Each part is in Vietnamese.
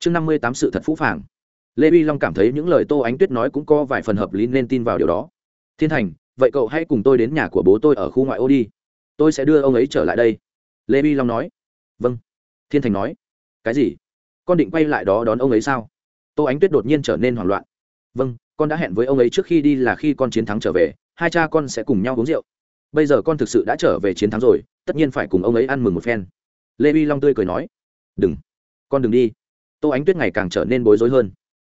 chương năm mươi tám sự thật phũ phàng. Lê vi long cảm thấy những lời tô ánh tuyết nói cũng có vài phần hợp lý nên tin vào điều đó. Thiên thành, vậy cậu hãy cùng tôi đến nhà của bố tôi ở khu ngoại ô đi. Tôi sẽ đưa ông ấy trở lại đây. Lê vi long nói. Vâng. Thiên thành nói. Cái gì? Con định quay lại đó đón ông ấy sao? Tô ánh tuyết đột nhiên trở nên hoảng loạn. Vâng con đã hẹn với ông ấy trước khi đi là khi con chiến thắng trở về. Hai cha con sẽ cùng nhau uống rượu. Bây giờ con thực sự đã trở về chiến thắng rồi, tất nhiên phải cùng ông ấy ăn mừng một phen. Lê vi long tươi cười nói. Đừng. Con đừng đi tô ánh tuyết ngày càng trở nên bối rối hơn.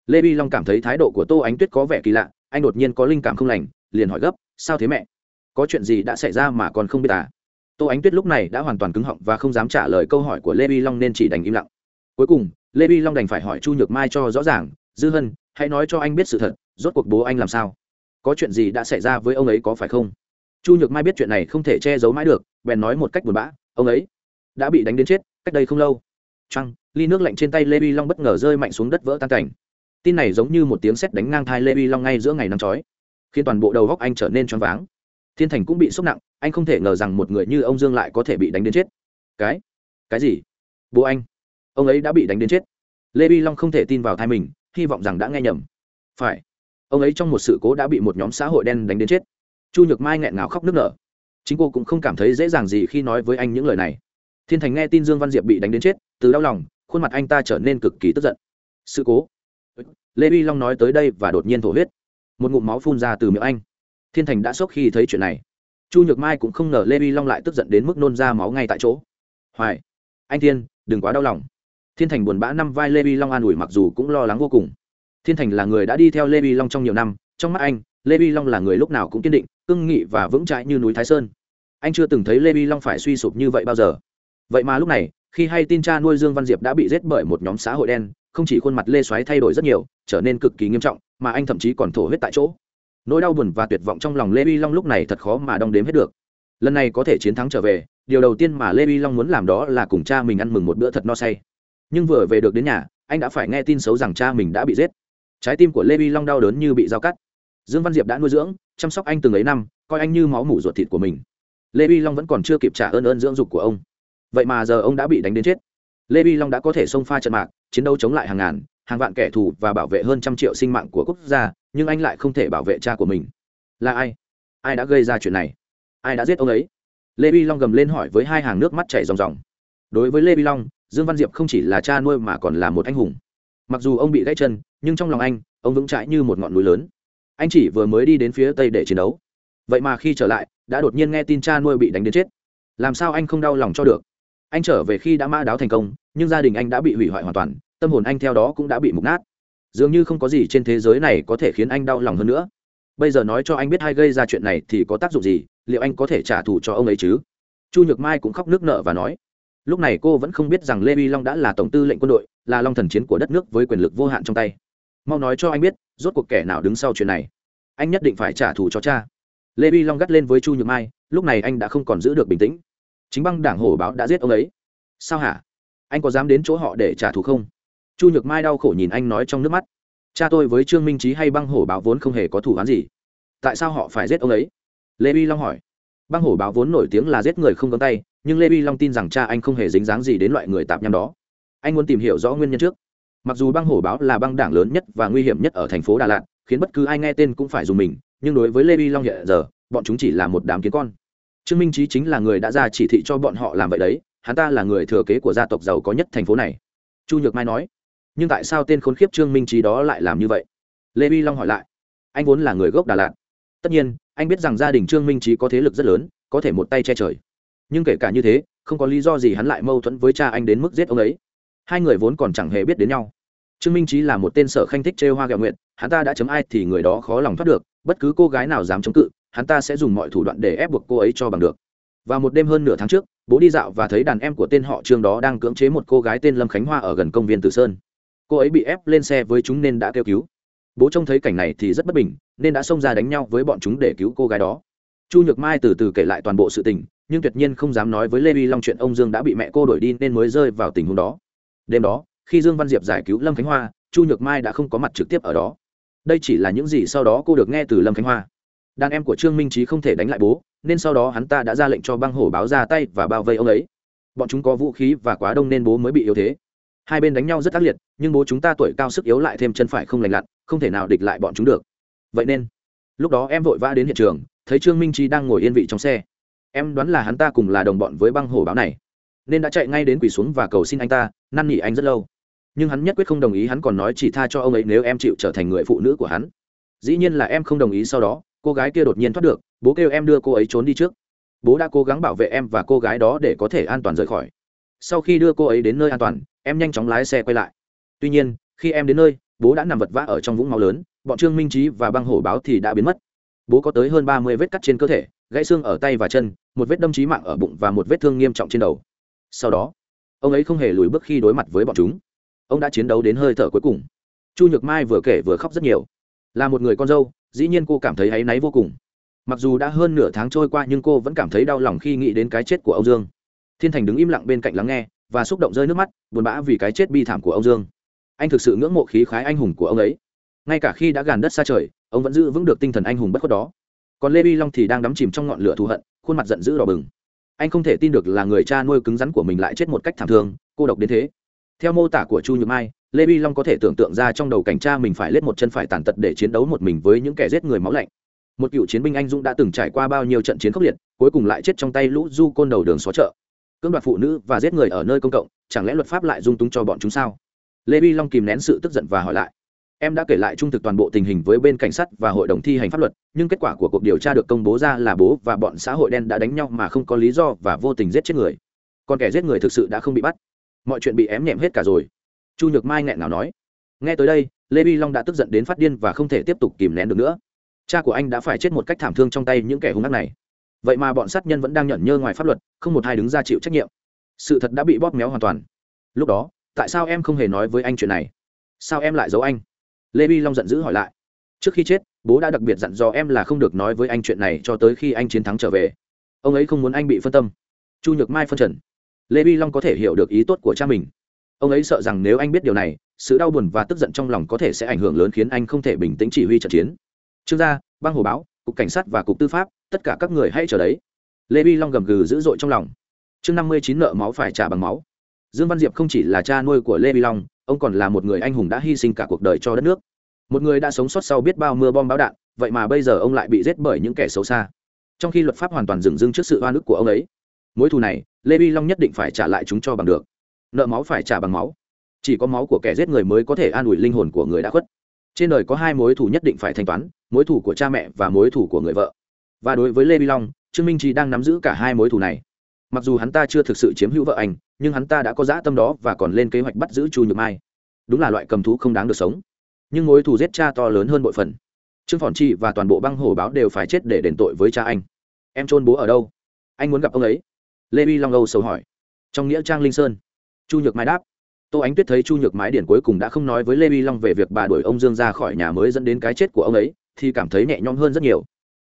Lê vi long cảm thấy thái độ của tô ánh tuyết có vẻ kỳ lạ, anh đột nhiên có linh cảm không lành, liền hỏi gấp, sao thế mẹ? Có chuyện gì đã xảy ra mà còn không biết à? Tô ánh tuyết lúc này đã hoàn toàn cứng họng và không dám trả lời câu hỏi của lê vi long nên chỉ đành im lặng. Cuối cùng, lê vi long đành phải hỏi chu nhược mai cho rõ ràng, dư hân, hãy nói cho anh biết sự thật, rốt cuộc bố anh làm sao? Có chuyện gì đã xảy ra với ông ấy có phải không? Chu nhược mai biết chuyện này không thể che giấu mãi được, bèn nói một cách buồn bã, ông ấy đã bị đánh đến chết, cách đây không lâu. Chăng? Ly nước lạnh trên tay lê vi long bất ngờ rơi mạnh xuống đất vỡ tan cảnh. Tin này giống như một tiếng sét đánh ngang thai lê vi long ngay giữa ngày nắng chói, khiến toàn bộ đầu góc anh trở nên choáng váng. Thiên thành cũng bị sốc nặng, anh không thể ngờ rằng một người như ông dương lại có thể bị đánh đến chết. Cái? Cái gì? Bố anh, ông ấy đã bị đánh đến chết. Lê vi long không thể tin vào thai mình, hy vọng rằng đã nghe nhầm. Phải, ông ấy trong một sự cố đã bị một nhóm xã hội đen đánh đến chết. Chu nhược mai nghẹn ngào khóc nức nở. Chính cô cũng không cảm thấy dễ dàng gì khi nói với anh những lời này. Thiên thành nghe tin dương văn diệp bị đánh đến chết, từ đau lòng khuôn mặt anh ta trở nên cực kỳ tức giận. Sự cố. Lê vi long nói tới đây và đột nhiên thổ huyết. Một ngụm máu phun ra từ miệng anh. Thiên thành đã sốc khi thấy chuyện này. Chu nhược mai cũng không ngờ lê vi long lại tức giận đến mức nôn ra máu ngay tại chỗ. Hoài. Anh thiên, đừng quá đau lòng. Thiên thành buồn bã năm vai lê vi long an ủi mặc dù cũng lo lắng vô cùng. Thiên thành là người đã đi theo lê vi long trong nhiều năm. Trong mắt anh, lê vi long là người lúc nào cũng kiên định cưng nghị và vững chãi như núi thái sơn. Anh chưa từng thấy lê vi long phải suy sụp như vậy bao giờ. Vậy mà lúc này khi hay tin cha nuôi dương văn diệp đã bị giết bởi một nhóm xã hội đen, không chỉ khuôn mặt lê xoáy thay đổi rất nhiều, trở nên cực kỳ nghiêm trọng, mà anh thậm chí còn thổ huyết tại chỗ. Nỗi đau buồn và tuyệt vọng trong lòng lê vi long lúc này thật khó mà đong đếm hết được. Lần này có thể chiến thắng trở về, điều đầu tiên mà lê vi long muốn làm đó là cùng cha mình ăn mừng một bữa thật no say. Nhưng vừa về được đến nhà, anh đã phải nghe tin xấu rằng cha mình đã bị giết. Trái tim của lê vi long đau đớn như bị dao cắt. Dương văn diệp đã nuôi dưỡng, chăm sóc anh từng ấy năm, coi anh như máu mủ ruột thịt của mình. Lê vi long vẫn còn chưa kịp trả ơn ơn dưỡng dục của ông vậy mà giờ ông đã bị đánh đến chết. Lê vi long đã có thể xông pha trận mạc, chiến đấu chống lại hàng ngàn, hàng vạn kẻ thù và bảo vệ hơn trăm triệu sinh mạng của quốc gia, nhưng anh lại không thể bảo vệ cha của mình. Là ai? Ai đã gây ra chuyện này? Ai đã giết ông ấy? Lê vi long gầm lên hỏi với hai hàng nước mắt chảy ròng ròng. Đối với lê vi long, dương văn diệp không chỉ là cha nuôi mà còn là một anh hùng. Mặc dù ông bị gãy chân, nhưng trong lòng anh, ông vững chãi như một ngọn núi lớn. Anh chỉ vừa mới đi đến phía tây để chiến đấu. Vậy mà khi trở lại, đã đột nhiên nghe tin cha nuôi bị đánh đến chết. Làm sao anh không đau lòng cho được? Anh trở về khi đã mã đáo thành công, nhưng gia đình anh đã bị hủy hoại hoàn toàn, tâm hồn anh theo đó cũng đã bị mục nát. Dường như không có gì trên thế giới này có thể khiến anh đau lòng hơn nữa. Bây giờ nói cho anh biết hai gây ra chuyện này thì có tác dụng gì, liệu anh có thể trả thù cho ông ấy chứ? Chu nhược mai cũng khóc nước nợ và nói. Lúc này cô vẫn không biết rằng lê vi long đã là tổng tư lệnh quân đội, là long thần chiến của đất nước với quyền lực vô hạn trong tay. Mau nói cho anh biết, rốt cuộc kẻ nào đứng sau chuyện này? Anh nhất định phải trả thù cho cha. Lê vi long gắt lên với chu nhược mai, lúc này anh đã không còn giữ được bình tĩnh chính băng đảng hổ báo đã giết ông ấy. Sao hả? Anh có dám đến chỗ họ để trả thù không? Chu nhược mai đau khổ nhìn anh nói trong nước mắt. Cha tôi với trương minh trí hay băng hổ báo vốn không hề có thủ án gì. Tại sao họ phải giết ông ấy? Lê vi long hỏi. Băng hổ báo vốn nổi tiếng là giết người không cấm tay, nhưng lê vi long tin rằng cha anh không hề dính dáng gì đến loại người tạp nham đó. Anh muốn tìm hiểu rõ nguyên nhân trước. Mặc dù băng hổ báo là băng đảng lớn nhất và nguy hiểm nhất ở thành phố đà lạt, khiến bất cứ ai nghe tên cũng phải dùng mình, nhưng đối với lê vi long hiện giờ, bọn chúng chỉ là một đám kiến con trương minh trí chính là người đã ra chỉ thị cho bọn họ làm vậy đấy, hắn ta là người thừa kế của gia tộc giàu có nhất thành phố này. Chu nhược mai nói, nhưng tại sao tên khốn khiếp trương minh trí đó lại làm như vậy? Lê vi long hỏi lại, anh vốn là người gốc đà lạt. Tất nhiên, anh biết rằng gia đình trương minh trí có thế lực rất lớn, có thể một tay che trời. Nhưng kể cả như thế, không có lý do gì hắn lại mâu thuẫn với cha anh đến mức giết ông ấy. Hai người vốn còn chẳng hề biết đến nhau. Trương minh trí là một tên sở khanh thích trêu hoa gạo nguyện, hắn ta đã chấm ai thì người đó khó lòng thoát được, bất cứ cô gái nào dám chống cự hắn ta sẽ dùng mọi thủ đoạn để ép buộc cô ấy cho bằng được. Và một đêm hơn nửa tháng trước, bố đi dạo và thấy đàn em của tên họ trương đó đang cưỡng chế một cô gái tên lâm khánh hoa ở gần công viên tử sơn. Cô ấy bị ép lên xe với chúng nên đã kêu cứu. Bố trông thấy cảnh này thì rất bất bình, nên đã xông ra đánh nhau với bọn chúng để cứu cô gái đó. Chu nhược mai từ từ kể lại toàn bộ sự tình, nhưng tuyệt nhiên không dám nói với lê vi long chuyện ông dương đã bị mẹ cô đuổi đi nên mới rơi vào tình huống đó. Đêm đó, khi dương văn diệp giải cứu lâm khánh hoa, chu nhược mai đã không có mặt trực tiếp ở đó. Đây chỉ là những gì sau đó cô được nghe từ lâm khánh hoa đàn em của trương minh trí không thể đánh lại bố, nên sau đó hắn ta đã ra lệnh cho băng hổ báo ra tay và bao vây ông ấy. Bọn chúng có vũ khí và quá đông nên bố mới bị yếu thế. Hai bên đánh nhau rất ác liệt, nhưng bố chúng ta tuổi cao sức yếu lại thêm chân phải không lành lặn, không thể nào địch lại bọn chúng được. Vậy nên, lúc đó em vội vã đến hiện trường, thấy trương minh trí đang ngồi yên vị trong xe. Em đoán là hắn ta cùng là đồng bọn với băng hổ báo này, nên đã chạy ngay đến quỳ xuống và cầu xin anh ta năn nỉ anh rất lâu. Nhưng hắn nhất quyết không đồng ý hắn còn nói chỉ tha cho ông ấy nếu em chịu trở thành người phụ nữ của hắn. Dĩ nhiên là em không đồng ý sau đó cô gái kia đột nhiên thoát được, bố kêu em đưa cô ấy trốn đi trước. Bố đã cố gắng bảo vệ em và cô gái đó để có thể an toàn rời khỏi. Sau khi đưa cô ấy đến nơi an toàn, em nhanh chóng lái xe quay lại. Tuy nhiên, khi em đến nơi, bố đã nằm vật vã ở trong vũng máu lớn, bọn trương minh trí và băng hổ báo thì đã biến mất. Bố có tới hơn ba mươi vết cắt trên cơ thể, gãy xương ở tay và chân, một vết đâm trí mạng ở bụng và một vết thương nghiêm trọng trên đầu. Sau đó, ông ấy không hề lùi bước khi đối mặt với bọn chúng. Ông đã chiến đấu đến hơi thở cuối cùng. Chu nhược mai vừa kể vừa khóc rất nhiều là một người con dâu, dĩ nhiên cô cảm thấy áy náy vô cùng. Mặc dù đã hơn nửa tháng trôi qua nhưng cô vẫn cảm thấy đau lòng khi nghĩ đến cái chết của ông dương. Thiên thành đứng im lặng bên cạnh lắng nghe và xúc động rơi nước mắt, buồn bã vì cái chết bi thảm của ông dương. Anh thực sự ngưỡng mộ khí khái anh hùng của ông ấy. Ngay cả khi đã gàn đất xa trời, ông vẫn giữ vững được tinh thần anh hùng bất khuất đó. Còn lê bi long thì đang đắm chìm trong ngọn lửa thù hận, khuôn mặt giận dữ đỏ bừng. Anh không thể tin được là người cha nuôi cứng rắn của mình lại chết một cách thảm thương, cô độc đến thế theo mô tả của chu nhược mai, lê vi long có thể tưởng tượng ra trong đầu cảnh cha mình phải lết một chân phải tàn tật để chiến đấu một mình với những kẻ giết người máu lạnh. Một cựu chiến binh anh dũng đã từng trải qua bao nhiêu trận chiến khốc liệt, cuối cùng lại chết trong tay lũ du côn đầu đường xó chợ. Cưỡng đoạt phụ nữ và giết người ở nơi công cộng, chẳng lẽ luật pháp lại dung túng cho bọn chúng sao? Lê vi long kìm nén sự tức giận và hỏi lại. Em đã kể lại trung thực toàn bộ tình hình với bên cảnh sát và hội đồng thi hành pháp luật, nhưng kết quả của cuộc điều tra được công bố ra là bố và bọn xã hội đen đã đánh nhau mà không có lý do và vô tình giết chết người. Còn kẻ giết người thực sự đã không bị bắt mọi chuyện bị ém nhẹm hết cả rồi. Chu nhược mai nghẹn nào nói, nghe tới đây, lê vi long đã tức giận đến phát điên và không thể tiếp tục kìm nén được nữa. Cha của anh đã phải chết một cách thảm thương trong tay những kẻ hung ác này. Vậy mà bọn sát nhân vẫn đang nhận nhơ ngoài pháp luật, không một ai đứng ra chịu trách nhiệm. Sự thật đã bị bóp méo hoàn toàn. Lúc đó, tại sao em không hề nói với anh chuyện này? Sao em lại giấu anh? Lê vi long giận dữ hỏi lại, trước khi chết, bố đã đặc biệt dặn dò em là không được nói với anh chuyện này cho tới khi anh chiến thắng trở về. Ông ấy không muốn anh bị phân tâm. Chu nhược mai phân trần lê vi long có thể hiểu được ý tốt của cha mình ông ấy sợ rằng nếu anh biết điều này sự đau buồn và tức giận trong lòng có thể sẽ ảnh hưởng lớn khiến anh không thể bình tĩnh chỉ huy trận chiến trương gia băng hồ báo cục cảnh sát và cục tư pháp tất cả các người hãy chờ đấy lê vi long gầm gừ dữ dội trong lòng chương năm mươi chín nợ máu phải trả bằng máu dương văn diệp không chỉ là cha nuôi của lê vi long ông còn là một người anh hùng đã hy sinh cả cuộc đời cho đất nước một người đã sống sót sau biết bao mưa bom báo đạn vậy mà bây giờ ông lại bị giết bởi những kẻ xấu xa trong khi luật pháp hoàn toàn dừng dưng trước sự oan ức của ông ấy mối thù này, lê bi long nhất định phải trả lại chúng cho bằng được. Nợ máu phải trả bằng máu. Chỉ có máu của kẻ giết người mới có thể an ủi linh hồn của người đã khuất. Trên đời có hai mối thù nhất định phải thanh toán, mối thù của cha mẹ và mối thù của người vợ. Và đối với lê bi long, trương minh trí đang nắm giữ cả hai mối thù này. Mặc dù hắn ta chưa thực sự chiếm hữu vợ anh, nhưng hắn ta đã có dã tâm đó và còn lên kế hoạch bắt giữ chu nhược mai. Đúng là loại cầm thú không đáng được sống. Nhưng mối thù giết cha to lớn hơn bội phần. Trương phòn chi và toàn bộ băng hồ báo đều phải chết để đền tội với cha anh. Em trôn bố ở đâu? Anh muốn gặp ông ấy lê bi long âu sầu hỏi. Trong nghĩa trang linh sơn, chu nhược mai đáp. Tô ánh tuyết thấy chu nhược mái điển cuối cùng đã không nói với lê vi long về việc bà đuổi ông dương ra khỏi nhà mới dẫn đến cái chết của ông ấy, thì cảm thấy nhẹ nhõm hơn rất nhiều.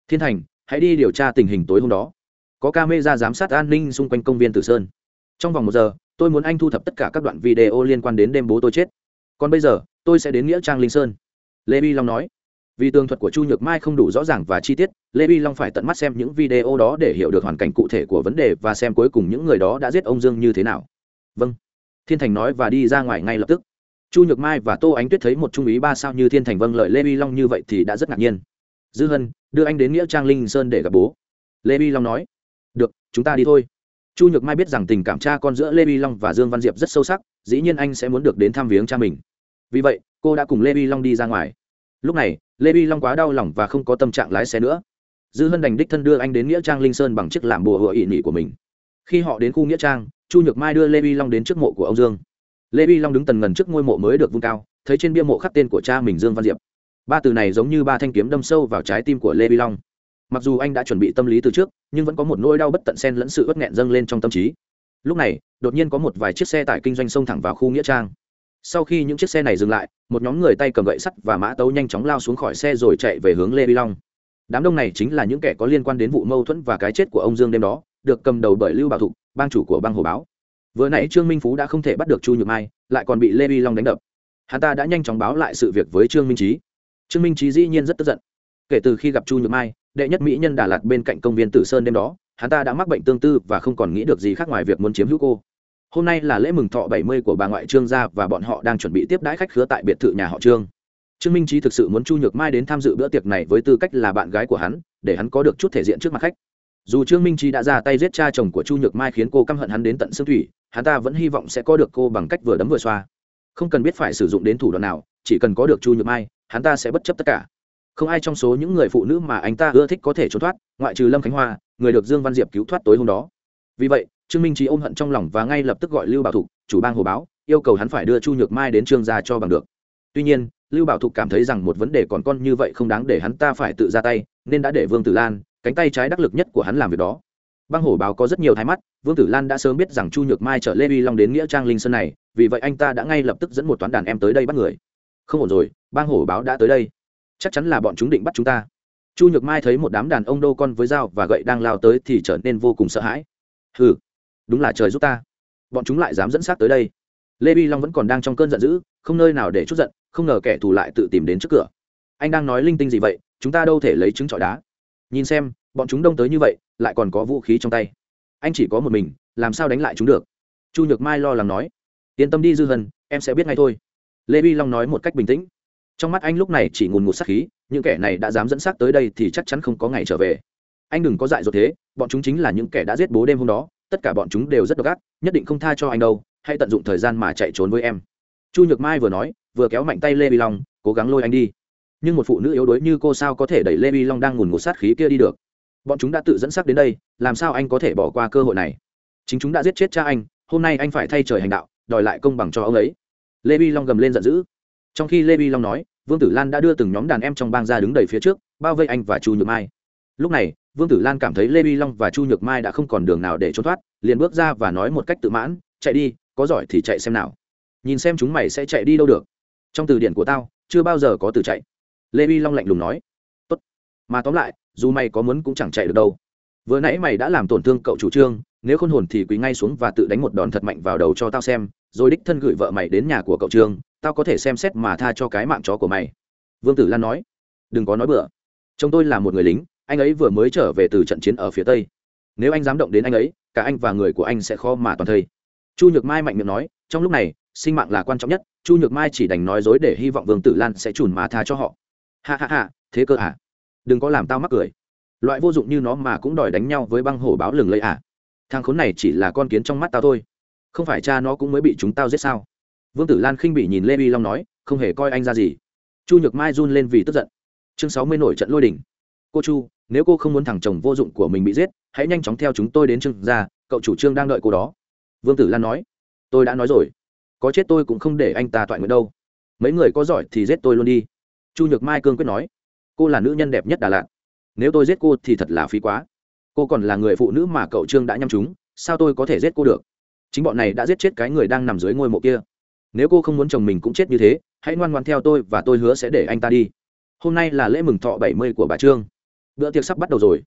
Thiên thành, hãy đi điều tra tình hình tối hôm đó. Có ca mê ra giám sát an ninh xung quanh công viên tử sơn. Trong vòng một giờ, tôi muốn anh thu thập tất cả các đoạn video liên quan đến đêm bố tôi chết. Còn bây giờ, tôi sẽ đến nghĩa trang linh sơn. Lê vi long nói vì tường thuật của chu nhược mai không đủ rõ ràng và chi tiết, lê vi long phải tận mắt xem những video đó để hiểu được hoàn cảnh cụ thể của vấn đề và xem cuối cùng những người đó đã giết ông dương như thế nào. Vâng. Thiên thành nói và đi ra ngoài ngay lập tức. Chu nhược mai và tô ánh tuyết thấy một trung úy ba sao như thiên thành vâng lợi lê vi long như vậy thì đã rất ngạc nhiên. Dư hân, đưa anh đến nghĩa trang linh sơn để gặp bố. Lê vi long nói. Được, chúng ta đi thôi. Chu nhược mai biết rằng tình cảm cha con giữa lê vi long và dương văn diệp rất sâu sắc, dĩ nhiên anh sẽ muốn được đến thăm viếng cha mình. Vì vậy, cô đã cùng lê vi long đi ra ngoài. Lúc này lê vi long quá đau lòng và không có tâm trạng lái xe nữa dư hân đành đích thân đưa anh đến nghĩa trang linh sơn bằng chiếc làm bùa hựa ỵ nỉ của mình khi họ đến khu nghĩa trang chu nhược mai đưa lê vi long đến trước mộ của ông dương lê vi long đứng tần ngần trước ngôi mộ mới được vung cao thấy trên bia mộ khắc tên của cha mình dương văn diệp ba từ này giống như ba thanh kiếm đâm sâu vào trái tim của lê vi long mặc dù anh đã chuẩn bị tâm lý từ trước nhưng vẫn có một nỗi đau bất tận xen lẫn sự uất nghẹn dâng lên trong tâm trí lúc này đột nhiên có một vài chiếc xe tải kinh doanh xông thẳng vào khu nghĩa trang sau khi những chiếc xe này dừng lại, một nhóm người tay cầm gậy sắt và mã tấu nhanh chóng lao xuống khỏi xe rồi chạy về hướng lê vi long. Đám đông này chính là những kẻ có liên quan đến vụ mâu thuẫn và cái chết của ông dương đêm đó, được cầm đầu bởi lưu bảo thục bang chủ của bang hồ báo. Vừa nãy trương minh phú đã không thể bắt được chu nhược mai, lại còn bị lê vi long đánh đập. Hắn ta đã nhanh chóng báo lại sự việc với trương minh trí trương minh trí dĩ nhiên rất tức giận. Kể từ khi gặp chu nhược mai, đệ nhất mỹ nhân đà lạt bên cạnh công viên tử sơn đêm đó, hắn ta đã mắc bệnh tương tư và không còn nghĩ được gì khác ngoài việc muốn chiếm hữu cô hôm nay là lễ mừng thọ bảy mươi của bà ngoại trương gia và bọn họ đang chuẩn bị tiếp đãi khách khứa tại biệt thự nhà họ trương. Trương minh trí thực sự muốn chu nhược mai đến tham dự bữa tiệc này với tư cách là bạn gái của hắn, để hắn có được chút thể diện trước mặt khách. Dù trương minh trí đã ra tay giết cha chồng của chu nhược mai khiến cô căm hận hắn đến tận xương thủy, hắn ta vẫn hy vọng sẽ có được cô bằng cách vừa đấm vừa xoa. Không cần biết phải sử dụng đến thủ đoạn nào, chỉ cần có được chu nhược mai, hắn ta sẽ bất chấp tất cả. Không ai trong số những người phụ nữ mà anh ta ưa thích có thể trốn thoát, ngoại trừ lâm khánh hoa, người được dương văn diệp cứu thoát tối hôm đó. Vì vậy trương minh trí ôm hận trong lòng và ngay lập tức gọi lưu bảo thục, chủ bang hồ báo, yêu cầu hắn phải đưa chu nhược mai đến trương gia cho bằng được. Tuy nhiên, lưu bảo thục cảm thấy rằng một vấn đề còn con như vậy không đáng để hắn ta phải tự ra tay, nên đã để vương tử lan, cánh tay trái đắc lực nhất của hắn làm việc đó. Bang hổ báo có rất nhiều thái mắt, vương tử lan đã sớm biết rằng chu nhược mai chở lê vi long đến nghĩa trang linh sơn này, vì vậy anh ta đã ngay lập tức dẫn một toán đàn em tới đây bắt người. Không ổn rồi, bang hổ báo đã tới đây. Chắc chắn là bọn chúng định bắt chúng ta. Chu nhược mai thấy một đám đàn ông đô con với dao và gậy đang lao tới thì trở nên vô cùng sợ hãi. Hừ đúng là trời giúp ta. Bọn chúng lại dám dẫn xác tới đây. Lê vi long vẫn còn đang trong cơn giận dữ, không nơi nào để chút giận, không ngờ kẻ thù lại tự tìm đến trước cửa. Anh đang nói linh tinh gì vậy, chúng ta đâu thể lấy trứng trọi đá. Nhìn xem, bọn chúng đông tới như vậy, lại còn có vũ khí trong tay. Anh chỉ có một mình, làm sao đánh lại chúng được? Chu nhược mai lo lắng nói. Yên tâm đi dư hân, em sẽ biết ngay thôi. Lê vi long nói một cách bình tĩnh. Trong mắt anh lúc này chỉ ngùn ngụt sắc khí, những kẻ này đã dám dẫn xác tới đây thì chắc chắn không có ngày trở về. Anh đừng có dại dột thế, bọn chúng chính là những kẻ đã giết bố đêm hôm đó tất cả bọn chúng đều rất độc ác, nhất định không tha cho anh đâu, hãy tận dụng thời gian mà chạy trốn với em. Chu nhược mai vừa nói, vừa kéo mạnh tay lê vi long, cố gắng lôi anh đi. Nhưng một phụ nữ yếu đuối như cô sao có thể đẩy lê vi long đang ngùn ngụt sát khí kia đi được? Bọn chúng đã tự dẫn sắc đến đây, làm sao anh có thể bỏ qua cơ hội này? Chính chúng đã giết chết cha anh, hôm nay anh phải thay trời hành đạo, đòi lại công bằng cho ông ấy. Lê vi long gầm lên giận dữ. Trong khi lê vi long nói, vương tử lan đã đưa từng nhóm đàn em trong bang ra đứng đầy phía trước, bao vây anh và chu nhược mai. Lúc này vương tử lan cảm thấy lê vi long và chu nhược mai đã không còn đường nào để trốn thoát, liền bước ra và nói một cách tự mãn, chạy đi, có giỏi thì chạy xem nào. Nhìn xem chúng mày sẽ chạy đi đâu được. Trong từ điển của tao, chưa bao giờ có từ chạy. Lê vi long lạnh lùng nói. Tốt. Mà tóm lại, dù mày có muốn cũng chẳng chạy được đâu. Vừa nãy mày đã làm tổn thương cậu chủ trương, nếu khôn hồn thì quý ngay xuống và tự đánh một đòn thật mạnh vào đầu cho tao xem, rồi đích thân gửi vợ mày đến nhà của cậu trương, tao có thể xem xét mà tha cho cái mạng chó của mày. Vương tử lan nói. Đừng có nói bừa. Chồng tôi là một người lính anh ấy vừa mới trở về từ trận chiến ở phía tây. Nếu anh dám động đến anh ấy, cả anh và người của anh sẽ khó mà toàn thây. Chu nhược mai mạnh miệng nói, trong lúc này, sinh mạng là quan trọng nhất, chu nhược mai chỉ đành nói dối để hy vọng vương tử lan sẽ chùn mà tha cho họ. Hạ hạ hạ thế cơ à? Đừng có làm tao mắc cười. Loại vô dụng như nó mà cũng đòi đánh nhau với băng hổ báo lừng lấy à? Thằng khốn này chỉ là con kiến trong mắt tao thôi. Không phải cha nó cũng mới bị chúng tao giết sao? Vương tử lan khinh bị nhìn lê vi long nói, không hề coi anh ra gì. Chu nhược mai run lên vì tức giận. Chương sáu mươi nổi trận lôi đình. Cô chu nếu cô không muốn thằng chồng vô dụng của mình bị giết, hãy nhanh chóng theo chúng tôi đến trương gia, cậu chủ trương đang đợi cô đó. Vương tử lan nói. Tôi đã nói rồi. Có chết tôi cũng không để anh ta toại nguyện đâu. Mấy người có giỏi thì giết tôi luôn đi. Chu nhược mai cương quyết nói. Cô là nữ nhân đẹp nhất đà lạt. Nếu tôi giết cô thì thật là phí quá. Cô còn là người phụ nữ mà cậu trương đã nhắm chúng, sao tôi có thể giết cô được? Chính bọn này đã giết chết cái người đang nằm dưới ngôi mộ kia. Nếu cô không muốn chồng mình cũng chết như thế, hãy ngoan ngoan theo tôi và tôi hứa sẽ để anh ta đi. Hôm nay là lễ mừng thọ bảy mươi của bà trương bữa tiệc sắp bắt đầu rồi.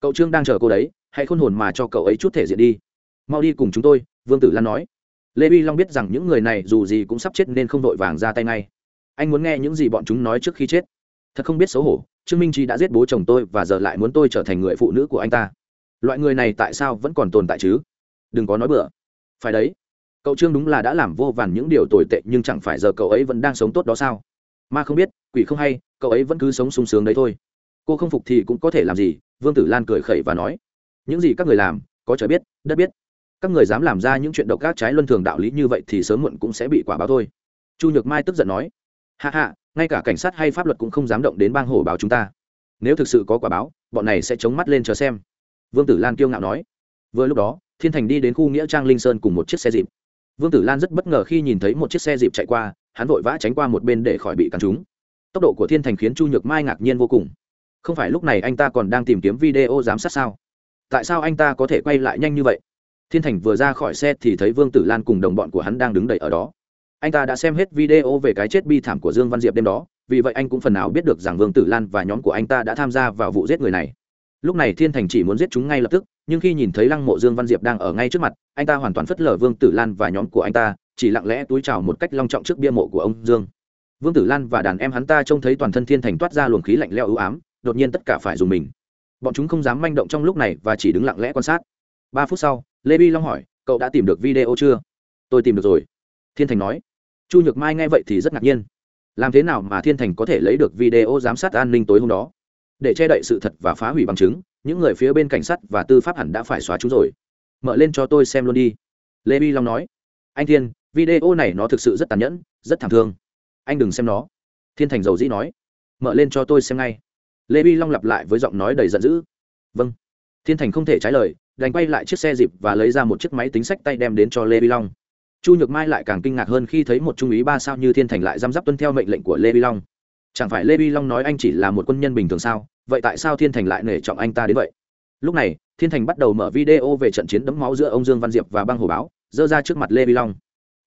Cậu trương đang chờ cô đấy, hãy khôn hồn mà cho cậu ấy chút thể diện đi. Mau đi cùng chúng tôi, vương tử lan nói. Lê vi long biết rằng những người này dù gì cũng sắp chết nên không vội vàng ra tay ngay. Anh muốn nghe những gì bọn chúng nói trước khi chết. Thật không biết xấu hổ, trương minh trí đã giết bố chồng tôi và giờ lại muốn tôi trở thành người phụ nữ của anh ta. Loại người này tại sao vẫn còn tồn tại chứ? Đừng có nói bừa. Phải đấy. Cậu trương đúng là đã làm vô vàn những điều tồi tệ nhưng chẳng phải giờ cậu ấy vẫn đang sống tốt đó sao? Ma không biết, quỷ không hay, cậu ấy vẫn cứ sống sung sướng đấy thôi cô không phục thì cũng có thể làm gì? Vương tử lan cười khẩy và nói, những gì các người làm, có trời biết, đất biết. Các người dám làm ra những chuyện độc ác trái luân thường đạo lý như vậy thì sớm muộn cũng sẽ bị quả báo thôi. Chu nhược mai tức giận nói hạ hạ ngay cả cảnh sát hay pháp luật cũng không dám động đến bang hổ báo chúng ta. Nếu thực sự có quả báo, bọn này sẽ chống mắt lên chờ xem. Vương tử lan kiêu ngạo nói, vừa lúc đó, thiên thành đi đến khu nghĩa trang linh sơn cùng một chiếc xe dịp. Vương tử lan rất bất ngờ khi nhìn thấy một chiếc xe dịp chạy qua, hắn vội vã tránh qua một bên để khỏi bị cắn trúng. Tốc độ của thiên thành khiến chu nhược mai ngạc nhiên vô cùng không phải lúc này anh ta còn đang tìm kiếm video giám sát sao? Tại sao anh ta có thể quay lại nhanh như vậy? Thiên thành vừa ra khỏi xe thì thấy vương tử lan cùng đồng bọn của hắn đang đứng đợi ở đó. Anh ta đã xem hết video về cái chết bi thảm của dương văn diệp đêm đó, vì vậy anh cũng phần nào biết được rằng vương tử lan và nhóm của anh ta đã tham gia vào vụ giết người này. Lúc này thiên thành chỉ muốn giết chúng ngay lập tức, nhưng khi nhìn thấy lăng mộ dương văn diệp đang ở ngay trước mặt, anh ta hoàn toàn phất lờ vương tử lan và nhóm của anh ta, chỉ lặng lẽ túi trào một cách long trọng trước bia mộ của ông dương. Vương tử lan và đàn em hắn ta trông thấy toàn thân thiên thành toát ra luồng khí lạnh leo ưu ám đột nhiên tất cả phải dùng mình. Bọn chúng không dám manh động trong lúc này và chỉ đứng lặng lẽ quan sát. Ba phút sau, lê bi long hỏi, cậu đã tìm được video chưa? Tôi tìm được rồi. Thiên thành nói. Chu nhược mai nghe vậy thì rất ngạc nhiên. Làm thế nào mà thiên thành có thể lấy được video giám sát an ninh tối hôm đó? Để che đậy sự thật và phá hủy bằng chứng, những người phía bên cảnh sát và tư pháp hẳn đã phải xóa chúng rồi. Mở lên cho tôi xem luôn đi. Lê bi long nói. Anh thiên, video này nó thực sự rất tàn nhẫn, rất thảm thương. Anh đừng xem nó. Thiên thành dầu dĩ nói. Mở lên cho tôi xem ngay lê vi long lặp lại với giọng nói đầy giận dữ. Vâng. Thiên thành không thể trái lời, đành quay lại chiếc xe dịp và lấy ra một chiếc máy tính sách tay đem đến cho lê vi long. Chu nhược mai lại càng kinh ngạc hơn khi thấy một trung úy ba sao như thiên thành lại giam giáp tuân theo mệnh lệnh của lê vi long. Chẳng phải lê vi long nói anh chỉ là một quân nhân bình thường sao? Vậy tại sao thiên thành lại nể trọng anh ta đến vậy? Lúc này, thiên thành bắt đầu mở video về trận chiến đẫm máu giữa ông dương văn diệp và băng hồ báo, dơ ra trước mặt lê vi long.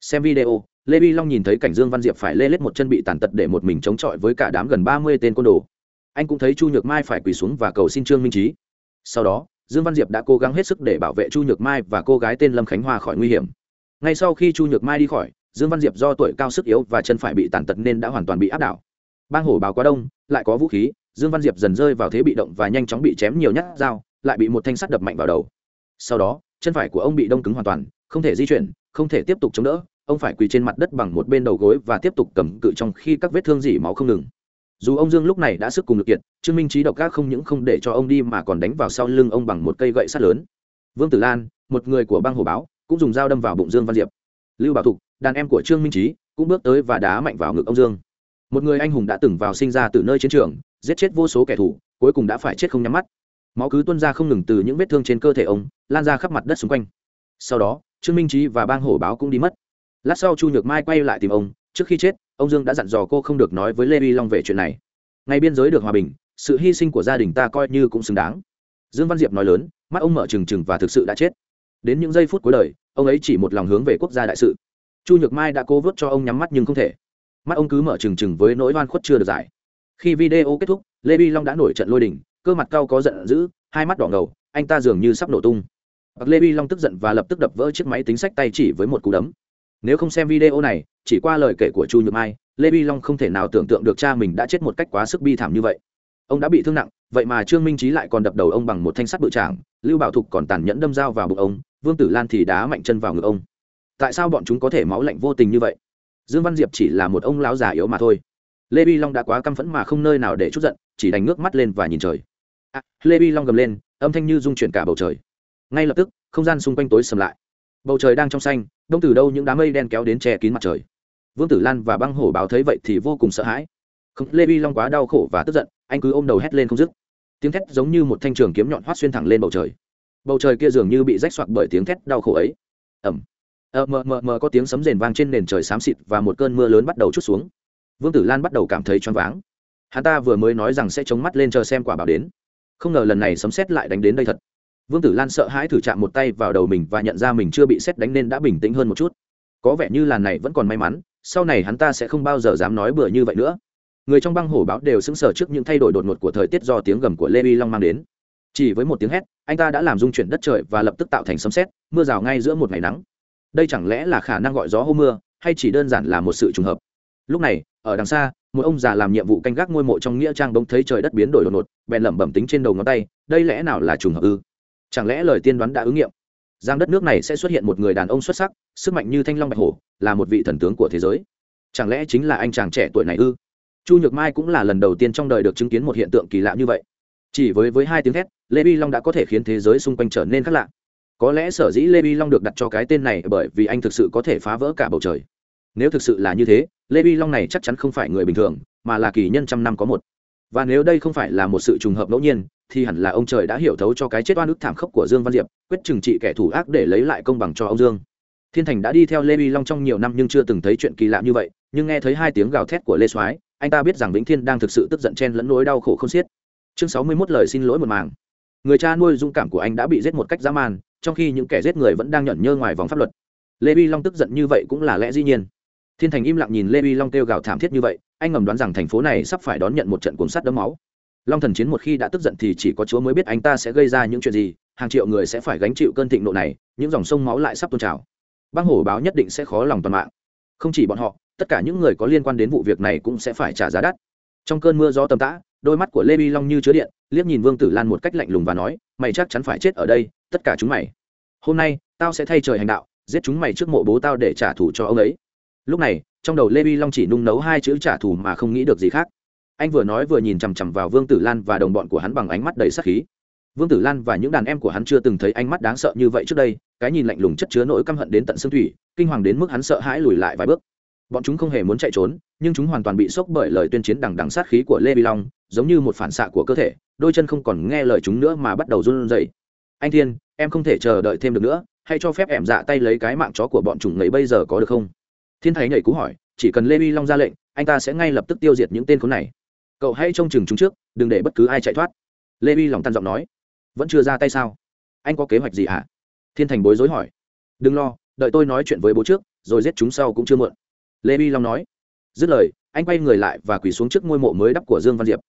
Xem video, lê vi long nhìn thấy cảnh dương văn diệp phải lê lết một chân bị tàn tật để một mình chống chọi với cả đám gần ba mươi tên côn đồ anh cũng thấy chu nhược mai phải quỳ xuống và cầu xin trương minh trí. Sau đó, dương văn diệp đã cố gắng hết sức để bảo vệ chu nhược mai và cô gái tên lâm khánh hoa khỏi nguy hiểm. Ngay sau khi chu nhược mai đi khỏi, dương văn diệp do tuổi cao sức yếu và chân phải bị tàn tật nên đã hoàn toàn bị áp đảo. Bang hổ báo quá đông, lại có vũ khí, dương văn diệp dần rơi vào thế bị động và nhanh chóng bị chém nhiều nhát dao, lại bị một thanh sắt đập mạnh vào đầu. Sau đó, chân phải của ông bị đông cứng hoàn toàn, không thể di chuyển, không thể tiếp tục chống đỡ, ông phải quỳ trên mặt đất bằng một bên đầu gối và tiếp tục cầm cự trong khi các vết thương dỉ máu không ngừng dù ông dương lúc này đã sức cùng lực kiệt, trương minh trí độc gác không những không để cho ông đi mà còn đánh vào sau lưng ông bằng một cây gậy sắt lớn. Vương tử lan, một người của bang hồ báo, cũng dùng dao đâm vào bụng dương văn diệp. Lưu bảo thục, đàn em của trương minh trí, cũng bước tới và đá mạnh vào ngực ông dương. Một người anh hùng đã từng vào sinh ra từ nơi chiến trường, giết chết vô số kẻ thù, cuối cùng đã phải chết không nhắm mắt. Máu cứ tuân ra không ngừng từ những vết thương trên cơ thể ông, lan ra khắp mặt đất xung quanh. Sau đó, trương minh trí và bang hổ báo cũng đi mất. Lát sau chu nhược mai quay lại tìm ông, trước khi chết ông dương đã dặn dò cô không được nói với lê vi long về chuyện này. Ngay biên giới được hòa bình, sự hy sinh của gia đình ta coi như cũng xứng đáng. Dương văn diệp nói lớn, mắt ông mở trừng trừng và thực sự đã chết. Đến những giây phút cuối đời, ông ấy chỉ một lòng hướng về quốc gia đại sự. Chu nhược mai đã cố vớt cho ông nhắm mắt nhưng không thể. Mắt ông cứ mở trừng trừng với nỗi oan khuất chưa được giải. Khi video kết thúc, lê vi long đã nổi trận lôi đình, cơ mặt cao có giận dữ, hai mắt đỏ ngầu, anh ta dường như sắp nổ tung. Bạc lê vi long tức giận và lập tức đập vỡ chiếc máy tính sách tay chỉ với một cú đấm nếu không xem video này chỉ qua lời kể của chu nhược mai lê vi long không thể nào tưởng tượng được cha mình đã chết một cách quá sức bi thảm như vậy. Ông đã bị thương nặng vậy mà trương minh trí lại còn đập đầu ông bằng một thanh sắt bự trảng lưu bảo thục còn tàn nhẫn đâm dao vào bụng ông vương tử lan thì đá mạnh chân vào ngực ông. Tại sao bọn chúng có thể máu lạnh vô tình như vậy? Dương văn diệp chỉ là một ông lão già yếu mà thôi. Lê vi long đã quá căm phẫn mà không nơi nào để chút giận chỉ đánh nước mắt lên và nhìn trời. À, lê vi long gầm lên âm thanh như rung chuyển cả bầu trời. Ngay lập tức không gian xung quanh tối sầm lại. Bầu trời đang trong xanh đông từ đâu những đám mây đen kéo đến che kín mặt trời vương tử lan và băng hổ báo thấy vậy thì vô cùng sợ hãi không, lê vi long quá đau khổ và tức giận anh cứ ôm đầu hét lên không dứt tiếng thét giống như một thanh trường kiếm nhọn hoắt xuyên thẳng lên bầu trời bầu trời kia dường như bị rách soạc bởi tiếng thét đau khổ ấy ẩm ờ mờ mờ mờ có tiếng sấm rền vang trên nền trời xám xịt và một cơn mưa lớn bắt đầu chút xuống vương tử lan bắt đầu cảm thấy choáng váng hắn ta vừa mới nói rằng sẽ chống mắt lên chờ xem quả bảo đến không ngờ lần này sấm xét lại đánh đến đây thật vương tử lan sợ hãi thử chạm một tay vào đầu mình và nhận ra mình chưa bị xét đánh nên đã bình tĩnh hơn một chút. Có vẻ như làn này vẫn còn may mắn, sau này hắn ta sẽ không bao giờ dám nói bừa như vậy nữa. Người trong băng hổ báo đều sững sờ trước những thay đổi đột ngột của thời tiết do tiếng gầm của lê vi long mang đến. Chỉ với một tiếng hét, anh ta đã làm rung chuyển đất trời và lập tức tạo thành sấm xét mưa rào ngay giữa một ngày nắng. Đây chẳng lẽ là khả năng gọi gió hô mưa, hay chỉ đơn giản là một sự trùng hợp? Lúc này, ở đằng xa, một ông già làm nhiệm vụ canh gác ngôi mộ trong nghĩa trang bỗng thấy trời đất biến đổi đột ngột, bèn lẩm bẩm tính trên đầu ngón tay, đây lẽ nào là trùng hợp ư? Chẳng lẽ lời tiên đoán đã ứng nghiệm? Giang đất nước này sẽ xuất hiện một người đàn ông xuất sắc, sức mạnh như thanh long bạch hổ, là một vị thần tướng của thế giới. Chẳng lẽ chính là anh chàng trẻ tuổi này ư? Chu nhược mai cũng là lần đầu tiên trong đời được chứng kiến một hiện tượng kỳ lạ như vậy. Chỉ với với hai tiếng thét, lê vi long đã có thể khiến thế giới xung quanh trở nên khác lạ. Có lẽ sở dĩ lê vi long được đặt cho cái tên này bởi vì anh thực sự có thể phá vỡ cả bầu trời. Nếu thực sự là như thế, lê vi long này chắc chắn không phải người bình thường, mà là kỳ nhân trăm năm có một. Và nếu đây không phải là một sự trùng hợp ngẫu nhiên thì hẳn là ông trời đã hiểu thấu cho cái chết oan ức thảm khốc của dương văn diệp, quyết trừng trị kẻ thủ ác để lấy lại công bằng cho ông dương. Thiên thành đã đi theo lê vi long trong nhiều năm nhưng chưa từng thấy chuyện kỳ lạ như vậy, nhưng nghe thấy hai tiếng gào thét của lê soái, anh ta biết rằng vĩnh thiên đang thực sự tức giận chen lẫn nỗi đau khổ không xiết. Chương sáu mươi 61 lời xin lỗi một màng. Người cha nuôi dung cảm của anh đã bị giết một cách dã man, trong khi những kẻ giết người vẫn đang nhẫn nhơ ngoài vòng pháp luật. Lê vi long tức giận như vậy cũng là lẽ dĩ nhiên. Thiên thành im lặng nhìn lê vi long kêu gào thảm thiết như vậy, anh ngầm đoán rằng thành phố này sắp phải đón nhận một trận cuồng sắt đẫm máu long thần chiến một khi đã tức giận thì chỉ có chúa mới biết anh ta sẽ gây ra những chuyện gì, hàng triệu người sẽ phải gánh chịu cơn thịnh nộ này, những dòng sông máu lại sắp tôn trào. Băng hổ báo nhất định sẽ khó lòng toàn mạng. Không chỉ bọn họ, tất cả những người có liên quan đến vụ việc này cũng sẽ phải trả giá đắt. Trong cơn mưa gió tầm tã, đôi mắt của lê vi long như chứa điện, liếc nhìn vương tử lan một cách lạnh lùng và nói, mày chắc chắn phải chết ở đây, tất cả chúng mày. Hôm nay, tao sẽ thay trời hành đạo, giết chúng mày trước mộ bố tao để trả thù cho ông ấy. Lúc này, trong đầu lê vi long chỉ nung nấu hai chữ trả thù mà không nghĩ được gì khác anh vừa nói vừa nhìn chằm chằm vào vương tử lan và đồng bọn của hắn bằng ánh mắt đầy sắc khí. Vương tử lan và những đàn em của hắn chưa từng thấy ánh mắt đáng sợ như vậy trước đây, cái nhìn lạnh lùng chất chứa nỗi căm hận đến tận xương thủy, kinh hoàng đến mức hắn sợ hãi lùi lại vài bước. Bọn chúng không hề muốn chạy trốn, nhưng chúng hoàn toàn bị sốc bởi lời tuyên chiến đằng đằng sát khí của lê vi long, giống như một phản xạ của cơ thể, đôi chân không còn nghe lời chúng nữa mà bắt đầu run rẩy. Anh thiên, em không thể chờ đợi thêm được nữa, hãy cho phép em dạ tay lấy cái mạng chó của bọn chúng ngay bây giờ có được không? Thiên thái nhảy cú hỏi, chỉ cần lê vi long ra lệnh, anh ta sẽ ngay lập tức tiêu diệt những tên khốn này cậu hãy trông chừng chúng trước, đừng để bất cứ ai chạy thoát. Lê vi lòng tăn giọng nói. Vẫn chưa ra tay sao? Anh có kế hoạch gì hả? Thiên thành bối rối hỏi. Đừng lo, đợi tôi nói chuyện với bố trước, rồi giết chúng sau cũng chưa muộn. Lê vi long nói. Dứt lời, anh quay người lại và quỳ xuống trước ngôi mộ mới đắp của dương văn diệp.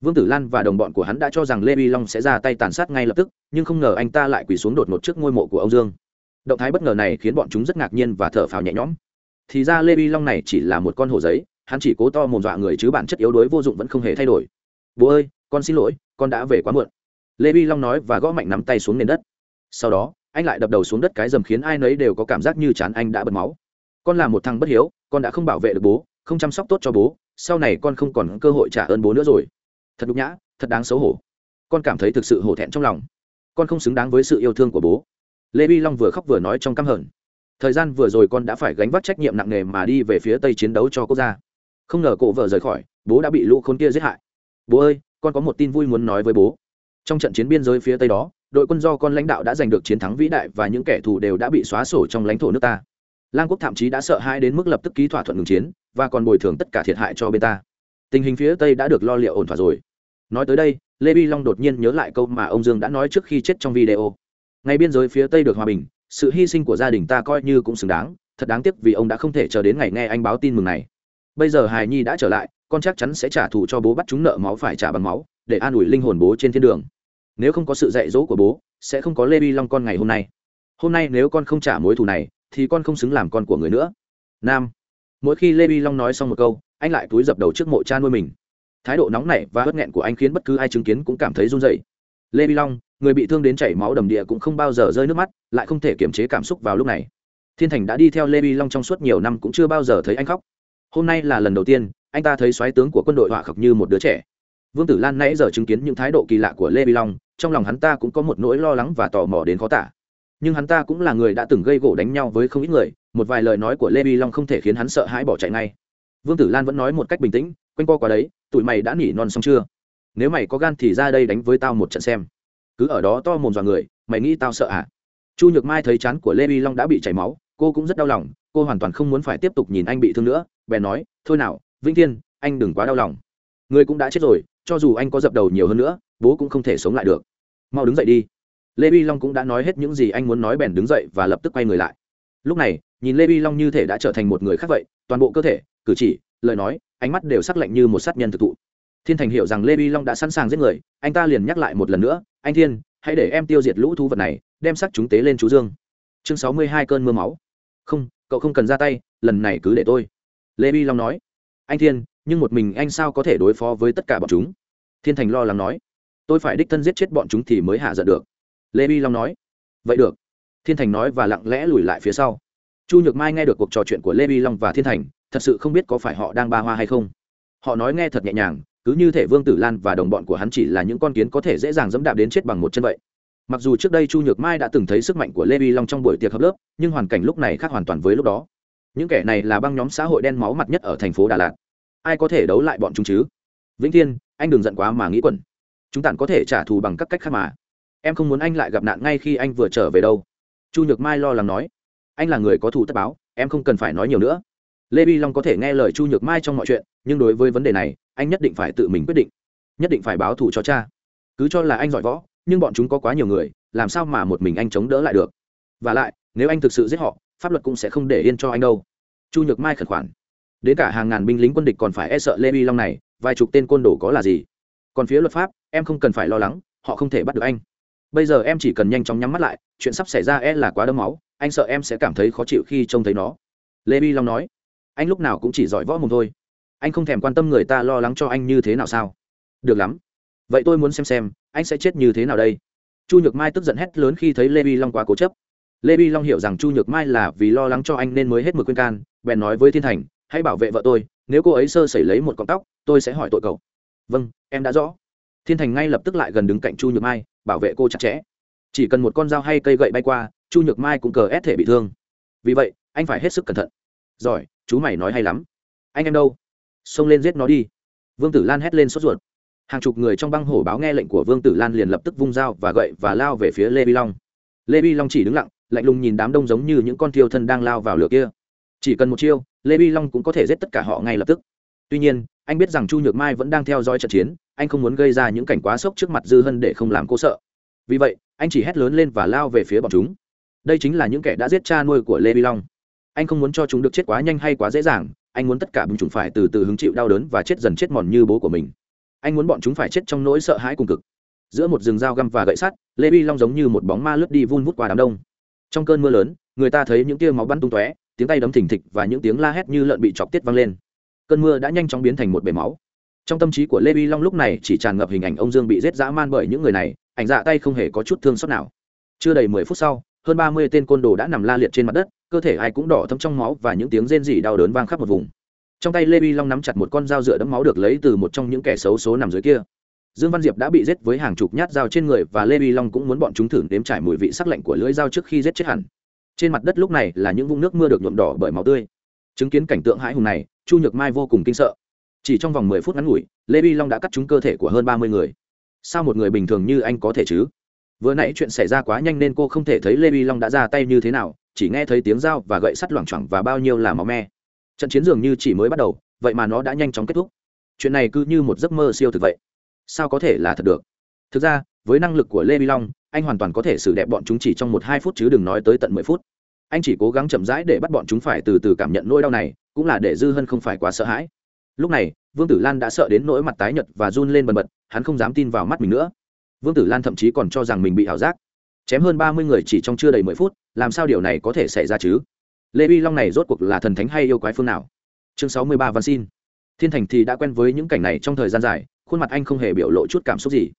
Vương tử lan và đồng bọn của hắn đã cho rằng lê vi long sẽ ra tay tàn sát ngay lập tức, nhưng không ngờ anh ta lại quỳ xuống đột ngột trước ngôi mộ của ông dương. Động thái bất ngờ này khiến bọn chúng rất ngạc nhiên và thở phào nhẹ nhõm. Thì ra lê vi long này chỉ là một con hổ giấy hắn chỉ cố to mồm dọa người chứ bản chất yếu đuối vô dụng vẫn không hề thay đổi. Bố ơi, con xin lỗi, con đã về quá muộn. Lê vi long nói và gõ mạnh nắm tay xuống nền đất. Sau đó, anh lại đập đầu xuống đất cái dầm khiến ai nấy đều có cảm giác như chán anh đã bật máu. Con là một thằng bất hiếu, con đã không bảo vệ được bố, không chăm sóc tốt cho bố, sau này con không còn cơ hội trả ơn bố nữa rồi. Thật nhục nhã, thật đáng xấu hổ. Con cảm thấy thực sự hổ thẹn trong lòng. Con không xứng đáng với sự yêu thương của bố. Lê vi long vừa khóc vừa nói trong căm hờn. Thời gian vừa rồi con đã phải gánh vác trách nhiệm nặng nề mà đi về phía tây chiến đấu cho quốc gia không ngờ cổ vợ rời khỏi, bố đã bị lũ khốn kia giết hại. Bố ơi, con có một tin vui muốn nói với bố. Trong trận chiến biên giới phía tây đó, đội quân do con lãnh đạo đã giành được chiến thắng vĩ đại và những kẻ thù đều đã bị xóa sổ trong lãnh thổ nước ta. Lang quốc thậm chí đã sợ hãi đến mức lập tức ký thỏa thuận ngừng chiến và còn bồi thường tất cả thiệt hại cho bên ta. Tình hình phía tây đã được lo liệu ổn thỏa rồi. Nói tới đây, lê vi long đột nhiên nhớ lại câu mà ông dương đã nói trước khi chết trong video. Ngay biên giới phía tây được hòa bình, sự hy sinh của gia đình ta coi như cũng xứng đáng, thật đáng tiếc vì ông đã không thể chờ đến ngày nghe anh báo tin mừng này bây giờ hài nhi đã trở lại, con chắc chắn sẽ trả thù cho bố bắt chúng nợ máu phải trả bằng máu, để an ủi linh hồn bố trên thiên đường. Nếu không có sự dạy dỗ của bố, sẽ không có lê bi long con ngày hôm nay. Hôm nay nếu con không trả mối thù này, thì con không xứng làm con của người nữa. Nam. Mỗi khi lê bi long nói xong một câu, anh lại túi dập đầu trước mộ cha nuôi mình. Thái độ nóng nảy và hất nghẹn của anh khiến bất cứ ai chứng kiến cũng cảm thấy run dậy lê bi long, người bị thương đến chảy máu đầm địa cũng không bao giờ rơi nước mắt, lại không thể kiềm chế cảm xúc vào lúc này. Thiên thành đã đi theo lê bi long trong suốt nhiều năm cũng chưa bao giờ thấy anh khóc hôm nay là lần đầu tiên, anh ta thấy soái tướng của quân đội họa khập như một đứa trẻ. Vương tử lan nãy giờ chứng kiến những thái độ kỳ lạ của lê vi long, trong lòng hắn ta cũng có một nỗi lo lắng và tò mò đến khó tả. Nhưng hắn ta cũng là người đã từng gây gỗ đánh nhau với không ít người, một vài lời nói của lê vi long không thể khiến hắn sợ hãi bỏ chạy ngay. Vương tử lan vẫn nói một cách bình tĩnh quanh co qua đấy, tụi mày đã nỉ non xong chưa? Nếu mày có gan thì ra đây đánh với tao một trận xem. Cứ ở đó to mồm dọa người, mày nghĩ tao sợ à? Chu nhược mai thấy chán của lê vi long đã bị chảy máu, cô cũng rất đau lòng, cô hoàn toàn không muốn phải tiếp tục nhìn anh bị thương nữa bèn nói, thôi nào, vĩnh thiên, anh đừng quá đau lòng. Người cũng đã chết rồi, cho dù anh có dập đầu nhiều hơn nữa, bố cũng không thể sống lại được. Mau đứng dậy đi. Lê vi long cũng đã nói hết những gì anh muốn nói bèn đứng dậy và lập tức quay người lại. Lúc này, nhìn lê vi long như thể đã trở thành một người khác vậy, toàn bộ cơ thể, cử chỉ, lời nói, ánh mắt đều sắc lạnh như một sát nhân thực thụ. Thiên thành hiểu rằng lê vi long đã sẵn sàng giết người, anh ta liền nhắc lại một lần nữa, anh thiên, hãy để em tiêu diệt lũ thú vật này, đem sắc chúng tế lên chú dương. Chương sáu mươi hai cơn mưa máu. Không, cậu không cần ra tay, lần này cứ để tôi lê vi long nói, anh thiên, nhưng một mình anh sao có thể đối phó với tất cả bọn chúng? Thiên thành lo lắng nói, tôi phải đích thân giết chết bọn chúng thì mới hạ giận được. Lê vi long nói, vậy được. Thiên thành nói và lặng lẽ lùi lại phía sau. Chu nhược mai nghe được cuộc trò chuyện của lê vi long và thiên thành, thật sự không biết có phải họ đang ba hoa hay không. Họ nói nghe thật nhẹ nhàng, cứ như thể vương tử lan và đồng bọn của hắn chỉ là những con kiến có thể dễ dàng dẫm đạp đến chết bằng một chân vậy. Mặc dù trước đây chu nhược mai đã từng thấy sức mạnh của lê vi long trong buổi tiệc hợp lớp, nhưng hoàn cảnh lúc này khác hoàn toàn với lúc đó những kẻ này là băng nhóm xã hội đen máu mặt nhất ở thành phố đà lạt. Ai có thể đấu lại bọn chúng chứ? Vĩnh thiên, anh đừng giận quá mà nghĩ quẩn. Chúng tản có thể trả thù bằng các cách khác mà. Em không muốn anh lại gặp nạn ngay khi anh vừa trở về đâu. Chu nhược mai lo lắng nói. Anh là người có thù tất báo, em không cần phải nói nhiều nữa. Lê vi long có thể nghe lời chu nhược mai trong mọi chuyện, nhưng đối với vấn đề này, anh nhất định phải tự mình quyết định. Nhất định phải báo thù cho cha. Cứ cho là anh giỏi võ, nhưng bọn chúng có quá nhiều người, làm sao mà một mình anh chống đỡ lại được? V à lại, nếu anh thực sự giết họ pháp luật cũng sẽ không để yên cho anh đâu. Chu nhược mai khẩn khoản. Đến cả hàng ngàn binh lính quân địch còn phải e sợ lê vi long này, vài chục tên côn đồ có là gì? Còn phía luật pháp, em không cần phải lo lắng, họ không thể bắt được anh. Bây giờ em chỉ cần nhanh chóng nhắm mắt lại, chuyện sắp xảy ra e là quá đẫm máu, anh sợ em sẽ cảm thấy khó chịu khi trông thấy nó. Lê vi long nói, anh lúc nào cũng chỉ giỏi võ mồm thôi. Anh không thèm quan tâm người ta lo lắng cho anh như thế nào sao? Được lắm. Vậy tôi muốn xem xem, anh sẽ chết như thế nào đây? Chu nhược mai tức giận hét lớn khi thấy lê vi long quá cố chấp lê vi long hiểu rằng chu nhược mai là vì lo lắng cho anh nên mới hết mực khuyên can, bèn nói với thiên thành, hãy bảo vệ vợ tôi, nếu cô ấy sơ sẩy lấy một cọng tóc, tôi sẽ hỏi tội cậu. Vâng em đã rõ. Thiên thành ngay lập tức lại gần đứng cạnh chu nhược mai, bảo vệ cô chặt chẽ. Chỉ cần một con dao hay cây gậy bay qua, chu nhược mai cũng cờ ép thể bị thương. Vì vậy, anh phải hết sức cẩn thận. Giỏi, chú mày nói hay lắm. Anh em đâu? Xông lên giết nó đi. Vương tử lan hét lên sốt ruột. Hàng chục người trong băng hổ báo nghe lệnh của vương tử lan liền lập tức vung dao và gậy và lao về phía lê vi long. Lê vi long chỉ đứng lặng lạnh lùng nhìn đám đông giống như những con thiêu thân đang lao vào lửa kia. Chỉ cần một chiêu, lê bi long cũng có thể giết tất cả họ ngay lập tức. Tuy nhiên, anh biết rằng chu nhược mai vẫn đang theo dõi trận chiến, anh không muốn gây ra những cảnh quá sốc trước mặt dư hân để không làm cô sợ. Vì vậy, anh chỉ hét lớn lên và lao về phía bọn chúng. Đây chính là những kẻ đã giết cha nuôi của lê bi long. Anh không muốn cho chúng được chết quá nhanh hay quá dễ dàng, anh muốn tất cả bọn chúng phải từ từ hứng chịu đau đớn và chết dần chết mòn như bố của mình. Anh muốn bọn chúng phải chết trong nỗi sợ hãi cùng cực. Giữa một rừng dao găm và gậy sắt, lê bi long giống như một bóng ma lướt đi vun vút qua đám đông trong cơn mưa lớn, người ta thấy những tia máu bắn tung tóe, tiếng tay đấm thình thịch và những tiếng la hét như lợn bị chọc tiết vang lên. Cơn mưa đã nhanh chóng biến thành một bể máu. Trong tâm trí của lê vi long lúc này chỉ tràn ngập hình ảnh ông dương bị giết dã man bởi những người này, ảnh dạ tay không hề có chút thương xót nào. Chưa đầy mười phút sau, hơn ba mươi tên côn đồ đã nằm la liệt trên mặt đất, cơ thể ai cũng đỏ thấm trong máu và những tiếng rên rỉ đau đớn vang khắp một vùng. Trong tay lê vi long nắm chặt một con dao dựa đẫm máu được lấy từ một trong những kẻ xấu số nằm dưới kia dương văn diệp đã bị giết với hàng chục nhát dao trên người và lê vi long cũng muốn bọn chúng thử nếm trải mùi vị sắc lạnh của lưỡi dao trước khi giết chết hẳn. Trên mặt đất lúc này là những vũng nước mưa được nhuộm đỏ bởi máu tươi. Chứng kiến cảnh tượng hãi hùng này, chu nhược mai vô cùng kinh sợ. Chỉ trong vòng mười phút ngắn ngủi, lê vi long đã cắt trúng cơ thể của hơn ba mươi người. Sao một người bình thường như anh có thể chứ? Vừa nãy chuyện xảy ra quá nhanh nên cô không thể thấy lê vi long đã ra tay như thế nào, chỉ nghe thấy tiếng dao và gậy sắt loảng choảng và bao nhiêu là máu me. Trận chiến dường như chỉ mới bắt đầu, vậy mà nó đã nhanh chóng kết thúc. Chuyện này cứ như một giấc mơ siêu thực vậy sao có thể là thật được? Thực ra, với năng lực của lê vi long, anh hoàn toàn có thể xử đẹp bọn chúng chỉ trong một hai phút chứ đừng nói tới tận mười phút. Anh chỉ cố gắng chậm rãi để bắt bọn chúng phải từ từ cảm nhận nỗi đau này, cũng là để dư hân không phải quá sợ hãi. Lúc này, vương tử lan đã sợ đến nỗi mặt tái nhật và run lên bần bật, hắn không dám tin vào mắt mình nữa. Vương tử lan thậm chí còn cho rằng mình bị ảo giác. Chém hơn ba mươi người chỉ trong chưa đầy mười phút, làm sao điều này có thể xảy ra chứ? Lê vi long này rốt cuộc là thần thánh hay yêu quái phương nào? Chương sáu mươi ba văn xin. Thiên thành thì đã quen với những cảnh này trong thời gian dài khuôn mặt anh không hề biểu lộ chút cảm xúc gì.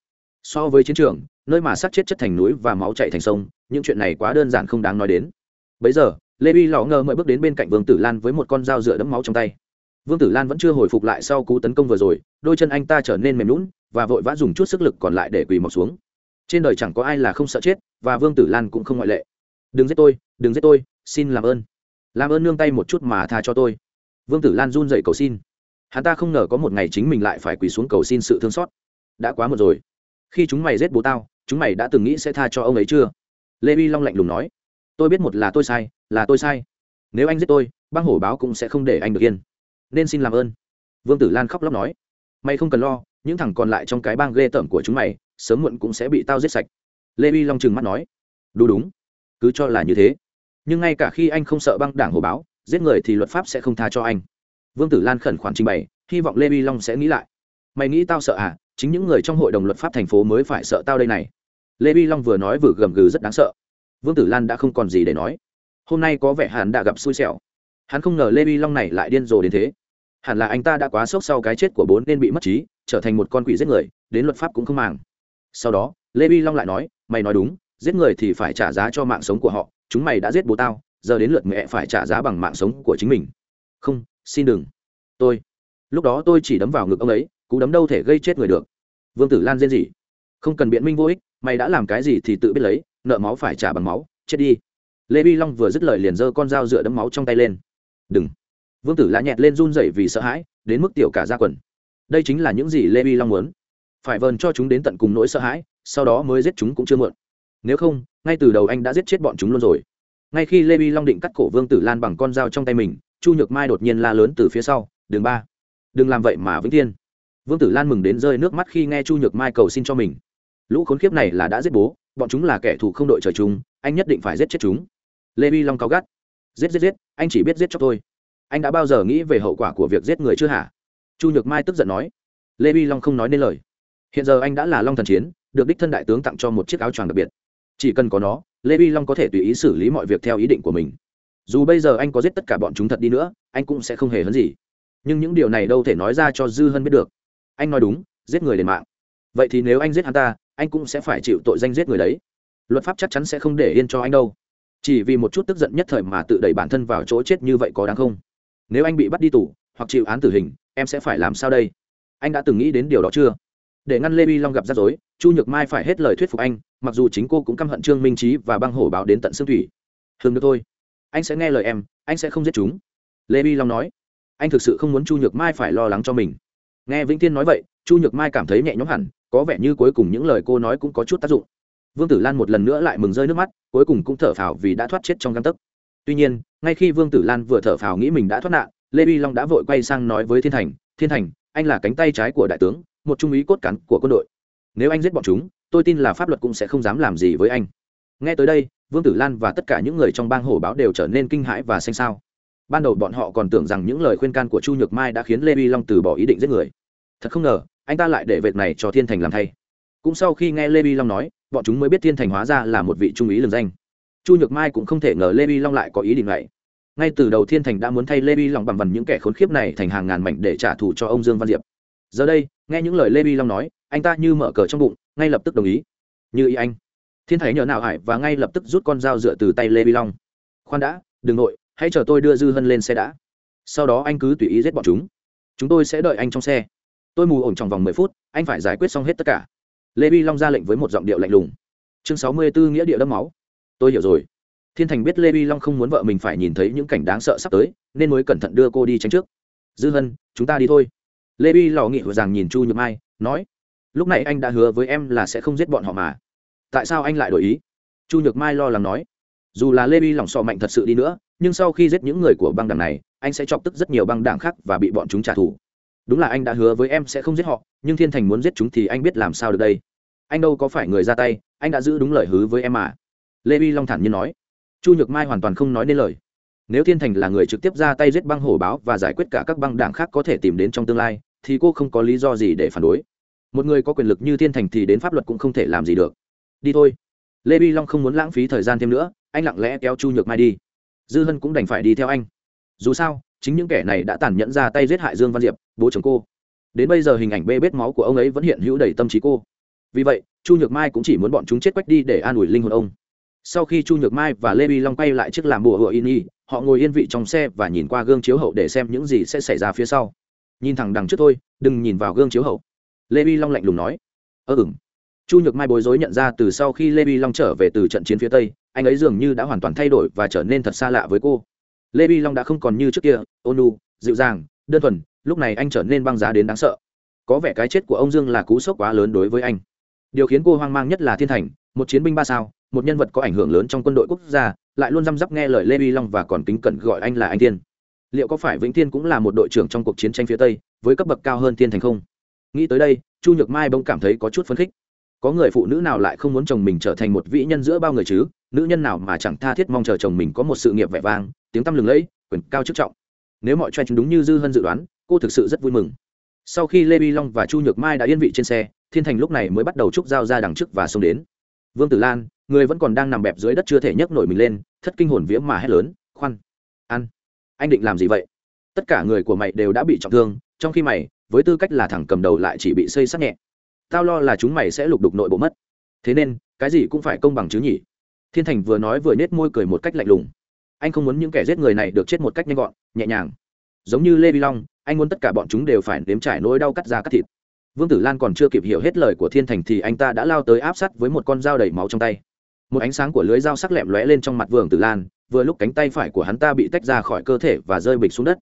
So với chiến trường, nơi mà sát chết chất thành núi và máu chạy thành sông, những chuyện này quá đơn giản không đáng nói đến. Bấy giờ, lê uy lò ngơ mời bước đến bên cạnh vương tử lan với một con dao dựa đẫm máu trong tay. Vương tử lan vẫn chưa hồi phục lại sau cú tấn công vừa rồi, đôi chân anh ta trở nên mềm lún và vội vã dùng chút sức lực còn lại để quỳ mọc xuống. Trên đời chẳng có ai là không sợ chết, và vương tử lan cũng không ngoại lệ. Đừng giết tôi, đừng giết tôi, xin làm ơn. Làm ơn nương tay một chút mà tha cho tôi. Vương tử lan run dậy cầu xin hắn ta không ngờ có một ngày chính mình lại phải quỳ xuống cầu xin sự thương xót. Đã quá một rồi. Khi chúng mày giết bố tao, chúng mày đã từng nghĩ sẽ tha cho ông ấy chưa? Lê vi long lạnh lùng nói. Tôi biết một là tôi sai, là tôi sai. Nếu anh giết tôi băng hổ báo cũng sẽ không để anh được yên. Nên xin làm ơn. Vương tử lan khóc lóc nói. Mày không cần lo, những thằng còn lại trong cái bang ghê tởm của chúng mày, sớm muộn cũng sẽ bị tao giết sạch. Lê vi long trừng mắt nói. Đúng đúng. Cứ cho là như thế. Nhưng ngay cả khi anh không sợ băng đảng hồ báo, giết người thì luật pháp sẽ không tha cho anh vương tử lan khẩn khoản trình bày, hy vọng lê vi long sẽ nghĩ lại. Mày nghĩ tao sợ à? Chính những người trong hội đồng luật pháp thành phố mới phải sợ tao đây này. Lê vi long vừa nói vừa gầm gừ rất đáng sợ. Vương tử lan đã không còn gì để nói. Hôm nay có vẻ hắn đã gặp xui xẻo. Hắn không ngờ lê vi long này lại điên rồ đến thế. Hẳn là anh ta đã quá sốc sau cái chết của bốn nên bị mất trí, trở thành một con quỷ giết người, đến luật pháp cũng không màng. Sau đó, lê vi long lại nói, mày nói đúng, giết người thì phải trả giá cho mạng sống của họ, chúng mày đã giết bố tao, giờ đến lượt mẹ phải trả giá bằng mạng sống của chính mình. Không xin đừng. Tôi. Lúc đó tôi chỉ đấm vào ngực ông ấy, cú đấm đâu thể gây chết người được. Vương tử lan rên gì không cần biện minh vô ích, mày đã làm cái gì thì tự biết lấy, nợ máu phải trả bằng máu, chết đi. Lê vi long vừa dứt lời liền giơ con dao dựa đấm máu trong tay lên. Đừng. Vương tử lã nhẹt lên run rẩy vì sợ hãi, đến mức tiểu cả ra quần. Đây chính là những gì lê vi long muốn. Phải vờn cho chúng đến tận cùng nỗi sợ hãi, sau đó mới giết chúng cũng chưa muộn. Nếu không, ngay từ đầu anh đã giết chết bọn chúng luôn rồi. Ngay khi lê vi long định cắt cổ vương tử lan bằng con dao trong tay mình chu nhược mai đột nhiên la lớn từ phía sau đường ba, đừng làm vậy mà, vĩnh thiên. Vương tử lan mừng đến rơi nước mắt khi nghe chu nhược mai cầu xin cho mình. Lũ khốn kiếp này là đã giết bố, bọn chúng là kẻ thù không đội trời chung, anh nhất định phải giết chết chúng. Lê vi long cao gắt, giết giết giết, anh chỉ biết giết cho tôi anh đã bao giờ nghĩ về hậu quả của việc giết người chưa hả? Chu nhược mai tức giận nói. Lê vi long không nói nên lời. Hiện giờ anh đã là long thần chiến, được đích thân đại tướng tặng cho một chiếc áo choàng đặc biệt. Chỉ cần có nó, lê vi long có thể tùy ý xử lý mọi việc theo ý định của mình dù bây giờ anh có giết tất cả bọn chúng thật đi nữa, anh cũng sẽ không hề hấn gì. Nhưng những điều này đâu thể nói ra cho dư hân biết được. Anh nói đúng, giết người đền mạng. Vậy thì nếu anh giết hắn ta, anh cũng sẽ phải chịu tội danh giết người đấy. Luật pháp chắc chắn sẽ không để yên cho anh đâu. Chỉ vì một chút tức giận nhất thời mà tự đẩy bản thân vào chỗ chết như vậy có đáng không? Nếu anh bị bắt đi tù, hoặc chịu án tử hình, em sẽ phải làm sao đây? Anh đã từng nghĩ đến điều đó chưa? Để ngăn lê vi long gặp rắc rối, chu nhược mai phải hết lời thuyết phục anh, mặc dù chính cô cũng căm hận trương minh trí và băng hổ báo đến tận xương thủy. Hương được thôi anh sẽ nghe lời em, anh sẽ không giết chúng. Lê bi long nói. Anh thực sự không muốn chu nhược mai phải lo lắng cho mình. Nghe vĩnh Tiên nói vậy, chu nhược mai cảm thấy nhẹ nhõm hẳn, có vẻ như cuối cùng những lời cô nói cũng có chút tác dụng. Vương tử lan một lần nữa lại mừng rơi nước mắt, cuối cùng cũng thở phào vì đã thoát chết trong găng tấc. Tuy nhiên, ngay khi vương tử lan vừa thở phào nghĩ mình đã thoát nạn, lê bi long đã vội quay sang nói với thiên thành thiên thành, anh là cánh tay trái của đại tướng, một trung úy cốt cán của quân đội. Nếu anh giết bọn chúng, tôi tin là pháp luật cũng sẽ không dám làm gì với anh. Nghe tới đây vương tử lan và tất cả những người trong bang hổ báo đều trở nên kinh hãi và xanh xao. Ban đầu bọn họ còn tưởng rằng những lời khuyên can của chu nhược mai đã khiến lê vi long từ bỏ ý định giết người. Thật không ngờ, anh ta lại để việc này cho thiên thành làm thay. Cũng sau khi nghe lê vi long nói, bọn chúng mới biết thiên thành hóa ra là một vị trung ý lừng danh. Chu nhược mai cũng không thể ngờ lê vi long lại có ý định này ngay từ đầu thiên thành đã muốn thay lê vi long bằng vằn những kẻ khốn khiếp này thành hàng ngàn mảnh để trả thù cho ông dương văn diệp. Giờ đây, nghe những lời lê vi long nói, anh ta như mở cờ trong bụng, ngay lập tức đồng ý. Như ý anh thiên thái nhờ nào hải và ngay lập tức rút con dao dựa từ tay lê vi long. Khoan đã, đừng nội, hãy chờ tôi đưa dư hân lên xe đã. Sau đó anh cứ tùy ý giết bọn chúng. Chúng tôi sẽ đợi anh trong xe. Tôi mù ổn trong vòng mười phút, anh phải giải quyết xong hết tất cả. Lê vi long ra lệnh với một giọng điệu lạnh lùng. Chương sáu mươi bốn nghĩa địa đẫm máu. Tôi hiểu rồi. Thiên thành biết lê vi long không muốn vợ mình phải nhìn thấy những cảnh đáng sợ sắp tới, nên mới cẩn thận đưa cô đi tránh trước. Dư hân, chúng ta đi thôi. Lê vi lò nghị rằng nhìn chu nhược mai, nói, lúc này anh đã hứa với em là sẽ không giết bọn họ mà tại sao anh lại đổi ý? Chu nhược mai lo lắng nói. Dù là lê vi lòng sọ mạnh thật sự đi nữa, nhưng sau khi giết những người của băng đảng này, anh sẽ chọc tức rất nhiều băng đảng khác và bị bọn chúng trả thù. Đúng là anh đã hứa với em sẽ không giết họ, nhưng thiên thành muốn giết chúng thì anh biết làm sao được đây. Anh đâu có phải người ra tay, anh đã giữ đúng lời hứa với em mà. Lê vi long thản nhiên nói. Chu nhược mai hoàn toàn không nói nên lời. Nếu thiên thành là người trực tiếp ra tay giết băng hổ báo và giải quyết cả các băng đảng khác có thể tìm đến trong tương lai, thì cô không có lý do gì để phản đối. Một người có quyền lực như thiên thành thì đến pháp luật cũng không thể làm gì được đi thôi. Lê vi long không muốn lãng phí thời gian thêm nữa, anh lặng lẽ kéo chu nhược mai đi. Dư hân cũng đành phải đi theo anh. Dù sao, chính những kẻ này đã tàn nhẫn ra tay giết hại dương văn diệp, bố chồng cô. Đến bây giờ hình ảnh bê bết máu của ông ấy vẫn hiện hữu đầy tâm trí cô. Vì vậy, chu nhược mai cũng chỉ muốn bọn chúng chết quách đi để an ủi linh hồn ông. Sau khi chu nhược mai và lê vi long quay lại chiếc làm bùa hựa in y họ ngồi yên vị trong xe và nhìn qua gương chiếu hậu để xem những gì sẽ xảy ra phía sau. Nhìn thẳng đằng trước thôi, đừng nhìn vào gương chiếu hậu. Lê vi long lạnh lùng nói. Ờ, Ơ ừng chu nhược mai bối rối nhận ra từ sau khi lê vi long trở về từ trận chiến phía tây, anh ấy dường như đã hoàn toàn thay đổi và trở nên thật xa lạ với cô. Lê vi long đã không còn như trước kia ônu dịu dàng, đơn thuần, lúc này anh trở nên băng giá đến đáng sợ. Có vẻ cái chết của ông dương là cú sốc quá lớn đối với anh. Điều khiến cô hoang mang nhất là thiên thành, một chiến binh ba sao, một nhân vật có ảnh hưởng lớn trong quân đội quốc gia, lại luôn răm rắp nghe lời lê vi long và còn kính cẩn gọi anh là anh tiên liệu có phải vĩnh Thiên cũng là một đội trưởng trong cuộc chiến tranh phía tây, với cấp bậc cao hơn thiên thành không? Nghĩ tới đây, chu nhược mai bỗng cảm thấy có chút phấn khích có người phụ nữ nào lại không muốn chồng mình trở thành một vĩ nhân giữa bao người chứ? Nữ nhân nào mà chẳng tha thiết mong chờ chồng mình có một sự nghiệp vẻ vang, tiếng tăm lừng lẫy, quyền cao chức trọng. Nếu mọi chuyện đúng như dư hân dự đoán, cô thực sự rất vui mừng. Sau khi lê vi long và chu nhược mai đã yên vị trên xe, thiên thành lúc này mới bắt đầu trúc dao ra đằng trước và xông đến. Vương tử lan, người vẫn còn đang nằm bẹp dưới đất chưa thể nhấc nổi mình lên, thất kinh hồn vía mà hét lớn, khoan, ăn, anh định làm gì vậy? Tất cả người của mày đều đã bị trọng thương, trong khi mày, với tư cách là thằng cầm đầu lại chỉ bị xây sát nhẹ tao lo là chúng mày sẽ lục đục nội bộ mất. Thế nên cái gì cũng phải công bằng chứ nhỉ? Thiên thành vừa nói vừa nết môi cười một cách lạnh lùng. Anh không muốn những kẻ giết người này được chết một cách nhanh gọn nhẹ nhàng. Giống như lê vi long anh muốn tất cả bọn chúng đều phải nếm trải nỗi đau cắt da cắt thịt. Vương tử lan còn chưa kịp hiểu hết lời của thiên thành thì anh ta đã lao tới áp sát với một con dao đầy máu trong tay. Một ánh sáng của lưới dao sắc lẹm lóe lên trong mặt vương tử lan vừa lúc cánh tay phải của hắn ta bị tách ra khỏi cơ thể và rơi bịch xuống đất.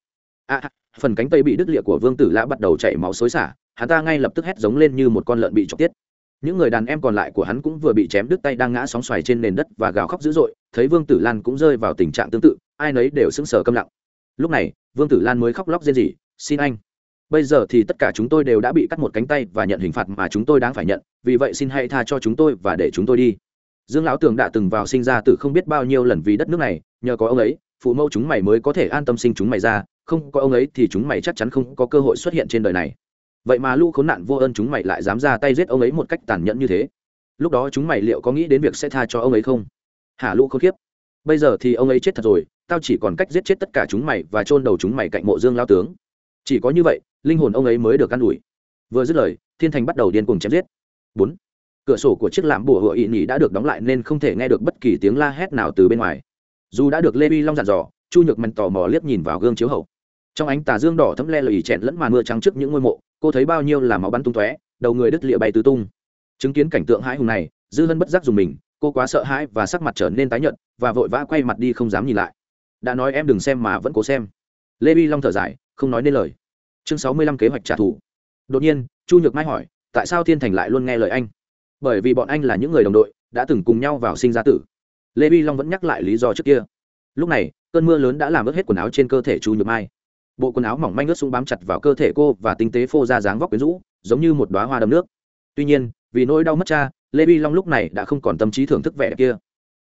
À, phần cánh tay bị đứt lịa của vương tử lã bắt đầu chảy máu xối xả hắn ta ngay lập tức hét giống lên như một con lợn bị chọc tiết. Những người đàn em còn lại của hắn cũng vừa bị chém đứt tay đang ngã sóng xoài trên nền đất và gào khóc dữ dội, thấy vương tử lan cũng rơi vào tình trạng tương tự, ai nấy đều sững sờ câm lặng. Lúc này, vương tử lan mới khóc lóc rên rỉ, xin anh, bây giờ thì tất cả chúng tôi đều đã bị cắt một cánh tay và nhận hình phạt mà chúng tôi đáng phải nhận, vì vậy xin hãy tha cho chúng tôi và để chúng tôi đi. Dương lão tường đã từng vào sinh ra từ không biết bao nhiêu lần vì đất nước này, nhờ có ông ấy, phụ mẫu chúng mày mới có thể an tâm sinh chúng mày ra, không có ông ấy thì chúng mày chắc chắn không có cơ hội xuất hiện trên đời này vậy mà lũ khốn nạn vô ơn chúng mày lại dám ra tay giết ông ấy một cách tàn nhẫn như thế? Lúc đó chúng mày liệu có nghĩ đến việc sẽ tha cho ông ấy không? Hả, lũ khốn kiếp bây giờ thì ông ấy chết thật rồi, tao chỉ còn cách giết chết tất cả chúng mày và chôn đầu chúng mày cạnh mộ dương lao tướng. Chỉ có như vậy, linh hồn ông ấy mới được an ủi. Vừa dứt lời, thiên thành bắt đầu điên cuồng chém giết. Bốn. Cửa sổ của chiếc làm bùa hựa ị nhị đã được đóng lại nên không thể nghe được bất kỳ tiếng la hét nào từ bên ngoài. Dù đã được lê vi long dặn dò, chu nhược mạnh tò mò liếc nhìn vào gương chiếu hậu trong ánh tà dương đỏ thấm le lì chẹn lẫn màn mưa trắng trước những ngôi mộ, cô thấy bao nhiêu là máu bắn tung tóe, đầu người đứt lịa bay tứ tung. Chứng kiến cảnh tượng hãi hùng này, dư hân bất giác dùng mình, cô quá sợ hãi và sắc mặt trở nên tái nhợt, và vội vã quay mặt đi không dám nhìn lại. Đã nói em đừng xem mà vẫn cố xem. Lê vi long thở dài, không nói nên lời. Chương sáu mươi lăm kế hoạch trả thù. Đột nhiên, chu nhược mai hỏi, tại sao thiên thành lại luôn nghe lời anh? Bởi vì bọn anh là những người đồng đội, đã từng cùng nhau vào sinh ra tử. Lê vi long vẫn nhắc lại lý do trước kia. Lúc này, cơn mưa lớn đã làm ướt hết quần áo trên cơ thể chu nhược mai bộ quần áo mỏng manh ướt sung bám chặt vào cơ thể cô và tinh tế phô ra dáng vóc quyến rũ, giống như một đoá hoa đầm nước. Tuy nhiên, vì nỗi đau mất cha, lê vi long lúc này đã không còn tâm trí thưởng thức vẻ đẹp kia.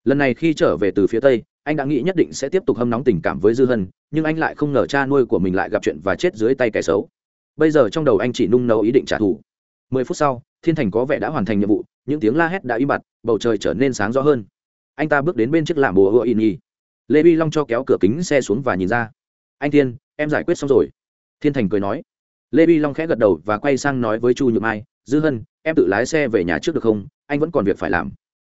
Lần này khi trở về từ phía tây, anh đã nghĩ nhất định sẽ tiếp tục hâm nóng tình cảm với dư hân, nhưng anh lại không ngờ cha nuôi của mình lại gặp chuyện và chết dưới tay kẻ xấu. Bây giờ trong đầu anh chỉ nung nấu ý định trả thù. Mười phút sau, thiên thành có vẻ đã hoàn thành nhiệm vụ, những tiếng la hét đã im bặt, bầu trời trở nên sáng rõ hơn. Anh ta bước đến bên chiếc lạm bùa hựa in nhi. Lê vi long cho kéo cửa kính xe xuống và nhìn ra. Anh thiên em giải quyết xong rồi. Thiên thành cười nói. Lê vi long khẽ gật đầu và quay sang nói với chu nhược mai, dư hân, em tự lái xe về nhà trước được không? Anh vẫn còn việc phải làm.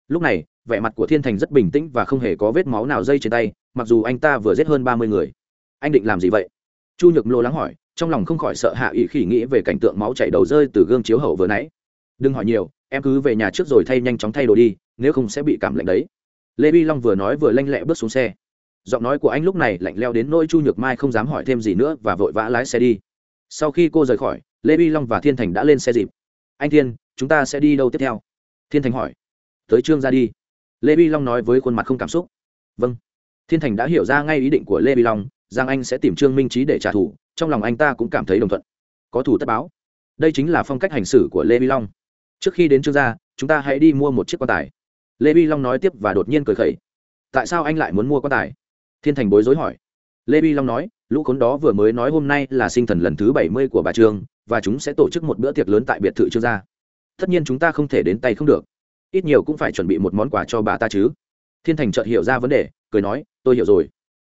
Lúc này, vẻ mặt của thiên thành rất bình tĩnh và không hề có vết máu nào dây trên tay, mặc dù anh ta vừa giết hơn ba mươi người. Anh định làm gì vậy? Chu nhược lô lắng hỏi, trong lòng không khỏi sợ hạ ý khỉ nghĩ về cảnh tượng máu chảy đầu rơi từ gương chiếu hậu vừa nãy. Đừng hỏi nhiều, em cứ về nhà trước rồi thay nhanh chóng thay đồ đi, nếu không sẽ bị cảm lạnh đấy. Lê vi long vừa nói vừa lanh lẹ bước xuống xe giọng nói của anh lúc này lạnh leo đến nỗi chu nhược mai không dám hỏi thêm gì nữa và vội vã lái xe đi. Sau khi cô rời khỏi, lê vi long và thiên thành đã lên xe dịp. Anh thiên, chúng ta sẽ đi đâu tiếp theo? Thiên thành hỏi. Tới trương ra đi. Lê vi long nói với khuôn mặt không cảm xúc. Vâng. Thiên thành đã hiểu ra ngay ý định của lê vi long, rằng anh sẽ tìm trương minh trí để trả thù, trong lòng anh ta cũng cảm thấy đồng thuận. Có thủ tất báo. Đây chính là phong cách hành xử của lê vi long. Trước khi đến trương gia, chúng ta hãy đi mua một chiếc quan tài. Lê vi long nói tiếp và đột nhiên cười khẩy. Tại sao anh lại muốn mua quan tài? Thiên thành bối rối hỏi. Lê bi long nói, lũ khốn đó vừa mới nói hôm nay là sinh thần lần thứ bảy mươi của bà trương, và chúng sẽ tổ chức một bữa tiệc lớn tại biệt thự trương gia. Tất nhiên chúng ta không thể đến tay không được. Ít nhiều cũng phải chuẩn bị một món quà cho bà ta chứ. Thiên thành chợt hiểu ra vấn đề, cười nói, tôi hiểu rồi.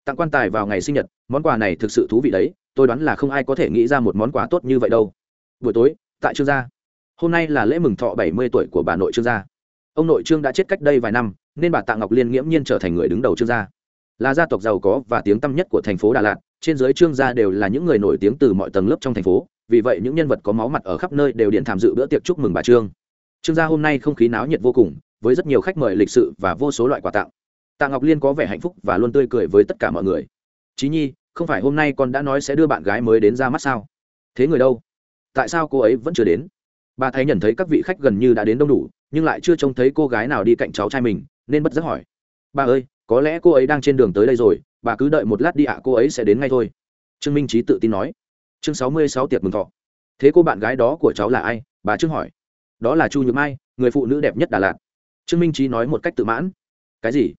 Tặng quan tài vào ngày sinh nhật, món quà này thực sự thú vị đấy, tôi đoán là không ai có thể nghĩ ra một món quà tốt như vậy đâu. Buổi tối, tại trương gia. Hôm nay là lễ mừng thọ bảy mươi tuổi của bà nội trương gia. Ông nội trương đã chết cách đây vài năm, nên bà tạ ngọc liên nghiễm nhiên trở thành người đứng đầu trương gia là gia tộc giàu có và tiếng tăm nhất của thành phố đà lạt, trên dưới trương gia đều là những người nổi tiếng từ mọi tầng lớp trong thành phố, vì vậy những nhân vật có máu mặt ở khắp nơi đều điện tham dự bữa tiệc chúc mừng bà trương. Trương gia hôm nay không khí náo nhiệt vô cùng, với rất nhiều khách mời lịch sự và vô số loại quà tặng. Tạ ngọc liên có vẻ hạnh phúc và luôn tươi cười với tất cả mọi người. Chí nhi, không phải hôm nay con đã nói sẽ đưa bạn gái mới đến ra mắt sao? Thế người đâu? Tại sao cô ấy vẫn chưa đến? Bà thấy nhận thấy các vị khách gần như đã đến đông đủ, nhưng lại chưa trông thấy cô gái nào đi cạnh cháu trai mình, nên bất giác hỏi. Bà ơi có lẽ cô ấy đang trên đường tới đây rồi, bà cứ đợi một lát đi ạ, cô ấy sẽ đến ngay thôi. Trương minh trí tự tin nói. Chương sáu mươi sáu tiệc mừng thọ. Thế cô bạn gái đó của cháu là ai? Bà trương hỏi. Đó là chu nhược mai, người phụ nữ đẹp nhất đà lạt. Trương minh trí nói một cách tự mãn. Cái gì?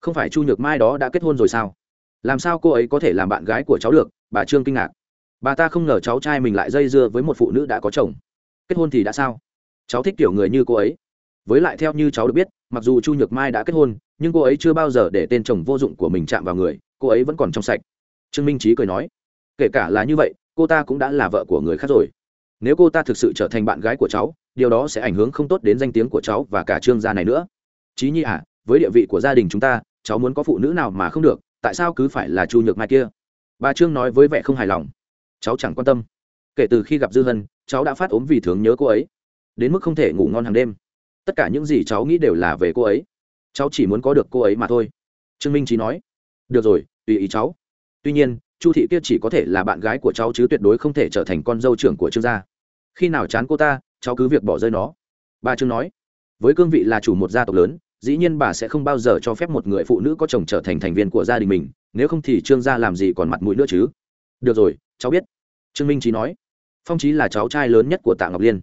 Không phải chu nhược mai đó đã kết hôn rồi sao? Làm sao cô ấy có thể làm bạn gái của cháu được? Bà trương kinh ngạc. Bà ta không ngờ cháu trai mình lại dây dưa với một phụ nữ đã có chồng. Kết hôn thì đã sao? Cháu thích kiểu người như cô ấy với lại theo như cháu được biết, mặc dù chu nhược mai đã kết hôn, nhưng cô ấy chưa bao giờ để tên chồng vô dụng của mình chạm vào người, cô ấy vẫn còn trong sạch. Trương minh trí cười nói, kể cả là như vậy, cô ta cũng đã là vợ của người khác rồi. Nếu cô ta thực sự trở thành bạn gái của cháu, điều đó sẽ ảnh hưởng không tốt đến danh tiếng của cháu và cả trương gia này nữa. Chí nhi à với địa vị của gia đình chúng ta, cháu muốn có phụ nữ nào mà không được, tại sao cứ phải là chu nhược mai kia? Bà trương nói với vẻ không hài lòng. Cháu chẳng quan tâm. Kể từ khi gặp dư hân, cháu đã phát ốm vì thường nhớ cô ấy. Đến mức không thể ngủ ngon hàng đêm tất cả những gì cháu nghĩ đều là về cô ấy. Cháu chỉ muốn có được cô ấy mà thôi. Trương minh trí nói. Được rồi, tùy ý cháu. Tuy nhiên, chu thị kia chỉ có thể là bạn gái của cháu chứ tuyệt đối không thể trở thành con dâu trưởng của trương gia. Khi nào chán cô ta, cháu cứ việc bỏ rơi nó. Bà trương nói. Với cương vị là chủ một gia tộc lớn, dĩ nhiên bà sẽ không bao giờ cho phép một người phụ nữ có chồng trở thành thành viên của gia đình mình, nếu không thì trương gia làm gì còn mặt mũi nữa chứ. Được rồi, cháu biết. Trương minh trí nói. Phong trí là cháu trai lớn nhất của tạ ngọc liên.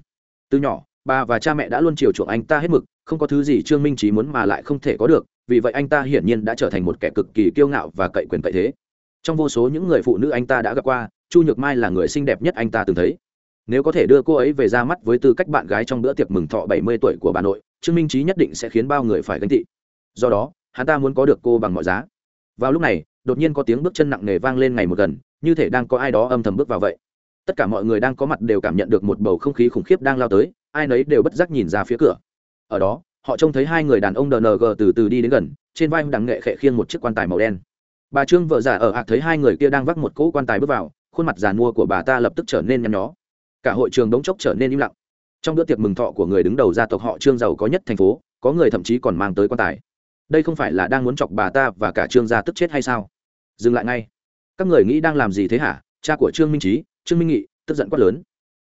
Từ nhỏ bà và cha mẹ đã luôn chiều chuộng anh ta hết mực, không có thứ gì trương minh trí muốn mà lại không thể có được, vì vậy anh ta hiển nhiên đã trở thành một kẻ cực kỳ kiêu ngạo và cậy quyền cậy thế. Trong vô số những người phụ nữ anh ta đã gặp qua, chu nhược mai là người xinh đẹp nhất anh ta từng thấy. Nếu có thể đưa cô ấy về ra mắt với tư cách bạn gái trong bữa tiệc mừng thọ bảy mươi tuổi của bà nội, trương minh trí nhất định sẽ khiến bao người phải gánh tị. Do đó, hắn ta muốn có được cô bằng mọi giá. Vào lúc này, đột nhiên có tiếng bước chân nặng nề vang lên ngày một gần, như thể đang có ai đó âm thầm bước vào vậy. Tất cả mọi người đang có mặt đều cảm nhận được một bầu không khí khủng khiếp đang lao tới ai nấy đều bất giác nhìn ra phía cửa. Ở đó, họ trông thấy hai người đàn ông đng từ từ đi đến gần, trên vai đằng nghệ khệ khiêng một chiếc quan tài màu đen. Bà trương vợ già ở hạc thấy hai người kia đang vác một cỗ quan tài bước vào, khuôn mặt giàn mua của bà ta lập tức trở nên nhăn nhó. Cả hội trường đống chốc trở nên im lặng. Trong bữa tiệc mừng thọ của người đứng đầu gia tộc họ trương giàu có nhất thành phố, có người thậm chí còn mang tới quan tài. Đây không phải là đang muốn chọc bà ta và cả trương gia tức chết hay sao? Dừng lại ngay. Các người nghĩ đang làm gì thế hả? Cha của trương minh trí trương minh nghị, tức giận quát lớn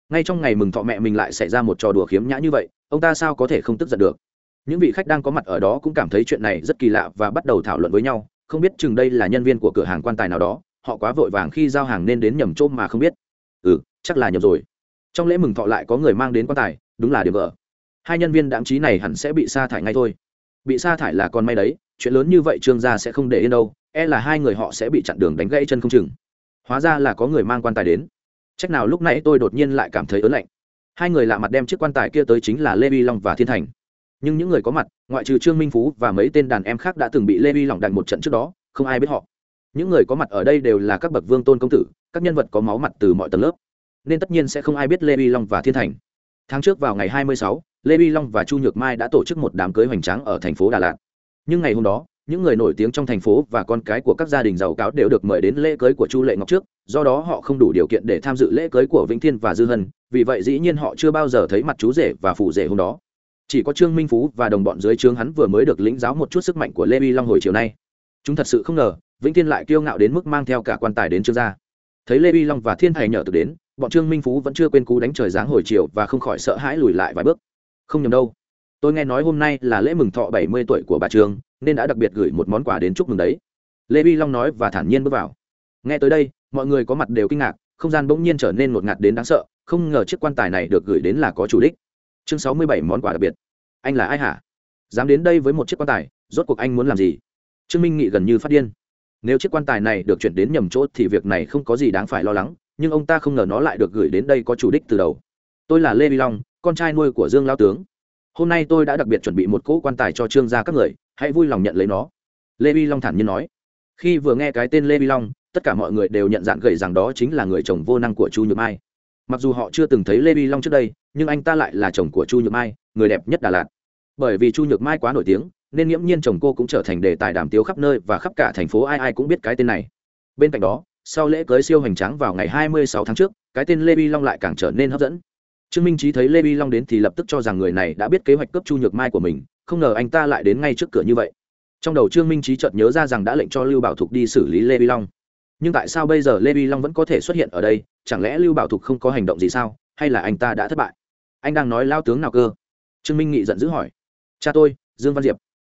ngay trong ngày mừng thọ mẹ mình lại xảy ra một trò đùa khiếm nhã như vậy, ông ta sao có thể không tức giận được? Những vị khách đang có mặt ở đó cũng cảm thấy chuyện này rất kỳ lạ và bắt đầu thảo luận với nhau, không biết chừng đây là nhân viên của cửa hàng quan tài nào đó, họ quá vội vàng khi giao hàng nên đến nhầm chỗ mà không biết. Ừ chắc là nhầm rồi. Trong lễ mừng thọ lại có người mang đến quan tài, đúng là điểm vợ. Hai nhân viên đáng trí này hẳn sẽ bị sa thải ngay thôi. Bị sa thải là con may đấy, chuyện lớn như vậy trương gia sẽ không để yên đâu e là hai người họ sẽ bị chặn đường đánh gãy chân không chừng. Hóa ra là có người mang quan tài đến chắc nào lúc nãy tôi đột nhiên lại cảm thấy ớn lạnh. Hai người lạ mặt đem chiếc quan tài kia tới chính là lê vi long và thiên thành. Nhưng những người có mặt ngoại trừ trương minh phú và mấy tên đàn em khác đã từng bị lê vi long đánh một trận trước đó không ai biết họ. Những người có mặt ở đây đều là các bậc vương tôn công tử các nhân vật có máu mặt từ mọi tầng lớp. Nên tất nhiên sẽ không ai biết lê vi long và thiên thành. Tháng trước vào ngày 26, lê vi long và chu nhược mai đã tổ chức một đám cưới hoành tráng ở thành phố đà lạt. Nhưng ngày hôm đó những người nổi tiếng trong thành phố và con cái của các gia đình giàu cáo đều được mời đến lễ cưới của chu lệ ngọc trước, do đó họ không đủ điều kiện để tham dự lễ cưới của vĩnh thiên và dư hân, vì vậy dĩ nhiên họ chưa bao giờ thấy mặt chú rể và phụ rể hôm đó. Chỉ có trương minh phú và đồng bọn dưới trướng hắn vừa mới được lĩnh giáo một chút sức mạnh của lê vi long hồi chiều nay. Chúng thật sự không ngờ, vĩnh thiên lại kiêu ngạo đến mức mang theo cả quan tài đến trương gia. Thấy lê vi long và thiên thầy nhờ từ đến, bọn trương minh phú vẫn chưa quên cú đánh trời giáng hồi chiều và không khỏi sợ hãi lùi lại vài bước. Không nhầm đâu. Tôi nghe nói hôm nay là lễ mừng thọ bảy mươi tuổi của bà trương nên đã đặc biệt gửi một món quà đến chúc mừng đấy. Lê vi long nói và thản nhiên bước vào. Nghe tới đây, mọi người có mặt đều kinh ngạc, không gian bỗng nhiên trở nên ngột ngạt đến đáng sợ, không ngờ chiếc quan tài này được gửi đến là có chủ đích. Chương sáu mươi bảy món quà đặc biệt. Anh là ai hả? Dám đến đây với một chiếc quan tài, rốt cuộc anh muốn làm gì? Trương minh nghị gần như phát điên. Nếu chiếc quan tài này được chuyển đến nhầm chỗ thì việc này không có gì đáng phải lo lắng, nhưng ông ta không ngờ nó lại được gửi đến đây có chủ đích từ đầu. Tôi là lê vi long, con trai nuôi của dương lao tướng. Hôm nay tôi đã đặc biệt chuẩn bị một cỗ quan tài cho trương gia các người hãy vui lòng nhận lấy nó. Lê vi long thản nhiên nói. Khi vừa nghe cái tên lê vi long, tất cả mọi người đều nhận dạng gầy rằng đó chính là người chồng vô năng của chu nhược mai. Mặc dù họ chưa từng thấy lê vi long trước đây, nhưng anh ta lại là chồng của chu nhược mai, người đẹp nhất đà lạt. Bởi vì chu nhược mai quá nổi tiếng, nên nghiễm nhiên chồng cô cũng trở thành đề tài đàm tiếu khắp nơi và khắp cả thành phố ai ai cũng biết cái tên này. Bên cạnh đó, sau lễ cưới siêu hoành tráng vào ngày 26 tháng trước, cái tên lê vi long lại càng trở nên hấp dẫn. Trương minh trí thấy lê vi long đến thì lập tức cho rằng người này đã biết kế hoạch cướp chu nhược mai của mình không ngờ anh ta lại đến ngay trước cửa như vậy. Trong đầu trương minh trí chợt nhớ ra rằng đã lệnh cho lưu bảo thục đi xử lý lê vi long. Nhưng tại sao bây giờ lê vi long vẫn có thể xuất hiện ở đây? Chẳng lẽ lưu bảo thục không có hành động gì sao? Hay là anh ta đã thất bại? Anh đang nói lao tướng nào cơ? Trương minh nghị giận dữ hỏi. Cha tôi, dương văn diệp.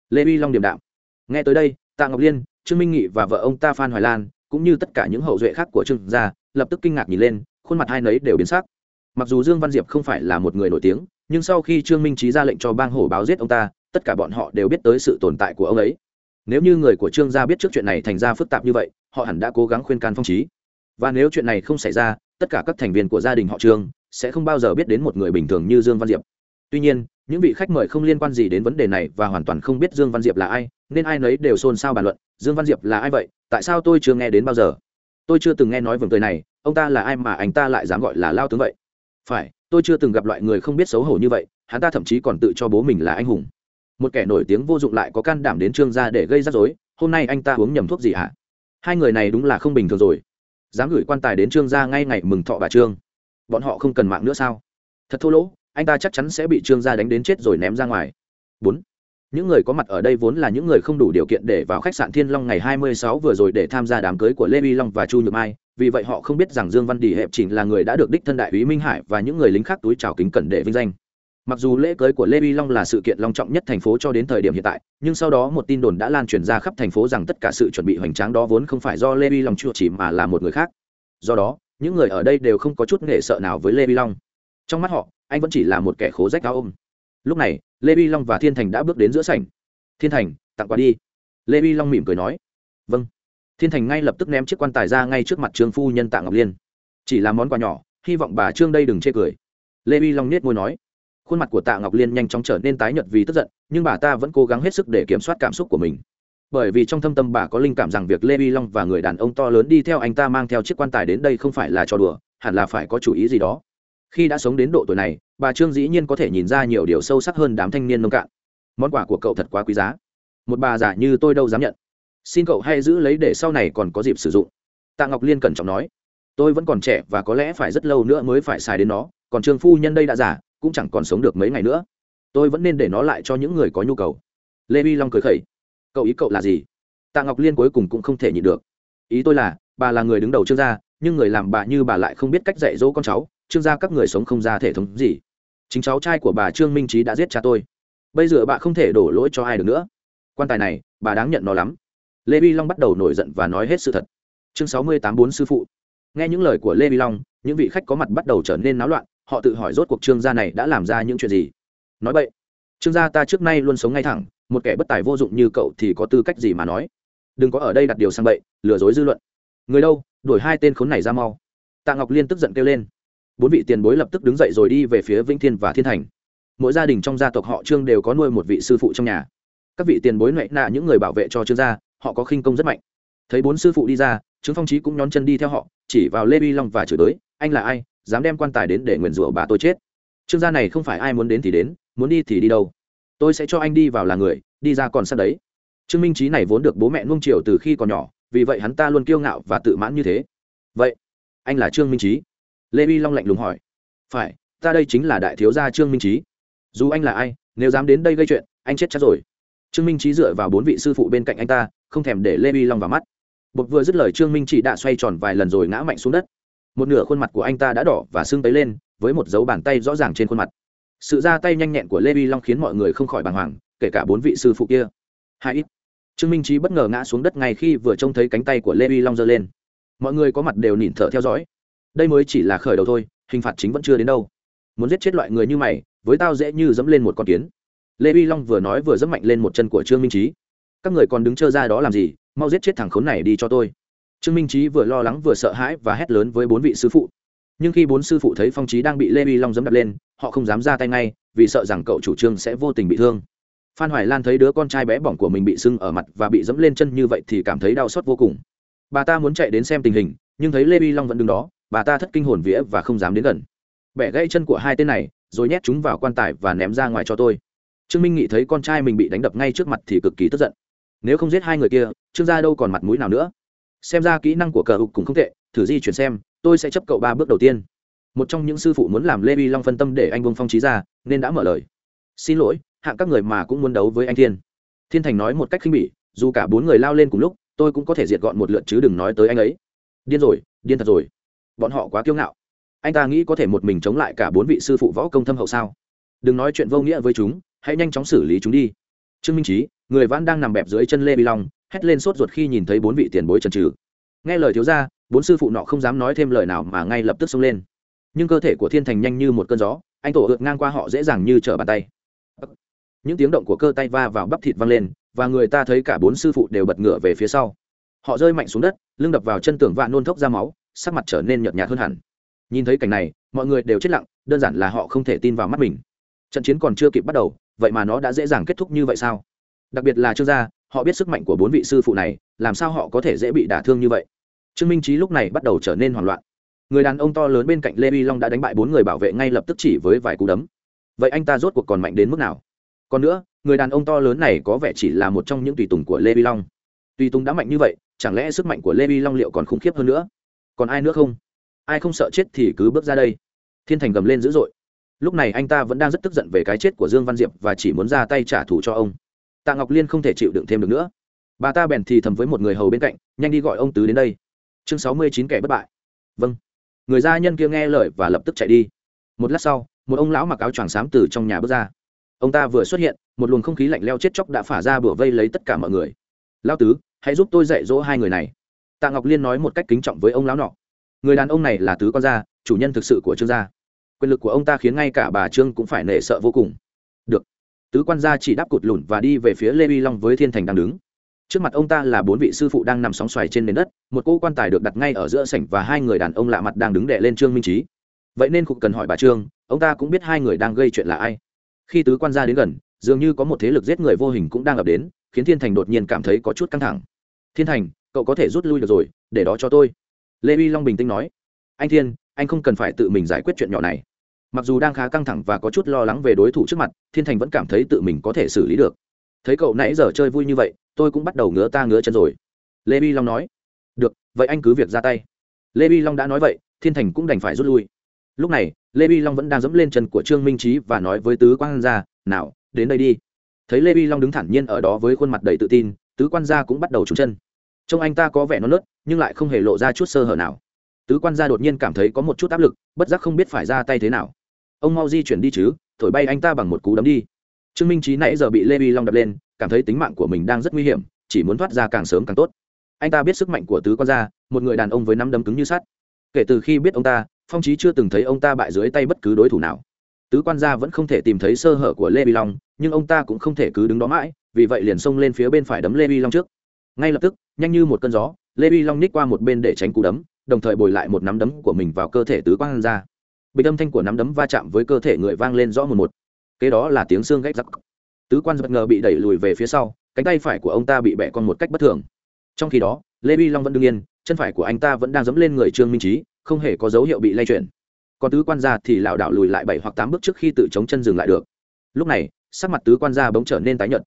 Lê vi long điềm đạm. Nghe tới đây, tạ ngọc liên, trương minh nghị và vợ ông ta phan hoài lan, cũng như tất cả những hậu duệ khác của trương gia, lập tức kinh ngạc nhìn lên, khuôn mặt hai nấy đều biến sắc. Mặc dù dương văn diệp không phải là một người nổi tiếng, nhưng sau khi trương minh trí ra lệnh cho bang hổ báo giết ông ta tất cả bọn họ đều biết tới sự tồn tại của ông ấy. Nếu như người của trương gia biết trước chuyện này thành ra phức tạp như vậy, họ hẳn đã cố gắng khuyên can phong trí. Và nếu chuyện này không xảy ra, tất cả các thành viên của gia đình họ trương sẽ không bao giờ biết đến một người bình thường như dương văn diệp. Tuy nhiên, những vị khách mời không liên quan gì đến vấn đề này và hoàn toàn không biết dương văn diệp là ai, nên ai nấy đều xôn xao bàn luận, dương văn diệp là ai vậy? Tại sao tôi chưa nghe đến bao giờ? Tôi chưa từng nghe nói vườn cười này, ông ta là ai mà anh ta lại dám gọi là lao tướng vậy? Phải, tôi chưa từng gặp loại người không biết xấu hổ như vậy, hắn ta thậm chí còn tự cho bố mình là anh hùng một kẻ nổi tiếng vô dụng lại có can đảm đến trương gia để gây rắc rối, hôm nay anh ta uống nhầm thuốc gì hả? Hai người này đúng là không bình thường rồi. Dám gửi quan tài đến trương gia ngay ngày mừng thọ bà trương. Bọn họ không cần mạng nữa sao? Thật thô lỗ, anh ta chắc chắn sẽ bị trương gia đánh đến chết rồi ném ra ngoài. Bốn. Những người có mặt ở đây vốn là những người không đủ điều kiện để vào khách sạn thiên long ngày 26 vừa rồi để tham gia đám cưới của lê vi long và chu nhược mai. Vì vậy họ không biết rằng dương văn đi hẹp chỉnh là người đã được đích thân đại úy minh hải và những người lính khác túi trào kính cẩn để vinh danh mặc dù lễ cưới của lê vi long là sự kiện long trọng nhất thành phố cho đến thời điểm hiện tại, nhưng sau đó một tin đồn đã lan truyền ra khắp thành phố rằng tất cả sự chuẩn bị hoành tráng đó vốn không phải do lê vi long chua chỉ mà là một người khác. Do đó, những người ở đây đều không có chút nghệ sợ nào với lê vi long. Trong mắt họ, anh vẫn chỉ là một kẻ khố rách áo ôm. Lúc này, lê vi long và thiên thành đã bước đến giữa sảnh. Thiên thành, tặng quà đi. Lê vi long mỉm cười nói. Vâng. Thiên thành ngay lập tức ném chiếc quan tài ra ngay trước mặt trương phu nhân tạ ngọc liên. Chỉ là món quà nhỏ, hy vọng bà trương đây đừng chê cười. Lê vi long nết môi nói khuôn mặt của tạ ngọc liên nhanh chóng trở nên tái nhợt vì tức giận, nhưng bà ta vẫn cố gắng hết sức để kiểm soát cảm xúc của mình. Bởi vì trong thâm tâm bà có linh cảm rằng việc lê vi long và người đàn ông to lớn đi theo anh ta mang theo chiếc quan tài đến đây không phải là trò đùa, hẳn là phải có chủ ý gì đó. Khi đã sống đến độ tuổi này, bà trương dĩ nhiên có thể nhìn ra nhiều điều sâu sắc hơn đám thanh niên nông cạn. Món quà của cậu thật quá quý giá. Một bà già như tôi đâu dám nhận. Xin cậu hãy giữ lấy để sau này còn có dịp sử dụng. Tạ ngọc liên cẩn trọng nói. Tôi vẫn còn trẻ và có lẽ phải rất lâu nữa mới phải xài đến nó, còn trương phu nhân đây đã giả cũng chẳng còn sống được mấy ngày nữa. Tôi vẫn nên để nó lại cho những người có nhu cầu. Lê vi long cười khẩy. Cậu ý cậu là gì? Tạ ngọc liên cuối cùng cũng không thể nhịn được. Ý tôi là, bà là người đứng đầu trương gia, nhưng người làm bà như bà lại không biết cách dạy dỗ con cháu. Trương gia các người sống không ra thể thống gì. Chính cháu trai của bà trương minh trí đã giết cha tôi. Bây giờ bà không thể đổ lỗi cho ai được nữa. Quan tài này, bà đáng nhận nó lắm. Lê vi long bắt đầu nổi giận và nói hết sự thật. Chương sáu mươi tám bốn sư phụ. Nghe những lời của lê vi long, những vị khách có mặt bắt đầu trở nên náo loạn họ tự hỏi rốt cuộc trương gia này đã làm ra những chuyện gì. Nói vậy, trương gia ta trước nay luôn sống ngay thẳng, một kẻ bất tài vô dụng như cậu thì có tư cách gì mà nói? Đừng có ở đây đặt điều sang bậy, lừa dối dư luận. Người đâu, đuổi hai tên khốn này ra mau. Tạ ngọc liên tức giận kêu lên. Bốn vị tiền bối lập tức đứng dậy rồi đi về phía vĩnh thiên và thiên thành. Mỗi gia đình trong gia tộc họ trương đều có nuôi một vị sư phụ trong nhà. Các vị tiền bối nệ nạ những người bảo vệ cho trương gia, họ có khinh công rất mạnh. Thấy bốn sư phụ đi ra, trương phong trí cũng nhón chân đi theo họ, chỉ vào lê vi long và chửi tới anh là ai? Dám đem quan tài đến để nguyền rủa bà tôi chết. Trương gia này không phải ai muốn đến thì đến, muốn đi thì đi đâu. Tôi sẽ cho anh đi vào là người, đi ra còn sát đấy. Trương minh trí này vốn được bố mẹ nuông chiều từ khi còn nhỏ, vì vậy hắn ta luôn kiêu ngạo và tự mãn như thế. Vậy, anh là trương minh trí lê vi long lạnh lùng hỏi. Phải, ta đây chính là đại thiếu gia trương minh trí dù anh là ai, nếu dám đến đây gây chuyện, anh chết chắc rồi. Trương minh trí dựa vào bốn vị sư phụ bên cạnh anh ta, không thèm để lê vi long vào mắt. Bột vừa dứt lời trương minh trí đã xoay tròn vài lần rồi ngã mạnh xuống đất một nửa khuôn mặt của anh ta đã đỏ và sưng tấy lên, với một dấu bàn tay rõ ràng trên khuôn mặt. Sự ra tay nhanh nhẹn của lê vi long khiến mọi người không khỏi bàng hoàng, kể cả bốn vị sư phụ kia. Hai ít. Trương minh trí bất ngờ ngã xuống đất ngay khi vừa trông thấy cánh tay của lê vi long giơ lên. Mọi người có mặt đều nhìn thở theo dõi. Đây mới chỉ là khởi đầu thôi, hình phạt chính vẫn chưa đến đâu. Muốn giết chết loại người như mày, với tao dễ như dẫm lên một con kiến. Lê vi long vừa nói vừa dẫm mạnh lên một chân của trương minh trí. Các người còn đứng trơ ra đó làm gì? Mau giết chết thằng khốn này đi cho tôi trương minh trí vừa lo lắng vừa sợ hãi và hét lớn với bốn vị sư phụ. Nhưng khi bốn sư phụ thấy phong trí đang bị lê vi long dẫm đập lên, họ không dám ra tay ngay, vì sợ rằng cậu chủ trương sẽ vô tình bị thương. Phan hoài lan thấy đứa con trai bé bỏng của mình bị sưng ở mặt và bị dẫm lên chân như vậy thì cảm thấy đau xót vô cùng. Bà ta muốn chạy đến xem tình hình, nhưng thấy lê vi long vẫn đứng đó, bà ta thất kinh hồn vía và không dám đến gần. Bẻ gãy chân của hai tên này, rồi nhét chúng vào quan tài và ném ra ngoài cho tôi. Trương minh nghị thấy con trai mình bị đánh đập ngay trước mặt thì cực kỳ tức giận. Nếu không giết hai người kia, trương gia đâu còn mặt mũi nào nữa xem ra kỹ năng của cờ hục cũng không tệ, thử di chuyển xem, tôi sẽ chấp cậu ba bước đầu tiên. Một trong những sư phụ muốn làm lê vi long phân tâm để anh Vương phong trí ra, nên đã mở lời. Xin lỗi, hạng các người mà cũng muốn đấu với anh thiên. Thiên thành nói một cách khinh bỉ, dù cả bốn người lao lên cùng lúc, tôi cũng có thể diệt gọn một lượt chứ đừng nói tới anh ấy. Điên rồi, điên thật rồi. Bọn họ quá kiêu ngạo. Anh ta nghĩ có thể một mình chống lại cả bốn vị sư phụ võ công thâm hậu sao? Đừng nói chuyện vô nghĩa với chúng, hãy nhanh chóng xử lý chúng đi. Trương minh trí người vãn đang nằm bẹp dưới chân lê vi long, hét lên sốt ruột khi nhìn thấy bốn vị tiền bối trần trừ nghe lời thiếu ra bốn sư phụ nọ không dám nói thêm lời nào mà ngay lập tức xông lên. Nhưng cơ thể của thiên thành nhanh như một cơn gió, anh tổ ượt ngang qua họ dễ dàng như trở bàn tay. Những tiếng động của cơ tay va vào bắp thịt văng lên, và người ta thấy cả bốn sư phụ đều bật ngửa về phía sau. Họ rơi mạnh xuống đất, lưng đập vào chân tường vạn nôn thốc ra máu, sắc mặt trở nên nhợt nhạt hơn hẳn. Nhìn thấy cảnh này, mọi người đều chết lặng, đơn giản là họ không thể tin vào mắt mình. Trận chiến còn chưa kịp bắt đầu, vậy mà nó đã dễ dàng kết thúc như vậy sao? Đặc biệt là trương gia, họ biết sức mạnh của bốn vị sư phụ này, làm sao họ có thể dễ bị đả thương như vậy? Trương minh trí lúc này bắt đầu trở nên hoảng loạn. Người đàn ông to lớn bên cạnh lê vi long đã đánh bại bốn người bảo vệ ngay lập tức chỉ với vài cú đấm. Vậy anh ta rốt cuộc còn mạnh đến mức nào? Còn nữa, người đàn ông to lớn này có vẻ chỉ là một trong những tùy tùng của lê vi long. Tùy tùng đã mạnh như vậy, chẳng lẽ sức mạnh của lê vi long liệu còn khủng khiếp hơn nữa? Còn ai nữa không? Ai không sợ chết thì cứ bước ra đây. Thiên thành gầm lên dữ dội. Lúc này anh ta vẫn đang rất tức giận về cái chết của dương văn diệp và chỉ muốn ra tay trả thù cho ông tạ ngọc liên không thể chịu đựng thêm được nữa. Bà ta bèn thì thầm với một người hầu bên cạnh, nhanh đi gọi ông tứ đến đây. Chương sáu mươi chín kẻ bất bại. Vâng. Người gia nhân kia nghe lời và lập tức chạy đi. Một lát sau, một ông lão mặc áo choàng xám từ trong nhà bước ra. Ông ta vừa xuất hiện, một luồng không khí lạnh leo chết chóc đã phả ra bửa vây lấy tất cả mọi người. Lao tứ, hãy giúp tôi dạy dỗ hai người này. Tạ ngọc liên nói một cách kính trọng với ông lão nọ. Người đàn ông này là tứ con gia, chủ nhân thực sự của trương gia. Quyền lực của ông ta khiến ngay cả bà trương cũng phải nể sợ vô cùng tứ quan gia chỉ đáp cụt lùn và đi về phía lê vi long với thiên thành đang đứng. Trước mặt ông ta là bốn vị sư phụ đang nằm sóng xoài trên nền đất, một cô quan tài được đặt ngay ở giữa sảnh và hai người đàn ông lạ mặt đang đứng đệ lên trương minh trí. Vậy nên cục cần hỏi bà trương, ông ta cũng biết hai người đang gây chuyện là ai. Khi tứ quan gia đến gần, dường như có một thế lực giết người vô hình cũng đang ập đến, khiến thiên thành đột nhiên cảm thấy có chút căng thẳng. Thiên thành, cậu có thể rút lui được rồi, để đó cho tôi. Lê uy long bình tĩnh nói. Anh thiên, anh không cần phải tự mình giải quyết chuyện nhỏ này mặc dù đang khá căng thẳng và có chút lo lắng về đối thủ trước mặt, thiên thành vẫn cảm thấy tự mình có thể xử lý được. Thấy cậu nãy giờ chơi vui như vậy, tôi cũng bắt đầu ngứa ta ngứa chân rồi. Lê bi long nói, được, vậy anh cứ việc ra tay. Lê bi long đã nói vậy, thiên thành cũng đành phải rút lui. Lúc này, lê bi long vẫn đang dẫm lên chân của trương minh trí và nói với tứ quan gia, nào, đến đây đi. Thấy lê bi long đứng thản nhiên ở đó với khuôn mặt đầy tự tin, tứ quan gia cũng bắt đầu trúng chân. Trông anh ta có vẻ non nớt, nhưng lại không hề lộ ra chút sơ hở nào. Tứ quan gia đột nhiên cảm thấy có một chút áp lực, bất giác không biết phải ra tay thế nào ông mau di chuyển đi chứ, thổi bay anh ta bằng một cú đấm đi. Trương minh trí nãy giờ bị lê vi long đập lên, cảm thấy tính mạng của mình đang rất nguy hiểm, chỉ muốn thoát ra càng sớm càng tốt. Anh ta biết sức mạnh của tứ quan gia, một người đàn ông với năm đấm cứng như sắt. Kể từ khi biết ông ta, phong trí chưa từng thấy ông ta bại dưới tay bất cứ đối thủ nào. Tứ quan gia vẫn không thể tìm thấy sơ hở của lê vi long, nhưng ông ta cũng không thể cứ đứng đó mãi, vì vậy liền xông lên phía bên phải đấm lê vi long trước. Ngay lập tức, nhanh như một cơn gió, lê vi long ních qua một bên để tránh cú đấm, đồng thời bồi lại một nắm đấm của mình vào cơ thể tứ quan gia bịch âm thanh của nắm đấm va chạm với cơ thể người vang lên rõ một một. Kế đó là tiếng xương gãy rắc. Tứ quan bất ngờ bị đẩy lùi về phía sau, cánh tay phải của ông ta bị bẻ con một cách bất thường. Trong khi đó, lê vi long vẫn đương yên, chân phải của anh ta vẫn đang dẫm lên người trương minh trí, không hề có dấu hiệu bị lay chuyển. Còn tứ quan gia thì lảo đảo lùi lại bảy hoặc tám bước trước khi tự chống chân dừng lại được. Lúc này, sắc mặt tứ quan gia bỗng trở nên tái nhợt.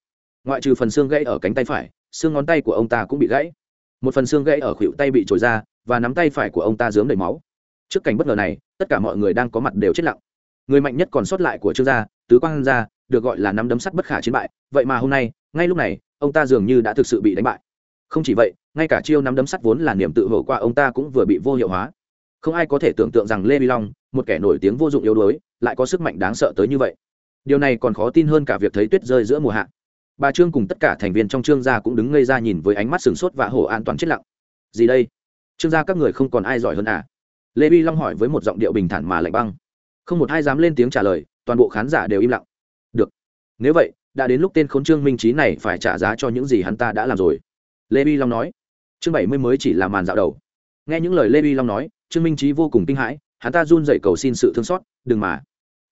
Ngoại trừ phần xương gãy ở cánh tay phải, xương ngón tay của ông ta cũng bị gãy. Một phần xương gãy ở khuỷu tay bị trồi ra, và nắm tay phải của ông ta dướm đầy máu trước cảnh bất ngờ này, tất cả mọi người đang có mặt đều chết lặng. Người mạnh nhất còn sót lại của trương gia, tứ quang gia, được gọi là nắm đấm sắt bất khả chiến bại. Vậy mà hôm nay, ngay lúc này, ông ta dường như đã thực sự bị đánh bại. Không chỉ vậy, ngay cả chiêu nắm đấm sắt vốn là niềm tự hổ qua ông ta cũng vừa bị vô hiệu hóa. Không ai có thể tưởng tượng rằng lê vi long, một kẻ nổi tiếng vô dụng yếu đuối, lại có sức mạnh đáng sợ tới như vậy. Điều này còn khó tin hơn cả việc thấy tuyết rơi giữa mùa hạ. Bà trương cùng tất cả thành viên trong trương gia cũng đứng ngây ra nhìn với ánh mắt sửng sốt và hổ an toàn chết lặng. Gì đây? Trương gia các người không còn ai giỏi hơn à? Lê vi long hỏi với một giọng điệu bình thản mà lạnh băng. Không một ai dám lên tiếng trả lời, toàn bộ khán giả đều im lặng. Được. Nếu vậy, đã đến lúc tên khốn trương minh trí này phải trả giá cho những gì hắn ta đã làm rồi. Lê vi long nói. Chương bảy mươi mới chỉ là màn dạo đầu. Nghe những lời lê vi long nói, trương minh trí vô cùng kinh hãi, hắn ta run dậy cầu xin sự thương xót, đừng mà.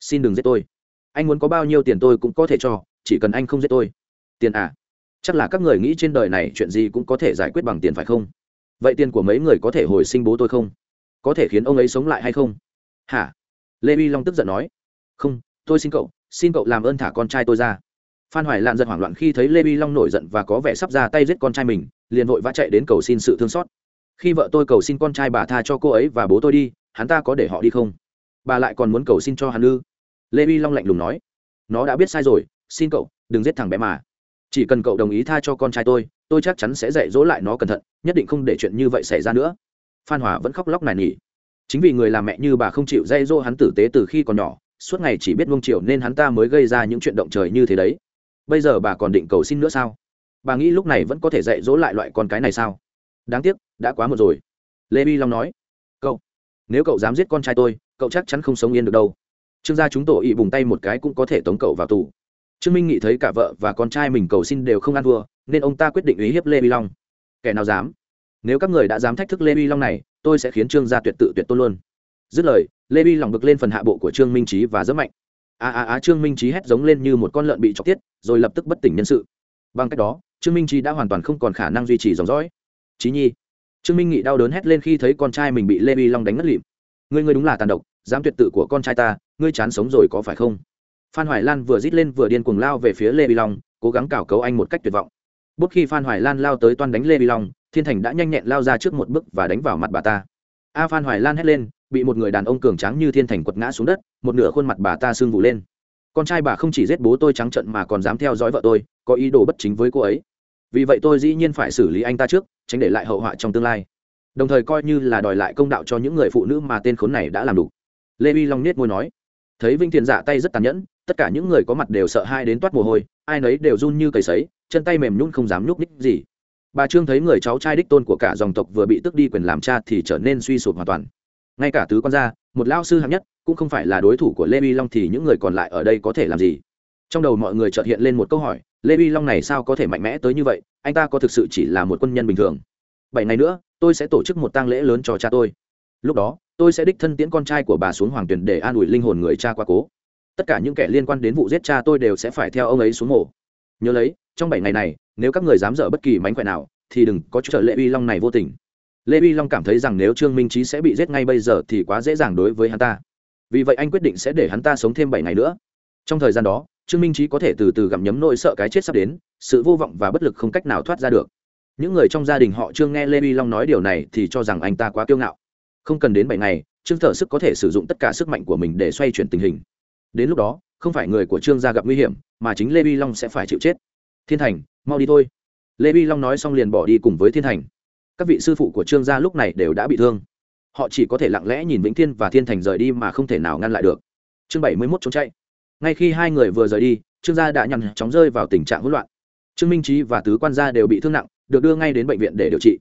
Xin đừng giết tôi. Anh muốn có bao nhiêu tiền tôi cũng có thể cho, chỉ cần anh không giết tôi. Tiền à? Chắc là các người nghĩ trên đời này chuyện gì cũng có thể giải quyết bằng tiền phải không? Vậy tiền của mấy người có thể hồi sinh bố tôi không? Có thể khiến ông ấy sống lại hay không? Hả? Lê vi long tức giận nói. Không, tôi xin cậu xin cậu làm ơn thả con trai tôi ra. Phan hoài lan giật hoảng loạn khi thấy lê vi long nổi giận và có vẻ sắp ra tay giết con trai mình, liền vội vã chạy đến cầu xin sự thương xót. Khi vợ tôi cầu xin con trai bà tha cho cô ấy và bố tôi đi, hắn ta có để họ đi không? Bà lại còn muốn cầu xin cho hắn ư? Lê vi long lạnh lùng nói. Nó đã biết sai rồi, xin cậu, đừng giết thằng bé mà. Chỉ cần cậu đồng ý tha cho con trai tôi tôi chắc chắn sẽ dạy dỗ lại nó cẩn thận, nhất định không để chuyện như vậy xảy ra nữa phan hòa vẫn khóc lóc nài nỉ. Chính vì người làm mẹ như bà không chịu dạy dỗ hắn tử tế từ khi còn nhỏ, suốt ngày chỉ biết nuông chiều nên hắn ta mới gây ra những chuyện động trời như thế đấy. Bây giờ bà còn định cầu xin nữa sao? Bà nghĩ lúc này vẫn có thể dạy dỗ lại loại con cái này sao? Đáng tiếc, đã quá một rồi. Lê bi long nói, cậu, nếu cậu dám giết con trai tôi, cậu chắc chắn không sống yên được đâu. Trương gia chúng tổ ị bùng tay một cái cũng có thể tống cậu vào tù. Trương minh nghị thấy cả vợ và con trai mình cầu xin đều không ăn thua, nên ông ta quyết định uy hiếp lê bi long. Kẻ nào dám? Nếu các người đã dám thách thức lê bi long này, tôi sẽ khiến trương gia tuyệt tự tuyệt tôn luôn. Dứt lời, lê bi lòng bực lên phần hạ bộ của trương minh trí và rất mạnh. A a a trương minh trí hét giống lên như một con lợn bị chọc tiết, rồi lập tức bất tỉnh nhân sự. Bằng cách đó, trương minh trí đã hoàn toàn không còn khả năng duy trì dòng dõi. Trí nhi, trương minh nghị đau đớn hét lên khi thấy con trai mình bị lê bi long đánh ngất lịm. Ngươi ngươi đúng là tàn độc, dám tuyệt tự của con trai ta, ngươi chán sống rồi có phải không? Phan hoài lan vừa rít lên vừa điên cuồng lao về phía lê bi long, cố gắng cào cấu anh một cách tuyệt vọng. Bút khi phan hoài lan lao tới toan đánh lê bi long thiên thành đã nhanh nhẹn lao ra trước một bước và đánh vào mặt bà ta. A phan hoài lan hét lên, bị một người đàn ông cường tráng như thiên thành quật ngã xuống đất, một nửa khuôn mặt bà ta sưng vụ lên. Con trai bà không chỉ giết bố tôi trắng trận mà còn dám theo dõi vợ tôi, có ý đồ bất chính với cô ấy. Vì vậy tôi dĩ nhiên phải xử lý anh ta trước, tránh để lại hậu họa trong tương lai. Đồng thời coi như là đòi lại công đạo cho những người phụ nữ mà tên khốn này đã làm đủ. Lê vi long nết môi nói, thấy vinh thiền dạ tay rất tàn nhẫn, tất cả những người có mặt đều sợ hai đến toát mồ hôi, ai nấy đều run như cầy sấy, chân tay mềm nhún không dám nhúc nhích gì bà trương thấy người cháu trai đích tôn của cả dòng tộc vừa bị tước đi quyền làm cha thì trở nên suy sụp hoàn toàn. Ngay cả tứ quan gia, một lao sư hạng nhất, cũng không phải là đối thủ của lê vi long thì những người còn lại ở đây có thể làm gì? Trong đầu mọi người chợt hiện lên một câu hỏi, lê vi long này sao có thể mạnh mẽ tới như vậy? Anh ta có thực sự chỉ là một quân nhân bình thường? Bảy ngày nữa, tôi sẽ tổ chức một tang lễ lớn cho cha tôi. Lúc đó, tôi sẽ đích thân tiễn con trai của bà xuống hoàng tuyền để an ủi linh hồn người cha qua cố. Tất cả những kẻ liên quan đến vụ giết cha tôi đều sẽ phải theo ông ấy xuống mổ nhớ lấy, trong bảy ngày này nếu các người dám dở bất kỳ mánh khỏe nào, thì đừng có trợ lệ uy long này vô tình. Lê uy long cảm thấy rằng nếu trương minh trí sẽ bị giết ngay bây giờ thì quá dễ dàng đối với hắn ta. Vì vậy anh quyết định sẽ để hắn ta sống thêm bảy ngày nữa. Trong thời gian đó, trương minh trí có thể từ từ gặm nhấm nỗi sợ cái chết sắp đến, sự vô vọng và bất lực không cách nào thoát ra được. Những người trong gia đình họ trương nghe lê vi long nói điều này thì cho rằng anh ta quá kiêu ngạo. Không cần đến bảy ngày, trương thở sức có thể sử dụng tất cả sức mạnh của mình để xoay chuyển tình hình. Đến lúc đó, không phải người của trương gia gặp nguy hiểm, mà chính lê vi long sẽ phải chịu chết. Thiên thành mau đi thôi. Lê vi long nói xong liền bỏ đi cùng với thiên thành. Các vị sư phụ của trương gia lúc này đều đã bị thương. Họ chỉ có thể lặng lẽ nhìn vĩnh thiên và thiên thành rời đi mà không thể nào ngăn lại được. Chương bảy mươi mốt trốn chạy. Ngay khi hai người vừa rời đi, trương gia đã nhằm chóng rơi vào tình trạng hỗn loạn. Trương minh trí và tứ quan gia đều bị thương nặng, được đưa ngay đến bệnh viện để điều trị.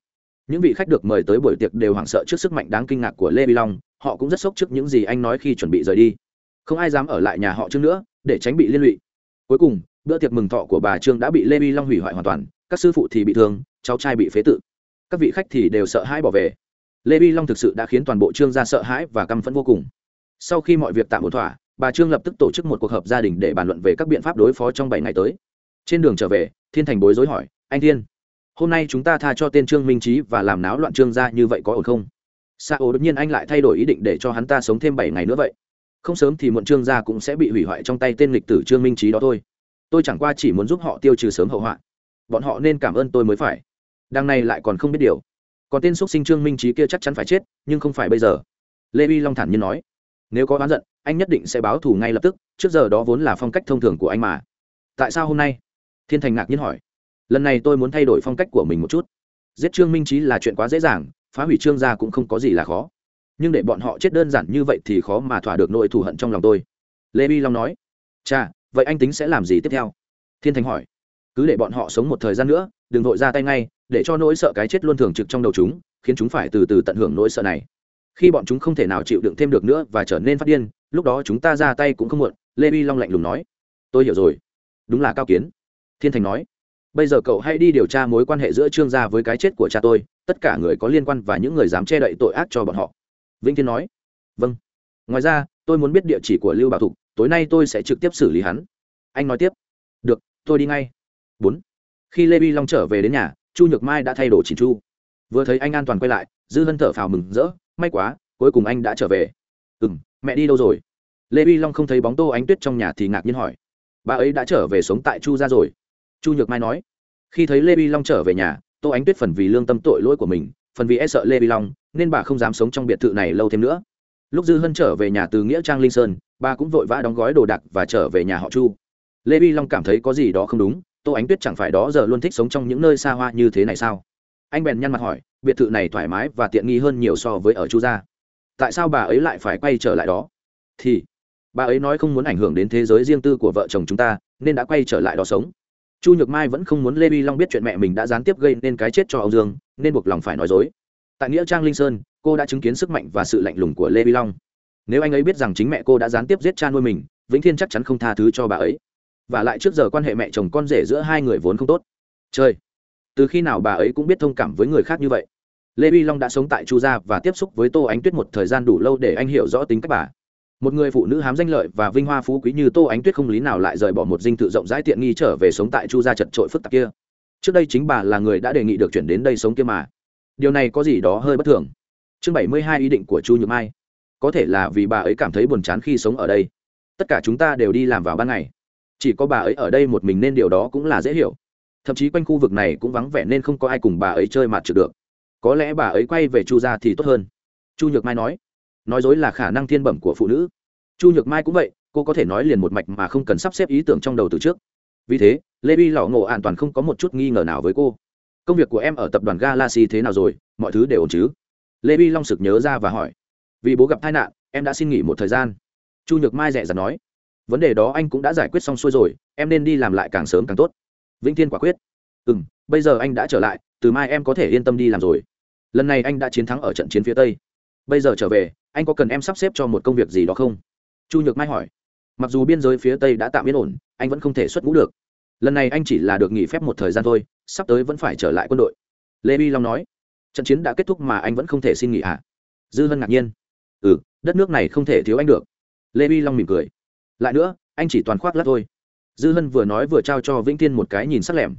Những vị khách được mời tới buổi tiệc đều hoảng sợ trước sức mạnh đáng kinh ngạc của lê vi long, họ cũng rất sốc trước những gì anh nói khi chuẩn bị rời đi. Không ai dám ở lại nhà họ trương nữa, để tránh bị liên lụy. Cuối cùng bữa tiệc mừng thọ của bà trương đã bị lê vi long hủy hoại hoàn toàn, các sư phụ thì bị thương, cháu trai bị phế tự. Các vị khách thì đều sợ hãi bỏ về. Lê vi long thực sự đã khiến toàn bộ trương gia sợ hãi và căm phẫn vô cùng. Sau khi mọi việc tạm ổn thỏa, bà trương lập tức tổ chức một cuộc họp gia đình để bàn luận về các biện pháp đối phó trong bảy ngày tới. Trên đường trở về, thiên thành bối rối hỏi, anh thiên, hôm nay chúng ta tha cho tên trương minh trí và làm náo loạn trương gia như vậy có ổn không? Sa ô đột nhiên anh lại thay đổi ý định để cho hắn ta sống thêm bảy ngày nữa vậy. Không sớm thì muộn trương gia cũng sẽ bị hủy hoại trong tay tên lịch tử trương minh trí đó thôi tôi chẳng qua chỉ muốn giúp họ tiêu trừ sớm hậu họa. Bọn họ nên cảm ơn tôi mới phải. Đằng này lại còn không biết điều. Còn tên x sinh trương minh trí kia chắc chắn phải chết, nhưng không phải bây giờ. Lê vi long thản nhiên nói, nếu có oán giận, anh nhất định sẽ báo thù ngay lập tức, trước giờ đó vốn là phong cách thông thường của anh mà. Tại sao hôm nay? Thiên thành ngạc nhiên hỏi. Lần này tôi muốn thay đổi phong cách của mình một chút. Giết trương minh trí là chuyện quá dễ dàng, phá hủy trương gia cũng không có gì là khó. Nhưng để bọn họ chết đơn giản như vậy thì khó mà thỏa được nỗi thù hận trong lòng tôi. Lê vi long nói. Cha vậy anh tính sẽ làm gì tiếp theo? Thiên thành hỏi. Cứ để bọn họ sống một thời gian nữa, đừng vội ra tay ngay, để cho nỗi sợ cái chết luôn thường trực trong đầu chúng, khiến chúng phải từ từ tận hưởng nỗi sợ này. Khi bọn chúng không thể nào chịu đựng thêm được nữa và trở nên phát điên, lúc đó chúng ta ra tay cũng không muộn, lê vi long lạnh lùng nói. Tôi hiểu rồi. Đúng là cao kiến. Thiên thành nói. Bây giờ cậu hãy đi điều tra mối quan hệ giữa trương gia với cái chết của cha tôi, tất cả người có liên quan và những người dám che đậy tội ác cho bọn họ. Vĩnh thiên nói. Vâng. Ngoài ra, tôi muốn biết địa chỉ của lưu bảo thục tối nay tôi sẽ trực tiếp xử lý hắn. Anh nói tiếp. Được, tôi đi ngay. Bốn. Khi lê vi long trở về đến nhà, chu nhược mai đã thay đổi chỉnh chu. Vừa thấy anh an toàn quay lại, dư hân thở phào mừng rỡ, may quá, cuối cùng anh đã trở về. Ừ m mẹ đi đâu rồi? Lê vi long không thấy bóng tô ánh tuyết trong nhà thì ngạc nhiên hỏi. Bà ấy đã trở về sống tại chu ra rồi. Chu nhược mai nói. Khi thấy lê vi long trở về nhà, tô ánh tuyết phần vì lương tâm tội lỗi của mình, phần vì e sợ lê vi long, nên bà không dám sống trong biệt thự này lâu thêm nữa. Lúc dư hân trở về nhà từ nghĩa trang linh sơn bà cũng vội vã đóng gói đồ đạc và trở về nhà họ chu. Lê vi long cảm thấy có gì đó không đúng, tô ánh tuyết chẳng phải đó giờ luôn thích sống trong những nơi xa hoa như thế này sao? Anh bèn nhăn mặt hỏi, biệt thự này thoải mái và tiện nghi hơn nhiều so với ở chu gia. Tại sao bà ấy lại phải quay trở lại đó? Thì, bà ấy nói không muốn ảnh hưởng đến thế giới riêng tư của vợ chồng chúng ta, nên đã quay trở lại đó sống. Chu nhược mai vẫn không muốn lê vi long biết chuyện mẹ mình đã gián tiếp gây nên cái chết cho ông dương, nên buộc lòng phải nói dối. Tại nghĩa trang linh sơn, cô đã chứng kiến sức mạnh và sự lạnh lùng của lê vi long nếu anh ấy biết rằng chính mẹ cô đã gián tiếp giết cha nuôi mình, vĩnh thiên chắc chắn không tha thứ cho bà ấy. Và lại trước giờ quan hệ mẹ chồng con rể giữa hai người vốn không tốt. Chơi từ khi nào bà ấy cũng biết thông cảm với người khác như vậy? Lê vi long đã sống tại chu gia và tiếp xúc với tô ánh tuyết một thời gian đủ lâu để anh hiểu rõ tính cách bà. Một người phụ nữ hám danh lợi và vinh hoa phú quý như tô ánh tuyết không lý nào lại rời bỏ một dinh thự rộng rãi tiện nghi trở về sống tại chu gia chật trội phức tạp kia. Trước đây chính bà là người đã đề nghị được chuyển đến đây sống kia mà. Điều này có gì đó hơi bất thường. Chương bảy mươi hai ý định của chu nhược mai có thể là vì bà ấy cảm thấy buồn chán khi sống ở đây. Tất cả chúng ta đều đi làm vào ban ngày. Chỉ có bà ấy ở đây một mình nên điều đó cũng là dễ hiểu. Thậm chí quanh khu vực này cũng vắng vẻ nên không có ai cùng bà ấy chơi mặt trượt được. Có lẽ bà ấy quay về chu gia thì tốt hơn. Chu nhược mai nói. Nói dối là khả năng thiên bẩm của phụ nữ. Chu nhược mai cũng vậy, cô có thể nói liền một mạch mà không cần sắp xếp ý tưởng trong đầu từ trước. Vì thế, lê vi lỏ ngộ an toàn không có một chút nghi ngờ nào với cô. Công việc của em ở tập đoàn galaxy thế nào rồi? Mọi thứ đều ổn chứ? Lê vi long sực nhớ ra và hỏi vì bố gặp tai nạn, em đã xin nghỉ một thời gian. Chu nhược mai dẹ dặt nói, vấn đề đó anh cũng đã giải quyết xong xuôi rồi, em nên đi làm lại càng sớm càng tốt. Vĩnh thiên quả quyết ừ m bây giờ anh đã trở lại, từ mai em có thể yên tâm đi làm rồi. Lần này anh đã chiến thắng ở trận chiến phía tây. Bây giờ trở về, anh có cần em sắp xếp cho một công việc gì đó không? Chu nhược mai hỏi, mặc dù biên giới phía tây đã tạm yên ổn, anh vẫn không thể xuất ngũ được. Lần này anh chỉ là được nghỉ phép một thời gian thôi, sắp tới vẫn phải trở lại quân đội. Lê bi long nói, trận chiến đã kết thúc mà anh vẫn không thể xin nghỉ ạ à? dư hân ngạc nhiên ừ đất nước này không thể thiếu anh được. Lê vi long mỉm cười. Lại nữa, anh chỉ toàn khoác lắc thôi. Dư hân vừa nói vừa trao cho vĩnh thiên một cái nhìn sắc lẻm.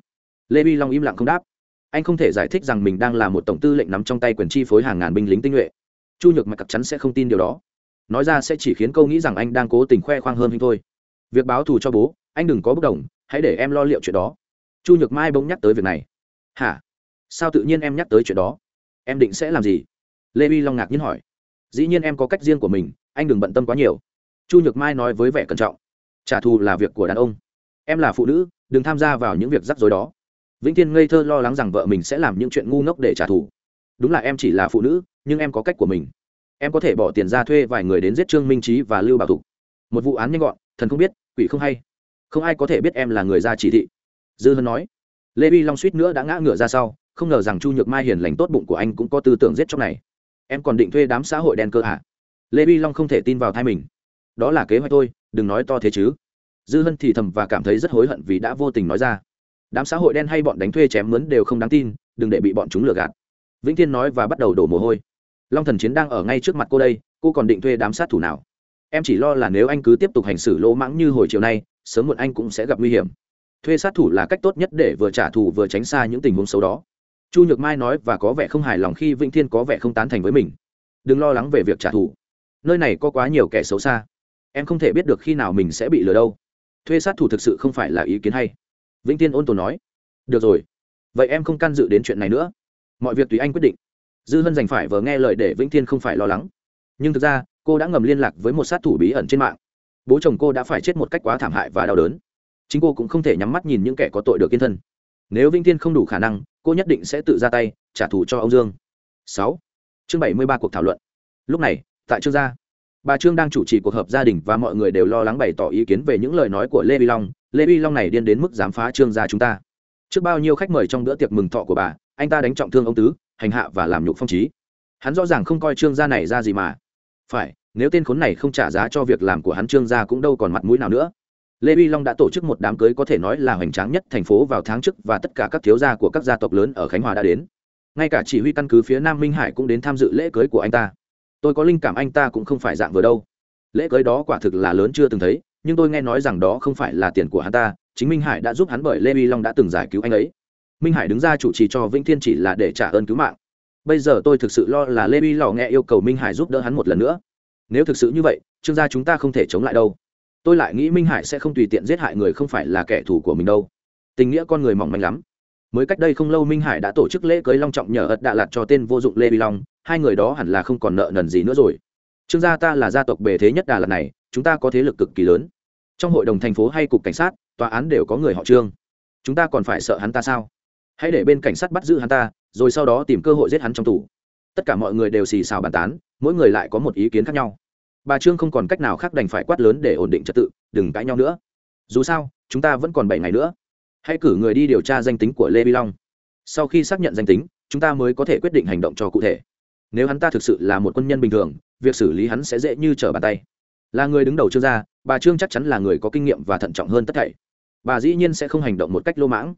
Lê vi long im lặng không đáp. Anh không thể giải thích rằng mình đang là một tổng tư lệnh nắm trong tay quyền chi phối hàng ngàn binh lính tinh nhuệ. Chu nhược mạch chắc chắn sẽ không tin điều đó. Nói ra sẽ chỉ khiến câu nghĩ rằng anh đang cố tình khoe khoang hơn hình thôi. Việc báo thù cho bố, anh đừng có bốc đồng, hãy để em lo liệu chuyện đó. Chu nhược mai bỗng nhắc tới việc này. Hả? Sao tự nhiên em nhắc tới chuyện đó? Em định sẽ làm gì? Lê uy long ngạc nhiên hỏi dĩ nhiên em có cách riêng của mình, anh đừng bận tâm quá nhiều. Chu nhược mai nói với vẻ cẩn trọng. Trả thù là việc của đàn ông. Em là phụ nữ, đừng tham gia vào những việc rắc rối đó. Vĩnh thiên ngây thơ lo lắng rằng vợ mình sẽ làm những chuyện ngu ngốc để trả thù. Đúng là em chỉ là phụ nữ, nhưng em có cách của mình. Em có thể bỏ tiền ra thuê vài người đến giết trương minh trí và lưu bảo thục. Một vụ án nhanh gọn, thần không biết, quỷ không hay. Không ai có thể biết em là người ra chỉ thị. Dư hân nói. Lê vi long suýt nữa đã ngã ngửa ra sau, không ngờ rằng chu nhược mai hiền lành tốt bụng của anh cũng có tư tưởng giết chóc này em còn định thuê đám xã hội đen cơ hả lê vi long không thể tin vào thai mình. Đó là kế hoạch tôi, đừng nói to thế chứ. Dư hân thì thầm và cảm thấy rất hối hận vì đã vô tình nói ra. Đám xã hội đen hay bọn đánh thuê chém mướn đều không đáng tin đừng để bị bọn chúng lừa gạt. Vĩnh thiên nói và bắt đầu đổ mồ hôi. Long thần chiến đang ở ngay trước mặt cô đây cô còn định thuê đám sát thủ nào? Em chỉ lo là nếu anh cứ tiếp tục hành xử lỗ mãng như hồi chiều nay sớm muộn anh cũng sẽ gặp nguy hiểm. Thuê sát thủ là cách tốt nhất để vừa trả thù vừa tránh xa những tình huống xấu đó chu nhược mai nói và có vẻ không hài lòng khi vĩnh thiên có vẻ không tán thành với mình. Đừng lo lắng về việc trả thù. Nơi này có quá nhiều kẻ xấu xa. Em không thể biết được khi nào mình sẽ bị lừa đâu. Thuê sát thủ thực sự không phải là ý kiến hay. Vĩnh thiên ôn tồn nói. Được rồi. Vậy em không can dự đến chuyện này nữa. Mọi việc tùy anh quyết định. Dư hân dành phải vờ nghe lời để vĩnh thiên không phải lo lắng. Nhưng thực ra, cô đã ngầm liên lạc với một sát thủ bí ẩn trên mạng. Bố chồng cô đã phải chết một cách quá thảm hại và đau đớn. Chính cô cũng không thể nhắm mắt nhìn những kẻ có tội được yên thân. Nếu vĩnh thiên không đủ khả năng cô nhất định sẽ tự ra tay, trả thù cho ông dương. Sáu. Chương bảy mươi ba cuộc thảo luận. Lúc này, tại trương gia, bà trương đang chủ trì cuộc họp gia đình và mọi người đều lo lắng bày tỏ ý kiến về những lời nói của lê vi long. Lê vi long này điên đến mức dám phá trương gia chúng ta. Trước bao nhiêu khách mời trong bữa tiệc mừng thọ của bà, anh ta đánh trọng thương ông tứ, hành hạ và làm nhục phong trí. Hắn rõ ràng không coi trương gia này ra gì mà. Phải, nếu tên khốn này không trả giá cho việc làm của hắn, trương gia cũng đâu còn mặt mũi nào nữa lê vi long đã tổ chức một đám cưới có thể nói là hoành tráng nhất thành phố vào tháng trước và tất cả các thiếu gia của các gia tộc lớn ở khánh hòa đã đến. Ngay cả chỉ huy căn cứ phía nam minh hải cũng đến tham dự lễ cưới của anh ta. Tôi có linh cảm anh ta cũng không phải dạng vừa đâu. Lễ cưới đó quả thực là lớn chưa từng thấy, nhưng tôi nghe nói rằng đó không phải là tiền của hắn ta, chính minh hải đã giúp hắn bởi lê vi long đã từng giải cứu anh ấy. Minh hải đứng ra chủ trì cho vĩnh thiên chỉ là để trả ơn cứu mạng. Bây giờ tôi thực sự lo là lê vi lò nghe yêu cầu minh hải giúp đỡ hắn một lần nữa. Nếu thực sự như vậy, trương gia chúng ta không thể chống lại đâu tôi lại nghĩ minh hải sẽ không tùy tiện giết hại người không phải là kẻ thù của mình đâu. Tình nghĩa con người mỏng manh lắm. Mới cách đây không lâu minh hải đã tổ chức lễ cưới long trọng nhờ ật đạ lạt cho tên vô dụng lê vi long, hai người đó hẳn là không còn nợ nần gì nữa rồi. Trương gia ta là gia tộc bề thế nhất đà lạt này, chúng ta có thế lực cực kỳ lớn. Trong hội đồng thành phố hay cục cảnh sát, tòa án đều có người họ trương. Chúng ta còn phải sợ hắn ta sao? Hãy để bên cảnh sát bắt giữ hắn ta, rồi sau đó tìm cơ hội giết hắn trong tù. Tất cả mọi người đều xì xào bàn tán, mỗi người lại có một ý kiến khác nhau bà trương không còn cách nào khác đành phải quát lớn để ổn định trật tự, đừng cãi nhau nữa. Dù sao, chúng ta vẫn còn bảy ngày nữa. Hãy cử người đi điều tra danh tính của lê vi long. Sau khi xác nhận danh tính, chúng ta mới có thể quyết định hành động cho cụ thể. Nếu hắn ta thực sự là một quân nhân bình thường, việc xử lý hắn sẽ dễ như trở bàn tay. Là người đứng đầu trương gia bà trương chắc chắn là người có kinh nghiệm và thận trọng hơn tất thảy. Bà dĩ nhiên sẽ không hành động một cách lô mãng.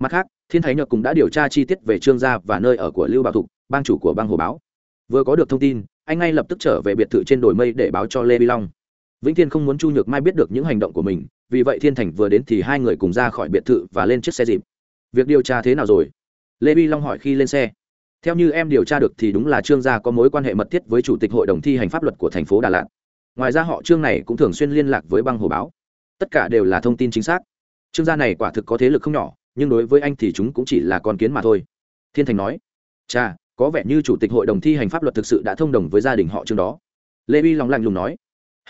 Mặt khác, thiên thái nhược cũng đã điều tra chi tiết về trương gia và nơi ở của lưu bảo thục, bang chủ của bang hồ báo. Vừa có được thông tin anh ngay lập tức trở về biệt thự trên đồi mây để báo cho lê vi long. Vĩnh thiên không muốn chu nhược mai biết được những hành động của mình, vì vậy thiên thành vừa đến thì hai người cùng ra khỏi biệt thự và lên chiếc xe dịp. Việc điều tra thế nào rồi? Lê vi long hỏi khi lên xe. Theo như em điều tra được thì đúng là trương gia có mối quan hệ mật thiết với chủ tịch hội đồng thi hành pháp luật của thành phố đà lạt. Ngoài ra họ trương này cũng thường xuyên liên lạc với băng hồ báo. Tất cả đều là thông tin chính xác. Trương gia này quả thực có thế lực không nhỏ, nhưng đối với anh thì chúng cũng chỉ là con kiến mà thôi. Thiên thành nói. Cha có vẻ như chủ tịch hội đồng thi hành pháp luật thực sự đã thông đồng với gia đình họ trương đó. Lê uy lòng lạnh lùng nói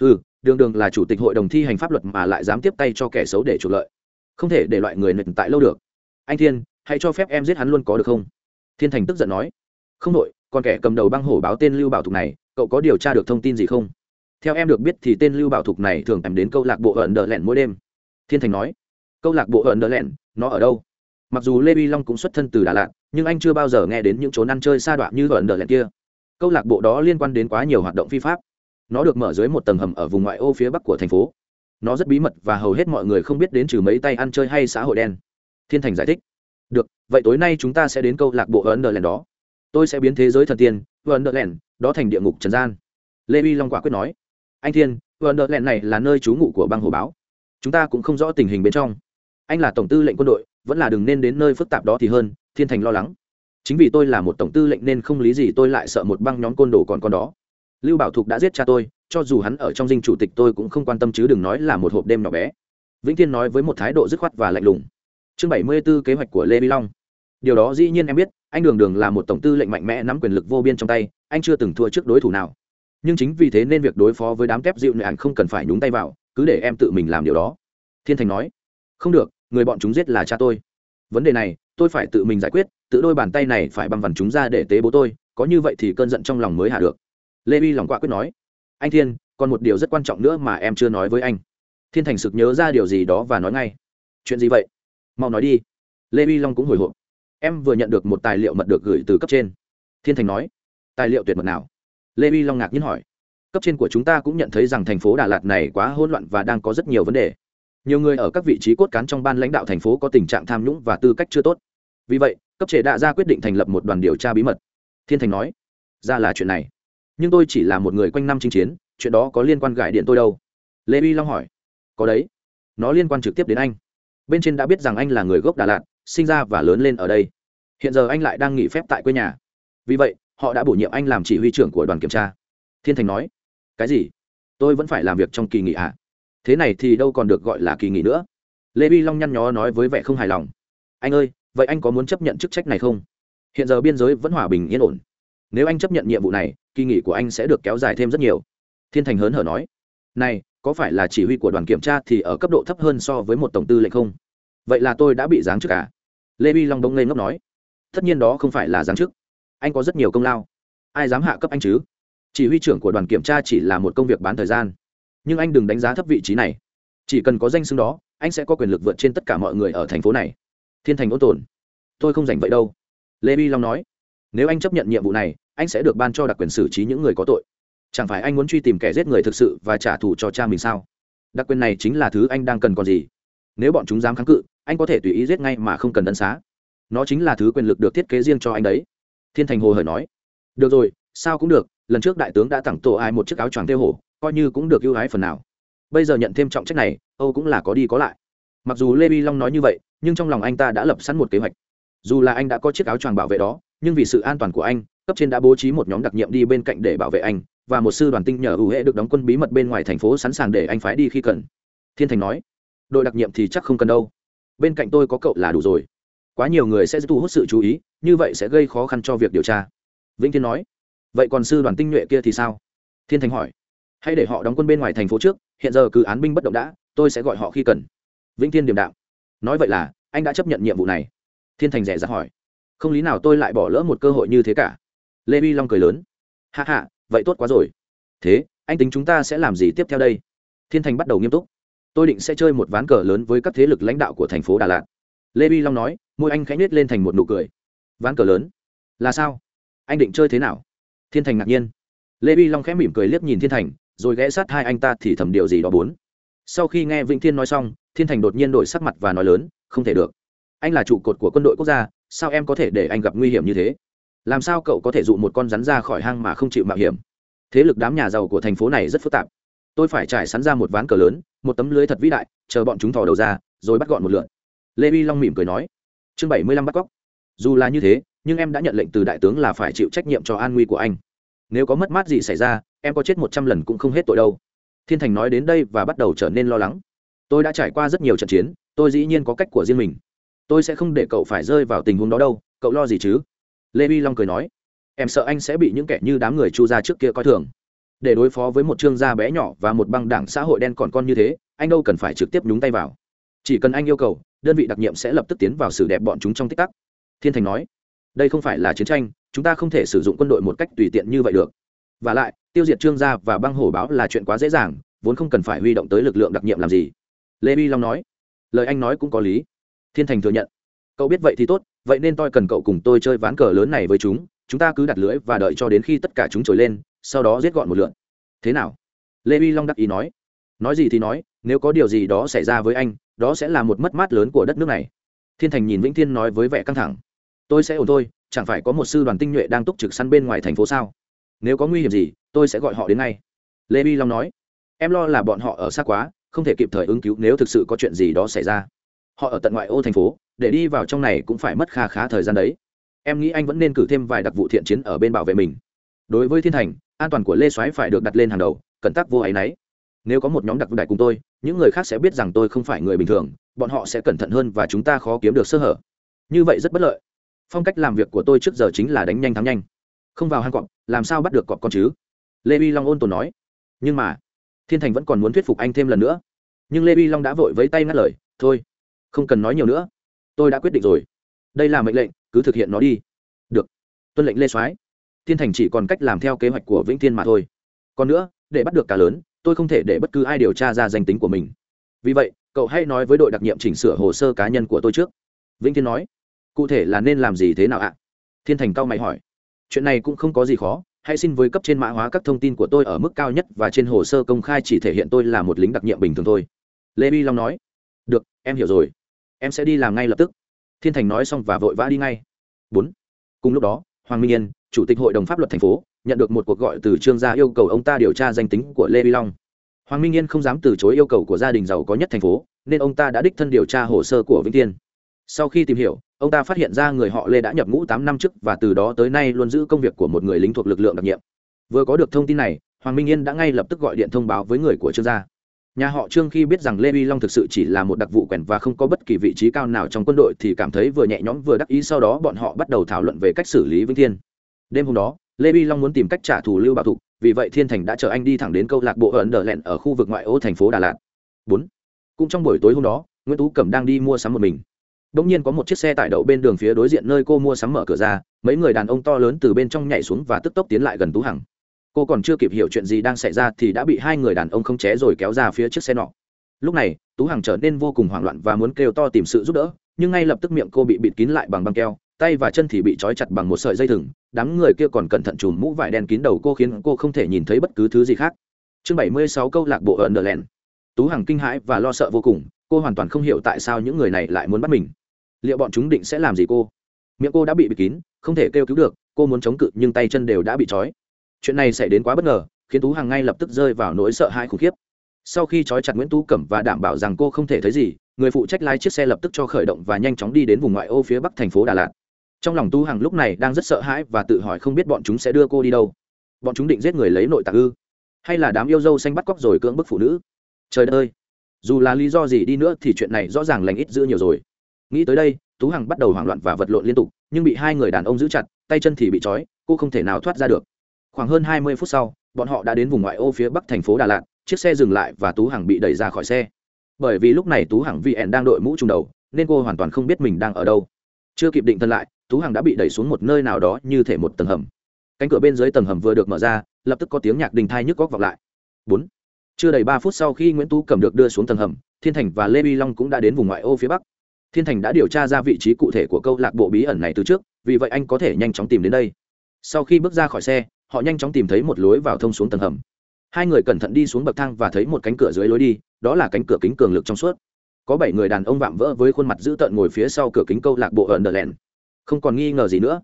ừ đường đường là chủ tịch hội đồng thi hành pháp luật mà lại dám tiếp tay cho kẻ xấu để trục lợi. Không thể để loại người nịnh tại lâu được. Anh thiên, hãy cho phép em giết hắn luôn có được không? Thiên thành tức giận nói, không đội, còn kẻ cầm đầu băng hổ báo tên lưu bảo thục này, cậu có điều tra được thông tin gì không? Theo em được biết thì tên lưu bảo thục này thường tìm đến câu lạc bộ ẩn đờ lẹn mỗi đêm. Thiên thành nói, câu lạc bộ ẩn đờ lẹn, nó ở đâu? Mặc dù lê vi long cũng xuất thân từ đà lạt nhưng anh chưa bao giờ nghe đến những chốn ăn chơi xa đoạn như ẩn nợ lẹt kia. Câu lạc bộ đó liên quan đến quá nhiều hoạt động phi pháp. Nó được mở dưới một tầng hầm ở vùng ngoại ô phía bắc của thành phố. Nó rất bí mật và hầu hết mọi người không biết đến trừ mấy tay ăn chơi hay xã hội đen. Thiên thành giải thích. Được, vậy tối nay chúng ta sẽ đến câu lạc bộ ấn nợ lèn đó. Tôi sẽ biến thế giới thần tiên ấn nợ lèn đó thành địa ngục trần gian. Lê vi long quả quyết nói. Anh thiên ấn nợ lèn này là nơi trú ngụ của băng hồ báo. Chúng ta cũng không rõ tình hình bên trong. Anh là tổng tư lệnh quân đội, vẫn là đừng nên đến nơi phức tạp đó thì hơn thiên thành lo lắng. Chính vì tôi là một tổng tư lệnh nên không lý gì tôi lại sợ một băng nhóm côn đồ còn con đó. Lưu bảo thục đã giết cha tôi, cho dù hắn ở trong dinh chủ tịch tôi cũng không quan tâm chứ đừng nói là một hộp đêm nhỏ bé. Vĩnh thiên nói với một thái độ dứt khoát và lạnh lùng. Chương bảy mươi b ố kế hoạch của lê vi long. Điều đó dĩ nhiên em biết, anh đường đường là một tổng tư lệnh mạnh mẽ nắm quyền lực vô biên trong tay, anh chưa từng thua trước đối thủ nào. Nhưng chính vì thế nên việc đối phó với đám kép dịu này anh không cần phải nhúng tay vào, cứ để em tự mình làm điều đó. Thiên thành nói, không được, người bọn chúng giết là cha tôi. Vấn đề này tôi phải tự mình giải quyết, tự đôi bàn tay này phải băm vằn chúng ra để tế bố tôi, có như vậy thì cơn giận trong lòng mới hạ được. Lê vi lòng quả quyết nói. Anh thiên, còn một điều rất quan trọng nữa mà em chưa nói với anh. Thiên thành sực nhớ ra điều gì đó và nói ngay. Chuyện gì vậy? Mau nói đi. Lê vi long cũng hồi hộp. Em vừa nhận được một tài liệu mật được gửi từ cấp trên. Thiên thành nói. Tài liệu tuyệt mật nào? Lê vi long ngạc nhiên hỏi. Cấp trên của chúng ta cũng nhận thấy rằng thành phố đà lạt này quá hỗn loạn và đang có rất nhiều vấn đề. Nhiều người ở các vị trí cốt cán trong ban lãnh đạo thành phố có tình trạng tham nhũng và tư cách chưa tốt vì vậy, cấp trẻ đã ra quyết định thành lập một đoàn điều tra bí mật. Thiên thành nói, ra là chuyện này. Nhưng tôi chỉ là một người quanh năm chinh chiến, chuyện đó có liên quan gãi điện tôi đâu. Lê vi long hỏi, có đấy. Nó liên quan trực tiếp đến anh. Bên trên đã biết rằng anh là người gốc đà lạt, sinh ra và lớn lên ở đây. Hiện giờ anh lại đang nghỉ phép tại quê nhà. Vì vậy, họ đã bổ nhiệm anh làm chỉ huy trưởng của đoàn kiểm tra. Thiên thành nói, cái gì? Tôi vẫn phải làm việc trong kỳ nghỉ ạ à? thế này thì đâu còn được gọi là kỳ nghỉ nữa. Lê vi long nhăn nhó nói với vẻ không hài lòng, anh ơi vậy anh có muốn chấp nhận chức trách này không? Hiện giờ biên giới vẫn hòa bình yên ổn. Nếu anh chấp nhận nhiệm vụ này, kỳ nghỉ của anh sẽ được kéo dài thêm rất nhiều. Thiên thành hớn hở nói. Này, có phải là chỉ huy của đoàn kiểm tra thì ở cấp độ thấp hơn so với một tổng tư lệnh không? Vậy là tôi đã bị giáng chức à? Lê vi long đông lên ngốc nói. Tất nhiên đó không phải là giáng chức. Anh có rất nhiều công lao. Ai dám hạ cấp anh chứ? Chỉ huy trưởng của đoàn kiểm tra chỉ là một công việc bán thời gian. Nhưng anh đừng đánh giá thấp vị trí này. Chỉ cần có danh xưng đó, anh sẽ có quyền lực vượt trên tất cả mọi người ở thành phố này thiên thành ôn tồn. Tôi không dành vậy đâu. Lê bi long nói, nếu anh chấp nhận nhiệm vụ này, anh sẽ được ban cho đặc quyền xử trí những người có tội. Chẳng phải anh muốn truy tìm kẻ giết người thực sự và trả thù cho cha mình sao? Đặc quyền này chính là thứ anh đang cần còn gì? Nếu bọn chúng dám kháng cự, anh có thể tùy ý giết ngay mà không cần đ xá. Nó chính là thứ quyền lực được thiết kế riêng cho anh đấy. Thiên thành hồ hởi nói, được rồi, sao cũng được, lần trước đại tướng đã tặng tổ ai một chiếc áo choàng tiêu hổ, coi như cũng được ưu ái phần nào. Bây giờ nhận thêm trọng trách này, âu cũng là có đi có lại mặc dù lê vi long nói như vậy, nhưng trong lòng anh ta đã lập sẵn một kế hoạch. Dù là anh đã có chiếc áo choàng bảo vệ đó, nhưng vì sự an toàn của anh, cấp trên đã bố trí một nhóm đặc nhiệm đi bên cạnh để bảo vệ anh, và một sư đoàn tinh nhờ ưu hệ được đóng quân bí mật bên ngoài thành phố sẵn sàng để anh phái đi khi cần. Thiên thành nói, đội đặc nhiệm thì chắc không cần đâu. Bên cạnh tôi có cậu là đủ rồi. Quá nhiều người sẽ thu hút sự chú ý, như vậy sẽ gây khó khăn cho việc điều tra. Vĩnh thiên nói, vậy còn sư đoàn tinh nhuệ kia thì sao? Thiên thành hỏi, hãy để họ đóng quân bên ngoài thành phố trước, hiện giờ cứ án binh bất động đã, tôi sẽ gọi họ khi cần vĩnh thiên điềm đạo, nói vậy là anh đã chấp nhận nhiệm vụ này. Thiên thành rẻ ra hỏi. Không lý nào tôi lại bỏ lỡ một cơ hội như thế cả. Lê vi long cười lớn. Hạ hạ vậy tốt quá rồi. Thế anh tính chúng ta sẽ làm gì tiếp theo đây? Thiên thành bắt đầu nghiêm túc. Tôi định sẽ chơi một ván cờ lớn với các thế lực lãnh đạo của thành phố đà lạt. Lê vi long nói môi anh khẽ nhếch lên thành một nụ cười. Ván cờ lớn? Là sao? Anh định chơi thế nào? Thiên thành ngạc nhiên. Lê vi long khẽ mỉm cười liếc nhìn thiên thành rồi ghé sát hai anh ta thì thầm điều gì đó bốn. Sau khi nghe vĩnh thiên nói xong thiên thành đột nhiên đổi sắc mặt và nói lớn, không thể được. Anh là trụ cột của quân đội quốc gia, sao em có thể để anh gặp nguy hiểm như thế? Làm sao cậu có thể dụ một con rắn ra khỏi hang mà không chịu mạo hiểm? Thế lực đám nhà giàu của thành phố này rất phức tạp. Tôi phải trải sắn ra một ván cờ lớn, một tấm lưới thật vĩ đại, chờ bọn chúng thò đầu ra, rồi bắt gọn một lượn lê vi long mỉm cười nói, chương bảy mươi lăm bắt cóc. Dù là như thế, nhưng em đã nhận lệnh từ đại tướng là phải chịu trách nhiệm cho an nguy của anh. Nếu có mất mát gì xảy ra, em có chết một trăm lần cũng không hết tội đâu. Thiên thành nói đến đây và bắt đầu trở nên lo lắng tôi đã trải qua rất nhiều trận chiến, tôi dĩ nhiên có cách của riêng mình. Tôi sẽ không để cậu phải rơi vào tình huống đó đâu, cậu lo gì chứ? Lê vi long cười nói. Em sợ anh sẽ bị những kẻ như đám người chu ra trước kia coi thường. Để đối phó với một trương gia bé nhỏ và một băng đảng xã hội đen còn con như thế, anh đâu cần phải trực tiếp nhúng tay vào. Chỉ cần anh yêu cầu, đơn vị đặc nhiệm sẽ lập tức tiến vào xử đẹp bọn chúng trong tích tắc. Thiên thành nói. Đây không phải là chiến tranh, chúng ta không thể sử dụng quân đội một cách tùy tiện như vậy được. V à lại, tiêu diệt trương gia và băng hổ báo là chuyện quá dễ dàng, vốn không cần phải huy động tới lực lượng đặc nhiệm làm gì lê vi long nói, lời anh nói cũng có lý. Thiên thành thừa nhận, cậu biết vậy thì tốt, vậy nên tôi cần cậu cùng tôi chơi ván cờ lớn này với chúng chúng ta cứ đặt lưỡi và đợi cho đến khi tất cả chúng trồi lên, sau đó giết gọn một lượn thế nào? Lê vi long đắc ý nói nói gì thì nói, nếu có điều gì đó xảy ra với anh, đó sẽ là một mất mát lớn của đất nước này. Thiên thành nhìn vĩnh thiên nói với vẻ căng thẳng, tôi sẽ ổn thôi, chẳng phải có một sư đoàn tinh nhuệ đang túc trực săn bên ngoài thành phố sao? Nếu có nguy hiểm gì, tôi sẽ gọi họ đến ngay. Lê vi long nói, em lo là bọn họ ở xa quá không thể kịp thời ứng cứu nếu thực sự có chuyện gì đó xảy ra. Họ ở tận ngoại ô thành phố, để đi vào trong này cũng phải mất kha khá thời gian đấy. Em nghĩ anh vẫn nên cử thêm vài đặc vụ thiện chiến ở bên bảo vệ mình. Đối với thiên thành, an toàn của lê soái phải được đặt lên hàng đầu, cẩn tắc vô áy náy. Nếu có một nhóm đặc vụ đại cùng tôi, những người khác sẽ biết rằng tôi không phải người bình thường, bọn họ sẽ cẩn thận hơn và chúng ta khó kiếm được sơ hở. Như vậy rất bất lợi. Phong cách làm việc của tôi trước giờ chính là đánh nhanh thắng nhanh. Không vào hang cọp, làm sao bắt được cọp con chứ? Lê vi long ôn tồn nói. Nhưng mà, thiên thành vẫn còn muốn thuyết phục anh thêm lần nữa nhưng lê vi long đã vội với tay ngắt lời, thôi, không cần nói nhiều nữa. Tôi đã quyết định rồi. Đây là mệnh lệnh, cứ thực hiện nó đi. Được. Tuân lệnh lê soái. Thiên thành chỉ còn cách làm theo kế hoạch của vĩnh thiên mà thôi. Còn nữa, để bắt được cá lớn, tôi không thể để bất cứ ai điều tra ra danh tính của mình. Vì vậy, cậu hãy nói với đội đặc nhiệm chỉnh sửa hồ sơ cá nhân của tôi trước. Vĩnh thiên nói. Cụ thể là nên làm gì thế nào ạ? Thiên thành cao mày hỏi. Chuyện này cũng không có gì khó, hãy xin với cấp trên mã hóa các thông tin của tôi ở mức cao nhất và trên hồ sơ công khai chỉ thể hiện tôi là một lính đặc nhiệm bình thường thôi lê vi long nói, được, em hiểu rồi. Em sẽ đi làm ngay lập tức. Thiên thành nói xong và vội vã đi ngay. Bốn. Cùng lúc đó, hoàng minh yên, chủ tịch hội đồng pháp luật thành phố, nhận được một cuộc gọi từ trương gia yêu cầu ông ta điều tra danh tính của lê vi long. Hoàng minh yên không dám từ chối yêu cầu của gia đình giàu có nhất thành phố, nên ông ta đã đích thân điều tra hồ sơ của vĩnh tiên sau khi tìm hiểu, ông ta phát hiện ra người họ lê đã nhập ngũ tám năm trước và từ đó tới nay luôn giữ công việc của một người lính thuộc lực lượng đặc nhiệm. Vừa có được thông tin này, hoàng minh yên đã ngay lập tức gọi điện thông báo với người của trương gia nhà họ trương khi biết rằng lê vi long thực sự chỉ là một đặc vụ quèn và không có bất kỳ vị trí cao nào trong quân đội thì cảm thấy vừa nhẹ nhõm vừa đắc ý, sau đó bọn họ bắt đầu thảo luận về cách xử lý vĩnh thiên. Đêm hôm đó, lê vi long muốn tìm cách trả thù lưu bảo thục, vì vậy thiên thành đã chở anh đi thẳng đến câu lạc bộ ấn đờ lẹn ở khu vực ngoại ô thành phố đà lạt. Bốn. Cũng trong buổi tối hôm đó, nguyễn tú cẩm đang đi mua sắm một mình. Đ ỗ n g nhiên có một chiếc xe tải đậu bên đường phía đối diện nơi cô mua sắm mở cửa ra, mấy người đàn ông to lớn từ bên trong nhảy xuống và tức tốc tiến lại gần tú hằng cô còn chưa kịp hiểu chuyện gì đang xảy ra thì đã bị hai người đàn ông không ché rồi kéo ra phía chiếc xe nọ. Lúc này, tú hằng trở nên vô cùng hoảng loạn và muốn kêu to tìm sự giúp đỡ, nhưng ngay lập tức miệng cô bị bịt kín lại bằng băng keo, tay và chân thì bị trói chặt bằng một sợi dây thừng, đám người kia còn cẩn thận chùm mũ vải đen kín đầu cô khiến cô không thể nhìn thấy bất cứ thứ gì khác. Chương bảy mươi sáu câu lạc bộ ở đờ lèn tú hằng kinh hãi và lo sợ vô cùng, cô hoàn toàn không hiểu tại sao những người này lại muốn bắt mình. Liệu bọn chúng định sẽ làm gì cô? Miệng cô đã bị bịt kín, không thể kêu cứu được, cô muốn chống cự nhưng tay chân đều đã bị trói chuyện này xảy đến quá bất ngờ, khiến tú hằng ngay lập tức rơi vào nỗi sợ hãi khủng khiếp. Sau khi trói chặt nguyễn tú cẩm và đảm bảo rằng cô không thể thấy gì, người phụ trách lái chiếc xe lập tức cho khởi động và nhanh chóng đi đến vùng ngoại ô phía bắc thành phố đà lạt. Trong lòng tú hằng lúc này đang rất sợ hãi và tự hỏi không biết bọn chúng sẽ đưa cô đi đâu. Bọn chúng định giết người lấy nội tạng ư? Hay là đám yêu dâu xanh bắt cóc rồi cưỡng bức phụ nữ? Trời đất ơi! Dù là lý do gì đi nữa thì chuyện này rõ ràng lành ít giữ nhiều rồi. Nghĩ tới đây, tú hằng bắt đầu hoảng loạn và vật lộn liên tục, nhưng bị hai người đàn ông giữ chặt, tay chân thì bị trói, cô không thể nào thoát ra được khoảng hơn hai mươi phút sau, bọn họ đã đến vùng ngoại ô phía bắc thành phố đà lạt, chiếc xe dừng lại và tú hằng bị đẩy ra khỏi xe. Bởi vì lúc này tú hằng vn đang đội mũ trùng đầu, nên cô hoàn toàn không biết mình đang ở đâu. Chưa kịp định thân lại, tú hằng đã bị đẩy xuống một nơi nào đó như thể một tầng hầm. Cánh cửa bên dưới tầng hầm vừa được mở ra, lập tức có tiếng nhạc đình thai nhức góc vọng lại. Bốn. Chưa đầy ba phút sau khi nguyễn tú cầm được đưa xuống tầng hầm, thiên thành và lê vi long cũng đã đến vùng ngoại ô phía bắc. Thiên thành đã điều tra ra vị trí cụ thể của câu lạc bộ bí ẩn này từ trước, vì vậy anh có thể nhanh chóng tìm đến đây. Sau khi bước ra khỏi xe họ nhanh chóng tìm thấy một lối vào thông xuống tầng hầm. Hai người cẩn thận đi xuống bậc thang và thấy một cánh cửa dưới lối đi, đó là cánh cửa kính cường lực trong suốt. Có bảy người đàn ông vạm vỡ với khuôn mặt dữ tợn ngồi phía sau cửa kính câu lạc bộ ẩn đờ lèn không còn nghi ngờ gì nữa.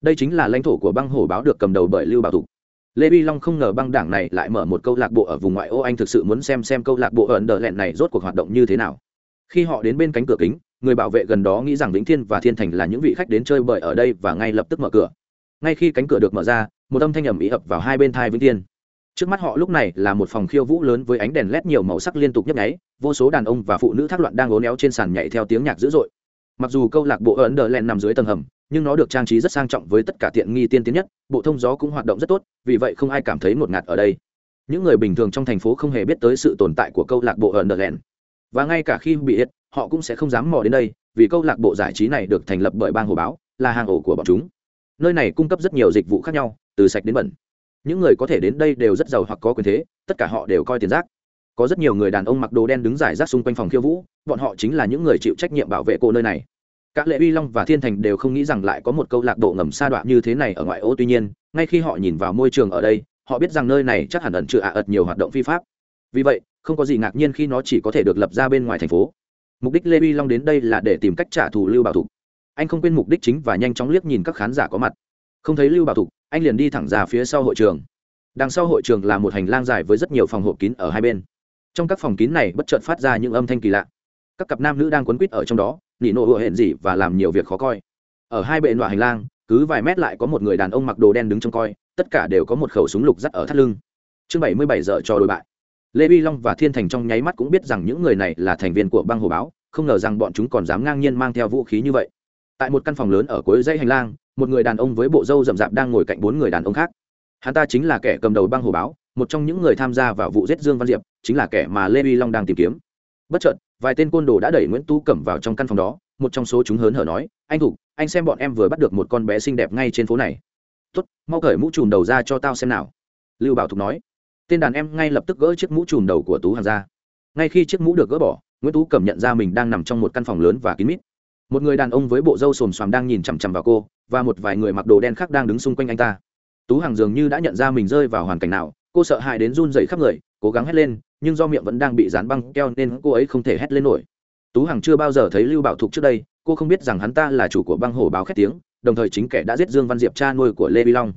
Đây chính là lãnh thổ của băng hổ báo được cầm đầu bởi lưu bảo thục. Lê bi long không ngờ băng đảng này lại mở một câu lạc bộ ở vùng ngoại ô, anh thực sự muốn xem xem câu lạc bộ ẩn đờ lẹn này rốt cuộc hoạt động như thế nào. Khi họ đến bên cánh cửa kính, người bảo vệ gần đó nghĩ rằng vĩnh thiên và thiên thành là những vị khách đến chơi bời ở đây và ngay lập tức mở cửa ngay khi cánh cửa được mở ra, một âm thanh ầm ĩ ập vào hai bên thai vĩnh tiên. trước mắt họ lúc này là một phòng khiêu vũ lớn với ánh đèn led nhiều màu sắc liên tục nhấp nháy, vô số đàn ông và phụ nữ thác loạn đang lố néo trên sàn nhảy theo tiếng nhạc dữ dội. Mặc dù câu lạc bộ ấn đờ len nằm dưới tầng hầm, nhưng nó được trang trí rất sang trọng với tất cả tiện nghi tiên tiến nhất, bộ thông gió cũng hoạt động rất tốt, vì vậy không ai cảm thấy ngột ngạt ở đây. Những người bình thường trong thành phố không hề biết tới sự tồn tại của câu lạc bộ ấn đờ len và ngay cả khi bị ít họ cũng sẽ không dám mò đến đây, vì câu lạc bộ giải trí này được thành lập bởi bang hồ báo, là hàng ổ của bọn chúng nơi này cung cấp rất nhiều dịch vụ khác nhau, từ sạch đến bẩn. Những người có thể đến đây đều rất giàu hoặc có quyền thế, tất cả họ đều coi tiền rác. Có rất nhiều người đàn ông mặc đồ đen đứng giải rác xung quanh phòng khiêu vũ, bọn họ chính là những người chịu trách nhiệm bảo vệ cô nơi này. Các lệ uy long và thiên thành đều không nghĩ rằng lại có một câu lạc bộ ngầm sa đoạn như thế này ở ngoại ô. Tuy nhiên, ngay khi họ nhìn vào môi trường ở đây, họ biết rằng nơi này chắc hẳn ẩn chứa ạ ật nhiều hoạt động phi pháp. Vì vậy, không có gì ngạc nhiên khi nó chỉ có thể được lập ra bên ngoài thành phố. Mục đích lê uy long đến đây là để tìm cách trả thù lưu bảo thục anh không quên mục đích chính và nhanh chóng liếc nhìn các khán giả có mặt. Không thấy lưu bảo thục, anh liền đi thẳng ra phía sau hội trường. Đằng sau hội trường là một hành lang dài với rất nhiều phòng hộp kín ở hai bên. Trong các phòng kín này bất chợt phát ra những âm thanh kỳ lạ. Các cặp nam nữ đang quấn quýt ở trong đó, nỉ nộ hựa hẹn gì và làm nhiều việc khó coi. Ở hai bệ nọa hành lang, cứ vài mét lại có một người đàn ông mặc đồ đen đứng trông coi, tất cả đều có một khẩu súng lục dắt ở thắt lưng. Chương bảy mươi bảy giờ cho đôi bại. Lê vi long và thiên thành trong nháy mắt cũng biết rằng những người này là thành viên của băng hồ báo, không ngờ rằng bọn chúng còn dám ngang nhiên mang theo vũ khí như vậy tại một căn phòng lớn ở cuối dãy hành lang, một người đàn ông với bộ râu rậm rạp đang ngồi cạnh bốn người đàn ông khác. Hắn ta chính là kẻ cầm đầu băng hồ báo, một trong những người tham gia vào vụ giết dương văn diệp, chính là kẻ mà lê vi long đang tìm kiếm. Bất chợt, vài tên côn đồ đã đẩy nguyễn tu cẩm vào trong căn phòng đó, một trong số chúng hớn hở nói, anh thục, anh xem bọn em vừa bắt được một con bé xinh đẹp ngay trên phố này. Tuất mau cởi mũ trùm đầu ra cho tao xem nào. Lưu bảo thục nói. Tên đàn em ngay lập tức gỡ chiếc mũ trùm đầu của tú hàng ra. Ngay khi chiếc mũ được gỡ bỏ, nguyễn tú cẩm nhận ra mình đang nằm trong một căn phòng lớn và kín mít một người đàn ông với bộ râu xồm xoàm đang nhìn chằm chằm vào cô, và một vài người mặc đồ đen khác đang đứng xung quanh anh ta. Tú Hằng dường như đã nhận ra mình rơi vào hoàn cảnh nào, cô sợ hãi đến run dậy khắp người, cố gắng hét lên, nhưng do miệng vẫn đang bị dán băng keo nên cô ấy không thể hét lên nổi. Tú hằng chưa bao giờ thấy lưu bảo thục trước đây, cô không biết rằng hắn ta là chủ của băng hổ báo khét tiếng, đồng thời chính kẻ đã giết dương văn diệp cha nuôi của lê vi long.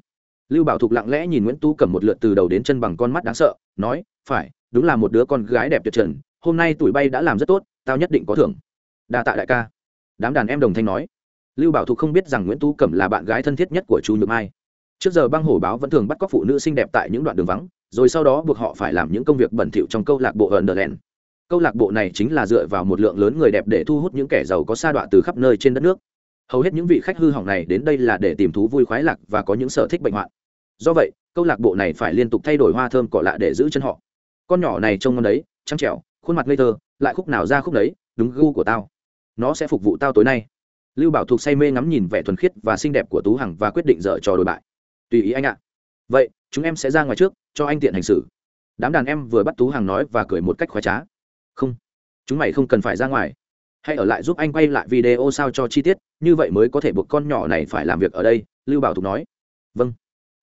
Lưu bảo thục lặng lẽ nhìn nguyễn tú cầm một lượt từ đầu đến chân bằng con mắt đáng sợ, nói, phải, đúng là một đứa con gái đẹp tuyệt trần, hôm nay tuổi bay đã làm rất tốt, tao nhất định có thưởng. Đa tạ đại ca đám đàn em đồng thanh nói lưu bảo thục không biết rằng nguyễn tú cẩm là bạn gái thân thiết nhất của chu nhược mai trước giờ băng hổ báo vẫn thường bắt cóc phụ nữ xinh đẹp tại những đoạn đường vắng rồi sau đó buộc họ phải làm những công việc bẩn thỉu trong câu lạc bộ Underland. Câu lạc bộ này chính là dựa vào một lượng lớn người đẹp để thu hút những kẻ giàu có sa đọa từ khắp nơi trên đất nước. Hầu hết những vị khách hư hỏng này đến đây là để tìm thú vui khoái lạc và có những sở thích bệnh hoạn. Do vậy, câu lạc bộ này phải liên tục thay đổi hoa thơm cỏ lạ để giữ chân họ. Con nhỏ này trông ngon đấy, trắng trẻo, khuôn mặt ngây thơ, lại khúc nào ra khúc đấy, đúng gu của tao. Nó sẽ phục vụ tao tối nay. Lưu Bảo Thục say mê ngắm nhìn vẻ thuần khiết và xinh đẹp của Tú Hằng và quyết định dở trò đổi bại. Tùy ý anh ạ. Vậy, chúng em sẽ ra ngoài trước, cho anh tiện hành xử. Đám đàn em vừa bắt tú hằng nói và cười một cách khoái trá. Không chúng mày không cần phải ra ngoài. Hãy ở lại giúp anh quay lại video sao cho chi tiết như vậy mới có thể buộc con nhỏ này phải làm việc ở đây lưu bảo thục nói. Vâng.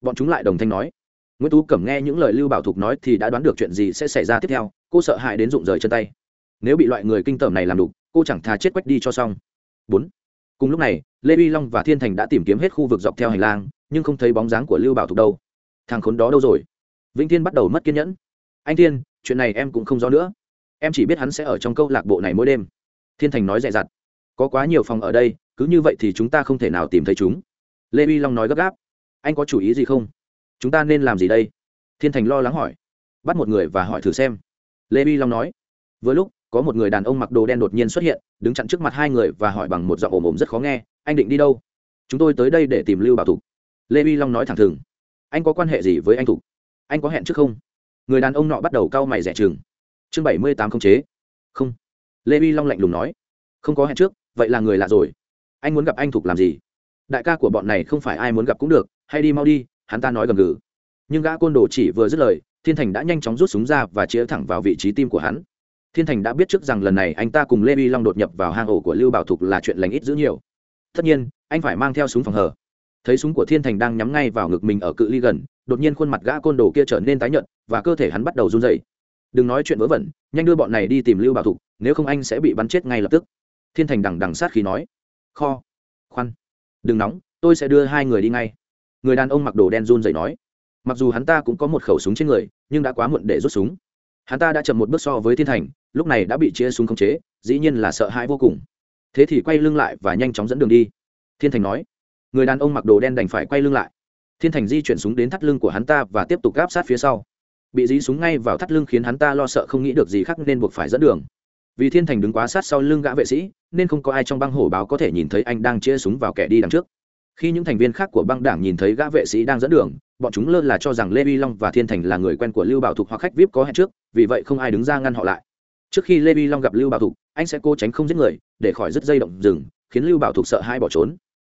Bọn chúng lại đồng thanh nói. Nguyễn tú cẩm nghe những lời lưu bảo thục nói thì đã đoán được chuyện gì sẽ xảy ra tiếp theo cô sợ hãi đến rụng rời chân tay. Nếu bị loại người kinh tởm này làm đục cô chẳng thà chết quách đi cho xong. Bốn. Cùng lúc này, lê vi long và thiên thành đã tìm kiếm hết khu vực dọc theo hành lang, nhưng không thấy bóng dáng của lưu bảo thục đâu. Thằng khốn đó đâu rồi? Vĩnh thiên bắt đầu mất kiên nhẫn. Anh thiên, chuyện này em cũng không rõ nữa. Em chỉ biết hắn sẽ ở trong câu lạc bộ này mỗi đêm. Thiên thành nói dè dặt. Có quá nhiều phòng ở đây, cứ như vậy thì chúng ta không thể nào tìm thấy chúng. Lê vi long nói gấp gáp. Anh có chủ ý gì không? Chúng ta nên làm gì đây? Thiên thành lo lắng hỏi. Bắt một người và hỏi thử xem. Lê vi long nói. Vừa lúc có một người đàn ông mặc đồ đen đột nhiên xuất hiện, đứng chặn trước mặt hai người và hỏi bằng một giọng ồm ồm rất khó nghe, anh định đi đâu? Chúng tôi tới đây để tìm lưu bảo thục. Lê vi long nói thẳng thừng. Anh có quan hệ gì với anh thục? Anh có hẹn trước không? Người đàn ông nọ bắt đầu cau mày rẻ chừng. Chương bảy mươi tám không chế. Không. Lê vi long lạnh lùng nói. Không có hẹn trước, vậy là người lạ rồi. Anh muốn gặp anh thục làm gì? Đại ca của bọn này không phải ai muốn gặp cũng được, hay đi mau đi, hắn ta nói gầm gừ. Nhưng gã côn đồ chỉ vừa dứt lời, thiên thành đã nhanh chóng rút súng ra và chĩa thẳng vào vị trí tim của hắn thiên thành đã biết trước rằng lần này anh ta cùng lê vi long đột nhập vào hang ổ của lưu bảo thục là chuyện lành ít dữ nhiều. Tất nhiên, anh phải mang theo súng phòng hờ. Thấy súng của thiên thành đang nhắm ngay vào ngực mình ở cự ly gần, đột nhiên khuôn mặt gã côn đồ kia trở nên tái nhợt, và cơ thể hắn bắt đầu run rẩy. Đừng nói chuyện vớ vẩn, nhanh đưa bọn này đi tìm lưu bảo thục, nếu không anh sẽ bị bắn chết ngay lập tức. Thiên thành đằng đằng sát khí nói. Kho, khoan, đừng nóng, tôi sẽ đưa hai người đi ngay. Người đàn ông mặc đồ đen run rẩy nói. Mặc dù hắn ta cũng có một khẩu súng trên người, nhưng đã quá muộn để rút súng hắn ta đã chậm một bước so với thiên thành, lúc này đã bị chia súng khống chế, dĩ nhiên là sợ hãi vô cùng. Thế thì quay lưng lại và nhanh chóng dẫn đường đi. Thiên thành nói, người đàn ông mặc đồ đen đành phải quay lưng lại. Thiên thành di chuyển súng đến thắt lưng của hắn ta và tiếp tục gáp sát phía sau. Bị dí súng ngay vào thắt lưng khiến hắn ta lo sợ không nghĩ được gì khác nên buộc phải dẫn đường. Vì thiên thành đứng quá sát sau lưng gã vệ sĩ, nên không có ai trong băng hổ báo có thể nhìn thấy anh đang chia súng vào kẻ đi đằng trước. Khi những thành viên khác của băng đảng nhìn thấy gã vệ sĩ đang dẫn đường bọn chúng lơ là cho rằng lê vi long và thiên thành là người quen của lưu bảo thục hoặc khách vip có hẹn trước, vì vậy không ai đứng ra ngăn họ lại. Trước khi lê vi long gặp lưu bảo thục, anh sẽ cố tránh không giết người, để khỏi dứt dây động rừng, khiến lưu bảo thục sợ hai bỏ trốn.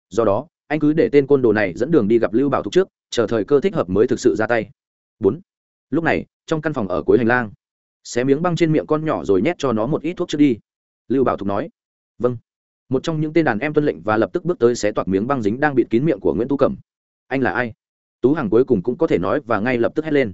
Do đó, anh cứ để tên côn đồ này dẫn đường đi gặp lưu bảo thục trước, chờ thời cơ thích hợp mới thực sự ra tay. Bốn. Lúc này, trong căn phòng ở cuối hành lang, xé miếng băng trên miệng con nhỏ rồi nhét cho nó một ít thuốc trước đi. Lưu bảo thục nói. Vâng. Một trong những tên đàn em tuân lệnh và lập tức bước tới xé toạc miếng băng dính đang bịt kín miệng của nguyễn Tu cẩm. Anh là ai? Tú hằng cuối cùng cũng có thể nói và ngay lập tức hét lên.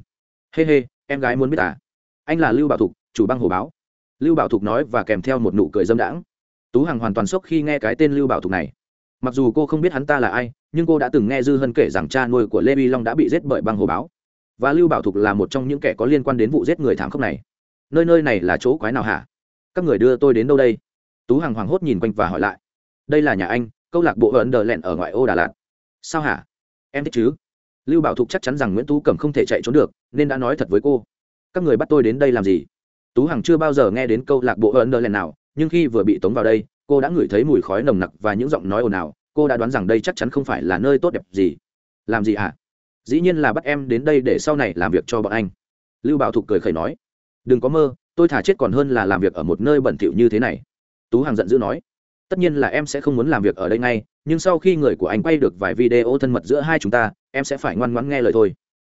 Hê、hey、hê、hey, em gái muốn biết à? Anh là lưu bảo thục chủ băng hồ báo. Lưu bảo thục nói và kèm theo một nụ cười dâm đãng. Tú hằng hoàn toàn sốc khi nghe cái tên lưu bảo thục này. Mặc dù cô không biết hắn ta là ai nhưng cô đã từng nghe dư hân kể rằng cha nuôi của lê vi long đã bị giết bởi băng hồ báo. Và lưu bảo thục là một trong những kẻ có liên quan đến vụ giết người thảm khốc này. Nơi nơi này là chỗ quái nào hả? Các người đưa tôi đến đâu đây? Tú hằng hoảng hốt nhìn quanh và hỏi lại. Đây là nhà anh câu lạc bộ ấn đờ lẹn ở ngoại ô đà lạt. Sao hả? Em thích chứ? Lưu bảo thục chắc chắn rằng nguyễn tú cẩm không thể chạy trốn được, nên đã nói thật với cô. Các người bắt tôi đến đây làm gì? Tú hằng chưa bao giờ nghe đến câu lạc bộ ấn đơ lần nào, nhưng khi vừa bị tống vào đây, cô đã ngửi thấy mùi khói nồng nặc và những giọng nói ồn ào. Cô đã đoán rằng đây chắc chắn không phải là nơi tốt đẹp gì. Làm gì à? dĩ nhiên là bắt em đến đây để sau này làm việc cho bọn anh. Lưu bảo thục cười khẩy nói. Đừng có mơ, tôi thả chết còn hơn là làm việc ở một nơi bẩn thỉu như thế này. Tú hằng giận dữ nói tất nhiên là em sẽ không muốn làm việc ở đây ngay, nhưng sau khi người của anh quay được vài video thân mật giữa hai chúng ta, em sẽ phải ngoan ngoãn nghe lời thôi.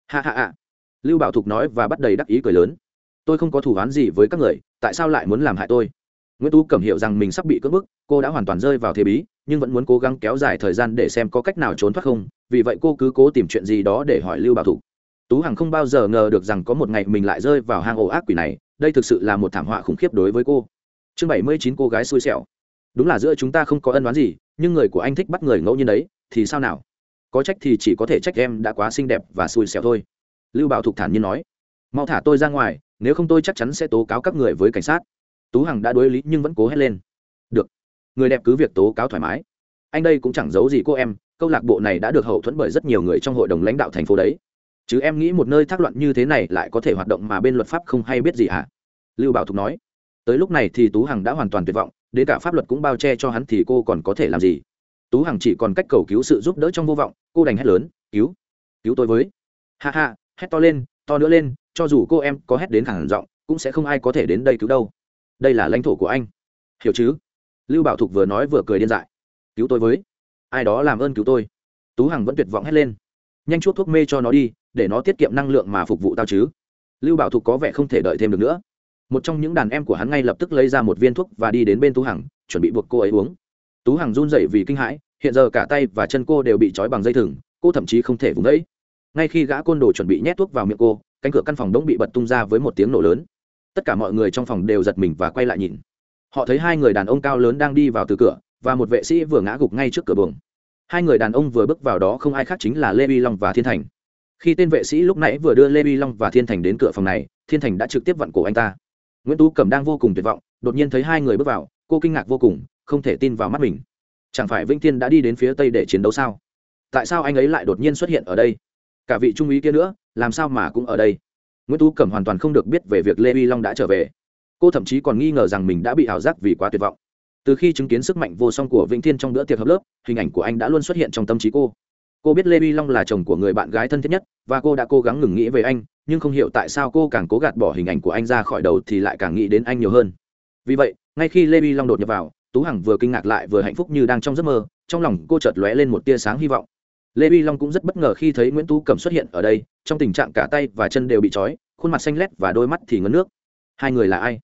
Hạ hạ hạ lưu bảo thục nói và bắt đầy đắc ý cười lớn. Tôi không có thủ án gì với các người, tại sao lại muốn làm hại tôi? Nguyễn tú cẩm hiểu rằng mình sắp bị cưỡng bức, cô đã hoàn toàn rơi vào thế bí, nhưng vẫn muốn cố gắng kéo dài thời gian để xem có cách nào trốn thoát không, vì vậy cô cứ cố tìm chuyện gì đó để hỏi lưu bảo thục. Tú hằng không bao giờ ngờ được rằng có một ngày mình lại rơi vào hang ổ ác quỷ này, đây thực sự là một thảm họa khủng khiếp đối với cô. Chương bảy mươi chín cô gái xui xẻo đúng là giữa chúng ta không có ân đoán gì, nhưng người của anh thích bắt người ngẫu nhiên đấy, thì sao nào? Có trách thì chỉ có thể trách em đã quá xinh đẹp và xui xẻo thôi. Lưu bảo thục thản nhiên nói. Mau thả tôi ra ngoài, nếu không tôi chắc chắn sẽ tố cáo các người với cảnh sát. Tú hằng đã đối lý nhưng vẫn cố hét lên. Được, người đẹp cứ việc tố cáo thoải mái. Anh đây cũng chẳng giấu gì cô em, câu lạc bộ này đã được hậu thuẫn bởi rất nhiều người trong hội đồng lãnh đạo thành phố đấy. Chứ em nghĩ một nơi thác loạn như thế này lại có thể hoạt động mà bên luật pháp không hay biết gì hả? Lưu bảo thục nói tới lúc này thì tú hằng đã hoàn toàn tuyệt vọng, đến cả pháp luật cũng bao che cho hắn thì cô còn có thể làm gì? Tú hằng chỉ còn cách cầu cứu sự giúp đỡ trong vô vọng, cô đành hét lớn, cứu cứu tôi với. Ha ha, hét to lên, to nữa lên, cho dù cô em có hét đến khẳng giọng, cũng sẽ không ai có thể đến đây cứu đâu. Đây là lãnh thổ của anh. Hiểu chứ? Lưu bảo thục vừa nói vừa cười điên dại. Cứu tôi với. Ai đó làm ơn cứu tôi. Tú hằng vẫn tuyệt vọng hét lên. Nhanh chuốc thuốc mê cho nó đi, để nó tiết kiệm năng lượng mà phục vụ tao chứ. Lưu bảo thục có vẻ không thể đợi thêm được nữa một trong những đàn em của hắn ngay lập tức lấy ra một viên thuốc và đi đến bên tú hằng, chuẩn bị buộc cô ấy uống. Tú hằng run rẩy vì kinh hãi, hiện giờ cả tay và chân cô đều bị trói bằng dây thừng, cô thậm chí không thể vùng ấy ngay khi gã côn đồ chuẩn bị nhét thuốc vào miệng cô, cánh cửa căn phòng đống bị bật tung ra với một tiếng nổ lớn. Tất cả mọi người trong phòng đều giật mình và quay lại nhìn. Họ thấy hai người đàn ông cao lớn đang đi vào từ cửa, và một vệ sĩ vừa ngã gục ngay trước cửa buồng. Hai người đàn ông vừa bước vào đó không ai khác chính là lê vi long và thiên thành. Khi tên vệ sĩ lúc nãy vừa đưa lê vi long và thiên thành đến cửa phòng này, thiên thành đã trực tiếp vặn cổ anh ta nguyễn tú cẩm đang vô cùng tuyệt vọng, đột nhiên thấy hai người bước vào, cô kinh ngạc vô cùng, không thể tin vào mắt mình. Chẳng phải vĩnh thiên đã đi đến phía tây để chiến đấu sao? Tại sao anh ấy lại đột nhiên xuất hiện ở đây? Cả vị trung úy kia nữa, làm sao mà cũng ở đây? Nguyễn tú cẩm hoàn toàn không được biết về việc lê vi long đã trở về. Cô thậm chí còn nghi ngờ rằng mình đã bị ảo giác vì quá tuyệt vọng. Từ khi chứng kiến sức mạnh vô song của vĩnh thiên trong bữa tiệc hợp lớp, hình ảnh của anh đã luôn xuất hiện trong tâm trí cô cô biết lê vi long là chồng của người bạn gái thân thiết nhất, và cô đã cố gắng ngừng nghĩ về anh, nhưng không hiểu tại sao cô càng cố gạt bỏ hình ảnh của anh ra khỏi đầu thì lại càng nghĩ đến anh nhiều hơn. Vì vậy, ngay khi lê vi long đột nhập vào, tú hằng vừa kinh ngạc lại vừa hạnh phúc như đang trong giấc mơ, trong lòng cô chợt lóe lên một tia sáng hy vọng. Lê vi long cũng rất bất ngờ khi thấy nguyễn tú cẩm xuất hiện ở đây, trong tình trạng cả tay và chân đều bị trói, khuôn mặt xanh lét và đôi mắt thì ngấn nước. Hai người là ai?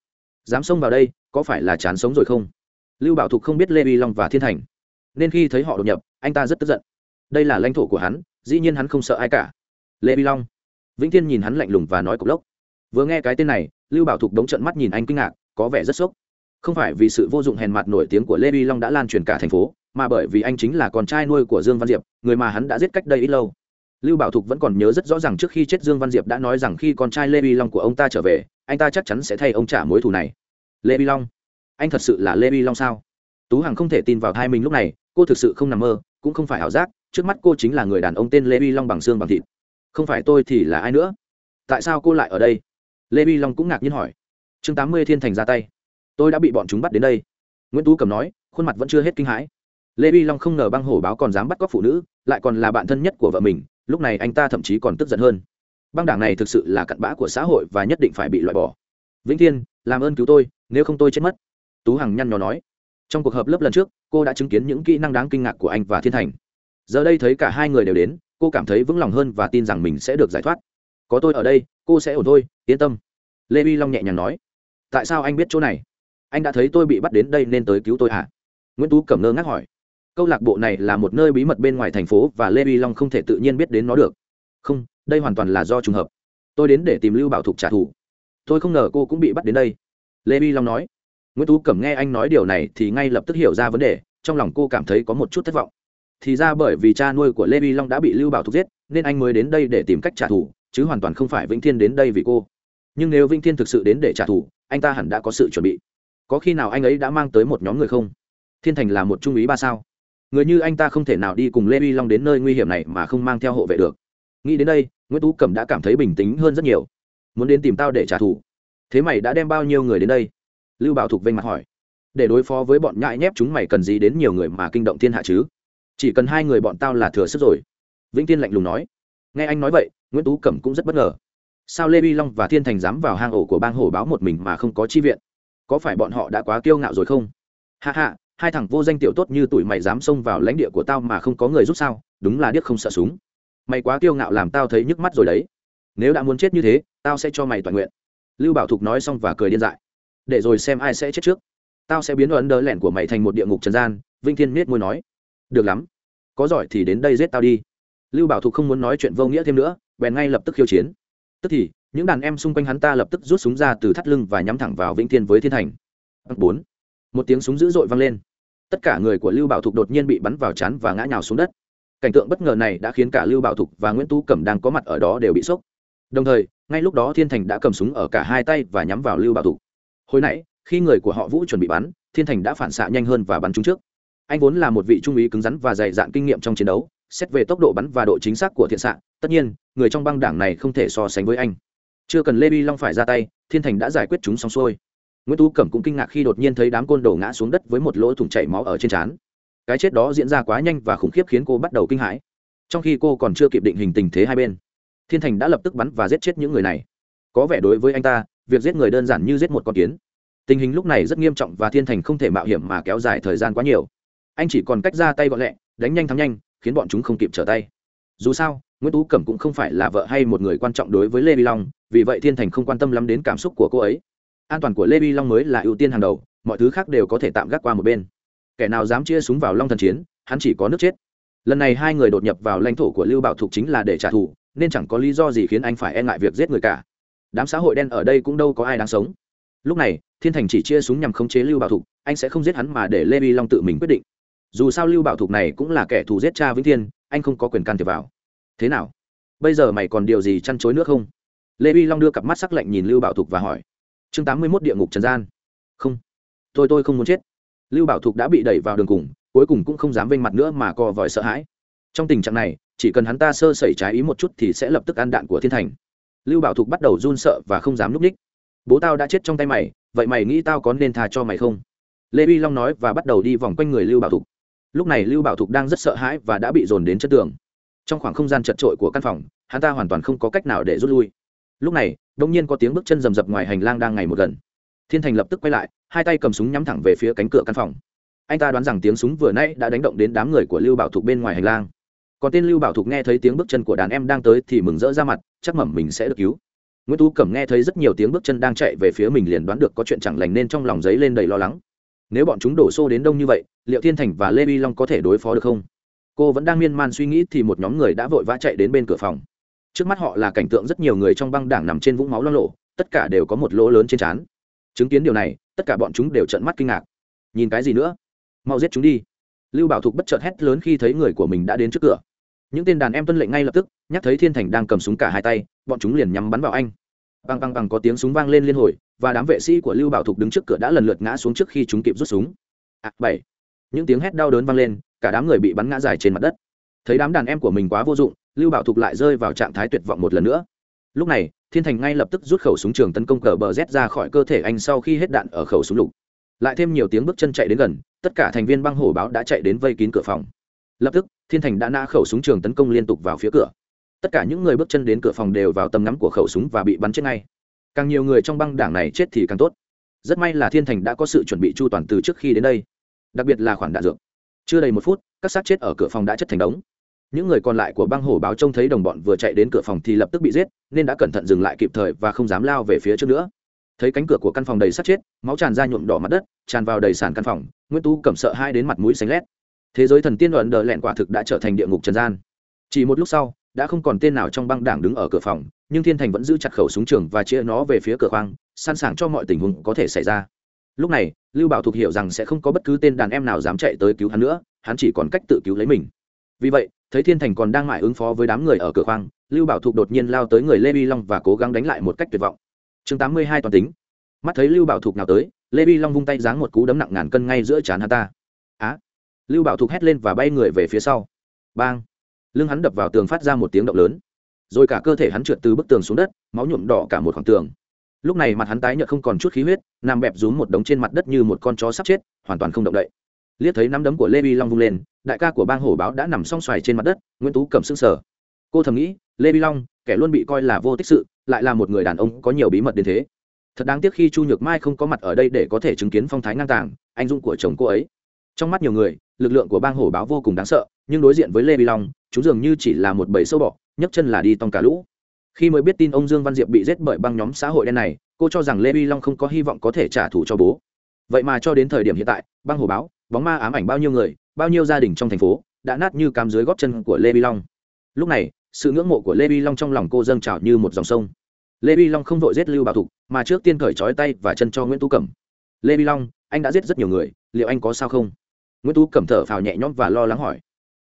Dám xông vào đây, có phải là chán sống rồi không? Lưu bảo thục không biết lê vi long và thiên thành. Nên khi thấy họ đột nhập, anh ta rất tức giận đây là lãnh thổ của hắn, dĩ nhiên hắn không sợ ai cả. Lê vi long. Vĩnh thiên nhìn hắn lạnh lùng và nói cộc lốc. Vừa nghe cái tên này, lưu bảo thục đống trận mắt nhìn anh kinh ngạc, có vẻ rất sốc. Không phải vì sự vô dụng hèn mặt nổi tiếng của lê vi long đã lan truyền cả thành phố, mà bởi vì anh chính là con trai nuôi của dương văn diệp, người mà hắn đã giết cách đây ít lâu. Lưu bảo thục vẫn còn nhớ rất rõ ràng trước khi chết dương văn diệp đã nói rằng khi con trai lê vi long của ông ta trở về, anh ta chắc chắn sẽ thay ông trả mối thù này. Lê vi long. Anh thật sự là lê vi long sao? Tú hằng không thể tin vào thai mình lúc này, cô thực sự không nằm mơ, cũng không phải ảo giác trước mắt cô chính là người đàn ông tên lê vi long bằng xương bằng thịt. Không phải tôi thì là ai nữa? Tại sao cô lại ở đây? Lê vi long cũng ngạc nhiên hỏi. Chương tám mươi thiên thành ra tay. Tôi đã bị bọn chúng bắt đến đây. Nguyễn tú cầm nói, khuôn mặt vẫn chưa hết kinh hãi. Lê vi long không ngờ băng hổ báo còn dám bắt cóc phụ nữ, lại còn là bạn thân nhất của vợ mình, lúc này anh ta thậm chí còn tức giận hơn. Băng đảng này thực sự là cặn bã của xã hội và nhất định phải bị loại bỏ. Vĩnh thiên, làm ơn cứu tôi, nếu không tôi chết mất. Tú hằng nhăn nhò nói. Trong cuộc họp lớp lần trước, cô đã chứng kiến những kỹ năng đáng kinh ngạc của anh và thiên thành giờ đây thấy cả hai người đều đến, cô cảm thấy vững lòng hơn và tin rằng mình sẽ được giải thoát. Có tôi ở đây, cô sẽ ổn thôi, yên tâm. Lê vi long nhẹ nhàng nói. Tại sao anh biết chỗ này? Anh đã thấy tôi bị bắt đến đây nên tới cứu tôi à? Nguyễn tú cẩm ngơ ngác hỏi. Câu lạc bộ này là một nơi bí mật bên ngoài thành phố và lê vi long không thể tự nhiên biết đến nó được. Không, đây hoàn toàn là do trùng hợp. Tôi đến để tìm lưu bảo thục trả thù. Tôi không ngờ cô cũng bị bắt đến đây. Lê vi long nói. Nguyễn tú cẩm nghe anh nói điều này thì ngay lập tức hiểu ra vấn đề, trong lòng cô cảm thấy có một chút thất vọng thì ra bởi vì cha nuôi của lê vi long đã bị lưu bảo thục giết, nên anh mới đến đây để tìm cách trả thù, chứ hoàn toàn không phải vĩnh thiên đến đây vì cô. Nhưng nếu vĩnh thiên thực sự đến để trả thù, anh ta hẳn đã có sự chuẩn bị. Có khi nào anh ấy đã mang tới một nhóm người không? Thiên thành là một trung úy ba sao? Người như anh ta không thể nào đi cùng lê vi long đến nơi nguy hiểm này mà không mang theo hộ vệ được. Nghĩ đến đây, nguyễn tú cẩm đã cảm thấy bình tĩnh hơn rất nhiều. Muốn đến tìm tao để trả thù. Thế mày đã đem bao nhiêu người đến đây? Lưu bảo thục vênh mặt hỏi. Để đối phó với bọn nhãi nhép, chúng mày cần gì đến nhiều người mà kinh động thiên hạ chứ? Chỉ cần hai người bọn tao là thừa sức rồi. Vĩnh tiên lạnh lùng nói. Nghe anh nói vậy, nguyễn tú cẩm cũng rất bất ngờ. Sao lê vi long và thiên thành dám vào hang ổ của bang hổ báo một mình mà không có chi viện? Có phải bọn họ đã quá kiêu ngạo rồi không? Hạ hạ hai thằng vô danh tiểu tốt như tuổi mày dám xông vào lãnh địa của tao mà không có người giúp sao? Đúng là điếc không sợ súng. Mày quá kiêu ngạo làm tao thấy nhức mắt rồi đấy. Nếu đã muốn chết như thế, tao sẽ cho mày toàn nguyện. Lưu bảo thục nói xong và cười điên dại. Để rồi xem ai sẽ chết trước. Tao sẽ biến ấn đỡ lẻn của mày thành một địa ngục trần gian vinh thiên miết môi nói được lắm. Có giỏi thì đến đây giết tao đi. Lưu bảo thục không muốn nói chuyện vô nghĩa thêm nữa, bèn ngay lập tức khiêu chiến. Tức thì, những đàn em xung quanh hắn ta lập tức rút súng ra từ thắt lưng và nhắm thẳng vào vĩnh thiên với thiên thành. Bốn. Một tiếng súng dữ dội vang lên. Tất cả người của lưu bảo thục đột nhiên bị bắn vào chán và ngã nhào xuống đất. Cảnh tượng bất ngờ này đã khiến cả lưu bảo thục và nguyễn tú cẩm đang có mặt ở đó đều bị sốc. Đồng thời, ngay lúc đó thiên thành đã cầm súng ở cả hai tay và nhắm vào lưu bảo thục. Hồi nãy, khi người của họ vũ chuẩn bị bắn, thiên thành đã phản xạ nhanh hơn và bắn trúng trước anh vốn là một vị trung úy cứng rắn và dày dạn kinh nghiệm trong chiến đấu, xét về tốc độ bắn và độ chính xác của thiện xạ, tất nhiên, người trong băng đảng này không thể so sánh với anh. Chưa cần lê bi long phải ra tay, thiên thành đã giải quyết chúng xong xuôi. Nguyễn tú cẩm cũng kinh ngạc khi đột nhiên thấy đám côn đồ ngã xuống đất với một lỗ thủng chảy máu ở trên trán. Cái chết đó diễn ra quá nhanh và khủng khiếp khiến cô bắt đầu kinh hãi. Trong khi cô còn chưa kịp định hình tình thế hai bên, thiên thành đã lập tức bắn và giết chết những người này. Có vẻ đối với anh ta, việc giết người đơn giản như giết một con kiến. Tình hình lúc này rất nghiêm trọng và thiên thành không thể mạo hiểm mà kéo dài thời gian quá nhiều anh chỉ còn cách ra tay gọn lẹ, đánh nhanh thắng nhanh, khiến bọn chúng không kịp trở tay. Dù sao, nguyễn tú cẩm cũng không phải là vợ hay một người quan trọng đối với lê vi long, vì vậy thiên thành không quan tâm lắm đến cảm xúc của cô ấy. An toàn của lê vi long mới là ưu tiên hàng đầu, mọi thứ khác đều có thể tạm gác qua một bên. Kẻ nào dám chia súng vào long thần chiến, hắn chỉ có nước chết. Lần này hai người đột nhập vào lãnh thổ của lưu bảo thục chính là để trả thù, nên chẳng có lý do gì khiến anh phải e ngại việc giết người cả. Đám xã hội đen ở đây cũng đâu có ai đáng sống. Lúc này, thiên thành chỉ chia súng nhằm khống chế lưu bảo thục, anh sẽ không giết hắn mà để lê vi long tự mình quyết định dù sao lưu bảo thục này cũng là kẻ thù giết cha vĩnh thiên, anh không có quyền can thiệp vào. Thế nào? Bây giờ mày còn điều gì chăn chối nữa không? Lê vi long đưa cặp mắt sắc lạnh nhìn lưu bảo thục và hỏi. Chương tám mươi mốt địa ngục trần gian. Không. Tôi tôi không muốn chết. Lưu bảo thục đã bị đẩy vào đường cùng, cuối cùng cũng không dám vênh mặt nữa mà co vòi sợ hãi. Trong tình trạng này, chỉ cần hắn ta sơ sẩy trái ý một chút thì sẽ lập tức ăn đạn của thiên thành. Lưu bảo thục bắt đầu run sợ và không dám núp ních. Bố tao đã chết trong tay mày, vậy mày nghĩ tao có nên tha cho mày không? Lê vi long nói và bắt đầu đi vòng quanh người lưu bảo thục lúc này lưu bảo thục đang rất sợ hãi và đã bị dồn đến chất tường. Trong khoảng không gian chật trội của căn phòng, hắn ta hoàn toàn không có cách nào để rút lui. Lúc này đông nhiên có tiếng bước chân rầm rập ngoài hành lang đang ngày một gần. Thiên thành lập tức quay lại, hai tay cầm súng nhắm thẳng về phía cánh cửa căn phòng. Anh ta đoán rằng tiếng súng vừa nãy đã đánh động đến đám người của lưu bảo thục bên ngoài hành lang. Còn tên lưu bảo thục nghe thấy tiếng bước chân của đàn em đang tới thì mừng rỡ ra mặt, chắc mẩm mình sẽ được cứu. Nguyễn tú cẩm nghe thấy rất nhiều tiếng bước chân đang chạy về phía mình liền đoán được có chuyện chẳng lành nên trong lòng giấy lên đầy lo lắng. Nếu bọn chúng đổ xô đến đông như vậy liệu thiên thành và lê vi long có thể đối phó được không? Cô vẫn đang miên man suy nghĩ thì một nhóm người đã vội vã chạy đến bên cửa phòng. Trước mắt họ là cảnh tượng rất nhiều người trong băng đảng nằm trên vũng máu lo lộ tất cả đều có một lỗ lớn trên trán. Chứng kiến điều này tất cả bọn chúng đều trận mắt kinh ngạc. Nhìn cái gì nữa? Mau giết chúng đi. Lưu bảo thục bất chợt hét lớn khi thấy người của mình đã đến trước cửa. Những tên đàn em tuân lệnh ngay lập tức nhắc thấy thiên thành đang cầm súng cả hai tay bọn chúng liền nhắm bắn vào anh. Băng băng băng có tiếng súng vang lên liên hồi và đám vệ sĩ của lưu bảo thục đứng trước cửa đã lần lượt ngã xuống trước khi chúng kịp rút súng. À, bảy những tiếng hét đau đớn vang lên, cả đám người bị bắn ngã dài trên mặt đất. Thấy đám đàn em của mình quá vô dụng, lưu bảo thục lại rơi vào trạng thái tuyệt vọng một lần nữa. Lúc này, thiên thành ngay lập tức rút khẩu súng trường tấn công cờ bờ z ra khỏi cơ thể anh sau khi hết đạn ở khẩu súng lục. Lại thêm nhiều tiếng bước chân chạy đến gần, tất cả thành viên băng hổ báo đã chạy đến vây kín cửa phòng. Lập tức, thiên thành đã nã khẩu súng trường tấn công liên tục vào phía cửa. Tất cả những người bước chân đến cửa phòng đều vào tầm ngắm của khẩu súng và bị bắn chết ngay. Càng nhiều người trong băng đảng này chết thì càng tốt. Rất may là thiên thành đã có sự chuẩn bị chu toàn từ trước khi đến đây đặc biệt là khoản đạn dược. Chưa đầy một phút, các xác chết ở cửa phòng đã chất thành đống. Những người còn lại của băng hổ báo trông thấy đồng bọn vừa chạy đến cửa phòng thì lập tức bị giết, nên đã cẩn thận dừng lại kịp thời và không dám lao về phía trước nữa. Thấy cánh cửa của căn phòng đầy sát chết, máu tràn ra nhuộm đỏ mặt đất, tràn vào đầy sàn căn phòng, nguyễn tú cầm sợ hai đến mặt mũi xanh lét. Thế giới thần tiên đoạn đờ lẹn quả thực đã trở thành địa ngục trần gian. Chỉ một lúc sau, đã không còn tên nào trong băng đảng đứng ở cửa phòng, nhưng thiên thành vẫn giữ chặt khẩu súng trường và chia nó về phía cửa khoang, sẵn sàng cho mọi tình huống có thể xảy ra. Lúc này lưu bảo thục hiểu rằng sẽ không có bất cứ tên đàn em nào dám chạy tới cứu hắn nữa, hắn chỉ còn cách tự cứu lấy mình. Vì vậy, thấy thiên thành còn đang mãi ứng phó với đám người ở cửa khoang, lưu bảo thục đột nhiên lao tới người lê vi long và cố gắng đánh lại một cách tuyệt vọng. Chương tám mươi hai toàn tính. Mắt thấy lưu bảo thục nào tới, lê vi long vung tay giáng một cú đấm nặng ngàn cân ngay giữa trán hắn ta. Á! Lưu bảo thục hét lên và bay người về phía sau. Bang! Lưng hắn đập vào tường phát ra một tiếng động lớn. Rồi cả cơ thể hắn trượt từ bức tường xuống đất, máu nhuộm đỏ cả một khoảng tường lúc này mặt hắn tái nhợt không còn chút khí huyết, nằm bẹp rúm một đống trên mặt đất như một con chó sắp chết, hoàn toàn không động đậy. Liếc thấy nắm đấm của lê vi long vung lên, đại ca của bang hổ báo đã nằm song xoài trên mặt đất, nguyễn tú cầm xương sở cô thầm nghĩ, lê vi long, kẻ luôn bị coi là vô tích sự, lại là một người đàn ông có nhiều bí mật đến thế. Thật đáng tiếc khi chu nhược mai không có mặt ở đây để có thể chứng kiến phong thái ngang tàng, anh dũng của chồng cô ấy. Trong mắt nhiều người, lực lượng của bang hổ báo vô cùng đáng sợ, nhưng đối diện với lê vi long, chúng dường như chỉ là một bầy sâu bọ, nhấc chân là đi tòng cả lũ khi mới biết tin ông dương văn diệp bị giết bởi băng nhóm xã hội đen này, cô cho rằng lê vi long không có hy vọng có thể trả thù cho bố. Vậy mà cho đến thời điểm hiện tại, băng hồ báo, bóng ma ám ảnh bao nhiêu người, bao nhiêu gia đình trong thành phố, đã nát như cám dưới góp chân của lê vi long. Lúc này, sự ngưỡng mộ của lê vi long trong lòng cô dâng trào như một dòng sông. Lê vi long không vội giết lưu bảo thục, mà trước tiên cởi trói tay và chân cho nguyễn tú cẩm. Lê vi long, anh đã giết rất nhiều người, liệu anh có sao không? Nguyễn tú cẩm thở phào nhẹ nhõm và lo lắng hỏi.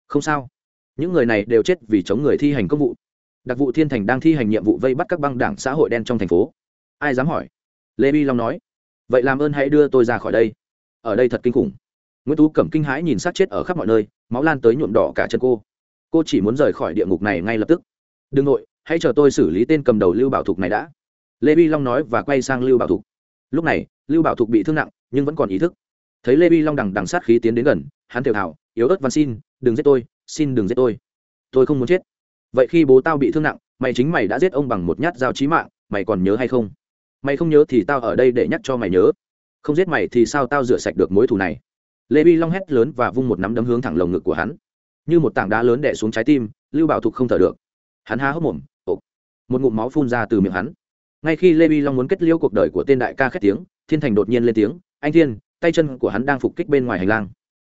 Không sao. Những người này đều chết vì chống người thi hành công vụ đặc vụ thiên thành đang thi hành nhiệm vụ vây bắt các băng đảng xã hội đen trong thành phố. Ai dám hỏi? Lê vi long nói. Vậy làm ơn hãy đưa tôi ra khỏi đây. Ở đây thật kinh khủng. Nguyễn tú cẩm kinh hãi nhìn sát chết ở khắp mọi nơi, máu lan tới nhuộm đỏ cả chân cô. Cô chỉ muốn rời khỏi địa ngục này ngay lập tức. Đừng nội, hãy chờ tôi xử lý tên cầm đầu lưu bảo thục này đã. Lê vi long nói và quay sang lưu bảo thục. Lúc này, lưu bảo thục bị thương nặng, nhưng vẫn còn ý thức. Thấy lê vi long đằng đằng sát khí tiến đến gần, hắn thều thào, yếu ớt văn xin, đừng giết tôi, xin đừng giết tôi. Tôi không muốn chết vậy khi bố tao bị thương nặng, mày chính mày đã giết ông bằng một nhát dao chí mạng, mày còn nhớ hay không? Mày không nhớ thì tao ở đây để nhắc cho mày nhớ. Không giết mày thì sao tao rửa sạch được mối thù này? Lê bi long hét lớn và vung một nắm đấm hướng thẳng lồng ngực của hắn. Như một tảng đá lớn đẻ xuống trái tim, lưu bảo thục không thở được. Hắn há hốc mồm ộp một ngụm máu phun ra từ miệng hắn. Ngay khi lê bi long muốn kết liễu cuộc đời của tên đại ca khét tiếng, thiên thành đột nhiên lên tiếng, anh thiên, tay chân của hắn đang phục kích bên ngoài hành lang.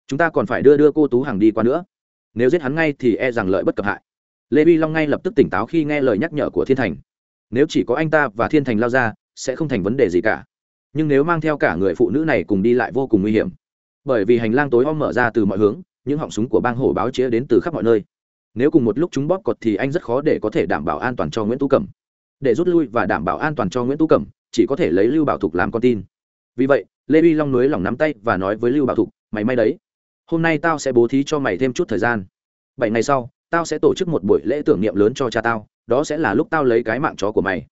Chúng ta còn phải đưa đưa cô tú hàng đi qua nữa. Nếu giết hắn ngay thì e rằng lợi bất cập hại lê vi long ngay lập tức tỉnh táo khi nghe lời nhắc nhở của thiên thành. Nếu chỉ có anh ta và thiên thành lao ra, sẽ không thành vấn đề gì cả. Nhưng nếu mang theo cả người phụ nữ này cùng đi lại vô cùng nguy hiểm. Bởi vì hành lang tối om mở ra từ mọi hướng, những họng súng của bang hổ báo chĩa đến từ khắp mọi nơi. Nếu cùng một lúc chúng bóp cột thì anh rất khó để có thể đảm bảo an toàn cho nguyễn tú cẩm. Để rút lui và đảm bảo an toàn cho nguyễn tú cẩm, chỉ có thể lấy lưu bảo thục làm con tin. Vì vậy, lê vi long nối lòng nắm tay và nói với lưu bảo thục, mày may đấy. Hôm nay tao sẽ bố thí cho mày thêm chút thời gian. Bảy ngày sau tao sẽ tổ chức một buổi lễ tưởng niệm lớn cho cha tao, đó sẽ là lúc tao lấy cái mạng chó của mày.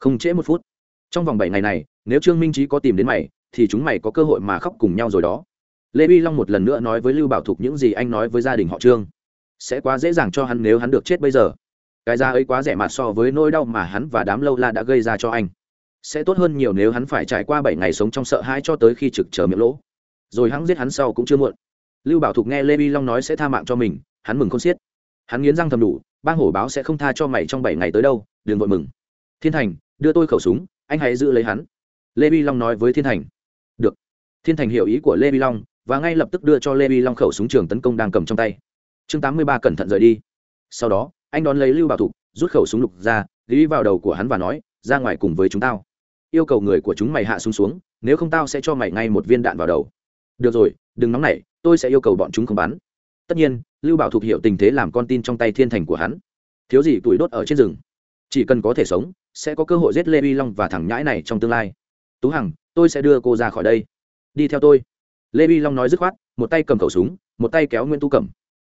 Không trễ một phút. Trong vòng bảy ngày này, nếu trương minh trí có tìm đến mày, thì chúng mày có cơ hội mà khóc cùng nhau rồi đó. Lê vi long một lần nữa nói với lưu bảo thục những gì anh nói với gia đình họ trương. Sẽ quá dễ dàng cho hắn nếu hắn được chết bây giờ. Cái ra ấy quá rẻ mạt so với nỗi đau mà hắn và đám lâu la đã gây ra cho anh. Sẽ tốt hơn nhiều nếu hắn phải trải qua bảy ngày sống trong sợ hãi cho tới khi trực chờ miệng lỗ. Rồi hắn giết hắn sau cũng chưa muộn. Lưu bảo thục nghe lê vi long nói sẽ tha mạng cho mình, hắn mừng không xiết hắn nghiến răng thầm đủ, bang hổ báo sẽ không tha cho mày trong bảy ngày tới đâu, đừng vội mừng. Thiên thành, đưa tôi khẩu súng, anh hãy giữ lấy hắn. Lê vi long nói với thiên thành. Được. Thiên thành hiểu ý của lê vi long, và ngay lập tức đưa cho lê vi long khẩu súng trường tấn công đang cầm trong tay. Chương tám mươi ba cẩn thận rời đi. Sau đó, anh đón lấy lưu bảo thục, rút khẩu súng lục ra lý vào đầu của hắn và nói, ra ngoài cùng với chúng tao. Yêu cầu người của chúng mày hạ súng xuống, nếu không tao sẽ cho mày ngay một viên đạn vào đầu. Được rồi, đừng nóng nảy, tôi sẽ yêu cầu bọn chúng không bắn tất nhiên, lưu bảo thục hiểu tình thế làm con tin trong tay thiên thành của hắn. Thiếu gì tuổi đốt ở trên rừng? Chỉ cần có thể sống, sẽ có cơ hội giết lê uy long và thằng nhãi này trong tương lai. Tú hằng, tôi sẽ đưa cô ra khỏi đây. Đi theo tôi. Lê uy long nói dứt khoát, một tay cầm khẩu súng, một tay kéo nguyễn tu cầm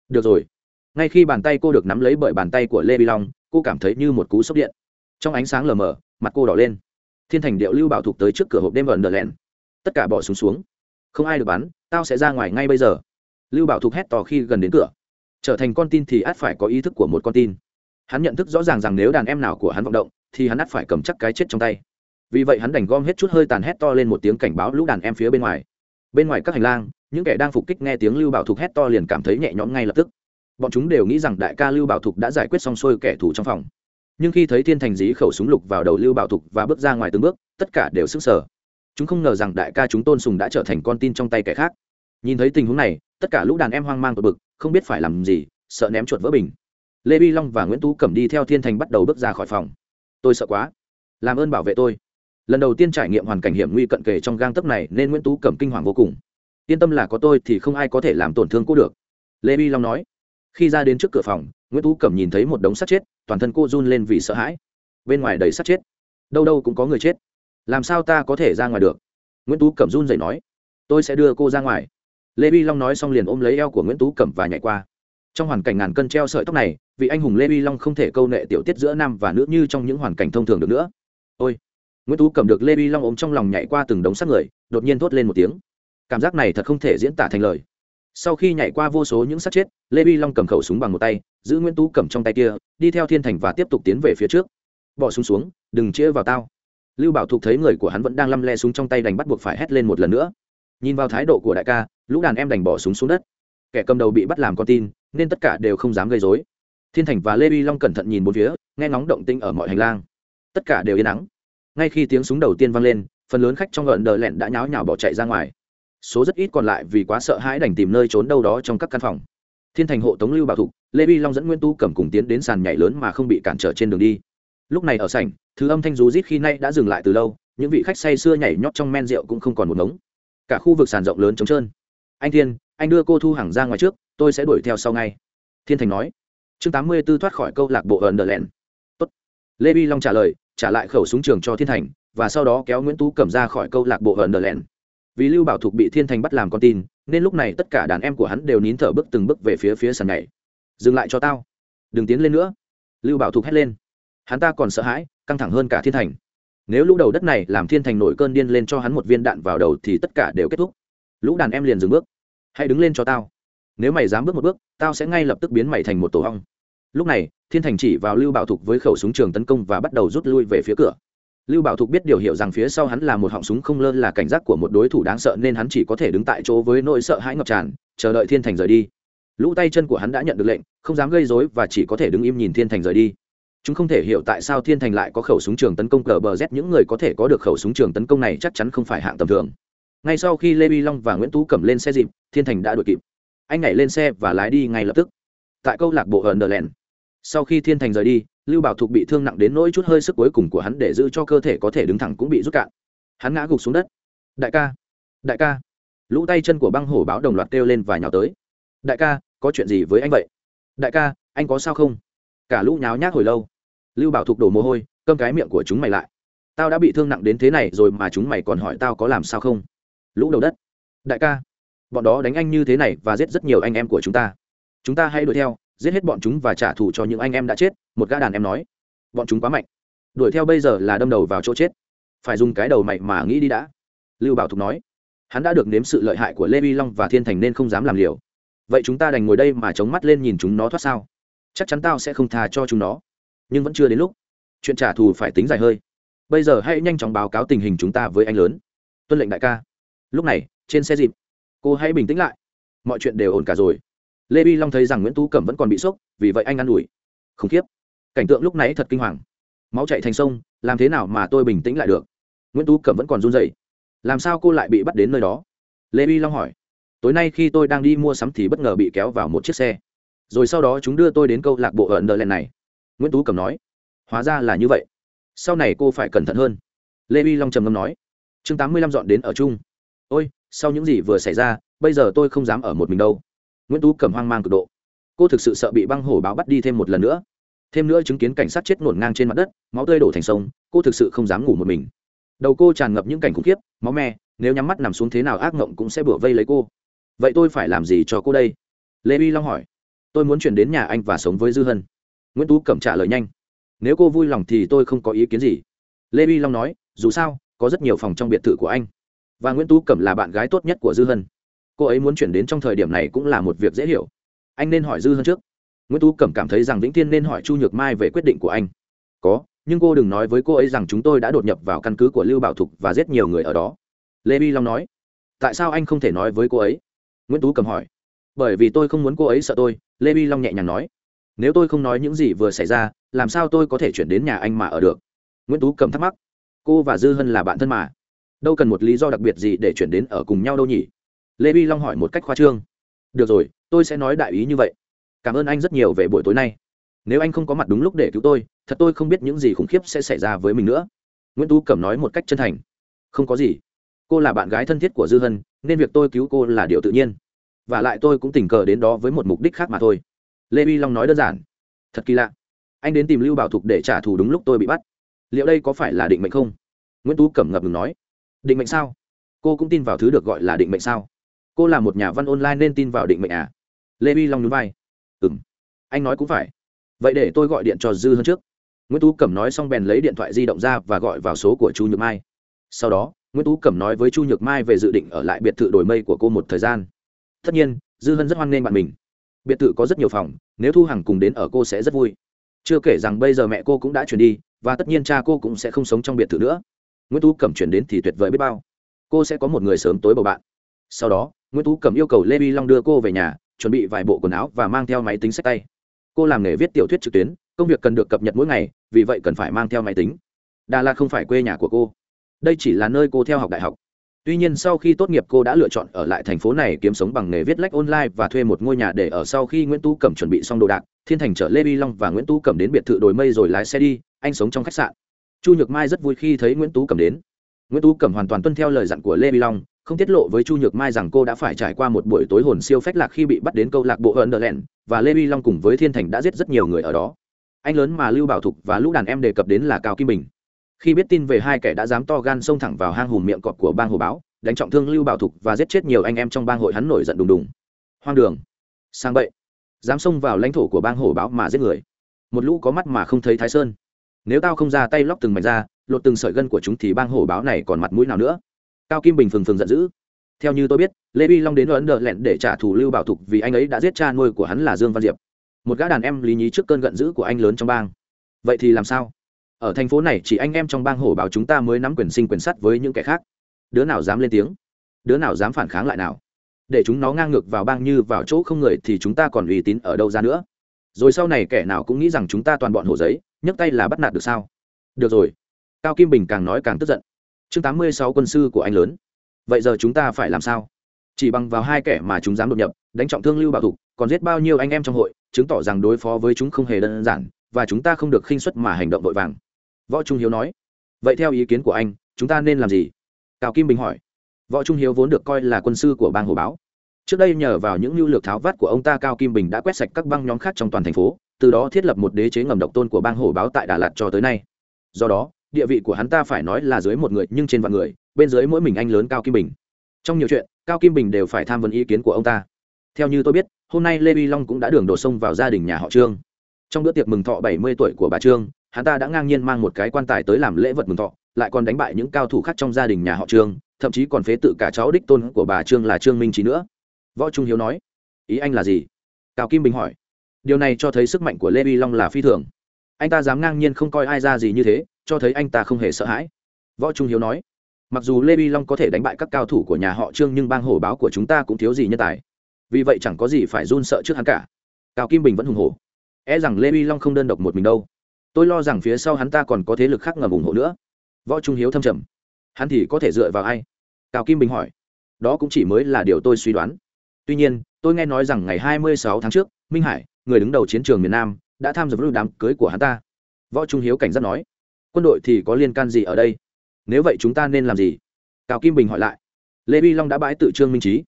được rồi. Ngay khi bàn tay cô được nắm lấy bởi bàn tay của lê uy long, cô cảm thấy như một cú sốc điện. Trong ánh sáng lờ mờ, mặt cô đỏ lên. Thiên thành điệu lưu bảo thục tới trước cửa hộp đêm vờn đờ lẹn tất cả bỏ súng xuống. Không ai được bắn, tao sẽ ra ngoài ngay bây giờ lưu bảo thục hét to khi gần đến cửa. Trở thành con tin thì át phải có ý thức của một con tin. Hắn nhận thức rõ ràng rằng nếu đàn em nào của hắn vọng động, thì hắn át phải cầm chắc cái chết trong tay. Vì vậy hắn đành gom hết chút hơi tàn hét to lên một tiếng cảnh báo lũ đàn em phía bên ngoài. Bên ngoài các hành lang, những kẻ đang phục kích nghe tiếng lưu bảo thục hét to liền cảm thấy nhẹ nhõm ngay lập tức. Bọn chúng đều nghĩ rằng đại ca lưu bảo thục đã giải quyết xong xuôi kẻ thù trong phòng. Nhưng khi thấy thiên thành dí khẩu súng lục vào đầu lưu bảo thục và bước ra ngoài từng bước, tất cả đều sức sở chúng không ngờ rằng đại ca chúng tôn sùng đã trở thành con tin trong tay kẻ khác. Nhìn thấy tình huống này tất cả lũ đàn em hoang mang tột bực, không biết phải làm gì, sợ ném chuột vỡ bình. Lê vi long và nguyễn tú cẩm đi theo thiên thành bắt đầu bước ra khỏi phòng. Tôi sợ quá, làm ơn bảo vệ tôi. Lần đầu tiên trải nghiệm hoàn cảnh hiểm nguy cận kề trong gang tấc này nên nguyễn tú cẩm kinh hoàng vô cùng. Yên tâm là có tôi thì không ai có thể làm tổn thương cô được. Lê vi long nói. Khi ra đến trước cửa phòng, nguyễn tú cẩm nhìn thấy một đống sắt chết, toàn thân cô run lên vì sợ hãi. Bên ngoài đầy sắt chết. Đâu đâu cũng có người chết. Làm sao ta có thể ra ngoài được? Nguyễn tú cẩm run dậy nói. Tôi sẽ đưa cô ra ngoài lê vi long nói xong liền ôm lấy eo của nguyễn tú cẩm và nhảy qua. Trong hoàn cảnh ngàn cân treo sợi tóc này, vị anh hùng lê vi long không thể câu nệ tiểu tiết giữa nam và nữ như trong những hoàn cảnh thông thường được nữa. Ôi! Nguyễn tú cầm được lê vi long ôm trong lòng nhảy qua từng đống xác người, đột nhiên thốt lên một tiếng. Cảm giác này thật không thể diễn tả thành lời. Sau khi nhảy qua vô số những xác chết, lê vi long cầm khẩu súng bằng một tay, giữ nguyễn tú cầm trong tay kia, đi theo thiên thành và tiếp tục tiến về phía trước. Bỏ súng xuống, đừng chĩa vào tao. Lưu bảo thục thấy người của hắn vẫn đang lăm le súng trong tay đành bắt buộc phải hét lên một lần nữa. Nhìn vào thái độ của đại ca lũ đàn em đành bỏ súng xuống đất. Kẻ cầm đầu bị bắt làm con tin, nên tất cả đều không dám gây dối thiên thành và lê vi long cẩn thận nhìn bốn phía, nghe ngóng động tinh ở mọi hành lang. Tất cả đều yên nắng ngay khi tiếng súng đầu tiên vang lên, phần lớn khách trong gợn đờ lẹn đã nháo nhào bỏ chạy ra ngoài. Số rất ít còn lại vì quá sợ hãi đành tìm nơi trốn đâu đó trong các căn phòng. Thiên thành hộ tống lưu bảo thục, lê vi long dẫn nguyên tu cầm cùng tiến đến sàn nhảy lớn mà không bị cản trở trên đường đi. Lúc này ở sảnh, thứ âm thanh rú rít khi nay đã dừng lại từ lâu, những vị khách say sưa nhảy nhót trong men rượu cũng không còn một ngống. Cả khu vực sàn rộng lớn trống trơn anh thiên, anh đưa cô thu hàng ra ngoài trước, tôi sẽ đuổi theo sau ngay. Thiên thành nói. Chương tám mươi b ố thoát khỏi câu lạc bộ ẩn đờ lẹn Tốt. lê vi long trả lời, trả lại khẩu súng trường cho thiên thành, và sau đó kéo nguyễn tú cầm ra khỏi câu lạc bộ ẩn đờ lẹn vì lưu bảo thục bị thiên thành bắt làm con tin, nên lúc này tất cả đàn em của hắn đều nín thở bước từng bước về phía phía sàn nhảy. Dừng lại cho tao. Đừng tiến lên nữa. Lưu bảo thục hét lên. Hắn ta còn sợ hãi, căng thẳng hơn cả thiên thành. Nếu lũ đầu đất này làm thiên thành nổi cơn điên lên cho hắn một viên đạn vào đầu thì tất cả đều kết thúc lũ đàn em liền dừng bước. Hãy đứng lên cho tao. Nếu mày dám bước một bước, tao sẽ ngay lập tức biến mày thành một tổ hong lúc này, thiên thành chỉ vào lưu bảo thục với khẩu súng trường tấn công và bắt đầu rút lui về phía cửa. Lưu bảo thục biết điều hiểu rằng phía sau hắn là một họng súng không lơ là cảnh giác của một đối thủ đáng sợ nên hắn chỉ có thể đứng tại chỗ với nỗi sợ hãi ngập tràn, chờ đợi thiên thành rời đi. Lũ tay chân của hắn đã nhận được lệnh, không dám gây dối và chỉ có thể đứng im nhìn thiên thành rời đi. Chúng không thể hiểu tại sao thiên thành lại có khẩu súng trường tấn công cờ bờ z. Những người có thể có được khẩu súng trường tấn công này chắc chắn không phải hạng tầm thường ngay sau khi lê vi long và nguyễn tú cầm lên xe dịp, thiên thành đã đuổi kịp. Anh nhảy lên xe và lái đi ngay lập tức. Tại câu lạc bộ ở đờ lèn sau khi thiên thành rời đi, lưu bảo thục bị thương nặng đến nỗi chút hơi sức cuối cùng của hắn để giữ cho cơ thể có thể đứng thẳng cũng bị rút cạn. Hắn ngã gục xuống đất. Đại ca đại ca. Lũ tay chân của băng hổ báo đồng loạt kêu lên và nhào tới. Đại ca, có chuyện gì với anh vậy? Đại ca, anh có sao không? Cả lũ nháo nhác hồi lâu. Lưu bảo thục đổ mồ hôi, cơm cái miệng của chúng mày lại. Tao đã bị thương nặng đến thế này rồi mà chúng mày còn hỏi tao có làm sao không? Lũ đầu đất. Đại ca, bọn đó đánh anh như thế này và giết rất nhiều anh em của chúng ta. Chúng ta hãy đuổi theo, giết hết bọn chúng và trả thù cho những anh em đã chết, một gã đàn em nói. Bọn chúng quá mạnh. Đuổi theo bây giờ là đâm đầu vào chỗ chết. Phải dùng cái đầu mày mà nghĩ đi đã. Lưu bảo thục nói. Hắn đã được nếm sự lợi hại của lê vi long và thiên thành nên không dám làm liều. Vậy chúng ta đành ngồi đây mà chống mắt lên nhìn chúng nó thoát sao? Chắc chắn tao sẽ không thà cho chúng nó. Nhưng vẫn chưa đến lúc. Chuyện trả thù phải tính dài hơi. Bây giờ hãy nhanh chóng báo cáo tình hình chúng ta với anh lớn. Tuân lệnh đại ca lúc này, trên xe dịp, cô hãy bình tĩnh lại. Mọi chuyện đều ổn cả rồi. Lê vi long thấy rằng nguyễn tú cẩm vẫn còn bị sốc, vì vậy anh ă n ủi. Khủng khiếp. Cảnh tượng lúc nãy thật kinh hoàng. Máu chạy thành sông, làm thế nào mà tôi bình tĩnh lại được? Nguyễn tú cẩm vẫn còn run dậy làm sao cô lại bị bắt đến nơi đó? Lê vi long hỏi. Tối nay khi tôi đang đi mua sắm thì bất ngờ bị kéo vào một chiếc xe. Rồi sau đó chúng đưa tôi đến câu lạc bộ ở nợ lần này. Nguyễn tú cẩm nói. Hóa ra là như vậy. Sau này cô phải cẩn thận hơn. Lê vi long trầm ngâm nói. Chương tám mươi lăm dọn đến ở chung ôi, sau những gì vừa xảy ra, bây giờ tôi không dám ở một mình đâu. Nguyễn tú cầm hoang mang cực độ. Cô thực sự sợ bị băng hổ báo bắt đi thêm một lần nữa. Thêm nữa chứng kiến cảnh sát chết nổn ngang trên mặt đất, máu tươi đổ thành sông, cô thực sự không dám ngủ một mình. Đầu cô tràn ngập những cảnh khủng khiếp, máu me, nếu nhắm mắt nằm xuống thế nào ác mộng cũng sẽ bủa vây lấy cô. Vậy tôi phải làm gì cho cô đây? Lê vi long hỏi. Tôi muốn chuyển đến nhà anh và sống với dư hân. Nguyễn tú cẩm trả lời nhanh. Nếu cô vui lòng thì tôi không có ý kiến gì. Lê vi long nói, dù sao, có rất nhiều phòng trong biệt thự của anh và nguyễn tú cẩm là bạn gái tốt nhất của dư hân cô ấy muốn chuyển đến trong thời điểm này cũng là một việc dễ hiểu anh nên hỏi dư hân trước nguyễn tú cẩm cảm thấy rằng vĩnh thiên nên hỏi chu nhược mai về quyết định của anh có nhưng cô đừng nói với cô ấy rằng chúng tôi đã đột nhập vào căn cứ của lưu bảo thục và giết nhiều người ở đó lê bi long nói tại sao anh không thể nói với cô ấy nguyễn tú cầm hỏi bởi vì tôi không muốn cô ấy sợ tôi lê bi long nhẹ nhàng nói nếu tôi không nói những gì vừa xảy ra làm sao tôi có thể chuyển đến nhà anh mà ở được nguyễn tú cầm thắc mắc cô và dư hân là bạn thân mà đâu cần một lý do đặc biệt gì để chuyển đến ở cùng nhau đâu nhỉ? Lê vi long hỏi một cách khoa trương. Được rồi, tôi sẽ nói đại ý như vậy. Cảm ơn anh rất nhiều về buổi tối nay. Nếu anh không có mặt đúng lúc để cứu tôi, thật tôi không biết những gì khủng khiếp sẽ xảy ra với mình nữa. Nguyễn tú cẩm nói một cách chân thành. Không có gì. Cô là bạn gái thân thiết của dư hân, nên việc tôi cứu cô là điều tự nhiên. Và lại tôi cũng tình cờ đến đó với một mục đích khác mà thôi. Lê vi long nói đơn giản. Thật kỳ lạ. Anh đến tìm lưu bảo thục để trả thù đúng lúc tôi bị bắt. Liệu đây có phải là định mệnh không? Nguyễn tú cẩm ngập ngừng nói định mệnh sao? Cô cũng tin vào thứ được gọi là định mệnh sao? Cô là một nhà văn online nên tin vào định mệnh à? Lê vi long núi vai. Ừ m anh nói cũng phải. Vậy để tôi gọi điện cho dư hơn trước. Nguyễn tú cẩm nói xong bèn lấy điện thoại di động ra và gọi vào số của chu nhược mai. Sau đó, nguyễn tú cẩm nói với chu nhược mai về dự định ở lại biệt thự đổi mây của cô một thời gian. Tất nhiên, dư hân rất hoan nghênh bạn mình. Biệt thự có rất nhiều phòng, nếu thu hằng cùng đến ở cô sẽ rất vui. Chưa kể rằng bây giờ mẹ cô cũng đã chuyển đi, và tất nhiên cha cô cũng sẽ không sống trong biệt thự nữa nguyễn tú cẩm chuyển đến thì tuyệt vời biết bao. Cô sẽ có một người sớm tối bầu bạn. Sau đó, nguyễn tú cẩm yêu cầu lê vi long đưa cô về nhà, chuẩn bị vài bộ quần áo và mang theo máy tính sách tay. Cô làm nghề viết tiểu thuyết trực tuyến, công việc cần được cập nhật mỗi ngày, vì vậy cần phải mang theo máy tính. Đà lạt không phải quê nhà của cô. Đây chỉ là nơi cô theo học đại học. Tuy nhiên sau khi tốt nghiệp cô đã lựa chọn ở lại thành phố này kiếm sống bằng nghề viết lách online và thuê một ngôi nhà để ở sau khi nguyễn tú cẩm chuẩn bị xong đồ đạc, thiên thành chở lê vi long và nguyễn tú cẩm đến biệt thự đồi mây rồi lái xe đi, anh sống trong khách sạn chu nhược mai rất vui khi thấy nguyễn tú cẩm đến. Nguyễn tú cẩm hoàn toàn tuân theo lời dặn của lê vi long, không tiết lộ với chu nhược mai rằng cô đã phải trải qua một buổi tối hồn siêu phách lạc khi bị bắt đến câu lạc bộ ấn đờ lẻn và lê vi long cùng với thiên thành đã giết rất nhiều người ở đó. Anh lớn mà lưu bảo thục và lũ đàn em đề cập đến là cao kim bình. Khi biết tin về hai kẻ đã dám to gan xông thẳng vào hang hùm miệng cọp của bang hồ báo, đánh trọng thương lưu bảo thục và giết chết nhiều anh em trong bang hội hắn nổi giận đùng đùng. Hoang đường. Sang bậy. Dám xông vào lãnh thổ của bang hồ báo mà giết người. Một lũ có mắt mà không thấy thái sơn nếu tao không ra tay lóc từng mảnh ra, lột từng sợi gân của chúng thì bang hổ báo này còn mặt mũi nào nữa? Cao kim bình phừng phừng giận dữ. Theo như tôi biết, lê vi long đến ấn độ lẹn để trả thù lưu bảo thục vì anh ấy đã giết cha nuôi của hắn là dương văn diệp. Một gã đàn em lý nhí trước cơn giận dữ của anh lớn trong bang. Vậy thì làm sao? Ở thành phố này chỉ anh em trong bang hổ báo chúng ta mới nắm quyền sinh quyền sắt với những kẻ khác. Đứa nào dám lên tiếng? Đứa nào dám phản kháng lại nào? Để chúng nó ngang ngược vào bang như vào chỗ không người thì chúng ta còn uy tín ở đâu ra nữa? Rồi sau này kẻ nào cũng nghĩ rằng chúng ta toàn bọn hổ giấy nhấc tay là bắt nạt được sao? Được rồi. Cao kim bình càng nói càng tức giận. Chương tám mươi sáu quân sư của anh lớn. Vậy giờ chúng ta phải làm sao? Chỉ bằng vào hai kẻ mà chúng dám đột nhập, đánh trọng thương lưu bảo thục, còn giết bao nhiêu anh em trong hội, chứng tỏ rằng đối phó với chúng không hề đơn giản, và chúng ta không được khinh suất mà hành động vội vàng. Võ trung hiếu nói. Vậy theo ý kiến của anh, chúng ta nên làm gì? Cao kim bình hỏi. Võ trung hiếu vốn được coi là quân sư của bang hồ báo. Trước đây nhờ vào những lưu lược tháo vát của ông ta, cao kim bình đã quét sạch các băng nhóm khác trong toàn thành phố từ đó thiết lập một đế chế ngầm độc tôn của bang hổ báo tại đà lạt cho tới nay. Do đó, địa vị của hắn ta phải nói là dưới một người, nhưng trên vạn người, bên dưới mỗi mình anh lớn cao kim bình. Trong nhiều chuyện, cao kim bình đều phải tham vấn ý kiến của ông ta. Theo như tôi biết, hôm nay lê vi long cũng đã đường đổ sông vào gia đình nhà họ trương. Trong bữa tiệc mừng thọ bảy mươi tuổi của bà trương, hắn ta đã ngang nhiên mang một cái quan tài tới làm lễ vật mừng thọ, lại còn đánh bại những cao thủ khác trong gia đình nhà họ trương, thậm chí còn phế tự cả cháu đích tôn của bà trương là trương minh trí nữa. Võ trung hiếu nói, ý anh là gì? Cao kim bình hỏi điều này cho thấy sức mạnh của lê vi long là phi thường. Anh ta dám ngang nhiên không coi ai ra gì như thế, cho thấy anh ta không hề sợ hãi. Võ trung hiếu nói, mặc dù lê vi long có thể đánh bại các cao thủ của nhà họ trương nhưng bang hổ báo của chúng ta cũng thiếu gì nhân tài. Vì vậy chẳng có gì phải run sợ trước hắn cả. Cao kim bình vẫn hùng hổ. E rằng lê vi long không đơn độc một mình đâu. Tôi lo rằng phía sau hắn ta còn có thế lực khác ngầm ủng hộ nữa. Võ trung hiếu thâm trầm. Hắn thì có thể dựa vào ai? Cao kim bình hỏi. Đó cũng chỉ mới là điều tôi suy đoán. Tuy nhiên, tôi nghe nói rằng ngày 26 tháng trước, minh hải người đứng đầu chiến trường miền nam, đã tham dự vào đám cưới của hắn ta. Võ trung hiếu cảnh giác nói, quân đội thì có liên can gì ở đây? Nếu vậy chúng ta nên làm gì? Cao kim bình hỏi lại, lê vi long đã bãi tự trương minh trí.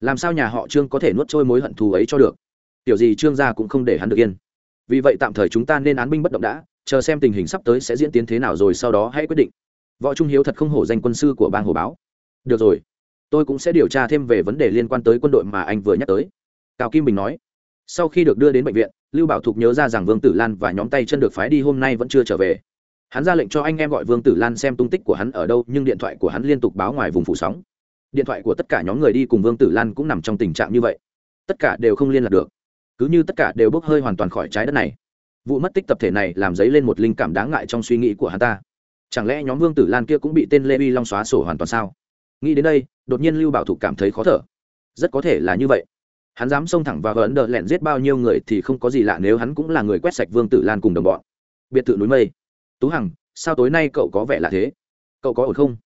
Làm sao nhà họ trương có thể nuốt trôi mối hận thù ấy cho được? Tiểu gì trương gia cũng không để hắn được yên. Vì vậy tạm thời chúng ta nên án binh bất động đã, chờ xem tình hình sắp tới sẽ diễn tiến thế nào rồi sau đó hãy quyết định. Võ trung hiếu thật không hổ danh quân sư của bang hồ báo. Được rồi, tôi cũng sẽ điều tra thêm về vấn đề liên quan tới quân đội mà anh vừa nhắc tới. Cao kim bình nói sau khi được đưa đến bệnh viện, lưu bảo thục nhớ ra rằng vương tử lan và nhóm tay chân được phái đi hôm nay vẫn chưa trở về. Hắn ra lệnh cho anh em gọi vương tử lan xem tung tích của hắn ở đâu, nhưng điện thoại của hắn liên tục báo ngoài vùng phủ sóng. Điện thoại của tất cả nhóm người đi cùng vương tử lan cũng nằm trong tình trạng như vậy. Tất cả đều không liên lạc được. Cứ như tất cả đều bốc hơi hoàn toàn khỏi trái đất này. Vụ mất tích tập thể này làm dấy lên một linh cảm đáng ngại trong suy nghĩ của hắn ta. Chẳng lẽ nhóm vương tử lan kia cũng bị tên lê uy long xóa sổ hoàn toàn sao? Nghĩ đến đây, đột nhiên lưu bảo thục cảm thấy khó thở. Rất có thể là như vậy hắn dám xông thẳng vào ấn đờ lẹn giết bao nhiêu người thì không có gì lạ nếu hắn cũng là người quét sạch vương tử lan cùng đồng bọn. Biệt thự núi mây. Tú hằng, sao tối nay cậu có vẻ là thế? Cậu có ổn không?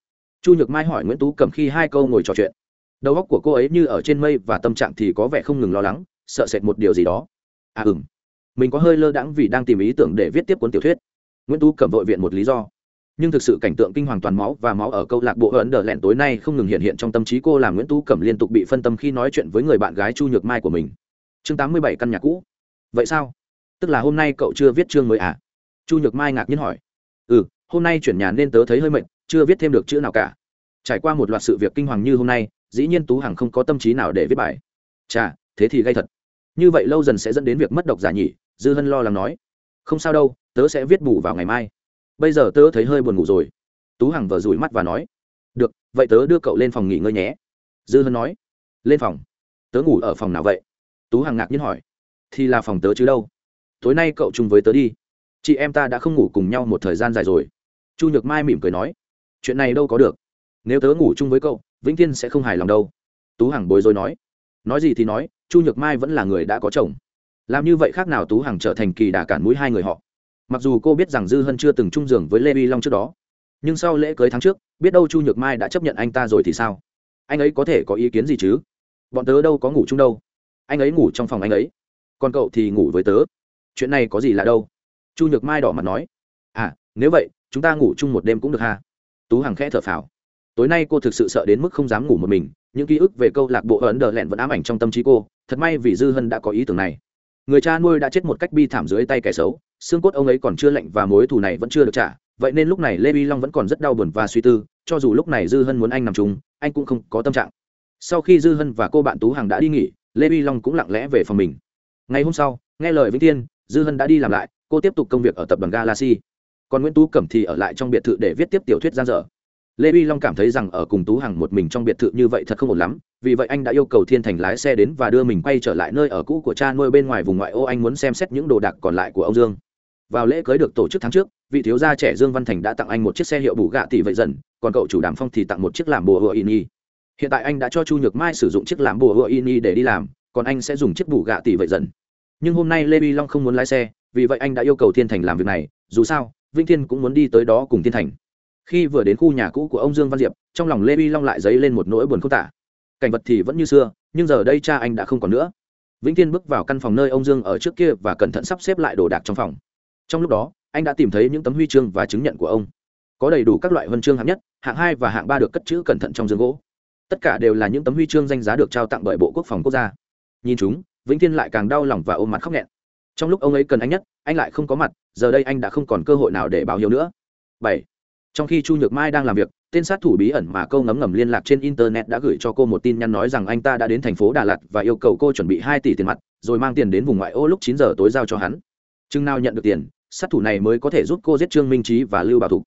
Chu nhược mai hỏi nguyễn tú cầm khi hai câu ngồi trò chuyện. Đầu óc của cô ấy như ở trên mây và tâm trạng thì có vẻ không ngừng lo lắng, sợ sệt một điều gì đó. À ừm. Mình có hơi lơ đãng vì đang tìm ý tưởng để viết tiếp cuốn tiểu thuyết. Nguyễn tú cầm vội viện một lý do nhưng thực sự cảnh tượng kinh hoàng toàn máu và máu ở câu lạc bộ ấn đờ lẹn tối nay không ngừng hiện hiện trong tâm trí cô là nguyễn tú cẩm liên tục bị phân tâm khi nói chuyện với người bạn gái chu nhược mai của mình. Chương tám mươi bảy căn nhà cũ. Vậy sao? Tức là hôm nay cậu chưa viết chương mới à? Chu nhược mai ngạc nhiên hỏi. Ừ hôm nay chuyển nhà nên tớ thấy hơi mệt, chưa viết thêm được chữ nào cả. Trải qua một loạt sự việc kinh hoàng như hôm nay, dĩ nhiên tú hằng không có tâm trí nào để viết bài. Chà, thế thì gây thật. Như vậy lâu dần sẽ dẫn đến việc mất độc giả nhỉ, dư hân lo lắng nói. Không sao đâu, tớ sẽ viết bù vào ngày mai bây giờ tớ thấy hơi buồn ngủ rồi. Tú hằng vờ rủi mắt và nói, được, vậy tớ đưa cậu lên phòng nghỉ ngơi nhé. Dư hân nói, lên phòng. Tớ ngủ ở phòng nào vậy? Tú hằng ngạc nhiên hỏi. Thì là phòng tớ chứ đâu. Tối nay cậu chung với tớ đi. Chị em ta đã không ngủ cùng nhau một thời gian dài rồi. Chu nhược mai mỉm cười nói, chuyện này đâu có được. Nếu tớ ngủ chung với cậu, vĩnh thiên sẽ không hài lòng đâu. Tú hằng bối rối nói nói gì thì nói, chu nhược mai vẫn là người đã có chồng. Làm như vậy khác nào tú hằng trở thành kỳ đà cản mũi hai người họ mặc dù cô biết rằng dư hân chưa từng chung giường với lê vi long trước đó, nhưng sau lễ cưới tháng trước, biết đâu chu nhược mai đã chấp nhận anh ta rồi thì sao? Anh ấy có thể có ý kiến gì chứ? Bọn tớ đâu có ngủ chung đâu. Anh ấy ngủ trong phòng anh ấy. Còn cậu thì ngủ với tớ. Chuyện này có gì là đâu? Chu nhược mai đỏ mặt nói. À nếu vậy, chúng ta ngủ chung một đêm cũng được ha. Tú hằng khẽ thở phào. Tối nay cô thực sự sợ đến mức không dám ngủ một mình. Những ký ức về câu lạc bộ ấn đờ lẹn vẫn ám ảnh trong tâm trí cô. Thật may vì dư hân đã có ý tưởng này. Người cha nuôi đã chết một cách bi thảm dưới tay kẻ xấu xương cốt ông ấy còn chưa lạnh và mối thù này vẫn chưa được trả, vậy nên lúc này lê vi long vẫn còn rất đau buồn và suy tư, cho dù lúc này dư hân muốn anh nằm chung, anh cũng không có tâm trạng. Sau khi dư hân và cô bạn tú hằng đã đi nghỉ, lê vi long cũng lặng lẽ về phòng mình. Ngày hôm sau, nghe lời vĩnh tiên dư hân đã đi làm lại, cô tiếp tục công việc ở tập đoàn galaxy. Còn nguyễn tú cẩm thì ở lại trong biệt thự để viết tiếp tiểu thuyết gian dở. Lê vi long cảm thấy rằng ở cùng tú hằng một mình trong biệt thự như vậy thật không ổn lắm, vì vậy anh đã yêu cầu thiên thành lái xe đến và đưa mình quay trở lại nơi ở cũ của cha nuôi bên ngoài vùng ngoại ô, anh muốn xem xét những đồ đạc còn lại của ông dương vào lễ cưới được tổ chức tháng trước, vị thiếu gia trẻ dương văn thành đã tặng anh một chiếc xe hiệu bù gạ tỷ vậy dần, còn cậu chủ đàm phong thì tặng một chiếc làm bùa hựa in y. Hiện tại anh đã cho chu nhược mai sử dụng chiếc làm bùa hựa in y để đi làm, còn anh sẽ dùng chiếc bù gạ tỷ vậy dần. Nhưng hôm nay lê vi long không muốn lái xe, vì vậy anh đã yêu cầu thiên thành làm việc này, dù sao vĩnh thiên cũng muốn đi tới đó cùng thiên thành. Khi vừa đến khu nhà cũ của ông dương văn diệp, trong lòng lê vi long lại dấy lên một nỗi buồn không tả. Cảnh vật thì vẫn như xưa, nhưng giờ đây cha anh đã không còn nữa. Vĩnh thiên bước vào căn phòng nơi ông dương ở trước kia và cẩn thận sắp xếp lại đồ đạc trong phòng trong lúc đó, anh đã tìm thấy những tấm huy chương và chứng nhận của ông. Có đầy đủ các loại huân chương hạng nhất, hạng hai và hạng ba được cất chữ cẩn thận trong giường gỗ. Tất cả đều là những tấm huy chương danh giá được trao tặng bởi bộ quốc phòng quốc gia. Nhìn chúng, vĩnh thiên lại càng đau lòng và ôm mặt khóc nghẹn. Trong lúc ông ấy cần anh nhất, anh lại không có mặt, giờ đây anh đã không còn cơ hội nào để báo hiếu nữa. Bảy. Trong khi chu nhược mai đang làm việc, tên sát thủ bí ẩn mà câu ngấm ngầm liên lạc trên internet đã gửi cho cô một tin nhắn nói rằng anh ta đã đến thành phố đà lạt và yêu cầu cô chuẩn bị hai tỷ tiền mặt, rồi mang tiền đến vùng ngoại ô lúc chín giờ tối giao cho hắn. Chừng nào nhận được tiền sát thủ này mới có thể giúp cô giết trương minh trí và lưu bảo thục.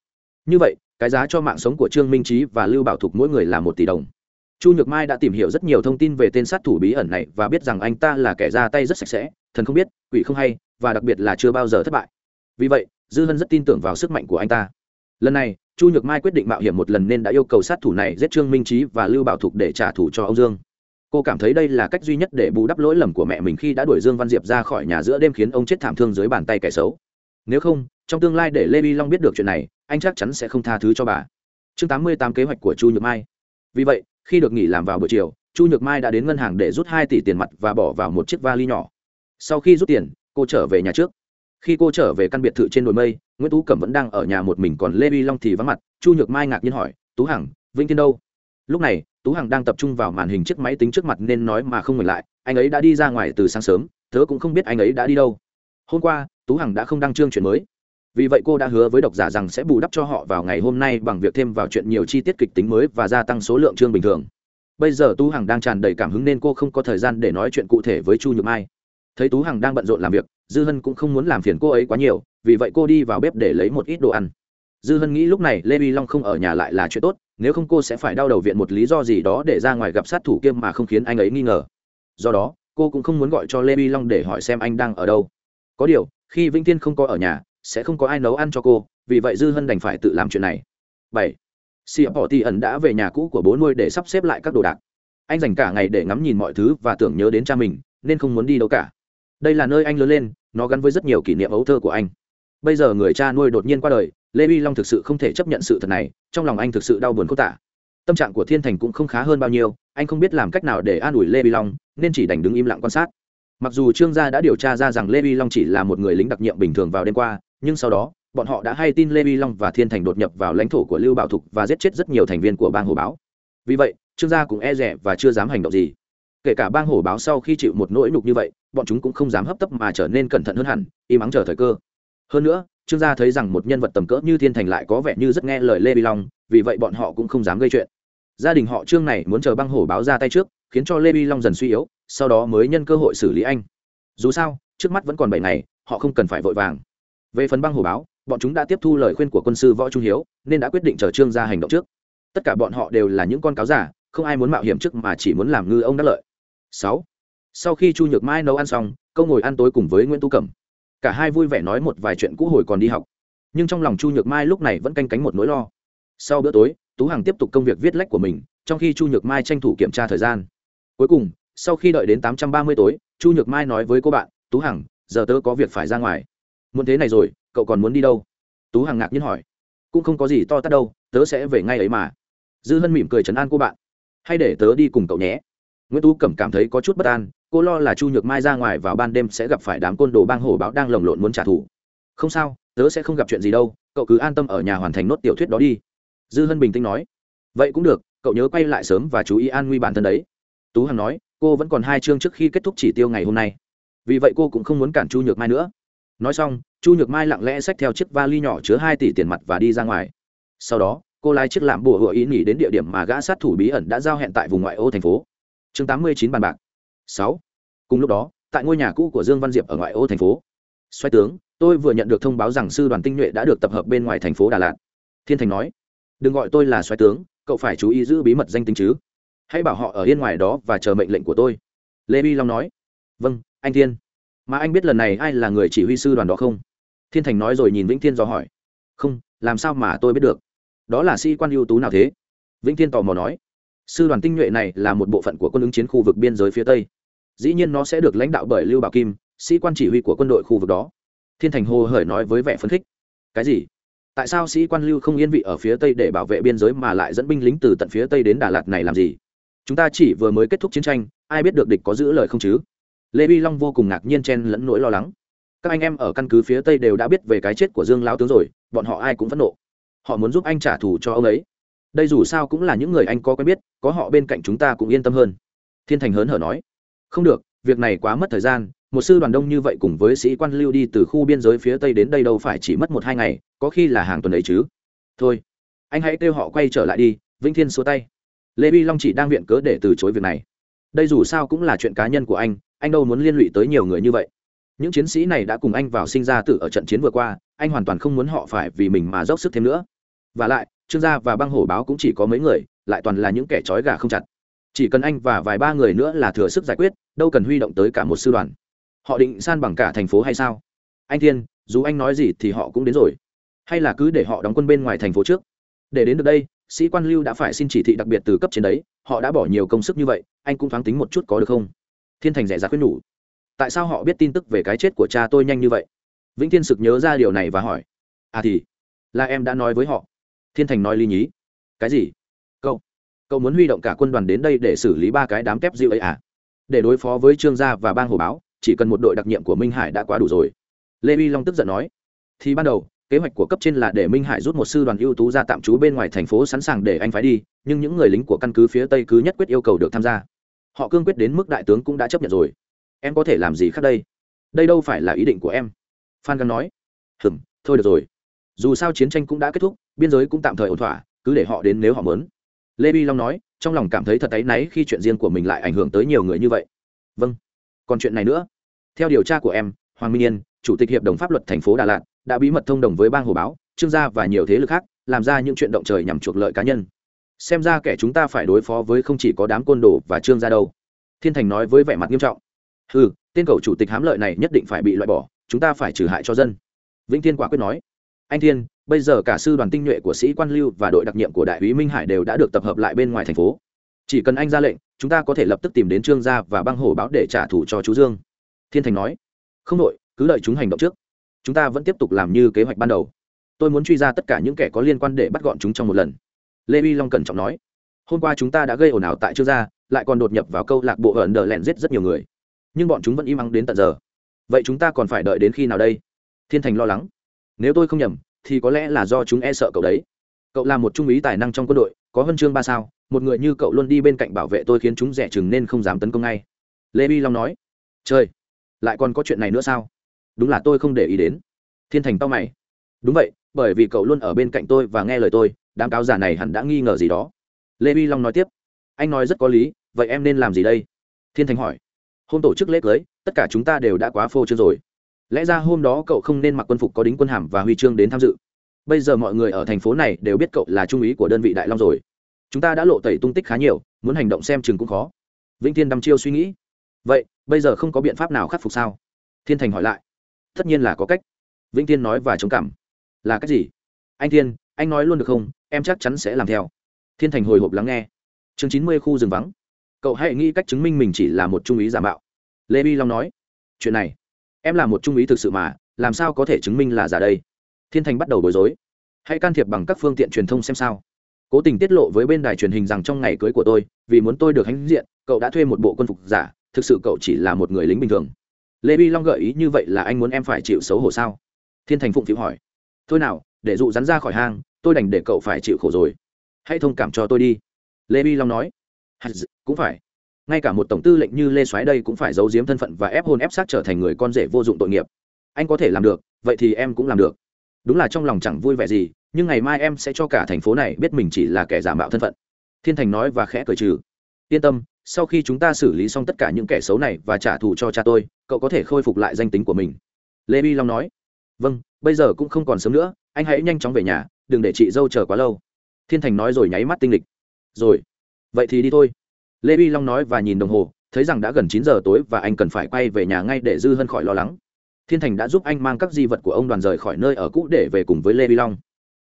Như vậy, cái giá cho mạng sống của trương minh trí và lưu bảo thục mỗi người là một tỷ đồng. Chu nhược mai đã tìm hiểu rất nhiều thông tin về tên sát thủ bí ẩn này và biết rằng anh ta là kẻ ra tay rất sạch sẽ, thần không biết, quỷ không hay, và đặc biệt là chưa bao giờ thất bại. Vì vậy, dư hân rất tin tưởng vào sức mạnh của anh ta. Lần này, chu nhược mai quyết định mạo hiểm một lần nên đã yêu cầu sát thủ này giết trương minh trí và lưu bảo thục để trả thù cho ông dương. Cô cảm thấy đây là cách duy nhất để bù đắp lỗi lầm của mẹ mình khi đã đuổi dương văn diệp ra khỏi nhà giữa đêm khiến ông chết thảm thương dưới bàn tay kẻ xấu nếu không, trong tương lai để lê vi long biết được chuyện này, anh chắc chắn sẽ không tha thứ cho bà. Chương tám mươi tám kế hoạch của chu nhược mai. Vì vậy, khi được nghỉ làm vào buổi chiều, chu nhược mai đã đến ngân hàng để rút hai tỷ tiền mặt và bỏ vào một chiếc vali nhỏ. Sau khi rút tiền, cô trở về nhà trước. Khi cô trở về căn biệt thự trên đồi mây, nguyễn tú cẩm vẫn đang ở nhà một mình còn lê vi long thì vắng mặt, chu nhược mai ngạc nhiên hỏi, tú hằng, vĩnh thiên đâu? Lúc này, tú hằng đang tập trung vào màn hình chiếc máy tính trước mặt nên nói mà không ngừng lại, anh ấy đã đi ra ngoài từ sáng sớm, tớ cũng không biết anh ấy đã đi đâu. Hôm qua tú hằng đã không đăng chương chuyện mới. Vì vậy cô đã hứa với độc giả rằng sẽ bù đắp cho họ vào ngày hôm nay bằng việc thêm vào chuyện nhiều chi tiết kịch tính mới và gia tăng số lượng chương bình thường. Bây giờ tú hằng đang tràn đầy cảm hứng nên cô không có thời gian để nói chuyện cụ thể với chu nhược mai. Thấy tú hằng đang bận rộn làm việc, dư hân cũng không muốn làm phiền cô ấy quá nhiều, vì vậy cô đi vào bếp để lấy một ít đồ ăn. Dư hân nghĩ lúc này lê vi long không ở nhà lại là chuyện tốt, nếu không cô sẽ phải đau đầu viện một lý do gì đó để ra ngoài gặp sát thủ kiêm mà không khiến anh ấy nghi ngờ. Do đó, cô cũng không muốn gọi cho lê vi long để hỏi xem anh đang ở đâu. Có điều khi vĩnh thiên không có ở nhà, sẽ không có ai nấu ăn cho cô, vì vậy dư hân đành phải tự làm chuyện này. Bảy Siêu bỏ ti ẩn đã về nhà cũ của bố nuôi để sắp xếp lại các đồ đạc. Anh dành cả ngày để ngắm nhìn mọi thứ và tưởng nhớ đến cha mình, nên không muốn đi đâu cả. Đây là nơi anh lớn lên, nó gắn với rất nhiều kỷ niệm ấu thơ của anh. Bây giờ người cha nuôi đột nhiên qua đời, lê vi long thực sự không thể chấp nhận sự thật này, trong lòng anh thực sự đau buồn khô tả. Tâm trạng của thiên thành cũng không khá hơn bao nhiêu, anh không biết làm cách nào để an ủi lê vi long, nên chỉ đành đứng im lặng quan sát mặc dù trương gia đã điều tra ra rằng lê vi long chỉ là một người lính đặc nhiệm bình thường vào đêm qua, nhưng sau đó, bọn họ đã hay tin lê vi long và thiên thành đột nhập vào lãnh thổ của lưu bảo thục và giết chết rất nhiều thành viên của bang hồ báo. Vì vậy, trương gia cũng e rẻ và chưa dám hành động gì. Kể cả bang hổ báo sau khi chịu một nỗi nhục như vậy, bọn chúng cũng không dám hấp tấp mà trở nên cẩn thận hơn hẳn im ắng chờ thời cơ. Hơn nữa, trương gia thấy rằng một nhân vật tầm cỡ như thiên thành lại có vẻ như rất nghe lời lê vi long, vì vậy bọn họ cũng không dám gây chuyện. Gia đình họ trương này muốn chờ băng hổ báo ra tay trước khiến cho lê vi long dần suy yếu, sau đó mới nhân cơ hội xử lý anh. Dù sao, trước mắt vẫn còn bảy ngày, họ không cần phải vội vàng. Về phần băng hồ báo, bọn chúng đã tiếp thu lời khuyên của quân sư võ trung hiếu, nên đã quyết định chờ trương ra hành động trước. Tất cả bọn họ đều là những con cáo giả, không ai muốn mạo hiểm trước mà chỉ muốn làm ngư ông đắc lợi. Sáu. Sau khi chu nhược mai nấu ăn xong, câu ngồi ăn tối cùng với nguyễn tu cẩm. Cả hai vui vẻ nói một vài chuyện cũ hồi còn đi học. Nhưng trong lòng chu nhược mai lúc này vẫn canh cánh một nỗi lo. Sau bữa tối, tú hằng tiếp tục công việc viết lách của mình, trong khi chu nhược mai tranh thủ kiểm tra thời gian cuối cùng, sau khi đợi đến tám trăm ba mươi tối, chu nhược mai nói với cô bạn, tú hằng, giờ tớ có việc phải ra ngoài. Muốn thế này rồi, cậu còn muốn đi đâu? Tú hằng ngạc nhiên hỏi. Cũng không có gì to tát đâu, tớ sẽ về ngay ấy mà. Dư hân mỉm cười chấn an cô bạn. Hay để tớ đi cùng cậu nhé. Nguyễn tú cẩm cảm thấy có chút bất an, cô lo là chu nhược mai ra ngoài vào ban đêm sẽ gặp phải đám côn đồ bang hổ báo đang lồng lộn muốn trả thù. Không sao, tớ sẽ không gặp chuyện gì đâu, cậu cứ an tâm ở nhà hoàn thành nốt tiểu thuyết đó đi. Dư hân bình tĩnh nói. Vậy cũng được, cậu nhớ quay lại sớm và chú ý an nguy bản thân đấy tú hằng nói, cô vẫn còn hai chương trước khi kết thúc chỉ tiêu ngày hôm nay. Vì vậy cô cũng không muốn cản chu nhược mai nữa. Nói xong, chu nhược mai lặng lẽ xách theo chiếc vali nhỏ chứa hai tỷ tiền mặt và đi ra ngoài. Sau đó, cô lái chiếc làm bùa hựa ý nghỉ đến địa điểm mà gã sát thủ bí ẩn đã giao hẹn tại vùng ngoại ô thành phố. Chương tám mươi chín bàn bạc. Sáu. Cùng lúc đó, tại ngôi nhà cũ của dương văn diệp ở ngoại ô thành phố, xoay tướng, tôi vừa nhận được thông báo rằng sư đoàn tinh nhuệ đã được tập hợp bên ngoài thành phố đà lạt. Thiên thành nói, đừng gọi tôi là xoay tướng, cậu phải chú ý giữ bí mật danh tính chứ hãy bảo họ ở yên ngoài đó và chờ mệnh lệnh của tôi. Lê bi long nói. Vâng anh thiên. Mà anh biết lần này ai là người chỉ huy sư đoàn đó không? Thiên thành nói rồi nhìn vĩnh thiên do hỏi. Không, làm sao mà tôi biết được? Đó là sĩ quan ưu tú nào thế? Vĩnh thiên tò mò nói. Sư đoàn tinh nhuệ này là một bộ phận của quân ứng chiến khu vực biên giới phía tây. Dĩ nhiên nó sẽ được lãnh đạo bởi lưu bảo kim, sĩ quan chỉ huy của quân đội khu vực đó. Thiên thành hồ hởi nói với vẻ phấn khích. Cái gì? Tại sao sĩ quan lưu không yên vị ở phía tây để bảo vệ biên giới mà lại dẫn binh lính từ tận phía tây đến đà lạt này làm gì? Chúng ta chỉ vừa mới kết thúc chiến tranh, ai biết được địch có giữ lời không chứ? Lê vi long vô cùng ngạc nhiên chen lẫn nỗi lo lắng. Các anh em ở căn cứ phía tây đều đã biết về cái chết của dương lão tướng rồi, bọn họ ai cũng phẫn nộ. Họ muốn giúp anh trả thù cho ông ấy. Đây dù sao cũng là những người anh có quen biết, có họ bên cạnh chúng ta cũng yên tâm hơn. Thiên thành hớn hở nói. Không được, việc này quá mất thời gian, một sư đoàn đông như vậy cùng với sĩ quan lưu đi từ khu biên giới phía tây đến đây đâu phải chỉ mất một hai ngày, có khi là hàng tuần ấy chứ. Thôi, anh hãy kêu họ quay trở lại đi, vĩnh thiên xua tay lê vi long chỉ đang viện cớ để từ chối việc này. Đây dù sao cũng là chuyện cá nhân của anh anh đâu muốn liên lụy tới nhiều người như vậy. Những chiến sĩ này đã cùng anh vào sinh ra tử ở trận chiến vừa qua, anh hoàn toàn không muốn họ phải vì mình mà dốc sức thêm nữa. Và lại, trương gia và băng hổ báo cũng chỉ có mấy người, lại toàn là những kẻ trói gà không chặt. Chỉ cần anh và vài ba người nữa là thừa sức giải quyết, đâu cần huy động tới cả một sư đoàn. Họ định san bằng cả thành phố hay sao? Anh thiên, dù anh nói gì thì họ cũng đến rồi. Hay là cứ để họ đóng quân bên ngoài thành phố trước. Để đến được đây sĩ quan lưu đã phải xin chỉ thị đặc biệt từ cấp trên đấy, họ đã bỏ nhiều công sức như vậy, anh cũng thoáng tính một chút có được không? Thiên thành rẻ rạt khuyên nhủ. Tại sao họ biết tin tức về cái chết của cha tôi nhanh như vậy? Vĩnh thiên sực nhớ ra điều này và hỏi. À thì, là em đã nói với họ. Thiên thành nói ly nhí. Cái gì? Cậu cậu muốn huy động cả quân đoàn đến đây để xử lý ba cái đám tép dịu ấy à? Để đối phó với trương gia và bang hồ báo, chỉ cần một đội đặc nhiệm của minh hải đã quá đủ rồi. Lê uy long tức giận nói. Thì ban đầu kế hoạch của cấp trên là để minh hải rút một sư đoàn ưu tú ra tạm trú bên ngoài thành phố sẵn sàng để anh phái đi, nhưng những người lính của căn cứ phía tây cứ nhất quyết yêu cầu được tham gia. Họ cương quyết đến mức đại tướng cũng đã chấp nhận rồi. Em có thể làm gì khác đây? Đây đâu phải là ý định của em? Phan găng nói. Hừm, thôi được rồi. Dù sao chiến tranh cũng đã kết thúc, biên giới cũng tạm thời ổn thỏa, cứ để họ đến nếu họ muốn. Lê bi long nói, trong lòng cảm thấy thật áy náy khi chuyện riêng của mình lại ảnh hưởng tới nhiều người như vậy. Vâng. Còn chuyện này nữa. Theo điều tra của em, hoàng minh yên, chủ tịch hiệp đồng pháp luật thành phố đà lạt đã bí mật thông đồng với bang hồ báo, trương gia và nhiều thế lực khác, làm ra những chuyện động trời nhằm chuộc lợi cá nhân. Xem ra kẻ chúng ta phải đối phó với không chỉ có đám côn đồ và trương gia đâu. Thiên thành nói với vẻ mặt nghiêm trọng. Ừ tên cầu chủ tịch hám lợi này nhất định phải bị loại bỏ, chúng ta phải trừ hại cho dân. Vĩnh thiên quả quyết nói. Anh thiên, bây giờ cả sư đoàn tinh nhuệ của sĩ quan lưu và đội đặc nhiệm của đại úy minh hải đều đã được tập hợp lại bên ngoài thành phố. Chỉ cần anh ra lệnh, chúng ta có thể lập tức tìm đến trương gia và băng hổ báo để trả thù cho chú dương. Thiên thành nói. Không đội, cứ đợi chúng hành động trước chúng ta vẫn tiếp tục làm như kế hoạch ban đầu. Tôi muốn truy ra tất cả những kẻ có liên quan để bắt gọn chúng trong một lần. Lê uy long cẩn trọng nói. Hôm qua chúng ta đã gây ồn ào tại trương gia lại còn đột nhập vào câu lạc bộ ở đờ lẹn giết rất nhiều người. Nhưng bọn chúng vẫn im ắng đến tận giờ. Vậy chúng ta còn phải đợi đến khi nào đây? Thiên thành lo lắng. Nếu tôi không nhầm thì có lẽ là do chúng e sợ cậu đấy. Cậu là một trung úy tài năng trong quân đội có huân chương ba sao một người như cậu luôn đi bên cạnh bảo vệ tôi khiến chúng rẻ chừng nên không dám tấn công ngay. Lê bi long nói. Trời, lại còn có chuyện này nữa sao? Đúng là tôi không để ý đến. Thiên thành tao mày. Đúng vậy, bởi vì cậu luôn ở bên cạnh tôi và nghe lời tôi, đám cáo giả này hẳn đã nghi ngờ gì đó. Lê vi long nói tiếp. Anh nói rất có lý, vậy em nên làm gì đây? Thiên thành hỏi. Hôm tổ chức lễ cưới, tất cả chúng ta đều đã quá phô trương rồi. Lẽ ra hôm đó cậu không nên mặc quân phục có đính quân hàm và huy chương đến tham dự. Bây giờ mọi người ở thành phố này đều biết cậu là trung úy của đơn vị đại long rồi. Chúng ta đã lộ tẩy tung tích khá nhiều, muốn hành động xem chừng cũng khó. Vĩnh thiên đăm chiêu suy nghĩ. Vậy, bây giờ không có biện pháp nào khắc phục sao? Thiên thành hỏi lại tất nhiên là có cách. Vĩnh thiên nói và chống cảm. Là cách gì? Anh thiên, anh nói luôn được không? Em chắc chắn sẽ làm theo. Thiên thành hồi hộp lắng nghe. Chương chín mươi khu rừng vắng. Cậu hãy nghĩ cách chứng minh mình chỉ là một trung úy giả mạo. Lê vi long nói. Chuyện này, em là một trung úy thực sự mà, làm sao có thể chứng minh là giả đây? Thiên thành bắt đầu bối rối. Hãy can thiệp bằng các phương tiện truyền thông xem sao. Cố tình tiết lộ với bên đài truyền hình rằng trong ngày cưới của tôi, vì muốn tôi được hãnh diện, cậu đã thuê một bộ quân phục giả, thực sự cậu chỉ là một người lính bình thường lê vi long gợi ý như vậy là anh muốn em phải chịu xấu hổ sao? Thiên thành phụng phịu hỏi. Thôi nào, để dụ rắn ra khỏi hang, tôi đành để cậu phải chịu khổ rồi. Hãy thông cảm cho tôi đi. Lê vi long nói. Cũng phải. Ngay cả một tổng tư lệnh như lê soái đây cũng phải giấu giếm thân phận và ép hôn ép sát trở thành người con rể vô dụng tội nghiệp. Anh có thể làm được, vậy thì em cũng làm được. Đúng là trong lòng chẳng vui vẻ gì, nhưng ngày mai em sẽ cho cả thành phố này biết mình chỉ là kẻ giả mạo thân phận. Thiên thành nói và khẽ cười trừ. Yên tâm sau khi chúng ta xử lý xong tất cả những kẻ xấu này và trả thù cho cha tôi, cậu có thể khôi phục lại danh tính của mình. Lê bi long nói. Vâng bây giờ cũng không còn sớm nữa, anh hãy nhanh chóng về nhà, đừng để chị dâu chờ quá lâu. Thiên thành nói rồi nháy mắt tinh lịch. Rồi, vậy thì đi thôi. Lê bi long nói và nhìn đồng hồ, thấy rằng đã gần chín giờ tối và anh cần phải quay về nhà ngay để dư hân khỏi lo lắng. Thiên thành đã giúp anh mang các di vật của ông đoàn rời khỏi nơi ở cũ để về cùng với lê bi long.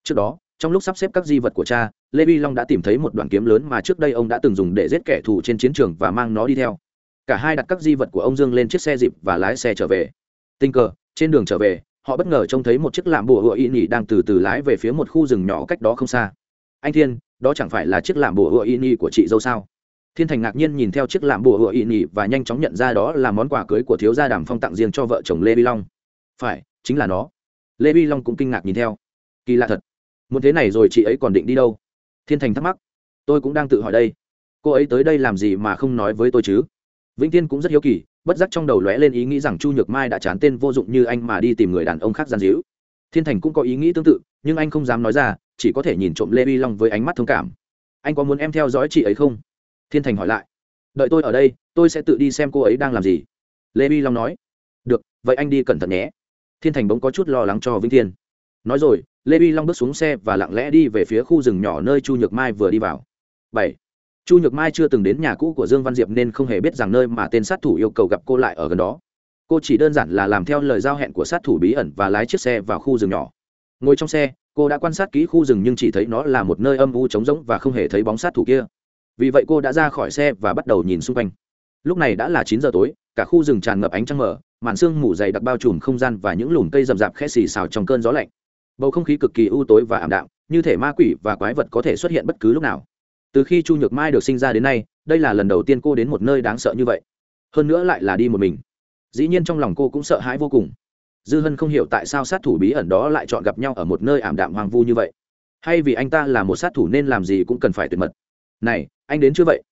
Trước đó trong lúc sắp xếp các di vật của cha, lê vi long đã tìm thấy một đoạn kiếm lớn mà trước đây ông đã từng dùng để giết kẻ thù trên chiến trường và mang nó đi theo. Cả hai đặt các di vật của ông dương lên chiếc xe dịp và lái xe trở về. Tình cờ, trên đường trở về, họ bất ngờ trông thấy một chiếc lạm bùa hựa y nhị đang từ từ lái về phía một khu rừng nhỏ cách đó không xa. Anh thiên, đó chẳng phải là chiếc lạm bùa hựa y nhị của chị dâu sao? Thiên thành ngạc nhiên nhìn theo chiếc lạm bùa hựa y nhị và nhanh chóng nhận ra đó là món quà cưới của thiếu gia đàm phong tặng riêng cho vợ chồng lê vi long. Phải, chính là nó. Lê vi long cũng kinh ngạc nhìn theo. Kỳ lạ thật muốn thế này rồi chị ấy còn định đi đâu? Thiên thành thắc mắc. Tôi cũng đang tự hỏi đây. Cô ấy tới đây làm gì mà không nói với tôi chứ? Vĩnh tiên cũng rất hiếu kỳ, bất giác trong đầu lóe lên ý nghĩ rằng chu nhược mai đã chán tên vô dụng như anh mà đi tìm người đàn ông khác gian díu thiên thành cũng có ý nghĩ tương tự, nhưng anh không dám nói ra, chỉ có thể nhìn trộm lê vi long với ánh mắt thông cảm. Anh có muốn em theo dõi chị ấy không? Thiên thành hỏi lại. Đợi tôi ở đây, tôi sẽ tự đi xem cô ấy đang làm gì. Lê vi long nói. Được, vậy anh đi cẩn thận nhé. Thiên thành bỗng có chút lo lắng cho vĩnh thiên. Nói rồi lê vi long bước xuống xe và lặng lẽ đi về phía khu rừng nhỏ nơi chu nhược mai vừa đi vào. Bảy. Chu nhược mai chưa từng đến nhà cũ của dương văn diệp nên không hề biết rằng nơi mà tên sát thủ yêu cầu gặp cô lại ở gần đó. Cô chỉ đơn giản là làm theo lời giao hẹn của sát thủ bí ẩn và lái chiếc xe vào khu rừng nhỏ. Ngồi trong xe, cô đã quan sát kỹ khu rừng nhưng chỉ thấy nó là một nơi âm u trống rỗng và không hề thấy bóng sát thủ kia. Vì vậy cô đã ra khỏi xe và bắt đầu nhìn xung quanh. Lúc này đã là chín giờ tối, cả khu rừng tràn ngập ánh trăng mở màn sương mù dày đặc bao trùm không gian và những lùm cây rậm rạp khẽ xì xào trong cơn gió lạnh bầu không khí cực kỳ u tối và ảm đạm, như thể ma quỷ và quái vật có thể xuất hiện bất cứ lúc nào. Từ khi chu nhược mai được sinh ra đến nay, đây là lần đầu tiên cô đến một nơi đáng sợ như vậy. Hơn nữa lại là đi một mình. Dĩ nhiên trong lòng cô cũng sợ hãi vô cùng. Dư hân không hiểu tại sao sát thủ bí ẩn đó lại chọn gặp nhau ở một nơi ảm đạm hoang vu như vậy. Hay vì anh ta là một sát thủ nên làm gì cũng cần phải tuyệt mật. Này, anh đến chưa vậy?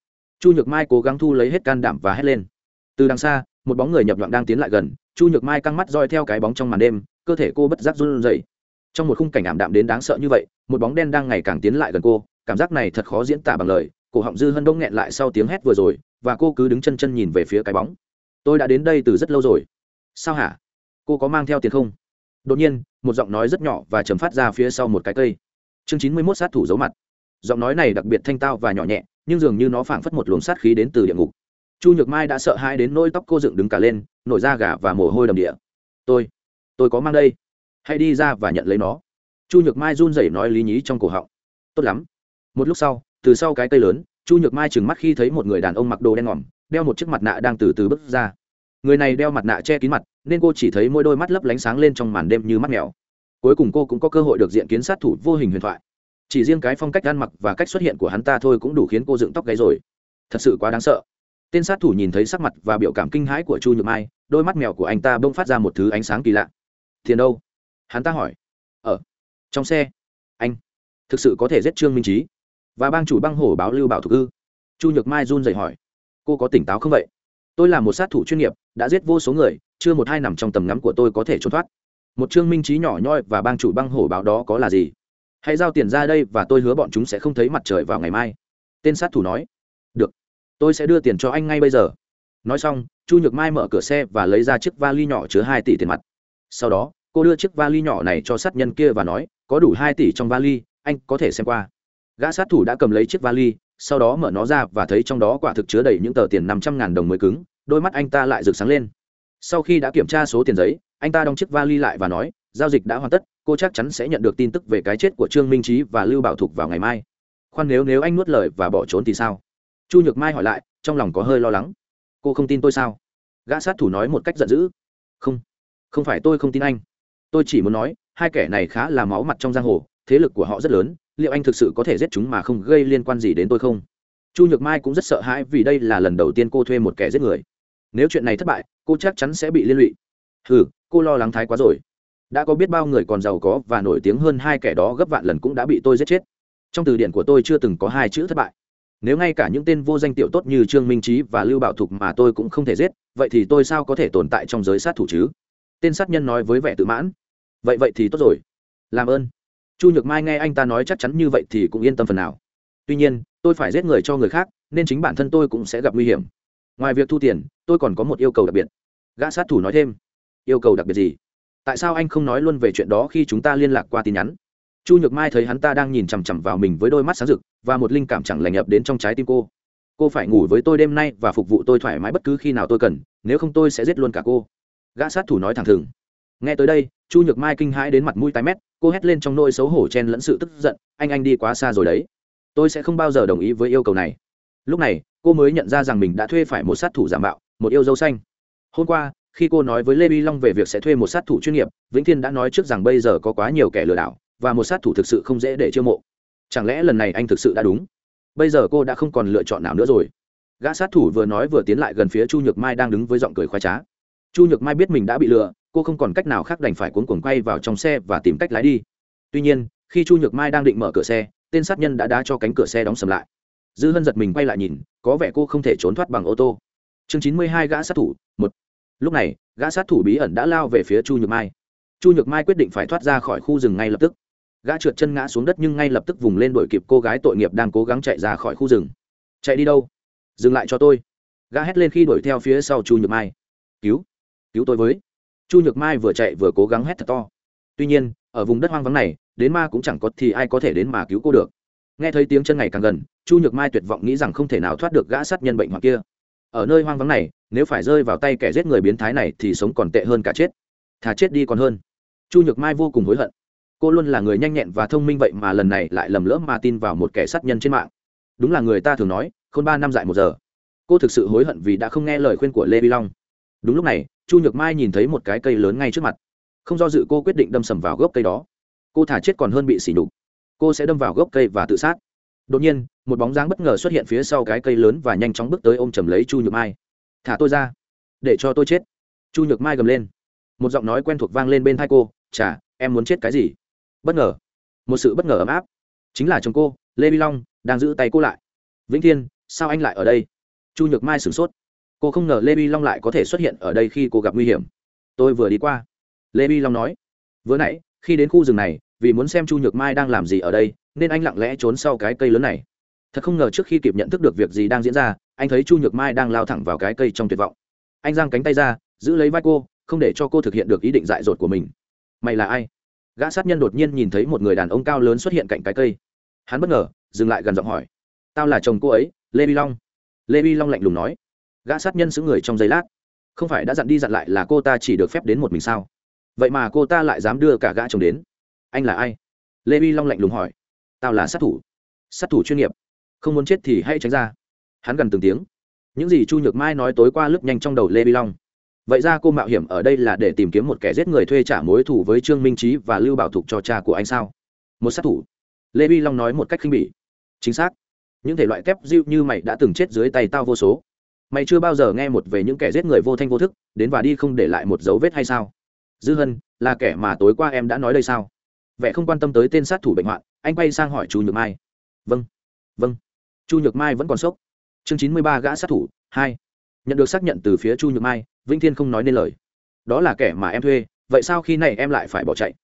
Chu nhược mai cố gắng thu lấy hết can đảm và hét lên. Từ đằng xa, một bóng người nhập đoạn đang tiến lại gần. Chu nhược mai căng mắt roi theo cái bóng trong màn đêm, cơ thể cô bất giác run rẩy trong một khung cảnh ảm đạm đến đáng sợ như vậy, một bóng đen đang ngày càng tiến lại gần cô, cảm giác này thật khó diễn tả bằng lời, cổ họng dư hân đông nghẹn lại sau tiếng hét vừa rồi, và cô cứ đứng chân chân nhìn về phía cái bóng. Tôi đã đến đây từ rất lâu rồi. Sao hả? Cô có mang theo tiền không? Đột nhiên, một giọng nói rất nhỏ và chấm phát ra phía sau một cái cây. Chương chín mươi mốt sát thủ giấu mặt. Giọng nói này đặc biệt thanh tao và nhỏ nhẹ, nhưng dường như nó phảng phất một luồng sát khí đến từ địa ngục. Chu nhược mai đã sợ hãi đến nỗi tóc cô dựng đứng cả lên, nổi da gà và mồ hôi đầm địa. Tôi tôi có mang đây hãy đi ra và nhận lấy nó. Chu nhược mai run rẩy nói lý nhí trong cổ họng. Tốt lắm. Một lúc sau, từ sau cái cây lớn, chu nhược mai trừng mắt khi thấy một người đàn ông mặc đồ đen ngòm, đeo một chiếc mặt nạ đang từ từ bước ra. Người này đeo mặt nạ che kín mặt, nên cô chỉ thấy mỗi đôi mắt lấp lánh sáng lên trong màn đêm như mắt mèo. Cuối cùng cô cũng có cơ hội được diện kiến sát thủ vô hình huyền thoại. Chỉ riêng cái phong cách ăn mặc và cách xuất hiện của hắn ta thôi cũng đủ khiến cô dựng tóc gáy rồi. Thật sự quá đáng sợ. Tên sát thủ nhìn thấy sắc mặt và biểu cảm kinh hãi của chu nhược mai, đôi mắt mèo của anh ta bỗng phát ra một thứ ánh sáng kỳ lạ. Tiền đâu? Hắn ta hỏi. Ở trong xe, anh thực sự có thể giết trương minh trí và bang chủ băng hổ báo lưu bảo thục ư? Chu nhược mai run dậy hỏi. Cô có tỉnh táo không vậy? Tôi là một sát thủ chuyên nghiệp, đã giết vô số người, chưa một hai nằm trong tầm ngắm của tôi có thể trốn thoát. Một trương minh trí nhỏ nhoi và bang chủ băng hổ báo đó có là gì? Hãy giao tiền ra đây và tôi hứa bọn chúng sẽ không thấy mặt trời vào ngày mai. Tên sát thủ nói. Được. Tôi sẽ đưa tiền cho anh ngay bây giờ. Nói xong, chu nhược mai mở cửa xe và lấy ra chiếc vali nhỏ chứa hai tỷ tiền mặt. Sau đó cô đưa chiếc vali nhỏ này cho sát nhân kia và nói, có đủ hai tỷ trong vali, anh có thể xem qua. Gã sát thủ đã cầm lấy chiếc vali, sau đó mở nó ra và thấy trong đó quả thực chứa đầy những tờ tiền năm trăm ngàn đồng mới cứng, đôi mắt anh ta lại rực sáng lên. Sau khi đã kiểm tra số tiền giấy, anh ta đong chiếc vali lại và nói, giao dịch đã hoàn tất, cô chắc chắn sẽ nhận được tin tức về cái chết của trương minh trí và lưu bảo thục vào ngày mai. Khoan, nếu nếu anh nuốt lời và bỏ trốn thì sao? Chu nhược mai hỏi lại, trong lòng có hơi lo lắng. Cô không tin tôi sao? Gã sát thủ nói một cách giận dữ. Không không phải tôi không tin anh tôi chỉ muốn nói, hai kẻ này khá là máu mặt trong giang hồ, thế lực của họ rất lớn, liệu anh thực sự có thể giết chúng mà không gây liên quan gì đến tôi không? Chu nhược mai cũng rất sợ hãi vì đây là lần đầu tiên cô thuê một kẻ giết người. Nếu chuyện này thất bại, cô chắc chắn sẽ bị liên lụy. Ừ cô lo lắng thái quá rồi. Đã có biết bao người còn giàu có và nổi tiếng hơn hai kẻ đó gấp vạn lần cũng đã bị tôi giết chết. Trong từ điển của tôi chưa từng có hai chữ thất bại. Nếu ngay cả những tên vô danh tiểu tốt như trương minh trí và lưu bảo thục mà tôi cũng không thể giết, vậy thì tôi sao có thể tồn tại trong giới sát thủ chứ? Tên sát nhân nói với vẻ tự mãn vậy vậy thì tốt rồi. Làm ơn. Chu nhược mai nghe anh ta nói chắc chắn như vậy thì cũng yên tâm phần nào. Tuy nhiên, tôi phải giết người cho người khác, nên chính bản thân tôi cũng sẽ gặp nguy hiểm. Ngoài việc thu tiền, tôi còn có một yêu cầu đặc biệt. Gã sát thủ nói thêm. Yêu cầu đặc biệt gì? Tại sao anh không nói luôn về chuyện đó khi chúng ta liên lạc qua tin nhắn? Chu nhược mai thấy hắn ta đang nhìn chằm chằm vào mình với đôi mắt sáng rực và một linh cảm chẳng lành nhập đến trong trái tim cô. Cô phải ngủ với tôi đêm nay và phục vụ tôi thoải mái bất cứ khi nào tôi cần, nếu không tôi sẽ giết luôn cả cô. Gã sát thủ nói thẳng thừng. Nghe tới đây chu nhược mai kinh hãi đến mặt mũi tái mét, cô hét lên trong nôi xấu hổ chen lẫn sự tức giận, anh anh đi quá xa rồi đấy. Tôi sẽ không bao giờ đồng ý với yêu cầu này. Lúc này, cô mới nhận ra rằng mình đã thuê phải một sát thủ giả mạo, một yêu dâu xanh. Hôm qua, khi cô nói với lê vi long về việc sẽ thuê một sát thủ chuyên nghiệp, vĩnh thiên đã nói trước rằng bây giờ có quá nhiều kẻ lừa đảo, và một sát thủ thực sự không dễ để chiêu mộ. Chẳng lẽ lần này anh thực sự đã đúng? Bây giờ cô đã không còn lựa chọn nào nữa rồi. Gã sát thủ vừa nói vừa tiến lại gần phía chu nhược mai đang đứng với giọng cười khoái trá. Chu nhược mai biết mình đã bị lừa cô không còn cách nào khác đành phải cuốn cuồng quay vào trong xe và tìm cách lái đi. Tuy nhiên, khi chu nhược mai đang định mở cửa xe, tên sát nhân đã đá cho cánh cửa xe đóng sầm lại. Dư hân giật mình quay lại nhìn, có vẻ cô không thể trốn thoát bằng ô tô. Chương chín mươi hai gã sát thủ, một. Lúc này, gã sát thủ bí ẩn đã lao về phía chu nhược mai. Chu nhược mai quyết định phải thoát ra khỏi khu rừng ngay lập tức. Gã trượt chân ngã xuống đất nhưng ngay lập tức vùng lên đuổi kịp cô gái tội nghiệp đang cố gắng chạy ra khỏi khu rừng. Chạy đi đâu? Dừng lại cho tôi. Gã hét lên khi đuổi theo phía sau chu nhược mai. Cứu cứu tôi với chu nhược mai vừa chạy vừa cố gắng hét thật to. Tuy nhiên, ở vùng đất hoang vắng này, đến ma cũng chẳng có thì ai có thể đến mà cứu cô được. Nghe thấy tiếng chân ngày càng gần, chu nhược mai tuyệt vọng nghĩ rằng không thể nào thoát được gã sát nhân bệnh hoặc kia. Ở nơi hoang vắng này, nếu phải rơi vào tay kẻ giết người biến thái này thì sống còn tệ hơn cả chết. Thà chết đi còn hơn. Chu nhược mai vô cùng hối hận. Cô luôn là người nhanh nhẹn và thông minh vậy mà lần này lại lầm lỡ mà tin vào một kẻ sát nhân trên mạng. Đúng là người ta thường nói, khôn ba năm dại một giờ. Cô thực sự hối hận vì đã không nghe lời khuyên của lê vi long đúng lúc này, chu nhược mai nhìn thấy một cái cây lớn ngay trước mặt. Không do dự, cô quyết định đâm sầm vào gốc cây đó. Cô thả chết còn hơn bị xỉ nhục. Cô sẽ đâm vào gốc cây và tự sát. Đột nhiên, một bóng dáng bất ngờ xuất hiện phía sau cái cây lớn và nhanh chóng bước tới ôm chầm lấy chu nhược mai. Thả tôi ra, để cho tôi chết. Chu nhược mai gầm lên. Một giọng nói quen thuộc vang lên bên thai cô chả em muốn chết cái gì? Bất ngờ. Một sự bất ngờ ấm áp. Chính là chồng cô, lê vi long, đang giữ tay cô lại. Vĩnh thiên, sao anh lại ở đây? Chu nhược mai sửng sốt cô không ngờ lê vi long lại có thể xuất hiện ở đây khi cô gặp nguy hiểm. Tôi vừa đi qua. Lê vi long nói, vừa nãy, khi đến khu rừng này, vì muốn xem chu nhược mai đang làm gì ở đây, nên anh lặng lẽ trốn sau cái cây lớn này. Thật không ngờ trước khi kịp nhận thức được việc gì đang diễn ra, anh thấy chu nhược mai đang lao thẳng vào cái cây trong tuyệt vọng. Anh giang cánh tay ra, giữ lấy vai cô, không để cho cô thực hiện được ý định dại dột của mình. Mày là ai? Gã sát nhân đột nhiên nhìn thấy một người đàn ông cao lớn xuất hiện cạnh cái cây. Hắn bất ngờ, dừng lại gần giọng hỏi, tao là chồng cô ấy, lê vi long. Lê vi long lạnh lùng nói gã sát nhân xứ người trong giây lát. Không phải đã dặn đi dặn lại là cô ta chỉ được phép đến một mình sao? Vậy mà cô ta lại dám đưa cả gã chồng đến. Anh là ai? Lê vi long lạnh lùng hỏi. Tao là sát thủ. Sát thủ chuyên nghiệp. Không muốn chết thì hãy tránh ra. Hắn gần từng tiếng. Những gì chu nhược mai nói tối qua lướt nhanh trong đầu lê vi long. Vậy ra cô mạo hiểm ở đây là để tìm kiếm một kẻ giết người thuê trả mối thủ với trương minh trí và lưu bảo thục cho cha của anh sao? Một sát thủ. Lê vi long nói một cách khinh bỉ. Chính xác. Những thể loại tép diêu như mày đã từng chết dưới tay tao vô số mày chưa bao giờ nghe một về những kẻ giết người vô thanh vô thức, đến và đi không để lại một dấu vết hay sao? Dư hân, là kẻ mà tối qua em đã nói đây sao? Vẻ không quan tâm tới tên sát thủ bệnh hoạn, anh quay sang hỏi chu nhược mai. Vâng vâng. Chu nhược mai vẫn còn sốc. Chương chín mươi ba gã sát thủ, hai. Nhận được xác nhận từ phía chu nhược mai, vĩnh thiên không nói nên lời. Đó là kẻ mà em thuê, vậy sao khi này em lại phải bỏ chạy?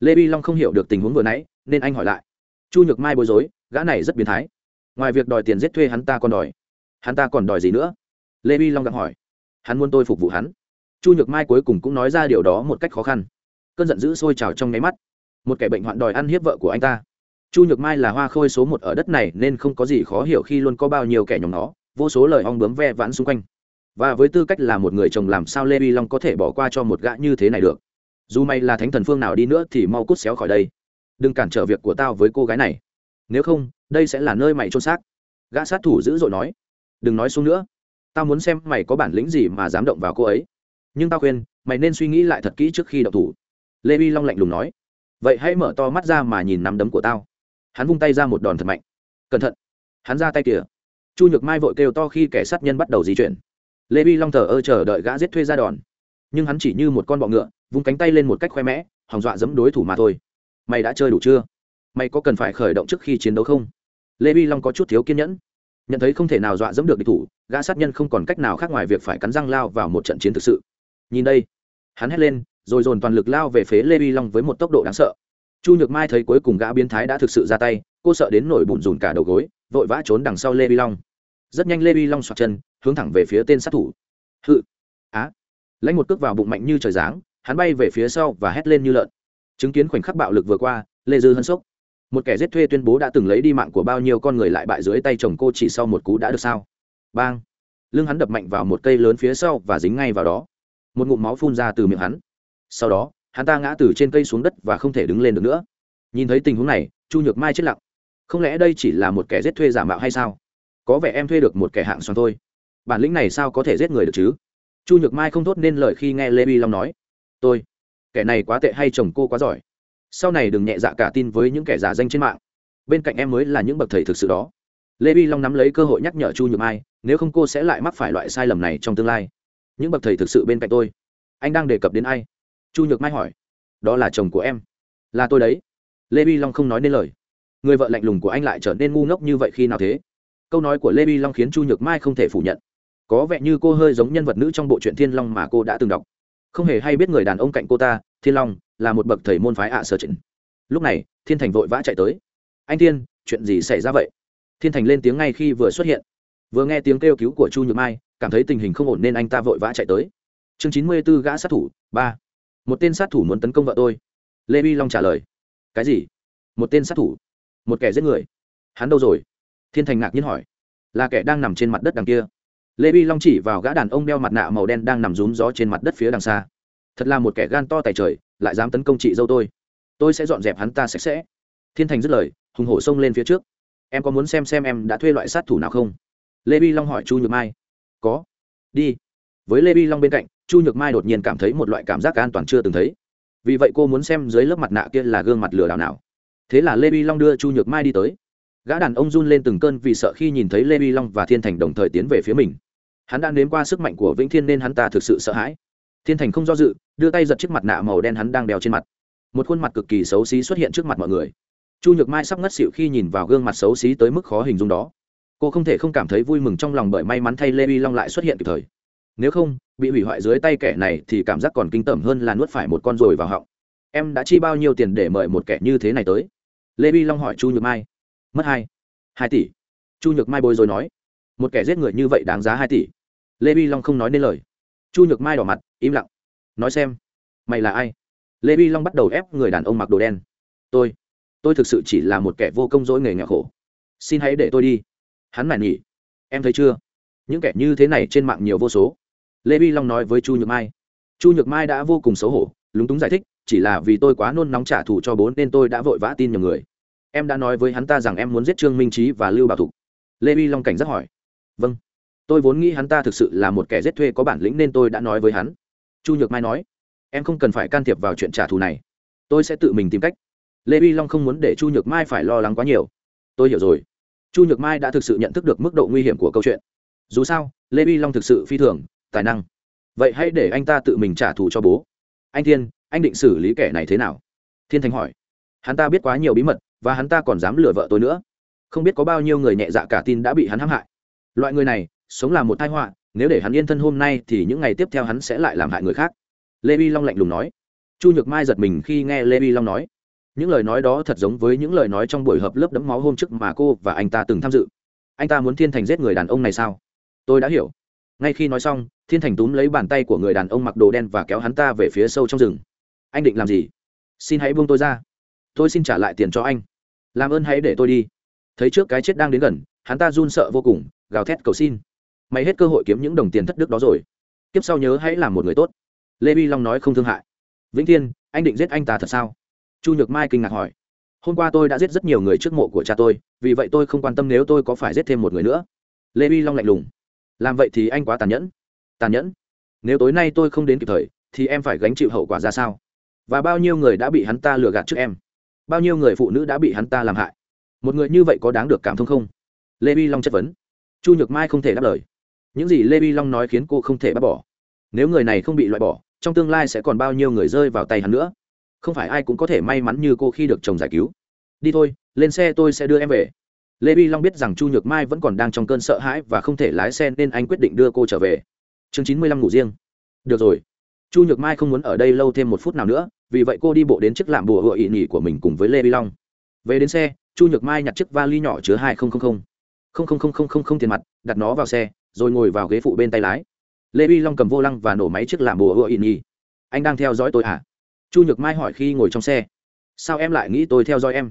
Lê bi long không hiểu được tình huống vừa nãy, nên anh hỏi lại. Chu nhược mai bối rối, gã này rất biến thái. Ngoài việc đòi tiền giết thuê hắn ta còn đòi. Hắn ta còn đòi gì nữa? Lê vi long gặng hỏi, hắn muốn tôi phục vụ hắn. Chu nhược mai cuối cùng cũng nói ra điều đó một cách khó khăn. Cơn giận dữ sôi trào trong nháy mắt. Một kẻ bệnh hoạn đòi ăn hiếp vợ của anh ta. Chu nhược mai là hoa khôi số một ở đất này nên không có gì khó hiểu khi luôn có bao nhiêu kẻ nhóm nó, vô số lời ong bướm ve vãn xung quanh. Và với tư cách là một người chồng làm sao lê vi long có thể bỏ qua cho một gã như thế này được? Dù mày là thánh thần phương nào đi nữa thì mau cút xéo khỏi đây. Đừng cản trở việc của tao với cô gái này. Nếu không, đây sẽ là nơi mày trôn xác. Gã sát thủ dữ dội nói. Đừng nói xuống nữa tao muốn xem mày có bản lĩnh gì mà dám động vào cô ấy. Nhưng tao khuyên, mày nên suy nghĩ lại thật kỹ trước khi động thủ. Lê vi long lạnh lùng nói. Vậy hãy mở to mắt ra mà nhìn nắm đấm của tao. Hắn vung tay ra một đòn thật mạnh. Cẩn thận. Hắn ra tay kìa. Chu nhược mai vội kêu to khi kẻ sát nhân bắt đầu di chuyển. Lê vi long thờ ơ chờ đợi gã giết thuê ra đòn. Nhưng hắn chỉ như một con bọ ngựa, vung cánh tay lên một cách khoe mẽ, hòng dọa dẫm đối thủ mà thôi. Mày đã chơi đủ chưa? Mày có cần phải khởi động trước khi chiến đấu không? Lê vi long có chút thiếu kiên nhẫn nhận thấy không thể nào dọa dẫm được địch thủ, gã sát nhân không còn cách nào khác ngoài việc phải cắn răng lao vào một trận chiến thực sự. Nhìn đây, hắn hét lên, rồi dồn toàn lực lao về phía lê vi long với một tốc độ đáng sợ. Chu nhược mai thấy cuối cùng gã biến thái đã thực sự ra tay, cô sợ đến nổi bùn rùn cả đầu gối, vội vã trốn đằng sau lê vi long. Rất nhanh lê vi long xoạt chân, hướng thẳng về phía tên sát thủ. Hự! Á! Lãnh một cước vào bụng mạnh như trời giáng, hắn bay về phía sau và hét lên như lợn. Chứng kiến khoảnh khắc bạo lực vừa qua, lê dư hân sốc một kẻ giết thuê tuyên bố đã từng lấy đi mạng của bao nhiêu con người lại bại dưới tay chồng cô chỉ sau một cú đã được sao? Bang. Lưng hắn đập mạnh vào một cây lớn phía sau và dính ngay vào đó. Một ngụm máu phun ra từ miệng hắn. Sau đó, hắn ta ngã từ trên cây xuống đất và không thể đứng lên được nữa. Nhìn thấy tình huống này, chu nhược mai chết lặng. Không lẽ đây chỉ là một kẻ giết thuê giả mạo hay sao? Có vẻ em thuê được một kẻ hạng xoắn thôi. Bản lĩnh này sao có thể giết người được chứ? Chu nhược mai không thốt nên lời khi nghe lê vi long nói. Tôi, kẻ này quá tệ hay chồng cô quá giỏi? Sau này đừng nhẹ dạ cả tin với những kẻ giả danh trên mạng. Bên cạnh em mới là những bậc thầy thực sự đó. Lê vi long nắm lấy cơ hội nhắc nhở chu nhược mai, nếu không cô sẽ lại mắc phải loại sai lầm này trong tương lai. Những bậc thầy thực sự bên cạnh tôi. Anh đang đề cập đến ai? Chu nhược mai hỏi. Đó là chồng của em. Là tôi đấy. Lê vi long không nói nên lời. Người vợ lạnh lùng của anh lại trở nên ngu ngốc như vậy khi nào thế? Câu nói của lê vi long khiến chu nhược mai không thể phủ nhận. Có vẻ như cô hơi giống nhân vật nữ trong bộ truyện thiên long mà cô đã từng đọc. Không hề hay biết người đàn ông cạnh cô ta, thiên long là một bậc thầy môn phái ạ à sở trịnh. Lúc này, thiên thành vội vã chạy tới. Anh thiên, chuyện gì xảy ra vậy? Thiên thành lên tiếng ngay khi vừa xuất hiện. Vừa nghe tiếng kêu cứu của chu nhược mai, cảm thấy tình hình không ổn nên anh ta vội vã chạy tới. Chương chín mươi b ố gã sát thủ, ba. Một tên sát thủ muốn tấn công vợ tôi. Lê vi long trả lời. Cái gì? Một tên sát thủ. Một kẻ giết người. Hắn đâu rồi? Thiên thành ngạc nhiên hỏi. Là kẻ đang nằm trên mặt đất đằng kia. Lê vi long chỉ vào gã đàn ông đeo mặt nạ màu đen đang nằm rúm gió trên mặt đất phía đằng xa. Thật là một kẻ gan to tài trời lại dám tấn công chị dâu tôi. Tôi sẽ dọn dẹp hắn ta sạch sẽ. Thiên thành dứt lời, hùng hổ xông lên phía trước. Em có muốn xem xem em đã thuê loại sát thủ nào không? Lê Bi long hỏi chu nhược mai. Có. Đi. Với lê Bi long bên cạnh, chu nhược mai đột nhiên cảm thấy một loại cảm giác an toàn chưa từng thấy. Vì vậy cô muốn xem dưới lớp mặt nạ kia là gương mặt lừa đảo nào? Thế là lê Bi long đưa chu nhược mai đi tới. Gã đàn ông run lên từng cơn vì sợ khi nhìn thấy lê Bi long và thiên thành đồng thời tiến về phía mình. Hắn đã nếm qua sức mạnh của vĩnh thiên nên hắn ta thực sự sợ hãi thiên thành không do dự, đưa tay giật chiếc mặt nạ màu đen hắn đang đeo trên mặt. Một khuôn mặt cực kỳ xấu xí xuất hiện trước mặt mọi người. Chu nhược mai sắp ngất xịu khi nhìn vào gương mặt xấu xí tới mức khó hình dung đó. Cô không thể không cảm thấy vui mừng trong lòng bởi may mắn thay lê uy long lại xuất hiện kịp thời. Nếu không, bị hủy hoại dưới tay kẻ này thì cảm giác còn kinh tởm hơn là nuốt phải một con ruồi vào họng. Em đã chi bao nhiêu tiền để mời một kẻ như thế này tới? Lê uy long hỏi chu nhược mai. Mất hai hai tỷ. Chu nhược mai bối rối nói. Một kẻ giết người như vậy đáng giá hai tỷ. Lê uy long không nói nên lời chu nhược mai đỏ mặt, im lặng. Nói xem, mày là ai? Lê vi long bắt đầu ép người đàn ông mặc đồ đen. Tôi tôi thực sự chỉ là một kẻ vô công dỗi nghề nghèo khổ. Xin hãy để tôi đi. Hắn mải nghỉ em thấy chưa? Những kẻ như thế này trên mạng nhiều vô số. Lê vi long nói với chu nhược mai. Chu nhược mai đã vô cùng xấu hổ, lúng túng giải thích, chỉ là vì tôi quá nôn nóng trả thù cho bố nên tôi đã vội vã tin nhầm người. Em đã nói với hắn ta rằng em muốn giết trương minh trí và lưu bảo thục. Lê vi long cảnh giác hỏi. Vâng tôi vốn nghĩ hắn ta thực sự là một kẻ giết thuê có bản lĩnh nên tôi đã nói với hắn. Chu nhược mai nói, em không cần phải can thiệp vào chuyện trả thù này. Tôi sẽ tự mình tìm cách. Lê vi long không muốn để chu nhược mai phải lo lắng quá nhiều. Tôi hiểu rồi. Chu nhược mai đã thực sự nhận thức được mức độ nguy hiểm của câu chuyện. Dù sao, lê vi long thực sự phi thường, tài năng. Vậy hãy để anh ta tự mình trả thù cho bố. Anh thiên, anh định xử lý kẻ này thế nào? Thiên thành hỏi. Hắn ta biết quá nhiều bí mật, và hắn ta còn dám lừa vợ tôi nữa. Không biết có bao nhiêu người nhẹ dạ cả tin đã bị hắn hãm hại. Loại người này sống là một tai họa, nếu để hắn yên thân hôm nay thì những ngày tiếp theo hắn sẽ lại làm hại người khác. Lê vi long lạnh lùng nói. Chu nhược mai giật mình khi nghe lê vi long nói. Những lời nói đó thật giống với những lời nói trong buổi hợp lớp đẫm máu hôm trước mà cô và anh ta từng tham dự. Anh ta muốn thiên thành giết người đàn ông này sao? Tôi đã hiểu. Ngay khi nói xong, thiên thành túm lấy bàn tay của người đàn ông mặc đồ đen và kéo hắn ta về phía sâu trong rừng. Anh định làm gì? Xin hãy buông tôi ra. Tôi xin trả lại tiền cho anh. Làm ơn hãy để tôi đi. Thấy trước cái chết đang đến gần, hắn ta run sợ vô cùng, gào thét cầu xin mày hết cơ hội kiếm những đồng tiền thất đức đó rồi. Tiếp sau nhớ hãy làm một người tốt. Lê vi long nói không thương hại. Vĩnh thiên, anh định giết anh ta thật sao? Chu nhược mai kinh ngạc hỏi. Hôm qua tôi đã giết rất nhiều người trước mộ của cha tôi, vì vậy tôi không quan tâm nếu tôi có phải giết thêm một người nữa. Lê vi long lạnh lùng. Làm vậy thì anh quá tàn nhẫn. Tàn nhẫn? Nếu tối nay tôi không đến kịp thời, thì em phải gánh chịu hậu quả ra sao? Và bao nhiêu người đã bị hắn ta lừa gạt trước em? Bao nhiêu người phụ nữ đã bị hắn ta làm hại? Một người như vậy có đáng được cảm thông không? Lê vi long chất vấn. Chu nhược mai không thể đáp lời những gì lê vi long nói khiến cô không thể bác bỏ. Nếu người này không bị loại bỏ, trong tương lai sẽ còn bao nhiêu người rơi vào tay hắn nữa? Không phải ai cũng có thể may mắn như cô khi được chồng giải cứu. Đi thôi, lên xe tôi sẽ đưa em về. Lê vi long biết rằng chu nhược mai vẫn còn đang trong cơn sợ hãi và không thể lái xe nên anh quyết định đưa cô trở về. Chương chín mươi lăm ngủ riêng. Được rồi. Chu nhược mai không muốn ở đây lâu thêm một phút nào nữa, vì vậy cô đi bộ đến chiếc lạm bùa hựa ị nghỉ của mình cùng với lê vi long. Về đến xe, chu nhược mai nhặt chiếc vali nhỏ chứa hai không không. Không không không không không không tiền mặt, đặt nó vào xe rồi ngồi vào ghế phụ bên tay lái. Lê vi long cầm vô lăng và nổ máy chiếc làm bùa hựa ị nhi anh đang theo dõi tôi à? Chu nhược mai hỏi khi ngồi trong xe. Sao em lại nghĩ tôi theo dõi em?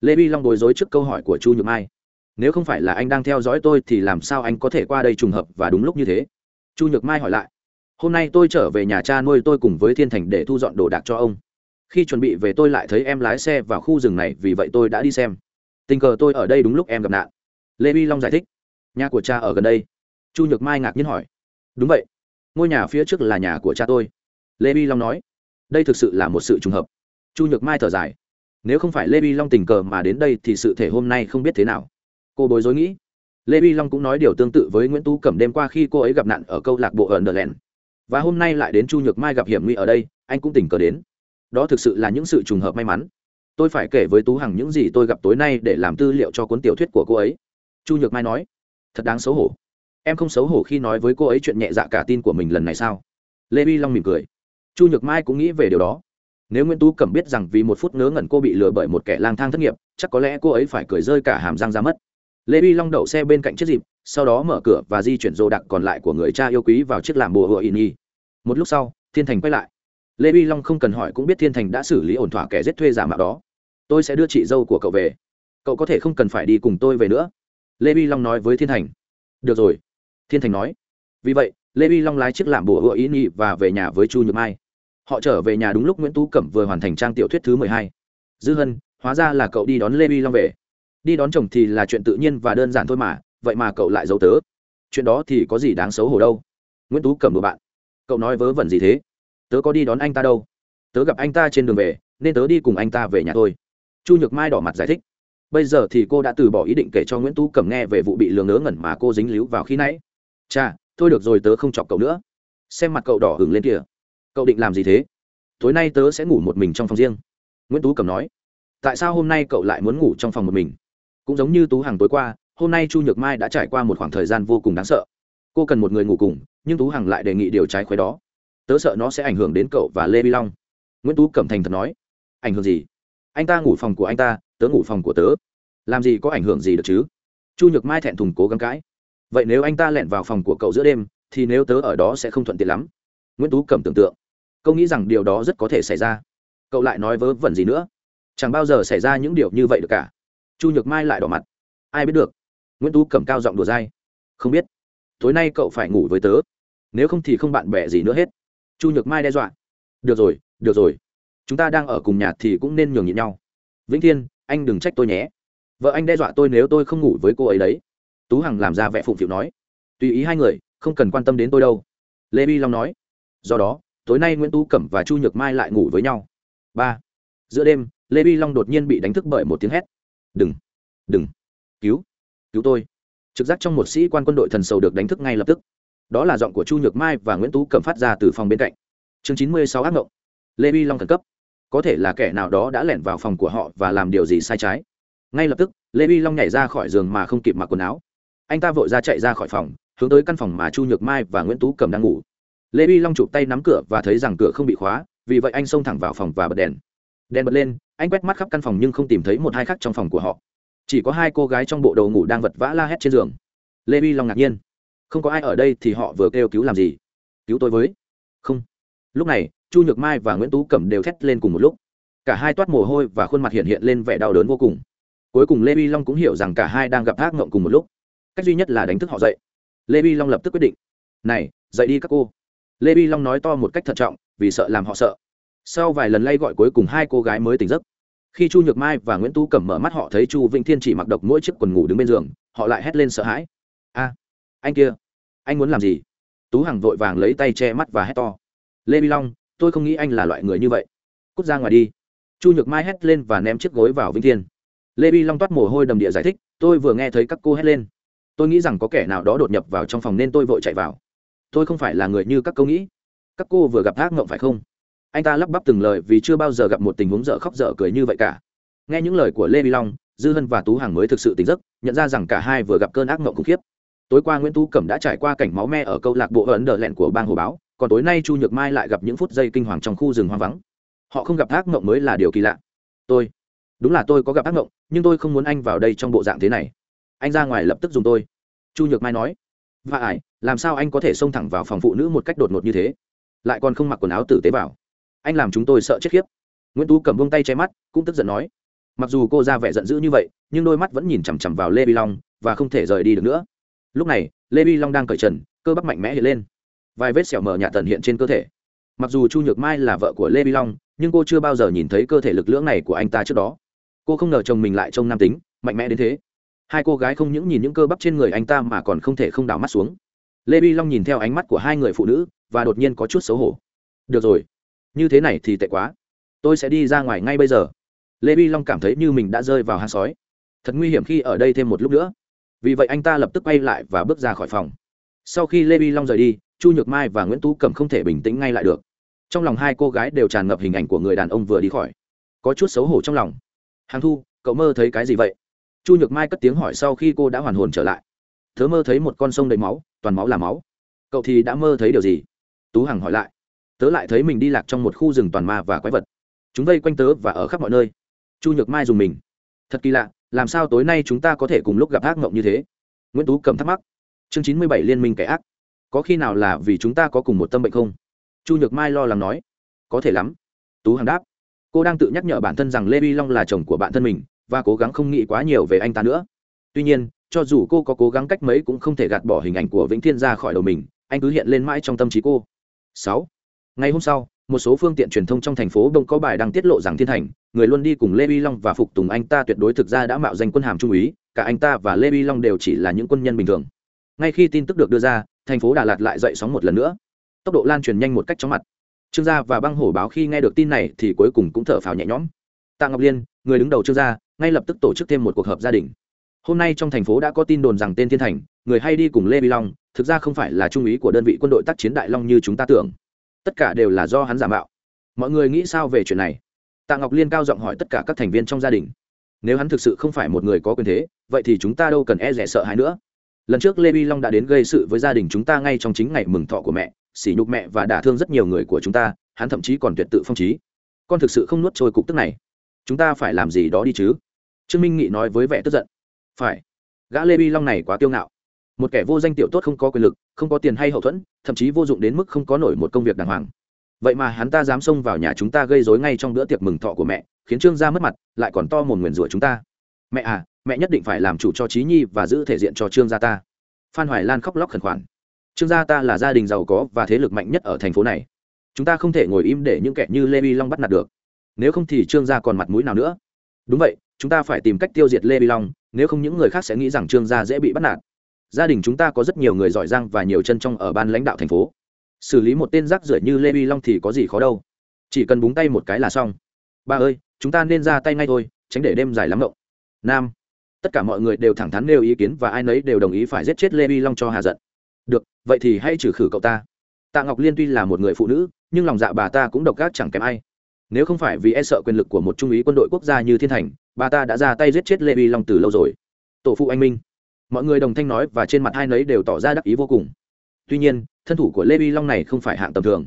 Lê vi long bối rối trước câu hỏi của chu nhược mai. Nếu không phải là anh đang theo dõi tôi thì làm sao anh có thể qua đây trùng hợp và đúng lúc như thế? Chu nhược mai hỏi lại. Hôm nay tôi trở về nhà cha nuôi tôi cùng với thiên thành để thu dọn đồ đạc cho ông. Khi chuẩn bị về tôi lại thấy em lái xe vào khu rừng này, vì vậy tôi đã đi xem. Tình cờ tôi ở đây đúng lúc em gặp nạn. Lê vi long giải thích. Nhà của cha ở gần đây chu nhược mai ngạc nhiên hỏi. Đúng vậy, ngôi nhà phía trước là nhà của cha tôi. Lê vi long nói. Đây thực sự là một sự trùng hợp. Chu nhược mai thở dài. Nếu không phải lê vi long tình cờ mà đến đây thì sự thể hôm nay không biết thế nào. Cô bối rối nghĩ. Lê vi long cũng nói điều tương tự với nguyễn tú cẩm đêm qua khi cô ấy gặp nạn ở câu lạc bộ ở nờ len và hôm nay lại đến chu nhược mai gặp hiểm nguy ở đây, anh cũng tình cờ đến. Đó thực sự là những sự trùng hợp may mắn. Tôi phải kể với tú hằng những gì tôi gặp tối nay để làm tư liệu cho cuốn tiểu thuyết của cô ấy. Chu nhược mai nói. Thật đáng xấu hổ em không xấu hổ khi nói với cô ấy chuyện nhẹ dạ cả tin của mình lần này sao? Lê vi long mỉm cười. Chu nhược mai cũng nghĩ về điều đó. Nếu nguyễn tú cẩm biết rằng vì một phút ngớ ngẩn cô bị lừa bởi một kẻ lang thang thất nghiệp, chắc có lẽ cô ấy phải cười rơi cả hàm răng ra mất. Lê vi long đậu xe bên cạnh chiếc dịp sau đó mở cửa và di chuyển rô đặc còn lại của người cha yêu quý vào chiếc làm bùa hựa ỉ nhi. Một lúc sau, thiên thành quay lại. Lê vi long không cần hỏi cũng biết thiên thành đã xử lý ổn thỏa kẻ giết thuê giả mạo đó. Tôi sẽ đưa chị dâu của cậu về. Cậu có thể không cần phải đi cùng tôi về nữa. Lê vi long nói với thiên thành. Được rồi thiên thành nói, vì vậy, lê vi long lái chiếc làm bùa hựa ý y và về nhà với chu nhược mai. Họ trở về nhà đúng lúc nguyễn tú cẩm vừa hoàn thành trang tiểu thuyết thứ mười hai. Dư hân, hóa ra là cậu đi đón lê vi long về. Đi đón chồng thì là chuyện tự nhiên và đơn giản thôi mà, vậy mà cậu lại giấu tớ. Chuyện đó thì có gì đáng xấu hổ đâu. Nguyễn tú cẩm đùa bạn, cậu nói vớ vẩn gì thế? Tớ có đi đón anh ta đâu. Tớ gặp anh ta trên đường về, nên tớ đi cùng anh ta về nhà thôi. Chu nhược mai đỏ mặt giải thích, bây giờ thì cô đã từ bỏ ý định kể cho nguyễn tú cẩm nghe về vụ bị lường ngớ ngẩn mà cô dính líu vào khi nãy cha thôi được rồi tớ không chọc cậu nữa. Xem mặt cậu đỏ hừng lên kìa. Cậu định làm gì thế? Tối nay tớ sẽ ngủ một mình trong phòng riêng. Nguyễn tú cầm nói. Tại sao hôm nay cậu lại muốn ngủ trong phòng một mình? Cũng giống như tú hằng tối qua, hôm nay chu nhược mai đã trải qua một khoảng thời gian vô cùng đáng sợ. Cô cần một người ngủ cùng, nhưng tú hằng lại đề nghị điều trái khuấy đó. Tớ sợ nó sẽ ảnh hưởng đến cậu và lê vi long. Nguyễn tú cẩm thành thật nói. Ảnh hưởng gì? Anh ta ngủ phòng của anh ta, tớ ngủ phòng của tớ. Làm gì có ảnh hưởng gì được chứ? Chu nhược mai thẹn thùng cố gắng cãi vậy nếu anh ta lẻn vào phòng của cậu giữa đêm, thì nếu tớ ở đó sẽ không thuận tiện lắm. Nguyễn tú cầm tưởng tượng. Câu nghĩ rằng điều đó rất có thể xảy ra. Cậu lại nói vớ vẩn gì nữa? Chẳng bao giờ xảy ra những điều như vậy được cả. Chu nhược mai lại đỏ mặt. Ai biết được? Nguyễn tú cầm cao giọng đùa dai. Không biết. Tối nay cậu phải ngủ với tớ. Nếu không thì không bạn bè gì nữa hết. Chu nhược mai đe dọa. Được rồi được rồi. Chúng ta đang ở cùng nhà thì cũng nên nhường nhịn nhau. Vĩnh thiên, anh đừng trách tôi nhé. Vợ anh đe dọa tôi nếu tôi không ngủ với cô ấy đấy tú hằng làm ra vẻ phụng phịu nói, tùy ý hai người, không cần quan tâm đến tôi đâu. Lê bi long nói, do đó, tối nay nguyễn tú cẩm và chu nhược mai lại ngủ với nhau. Ba. Giữa đêm, lê bi long đột nhiên bị đánh thức bởi một tiếng hét. Đừng đừng, cứu cứu tôi. Trực giác trong một sĩ quan quân đội thần sầu được đánh thức ngay lập tức. Đó là giọng của chu nhược mai và nguyễn tú Cẩm phát ra từ phòng bên cạnh. Chương chín mươi sáu ác mộng lê vi long khẩn cấp. Có thể là kẻ nào đó đã lẻn vào phòng của họ và làm điều gì sai trái. Ngay lập tức, lê vi long nhảy ra khỏi giường mà không kịp mặc quần áo anh ta vội ra chạy ra khỏi phòng, hướng tới căn phòng mà chu nhược mai và nguyễn tú cầm đang ngủ. Lê vi long chụp tay nắm cửa và thấy rằng cửa không bị khóa, vì vậy anh xông thẳng vào phòng và bật đèn. Đèn bật lên, anh quét mắt khắp căn phòng nhưng không tìm thấy một hai khác trong phòng của họ. Chỉ có hai cô gái trong bộ đồ ngủ đang vật vã la hét trên giường. Lê vi long ngạc nhiên. Không có ai ở đây thì họ vừa kêu cứu làm gì? Cứu tôi với. Không. Lúc này, chu nhược mai và nguyễn tú cẩm đều thét lên cùng một lúc. Cả hai toát mồ hôi và khuôn mặt hiện hiện lên vẻ đau đớn vô cùng. Cuối cùng lê vi long cũng hiểu rằng cả hai đang gặp ác mộng cùng một lúc cách duy nhất là đánh thức họ dậy. Lê vi long lập tức quyết định, này, dậy đi các cô. Lê vi long nói to một cách thận trọng, vì sợ làm họ sợ. Sau vài lần lay gọi cuối cùng hai cô gái mới tỉnh giấc. Khi chu nhược mai và nguyễn Tu cẩm mở mắt, họ thấy chu vĩnh thiên chỉ mặc độc mỗi chiếc quần ngủ đứng bên giường, họ lại hét lên sợ hãi. A, anh kia, anh muốn làm gì? Tú hằng vội vàng lấy tay che mắt và hét to. Lê vi long, tôi không nghĩ anh là loại người như vậy. Cút ra ngoài đi. Chu nhược mai hét lên và ném chiếc gối vào vĩnh thiên. Lê vi long toát mồ hôi đầm địa giải thích, tôi vừa nghe thấy các cô hét lên tôi nghĩ rằng có kẻ nào đó đột nhập vào trong phòng nên tôi vội chạy vào. Tôi không phải là người như các cô nghĩ. Các cô vừa gặp ác ngộng phải không? Anh ta lắp bắp từng lời vì chưa bao giờ gặp một tình huống dở khóc dở cười như vậy cả. Nghe những lời của lê vi long, dư hân và tú hằng mới thực sự tỉnh giấc, nhận ra rằng cả hai vừa gặp cơn ác mộng khủng khiếp. Tối qua nguyễn tú cẩm đã trải qua cảnh máu me ở câu lạc bộ ấn đờ lẹn của bang hồ báo, còn tối nay chu nhược mai lại gặp những phút giây kinh hoàng trong khu rừng hoang vắng. Họ không gặp ác mộng mới là điều kỳ lạ. Tôi, đúng là tôi có gặp ác mộng, nhưng tôi không muốn anh vào đây trong bộ dạng thế này anh ra ngoài lập tức dùng tôi. Chu nhược mai nói và ải làm sao anh có thể xông thẳng vào phòng phụ nữ một cách đột ngột như thế? Lại còn không mặc quần áo tử tế vào. Anh làm chúng tôi sợ chết khiếp. Nguyễn tú cầm bông tay che mắt, cũng tức giận nói, mặc dù cô ra vẻ giận dữ như vậy, nhưng đôi mắt vẫn nhìn chằm chằm vào lê bi long và không thể rời đi được nữa. Lúc này, lê bi long đang cởi trần, cơ bắp mạnh mẽ hiện lên. Vài vết sẹo mờ nhạt tần hiện trên cơ thể. Mặc dù chu nhược mai là vợ của lê bi long, nhưng cô chưa bao giờ nhìn thấy cơ thể lực lưỡng này của anh ta trước đó. Cô không ngờ chồng mình lại trông nam tính, mạnh mẽ đến thế hai cô gái không những nhìn những cơ bắp trên người anh ta mà còn không thể không đảo mắt xuống. Lê vi long nhìn theo ánh mắt của hai người phụ nữ và đột nhiên có chút xấu hổ. Được rồi, như thế này thì tệ quá. Tôi sẽ đi ra ngoài ngay bây giờ. Lê vi long cảm thấy như mình đã rơi vào hang sói. Thật nguy hiểm khi ở đây thêm một lúc nữa. Vì vậy anh ta lập tức quay lại và bước ra khỏi phòng. Sau khi lê vi long rời đi, chu nhược mai và nguyễn tú cẩm không thể bình tĩnh ngay lại được. Trong lòng hai cô gái đều tràn ngập hình ảnh của người đàn ông vừa đi khỏi. Có chút xấu hổ trong lòng. Hàng thu, cậu mơ thấy cái gì vậy? Chu nhược mai cất tiếng hỏi sau khi cô đã hoàn hồn trở lại. Thớ mơ thấy một con sông đầy máu, toàn máu là máu. Cậu thì đã mơ thấy điều gì? Tú hằng hỏi lại. Tớ lại thấy mình đi lạc trong một khu rừng toàn ma và quái vật. Chúng vây quanh tớ và ở khắp mọi nơi. Chu nhược mai dùng mình. Thật kỳ lạ, làm sao tối nay chúng ta có thể cùng lúc gặp ác mộng như thế? Nguyễn tú cầm thắc mắc. Chương chín mươi bảy liên minh kẻ ác. Có khi nào là vì chúng ta có cùng một tâm bệnh không? Chu nhược mai lo lắng nói. Có thể lắm. Tú hằng đáp. Cô đang tự nhắc nhở bản thân rằng lê vi long là chồng của bản thân mình và cố gắng không nghĩ quá nhiều về anh ta nữa. Tuy nhiên, cho dù cô có cố gắng cách mấy cũng không thể gạt bỏ hình ảnh của vĩnh thiên ra khỏi đầu mình, anh cứ hiện lên mãi trong tâm trí cô. Sáu. Ngày hôm sau, một số phương tiện truyền thông trong thành phố đông có bài đăng tiết lộ rằng thiên thành, người luôn đi cùng lê vi long và phục tùng anh ta tuyệt đối thực ra đã mạo danh quân hàm trung úy, cả anh ta và lê vi long đều chỉ là những quân nhân bình thường. Ngay khi tin tức được đưa ra, thành phố đà lạt lại dậy sóng một lần nữa. Tốc độ lan truyền nhanh một cách chóng mặt. Trương gia và băng hổ báo khi nghe được tin này thì cuối cùng cũng thở phào nhẹ nhõm. Tạ ngọc liên, người đứng đầu trương gia ngay lập tức tổ chức thêm một cuộc họp gia đình. Hôm nay trong thành phố đã có tin đồn rằng tên thiên thành, người hay đi cùng lê vi long, thực ra không phải là trung úy của đơn vị quân đội tác chiến đại long như chúng ta tưởng. Tất cả đều là do hắn giả mạo. Mọi người nghĩ sao về chuyện này? Tạ ngọc liên cao giọng hỏi tất cả các thành viên trong gia đình. Nếu hắn thực sự không phải một người có quyền thế, vậy thì chúng ta đâu cần e rẻ sợ hãi nữa. Lần trước lê vi long đã đến gây sự với gia đình chúng ta ngay trong chính ngày mừng thọ của mẹ, sỉ nhục mẹ và đả thương rất nhiều người của chúng ta, hắn thậm chí còn tuyệt tự phong trí. Con thực sự không nuốt trôi cục tức này. Chúng ta phải làm gì đó đi chứ? Trương minh nghị nói với vẻ tức giận. Phải. Gã lê bi long này quá tiêu ngạo. Một kẻ vô danh tiểu tốt không có quyền lực, không có tiền hay hậu thuẫn, thậm chí vô dụng đến mức không có nổi một công việc đàng hoàng. Vậy mà hắn ta dám xông vào nhà chúng ta gây dối ngay trong bữa tiệc mừng thọ của mẹ, khiến trương gia mất mặt, lại còn to mồm nguyền rủa chúng ta. Mẹ à mẹ nhất định phải làm chủ cho trí nhi và giữ thể diện cho trương gia ta. Phan hoài lan khóc lóc khẩn khoản. Trương gia ta là gia đình giàu có và thế lực mạnh nhất ở thành phố này. Chúng ta không thể ngồi im để những kẻ như lê vi long bắt nạt được. Nếu không thì trương gia còn mặt mũi nào nữa? Đúng vậy chúng ta phải tìm cách tiêu diệt lê vi long, nếu không những người khác sẽ nghĩ rằng trương gia dễ bị bắt nạt. Gia đình chúng ta có rất nhiều người giỏi giang và nhiều chân trong ở ban lãnh đạo thành phố. Xử lý một tên rác rưởi như lê vi long thì có gì khó đâu. Chỉ cần búng tay một cái là xong. Ba ơi, chúng ta nên ra tay ngay thôi, tránh để đêm dài lắm động nam. Tất cả mọi người đều thẳng thắn nêu ý kiến và ai nấy đều đồng ý phải giết chết lê vi long cho hà giận. Được, vậy thì hãy trừ khử cậu ta. Tạ ngọc liên tuy là một người phụ nữ, nhưng lòng dạ bà ta cũng độc ác chẳng kém ai. Nếu không phải vì e sợ quyền lực của một trung úy quân đội quốc gia như thiên thành bà ta đã ra tay giết chết lê vi long từ lâu rồi. Tổ phụ anh minh. Mọi người đồng thanh nói và trên mặt hai nấy đều tỏ ra đắc ý vô cùng. Tuy nhiên, thân thủ của lê vi long này không phải hạng tầm thường.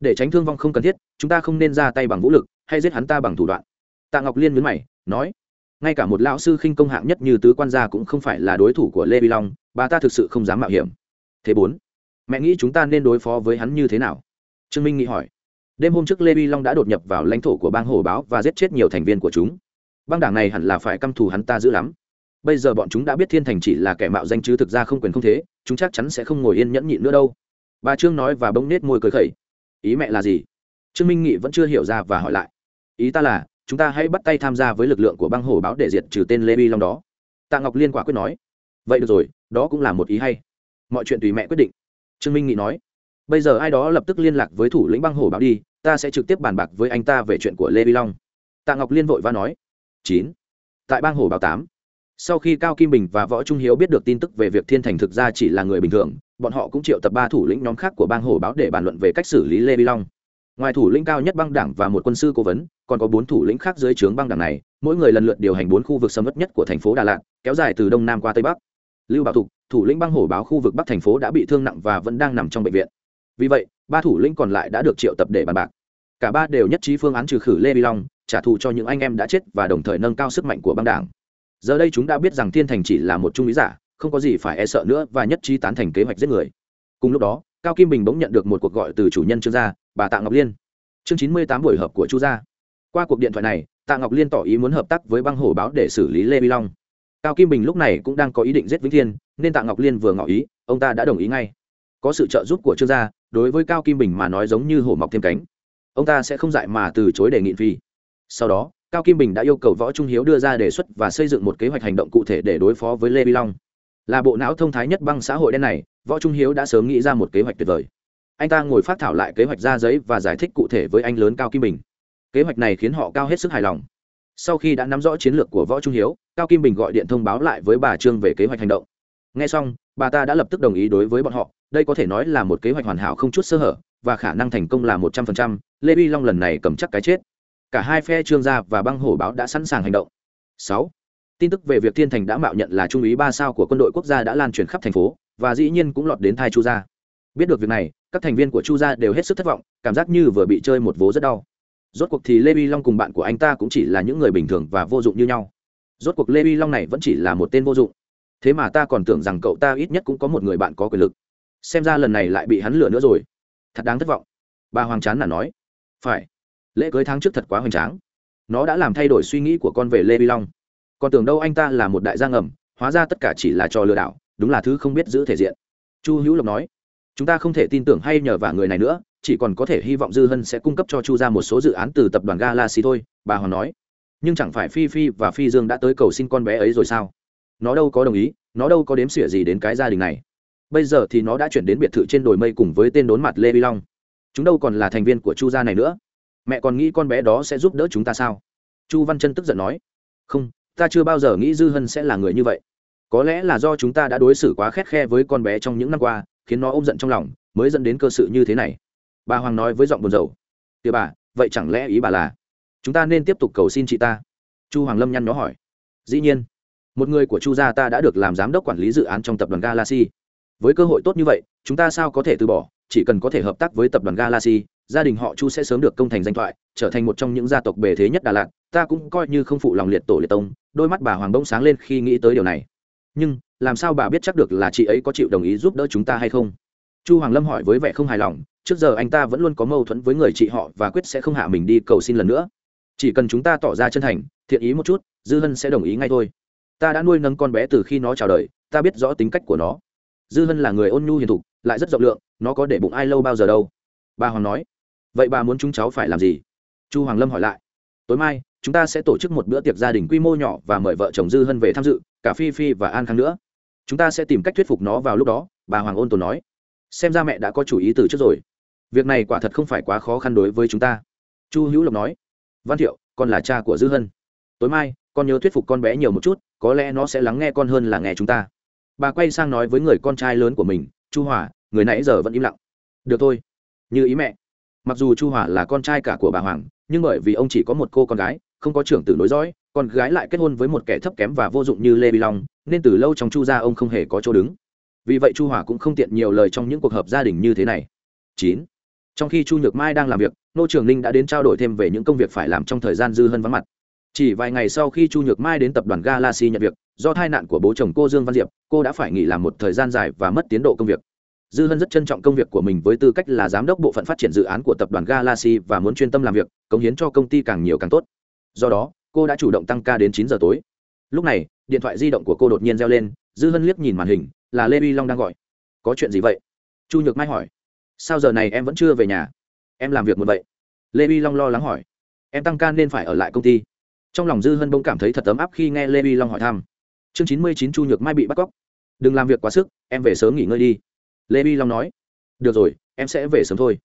Để tránh thương vong không cần thiết, chúng ta không nên ra tay bằng vũ lực, hay giết hắn ta bằng thủ đoạn. Tạ ngọc liên nhấn mày, nói, ngay cả một lão sư khinh công hạng nhất như tứ quan gia cũng không phải là đối thủ của lê vi long, bà ta thực sự không dám mạo hiểm. Thế bốn, mẹ nghĩ chúng ta nên đối phó với hắn như thế nào? Trương minh nghĩ hỏi. Đêm hôm trước lê vi long đã đột nhập vào lãnh thổ của bang hổ báo và giết chết nhiều thành viên của chúng băng đảng này hẳn là phải căm thù hắn ta dữ lắm. Bây giờ bọn chúng đã biết thiên thành chỉ là kẻ mạo danh chứ thực ra không quyền không thế, chúng chắc chắn sẽ không ngồi yên nhẫn nhịn nữa đâu. Bà trương nói và bông nết môi cười khẩy. Ý mẹ là gì? Trương minh nghị vẫn chưa hiểu ra và hỏi lại. Ý ta là, chúng ta hãy bắt tay tham gia với lực lượng của băng hổ báo để diệt trừ tên lê vi long đó. Tạ ngọc liên quả quyết nói. Vậy được rồi, đó cũng là một ý hay. Mọi chuyện tùy mẹ quyết định. Trương minh nghị nói. Bây giờ ai đó lập tức liên lạc với thủ lĩnh băng hổ báo đi, ta sẽ trực tiếp bàn bạc với anh ta về chuyện của lê vi long. Tạ ngọc liên vội và nói chín. Tại bang hổ báo tám, sau khi cao kim bình và võ trung hiếu biết được tin tức về việc thiên thành thực ra chỉ là người bình thường, bọn họ cũng triệu tập ba thủ lĩnh nhóm khác của bang hổ báo để bàn luận về cách xử lý lê bi long. Ngoài thủ lĩnh cao nhất băng đảng và một quân sư cố vấn, còn có bốn thủ lĩnh khác dưới trướng băng đảng này, mỗi người lần lượt điều hành bốn khu vực sầm ớt nhất của thành phố đà lạt, kéo dài từ đông nam qua tây bắc. Lưu bảo thục, thủ lĩnh băng hổ báo khu vực bắc thành phố đã bị thương nặng và vẫn đang nằm trong bệnh viện. Vì vậy, ba thủ lĩnh còn lại đã được triệu tập để bàn bạc. Cả ba đều nhất trí phương án trừ khử lê bi long trả thù cho những anh em đã chết và đồng thời nâng cao sức mạnh của băng đảng. Giờ đây chúng đã biết rằng thiên thành chỉ là một trung lý giả, không có gì phải e sợ nữa và nhất trí tán thành kế hoạch giết người. Cùng lúc đó, cao kim bình bỗng nhận được một cuộc gọi từ chủ nhân trương gia, bà tạ ngọc liên. Chương chín mươi tám buổi họp của chu gia. Qua cuộc điện thoại này, tạ ngọc liên tỏ ý muốn hợp tác với băng hổ báo để xử lý lê vi long. Cao kim bình lúc này cũng đang có ý định giết vĩnh thiên, nên tạ ngọc liên vừa ngỏ ý, ông ta đã đồng ý ngay. Có sự trợ giúp của trương gia, đối với cao kim bình mà nói giống như hổ mọc thêm cánh. Ông ta sẽ không dại mà từ chối đề nghị phi sau đó, cao kim bình đã yêu cầu võ trung hiếu đưa ra đề xuất và xây dựng một kế hoạch hành động cụ thể để đối phó với lê vi long. Là bộ não thông thái nhất băng xã hội đen này, võ trung hiếu đã sớm nghĩ ra một kế hoạch tuyệt vời. Anh ta ngồi phát thảo lại kế hoạch ra giấy và giải thích cụ thể với anh lớn cao kim bình. Kế hoạch này khiến họ cao hết sức hài lòng. Sau khi đã nắm rõ chiến lược của võ trung hiếu, cao kim bình gọi điện thông báo lại với bà trương về kế hoạch hành động. N g h e xong, bà ta đã lập tức đồng ý đối với bọn họ, đây có thể nói là một kế hoạch hoàn hảo không chút sơ hở, và khả năng thành công là một trăm phần trăm, lê vi long lần này cầm chắc cái chết cả hai phe trương gia và băng hổ báo đã sẵn sàng hành động. Sáu, tin tức về việc thiên thành đã mạo nhận là trung úy ba sao của quân đội quốc gia đã lan truyền khắp thành phố, và dĩ nhiên cũng lọt đến thai chu gia. Biết được việc này, các thành viên của chu gia đều hết sức thất vọng, cảm giác như vừa bị chơi một vố rất đau. Rốt cuộc thì lê vi long cùng bạn của anh ta cũng chỉ là những người bình thường và vô dụng như nhau. Rốt cuộc lê vi long này vẫn chỉ là một tên vô dụng. Thế mà ta còn tưởng rằng cậu ta ít nhất cũng có một người bạn có quyền lực. Xem ra lần này lại bị hắn lừa nữa rồi. Thật đáng thất vọng. Bà hoàng chán là nói. Phải lễ cưới tháng trước thật quá hoành tráng. Nó đã làm thay đổi suy nghĩ của con về lê vi long. Còn tưởng đâu anh ta là một đại gia ngầm, hóa ra tất cả chỉ là trò lừa đảo, đúng là thứ không biết giữ thể diện. Chu hữu lộc nói, chúng ta không thể tin tưởng hay nhờ vả người này nữa, chỉ còn có thể hy vọng dư hân sẽ cung cấp cho chu ra một số dự án từ tập đoàn galaxy thôi, bà hoàng nói. Nhưng chẳng phải phi phi và phi dương đã tới cầu xin con bé ấy rồi sao? Nó đâu có đồng ý, nó đâu có đếm xỉa gì đến cái gia đình này. Bây giờ thì nó đã chuyển đến biệt thự trên đồi mây cùng với tên đốn mặt lê vi long. Chúng đâu còn là thành viên của chu gia này nữa mẹ còn nghĩ con bé đó sẽ giúp đỡ chúng ta sao? Chu văn chân tức giận nói. Không, ta chưa bao giờ nghĩ dư hân sẽ là người như vậy. Có lẽ là do chúng ta đã đối xử quá khét khe với con bé trong những năm qua, khiến nó ôm giận trong lòng, mới dẫn đến cơ sự như thế này. Bà hoàng nói với giọng buồn rầu. Tìa bà, vậy chẳng lẽ ý bà là, chúng ta nên tiếp tục cầu xin chị ta? Chu hoàng lâm nhăn nhó hỏi. Dĩ nhiên, một người của chu gia ta đã được làm giám đốc quản lý dự án trong tập đoàn galaxy. Với cơ hội tốt như vậy, chúng ta sao có thể từ bỏ, chỉ cần có thể hợp tác với tập đoàn galaxy gia đình họ chu sẽ sớm được công thành danh thoại, trở thành một trong những gia tộc bề thế nhất đà lạt, ta cũng coi như không phụ lòng liệt tổ liệt tông, đôi mắt bà hoàng bông sáng lên khi nghĩ tới điều này. Nhưng, làm sao bà biết chắc được là chị ấy có chịu đồng ý giúp đỡ chúng ta hay không? Chu hoàng lâm hỏi với vẻ không hài lòng, trước giờ anh ta vẫn luôn có mâu thuẫn với người chị họ và quyết sẽ không hạ mình đi cầu xin lần nữa. Chỉ cần chúng ta tỏ ra chân thành, thiện ý một chút, dư hân sẽ đồng ý ngay thôi. Ta đã nuôi nấng con bé từ khi nó chào đời, ta biết rõ tính cách của nó. Dư hân là người ôn nhu hiền thục, lại rất rộng lượng, nó có để bụng ai lâu bao giờ đâu. Bà hoàng nói vậy bà muốn chúng cháu phải làm gì? Chu hoàng lâm hỏi lại. Tối mai, chúng ta sẽ tổ chức một bữa tiệc gia đình quy mô nhỏ và mời vợ chồng dư hân về tham dự, cả phi phi và an khang nữa. Chúng ta sẽ tìm cách thuyết phục nó vào lúc đó, bà hoàng ôn tồn nói. Xem ra mẹ đã có chủ ý từ trước rồi. Việc này quả thật không phải quá khó khăn đối với chúng ta. Chu hữu lộc nói. Văn thiệu, con là cha của dư hân. Tối mai, con nhớ thuyết phục con bé nhiều một chút, có lẽ nó sẽ lắng nghe con hơn là nghe chúng ta. Bà quay sang nói với người con trai lớn của mình. Chu hòa, người nãy giờ vẫn im lặng. Được thôi. Như ý mẹ mặc dù chu hòa là con trai cả của bà hoàng, nhưng bởi vì ông chỉ có một cô con gái, không có trưởng tử nối dõi, con gái lại kết hôn với một kẻ thấp kém và vô dụng như lê bi long, nên từ lâu trong chu gia ông không hề có chỗ đứng. Vì vậy chu hòa cũng không tiện nhiều lời trong những cuộc họp gia đình như thế này. Chín. Trong khi chu nhược mai đang làm việc, nô trường ninh đã đến trao đổi thêm về những công việc phải làm trong thời gian dư hơn vắng mặt. Chỉ vài ngày sau khi chu nhược mai đến tập đoàn galaxy nhận việc, do tai nạn của bố chồng cô dương văn diệp, cô đã phải nghỉ làm một thời gian dài và mất tiến độ công việc dư hân rất trân trọng công việc của mình với tư cách là giám đốc bộ phận phát triển dự án của tập đoàn galaxy và muốn chuyên tâm làm việc, cống hiến cho công ty càng nhiều càng tốt. Do đó, cô đã chủ động tăng ca đến chín giờ tối. Lúc này, điện thoại di động của cô đột nhiên reo lên, dư hân liếc nhìn màn hình, là lê vi long đang gọi. Có chuyện gì vậy? Chu nhược mai hỏi. Sao giờ này em vẫn chưa về nhà? Em làm việc một vậy? Lê vi long lo lắng hỏi. Em tăng ca nên phải ở lại công ty. Trong lòng dư hân bỗng cảm thấy thật ấm áp khi nghe lê vi long hỏi thăm. Chương chín mươi chín chu nhược mai bị bắt cóc. Đừng làm việc quá sức, em về sớm nghỉ ngơi đi lê vi long nói, được rồi, em sẽ về sớm thôi.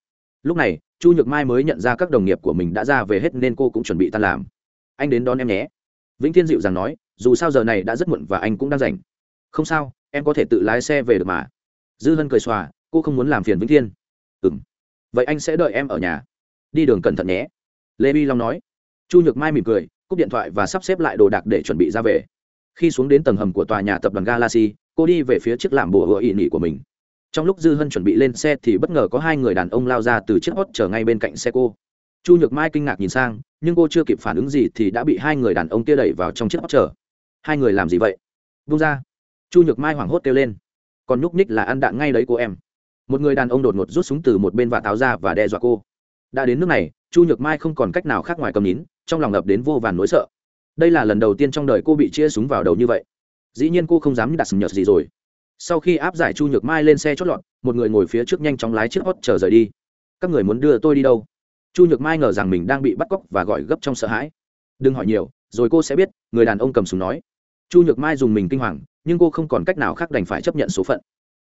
Lúc này, chu nhược mai mới nhận ra các đồng nghiệp của mình đã ra về hết nên cô cũng chuẩn bị tan làm. Anh đến đón em nhé. Vĩnh thiên dịu rằng nói, dù sao giờ này đã rất muộn và anh cũng đang rảnh. Không sao, em có thể tự lái xe về được mà. Dư hân cười xòa, cô không muốn làm phiền vĩnh thiên. Ừ m vậy anh sẽ đợi em ở nhà. Đi đường cẩn thận nhé. Lê bi long nói. Chu nhược mai mỉm cười, cúp điện thoại và sắp xếp lại đồ đạc để chuẩn bị ra về. Khi xuống đến tầng hầm của tòa nhà tập đoàn galaxy, cô đi về phía chiếc làm bùa hựa ỵ nỉ của mình trong lúc dư hân chuẩn bị lên xe thì bất ngờ có hai người đàn ông lao ra từ chiếc hót chở ngay bên cạnh xe cô. Chu nhược mai kinh ngạc nhìn sang, nhưng cô chưa kịp phản ứng gì thì đã bị hai người đàn ông kia đẩy vào trong chiếc hót chở hai người làm gì vậy? Vung ra. Chu nhược mai hoảng hốt kêu lên. Còn nhúc nhích là ăn đạn ngay đấy cô em. Một người đàn ông đột ngột rút súng từ một bên và táo ra và đe dọa cô. Đã đến nước này, chu nhược mai không còn cách nào khác ngoài cầm nín, trong lòng ngập đến vô vàn nỗi sợ. Đây là lần đầu tiên trong đời cô bị chia súng vào đầu như vậy. Dĩ nhiên cô không dám đặt sừng nhật gì rồi sau khi áp giải chu nhược mai lên xe chót lọt, một người ngồi phía trước nhanh chóng lái chiếc hót chờ rời đi. Các người muốn đưa tôi đi đâu? Chu nhược mai ngờ rằng mình đang bị bắt cóc và gọi gấp trong sợ hãi. Đừng hỏi nhiều, rồi cô sẽ biết, người đàn ông cầm súng nói. Chu nhược mai dùng mình kinh hoàng, nhưng cô không còn cách nào khác đành phải chấp nhận số phận.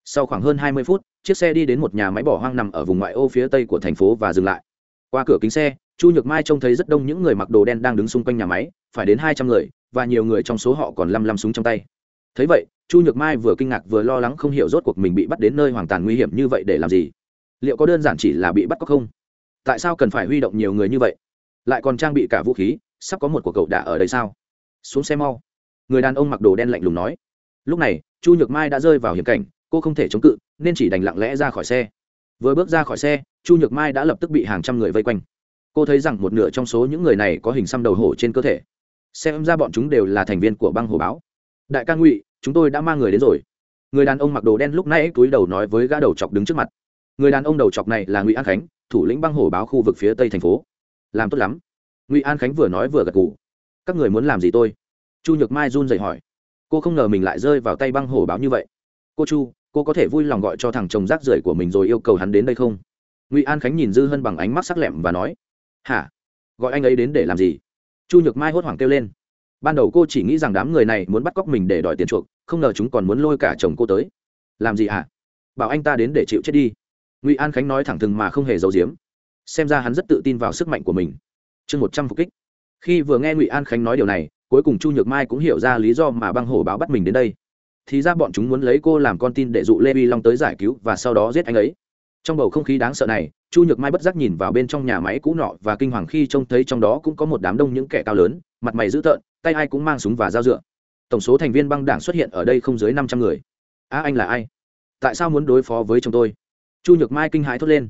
Sau khoảng hơn hai mươi phút, chiếc xe đi đến một nhà máy bỏ hoang nằm ở vùng ngoại ô phía tây của thành phố và dừng lại. Qua cửa kính xe, chu nhược mai trông thấy rất đông những người mặc đồ đen đang đứng xung quanh nhà máy, phải đến hai trăm người, và nhiều người trong số họ còn lăm lăm súng trong tay thấy vậy, chu nhược mai vừa kinh ngạc vừa lo lắng không hiểu rốt cuộc mình bị bắt đến nơi hoàn toàn nguy hiểm như vậy để làm gì. Liệu có đơn giản chỉ là bị bắt có không? Tại sao cần phải huy động nhiều người như vậy? Lại còn trang bị cả vũ khí, sắp có một cuộc cậu đả ở đây sao? Xuống xe mau. Người đàn ông mặc đồ đen lạnh lùng nói. Lúc này, chu nhược mai đã rơi vào hiểm cảnh, cô không thể chống cự, nên chỉ đành lặng lẽ ra khỏi xe. Vừa bước ra khỏi xe, chu nhược mai đã lập tức bị hàng trăm người vây quanh. Cô thấy rằng một nửa trong số những người này có hình xăm đầu hổ trên cơ thể. Xem ra bọn chúng đều là thành viên của băng hồ báo đại ca ngụy, chúng tôi đã mang người đến rồi. Người đàn ông mặc đồ đen lúc nãy túi đầu nói với gã đầu chọc đứng trước mặt. Người đàn ông đầu chọc này là ngụy an khánh, thủ lĩnh băng hồ báo khu vực phía tây thành phố. Làm tốt lắm. Ngụy an khánh vừa nói vừa gật g ủ các người muốn làm gì tôi? Chu nhược mai run dậy hỏi. Cô không ngờ mình lại rơi vào tay băng hồ báo như vậy. Cô chu, cô có thể vui lòng gọi cho thằng chồng rác rưởi của mình rồi yêu cầu hắn đến đây không? Ngụy an khánh nhìn dư hân bằng ánh mắt sắc lẹm và nói. Hả? Gọi anh ấy đến để làm gì? Chu nhược mai hốt hoảng kêu lên ban đầu cô chỉ nghĩ rằng đám người này muốn bắt cóc mình để đòi tiền chuộc, không ngờ chúng còn muốn lôi cả chồng cô tới. Làm gì hả? Bảo anh ta đến để chịu chết đi. Ngụy an khánh nói thẳng thừng mà không hề giấu giếm. Xem ra hắn rất tự tin vào sức mạnh của mình. Chương một trăm phục kích. Khi vừa nghe ngụy an khánh nói điều này, cuối cùng chu nhược mai cũng hiểu ra lý do mà băng hổ báo bắt mình đến đây. Thì ra bọn chúng muốn lấy cô làm con tin để dụ lê vi long tới giải cứu và sau đó giết anh ấy. Trong bầu không khí đáng sợ này, chu nhược mai bất giác nhìn vào bên trong nhà máy cũ nọ và kinh hoàng khi trông thấy trong đó cũng có một đám đông những kẻ cao lớn, mặt mày dữ tợn tay ai cũng mang súng và dao dựa. Tổng số thành viên băng đảng xuất hiện ở đây không dưới năm trăm người. A, anh là ai? Tại sao muốn đối phó với chồng tôi? Chu nhược mai kinh hãi thốt lên.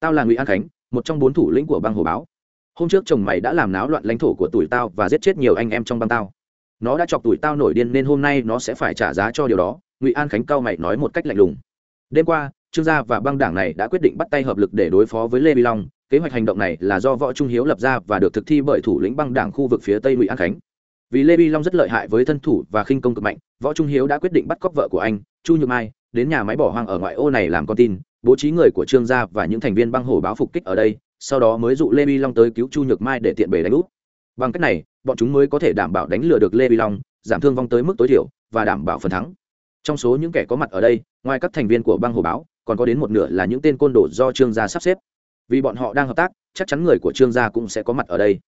Tao là ngụy an khánh, một trong bốn thủ lĩnh của băng hồ báo. Hôm trước chồng mày đã làm náo loạn lãnh thổ của tuổi tao và giết chết nhiều anh em trong băng tao. Nó đã chọc tuổi tao nổi điên nên hôm nay nó sẽ phải trả giá cho điều đó. Ngụy an khánh cao mày nói một cách lạnh lùng. Đêm qua, trương gia và băng đảng này đã quyết định bắt tay hợp lực để đối phó với lê vi long. Kế hoạch hành động này là do võ trung hiếu lập ra và được thực thi bởi thủ lĩnh băng đảng khu vực phía tây ngụy an khánh vì lê vi long rất lợi hại với thân thủ và khinh công cực mạnh, võ trung hiếu đã quyết định bắt cóc vợ của anh, chu nhược mai, đến nhà máy bỏ hoang ở ngoại ô này làm con tin, bố trí người của trương gia và những thành viên băng hổ báo phục kích ở đây, sau đó mới dụ lê vi long tới cứu chu nhược mai để tiện bề đánh úp. Bằng cách này, bọn chúng mới có thể đảm bảo đánh lừa được lê vi long, giảm thương vong tới mức tối thiểu và đảm bảo phần thắng. Trong số những kẻ có mặt ở đây, ngoài các thành viên của băng hồ báo, còn có đến một nửa là những tên côn đồ do trương gia sắp xếp. Vì bọn họ đang hợp tác, chắc chắn người của trương gia cũng sẽ có mặt ở đây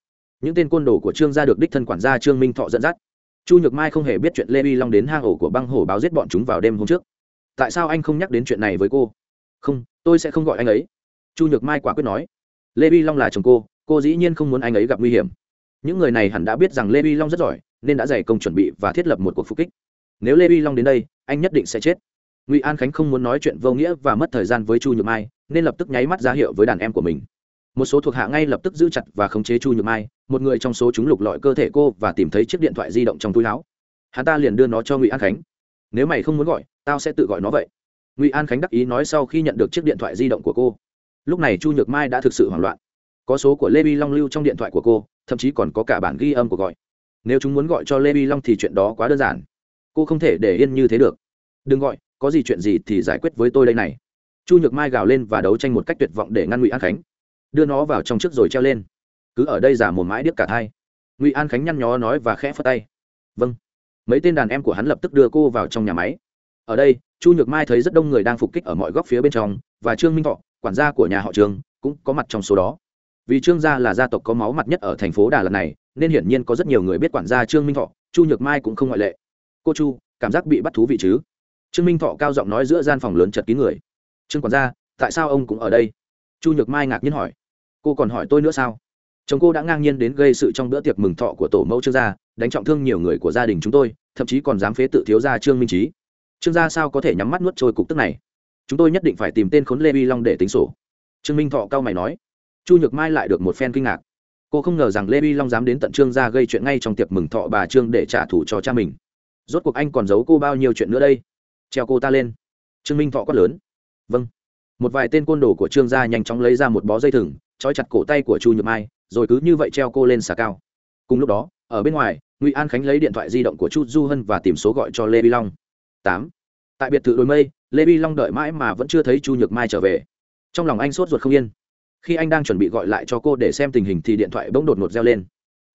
những tên côn đồ của trương gia được đích thân quản gia trương minh thọ dẫn dắt. Chu nhược mai không hề biết chuyện lê vi long đến hang ổ của băng hổ báo giết bọn chúng vào đêm hôm trước. Tại sao anh không nhắc đến chuyện này với cô? Không, tôi sẽ không gọi anh ấy. Chu nhược mai quả quyết nói. Lê vi long là chồng cô cô dĩ nhiên không muốn anh ấy gặp nguy hiểm. Những người này hẳn đã biết rằng lê vi long rất giỏi, nên đã dày công chuẩn bị và thiết lập một cuộc phục kích. Nếu lê vi long đến đây, anh nhất định sẽ chết. Ngụy an khánh không muốn nói chuyện vô nghĩa và mất thời gian với chu nhược mai, nên lập tức nháy mắt ra hiệu với đàn em của mình một số thuộc hạ ngay lập tức giữ chặt và khống chế chu nhược mai, một người trong số chúng lục lọi cơ thể cô và tìm thấy chiếc điện thoại di động trong túi láo hắn ta liền đưa nó cho ngụy an khánh. Nếu mày không muốn gọi, tao sẽ tự gọi nó vậy. Ngụy an khánh đắc ý nói sau khi nhận được chiếc điện thoại di động của cô. Lúc này chu nhược mai đã thực sự hoảng loạn. Có số của lê vi long lưu trong điện thoại của cô, thậm chí còn có cả bản ghi âm của gọi. Nếu chúng muốn gọi cho lê vi long thì chuyện đó quá đơn giản. Cô không thể để yên như thế được. Đừng gọi, có gì chuyện gì thì giải quyết với tôi đây này. Chu nhược mai gào lên và đấu tranh một cách tuyệt vọng để ngăn ngụy an khánh đưa nó vào trong trước rồi treo lên. Cứ ở đây giả một mãi điếc cả thai. Ngụy an khánh nhăn nhó nói và khẽ phất tay. Vâng. Mấy tên đàn em của hắn lập tức đưa cô vào trong nhà máy. Ở đây, chu nhược mai thấy rất đông người đang phục kích ở mọi góc phía bên trong, và trương minh thọ, quản gia của nhà họ trương, cũng có mặt trong số đó. Vì trương gia là gia tộc có máu mặt nhất ở thành phố đà lạt này, nên hiển nhiên có rất nhiều người biết quản gia trương minh thọ, chu nhược mai cũng không ngoại lệ. Cô chu, cảm giác bị bắt thú vị chứ? Trương minh thọ cao giọng nói giữa gian phòng lớn chật kín người. Trương quản gia, tại sao ông cũng ở đây? Chu nhược mai ngạc nhiên hỏi cô còn hỏi tôi nữa sao? Chồng cô đã ngang nhiên đến gây sự trong bữa tiệc mừng thọ của tổ mẫu trương gia, đánh trọng thương nhiều người của gia đình chúng tôi, thậm chí còn dám phế tự thiếu gia trương minh trí. Trương gia sao có thể nhắm mắt nuốt trôi cục tức này? Chúng tôi nhất định phải tìm tên khốn lê vi long để tính sổ. Trương minh thọ cao mày nói. Chu nhược mai lại được một phen kinh ngạc. Cô không ngờ rằng lê vi long dám đến tận trương gia gây chuyện ngay trong tiệc mừng thọ bà trương để trả thù cho cha mình. Rốt cuộc anh còn giấu cô bao nhiêu chuyện nữa đây? Treo cô ta lên. Trương minh thọ quát lớn. Vâng một vài tên côn đồ của trương gia nhanh chóng lấy ra một bó dây thừng, trói chặt cổ tay của chu nhược mai, rồi cứ như vậy treo cô lên xà cao. Cùng lúc đó, ở bên ngoài, ngụy an khánh lấy điện thoại di động của chu du hân và tìm số gọi cho lê vi long. Tám. Tại biệt thự đồi mây, lê vi long đợi mãi mà vẫn chưa thấy chu nhược mai trở về. Trong lòng anh sốt ruột không yên. Khi anh đang chuẩn bị gọi lại cho cô để xem tình hình thì điện thoại bỗng đột ngột reo lên.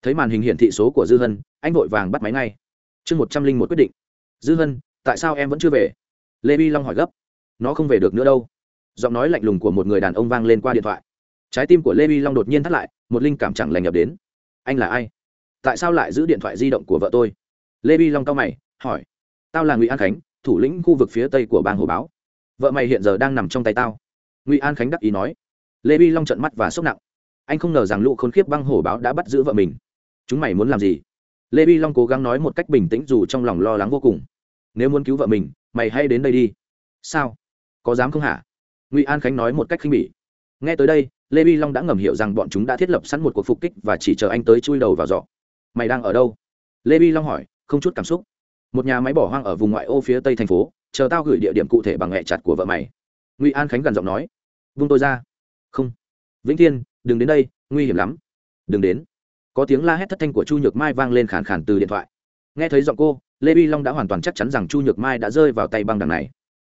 Thấy màn hình hiển thị số của dư hân, anh vội vàng bắt máy ngay. Chương một trăm linh một quyết định. Dư hân, tại sao em vẫn chưa về? Lê vi long hỏi gấp. Nó không về được nữa đâu giọng nói lạnh lùng của một người đàn ông vang lên qua điện thoại. Trái tim của lê vi long đột nhiên thắt lại, một linh cảm chẳng lành nhập đến. Anh là ai? Tại sao lại giữ điện thoại di động của vợ tôi? Lê vi long cao mày, hỏi. Tao là ngụy an khánh, thủ lĩnh khu vực phía tây của bang hồ báo. Vợ mày hiện giờ đang nằm trong tay tao. Ngụy an khánh đắc ý nói. Lê vi long trận mắt và sốc nặng. Anh không ngờ rằng lũ khốn khiếp băng hổ báo đã bắt giữ vợ mình. Chúng mày muốn làm gì? Lê vi long cố gắng nói một cách bình tĩnh dù trong lòng lo lắng vô cùng. Nếu muốn cứu vợ mình, mày hãy đến đây đi. Sao? Có dám không hả? Ngụy an khánh nói một cách khinh bỉ nghe tới đây lê vi long đã ngầm hiểu rằng bọn chúng đã thiết lập sẵn một cuộc phục kích và chỉ chờ anh tới chui đầu vào giỏ mày đang ở đâu lê vi long hỏi không chút cảm xúc một nhà máy bỏ hoang ở vùng ngoại ô phía tây thành phố chờ tao gửi địa điểm cụ thể bằng hẹ chặt của vợ mày ngụy an khánh gần giọng nói vung tôi ra không vĩnh thiên đừng đến đây nguy hiểm lắm đừng đến có tiếng la hét thất thanh của chu nhược mai vang lên khàn khàn từ điện thoại nghe thấy giọng cô lê vi long đã hoàn toàn chắc chắn rằng chu nhược mai đã rơi vào tay băng đằng này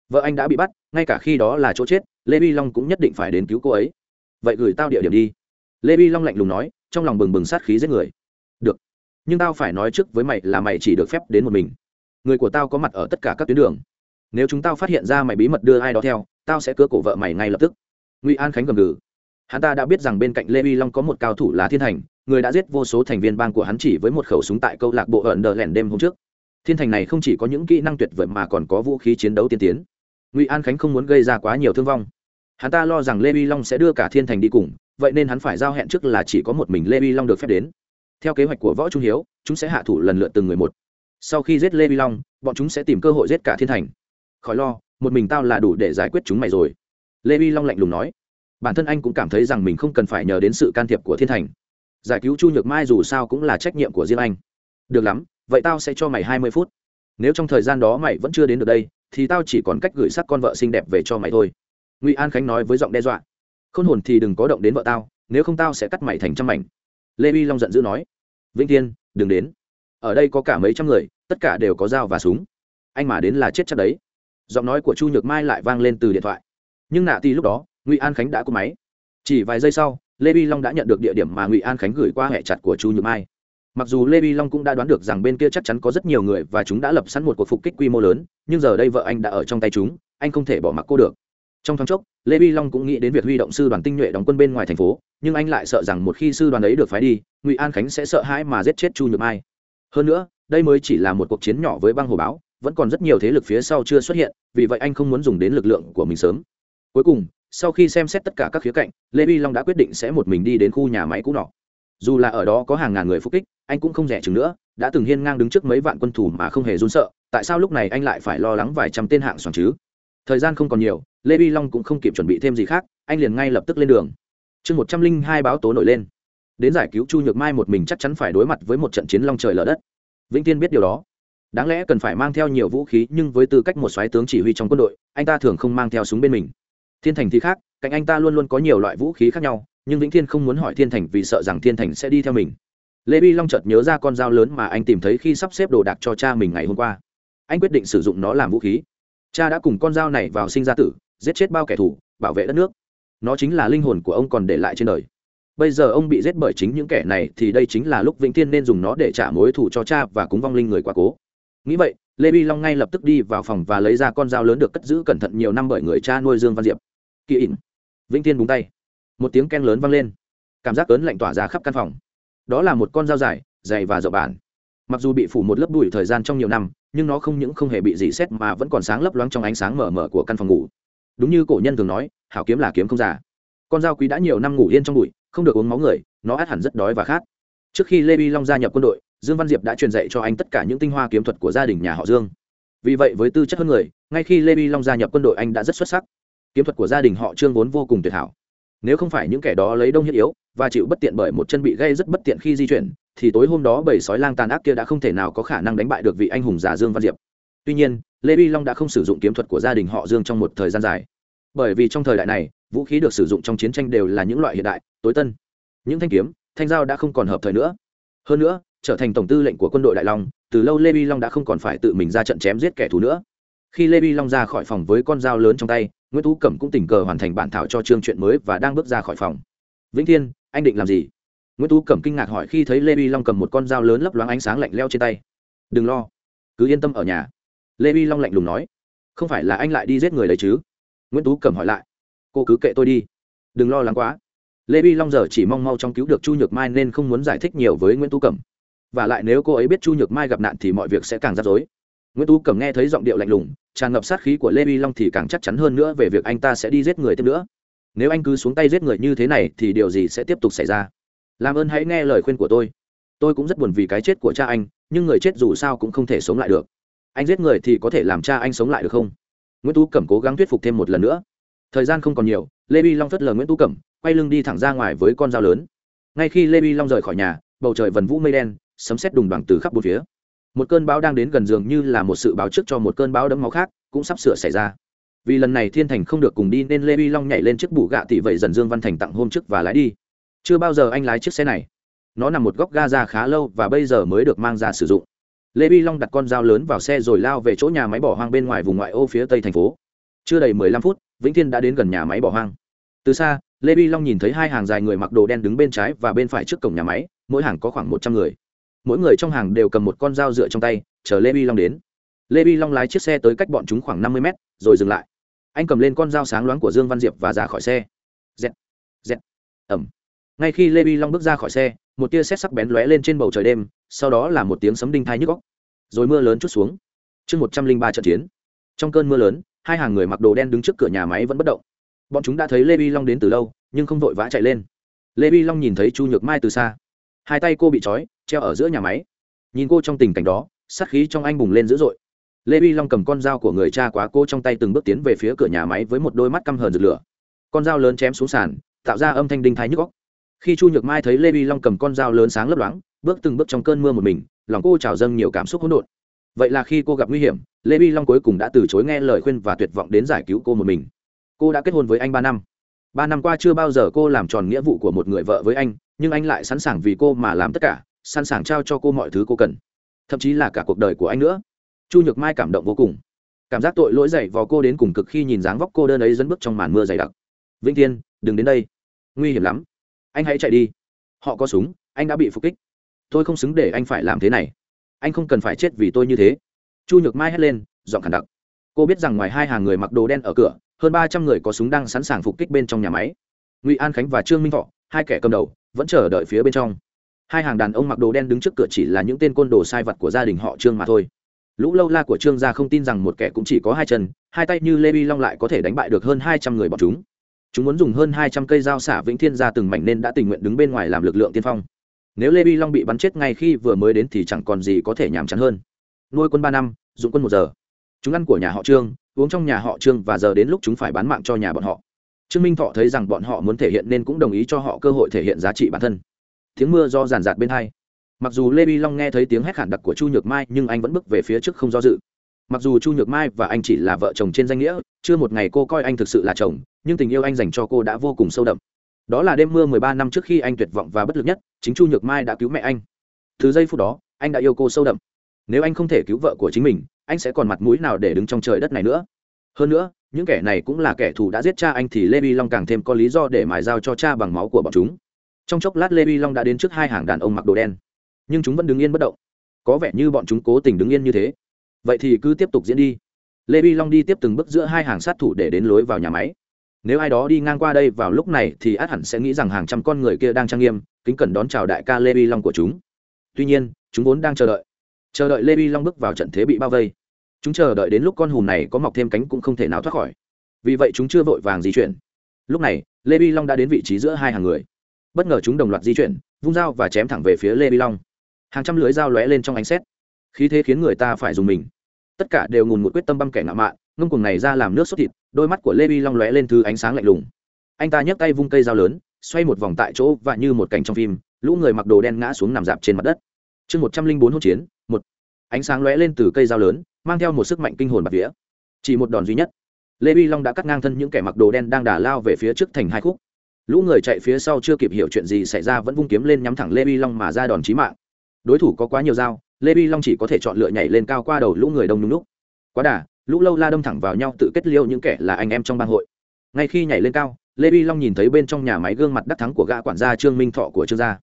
vợ anh đã bị bắt ngay cả khi đó là chỗ chết lê vi long cũng nhất định phải đến cứu cô ấy. Vậy gửi tao địa điểm đi. Lê vi long lạnh lùng nói, trong lòng bừng bừng sát khí giết người. Được. Nhưng tao phải nói trước với mày là mày chỉ được phép đến một mình. Người của tao có mặt ở tất cả các tuyến đường. Nếu chúng tao phát hiện ra mày bí mật đưa ai đó theo, tao sẽ cưa cổ vợ mày ngay lập tức. Ngụy an khánh gầm gừ. Hắn ta đã biết rằng bên cạnh lê vi long có một cao thủ là thiên thành, người đã giết vô số thành viên bang của hắn chỉ với một khẩu súng tại câu lạc bộ ẩn đờ lẻn đêm hôm trước. Thiên thành này không chỉ có những kỹ năng tuyệt vời mà còn có vũ khí chiến đấu tiên tiến ngụy an khánh không muốn gây ra quá nhiều thương vong. Hắn ta lo rằng lê vi long sẽ đưa cả thiên thành đi cùng, vậy nên hắn phải giao hẹn trước là chỉ có một mình lê vi long được phép đến. Theo kế hoạch của võ trung hiếu, chúng sẽ hạ thủ lần lượt từng người một. Sau khi giết lê vi long, bọn chúng sẽ tìm cơ hội giết cả thiên thành. Khỏi lo, một mình tao là đủ để giải quyết chúng mày rồi. Lê vi long lạnh lùng nói. Bản thân anh cũng cảm thấy rằng mình không cần phải nhờ đến sự can thiệp của thiên thành. Giải cứu chu nhược mai dù sao cũng là trách nhiệm của riêng anh. Được lắm, vậy tao sẽ cho mày hai mươi phút. Nếu trong thời gian đó mày vẫn chưa đến được đây thì tao chỉ còn cách gửi xác con vợ xinh đẹp về cho mày thôi. Ngụy an khánh nói với giọng đe dọa. K hồn thì đừng có động đến vợ tao, nếu không tao sẽ cắt mày thành trăm mảnh. Lê vi long giận dữ nói. Vĩnh thiên, đừng đến. Ở đây có cả mấy trăm người, tất cả đều có dao và súng. Anh mà đến là chết chắc đấy. Giọng nói của chu nhược mai lại vang lên từ điện thoại. Nhưng nạ ti lúc đó, ngụy an khánh đã cúp máy. Chỉ vài giây sau, lê vi long đã nhận được địa điểm mà ngụy an khánh gửi qua hệ chặt của chu nhược mai mặc dù lê vi long cũng đã đoán được rằng bên kia chắc chắn có rất nhiều người và chúng đã lập sẵn một cuộc phục kích quy mô lớn, nhưng giờ đây vợ anh đã ở trong tay chúng, anh không thể bỏ mặc cô được. Trong thoáng chốc, lê vi long cũng nghĩ đến việc huy động sư đoàn tinh nhuệ đóng quân bên ngoài thành phố, nhưng anh lại sợ rằng một khi sư đoàn ấy được phái đi, ngụy an khánh sẽ sợ hãi mà giết chết chu nhược mai. Hơn nữa, đây mới chỉ là một cuộc chiến nhỏ với băng hồ báo, vẫn còn rất nhiều thế lực phía sau chưa xuất hiện, vì vậy anh không muốn dùng đến lực lượng của mình sớm. Cuối cùng, sau khi xem xét tất cả các khía cạnh, lê vi long đã quyết định sẽ một mình đi đến khu nhà máy cũ nọ dù là ở đó có hàng ngàn người phục kích, anh cũng không rẻ chừng nữa, đã từng hiên ngang đứng trước mấy vạn quân thủ mà không hề run sợ, tại sao lúc này anh lại phải lo lắng vài trăm tên hạng soàn chứ? Thời gian không còn nhiều, lê vi long cũng không kịp chuẩn bị thêm gì khác, anh liền ngay lập tức lên đường. Chương một trăm linh hai báo tố nổi lên. Đến giải cứu chu nhược mai một mình chắc chắn phải đối mặt với một trận chiến long trời lở đất. Vĩnh tiên biết điều đó. Đáng lẽ cần phải mang theo nhiều vũ khí, nhưng với tư cách một soái tướng chỉ huy trong quân đội, anh ta thường không mang theo súng bên mình. Thiên thành thì khác, cạnh anh ta luôn luôn có nhiều loại vũ khí khác nhau nhưng vĩnh thiên không muốn hỏi thiên thành vì sợ rằng thiên thành sẽ đi theo mình. Lê bi long chợt nhớ ra con dao lớn mà anh tìm thấy khi sắp xếp đồ đạc cho cha mình ngày hôm qua. Anh quyết định sử dụng nó làm vũ khí. Cha đã cùng con dao này vào sinh ra tử, giết chết bao kẻ thù, bảo vệ đất nước. Nó chính là linh hồn của ông còn để lại trên đời. Bây giờ ông bị giết bởi chính những kẻ này thì đây chính là lúc vĩnh thiên nên dùng nó để trả mối thù cho cha và cúng vong linh người quá cố. Nghĩ vậy, lê bi long ngay lập tức đi vào phòng và lấy ra con dao lớn được cất giữ cẩn thận nhiều năm bởi người cha nuôi dương văn diệp. Kỳ ỉn. Vĩnh thiên búng tay một tiếng ken lớn vang lên. Cảm giác ớn lạnh tỏa ra khắp căn phòng. Đó là một con dao dài, dày và rộng bản. Mặc dù bị phủ một lớp bụi thời gian trong nhiều năm, nhưng nó không những không hề bị dị xét mà vẫn còn sáng lấp loáng trong ánh sáng mờ mờ của căn phòng ngủ. Đúng như cổ nhân thường nói, hảo kiếm là kiếm không giả con dao quý đã nhiều năm ngủ yên trong bụi, không được uống máu người, nó át hẳn rất đói và khát. Trước khi lê vi long gia nhập quân đội, dương văn diệp đã truyền dạy cho anh tất cả những tinh hoa kiếm thuật của gia đình nhà họ dương. Vì vậy với tư chất hơn người, ngay khi lê vi long gia nhập quân đội anh đã rất xuất sắc. Kiếm thuật của gia đình họ trương vốn vô cùng tuyệt hảo nếu không phải những kẻ đó lấy đông hiếp yếu và chịu bất tiện bởi một chân bị gây rất bất tiện khi di chuyển, thì tối hôm đó bầy sói lang tàn ác kia đã không thể nào có khả năng đánh bại được vị anh hùng già dương văn diệp. Tuy nhiên, lê vi long đã không sử dụng kiếm thuật của gia đình họ dương trong một thời gian dài. Bởi vì trong thời đại này, vũ khí được sử dụng trong chiến tranh đều là những loại hiện đại, tối tân. Những thanh kiếm, thanh dao đã không còn hợp thời nữa. Hơn nữa, trở thành tổng tư lệnh của quân đội đại long, từ lâu lê vi long đã không còn phải tự mình ra trận chém giết kẻ thù nữa. Khi lê vi long ra khỏi phòng với con dao lớn trong tay nguyễn tú cẩm cũng tình cờ hoàn thành bản thảo cho chương chuyện mới và đang bước ra khỏi phòng. Vĩnh thiên, anh định làm gì? Nguyễn tú cẩm kinh ngạc hỏi khi thấy lê vi long cầm một con dao lớn lấp loáng ánh sáng lạnh leo trên tay. Đừng lo, cứ yên tâm ở nhà. Lê vi long lạnh lùng nói. Không phải là anh lại đi giết người đấy chứ? Nguyễn tú cẩm hỏi lại. Cô cứ kệ tôi đi, đừng lo lắng quá. Lê vi long giờ chỉ mong mau trong cứu được chu nhược mai nên không muốn giải thích nhiều với nguyễn tú cẩm. Và lại nếu cô ấy biết chu nhược mai gặp nạn thì mọi việc sẽ càng rắc rối nguyễn tú cẩm nghe thấy giọng điệu lạnh lùng, tràn ngập sát khí của lê vi long thì càng chắc chắn hơn nữa về việc anh ta sẽ đi giết người tiếp nữa. Nếu anh cứ xuống tay giết người như thế này thì điều gì sẽ tiếp tục xảy ra? Làm ơn hãy nghe lời khuyên của tôi. Tôi cũng rất buồn vì cái chết của cha anh, nhưng người chết dù sao cũng không thể sống lại được. Anh giết người thì có thể làm cha anh sống lại được không? Nguyễn tú cẩm cố gắng thuyết phục thêm một lần nữa. Thời gian không còn nhiều, lê vi long phớt lờ nguyễn tú cẩm, quay lưng đi thẳng ra ngoài với con dao lớn. Ngay khi lê vi long rời khỏi nhà, bầu trời vần vũ mây đen, sấm sét đùng đoàng từ khắp bốn phía một cơn bão đang đến gần giường như là một sự báo trước cho một cơn bão đẫm máu khác, cũng sắp sửa xảy ra. Vì lần này thiên thành không được cùng đi nên lê vi long nhảy lên chiếc bù gạ tỷ vậy dần dương văn thành tặng hôm trước và lái đi. Chưa bao giờ anh lái chiếc xe này. Nó nằm một góc ga ra khá lâu và bây giờ mới được mang ra sử dụng. Lê vi long đặt con dao lớn vào xe rồi lao về chỗ nhà máy bỏ hoang bên ngoài vùng ngoại ô phía tây thành phố. Chưa đầy mười lăm phút, vĩnh thiên đã đến gần nhà máy bỏ hoang. Từ xa, lê vi long nhìn thấy hai hàng dài người mặc đồ đen đứng bên trái và bên phải trước cổng nhà máy, mỗi hàng có khoảng một trăm người mỗi người trong hàng đều cầm một con dao dựa trong tay, chờ lê bi long đến. Lê bi long lái chiếc xe tới cách bọn chúng khoảng năm mươi mét, rồi dừng lại. Anh cầm lên con dao sáng loáng của dương văn diệp và ra khỏi xe. Dẹt dẹt ẩm ngay khi lê bi long bước ra khỏi xe, một tia xét sắc bén lóe lên trên bầu trời đêm, sau đó là một tiếng sấm đinh thai nhức góc rồi mưa lớn chút xuống. Chương một trăm linh ba trận chiến. Trong cơn mưa lớn, hai hàng người mặc đồ đen đứng trước cửa nhà máy vẫn bất động. Bọn chúng đã thấy lê bi long đến từ lâu, nhưng không vội vã chạy lên. Lê bi long nhìn thấy chu nhược mai từ xa. Hai tay cô bị trói treo ở giữa nhà máy. Nhìn cô trong tình cảnh đó, sát khí trong anh bùng lên dữ dội. Lê vi long cầm con dao của người cha quá cô trong tay từng bước tiến về phía cửa nhà máy với một đôi mắt căm hờn rực lửa. Con dao lớn chém xuống sàn, tạo ra âm thanh đinh thái nhức góc khi chu nhược mai thấy lê vi long cầm con dao lớn sáng lấp loáng, bước từng bước trong cơn mưa một mình, lòng cô trào dâng nhiều cảm xúc hỗn độn. Vậy là khi cô gặp nguy hiểm, lê vi long cuối cùng đã từ chối nghe lời khuyên và tuyệt vọng đến giải cứu cô một mình. Cô đã kết hôn với anh ba năm. Ba năm qua chưa bao giờ cô làm tròn nghĩa vụ của một người vợ với anh, nhưng anh lại sẵn sàng vì cô mà làm tất cả sẵn sàng trao cho cô mọi thứ cô cần, thậm chí là cả cuộc đời của anh nữa. Chu nhược mai cảm động vô cùng. Cảm giác tội lỗi dậy vào cô đến cùng cực khi nhìn dáng vóc cô đơn ấy dẫn bước trong màn mưa dày đặc. Vĩnh thiên, đừng đến đây. Nguy hiểm lắm. Anh hãy chạy đi. Họ có súng, anh đã bị phục kích. Tôi không xứng để anh phải làm thế này. Anh không cần phải chết vì tôi như thế. Chu nhược mai hét lên dọn khẳng đặc. Cô biết rằng ngoài hai hàng người mặc đồ đen ở cửa, hơn ba trăm người có súng đang sẵn sàng phục kích bên trong nhà máy. Ngụy an khánh và trương minh thọ, hai kẻ cầm đầu, vẫn chờ đợi phía bên trong hai hàng đàn ông mặc đồ đen đứng trước cửa chỉ là những tên côn đồ sai vật của gia đình họ trương mà thôi. Lũ lâu la của trương gia không tin rằng một kẻ cũng chỉ có hai chân, hai tay như lê vi long lại có thể đánh bại được hơn hai trăm người bọn chúng. Chúng muốn dùng hơn hai trăm cây dao xả vĩnh thiên ra từng mảnh nên đã tình nguyện đứng bên ngoài làm lực lượng tiên phong. Nếu lê vi long bị bắn chết ngay khi vừa mới đến thì chẳng còn gì có thể nhàm chán hơn. Nuôi quân ba năm, dụng quân một giờ. Chúng ăn của nhà họ trương, uống trong nhà họ trương và giờ đến lúc chúng phải bán mạng cho nhà bọn họ. Trương minh thọ thấy rằng bọn họ muốn thể hiện nên cũng đồng ý cho họ cơ hội thể hiện giá trị bản thân tiếng mưa do giàn giạt bên hai. Mặc dù lê vi long nghe thấy tiếng hét khản đặc của chu nhược mai, nhưng anh vẫn bước về phía trước không do dự. Mặc dù chu nhược mai và anh chỉ là vợ chồng trên danh nghĩa, chưa một ngày cô coi anh thực sự là chồng, nhưng tình yêu anh dành cho cô đã vô cùng sâu đậm. Đó là đêm mưa mười ba năm trước khi anh tuyệt vọng và bất lực nhất, chính chu nhược mai đã cứu mẹ anh. Từ giây phút đó, anh đã yêu cô sâu đậm. Nếu anh không thể cứu vợ của chính mình, anh sẽ còn mặt mũi nào để đứng trong trời đất này nữa? Hơn nữa, những kẻ này cũng là kẻ thù đã giết cha anh thì lê vi long càng thêm có lý do để mài dao cho cha bằng máu của bọn chúng trong chốc lát lê vi long đã đến trước hai hàng đàn ông mặc đồ đen. Nhưng chúng vẫn đứng yên bất động. Có vẻ như bọn chúng cố tình đứng yên như thế. Vậy thì cứ tiếp tục diễn đi. Lê vi long đi tiếp từng bước giữa hai hàng sát thủ để đến lối vào nhà máy. Nếu ai đó đi ngang qua đây vào lúc này thì át hẳn sẽ nghĩ rằng hàng trăm con người kia đang trang nghiêm, kính cẩn đón chào đại ca lê vi long của chúng. Tuy nhiên, chúng vốn đang chờ đợi. Chờ đợi lê vi long bước vào trận thế bị bao vây. Chúng chờ đợi đến lúc con hùm này có mọc thêm cánh cũng không thể nào thoát khỏi. Vì vậy chúng chưa vội vàng di chuyển. Lúc này, lê vi long đã đến vị trí giữa hai hàng người bất ngờ chúng đồng loạt di chuyển, vung dao và chém thẳng về phía lê vi long. Hàng trăm lưới dao lóe lên trong ánh xét khí thế khiến người ta phải dùng mình. Tất cả đều ngùn một quyết tâm băm kẻ ngạo mạn, ngông cuồng này ra làm nước sốt thịt, đôi mắt của lê vi long lóe lên thứ ánh sáng lạnh lùng. Anh ta nhấc tay vung cây dao lớn, xoay một vòng tại chỗ và như một cảnh trong phim, lũ người mặc đồ đen ngã xuống nằm dạp trên mặt đất. Chương một trăm linh bốn hỗn chiến, một. Ánh sáng lóe lên từ cây dao lớn, mang theo một sức mạnh kinh hồn bạc vía. Chỉ một đòn duy nhất. Lê vi long đã cắt ngang thân những kẻ mặc đồ đen đang đả lao về phía trước thành hai khúc lũ người chạy phía sau chưa kịp hiểu chuyện gì xảy ra vẫn vung kiếm lên nhắm thẳng lê vi long mà ra đòn chí mạng. Đối thủ có quá nhiều dao, lê vi long chỉ có thể chọn lựa nhảy lên cao qua đầu lũ người đông nhung lúc. Quá đà, lũ lâu la đâm thẳng vào nhau tự kết liêu những kẻ là anh em trong bang hội. Ngay khi nhảy lên cao, lê vi long nhìn thấy bên trong nhà máy gương mặt đắc thắng của gã quản gia trương minh thọ của trương gia.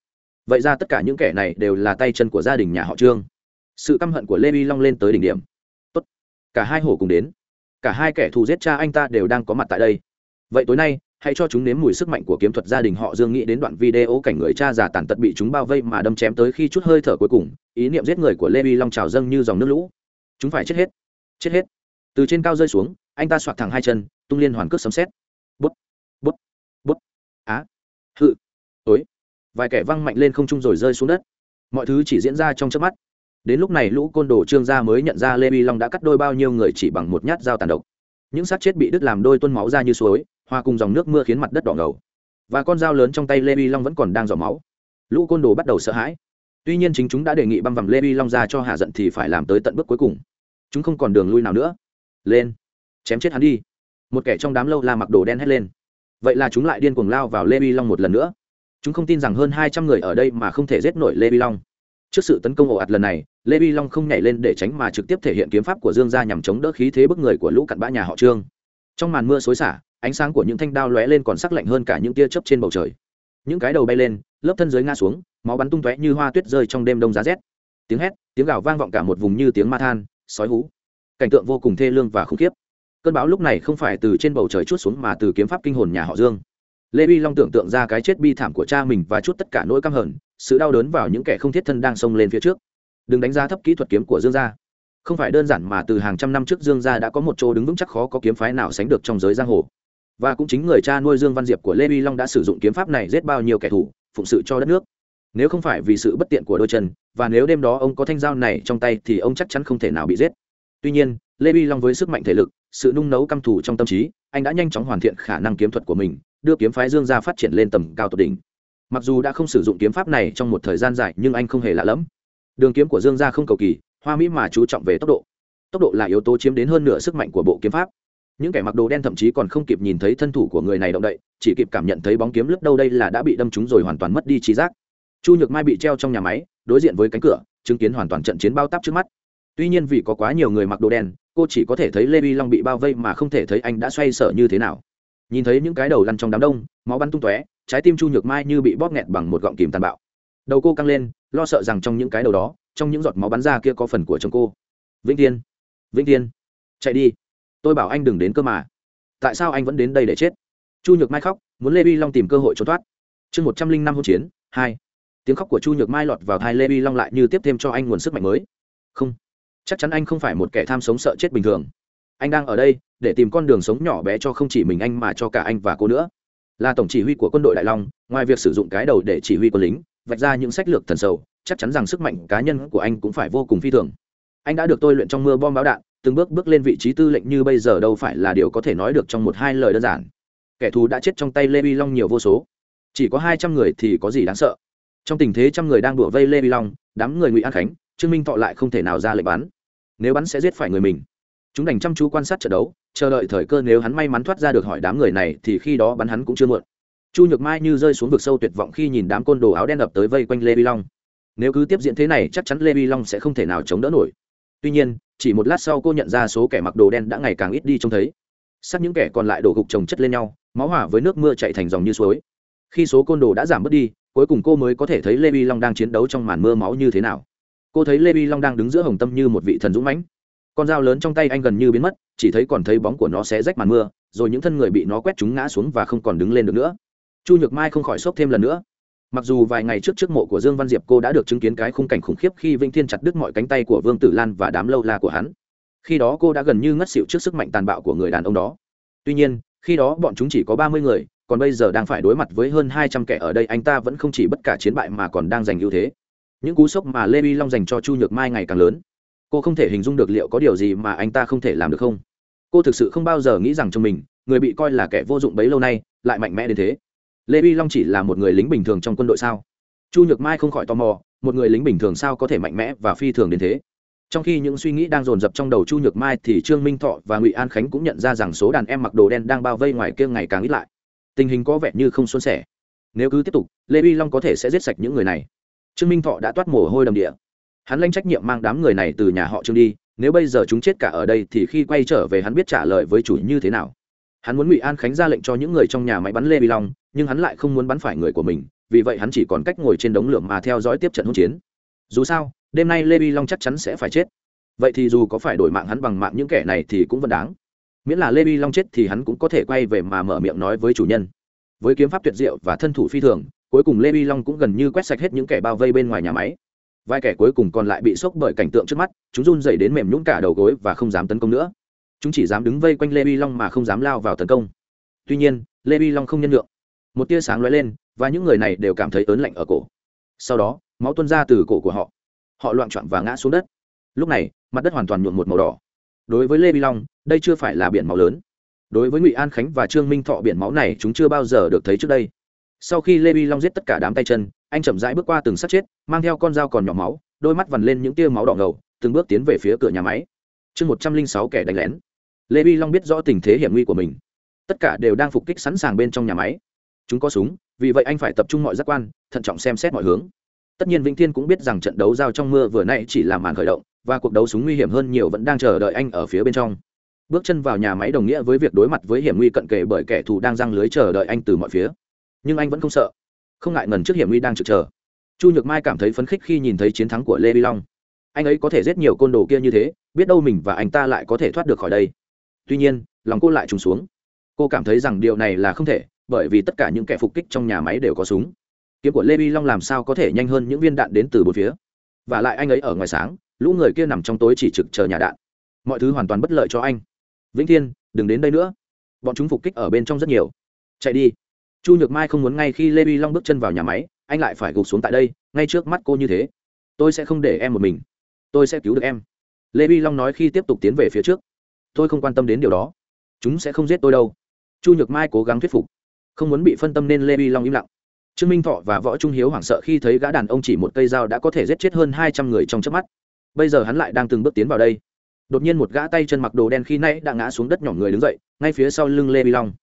Vậy ra tất cả những kẻ này đều là tay chân của gia đình nhà họ trương. Sự căm hận của lê vi long lên tới đỉnh điểm. Tốt. cả hai hổ cùng đến. Cả hai kẻ thù giết cha anh ta đều đang có mặt tại đây. Vậy tối nay hãy cho chúng nếm mùi sức mạnh của kiếm thuật gia đình họ dương nghĩ đến đoạn video cảnh người cha già tàn tật bị chúng bao vây mà đâm chém tới khi chút hơi thở cuối cùng, ý niệm giết người của lê vi long trào dâng như dòng nước lũ. Chúng phải chết hết. Chết hết. Từ trên cao rơi xuống, anh ta soạt thẳng hai chân, tung liên hoàn cước sấm xét bút. Bút. Bút. Á. Hự. Tối vài kẻ văng mạnh lên không trung rồi rơi xuống đất. Mọi thứ chỉ diễn ra trong chớp mắt. Đến lúc này lũ côn đồ trương gia mới nhận ra lê vi long đã cắt đôi bao nhiêu người chỉ bằng một nhát dao tàn độc những xác chết bị đứt làm đôi tuôn máu ra như suối, hòa cùng dòng nước mưa khiến mặt đất đỏ ngầu. Và con dao lớn trong tay lê vi long vẫn còn đang dò máu. Lũ côn đồ bắt đầu sợ hãi. Tuy nhiên chính chúng đã đề nghị băm vằm lê vi long ra cho hạ giận thì phải làm tới tận bước cuối cùng. Chúng không còn đường lui nào nữa. Lên. Chém chết hắn đi. Một kẻ trong đám lâu la mặc đồ đen hét lên. Vậy là chúng lại điên cuồng lao vào lê vi long một lần nữa. Chúng không tin rằng hơn hai trăm người ở đây mà không thể giết nổi lê vi long trước sự tấn công ồ ạt lần này, lê vi long không nhảy lên để tránh mà trực tiếp thể hiện kiếm pháp của dương gia nhằm chống đỡ khí thế bức người của lũ cặn bã nhà họ trương. Trong màn mưa xối xả, ánh sáng của những thanh đao lóe lên còn sắc lạnh hơn cả những tia chớp trên bầu trời. Những cái đầu bay lên, lớp thân dưới ngã xuống, máu bắn tung tóe như hoa tuyết rơi trong đêm đông giá rét. Tiếng hét, tiếng gào vang vọng cả một vùng như tiếng ma than, sói hú. Cảnh tượng vô cùng thê lương và khủng khiếp. Cơn bão lúc này không phải từ trên bầu trời chút xuống mà từ kiếm pháp kinh hồn nhà họ dương. Lê vi long tưởng tượng ra cái chết bi thảm của cha mình và chút tất cả nỗi căm hờn sự đau đớn vào những kẻ không thiết thân đang xông lên phía trước. Đừng đánh giá thấp kỹ thuật kiếm của dương gia. Không phải đơn giản mà từ hàng trăm năm trước dương gia đã có một chỗ đứng vững chắc khó có kiếm phái nào sánh được trong giới giang hồ. Và cũng chính người cha nuôi dương văn diệp của lê vi long đã sử dụng kiếm pháp này giết bao nhiêu kẻ thù, phụng sự cho đất nước. Nếu không phải vì sự bất tiện của đôi chân, và nếu đêm đó ông có thanh dao này trong tay thì ông chắc chắn không thể nào bị giết. Tuy nhiên, lê vi long với sức mạnh thể lực, sự nung nấu căm thù trong tâm trí, anh đã nhanh chóng hoàn thiện khả năng kiếm thuật của mình, đưa kiếm phái dương gia phát triển lên tầm cao tột đỉnh mặc dù đã không sử dụng kiếm pháp này trong một thời gian dài, nhưng anh không hề lạ lẫm. Đường kiếm của dương gia không cầu kỳ, hoa mỹ mà chú trọng về tốc độ. Tốc độ là yếu tố chiếm đến hơn nửa sức mạnh của bộ kiếm pháp. Những kẻ mặc đồ đen thậm chí còn không kịp nhìn thấy thân thủ của người này động đậy, chỉ kịp cảm nhận thấy bóng kiếm lướt đâu đây là đã bị đâm trúng rồi hoàn toàn mất đi trí giác. Chu nhược mai bị treo trong nhà máy, đối diện với cánh cửa, chứng kiến hoàn toàn trận chiến bao tắp trước mắt. Tuy nhiên vì có quá nhiều người mặc đồ đen, cô chỉ có thể thấy lê vi long bị bao vây mà không thể thấy anh đã xoay sở như thế nào. Nhìn thấy những cái đầu lăn trong đám đông, máu bắn tung tóe trái tim chu nhược mai như bị bóp nghẹt bằng một gọng kìm tàn bạo. Đầu cô căng lên, lo sợ rằng trong những cái đầu đó, trong những giọt máu bắn ra kia có phần của chồng cô. Vĩnh tiên vĩnh tiên chạy đi. Tôi bảo anh đừng đến cơ mà. Tại sao anh vẫn đến đây để chết? Chu nhược mai khóc, muốn lê vi long tìm cơ hội trốn thoát. Chương một trăm linh năm hỗn chiến, hai. Tiếng khóc của chu nhược mai lọt vào thai lê vi long lại như tiếp thêm cho anh nguồn sức mạnh mới. Không. Chắc chắn anh không phải một kẻ tham sống sợ chết bình thường. Anh đang ở đây, để tìm con đường sống nhỏ bé cho không chỉ mình anh mà cho cả anh và cô nữa là tổng chỉ huy của quân đội đại long, ngoài việc sử dụng cái đầu để chỉ huy quân lính, vạch ra những sách lược thần sầu, chắc chắn rằng sức mạnh cá nhân của anh cũng phải vô cùng phi thường. Anh đã được tôi luyện trong mưa bom báo đạn, từng bước bước lên vị trí tư lệnh như bây giờ đâu phải là điều có thể nói được trong một hai lời đơn giản. Kẻ thù đã chết trong tay lê vi long nhiều vô số. Chỉ có hai trăm người thì có gì đáng sợ? Trong tình thế trăm người đang đùa vây lê vi long, đám người ngụy an khánh, trương minh thọ lại không thể nào ra lệnh bắn. Nếu bắn sẽ giết phải người mình. Chúng đành chăm chú quan sát trận đấu chờ đợi thời cơ nếu hắn may mắn thoát ra được hỏi đám người này thì khi đó bắn hắn cũng chưa muộn. Chu nhược mai như rơi xuống vực sâu tuyệt vọng khi nhìn đám côn đồ áo đen ập tới vây quanh lê vi long. Nếu cứ tiếp diễn thế này chắc chắn lê vi long sẽ không thể nào chống đỡ nổi. Tuy nhiên, chỉ một lát sau cô nhận ra số kẻ mặc đồ đen đã ngày càng ít đi trông thấy. Sắc những kẻ còn lại đổ gục chồng chất lên nhau, máu hỏa với nước mưa chạy thành dòng như suối. Khi số côn đồ đã giảm bớt đi, cuối cùng cô mới có thể thấy lê vi long đang chiến đấu trong màn mưa máu như thế nào. Cô thấy lê vi long đang đứng giữa hồng tâm như một vị thần dũng mãnh con dao lớn trong tay anh gần như biến mất, chỉ thấy còn thấy bóng của nó sẽ rách màn mưa, rồi những thân người bị nó quét chúng ngã xuống và không còn đứng lên được nữa. Chu nhược mai không khỏi sốc thêm lần nữa. Mặc dù vài ngày trước trước mộ của dương văn diệp cô đã được chứng kiến cái khung cảnh khủng khiếp khi vĩnh thiên chặt đứt mọi cánh tay của vương tử lan và đám lâu la của hắn. Khi đó cô đã gần như ngất xịu trước sức mạnh tàn bạo của người đàn ông đó. Tuy nhiên, khi đó bọn chúng chỉ có ba mươi người, còn bây giờ đang phải đối mặt với hơn hai trăm kẻ ở đây, anh ta vẫn không chỉ bất cả chiến bại mà còn đang giành ưu thế. Những cú sốc mà lê vi long dành cho chu nhược mai ngày càng lớn cô không thể hình dung được liệu có điều gì mà anh ta không thể làm được không? Cô thực sự không bao giờ nghĩ rằng cho mình, người bị coi là kẻ vô dụng bấy lâu nay, lại mạnh mẽ đến thế. Lê vi long chỉ là một người lính bình thường trong quân đội sao? Chu nhược mai không khỏi tò mò, một người lính bình thường sao có thể mạnh mẽ và phi thường đến thế? Trong khi những suy nghĩ đang dồn dập trong đầu chu nhược mai thì trương minh thọ và ngụy an khánh cũng nhận ra rằng số đàn em mặc đồ đen đang bao vây ngoài kia ngày càng ít lại. Tình hình có vẻ như không xuân sẻ. Nếu cứ tiếp tục, lê vi long có thể sẽ giết sạch những người này. Trương minh thọ đã toát mồ hôi đầm địa hắn lãnh trách nhiệm mang đám người này từ nhà họ trương đi, nếu bây giờ chúng chết cả ở đây thì khi quay trở về hắn biết trả lời với chủ như thế nào. Hắn muốn ngụy an khánh ra lệnh cho những người trong nhà máy bắn lê vi long nhưng hắn lại không muốn bắn phải người của mình, vì vậy hắn chỉ còn cách ngồi trên đống lửa mà theo dõi tiếp trận hỗn chiến. Dù sao, đêm nay lê vi long chắc chắn sẽ phải chết. Vậy thì dù có phải đổi mạng hắn bằng mạng những kẻ này thì cũng vẫn đáng. Miễn là lê vi long chết thì hắn cũng có thể quay về mà mở miệng nói với chủ nhân. Với kiếm pháp tuyệt diệu và thân thủ phi thường, cuối cùng lê vi long cũng gần như quét sạch hết những kẻ bao vây bên ngoài nhà máy vài kẻ cuối cùng còn lại bị sốc bởi cảnh tượng trước mắt, chúng run dày đến mềm nhũng cả đầu gối và không dám tấn công nữa. Chúng chỉ dám đứng vây quanh lê vi long mà không dám lao vào tấn công. Tuy nhiên, lê vi long không nhân lượng một tia sáng lóe lên, và những người này đều cảm thấy ớn lạnh ở cổ. Sau đó, máu tuôn ra từ cổ của họ. Họ loạn trọn và ngã xuống đất. Lúc này, mặt đất hoàn toàn nhuộm một màu đỏ. Đối với lê vi long, đây chưa phải là biển máu lớn. Đối với ngụy an khánh và trương minh thọ, biển máu này chúng chưa bao giờ được thấy trước đây sau khi lê vi long giết tất cả đám tay chân, anh chậm rãi bước qua từng sát chết, mang theo con dao còn nhỏ máu, đôi mắt vằn lên những tia máu đỏ ngầu, từng bước tiến về phía cửa nhà máy. Chương một trăm linh sáu kẻ đánh lén. Lê vi long biết rõ tình thế hiểm nguy của mình. Tất cả đều đang phục kích sẵn sàng bên trong nhà máy. Chúng có súng, vì vậy anh phải tập trung mọi giác quan, thận trọng xem xét mọi hướng. Tất nhiên vĩnh thiên cũng biết rằng trận đấu giao trong mưa vừa nãy chỉ là màn khởi động, và cuộc đấu súng nguy hiểm hơn nhiều vẫn đang chờ đợi anh ở phía bên trong. Bước chân vào nhà máy đồng nghĩa với việc đối mặt với hiểm nguy cận kề bởi kẻ thù đang răng lưới chờ đợi anh từ mọi phía nhưng anh vẫn không sợ. Không ngại ngần trước hiểm nguy đang trực chờ. Chu nhược mai cảm thấy phấn khích khi nhìn thấy chiến thắng của lê vi long. Anh ấy có thể giết nhiều côn đồ kia như thế, biết đâu mình và anh ta lại có thể thoát được khỏi đây. Tuy nhiên, lòng cô lại trùng xuống. Cô cảm thấy rằng điều này là không thể, bởi vì tất cả những kẻ phục kích trong nhà máy đều có súng. Kiếm của lê vi long làm sao có thể nhanh hơn những viên đạn đến từ bốn phía? Và lại anh ấy ở ngoài sáng, lũ người kia nằm trong tối chỉ trực chờ nhà đạn. Mọi thứ hoàn toàn bất lợi cho anh. Vĩnh thiên, đừng đến đây nữa. Bọn chúng phục kích ở bên trong rất nhiều. Chạy đi chu nhược mai không muốn ngay khi lê vi long bước chân vào nhà máy, anh lại phải gục xuống tại đây, ngay trước mắt cô như thế. Tôi sẽ không để em một mình. Tôi sẽ cứu được em. Lê vi long nói khi tiếp tục tiến về phía trước. Tôi không quan tâm đến điều đó. Chúng sẽ không giết tôi đâu. Chu nhược mai cố gắng thuyết phục. Không muốn bị phân tâm nên lê vi long im lặng. Trương minh thọ và võ trung hiếu hoảng sợ khi thấy gã đàn ông chỉ một cây dao đã có thể giết chết hơn hai trăm người trong chớp mắt. Bây giờ hắn lại đang từng bước tiến vào đây. Đột nhiên một gã tay chân mặc đồ đen khi nãy đã ngã xuống đất nhỏ người đứng dậy, ngay phía sau lưng lê vi long.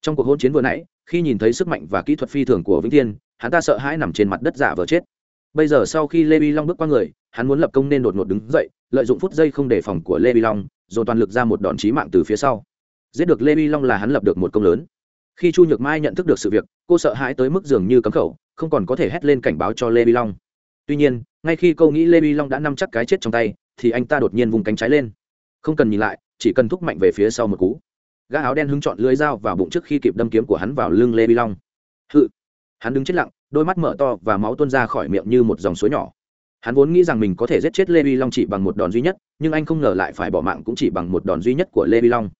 Trong cuộc hôn chiến vừa nãy khi nhìn thấy sức mạnh và kỹ thuật phi thường của vĩnh thiên, hắn ta sợ hãi nằm trên mặt đất giả vờ chết. Bây giờ sau khi lê vi long bước qua người, hắn muốn lập công nên đột ngột đứng dậy, lợi dụng phút giây không đề phòng của lê vi long rồi toàn lực ra một đòn chí mạng từ phía sau. Giết được lê vi long là hắn lập được một công lớn. Khi chu nhược mai nhận thức được sự việc, cô sợ hãi tới mức dường như cấm khẩu, không còn có thể hét lên cảnh báo cho lê vi long. Tuy nhiên, ngay khi câu nghĩ lê vi long đã nắm chắc cái chết trong tay, thì anh ta đột nhiên vùng cánh trái lên. Không cần nhìn lại, chỉ cần thúc mạnh về phía sau một cú gã áo đen hứng chọn lưới dao vào bụng trước khi kịp đâm kiếm của hắn vào lưng lê bi long. Hự! Hắn đứng chết lặng, đôi mắt mở to và máu tuôn ra khỏi miệng như một dòng suối nhỏ. Hắn vốn nghĩ rằng mình có thể giết chết lê bi long chỉ bằng một đòn duy nhất, nhưng anh không ngờ lại phải bỏ mạng cũng chỉ bằng một đòn duy nhất của lê bi long.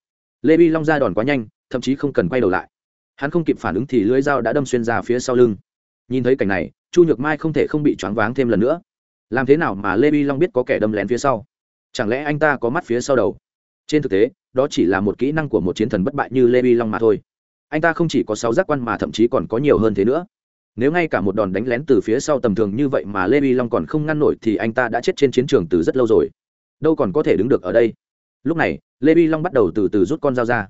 Lê bi long ra đòn quá nhanh, thậm chí không cần quay đầu lại. Hắn không kịp phản ứng thì lưới dao đã đâm xuyên ra phía sau lưng. Nhìn thấy cảnh này, chu nhược mai không thể không bị choáng váng thêm lần nữa. Làm thế nào mà lê bi long biết có kẻ đâm lén phía sau? Chẳng lẽ anh ta có mắt phía sau đầu? Trên thực tế, đó chỉ là một kỹ năng của một chiến thần bất bại như lê vi long mà thôi. Anh ta không chỉ có sáu giác quan mà thậm chí còn có nhiều hơn thế nữa. Nếu ngay cả một đòn đánh lén từ phía sau tầm thường như vậy mà lê vi long còn không ngăn nổi thì anh ta đã chết trên chiến trường từ rất lâu rồi. Đâu còn có thể đứng được ở đây. Lúc này, lê vi long bắt đầu từ từ rút con dao ra.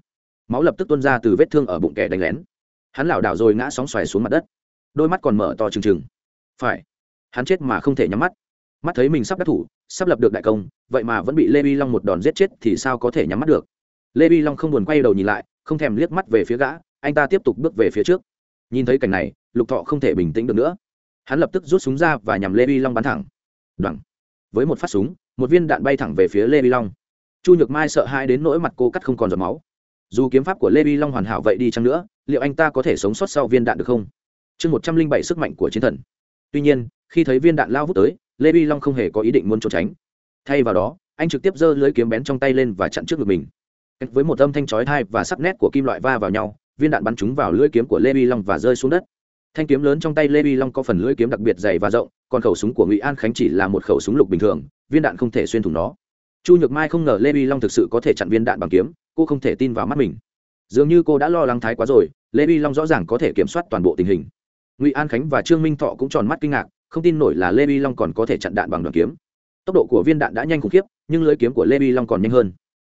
Máu lập tức tuôn ra từ vết thương ở bụng kẻ đánh lén. Hắn lảo đảo rồi ngã sóng xoài xuống mặt đất. Đôi mắt còn mở to trừng trừng. Phải. Hắn chết mà không thể nhắm mắt mắt thấy mình sắp đắc thủ, sắp lập được đại công, vậy mà vẫn bị lê vi long một đòn giết chết thì sao có thể nhắm mắt được? Lê vi long không buồn quay đầu nhìn lại, không thèm liếc mắt về phía gã, anh ta tiếp tục bước về phía trước. Nhìn thấy cảnh này, lục thọ không thể bình tĩnh được nữa. Hắn lập tức rút súng ra và nhằm lê vi long bắn thẳng. Đoẳng với một phát súng, một viên đạn bay thẳng về phía lê vi long. Chu nhược mai sợ hãi đến nỗi mặt cô cắt không còn giọt máu. Dù kiếm pháp của lê vi long hoàn hảo vậy đi chăng nữa, liệu anh ta có thể sống sót sau viên đạn được không? Chương một trăm linh bảy sức mạnh của chiến thần. Tuy nhiên, khi thấy viên đạn lao vút tới lê vi long không hề có ý định muốn trốn tránh thay vào đó anh trực tiếp giơ lưới kiếm bén trong tay lên và chặn trước ngực mình với một âm thanh chói thai và sắc nét của kim loại va vào nhau viên đạn bắn trúng vào lưỡi kiếm của lê vi long và rơi xuống đất thanh kiếm lớn trong tay lê vi long có phần lưỡi kiếm đặc biệt dày và rộng còn khẩu súng của ngụy an khánh chỉ là một khẩu súng lục bình thường viên đạn không thể xuyên thủng nó chu nhược mai không ngờ lê vi long thực sự có thể chặn viên đạn bằng kiếm cô không thể tin vào mắt mình dường như cô đã lo lắng thái quá rồi lê vi long rõ ràng có thể kiểm soát toàn bộ tình hình ngụy an khánh và trương minh thọ cũng tròn mắt kinh ngạc không tin nổi là lê vi long còn có thể chặn đạn bằng đoàn kiếm. Tốc độ của viên đạn đã nhanh khủng khiếp, nhưng lưỡi kiếm của lê vi long còn nhanh hơn.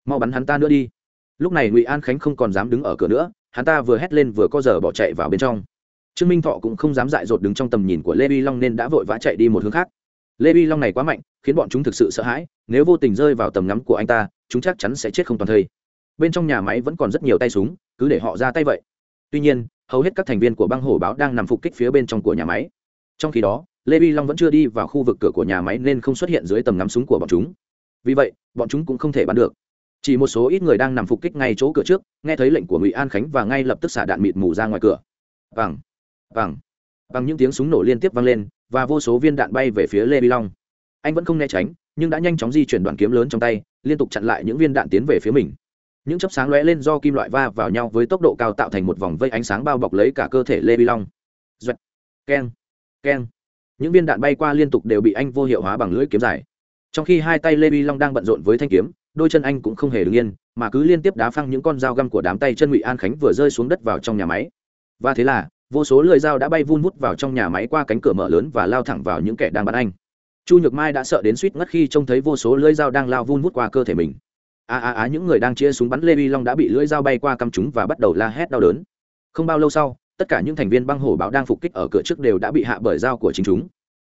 Mau bắn hắn ta nữa đi. Lúc này ngụy an khánh không còn dám đứng ở cửa nữa, hắn ta vừa hét lên vừa co giờ bỏ chạy vào bên trong. Trương minh thọ cũng không dám dại dột đứng trong tầm nhìn của lê vi long nên đã vội vã chạy đi một hướng khác. Lê vi long này quá mạnh, khiến bọn chúng thực sự sợ hãi, nếu vô tình rơi vào tầm ngắm của anh ta, chúng chắc chắn sẽ chết không toàn thây. Bên trong nhà máy vẫn còn rất nhiều tay súng, cứ để họ ra tay vậy. Tuy nhiên, hầu hết các thành viên của băng hổ báo đang nằm phục kích phía bên trong của nhà máy. Trong khi đó lê vi long vẫn chưa đi vào khu vực cửa của nhà máy nên không xuất hiện dưới tầm ngắm súng của bọn chúng. Vì vậy, bọn chúng cũng không thể bắn được. Chỉ một số ít người đang nằm phục kích ngay chỗ cửa trước, nghe thấy lệnh của ngụy an khánh và ngay lập tức xả đạn mịt mù ra ngoài cửa. Vàng vàng bằng những tiếng súng nổ liên tiếp vang lên, và vô số viên đạn bay về phía lê vi long. Anh vẫn không né tránh, nhưng đã nhanh chóng di chuyển đoạn kiếm lớn trong tay, liên tục chặn lại những viên đạn tiến về phía mình. Những chớp sáng lóe lên do kim loại va vào nhau với tốc độ cao tạo thành một vòng vây ánh sáng bao bọc lấy cả cơ thể lê vi long. Duệt. keng keng những viên đạn bay qua liên tục đều bị anh vô hiệu hóa bằng lưỡi kiếm dài. Trong khi hai tay lê vi long đang bận rộn với thanh kiếm, đôi chân anh cũng không hề đứng yên, mà cứ liên tiếp đá phăng những con dao găm của đám tay chân ngụy an khánh vừa rơi xuống đất vào trong nhà máy. Và thế là, vô số lưỡi dao đã bay vun vút vào trong nhà máy qua cánh cửa mở lớn và lao thẳng vào những kẻ đang bắn anh. Chu nhược mai đã sợ đến suýt ngất khi trông thấy vô số lưỡi dao đang lao vun vút qua cơ thể mình. A a a những người đang chia súng bắn lê vi long đã bị lưỡi dao bay qua căm chúng và bắt đầu la hét đau đớn. Không bao lâu sau tất cả những thành viên băng hổ báo đang phục kích ở cửa trước đều đã bị hạ bởi dao của chính chúng.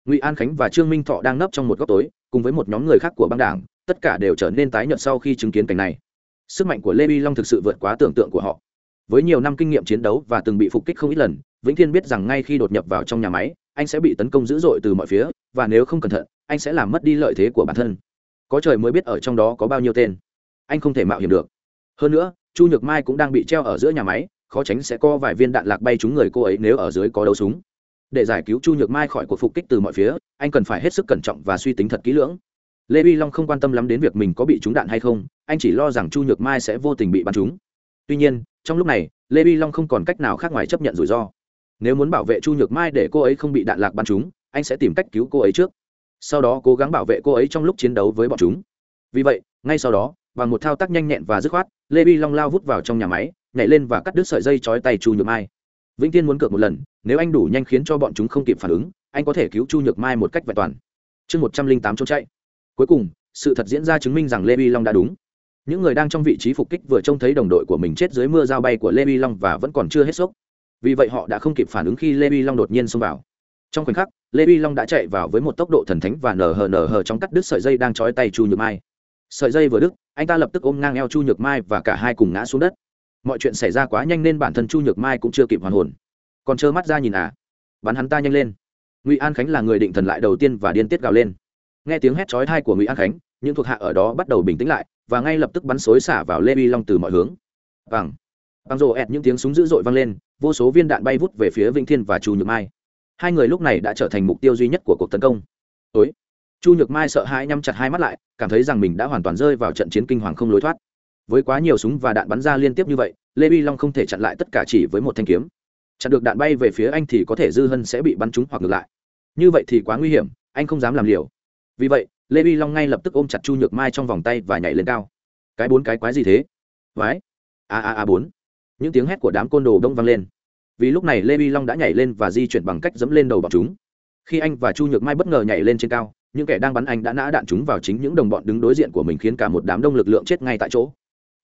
Ngụy an khánh và trương minh thọ đang nấp trong một góc tối, cùng với một nhóm người khác của băng đảng, tất cả đều trở nên tái nhợt sau khi chứng kiến cảnh này. Sức mạnh của lê vi long thực sự vượt quá tưởng tượng của họ. Với nhiều năm kinh nghiệm chiến đấu và từng bị phục kích không ít lần, vĩnh thiên biết rằng ngay khi đột nhập vào trong nhà máy, anh sẽ bị tấn công dữ dội từ mọi phía, và nếu không cẩn thận, anh sẽ làm mất đi lợi thế của bản thân. Có trời mới biết ở trong đó có bao nhiêu tên. Anh không thể mạo hiểm được. Hơn nữa, chu nhược mai cũng đang bị treo ở giữa nhà máy khó tránh sẽ có vài viên đạn lạc bay trúng người cô ấy nếu ở dưới có đấu súng. Để giải cứu chu nhược mai khỏi cuộc phục kích từ mọi phía, anh cần phải hết sức cẩn trọng và suy tính thật kỹ lưỡng. Lê vi long không quan tâm lắm đến việc mình có bị trúng đạn hay không, anh chỉ lo rằng chu nhược mai sẽ vô tình bị bắn trúng. Tuy nhiên, trong lúc này, lê vi long không còn cách nào khác ngoài chấp nhận rủi ro. Nếu muốn bảo vệ chu nhược mai để cô ấy không bị đạn lạc bắn trúng, anh sẽ tìm cách cứu cô ấy trước. Sau đó cố gắng bảo vệ cô ấy trong lúc chiến đấu với bọn chúng. Vì vậy, ngay sau đó, bằng một thao tác nhanh nhẹn và dứt khoát, lê vi long lao vút vào trong nhà máy nhảy lên và cắt đứt sợi dây chói tay chu nhược mai. Vĩnh tiên muốn cược một lần, nếu anh đủ nhanh khiến cho bọn chúng không kịp phản ứng, anh có thể cứu chu nhược mai một cách vẹn toàn. Chương một trăm linh tám trốn chạy. Cuối cùng, sự thật diễn ra chứng minh rằng lê vi long đã đúng. Những người đang trong vị trí phục kích vừa trông thấy đồng đội của mình chết dưới mưa dao bay của lê vi long và vẫn còn chưa hết sốc. Vì vậy họ đã không kịp phản ứng khi lê vi long đột nhiên xông vào. Trong khoảnh khắc, lê vi long đã chạy vào với một tốc độ thần thánh và nở hờ nở hờ trong cắt đứt sợi dây đang trói tay chu nhược mai. Sợi dây vừa đứt, anh ta lập tức ôm ngang eo chu nhược mai và cả hai cùng ngã xuống đất mọi chuyện xảy ra quá nhanh nên bản thân chu nhược mai cũng chưa kịp hoàn hồn. Còn trơ mắt ra nhìn à? Bắn hắn ta nhanh lên. Ngụy an khánh là người định thần lại đầu tiên và điên tiết gào lên. Nghe tiếng hét chói thai của ngụy an khánh, những thuộc hạ ở đó bắt đầu bình tĩnh lại, và ngay lập tức bắn xối xả vào lê vi long từ mọi hướng. Bằng bằng rộ ẹt những tiếng súng dữ dội vang lên, vô số viên đạn bay vút về phía vĩnh thiên và chu nhược mai. Hai người lúc này đã trở thành mục tiêu duy nhất của cuộc tấn công. Ối chu nhược mai sợ hãi nhắm chặt hai mắt lại, cảm thấy rằng mình đã hoàn toàn rơi vào trận chiến kinh hoàng không lối thoát với quá nhiều súng và đạn bắn ra liên tiếp như vậy, lê vi long không thể chặn lại tất cả chỉ với một thanh kiếm. Chặn được đạn bay về phía anh thì có thể dư hân sẽ bị bắn trúng hoặc ngược lại. Như vậy thì quá nguy hiểm, anh không dám làm liều. Vì vậy, lê vi long ngay lập tức ôm chặt chu nhược mai trong vòng tay và nhảy lên cao. Cái bốn cái quái gì thế? Vái a a a bốn. Những tiếng hét của đám côn đồ đông vang lên. Vì lúc này lê vi long đã nhảy lên và di chuyển bằng cách dẫm lên đầu bọn chúng. Khi anh và chu nhược mai bất ngờ nhảy lên trên cao, những kẻ đang bắn anh đã nã đạn chúng vào chính những đồng bọn đứng đối diện của mình khiến cả một đám đông lực lượng chết ngay tại chỗ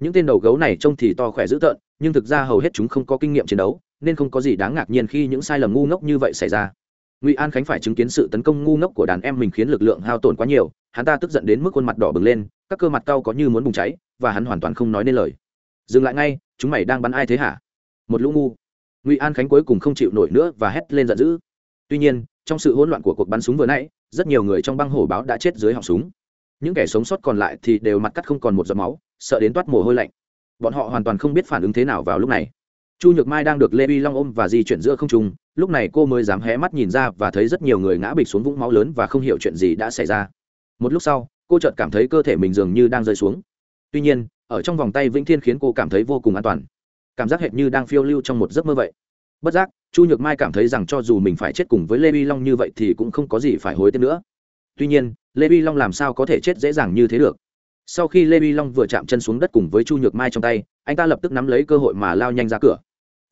những tên đầu gấu này trông thì to khỏe dữ tợn, nhưng thực ra hầu hết chúng không có kinh nghiệm chiến đấu, nên không có gì đáng ngạc nhiên khi những sai lầm ngu ngốc như vậy xảy ra. Ngụy an khánh phải chứng kiến sự tấn công ngu ngốc của đàn em mình khiến lực lượng hao tổn quá nhiều, hắn ta tức giận đến mức khuôn mặt đỏ bừng lên, các cơ mặt cau có như muốn bùng cháy, và hắn hoàn toàn không nói nên lời. Dừng lại ngay, chúng mày đang bắn ai thế hả? Một lũ ngu. Ngụy an khánh cuối cùng không chịu nổi nữa và hét lên giận dữ. Tuy nhiên, trong sự hỗn loạn của cuộc bắn súng vừa nãy, rất nhiều người trong băng hổ báo đã chết dưới họng súng những kẻ sống sót còn lại thì đều mặt cắt không còn một giọt máu, sợ đến toát mồ hôi lạnh. Bọn họ hoàn toàn không biết phản ứng thế nào vào lúc này. Chu nhược mai đang được lê vi long ôm và di chuyển giữa không trung, lúc này cô mới dám hé mắt nhìn ra và thấy rất nhiều người ngã bịch xuống vũng máu lớn và không hiểu chuyện gì đã xảy ra. Một lúc sau, cô chợt cảm thấy cơ thể mình dường như đang rơi xuống. Tuy nhiên, ở trong vòng tay vĩnh thiên khiến cô cảm thấy vô cùng an toàn. Cảm giác hệt như đang phiêu lưu trong một giấc mơ vậy. Bất giác, chu nhược mai cảm thấy rằng cho dù mình phải chết cùng với lê vi long như vậy thì cũng không có gì phải hối tiếc nữa. Tuy nhiên lê vi long làm sao có thể chết dễ dàng như thế được? Sau khi lê vi long vừa chạm chân xuống đất cùng với chu nhược mai trong tay, anh ta lập tức nắm lấy cơ hội mà lao nhanh ra cửa.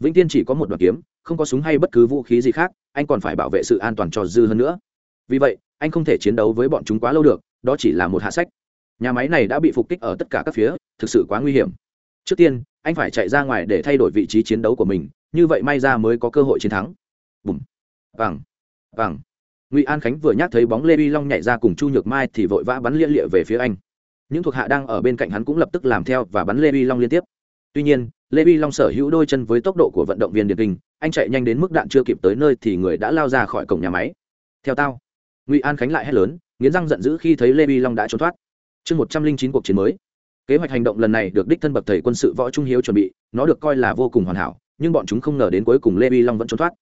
Vĩnh tiên chỉ có một đoạn kiếm, không có súng hay bất cứ vũ khí gì khác, anh còn phải bảo vệ sự an toàn cho dư hơn nữa. Vì vậy, anh không thể chiến đấu với bọn chúng quá lâu được, đó chỉ là một hạ sách. Nhà máy này đã bị phục kích ở tất cả các phía, thực sự quá nguy hiểm. Trước tiên, anh phải chạy ra ngoài để thay đổi vị trí chiến đấu của mình, như vậy may ra mới có cơ hội chiến thắng. Bùm, vàng vàng ngụy an khánh vừa nhắc thấy bóng lê vi long nhảy ra cùng chu nhược mai thì vội vã bắn lia lịa về phía anh. Những thuộc hạ đang ở bên cạnh hắn cũng lập tức làm theo và bắn lê vi long liên tiếp. Tuy nhiên, lê vi long sở hữu đôi chân với tốc độ của vận động viên điền kinh anh chạy nhanh đến mức đạn chưa kịp tới nơi thì người đã lao ra khỏi cổng nhà máy. Theo tao, ngụy an khánh lại hét lớn, nghiến răng giận dữ khi thấy lê vi long đã trốn thoát. Chương một trăm linh chín cuộc chiến mới. Kế hoạch hành động lần này được đích thân bậc thầy quân sự võ trung hiếu chuẩn bị, nó được coi là vô cùng hoàn hảo, nhưng bọn chúng không ngờ đến cuối cùng lê vi long vẫn trốn thoát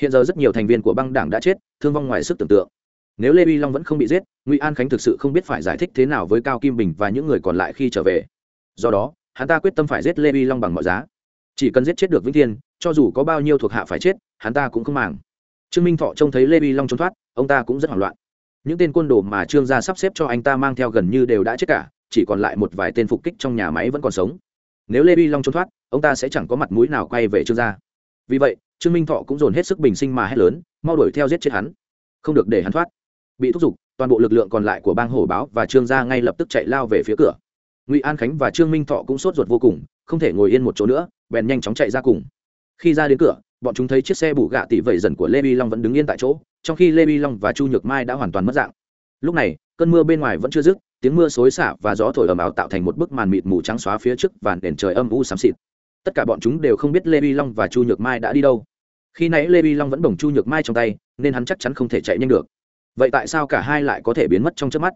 hiện giờ rất nhiều thành viên của băng đảng đã chết, thương vong ngoài sức tưởng tượng. Nếu lê vi long vẫn không bị giết, ngụy an khánh thực sự không biết phải giải thích thế nào với cao kim bình và những người còn lại khi trở về. Do đó, hắn ta quyết tâm phải giết lê vi long bằng mọi giá. Chỉ cần giết chết được vĩnh thiên, cho dù có bao nhiêu thuộc hạ phải chết, hắn ta cũng không màng. Trương minh thọ trông thấy lê vi long trốn thoát, ông ta cũng rất hoảng loạn. Những tên quân đồ mà trương gia sắp xếp cho anh ta mang theo gần như đều đã chết cả, chỉ còn lại một vài tên phục kích trong nhà máy vẫn còn sống. Nếu lê vi long trốn thoát, ông ta sẽ chẳng có mặt mũi nào quay về trương gia. Vì vậy trương minh thọ cũng dồn hết sức bình sinh mà hét lớn, mau đuổi theo giết chết hắn. Không được để hắn thoát. Bị thúc giục, toàn bộ lực lượng còn lại của bang hổ báo và trương gia ngay lập tức chạy lao về phía cửa. Ngụy an khánh và trương minh thọ cũng sốt ruột vô cùng, không thể ngồi yên một chỗ nữa, bèn nhanh chóng chạy ra cùng. Khi ra đến cửa, bọn chúng thấy chiếc xe bù gạ tỷ vẩy dần của lê vi long vẫn đứng yên tại chỗ, trong khi lê vi long và chu nhược mai đã hoàn toàn mất dạng. Lúc này, cơn mưa bên ngoài vẫn chưa dứt, tiếng mưa xối xả và gió thổi ầm ào tạo thành một bức màn mịt mù trắng xóa phía trước và nền trời âm u xám xịt. Tất cả bọn chúng đều không biết lê vi long và chu nhược mai đã đi đâu khi nãy lê vi long vẫn bồng chu nhược mai trong tay, nên hắn chắc chắn không thể chạy nhanh được. Vậy tại sao cả hai lại có thể biến mất trong trước mắt?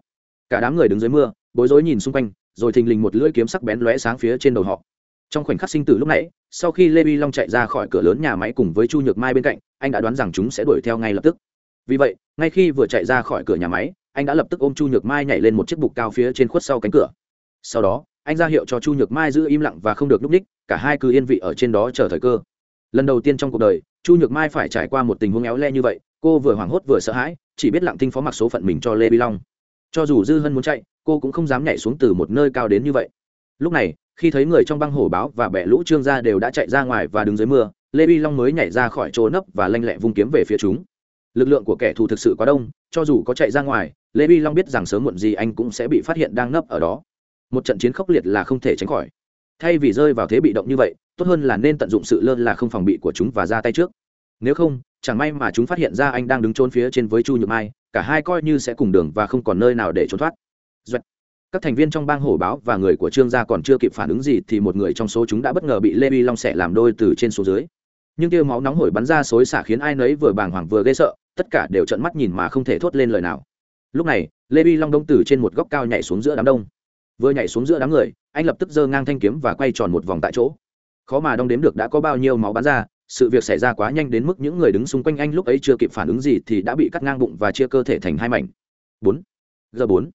Cả đám người đứng dưới mưa, bối rối nhìn xung quanh, rồi thình lình một lưỡi kiếm sắc bén lóe sáng phía trên đầu họ. Trong khoảnh khắc sinh tử lúc nãy, sau khi lê vi long chạy ra khỏi cửa lớn nhà máy cùng với chu nhược mai bên cạnh, anh đã đoán rằng chúng sẽ đuổi theo ngay lập tức. Vì vậy, ngay khi vừa chạy ra khỏi cửa nhà máy, anh đã lập tức ôm chu nhược mai nhảy lên một chiếc bục cao phía trên khuất sau cánh cửa. Sau đó, anh ra hiệu cho chu nhược mai giữ im lặng và không được núp ních, cả hai cứ yên vị ở trên đó chờ thời cơ. Lần đầu tiên trong cuộc đời chu nhược mai phải trải qua một tình huống éo le như vậy, cô vừa hoảng hốt vừa sợ hãi, chỉ biết lặng thinh phó mặc số phận mình cho lê vi long. Cho dù dư hân muốn chạy, cô cũng không dám nhảy xuống từ một nơi cao đến như vậy. Lúc này, khi thấy người trong băng hổ báo và bẻ lũ trương gia đều đã chạy ra ngoài và đứng dưới mưa, lê vi long mới nhảy ra khỏi chỗ nấp và lanh lẹ vung kiếm về phía chúng. Lực lượng của kẻ thù thực sự quá đông, cho dù có chạy ra ngoài, lê vi long biết rằng sớm muộn gì anh cũng sẽ bị phát hiện đang nấp ở đó. Một trận chiến khốc liệt là không thể tránh khỏi thay vì rơi vào thế bị động như vậy, tốt hơn là nên tận dụng sự lơ là không phòng bị của chúng và ra tay trước. Nếu không, chẳng may mà chúng phát hiện ra anh đang đứng trốn phía trên với chu nhược mai, cả hai coi như sẽ cùng đường và không còn nơi nào để trốn thoát. Doạch. các thành viên trong bang hổ báo và người của trương gia còn chưa kịp phản ứng gì thì một người trong số chúng đã bất ngờ bị lê vi long xẻ làm đôi từ trên xuống dưới. Nhưng tiêu máu nóng hổi bắn ra xối xả khiến ai nấy vừa bàng hoàng vừa ghê sợ, tất cả đều trợn mắt nhìn mà không thể thốt lên lời nào. Lúc này, lê vi long đông từ trên một góc cao nhảy xuống giữa đám đông. Vừa nhảy xuống giữa đám người anh lập tức giơ ngang thanh kiếm và quay tròn một vòng tại chỗ. Khó mà đong đếm được đã có bao nhiêu máu bắn ra, sự việc xảy ra quá nhanh đến mức những người đứng xung quanh anh lúc ấy chưa kịp phản ứng gì thì đã bị cắt ngang bụng và chia cơ thể thành hai mảnh. Bốn. Giờ bốn.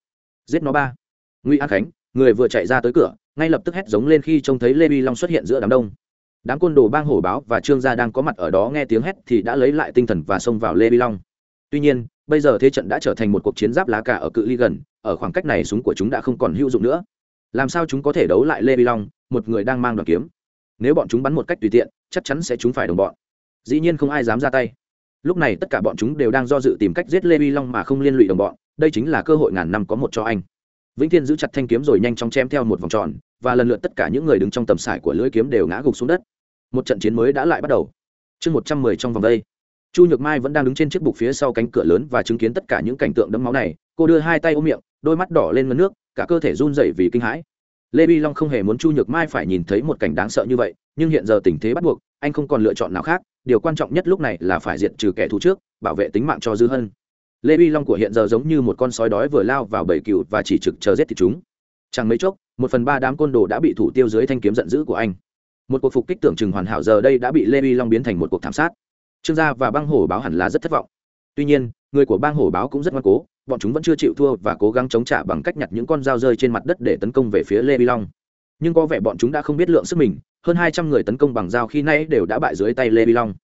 Giết nó ba. Ngụy an khánh, người vừa chạy ra tới cửa, ngay lập tức hét giống lên khi trông thấy lê vi long xuất hiện giữa đám đông. Đám côn đồ bang hổ báo và trương gia đang có mặt ở đó nghe tiếng hét thì đã lấy lại tinh thần và xông vào lê vi long. Tuy nhiên, bây giờ thế trận đã trở thành một cuộc chiến giáp lá cả ở cự ly gần, ở khoảng cách này súng của chúng đã không còn hữu dụng nữa làm sao chúng có thể đấu lại lê vi long, một người đang mang đoàn kiếm? Nếu bọn chúng bắn một cách tùy tiện, chắc chắn sẽ chúng phải đồng bọn. Dĩ nhiên không ai dám ra tay. Lúc này tất cả bọn chúng đều đang do dự tìm cách giết lê vi long mà không liên lụy đồng bọn, đây chính là cơ hội ngàn năm có một cho anh. Vĩnh thiên giữ chặt thanh kiếm rồi nhanh chóng chém theo một vòng tròn, và lần lượt tất cả những người đứng trong tầm sải của lưỡi kiếm đều ngã gục xuống đất. Một trận chiến mới đã lại bắt đầu. Chương một trăm mười trong vòng đây. Chu nhược mai vẫn đang đứng trên chiếc bục phía sau cánh cửa lớn và chứng kiến tất cả những cảnh tượng đẫm máu này. Cô đưa hai tay ôm miệng, đôi mắt đỏ lên ngấn nước cả cơ thể run rẩy vì kinh hãi. Lê vi long không hề muốn chu nhược mai phải nhìn thấy một cảnh đáng sợ như vậy, nhưng hiện giờ tình thế bắt buộc, anh không còn lựa chọn nào khác, điều quan trọng nhất lúc này là phải diệt trừ kẻ thù trước, bảo vệ tính mạng cho dư hân. Lê vi long của hiện giờ giống như một con sói đói vừa lao vào bầy cừu và chỉ trực chờ giết thịt chúng. Chẳng mấy chốc, một phần ba đám côn đồ đã bị thủ tiêu dưới thanh kiếm giận dữ của anh. Một cuộc phục kích tưởng chừng hoàn hảo giờ đây đã bị lê vi long biến thành một cuộc thảm sát. Trương gia và băng hổ báo hẳn là rất thất vọng tuy nhiên, người của bang hổ báo cũng rất ngoan cố, bọn chúng vẫn chưa chịu thua và cố gắng chống trả bằng cách nhặt những con dao rơi trên mặt đất để tấn công về phía lê vi long. Nhưng có vẻ bọn chúng đã không biết lượng sức mình, hơn hai trăm người tấn công bằng dao khi nay đều đã bại dưới tay lê vi long.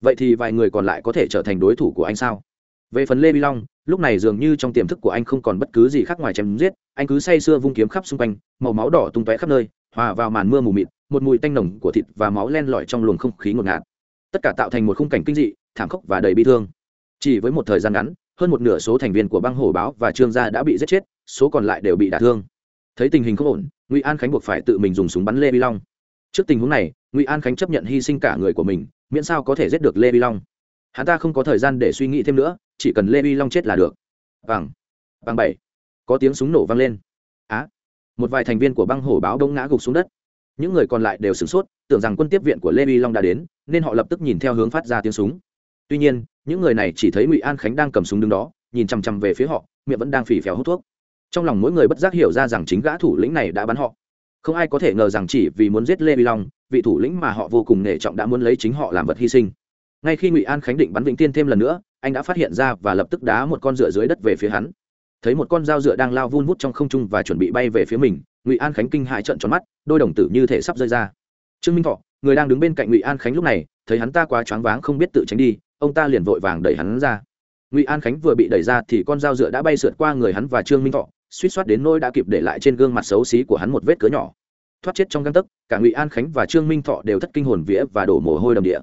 Vậy thì vài người còn lại có thể trở thành đối thủ của anh sao? Về phần lê vi long, lúc này dường như trong tiềm thức của anh không còn bất cứ gì khác ngoài chém giết, anh cứ say sưa vung kiếm khắp xung quanh, màu máu đỏ tung tóe khắp nơi, hòa vào màn mưa mù mịt, một mùi tanh nồng của thịt và máu len lỏi trong luồng không khí ngột ngạt. Tất cả tạo thành một khung cảnh kinh dị, thảm khốc và đầy bi thương chỉ với một thời gian ngắn, hơn một nửa số thành viên của băng hổ báo và trương gia đã bị giết chết, số còn lại đều bị đả thương. Thấy tình hình không ổn, ngụy an khánh buộc phải tự mình dùng súng bắn lê vi long. Trước tình huống này, ngụy an khánh chấp nhận hy sinh cả người của mình, miễn sao có thể giết được lê vi long. Hắn ta không có thời gian để suy nghĩ thêm nữa, chỉ cần lê vi long chết là được. Vàng vàng bảy. Có tiếng súng nổ vang lên. Á, một vài thành viên của băng hổ báo đông ngã gục xuống đất. Những người còn lại đều sửng sốt, tưởng rằng quân tiếp viện của lê vi long đã đến, nên họ lập tức nhìn theo hướng phát ra tiếng súng tuy nhiên, những người này chỉ thấy ngụy an khánh đang cầm súng đứng đó, nhìn chằm chằm về phía họ, miệng vẫn đang phì phèo hút thuốc. Trong lòng mỗi người bất giác hiểu ra rằng chính gã thủ lĩnh này đã bắn họ. Không ai có thể ngờ rằng chỉ vì muốn giết lê vi long, vị thủ lĩnh mà họ vô cùng nể trọng đã muốn lấy chính họ làm vật hy sinh. Ngay khi ngụy an khánh định bắn vĩnh tiên thêm lần nữa, anh đã phát hiện ra và lập tức đá một con dựa dưới đất về phía hắn. Thấy một con dao dựa đang lao vun vút trong không trung và chuẩn bị bay về phía mình, ngụy an khánh kinh hại trợn tròn mắt, đôi đồng tử như thể sắp rơi ra. Trương minh thọ, người đang đứng bên cạnh ngụy an khánh lúc này, thấy hắn ta quá choáng váng không biết tự tránh đi ông ta liền vội vàng đẩy hắn ra. Ngụy an khánh vừa bị đẩy ra thì con dao dựa đã bay sượt qua người hắn và trương minh thọ, suýt soát đến nôi đã kịp để lại trên gương mặt xấu xí của hắn một vết cớ nhỏ. Thoát chết trong găng tấc, cả ngụy an khánh và trương minh thọ đều thất kinh hồn vía và đổ mồ hôi đầm địa.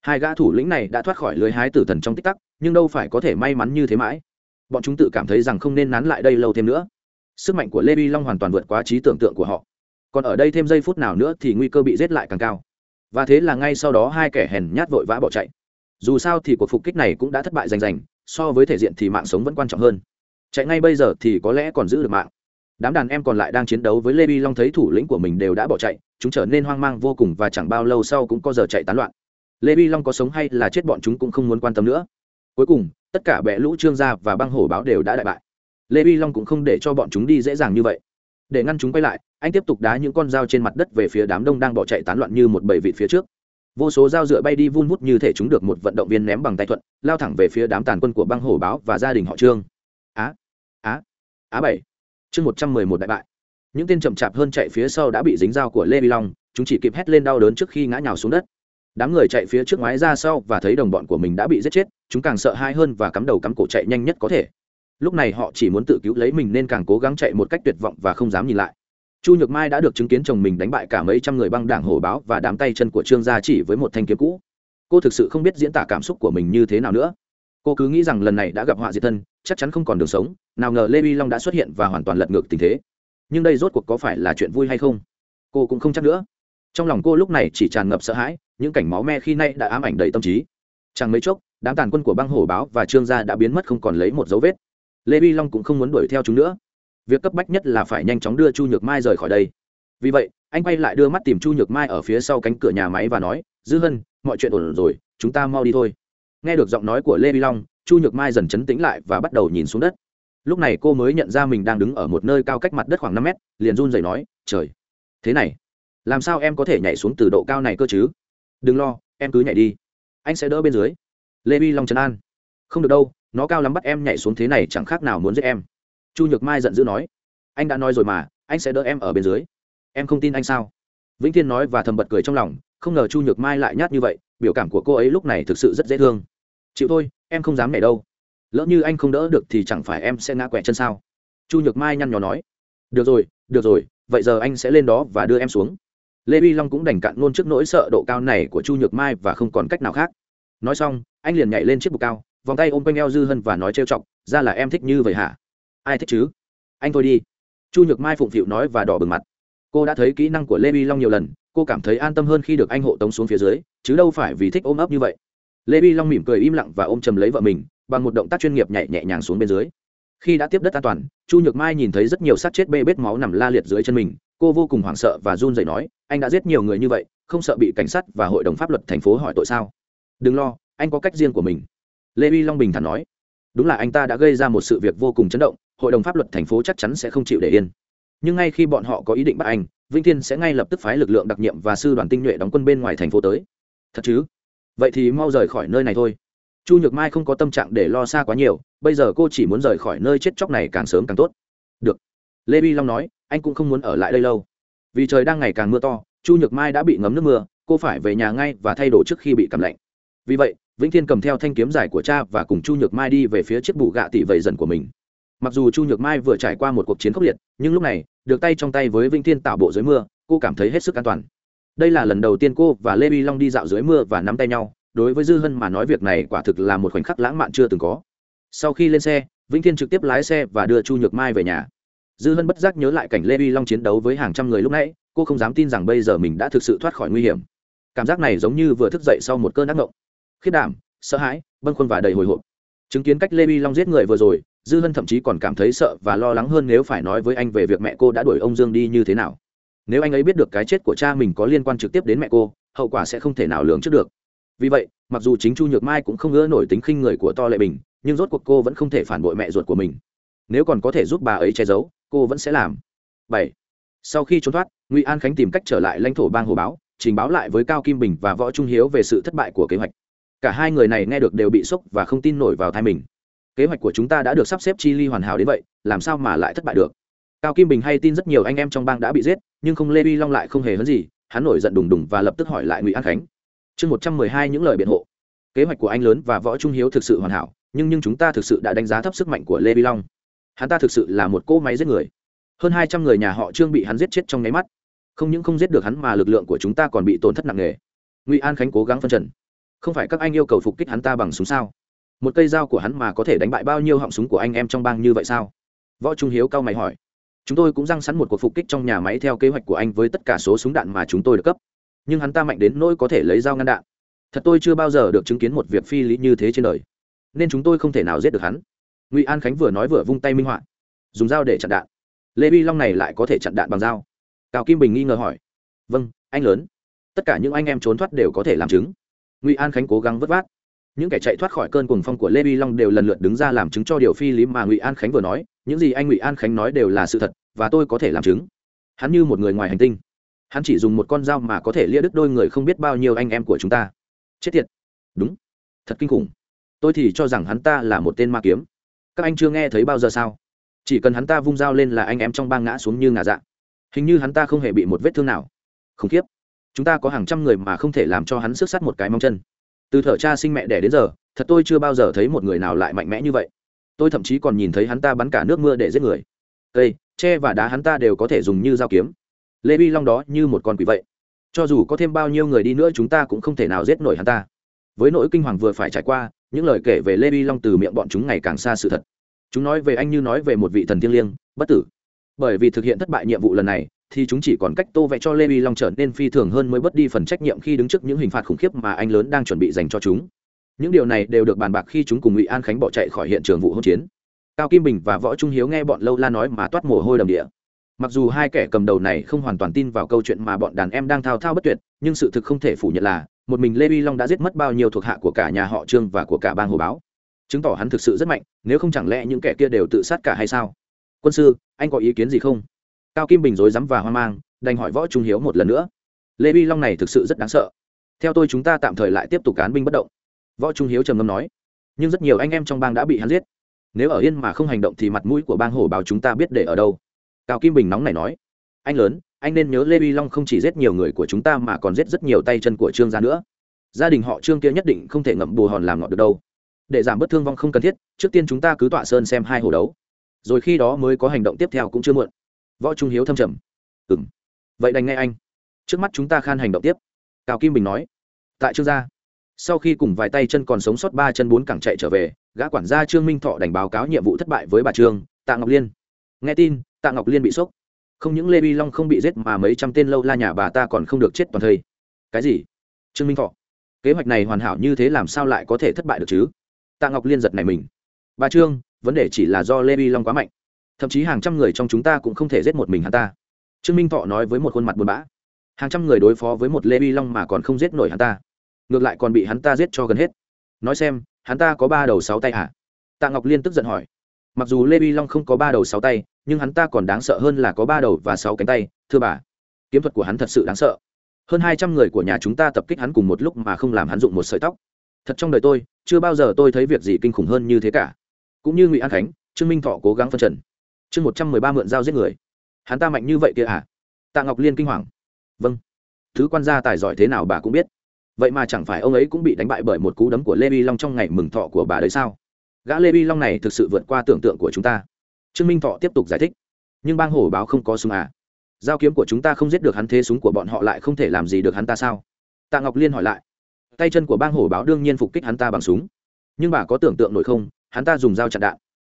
Hai gã thủ lĩnh này đã thoát khỏi lưới hái tử thần trong tích tắc, nhưng đâu phải có thể may mắn như thế mãi. Bọn chúng tự cảm thấy rằng không nên nán lại đây lâu thêm nữa. Sức mạnh của lê bi long hoàn toàn vượt quá trí tưởng tượng của họ. Còn ở đây thêm giây phút nào nữa thì nguy cơ bị giết lại càng cao. Và thế là ngay sau đó hai kẻ hèn nhát vội vã bỏ chạy dù sao thì cuộc phục kích này cũng đã thất bại rành rành, so với thể diện thì mạng sống vẫn quan trọng hơn. Chạy ngay bây giờ thì có lẽ còn giữ được mạng. Đám đàn em còn lại đang chiến đấu với lê bi long thấy thủ lĩnh của mình đều đã bỏ chạy, chúng trở nên hoang mang vô cùng và chẳng bao lâu sau cũng có giờ chạy tán loạn. Lê bi long có sống hay là chết bọn chúng cũng không muốn quan tâm nữa. Cuối cùng, tất cả bệ lũ trương gia và băng hổ báo đều đã đại bại. Lê bi long cũng không để cho bọn chúng đi dễ dàng như vậy. Để ngăn chúng quay lại, anh tiếp tục đá những con dao trên mặt đất về phía đám đông đang bỏ chạy tán loạn như một bầy vịt phía trước vô số dao dựa bay đi vun vút như thể chúng được một vận động viên ném bằng tay thuận, lao thẳng về phía đám tàn quân của băng hổ báo và gia đình họ trương. Á á á bảy. Chương một trăm mười một đại bại. Những tên chậm chạp hơn chạy phía sau đã bị dính dao của lê vi long, chúng chỉ kịp hét lên đau đớn trước khi ngã nhào xuống đất. Đám người chạy phía trước ngoái ra sau và thấy đồng bọn của mình đã bị giết chết, chúng càng sợ hãi hơn và cắm đầu cắm cổ chạy nhanh nhất có thể. Lúc này họ chỉ muốn tự cứu lấy mình nên càng cố gắng chạy một cách tuyệt vọng và không dám nhìn lại chu nhược mai đã được chứng kiến chồng mình đánh bại cả mấy trăm người băng đảng hổ báo và đám tay chân của trương gia chỉ với một thanh kiếm cũ. Cô thực sự không biết diễn tả cảm xúc của mình như thế nào nữa. Cô cứ nghĩ rằng lần này đã gặp họa diệt thân, chắc chắn không còn đường sống, nào ngờ lê vi long đã xuất hiện và hoàn toàn lật ngược tình thế. Nhưng đây rốt cuộc có phải là chuyện vui hay không? Cô cũng không chắc nữa. Trong lòng cô lúc này chỉ tràn ngập sợ hãi, những cảnh máu me khi nay đã ám ảnh đầy tâm trí. Chẳng mấy chốc, đám tàn quân của băng hổ báo và trương gia đã biến mất không còn lấy một dấu vết. Lê vi long cũng không muốn đuổi theo chúng nữa việc cấp bách nhất là phải nhanh chóng đưa chu nhược mai rời khỏi đây. Vì vậy, anh quay lại đưa mắt tìm chu nhược mai ở phía sau cánh cửa nhà máy và nói, dư hân, mọi chuyện ổn rồi, chúng ta mau đi thôi. Nghe được giọng nói của lê vi long, chu nhược mai dần chấn tĩnh lại và bắt đầu nhìn xuống đất. Lúc này cô mới nhận ra mình đang đứng ở một nơi cao cách mặt đất khoảng năm mét, liền run rẩy nói, trời, thế này, làm sao em có thể nhảy xuống từ độ cao này cơ chứ? Đừng lo, em cứ nhảy đi, anh sẽ đỡ bên dưới. Lê vi long trấn an, không được đâu, nó cao lắm bắt em nhảy xuống thế này chẳng khác nào muốn giết em chu nhược mai giận dữ nói, anh đã nói rồi mà, anh sẽ đỡ em ở bên dưới. Em không tin anh sao? Vĩnh thiên nói và thầm bật cười trong lòng, không ngờ chu nhược mai lại nhát như vậy, biểu cảm của cô ấy lúc này thực sự rất dễ thương. Chịu thôi, em không dám nhảy đâu. Lỡ như anh không đỡ được thì chẳng phải em sẽ ngã quẹ chân sao? Chu nhược mai nhăn nhó nói, được rồi được rồi, vậy giờ anh sẽ lên đó và đưa em xuống. Lê vi long cũng đành cạn luôn trước nỗi sợ độ cao này của chu nhược mai và không còn cách nào khác. Nói xong, anh liền nhảy lên chiếc bục cao, vòng tay ôm quanh eo dư hân và nói trêu chọc, ra là em thích như vậy hả? Ai thích chứ? Anh thôi đi. Chu nhược mai phụng phịu nói và đỏ bừng mặt. Cô đã thấy kỹ năng của lê vi long nhiều lần, cô cảm thấy an tâm hơn khi được anh hộ tống xuống phía dưới, chứ đâu phải vì thích ôm ấp như vậy. Lê vi long mỉm cười im lặng và ôm chầm lấy vợ mình, bằng một động tác chuyên nghiệp nhảy nhẹ nhàng xuống bên dưới. Khi đã tiếp đất an toàn, chu nhược mai nhìn thấy rất nhiều xác chết bê bết máu nằm la liệt dưới chân mình. Cô vô cùng hoảng sợ và run rẩy nói, anh đã giết nhiều người như vậy, không sợ bị cảnh sát và hội đồng pháp luật thành phố hỏi tội sao? Đừng lo, anh có cách riêng của mình. Lê vi long bình thản nói, đúng là anh ta đã gây ra một sự việc vô cùng chấn động hội đồng pháp luật thành phố chắc chắn sẽ không chịu để yên. Nhưng ngay khi bọn họ có ý định bắt anh, vĩnh thiên sẽ ngay lập tức phái lực lượng đặc nhiệm và sư đoàn tinh nhuệ đóng quân bên ngoài thành phố tới. Thật chứ? Vậy thì mau rời khỏi nơi này thôi. Chu nhược mai không có tâm trạng để lo xa quá nhiều, bây giờ cô chỉ muốn rời khỏi nơi chết chóc này càng sớm càng tốt. Được. Lê bi long nói, anh cũng không muốn ở lại đây lâu. Vì trời đang ngày càng mưa to, chu nhược mai đã bị ngấm nước mưa, cô phải về nhà ngay và thay đổi trước khi bị cảm lạnh. Vì vậy, vĩnh thiên cầm theo thanh kiếm dài của cha và cùng chu nhược mai đi về phía chiếc bù gạ tỷ vầy dần của mình mặc dù chu nhược mai vừa trải qua một cuộc chiến khốc liệt, nhưng lúc này, được tay trong tay với vĩnh thiên tạo bộ dưới mưa, cô cảm thấy hết sức an toàn. Đây là lần đầu tiên cô và lê vi long đi dạo dưới mưa và nắm tay nhau, đối với dư hân mà nói việc này quả thực là một khoảnh khắc lãng mạn chưa từng có. Sau khi lên xe, vĩnh thiên trực tiếp lái xe và đưa chu nhược mai về nhà. Dư hân bất giác nhớ lại cảnh lê vi long chiến đấu với hàng trăm người lúc nãy, cô không dám tin rằng bây giờ mình đã thực sự thoát khỏi nguy hiểm. Cảm giác này giống như vừa thức dậy sau một cơn ác mộng. Khiết đảm, sợ hãi, bâng khuâng và đầy hồi hộp. Chứng kiến cách lê vi long giết người vừa rồi dư hân thậm chí còn cảm thấy sợ và lo lắng hơn nếu phải nói với anh về việc mẹ cô đã đuổi ông dương đi như thế nào. Nếu anh ấy biết được cái chết của cha mình có liên quan trực tiếp đến mẹ cô, hậu quả sẽ không thể nào lường trước được. Vì vậy, mặc dù chính chu nhược mai cũng không ngỡ nổi tính khinh người của to lệ bình, nhưng rốt cuộc cô vẫn không thể phản bội mẹ ruột của mình. Nếu còn có thể giúp bà ấy che giấu, cô vẫn sẽ làm. Bảy. Sau khi trốn thoát, ngụy an khánh tìm cách trở lại lãnh thổ bang hồ báo, trình báo lại với cao kim bình và võ trung hiếu về sự thất bại của kế hoạch. Cả hai người này nghe được đều bị sốc và không tin nổi vào thai mình kế hoạch của chúng ta đã được sắp xếp chi ly hoàn hảo đến vậy, làm sao mà lại thất bại được? Cao kim bình hay tin rất nhiều anh em trong bang đã bị giết, nhưng không lê vi long lại không hề hấn gì, hắn nổi giận đùng đùng và lập tức hỏi lại ngụy an khánh. Chương một trăm mười hai những lời biện hộ. Kế hoạch của anh lớn và võ trung hiếu thực sự hoàn hảo, nhưng nhưng chúng ta thực sự đã đánh giá thấp sức mạnh của lê vi long. Hắn ta thực sự là một cỗ máy giết người. Hơn hai trăm người nhà họ trương bị hắn giết chết trong nháy mắt. Không những không giết được hắn mà lực lượng của chúng ta còn bị tổn thất nặng nề. Ngụy an khánh cố gắng phân trần. Không phải các anh yêu cầu phục kích hắn ta bằng súng sao? Một cây dao của hắn mà có thể đánh bại bao nhiêu họng súng của anh em trong bang như vậy sao? Võ trung hiếu cao mày hỏi. Chúng tôi cũng răng sẵn một cuộc phục kích trong nhà máy theo kế hoạch của anh với tất cả số súng đạn mà chúng tôi được cấp. Nhưng hắn ta mạnh đến nỗi có thể lấy dao ngăn đạn. Thật tôi chưa bao giờ được chứng kiến một việc phi lý như thế trên đời. Nên chúng tôi không thể nào giết được hắn. Ngụy an khánh vừa nói vừa vung tay minh họa. Dùng dao để chặn đạn. Lê vi long này lại có thể chặn đạn bằng dao. Cao kim bình nghi ngờ hỏi. Vâng anh lớn. Tất cả những anh em trốn thoát đều có thể làm chứng. Ngụy an khánh cố gắng vất vát những kẻ chạy thoát khỏi cơn cuồng phong của lê vi long đều lần lượt đứng ra làm chứng cho điều phi lý mà ngụy an khánh vừa nói. Những gì anh ngụy an khánh nói đều là sự thật, và tôi có thể làm chứng. Hắn như một người ngoài hành tinh. Hắn chỉ dùng một con dao mà có thể lia đứt đôi người không biết bao nhiêu anh em của chúng ta. Chết tiệt. Đúng. Thật kinh khủng. Tôi thì cho rằng hắn ta là một tên ma kiếm. Các anh chưa nghe thấy bao giờ sao? Chỉ cần hắn ta vung dao lên là anh em trong bang ngã xuống như ngà dạ. Hình như hắn ta không hề bị một vết thương nào. Khủng khiếp. Chúng ta có hàng trăm người mà không thể làm cho hắn sức sát một cái mong chân từ thở cha sinh mẹ đẻ đến giờ, thật tôi chưa bao giờ thấy một người nào lại mạnh mẽ như vậy. Tôi thậm chí còn nhìn thấy hắn ta bắn cả nước mưa để giết người. Cây, tre và đá hắn ta đều có thể dùng như dao kiếm. Lê vi long đó như một con quỷ vậy. Cho dù có thêm bao nhiêu người đi nữa chúng ta cũng không thể nào giết nổi hắn ta. Với nỗi kinh hoàng vừa phải trải qua, những lời kể về lê vi long từ miệng bọn chúng ngày càng xa sự thật. Chúng nói về anh như nói về một vị thần thiêng liêng, bất tử. Bởi vì thực hiện thất bại nhiệm vụ lần này thì chúng chỉ còn cách tô vẽ cho lê vi long trở nên phi thường hơn mới bớt đi phần trách nhiệm khi đứng trước những hình phạt khủng khiếp mà anh lớn đang chuẩn bị dành cho chúng. Những điều này đều được bàn bạc khi chúng cùng ngụy an khánh bỏ chạy khỏi hiện trường vụ hỗn chiến. Cao kim bình và võ trung hiếu nghe bọn lâu la nói mà toát mồ hôi đầm địa. Mặc dù hai kẻ cầm đầu này không hoàn toàn tin vào câu chuyện mà bọn đàn em đang thao thao bất tuyệt, nhưng sự thực không thể phủ nhận là, một mình lê vi long đã giết mất bao nhiêu thuộc hạ của cả nhà họ trương và của cả bang hồ báo. Chứng tỏ hắn thực sự rất mạnh, nếu không chẳng lẽ những kẻ kia đều tự sát cả hay sao? Quân sư, anh có ý kiến gì không? Cao kim bình rối rắm và hoang mang, đành hỏi võ trung hiếu một lần nữa. Lê vi long này thực sự rất đáng sợ. Theo tôi chúng ta tạm thời lại tiếp tục cán binh bất động. Võ trung hiếu trầm ngâm nói, nhưng rất nhiều anh em trong bang đã bị hắn giết. Nếu ở yên mà không hành động thì mặt mũi của bang hổ báo chúng ta biết để ở đâu. Cao kim bình nóng này nói, anh lớn, anh nên nhớ lê vi long không chỉ giết nhiều người của chúng ta mà còn giết rất nhiều tay chân của trương gia nữa. Gia đình họ trương kia nhất định không thể ngậm bù hòn làm ngọt được đâu. Để giảm bớt thương vong không cần thiết, trước tiên chúng ta cứ tọa sơn xem hai hồ đấu. Rồi khi đó mới có hành động tiếp theo cũng chưa muộn võ trung hiếu thâm trầm. Ừ m vậy đành ngay anh. Trước mắt chúng ta khan hành động tiếp. Cao kim bình nói. Tại trương gia. Sau khi cùng vài tay chân còn sống sót ba chân bốn cẳng chạy trở về, gã quản gia trương minh thọ đành báo cáo nhiệm vụ thất bại với bà trương, tạ ngọc liên. Nghe tin, tạ ngọc liên bị sốc. Không những lê vi long không bị giết mà mấy trăm tên lâu la nhà bà ta còn không được chết toàn thây. Cái gì? Trương minh thọ. Kế hoạch này hoàn hảo như thế làm sao lại có thể thất bại được chứ? Tạ ngọc liên giật này mình. Bà trương, vấn đề chỉ là do lê vi long quá mạnh thậm chí hàng trăm người trong chúng ta cũng không thể giết một mình hắn ta. Trương minh thọ nói với một khuôn mặt buồn bã. Hàng trăm người đối phó với một lê vi long mà còn không giết nổi hắn ta. Ngược lại còn bị hắn ta giết cho gần hết. Nói xem, hắn ta có ba đầu sáu tay hả? Tạ ngọc liên tức giận hỏi. Mặc dù lê vi long không có ba đầu sáu tay, nhưng hắn ta còn đáng sợ hơn là có ba đầu và sáu cánh tay, thưa bà. Kiếm thuật của hắn thật sự đáng sợ. Hơn hai trăm người của nhà chúng ta tập kích hắn cùng một lúc mà không làm hắn dụng một sợi tóc. Thật trong đời tôi, chưa bao giờ tôi thấy việc gì kinh khủng hơn như thế cả. Cũng như ngụy an khánh, trương minh thọ cố gắng phân trần chương một trăm mười ba mượn dao giết người. Hắn ta mạnh như vậy kia à? Tạ ngọc liên kinh hoàng. Vâng. Thứ quan gia tài giỏi thế nào bà cũng biết. Vậy mà chẳng phải ông ấy cũng bị đánh bại bởi một cú đấm của lê vi long trong ngày mừng thọ của bà đấy sao? Gã lê vi long này thực sự vượt qua tưởng tượng của chúng ta. Trương minh thọ tiếp tục giải thích. Nhưng bang hổ báo không có súng à? Giao kiếm của chúng ta không giết được hắn thế súng của bọn họ lại không thể làm gì được hắn ta sao? Tạ ngọc liên hỏi lại. Tay chân của bang hổ báo đương nhiên phục kích hắn ta bằng súng. Nhưng bà có tưởng tượng nổi không? Hắn ta dùng dao chặn đạn.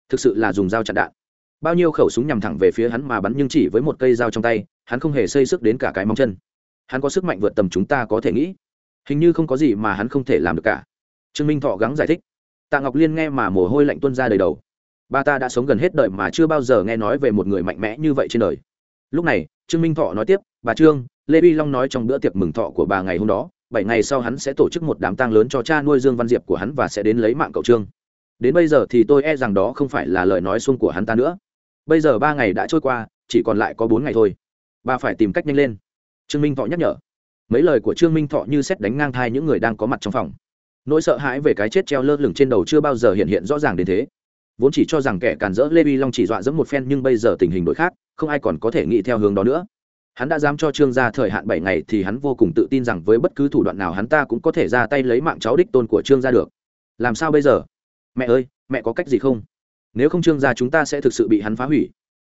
Thực sự là dùng dao chặn đạn bao nhiêu khẩu súng nhằm thẳng về phía hắn mà bắn nhưng chỉ với một cây dao trong tay, hắn không hề xây sức đến cả cái móng chân. Hắn có sức mạnh vượt tầm chúng ta có thể nghĩ. Hình như không có gì mà hắn không thể làm được cả. Trương minh thọ gắng giải thích. Tạ ngọc liên nghe mà mồ hôi lạnh tuân ra đầy đầu. Ba ta đã sống gần hết đời mà chưa bao giờ nghe nói về một người mạnh mẽ như vậy trên đời. Lúc này, trương minh thọ nói tiếp, bà trương, lê vi long nói trong bữa tiệc mừng thọ của bà ngày hôm đó, bảy ngày sau hắn sẽ tổ chức một đám tang lớn cho cha nuôi dương văn diệp của hắn và sẽ đến lấy mạng cậu trương. Đến bây giờ thì tôi e rằng đó không phải là lời nói xuông của hắn ta nữa bây giờ ba ngày đã trôi qua, chỉ còn lại có bốn ngày thôi. Bà phải tìm cách nhanh lên. Trương minh thọ nhắc nhở. Mấy lời của trương minh thọ như xét đánh ngang thai những người đang có mặt trong phòng. Nỗi sợ hãi về cái chết treo lơ lửng trên đầu chưa bao giờ hiện hiện rõ ràng đến thế. Vốn chỉ cho rằng kẻ càn rỡ lê vi long chỉ dọa dẫm một phen nhưng bây giờ tình hình đổi khác, không ai còn có thể nghĩ theo hướng đó nữa. Hắn đã dám cho trương gia thời hạn bảy ngày thì hắn vô cùng tự tin rằng với bất cứ thủ đoạn nào hắn ta cũng có thể ra tay lấy mạng cháu đích tôn của trương gia được. Làm sao bây giờ? Mẹ ơi, mẹ có cách gì không? Nếu không trương gia chúng ta sẽ thực sự bị hắn phá hủy.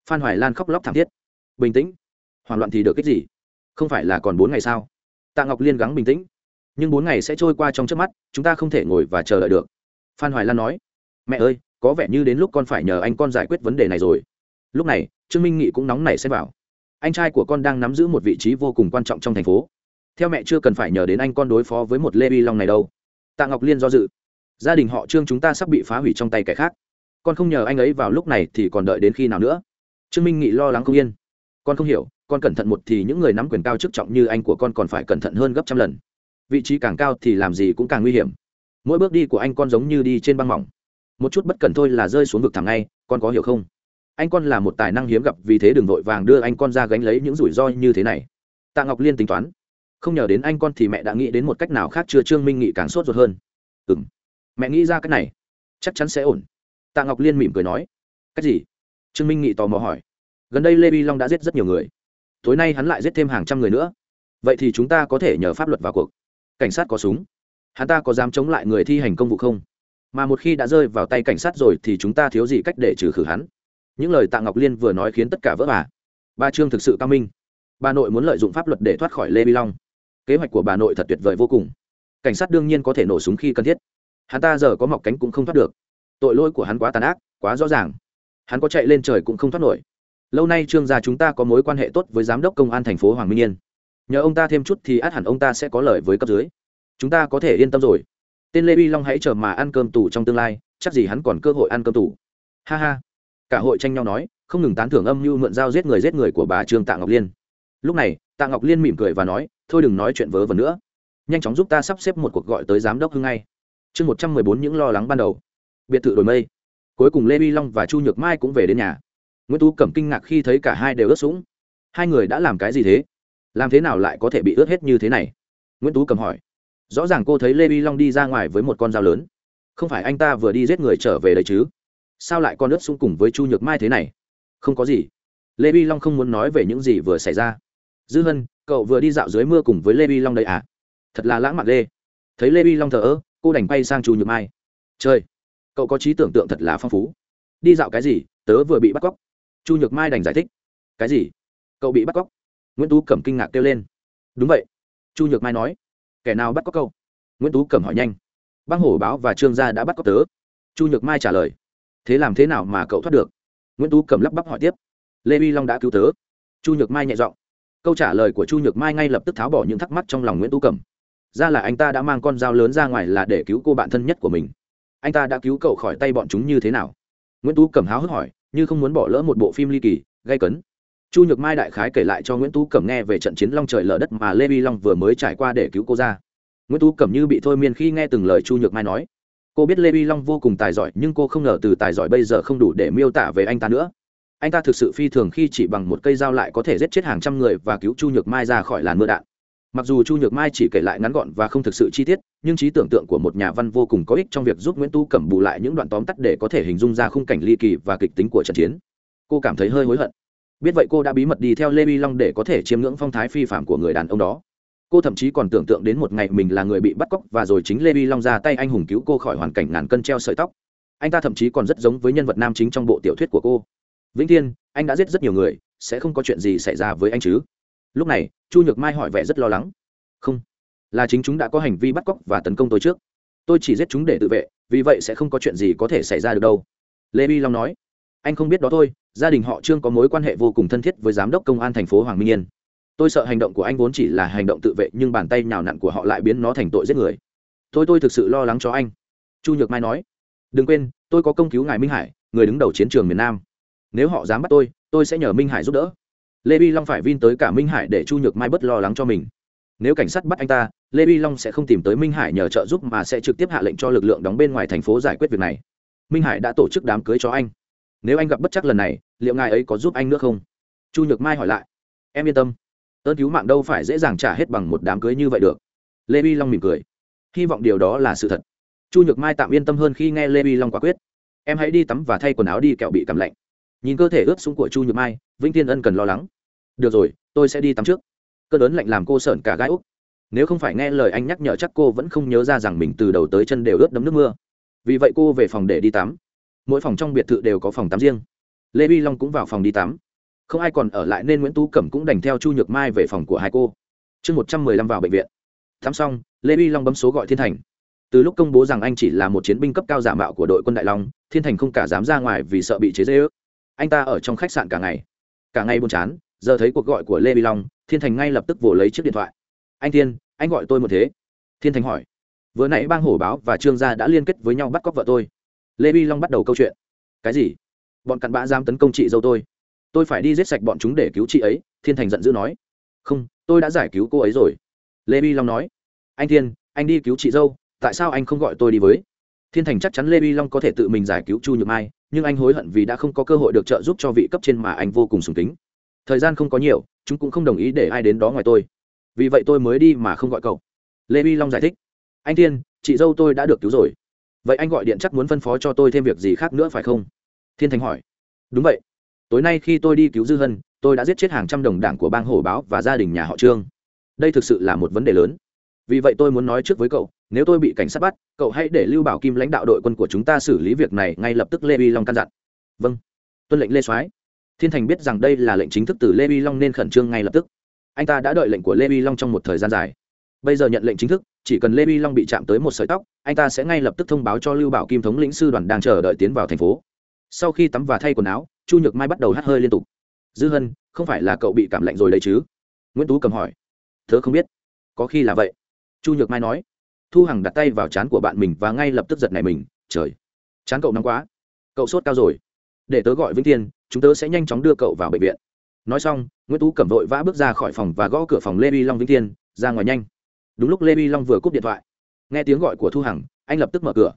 Phan hoài lan khóc lóc thảm thiết. Bình tĩnh. Hoảng loạn thì được cái gì? Không phải là còn bốn ngày sao? Tạ ngọc liên gắng bình tĩnh. Nhưng bốn ngày sẽ trôi qua trong trước mắt, chúng ta không thể ngồi và chờ đợi được. Phan hoài lan nói. Mẹ ơi, có vẻ như đến lúc con phải nhờ anh con giải quyết vấn đề này rồi. Lúc này, trương minh nghị cũng nóng nảy xem vào. Anh trai của con đang nắm giữ một vị trí vô cùng quan trọng trong thành phố. Theo mẹ chưa cần phải nhờ đến anh con đối phó với một lê vi long này đâu. Tạ ngọc liên do dự. Gia đình họ trương chúng ta sắp bị phá hủy trong tay kẻ khác con không nhờ anh ấy vào lúc này thì còn đợi đến khi nào nữa. Trương minh nghị lo lắng không yên. Con không hiểu, con cẩn thận một thì những người nắm quyền cao chức trọng như anh của con còn phải cẩn thận hơn gấp trăm lần. Vị trí càng cao thì làm gì cũng càng nguy hiểm. Mỗi bước đi của anh con giống như đi trên băng mỏng. Một chút bất cẩn thôi là rơi xuống vực thẳm ngay, con có hiểu không? Anh con là một tài năng hiếm gặp, vì thế đừng vội vàng đưa anh con ra gánh lấy những rủi ro như thế này. Tạ ngọc liên tính toán. Không nhờ đến anh con thì mẹ đã nghĩ đến một cách nào khác chưa? Trương minh nghị càng sốt ruột hơn. Ừ m mẹ nghĩ ra cách này. Chắc chắn sẽ ổn tạ ngọc liên mỉm cười nói, cách gì? Trương minh nghị tò mò hỏi, gần đây lê vi long đã giết rất nhiều người, tối nay hắn lại giết thêm hàng trăm người nữa. Vậy thì chúng ta có thể nhờ pháp luật vào cuộc. Cảnh sát có súng, hắn ta có dám chống lại người thi hành công vụ không? Mà một khi đã rơi vào tay cảnh sát rồi thì chúng ta thiếu gì cách để trừ khử hắn? Những lời tạ ngọc liên vừa nói khiến tất cả vỡ bà ba trương thực sự cao minh. Bà nội muốn lợi dụng pháp luật để thoát khỏi lê vi long. Kế hoạch của bà nội thật tuyệt vời vô cùng. Cảnh sát đương nhiên có thể nổ súng khi cần thiết. Hắn ta giờ có mọc cánh cũng không thoát được tội lỗi của hắn quá tàn ác, quá rõ ràng. Hắn có chạy lên trời cũng không thoát nổi. Lâu nay trương gia chúng ta có mối quan hệ tốt với giám đốc công an thành phố hoàng minh yên. Nhờ ông ta thêm chút thì át hẳn ông ta sẽ có lời với cấp dưới. Chúng ta có thể yên tâm rồi. Tên lê uy long hãy chờ mà ăn cơm tù trong tương lai, chắc gì hắn còn cơ hội ăn cơm tù. Ha ha. Cả hội tranh nhau nói, không ngừng tán thưởng âm mưu mượn dao giết người giết người của bà trương tạ ngọc liên. Lúc này, tạ ngọc liên mỉm cười và nói, thôi đừng nói chuyện vớ vẩn nữa. Nhanh chóng giúp ta sắp xếp một cuộc gọi tới giám đốc hưng ngay. Chương một trăm mười bốn những lo lắng ban đầu biệt thự đổi mây. Cuối cùng lê vi long và chu nhược mai cũng về đến nhà. Nguyễn tú cẩm kinh ngạc khi thấy cả hai đều ướt sũng. Hai người đã làm cái gì thế? Làm thế nào lại có thể bị ướt hết như thế này? Nguyễn tú cẩm hỏi. Rõ ràng cô thấy lê vi long đi ra ngoài với một con dao lớn. Không phải anh ta vừa đi giết người trở về đấy chứ? Sao lại con ướt sũng cùng với chu nhược mai thế này? Không có gì. Lê vi long không muốn nói về những gì vừa xảy ra. Dư hân, cậu vừa đi dạo dưới mưa cùng với lê vi long đấy à? Thật là lãng mạn lê thấy lê vi long thờ ơ, cô đành bay sang chu nhược mai. Trời! Cậu có trí tưởng tượng thật là phong phú. Đi dạo cái gì? Tớ vừa bị bắt cóc. Chu nhược mai đành giải thích. Cái gì? Cậu bị bắt cóc? Nguyễn tú cẩm kinh ngạc kêu lên. Đúng vậy. Chu nhược mai nói. Kẻ nào bắt cóc cậu? Nguyễn tú cẩm hỏi nhanh. Băng hổ báo và trương gia đã bắt cóc tớ. Chu nhược mai trả lời. Thế làm thế nào mà cậu thoát được? Nguyễn tú cẩm lắp bắp hỏi tiếp. Lê vi long đã cứu tớ. Chu nhược mai nhẹ giọng. Câu trả lời của chu nhược mai ngay lập tức tháo bỏ những thắc mắc trong lòng nguyễn tú cẩm. Ra là anh ta đã mang con dao lớn ra ngoài là để cứu cô bạn thân nhất của mình anh ta đã cứu cậu khỏi tay bọn chúng như thế nào? Nguyễn tú cẩm háo hức hỏi, như không muốn bỏ lỡ một bộ phim ly kỳ gây cấn. Chu nhược mai đại khái kể lại cho nguyễn tú cẩm nghe về trận chiến long trời lở đất mà lê vi long vừa mới trải qua để cứu cô ra. Nguyễn tú cẩm như bị thôi miên khi nghe từng lời chu nhược mai nói. Cô biết lê vi long vô cùng tài giỏi, nhưng cô không ngờ từ tài giỏi bây giờ không đủ để miêu tả về anh ta nữa. Anh ta thực sự phi thường khi chỉ bằng một cây dao lại có thể giết chết hàng trăm người và cứu chu nhược mai ra khỏi làn mưa đạn mặc dù chu nhược mai chỉ kể lại ngắn gọn và không thực sự chi tiết, nhưng trí tưởng tượng của một nhà văn vô cùng có ích trong việc giúp nguyễn tu cẩm bù lại những đoạn tóm tắt để có thể hình dung ra khung cảnh ly kỳ và kịch tính của trận chiến. Cô cảm thấy hơi hối hận. Biết vậy cô đã bí mật đi theo lê vi long để có thể chiêm ngưỡng phong thái phi phạm của người đàn ông đó. Cô thậm chí còn tưởng tượng đến một ngày mình là người bị bắt cóc và rồi chính lê vi long ra tay anh hùng cứu cô khỏi hoàn cảnh ngàn cân treo sợi tóc. Anh ta thậm chí còn rất giống với nhân vật nam chính trong bộ tiểu thuyết của cô. Vĩnh thiên, anh đã giết rất nhiều người, sẽ không có chuyện gì xảy ra với anh chứ? Lúc này, chu nhược mai hỏi vẻ rất lo lắng. Không, là chính chúng đã có hành vi bắt cóc và tấn công tôi trước. Tôi chỉ giết chúng để tự vệ, vì vậy sẽ không có chuyện gì có thể xảy ra được đâu. Lê vi long nói, anh không biết đó thôi, gia đình họ trương có mối quan hệ vô cùng thân thiết với giám đốc công an thành phố hoàng minh yên. Tôi sợ hành động của anh vốn chỉ là hành động tự vệ, nhưng bàn tay nhào nặn của họ lại biến nó thành tội giết người. Tôi tôi thực sự lo lắng cho anh. Chu nhược mai nói, đừng quên, tôi có công cứu ngài minh hải, người đứng đầu chiến trường miền nam. Nếu họ dám bắt tôi tôi sẽ nhờ minh hải giúp đỡ lê vi long phải vin tới cả minh hải để chu nhược mai bất lo lắng cho mình. Nếu cảnh sát bắt anh ta, lê vi long sẽ không tìm tới minh hải nhờ trợ giúp mà sẽ trực tiếp hạ lệnh cho lực lượng đóng bên ngoài thành phố giải quyết việc này. Minh hải đã tổ chức đám cưới cho anh. Nếu anh gặp bất chắc lần này, liệu ngài ấy có giúp anh nữa không? Chu nhược mai hỏi lại. Em yên tâm. Ơn cứu mạng đâu phải dễ dàng trả hết bằng một đám cưới như vậy được. Lê vi long mỉm cười. Hy vọng điều đó là sự thật. Chu nhược mai tạm yên tâm hơn khi nghe lê vi long quả quyết. Em hãy đi tắm và thay quần áo đi kẹo bị cảm lạnh nhìn cơ thể ướt sũng của chu nhược mai, vĩnh tiên ân cần lo lắng. Được rồi, tôi sẽ đi tắm trước. Cơn ớn lạnh làm cô sợn cả gai úc. Nếu không phải nghe lời anh nhắc nhở chắc cô vẫn không nhớ ra rằng mình từ đầu tới chân đều ướt đẫm nước mưa. Vì vậy cô về phòng để đi tắm. Mỗi phòng trong biệt thự đều có phòng tắm riêng. Lê vi long cũng vào phòng đi tắm. Không ai còn ở lại nên nguyễn tú cẩm cũng đành theo chu nhược mai về phòng của hai cô. Chương một trăm mười lăm vào bệnh viện. Tắm xong, lê vi long bấm số gọi thiên thành. Từ lúc công bố rằng anh chỉ là một chiến binh cấp cao giả mạo của đội quân đại long, thiên thành không cả dám ra ngoài vì sợ bị chế dễ ước anh ta ở trong khách sạn cả ngày. Cả ngày buồn chán, giờ thấy cuộc gọi của lê vi long, thiên thành ngay lập tức vồ lấy chiếc điện thoại. Anh thiên, anh gọi tôi một thế. Thiên thành hỏi. Vừa nãy bang hổ báo và trương gia đã liên kết với nhau bắt cóc vợ tôi. Lê vi long bắt đầu câu chuyện. Cái gì? Bọn cặn bã dám tấn công chị dâu tôi? Tôi phải đi giết sạch bọn chúng để cứu chị ấy, thiên thành giận dữ nói. Không, tôi đã giải cứu cô ấy rồi. Lê vi long nói. Anh thiên, anh đi cứu chị dâu, tại sao anh không gọi tôi đi với? Thiên thành chắc chắn lê vi long có thể tự mình giải cứu chu nhược mai nhưng anh hối hận vì đã không có cơ hội được trợ giúp cho vị cấp trên mà anh vô cùng sùng kính. Thời gian không có nhiều, chúng cũng không đồng ý để ai đến đó ngoài tôi. Vì vậy tôi mới đi mà không gọi cậu. Lê vi long giải thích. Anh thiên, chị dâu tôi đã được cứu rồi. Vậy anh gọi điện chắc muốn phân phó cho tôi thêm việc gì khác nữa phải không? Thiên thành hỏi. Đúng vậy. Tối nay khi tôi đi cứu dư hân, tôi đã giết chết hàng trăm đồng đảng của bang hổ báo và gia đình nhà họ trương. Đây thực sự là một vấn đề lớn vì vậy tôi muốn nói trước với cậu, nếu tôi bị cảnh sát bắt, cậu hãy để lưu bảo kim lãnh đạo đội quân của chúng ta xử lý việc này ngay lập tức lê vi long căn dặn. Vâng. Tuân lệnh lê soái. Thiên thành biết rằng đây là lệnh chính thức từ lê vi long nên khẩn trương ngay lập tức. Anh ta đã đợi lệnh của lê vi long trong một thời gian dài. Bây giờ nhận lệnh chính thức, chỉ cần lê vi long bị chạm tới một sợi tóc, anh ta sẽ ngay lập tức thông báo cho lưu bảo kim thống lĩnh sư đoàn đang chờ đợi tiến vào thành phố. Sau khi tắm và thay quần áo, chu nhược mai bắt đầu hắt hơi liên tục. Dư hân, không phải là cậu bị cảm lạnh rồi đấy chứ? Nguyễn tú cầm hỏi. Thớ không biết. Có khi là vậy chu nhược mai nói, thu hằng đặt tay vào trán của bạn mình và ngay lập tức giật này mình, trời chán cậu nóng quá, cậu sốt cao rồi. Để tớ gọi vĩnh thiên, chúng tớ sẽ nhanh chóng đưa cậu vào bệnh viện. Nói xong, nguyễn tú cẩm vội vã bước ra khỏi phòng và gõ cửa phòng lê vi long vĩnh thiên, ra ngoài nhanh. Đúng lúc lê vi long vừa cúp điện thoại, nghe tiếng gọi của thu hằng, anh lập tức mở cửa.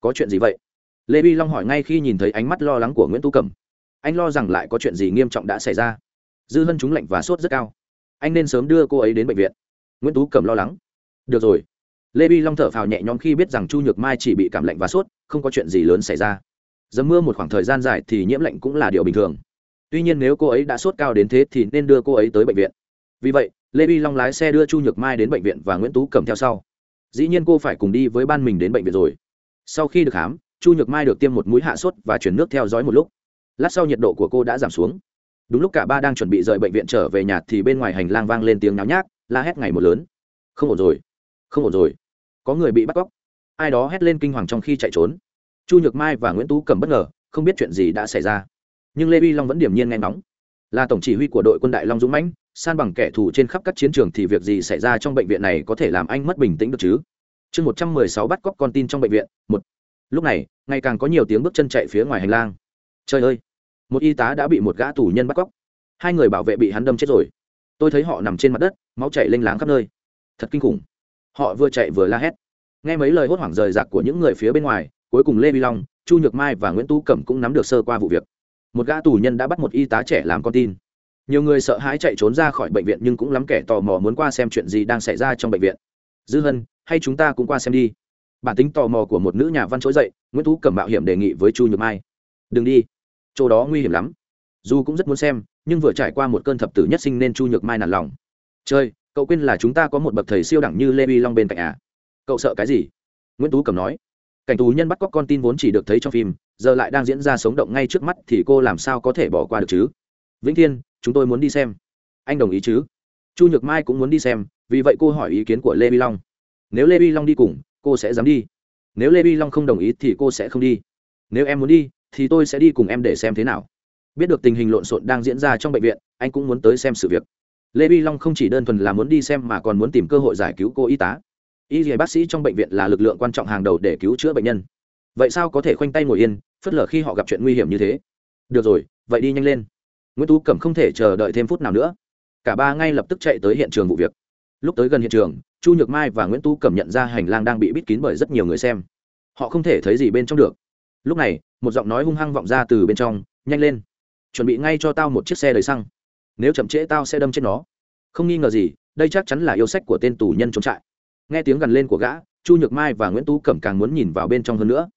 Có chuyện gì vậy? Lê vi long hỏi ngay khi nhìn thấy ánh mắt lo lắng của nguyễn tú cẩm. Anh lo rằng lại có chuyện gì nghiêm trọng đã xảy ra. Dư hân chúng lạnh và sốt rất cao. Anh nên sớm đưa cô ấy đến bệnh viện. Nguyễn tú cẩm lo lắng được rồi. Lê bi long thở phào nhẹ nhõm khi biết rằng chu nhược mai chỉ bị cảm lạnh và sốt, không có chuyện gì lớn xảy ra. Dầm mưa một khoảng thời gian dài thì nhiễm lạnh cũng là điều bình thường. Tuy nhiên nếu cô ấy đã sốt cao đến thế thì nên đưa cô ấy tới bệnh viện. Vì vậy, lê bi long lái xe đưa chu nhược mai đến bệnh viện và nguyễn tú cầm theo sau. Dĩ nhiên cô phải cùng đi với ban mình đến bệnh viện rồi. Sau khi được khám, chu nhược mai được tiêm một mũi hạ sốt và chuyển nước theo dõi một lúc. Lát sau nhiệt độ của cô đã giảm xuống. Đúng lúc cả ba đang chuẩn bị rời bệnh viện trở về nhà thì bên ngoài hành lang vang lên tiếng náo nhác, la hét ngày một lớn. Không ổn rồi không ổn rồi. Có người bị bắt cóc. Ai đó hét lên kinh hoàng trong khi chạy trốn. Chu nhược mai và nguyễn tú cầm bất ngờ, không biết chuyện gì đã xảy ra. Nhưng lê vi long vẫn điểm nhiên nghe ngóng. Là tổng chỉ huy của đội quân đại long dũng mãnh, san bằng kẻ thù trên khắp các chiến trường thì việc gì xảy ra trong bệnh viện này có thể làm anh mất bình tĩnh được chứ? Chương một trăm mười sáu bắt cóc con tin trong bệnh viện, một. Lúc này, ngày càng có nhiều tiếng bước chân chạy phía ngoài hành lang. Trời ơi! Một y tá đã bị một gã tù nhân bắt cóc. Hai người bảo vệ bị hắn đâm chết rồi. Tôi thấy họ nằm trên mặt đất, máu chảy lênh láng khắp nơi. Thật kinh khủng họ vừa chạy vừa la hét. Nghe mấy lời hốt hoảng rời rạc của những người phía bên ngoài, cuối cùng lê vi long, chu nhược mai và nguyễn tú cẩm cũng nắm được sơ qua vụ việc. Một gã tù nhân đã bắt một y tá trẻ làm con tin. Nhiều người sợ hãi chạy trốn ra khỏi bệnh viện nhưng cũng lắm kẻ tò mò muốn qua xem chuyện gì đang xảy ra trong bệnh viện. Dư hân, hay chúng ta cũng qua xem đi. Bản tính tò mò của một nữ nhà văn trỗi dậy, nguyễn tú cẩm mạo hiểm đề nghị với chu nhược mai. Đừng đi. Chỗ đó nguy hiểm lắm. Dù cũng rất muốn xem, nhưng vừa trải qua một cơn thập tử nhất sinh nên chu nhược mai nản lòng. Chơi cậu quên là chúng ta có một bậc thầy siêu đẳng như lê vi long bên cạnh à? Cậu sợ cái gì? Nguyễn tú cầm nói. Cảnh tù nhân bắt cóc con tin vốn chỉ được thấy trong phim, giờ lại đang diễn ra sống động ngay trước mắt thì cô làm sao có thể bỏ qua được chứ? Vĩnh thiên, chúng tôi muốn đi xem. Anh đồng ý chứ? Chu nhược mai cũng muốn đi xem, vì vậy cô hỏi ý kiến của lê vi long. Nếu lê vi long đi cùng, cô sẽ dám đi. Nếu lê vi long không đồng ý thì cô sẽ không đi. Nếu em muốn đi, thì tôi sẽ đi cùng em để xem thế nào. Biết được tình hình lộn xộn đang diễn ra trong bệnh viện, anh cũng muốn tới xem sự việc lê vi long không chỉ đơn thuần là muốn đi xem mà còn muốn tìm cơ hội giải cứu cô y tá. Y dì bác sĩ trong bệnh viện là lực lượng quan trọng hàng đầu để cứu chữa bệnh nhân. Vậy sao có thể khoanh tay ngồi yên, phớt lờ khi họ gặp chuyện nguy hiểm như thế? Được rồi, vậy đi nhanh lên. Nguyễn tú cẩm không thể chờ đợi thêm phút nào nữa. Cả ba ngay lập tức chạy tới hiện trường vụ việc. Lúc tới gần hiện trường, chu nhược mai và nguyễn tú cẩm nhận ra hành lang đang bị bít kín bởi rất nhiều người xem. Họ không thể thấy gì bên trong được. Lúc này, một giọng nói hung hăng vọng ra từ bên trong, nhanh lên, chuẩn bị ngay cho tao một chiếc xe đầy xăng nếu chậm trễ tao sẽ đâm chết nó. Không nghi ngờ gì, đây chắc chắn là yêu sách của tên tù nhân trốn trại. Nghe tiếng gần lên của gã, chu nhược mai và nguyễn tú cẩm càng muốn nhìn vào bên trong hơn nữa.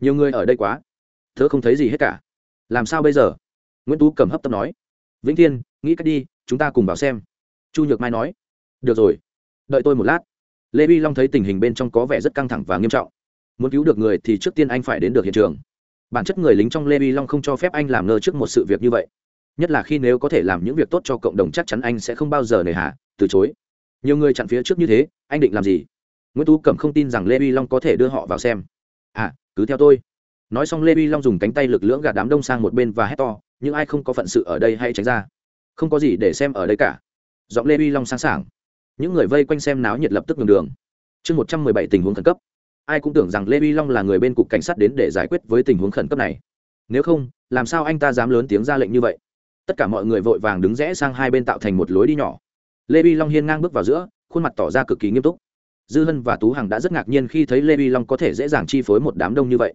Nhiều người ở đây quá. Thớ không thấy gì hết cả. Làm sao bây giờ? Nguyễn tú cẩm hấp tấp nói. Vĩnh thiên, nghĩ cách đi, chúng ta cùng vào xem. Chu nhược mai nói. Được rồi. Đợi tôi một lát. Lê vi long thấy tình hình bên trong có vẻ rất căng thẳng và nghiêm trọng. Muốn cứu được người thì trước tiên anh phải đến được hiện trường. Bản chất người lính trong lê vi long không cho phép anh làm ngơ trước một sự việc như vậy nhất là khi nếu có thể làm những việc tốt cho cộng đồng chắc chắn anh sẽ không bao giờ nề hà, từ chối. Nhiều người chặn phía trước như thế, anh định làm gì? Nguyễn tú cẩm không tin rằng lê vi long có thể đưa họ vào xem. À cứ theo tôi. Nói xong lê vi long dùng cánh tay lực lưỡng gạt đám đông sang một bên và hét to nhưng ai không có phận sự ở đây hay tránh ra. Không có gì để xem ở đây cả. Giọng lê vi long sáng sảng. Những người vây quanh xem náo nhiệt lập tức ngừng đường. Chương một trăm mười bảy tình huống khẩn cấp. Ai cũng tưởng rằng lê vi long là người bên cục cảnh sát đến để giải quyết với tình huống khẩn cấp này. Nếu không, làm sao anh ta dám lớn tiếng ra lệnh như vậy? Tất cả mọi người vội vàng đứng rẽ sang hai bên tạo thành một lối đi nhỏ. Lê vi long hiên ngang bước vào giữa, khuôn mặt tỏ ra cực kỳ nghiêm túc. Dư hân và tú hằng đã rất ngạc nhiên khi thấy lê vi long có thể dễ dàng chi phối một đám đông như vậy.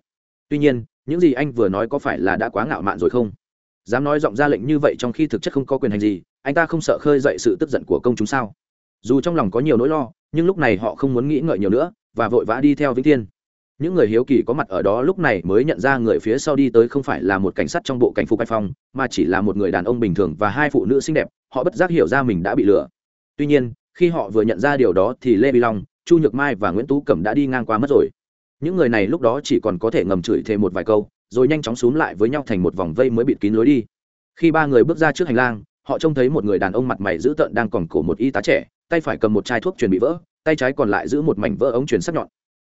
Tuy nhiên, những gì anh vừa nói có phải là đã quá ngạo mạn rồi không? Dám nói giọng ra lệnh như vậy trong khi thực chất không có quyền hành gì, anh ta không sợ khơi dậy sự tức giận của công chúng sao? Dù trong lòng có nhiều nỗi lo, nhưng lúc này họ không muốn nghĩ ngợi nhiều nữa và vội vã đi theo vĩnh thiên những người hiếu kỳ có mặt ở đó lúc này mới nhận ra người phía sau đi tới không phải là một cảnh sát trong bộ cảnh phục khai phong, mà chỉ là một người đàn ông bình thường và hai phụ nữ xinh đẹp, họ bất giác hiểu ra mình đã bị lừa. Tuy nhiên, khi họ vừa nhận ra điều đó thì lê vi long, chu nhược mai và nguyễn tú cẩm đã đi ngang qua mất rồi. Những người này lúc đó chỉ còn có thể ngầm chửi thêm một vài câu, rồi nhanh chóng xúm lại với nhau thành một vòng vây mới bịt kín lối đi. Khi ba người bước ra trước hành lang, họ trông thấy một người đàn ông mặt mày dữ tợn đang còn cổ một y tá trẻ, tay phải cầm một chai thuốc truyền bị vỡ, tay trái còn lại giữ một mảnh vỡ ống truyền sắc nhọn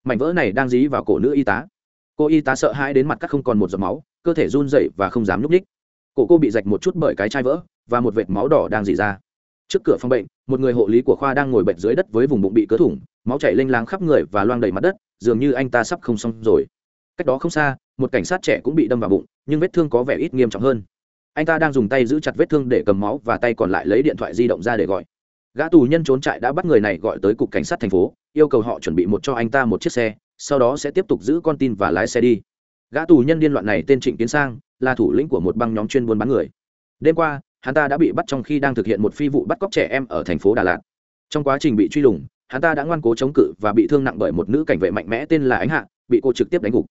mảnh vỡ này đang dí vào cổ nữ y tá. Cô y tá sợ hãi đến mặt cắt không còn một giọt máu, cơ thể run dậy và không dám núp ních cổ cô bị rạch một chút bởi cái chai vỡ và một vệt máu đỏ đang dỉ ra. Trước cửa phòng bệnh, một người hộ lý của khoa đang ngồi bệnh dưới đất với vùng bụng bị cớ thủng, máu chảy lênh láng khắp người và loang đầy mặt đất, dường như anh ta sắp không xong rồi. Cách đó không xa, một cảnh sát trẻ cũng bị đâm vào bụng, nhưng vết thương có vẻ ít nghiêm trọng hơn. Anh ta đang dùng tay giữ chặt vết thương để cầm máu và tay còn lại lấy điện thoại di động ra để gọi gã tù nhân trốn trại đã bắt người này gọi tới cục cảnh sát thành phố, yêu cầu họ chuẩn bị một cho anh ta một chiếc xe, sau đó sẽ tiếp tục giữ con tin và lái xe đi. Gã tù nhân điên loạn này tên trịnh kiến sang, là thủ lĩnh của một băng nhóm chuyên buôn bán người. Đêm qua, hắn ta đã bị bắt trong khi đang thực hiện một phi vụ bắt cóc trẻ em ở thành phố đà lạt. Trong quá trình bị truy lùng, hắn ta đã ngoan cố chống cự và bị thương nặng bởi một nữ cảnh vệ mạnh mẽ tên là ánh hạ, bị cô trực tiếp đánh gục.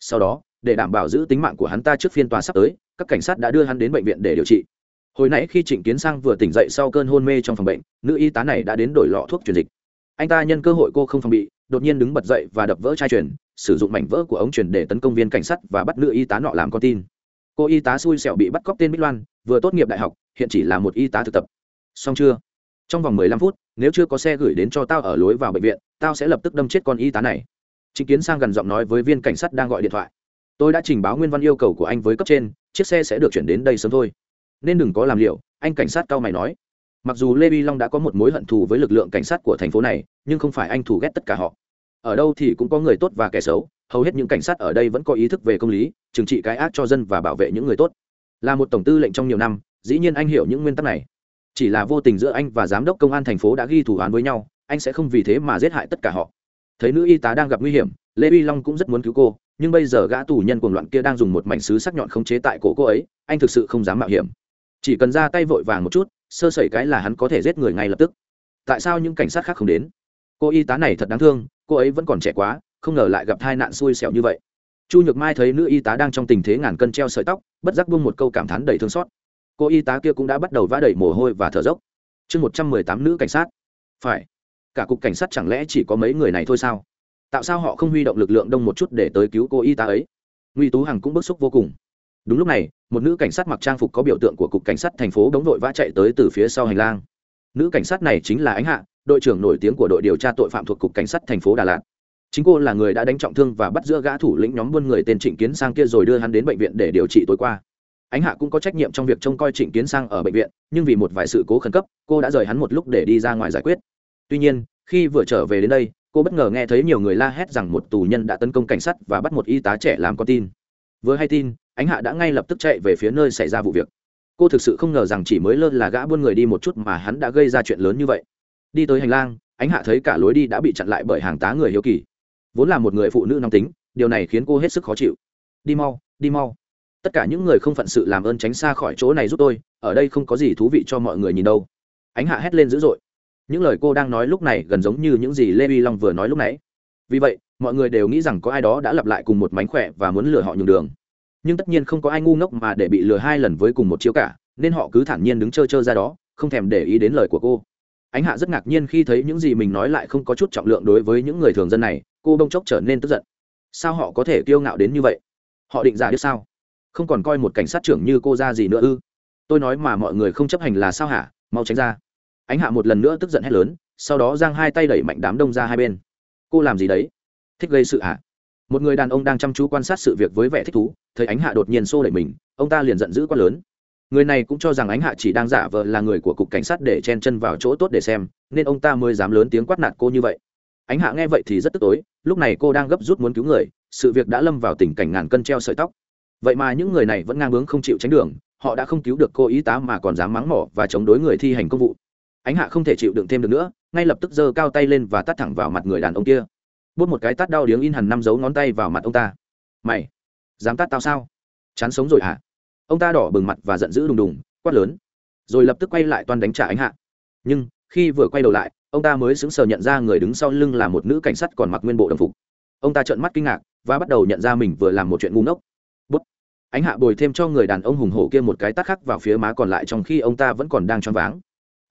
Sau đó, để đảm bảo giữ tính mạng của hắn ta trước phiên tòa sắp tới, các cảnh sát đã đưa hắn đến bệnh viện để điều trị hồi nãy khi trịnh kiến sang vừa tỉnh dậy sau cơn hôn mê trong phòng bệnh, nữ y tá này đã đến đổi lọ thuốc truyền dịch. Anh ta nhân cơ hội cô không phòng bị, đột nhiên đứng bật dậy và đập vỡ chai truyền, sử dụng mảnh vỡ của ống truyền để tấn công viên cảnh sát và bắt nữ y tá nọ làm con tin. Cô y tá xui xẻo bị bắt cóc tên bích loan, vừa tốt nghiệp đại học, hiện chỉ là một y tá thực tập. Xong chưa? Trong vòng 15 phút, nếu chưa có xe gửi đến cho tao ở lối vào bệnh viện, tao sẽ lập tức đâm chết con y tá này. Trịnh kiến sang gần giọng nói với viên cảnh sát đang gọi điện thoại. Tôi đã trình báo nguyên văn yêu cầu của anh với cấp trên, chiếc xe sẽ được chuyển đến đây sớm thôi nên đừng có làm liệu anh cảnh sát cao mày nói. Mặc dù lê vi long đã có một mối hận thù với lực lượng cảnh sát của thành phố này, nhưng không phải anh thù ghét tất cả họ. Ở đâu thì cũng có người tốt và kẻ xấu, hầu hết những cảnh sát ở đây vẫn có ý thức về công lý, trừng trị cái ác cho dân và bảo vệ những người tốt. Là một tổng tư lệnh trong nhiều năm, dĩ nhiên anh hiểu những nguyên tắc này. Chỉ là vô tình giữa anh và giám đốc công an thành phố đã ghi thủ án với nhau, anh sẽ không vì thế mà giết hại tất cả họ. Thấy nữ y tá đang gặp nguy hiểm, lê uy long cũng rất muốn cứu cô, nhưng bây giờ gã tù nhân cuồng loạn kia đang dùng một mảnh sứ sắc nhọn khống chế tại cổ cô ấy, anh thực sự không dám mạo hiểm chỉ cần ra tay vội vàng một chút, sơ sẩy cái là hắn có thể giết người ngay lập tức. Tại sao những cảnh sát khác không đến? Cô y tá này thật đáng thương, cô ấy vẫn còn trẻ quá, không ngờ lại gặp tai nạn xui xẻo như vậy. Chu nhược mai thấy nữ y tá đang trong tình thế ngàn cân treo sợi tóc, bất giác buông một câu cảm thán đầy thương xót. Cô y tá kia cũng đã bắt đầu vã đầy mồ hôi và thở dốc. Chương một trăm mười tám nữ cảnh sát. Phải. Cả cục cảnh sát chẳng lẽ chỉ có mấy người này thôi sao? Tạo sao họ không huy động lực lượng đông một chút để tới cứu cô y tá ấy? Nguy tú hằng cũng bức xúc vô cùng đúng lúc này, một nữ cảnh sát mặc trang phục có biểu tượng của cục cảnh sát thành phố đống vội vã chạy tới từ phía sau hành lang. Nữ cảnh sát này chính là ánh hạ, đội trưởng nổi tiếng của đội điều tra tội phạm thuộc cục cảnh sát thành phố đà lạt. Chính cô là người đã đánh trọng thương và bắt giữa gã thủ lĩnh nhóm buôn người tên trịnh kiến sang kia rồi đưa hắn đến bệnh viện để điều trị tối qua. Ánh hạ cũng có trách nhiệm trong việc trông coi trịnh kiến sang ở bệnh viện, nhưng vì một vài sự cố khẩn cấp, cô đã rời hắn một lúc để đi ra ngoài giải quyết. Tuy nhiên, khi vừa trở về đến đây, cô bất ngờ nghe thấy nhiều người la hét rằng một tù nhân đã tấn công cảnh sát và bắt một y tá trẻ làm con tin vừa hay tin, ánh hạ đã ngay lập tức chạy về phía nơi xảy ra vụ việc. Cô thực sự không ngờ rằng chỉ mới lơ là gã buôn người đi một chút mà hắn đã gây ra chuyện lớn như vậy. Đi tới hành lang, ánh hạ thấy cả lối đi đã bị chặn lại bởi hàng tá người hiếu kỳ. Vốn là một người phụ nữ nóng tính, điều này khiến cô hết sức khó chịu. Đi mau đi mau. Tất cả những người không phận sự làm ơn tránh xa khỏi chỗ này giúp tôi, ở đây không có gì thú vị cho mọi người nhìn đâu. Ánh hạ hét lên dữ dội. Những lời cô đang nói lúc này gần giống như những gì lê vi long vừa nói lúc nãy. Vì vậy mọi người đều nghĩ rằng có ai đó đã lặp lại cùng một mánh khỏe và muốn lừa họ nhường đường. Nhưng tất nhiên không có ai ngu ngốc mà để bị lừa hai lần với cùng một chiếu cả, nên họ cứ thản nhiên đứng trơ trơ ra đó, không thèm để ý đến lời của cô. Ánh hạ rất ngạc nhiên khi thấy những gì mình nói lại không có chút trọng lượng đối với những người thường dân này, cô bông chốc trở nên tức giận. Sao họ có thể kiêu ngạo đến như vậy? Họ định ra biết sao? Không còn coi một cảnh sát trưởng như cô ra gì nữa ư? Tôi nói mà mọi người không chấp hành là sao hả? Mau tránh ra. Ánh hạ một lần nữa tức giận hét lớn, sau đó giang hai tay đẩy mạnh đám đông ra hai bên. Cô làm gì đấy? Thích gây sự hả? Một người đàn ông đang chăm chú quan sát sự việc với vẻ thích thú, thấy ánh hạ đột nhiên xô đẩy mình, ông ta liền giận dữ quá lớn. Người này cũng cho rằng ánh hạ chỉ đang giả vờ là người của cục cảnh sát để chen chân vào chỗ tốt để xem, nên ông ta mới dám lớn tiếng quát nạt cô như vậy. Ánh hạ nghe vậy thì rất tức tối, lúc này cô đang gấp rút muốn cứu người, sự việc đã lâm vào tình cảnh ngàn cân treo sợi tóc. Vậy mà những người này vẫn ngang bướng không chịu tránh đường, họ đã không cứu được cô ý tá mà còn dám mắng mỏ và chống đối người thi hành công vụ. Ánh hạ không thể chịu đựng thêm được nữa, ngay lập tức giơ cao tay lên và tắt thẳng vào mặt người đàn ông kia bút một cái tát đau điếng in hẳn năm dấu ngón tay vào mặt ông ta. Mày, dám tát tao sao? Chán sống rồi hả? Ông ta đỏ bừng mặt và giận dữ đùng đùng, quát lớn. Rồi lập tức quay lại toàn đánh trả ánh hạ. Nhưng, khi vừa quay đầu lại, ông ta mới sững sờ nhận ra người đứng sau lưng là một nữ cảnh sát còn mặc nguyên bộ đồng phục. Ông ta trợn mắt kinh ngạc và bắt đầu nhận ra mình vừa làm một chuyện ngu ngốc. Bút. Ánh hạ bồi thêm cho người đàn ông hùng hổ kia một cái tắt khắc vào phía má còn lại trong khi ông ta vẫn còn đang choáng váng.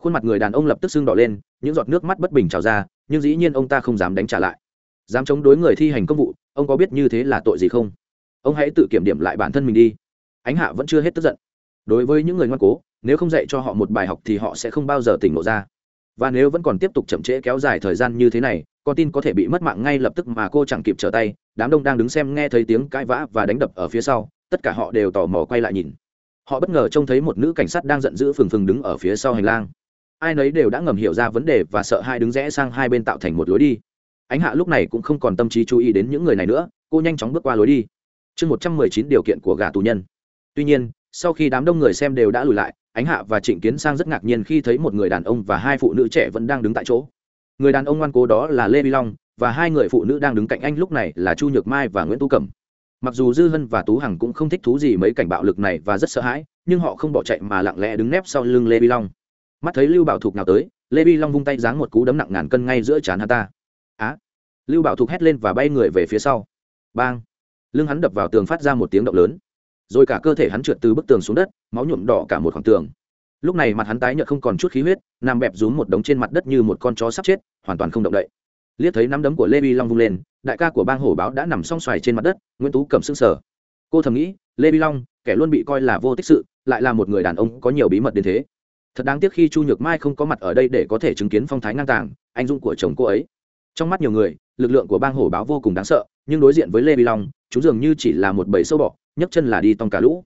Khuôn mặt người đàn ông lập tức sưng đỏ lên, những giọt nước mắt bất bình trào ra, nhưng dĩ nhiên ông ta không dám đánh trả lại dám chống đối người thi hành công vụ, ông có biết như thế là tội gì không? Ông hãy tự kiểm điểm lại bản thân mình đi. Ánh hạ vẫn chưa hết tức giận. Đối với những người ngoan cố, nếu không dạy cho họ một bài học thì họ sẽ không bao giờ tỉnh ngộ ra. Và nếu vẫn còn tiếp tục chậm trễ kéo dài thời gian như thế này, con tin có thể bị mất mạng ngay lập tức mà cô chẳng kịp trở tay, đám đông đang đứng xem nghe thấy tiếng cãi vã và đánh đập ở phía sau, tất cả họ đều tò mò quay lại nhìn. Họ bất ngờ trông thấy một nữ cảnh sát đang giận dữ phừng phừng đứng ở phía sau hành lang. Ai nấy đều đã ngầm hiểu ra vấn đề và sợ hai đứng rẽ sang hai bên tạo thành một lối đi ánh hạ lúc này cũng không còn tâm trí chú ý đến những người này nữa, cô nhanh chóng bước qua lối đi. Chương một trăm mười chín điều kiện của gà tù nhân. Tuy nhiên, sau khi đám đông người xem đều đã lùi lại, ánh hạ và trịnh kiến sang rất ngạc nhiên khi thấy một người đàn ông và hai phụ nữ trẻ vẫn đang đứng tại chỗ. Người đàn ông ngoan cố đó là lê vi long và hai người phụ nữ đang đứng cạnh anh lúc này là chu nhược mai và nguyễn tu cẩm. Mặc dù dư hân và tú hằng cũng không thích thú gì mấy cảnh bạo lực này và rất sợ hãi, nhưng họ không bỏ chạy mà lặng lẽ đứng nép sau lưng lê vi long. Mắt thấy lưu bảo thục nào tới, lê vi long vung tay giáng một cú đấm nặng ngàn cân ngay giữa trán hắn ta á. Lưu bảo thục hét lên và bay người về phía sau. Bang. Lưng hắn đập vào tường phát ra một tiếng động lớn. Rồi cả cơ thể hắn trượt từ bức tường xuống đất, máu nhuộm đỏ cả một khoảng tường. Lúc này mặt hắn tái nhợt không còn chút khí huyết, nằm bẹp rúm một đống trên mặt đất như một con chó sắp chết, hoàn toàn không động đậy. Liếc thấy nắm đấm của lê vi long vung lên, đại ca của bang hổ báo đã nằm song xoài trên mặt đất, nguyễn tú cầm xương sở cô thầm nghĩ, lê vi long, kẻ luôn bị coi là vô tích sự, lại là một người đàn ông có nhiều bí mật đến thế. Thật đáng tiếc khi chu nhược mai không có mặt ở đây để có thể chứng kiến phong thái ngang tàng, anh dũng của chồng cô ấy trong mắt nhiều người, lực lượng của bang hổ báo vô cùng đáng sợ, nhưng đối diện với lê vi long, chúng dường như chỉ là một bầy sâu bọ, nhấc chân là đi tòng cả lũ.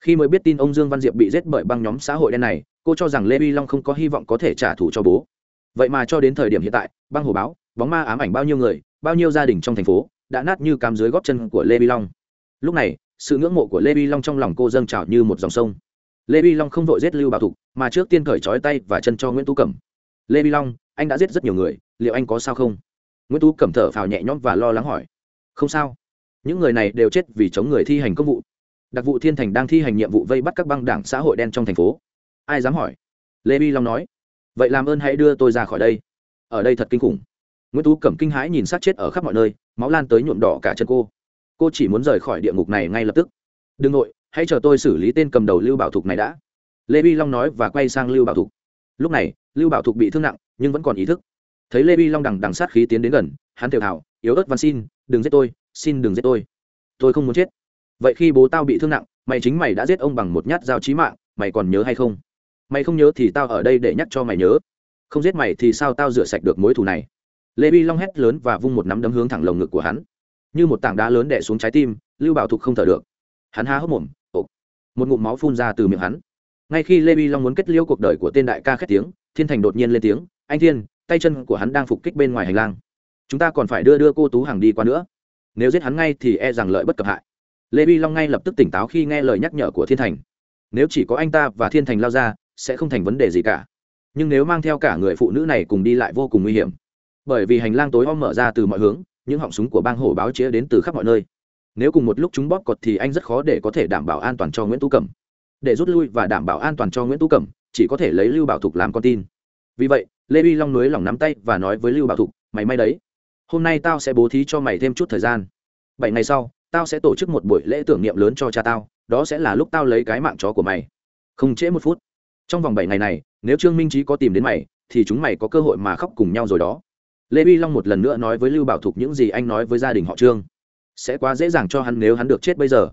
Khi mới biết tin ông dương văn diệp bị giết bởi băng nhóm xã hội đen này, cô cho rằng lê vi long không có hy vọng có thể trả thù cho bố. Vậy mà cho đến thời điểm hiện tại, băng hồ báo, bóng ma ám ảnh bao nhiêu người, bao nhiêu gia đình trong thành phố, đã nát như cam dưới góp chân của lê vi long. Lúc này, sự ngưỡng mộ của lê vi long trong lòng cô dâng trào như một dòng sông. Lê vi long không vội giết lưu bảo thục, mà trước tiên cởi trói tay và chân cho nguyễn tú cẩm. Lê vi long, anh đã giết rất nhiều người, liệu anh có sao không? Nguyễn tú cẩm thở phào nhẹ nhõm và lo lắng hỏi, không sao. Những người này đều chết vì chống người thi hành công vụ. Đặc vụ thiên thành đang thi hành nhiệm vụ vây bắt các băng đảng xã hội đen trong thành phố. Ai dám hỏi? Lê bi long nói, vậy làm ơn hãy đưa tôi ra khỏi đây. Ở đây thật kinh khủng. Nguyễn tú cẩm kinh hãi nhìn sát chết ở khắp mọi nơi, máu lan tới nhuộm đỏ cả chân cô. Cô chỉ muốn rời khỏi địa ngục này ngay lập tức. Đừng nội, hãy chờ tôi xử lý tên cầm đầu lưu bảo thục này đã. Lê bi long nói và quay sang lưu bảo thục. Lúc này, lưu bảo thục bị thương nặng, nhưng vẫn còn ý thức thấy lê vi long đằng đằng sát khí tiến đến gần, hắn thều thào, yếu ớt văn xin, đừng giết tôi, xin đừng giết tôi. Tôi không muốn chết. Vậy khi bố tao bị thương nặng, mày chính mày đã giết ông bằng một nhát dao chí mạng, mày còn nhớ hay không? Mày không nhớ thì tao ở đây để nhắc cho mày nhớ. Không giết mày thì sao tao rửa sạch được mối thù này? Lê vi long hét lớn và vung một nắm đấm hướng thẳng lồng ngực của hắn. Như một tảng đá lớn đẻ xuống trái tim, lưu bảo thục không thở được. Hắn há hốc mồm ộp một ngụm máu phun ra từ miệng hắn. Ngay khi lê vi long muốn kết liễu cuộc đời của tên đại ca khét tiếng, thiên thành đột nhiên lên tiếng, anh thiên tay chân của hắn đang phục kích bên ngoài hành lang. Chúng ta còn phải đưa đưa cô tú hàng đi qua nữa. Nếu giết hắn ngay thì e rằng lợi bất cập hại. Lê vi long ngay lập tức tỉnh táo khi nghe lời nhắc nhở của thiên thành. Nếu chỉ có anh ta và thiên thành lao ra, sẽ không thành vấn đề gì cả. Nhưng nếu mang theo cả người phụ nữ này cùng đi lại vô cùng nguy hiểm. Bởi vì hành lang tối om mở ra từ mọi hướng, những họng súng của bang hổ báo chĩa đến từ khắp mọi nơi. Nếu cùng một lúc chúng bóp cọt thì anh rất khó để có thể đảm bảo an toàn cho nguyễn tú cẩm. Để rút lui và đảm bảo an toàn cho nguyễn tú cẩm, chỉ có thể lấy lưu bảo thục làm con tin. Vì vậy lê Vi long núi lòng nắm tay và nói với lưu bảo thục, mày may đấy. Hôm nay tao sẽ bố thí cho mày thêm chút thời gian. Bảy ngày sau, tao sẽ tổ chức một buổi lễ tưởng niệm lớn cho cha tao, đó sẽ là lúc tao lấy cái mạng chó của mày. Không trễ một phút. Trong vòng bảy ngày này, nếu trương minh trí có tìm đến mày, thì chúng mày có cơ hội mà khóc cùng nhau rồi đó. Lê vi long một lần nữa nói với lưu bảo thục những gì anh nói với gia đình họ trương. Sẽ quá dễ dàng cho hắn nếu hắn được chết bây giờ.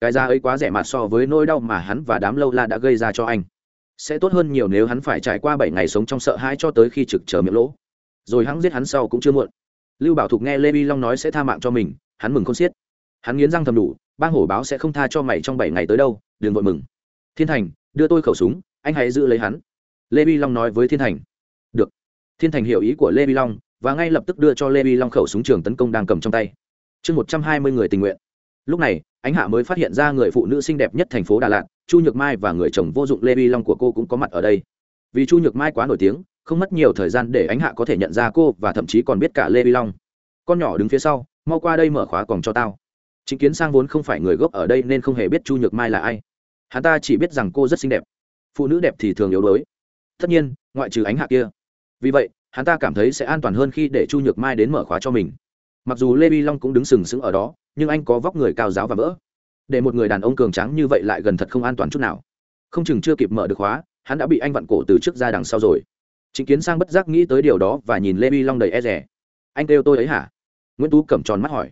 Cái giá ấy quá rẻ mạt so với nỗi đau mà hắn và đám lâu la đã gây ra cho anh sẽ tốt hơn nhiều nếu hắn phải trải qua bảy ngày sống trong sợ hãi cho tới khi trực chờ miệng lỗ. Rồi hắn giết hắn sau cũng chưa muộn. Lưu bảo thục nghe lê vi long nói sẽ tha mạng cho mình, hắn mừng không xiết. Hắn nghiến răng thầm đủ, bang hổ báo sẽ không tha cho mày trong bảy ngày tới đâu, đừng vội mừng. Thiên thành, đưa tôi khẩu súng, anh hãy giữ lấy hắn. Lê vi long nói với thiên thành. Được. Thiên thành hiểu ý của lê vi long, và ngay lập tức đưa cho lê vi long khẩu súng trường tấn công đang cầm trong tay. Chương một trăm hai mươi người tình nguyện. Lúc này, ánh hạ mới phát hiện ra người phụ nữ xinh đẹp nhất thành phố đà lạt chu nhược mai và người chồng vô dụng lê vi long của cô cũng có mặt ở đây. Vì chu nhược mai quá nổi tiếng, không mất nhiều thời gian để ánh hạ có thể nhận ra cô và thậm chí còn biết cả lê vi long. Con nhỏ đứng phía sau, mau qua đây mở khóa còng cho tao. Chính kiến sang vốn không phải người gốc ở đây nên không hề biết chu nhược mai là ai. Hắn ta chỉ biết rằng cô rất xinh đẹp. Phụ nữ đẹp thì thường yếu đuối. Tất nhiên, ngoại trừ ánh hạ kia. Vì vậy, hắn ta cảm thấy sẽ an toàn hơn khi để chu nhược mai đến mở khóa cho mình. Mặc dù lê vi long cũng đứng sừng sững ở đó, nhưng anh có vóc người cao giáo và vỡ để một người đàn ông cường tráng như vậy lại gần thật không an toàn chút nào. Không chừng chưa kịp mở được khóa, hắn đã bị anh vặn cổ từ trước ra đằng sau rồi. Chính kiến sang bất giác nghĩ tới điều đó và nhìn lê vi long đầy e rẻ anh kêu tôi ấy hả? Nguyễn tú cẩm tròn mắt hỏi.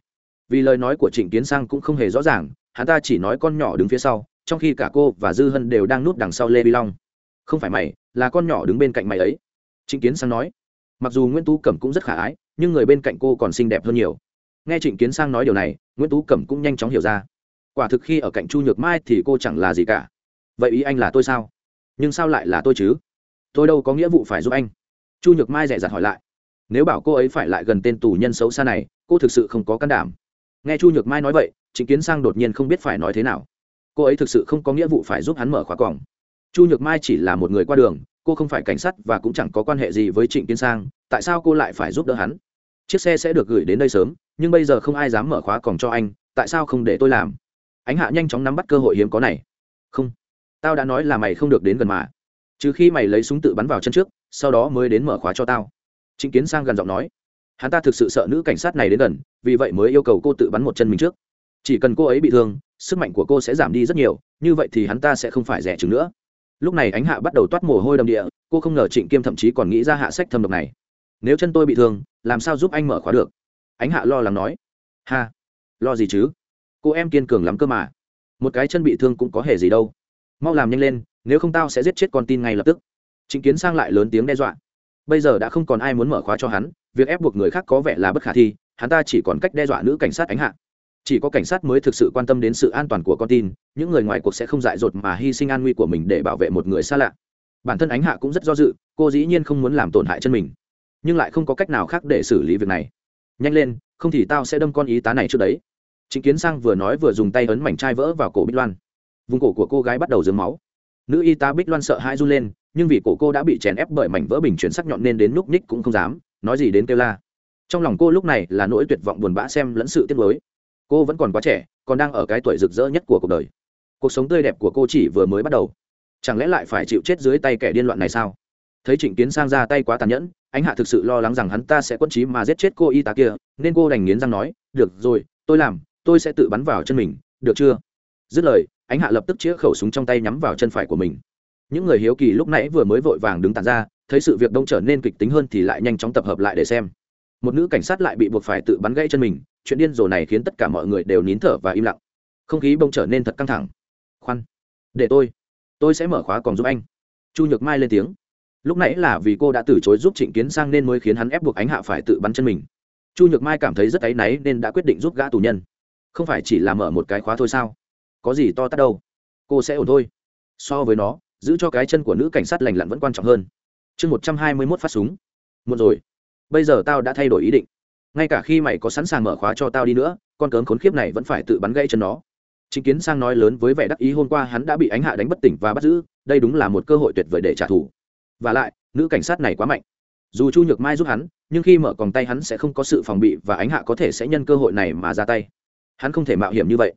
Vì lời nói của trịnh kiến sang cũng không hề rõ ràng, hắn ta chỉ nói con nhỏ đứng phía sau, trong khi cả cô và dư hân đều đang núp đằng sau lê vi long. Không phải mày, là con nhỏ đứng bên cạnh mày ấy. Trịnh kiến sang nói. Mặc dù nguyễn tú cẩm cũng rất khả ái, nhưng người bên cạnh cô còn xinh đẹp hơn nhiều. Nghe trịnh kiến sang nói điều này, nguyễn tú cẩm cũng nhanh chóng hiểu ra quả thực khi ở cạnh chu nhược mai thì cô chẳng là gì cả. Vậy ý anh là tôi sao? Nhưng sao lại là tôi chứ? Tôi đâu có nghĩa vụ phải giúp anh. Chu nhược mai dè dặt hỏi lại. Nếu bảo cô ấy phải lại gần tên tù nhân xấu xa này, cô thực sự không có can đảm. Nghe chu nhược mai nói vậy, trịnh kiến sang đột nhiên không biết phải nói thế nào. Cô ấy thực sự không có nghĩa vụ phải giúp hắn mở khóa cổng. Chu nhược mai chỉ là một người qua đường, cô không phải cảnh sát và cũng chẳng có quan hệ gì với trịnh kiến sang, tại sao cô lại phải giúp đỡ hắn? Chiếc xe sẽ được gửi đến đây sớm, nhưng bây giờ không ai dám mở khóa cổng cho anh, tại sao không để tôi làm? Ánh hạ nhanh chóng nắm bắt cơ hội hiếm có này. Không, tao đã nói là mày không được đến gần mà. Trừ khi mày lấy súng tự bắn vào chân trước, sau đó mới đến mở khóa cho tao. Trịnh kiến sang gần giọng nói, hắn ta thực sự sợ nữ cảnh sát này đến gần, vì vậy mới yêu cầu cô tự bắn một chân mình trước. Chỉ cần cô ấy bị thương, sức mạnh của cô sẽ giảm đi rất nhiều, như vậy thì hắn ta sẽ không phải rẻ chừng nữa. Lúc này ánh hạ bắt đầu toát mồ hôi đầm địa, cô không ngờ trịnh kiêm thậm chí còn nghĩ ra hạ sách thâm độc này. Nếu chân tôi bị thương, làm sao giúp anh mở khóa được? Ánh hạ lo lắng nói, ha, lo gì chứ? Cô em kiên cường lắm cơ mà. Một cái chân bị thương cũng có hề gì đâu. Mau làm nhanh lên, nếu không tao sẽ giết chết con tin ngay lập tức. Trịnh kiến sang lại lớn tiếng đe dọa. Bây giờ đã không còn ai muốn mở khóa cho hắn, việc ép buộc người khác có vẻ là bất khả thi, hắn ta chỉ còn cách đe dọa nữ cảnh sát ánh hạ. Chỉ có cảnh sát mới thực sự quan tâm đến sự an toàn của con tin, những người ngoài cuộc sẽ không dại dột mà hy sinh an nguy của mình để bảo vệ một người xa lạ. Bản thân ánh hạ cũng rất do dự, cô dĩ nhiên không muốn làm tổn hại chân mình. Nhưng lại không có cách nào khác để xử lý việc này. Nhanh lên, không thì tao sẽ đâm con ý tá này trước đấy chính kiến sang vừa nói vừa dùng tay ấn mảnh chai vỡ vào cổ bích loan. Vùng cổ của cô gái bắt đầu dướng máu. Nữ y tá bích loan sợ hãi run lên, nhưng vì cổ cô đã bị chèn ép bởi mảnh vỡ bình chuyển sắc nhọn nên đến núp ních cũng không dám, nói gì đến kêu la. Trong lòng cô lúc này là nỗi tuyệt vọng buồn bã xem lẫn sự tiếc nuối. Cô vẫn còn quá trẻ, còn đang ở cái tuổi rực rỡ nhất của cuộc đời. Cuộc sống tươi đẹp của cô chỉ vừa mới bắt đầu. Chẳng lẽ lại phải chịu chết dưới tay kẻ điên loạn này sao? Thấy trịnh kiến sang ra tay quá tàn nhẫn anh hạ thực sự lo lắng rằng hắn ta sẽ quân trí mà giết chết cô y tá kia, nên cô đành nghiến răng nói, được rồi, tôi làm tôi sẽ tự bắn vào chân mình, được chưa? Dứt lời, ánh hạ lập tức chĩa khẩu súng trong tay nhắm vào chân phải của mình. Những người hiếu kỳ lúc nãy vừa mới vội vàng đứng tàn ra, thấy sự việc đông trở nên kịch tính hơn thì lại nhanh chóng tập hợp lại để xem. Một nữ cảnh sát lại bị buộc phải tự bắn gãy chân mình, chuyện điên rồ này khiến tất cả mọi người đều nín thở và im lặng. Không khí bông trở nên thật căng thẳng. Khoan, để tôi tôi sẽ mở khóa còn giúp anh. Chu nhược mai lên tiếng. Lúc nãy là vì cô đã từ chối giúp trịnh kiến sang nên mới khiến hắn ép buộc ánh hạ phải tự bắn chân mình. Chu nhược mai cảm thấy rất áy náy nên đã quyết định giúp gã tù nhân không phải chỉ là mở một cái khóa thôi sao? Có gì to tát đâu? Cô sẽ ổn thôi. So với nó, giữ cho cái chân của nữ cảnh sát lành lặn vẫn quan trọng hơn. Chương một trăm hai mươi mốt phát súng. Một rồi. Bây giờ tao đã thay đổi ý định. Ngay cả khi mày có sẵn sàng mở khóa cho tao đi nữa, con cớm khốn khiếp này vẫn phải tự bắn gãy chân nó. Chính kiến sang nói lớn với vẻ đắc ý hôm qua hắn đã bị ánh hạ đánh bất tỉnh và bắt giữ, đây đúng là một cơ hội tuyệt vời để trả thù. Và lại, nữ cảnh sát này quá mạnh. Dù chu nhược mai giúp hắn, nhưng khi mở còng tay hắn sẽ không có sự phòng bị và ánh hạ có thể sẽ nhân cơ hội này mà ra tay hắn không thể mạo hiểm như vậy.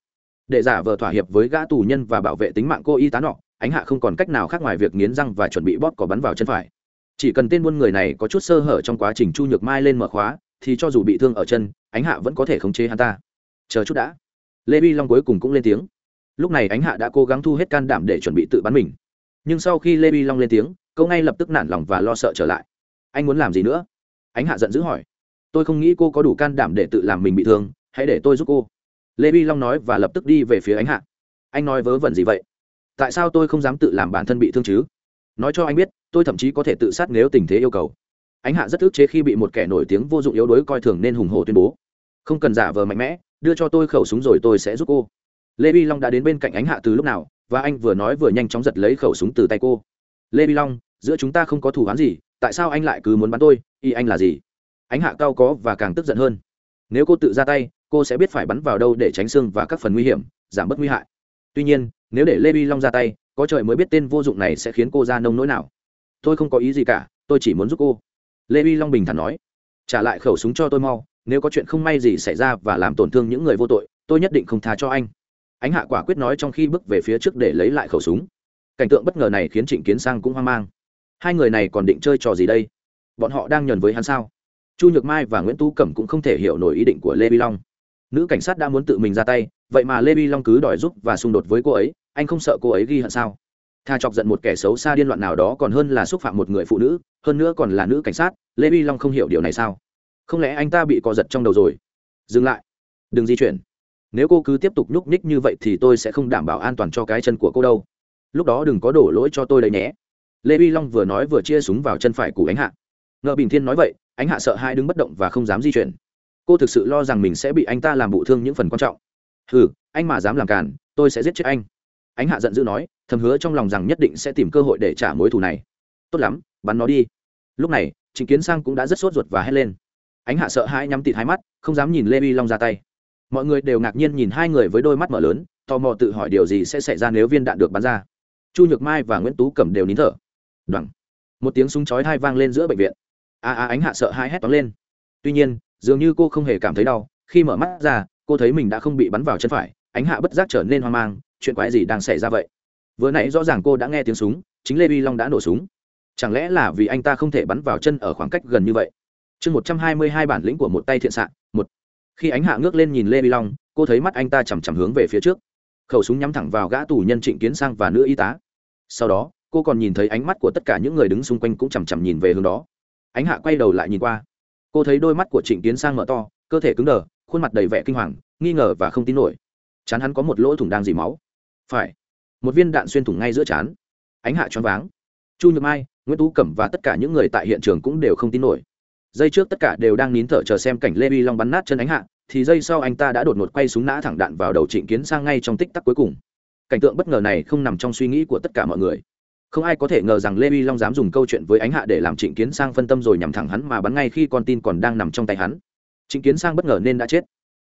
Để giả vờ thỏa hiệp với gã tù nhân và bảo vệ tính mạng cô y tá nọ, ánh hạ không còn cách nào khác ngoài việc nghiến răng và chuẩn bị bóp có bắn vào chân phải. Chỉ cần tên buôn người này có chút sơ hở trong quá trình chu nhược mai lên mở khóa, thì cho dù bị thương ở chân, ánh hạ vẫn có thể khống chế hắn ta. Chờ chút đã. Lê bi long cuối cùng cũng lên tiếng. Lúc này ánh hạ đã cố gắng thu hết can đảm để chuẩn bị tự bắn mình. Nhưng sau khi lê bi long lên tiếng câu ngay lập tức nản lòng và lo sợ trở lại. Anh muốn làm gì nữa? Ánh hạ giận dữ hỏi. Tôi không nghĩ cô có đủ can đảm để tự làm mình bị thương, hãy để tôi giúp cô lê vi long nói và lập tức đi về phía ánh hạ. Anh nói vớ vẩn gì vậy? Tại sao tôi không dám tự làm bản thân bị thương chứ? Nói cho anh biết, tôi thậm chí có thể tự sát nếu tình thế yêu cầu. Ánh hạ rất ức chế khi bị một kẻ nổi tiếng vô dụng yếu đuối coi thường nên hùng hồ tuyên bố. Không cần giả vờ mạnh mẽ, đưa cho tôi khẩu súng rồi tôi sẽ giúp cô. Lê vi long đã đến bên cạnh ánh hạ từ lúc nào, và anh vừa nói vừa nhanh chóng giật lấy khẩu súng từ tay cô. Lê vi long, giữa chúng ta không có thù oán gì, tại sao anh lại cứ muốn bắn tôi? Y anh là gì? Ánh hạ cao có và càng tức giận hơn. Nếu cô tự ra tay cô sẽ biết phải bắn vào đâu để tránh xương và các phần nguy hiểm, giảm bớt nguy hại. Tuy nhiên, nếu để lê vi long ra tay, có trời mới biết tên vô dụng này sẽ khiến cô ra nông nỗi nào. Tôi không có ý gì cả, tôi chỉ muốn giúp cô. Lê vi long bình thản nói. Trả lại khẩu súng cho tôi mau, nếu có chuyện không may gì xảy ra và làm tổn thương những người vô tội, tôi nhất định không tha cho anh. Ánh hạ quả quyết nói trong khi bước về phía trước để lấy lại khẩu súng. Cảnh tượng bất ngờ này khiến trịnh kiến sang cũng hoang mang. Hai người này còn định chơi trò gì đây? Bọn họ đang nhờn với hắn sao? Chu nhược mai và nguyễn tú cẩm cũng không thể hiểu nổi ý định của lê vi long nữ cảnh sát đã muốn tự mình ra tay, vậy mà lê vi long cứ đòi giúp và xung đột với cô ấy, anh không sợ cô ấy ghi hận sao? Tha chọc giận một kẻ xấu xa điên loạn nào đó còn hơn là xúc phạm một người phụ nữ, hơn nữa còn là nữ cảnh sát, lê vi long không hiểu điều này sao? Không lẽ anh ta bị co giật trong đầu rồi? Dừng lại. Đừng di chuyển. Nếu cô cứ tiếp tục nhúc nhích như vậy thì tôi sẽ không đảm bảo an toàn cho cái chân của cô đâu. Lúc đó đừng có đổ lỗi cho tôi đấy nhé. Lê vi long vừa nói vừa chia súng vào chân phải của ánh hạ. Ngợ bình thiên nói vậy, ánh hạ sợ hai đứng bất động và không dám di chuyển cô thực sự lo rằng mình sẽ bị anh ta làm bụ thương những phần quan trọng. Hừ, anh mà dám làm càn tôi sẽ giết chết anh. Ánh hạ giận dữ nói thầm hứa trong lòng rằng nhất định sẽ tìm cơ hội để trả mối thù này. Tốt lắm bắn nó đi. Lúc này trịnh kiến sang cũng đã rất sốt ruột và hét lên. Ánh hạ sợ hãi nhắm tịt hai mắt không dám nhìn lê vi long ra tay. Mọi người đều ngạc nhiên nhìn hai người với đôi mắt mở lớn tò mò tự hỏi điều gì sẽ xảy ra nếu viên đạn được bắn ra. Chu nhược mai và nguyễn tú cẩm đều nín thở. Đoằng. Một tiếng súng chói thai vang lên giữa bệnh viện. A a ánh hạ sợ hãi hét toáng lên. Tuy nhiên dường như cô không hề cảm thấy đau, khi mở mắt ra, cô thấy mình đã không bị bắn vào chân phải, ánh hạ bất giác trở nên hoang mang, chuyện quái gì đang xảy ra vậy? Vừa nãy rõ ràng cô đã nghe tiếng súng, chính lê vi long đã nổ súng. Chẳng lẽ là vì anh ta không thể bắn vào chân ở khoảng cách gần như vậy? Chương một trăm hai mươi hai bản lĩnh của một tay thiện xạ, một. Khi ánh hạ ngước lên nhìn lê vi long, cô thấy mắt anh ta chằm chằm hướng về phía trước. Khẩu súng nhắm thẳng vào gã tù nhân trịnh kiến sang và nữ y tá. Sau đó, cô còn nhìn thấy ánh mắt của tất cả những người đứng xung quanh cũng chằm chằm nhìn về hướng đó. Ánh hạ quay đầu lại nhìn qua cô thấy đôi mắt của trịnh kiến sang mở to, cơ thể cứng đờ, khuôn mặt đầy vẻ kinh hoàng, nghi ngờ và không tin nổi. Chán hắn có một lỗ thủng đang dì máu. Phải, một viên đạn xuyên thủng ngay giữa chán. Ánh hạ choáng váng. Chu nhược mai, nguyễn tú cẩm và tất cả những người tại hiện trường cũng đều không tin nổi. Dây trước tất cả đều đang nín thở chờ xem cảnh lê vi long bắn nát chân ánh hạ, thì dây sau anh ta đã đột ngột quay súng nã thẳng đạn vào đầu trịnh kiến sang ngay trong tích tắc cuối cùng. Cảnh tượng bất ngờ này không nằm trong suy nghĩ của tất cả mọi người không ai có thể ngờ rằng lê vi long dám dùng câu chuyện với ánh hạ để làm trịnh kiến sang phân tâm rồi nhằm thẳng hắn mà bắn ngay khi con tin còn đang nằm trong tay hắn. Trịnh kiến sang bất ngờ nên đã chết.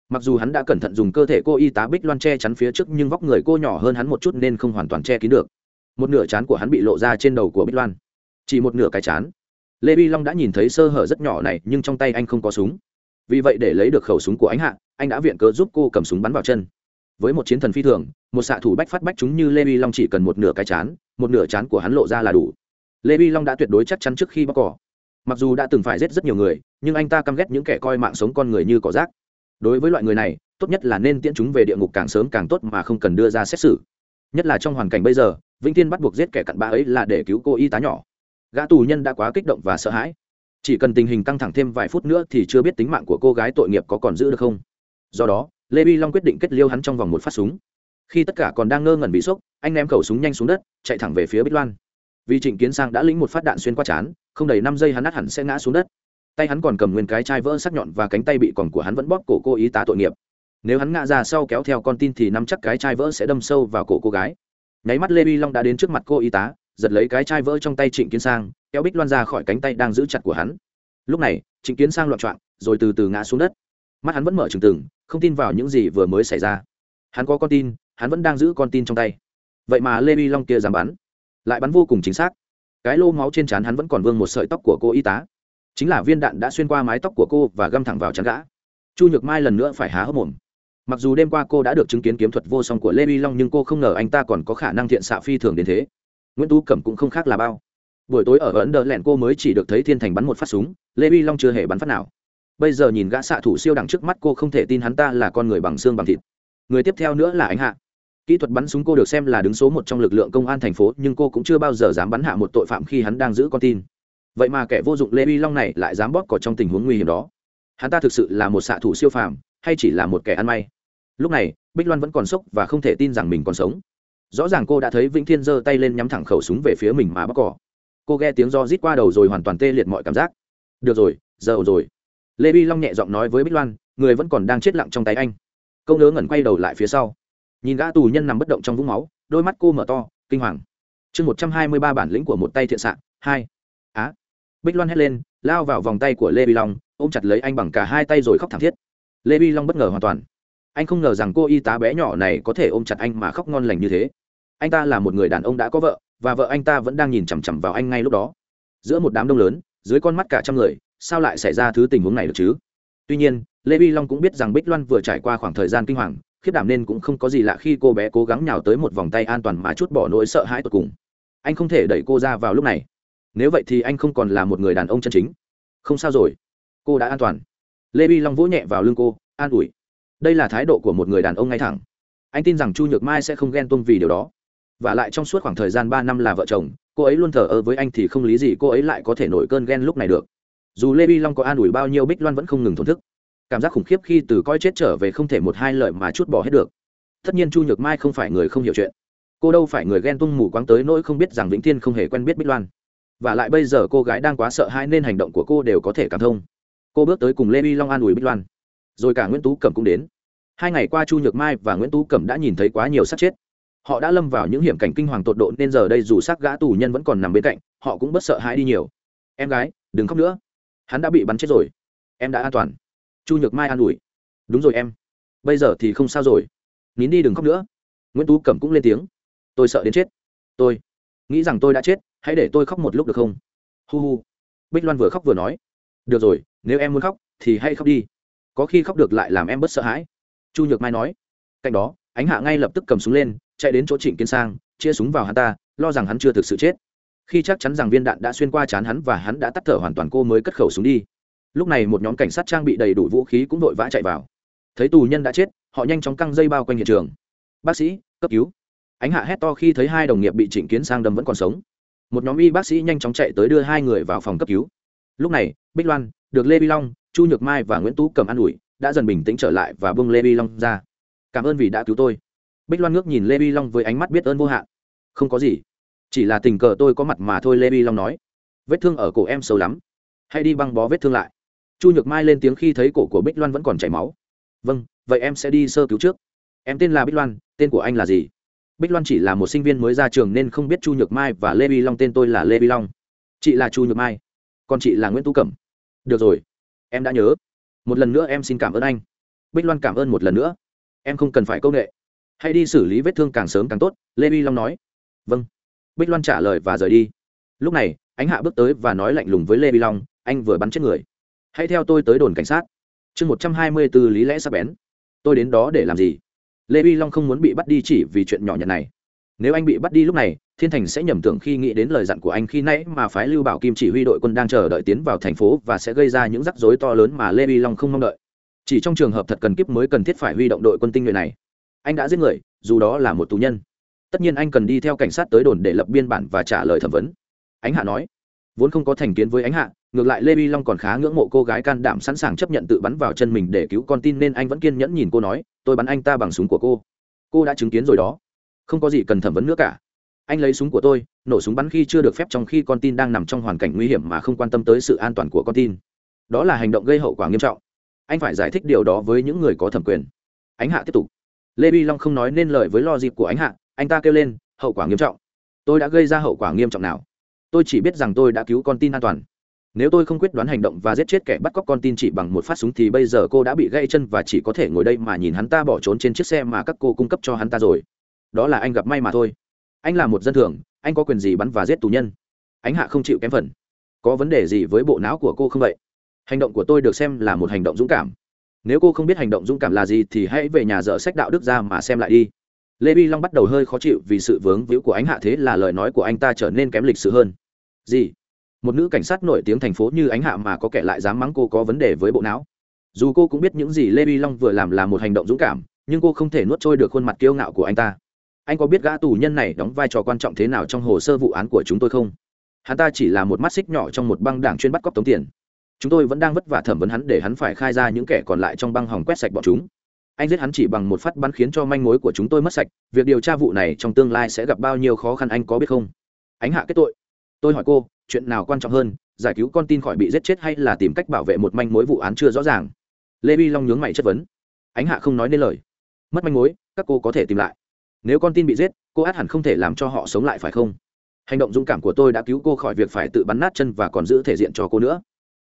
Mặc dù hắn đã cẩn thận dùng cơ thể cô y tá bích loan che chắn phía trước nhưng vóc người cô nhỏ hơn hắn một chút nên không hoàn toàn che kín được. Một nửa chán của hắn bị lộ ra trên đầu của bích loan. Chỉ một nửa cái chán. Lê vi long đã nhìn thấy sơ hở rất nhỏ này nhưng trong tay anh không có súng. Vì vậy để lấy được khẩu súng của ánh hạ, anh đã viện cớ giúp cô cầm súng bắn vào chân với một chiến thần phi thường, một xạ thủ bách phát bách chúng như lê vi long chỉ cần một nửa cái chán, một nửa chán của hắn lộ ra là đủ. Lê vi long đã tuyệt đối chắc chắn trước khi bóc cỏ. Mặc dù đã từng phải giết rất nhiều người, nhưng anh ta căm ghét những kẻ coi mạng sống con người như cỏ rác. Đối với loại người này, tốt nhất là nên tiễn chúng về địa ngục càng sớm càng tốt mà không cần đưa ra xét xử. Nhất là trong hoàn cảnh bây giờ, vĩnh tiên bắt buộc giết kẻ cặn bã ấy là để cứu cô y tá nhỏ. Gã tù nhân đã quá kích động và sợ hãi. Chỉ cần tình hình căng thẳng thêm vài phút nữa thì chưa biết tính mạng của cô gái tội nghiệp có còn giữ được không. Do đó lê vi long quyết định kết liêu hắn trong vòng một phát súng. Khi tất cả còn đang ngơ ngẩn bị sốc, anh ném khẩu súng nhanh xuống đất, chạy thẳng về phía bích loan. Vì trịnh kiến sang đã lĩnh một phát đạn xuyên qua chán không đầy năm giây hắn át hẳn sẽ ngã xuống đất. Tay hắn còn cầm nguyên cái chai vỡ sắc nhọn và cánh tay bị còn của hắn vẫn bóp cổ cô y tá tội nghiệp. Nếu hắn ngã ra sau kéo theo con tin thì nắm chắc cái chai vỡ sẽ đâm sâu vào cổ cô gái. Nháy mắt lê vi long đã đến trước mặt cô y tá, giật lấy cái chai vỡ trong tay trịnh kiến sang, kéo bích loan ra khỏi cánh tay đang giữ chặt của hắn. Lúc này, trịnh kiến sang loạn trọng rồi từ từ ngã xuống đất. Mắt hắn vẫn mở trừng từng không tin vào những gì vừa mới xảy ra. Hắn có con tin, hắn vẫn đang giữ con tin trong tay. Vậy mà lê vi long kia dám bắn. Lại bắn vô cùng chính xác. Cái lô máu trên trán hắn vẫn còn vương một sợi tóc của cô y tá. Chính là viên đạn đã xuyên qua mái tóc của cô và găm thẳng vào trán gã. Chu nhược mai lần nữa phải há hốc mồm. Mặc dù đêm qua cô đã được chứng kiến kiếm thuật vô song của lê vi long nhưng cô không ngờ anh ta còn có khả năng thiện xạ phi thường đến thế. Nguyễn tú cẩm cũng không khác là bao. Buổi tối ở ấn độ lẹn cô mới chỉ được thấy thiên thành bắn một phát súng, lê vi long chưa hề bắn phát nào bây giờ nhìn gã xạ thủ siêu đẳng trước mắt cô không thể tin hắn ta là con người bằng xương bằng thịt. Người tiếp theo nữa là ánh hạ. Kỹ thuật bắn súng cô được xem là đứng số một trong lực lượng công an thành phố, nhưng cô cũng chưa bao giờ dám bắn hạ một tội phạm khi hắn đang giữ con tin. Vậy mà kẻ vô dụng lê uy long này lại dám bóp cỏ trong tình huống nguy hiểm đó. Hắn ta thực sự là một xạ thủ siêu phàm, hay chỉ là một kẻ ăn may? Lúc này, bích loan vẫn còn sốc và không thể tin rằng mình còn sống. Rõ ràng cô đã thấy vĩnh thiên giơ tay lên nhắm thẳng khẩu súng về phía mình mà bóp cỏ cô ghe tiếng do rít qua đầu rồi hoàn toàn tê liệt mọi cảm giác. Được rồi, giờ rồi lê vi long nhẹ giọng nói với bích loan, người vẫn còn đang chết lặng trong tay anh. Câu ngớ ngẩn quay đầu lại phía sau. Nhìn gã tù nhân nằm bất động trong vũng máu, đôi mắt cô mở to, kinh hoàng. Chương một trăm hai mươi ba bản lĩnh của một tay thiện xạ hai. Á. Bích loan hét lên, lao vào vòng tay của lê vi long, ôm chặt lấy anh bằng cả hai tay rồi khóc thảm thiết. Lê vi long bất ngờ hoàn toàn. Anh không ngờ rằng cô y tá bé nhỏ này có thể ôm chặt anh mà khóc ngon lành như thế. Anh ta là một người đàn ông đã có vợ, và vợ anh ta vẫn đang nhìn chằm chằm vào anh ngay lúc đó. Giữa một đám đông lớn, dưới con mắt cả trăm người sao lại xảy ra thứ tình huống này được chứ? Tuy nhiên, lê vi long cũng biết rằng bích loan vừa trải qua khoảng thời gian kinh hoàng, khiếp đảm nên cũng không có gì lạ khi cô bé cố gắng nhào tới một vòng tay an toàn mà chút bỏ nỗi sợ hãi tột cùng. Anh không thể đẩy cô ra vào lúc này. Nếu vậy thì anh không còn là một người đàn ông chân chính. Không sao rồi. Cô đã an toàn. Lê vi long vỗ nhẹ vào lưng cô, an ủi. Đây là thái độ của một người đàn ông ngay thẳng. Anh tin rằng chu nhược mai sẽ không ghen tuông vì điều đó. Và lại trong suốt khoảng thời gian ba năm là vợ chồng, cô ấy luôn thờ ơ với anh thì không lý gì cô ấy lại có thể nổi cơn ghen lúc này được dù lê vi long có an ủi bao nhiêu bích loan vẫn không ngừng thổn thức cảm giác khủng khiếp khi từ coi chết trở về không thể một hai lợi mà chút bỏ hết được tất nhiên chu nhược mai không phải người không hiểu chuyện cô đâu phải người ghen tung mù quáng tới nỗi không biết rằng vĩnh thiên không hề quen biết bích loan và lại bây giờ cô gái đang quá sợ hãi nên hành động của cô đều có thể cảm thông cô bước tới cùng lê vi long an ủi bích loan rồi cả nguyễn tú cẩm cũng đến hai ngày qua chu nhược mai và nguyễn tú cẩm đã nhìn thấy quá nhiều xác chết họ đã lâm vào những hiểm cảnh kinh hoàng tột độ nên giờ đây dù xác gã tù nhân vẫn còn nằm bên cạnh họ cũng bất sợ hãi đi nhiều em gái đừng khóc nữa hắn đã bị bắn chết rồi. Em đã an toàn. Chu nhược mai an ủi. Đúng rồi em. Bây giờ thì không sao rồi. Nín đi đừng khóc nữa. Nguyễn tú cẩm cũng lên tiếng. Tôi sợ đến chết. Tôi nghĩ rằng tôi đã chết, hãy để tôi khóc một lúc được không? Hu hu. Bích loan vừa khóc vừa nói. Được rồi, nếu em muốn khóc, thì hãy khóc đi. Có khi khóc được lại làm em bất sợ hãi. Chu nhược mai nói. Cạnh đó, ánh hạ ngay lập tức cầm súng lên, chạy đến chỗ trịnh kiên sang chia súng vào hắn ta, lo rằng hắn chưa thực sự chết khi chắc chắn rằng viên đạn đã xuyên qua chán hắn và hắn đã tắt thở hoàn toàn, cô mới cất khẩu súng đi. Lúc này một nhóm cảnh sát trang bị đầy đủ vũ khí cũng vội vã chạy vào. Thấy tù nhân đã chết, họ nhanh chóng căng dây bao quanh hiện trường. Bác sĩ, cấp cứu. Ánh hạ hét to khi thấy hai đồng nghiệp bị trịnh kiến sang đâm vẫn còn sống. Một nhóm y bác sĩ nhanh chóng chạy tới đưa hai người vào phòng cấp cứu. Lúc này, bích loan, được lê vi long, chu nhược mai và nguyễn tú cầm an ủi, đã dần bình tĩnh trở lại và bưng lê vi long ra. Cảm ơn vì đã cứu tôi. Bích loan ngước nhìn lê vi long với ánh mắt biết ơn vô hạn. Không có gì chỉ là tình cờ tôi có mặt mà thôi, lê vi long nói. Vết thương ở cổ em sâu lắm. Hãy đi băng bó vết thương lại. Chu nhược mai lên tiếng khi thấy cổ của bích loan vẫn còn chảy máu. Vâng vậy em sẽ đi sơ cứu trước. Em tên là bích loan, tên của anh là gì? Bích loan chỉ là một sinh viên mới ra trường nên không biết chu nhược mai và lê vi long tên tôi là lê vi long. Chị là chu nhược mai. Còn chị là nguyễn tú cẩm. Được rồi, em đã nhớ. Một lần nữa em xin cảm ơn anh. Bích loan cảm ơn một lần nữa. Em không cần phải công nghệ hãy đi xử lý vết thương càng sớm càng tốt, lê vi long nói. Vâng bích loan trả lời và rời đi. Lúc này, ánh hạ bước tới và nói lạnh lùng với lê vi long, anh vừa bắn chết người. Hãy theo tôi tới đồn cảnh sát. Chương một trăm hai mươi b ố lý lẽ sắp bén. Tôi đến đó để làm gì? Lê vi long không muốn bị bắt đi chỉ vì chuyện nhỏ nhặt này. Nếu anh bị bắt đi lúc này, thiên thành sẽ nhầm tưởng khi nghĩ đến lời dặn của anh khi nãy mà phái lưu bảo kim chỉ huy đội quân đang chờ đợi tiến vào thành phố và sẽ gây ra những rắc rối to lớn mà lê vi long không mong đợi. Chỉ trong trường hợp thật cần kiếp mới cần thiết phải huy động đội quân tinh nhuệ này. Anh đã giết người, dù đó là một tù nhân tất nhiên anh cần đi theo cảnh sát tới đồn để lập biên bản và trả lời thẩm vấn. Ánh hạ nói, vốn không có thành kiến với ánh hạ, ngược lại lê vi long còn khá ngưỡng mộ cô gái can đảm sẵn sàng chấp nhận tự bắn vào chân mình để cứu con tin nên anh vẫn kiên nhẫn nhìn cô nói, tôi bắn anh ta bằng súng của cô. Cô đã chứng kiến rồi đó. Không có gì cần thẩm vấn nữa cả. Anh lấy súng của tôi, nổ súng bắn khi chưa được phép trong khi con tin đang nằm trong hoàn cảnh nguy hiểm mà không quan tâm tới sự an toàn của con tin. Đó là hành động gây hậu quả nghiêm trọng. Anh phải giải thích điều đó với những người có thẩm quyền. Ánh hạ tiếp tục, lê vi long không nói nên lời với lo dịp của ánh hạ anh ta kêu lên, hậu quả nghiêm trọng. Tôi đã gây ra hậu quả nghiêm trọng nào? Tôi chỉ biết rằng tôi đã cứu con tin an toàn. Nếu tôi không quyết đoán hành động và giết chết kẻ bắt cóc con tin chỉ bằng một phát súng thì bây giờ cô đã bị gãy chân và chỉ có thể ngồi đây mà nhìn hắn ta bỏ trốn trên chiếc xe mà các cô cung cấp cho hắn ta rồi. Đó là anh gặp may mà thôi. Anh là một dân thường, anh có quyền gì bắn và giết tù nhân? Ánh hạ không chịu kém phần. Có vấn đề gì với bộ não của cô không vậy? Hành động của tôi được xem là một hành động dũng cảm. Nếu cô không biết hành động dũng cảm là gì thì hãy về nhà dở sách đạo đức ra mà xem lại đi lê vi long bắt đầu hơi khó chịu vì sự vướng víu của ánh hạ thế là lời nói của anh ta trở nên kém lịch sự hơn. Gì? Một nữ cảnh sát nổi tiếng thành phố như ánh hạ mà có kẻ lại dám mắng cô có vấn đề với bộ não. Dù cô cũng biết những gì lê vi long vừa làm là một hành động dũng cảm, nhưng cô không thể nuốt trôi được khuôn mặt kiêu ngạo của anh ta. Anh có biết gã tù nhân này đóng vai trò quan trọng thế nào trong hồ sơ vụ án của chúng tôi không? Hắn ta chỉ là một mắt xích nhỏ trong một băng đảng chuyên bắt cóc tống tiền. Chúng tôi vẫn đang vất vả thẩm vấn hắn để hắn phải khai ra những kẻ còn lại trong băng hòng quét sạch bọn chúng anh giết hắn chỉ bằng một phát bắn khiến cho manh mối của chúng tôi mất sạch, việc điều tra vụ này trong tương lai sẽ gặp bao nhiêu khó khăn anh có biết không? Ánh hạ kết tội. Tôi hỏi cô, chuyện nào quan trọng hơn, giải cứu con tin khỏi bị giết chết hay là tìm cách bảo vệ một manh mối vụ án chưa rõ ràng? Lê vi long nhướng mày chất vấn. Ánh hạ không nói nên lời. Mất manh mối, các cô có thể tìm lại. Nếu con tin bị giết, cô át hẳn không thể làm cho họ sống lại phải không? Hành động dũng cảm của tôi đã cứu cô khỏi việc phải tự bắn nát chân và còn giữ thể diện cho cô nữa.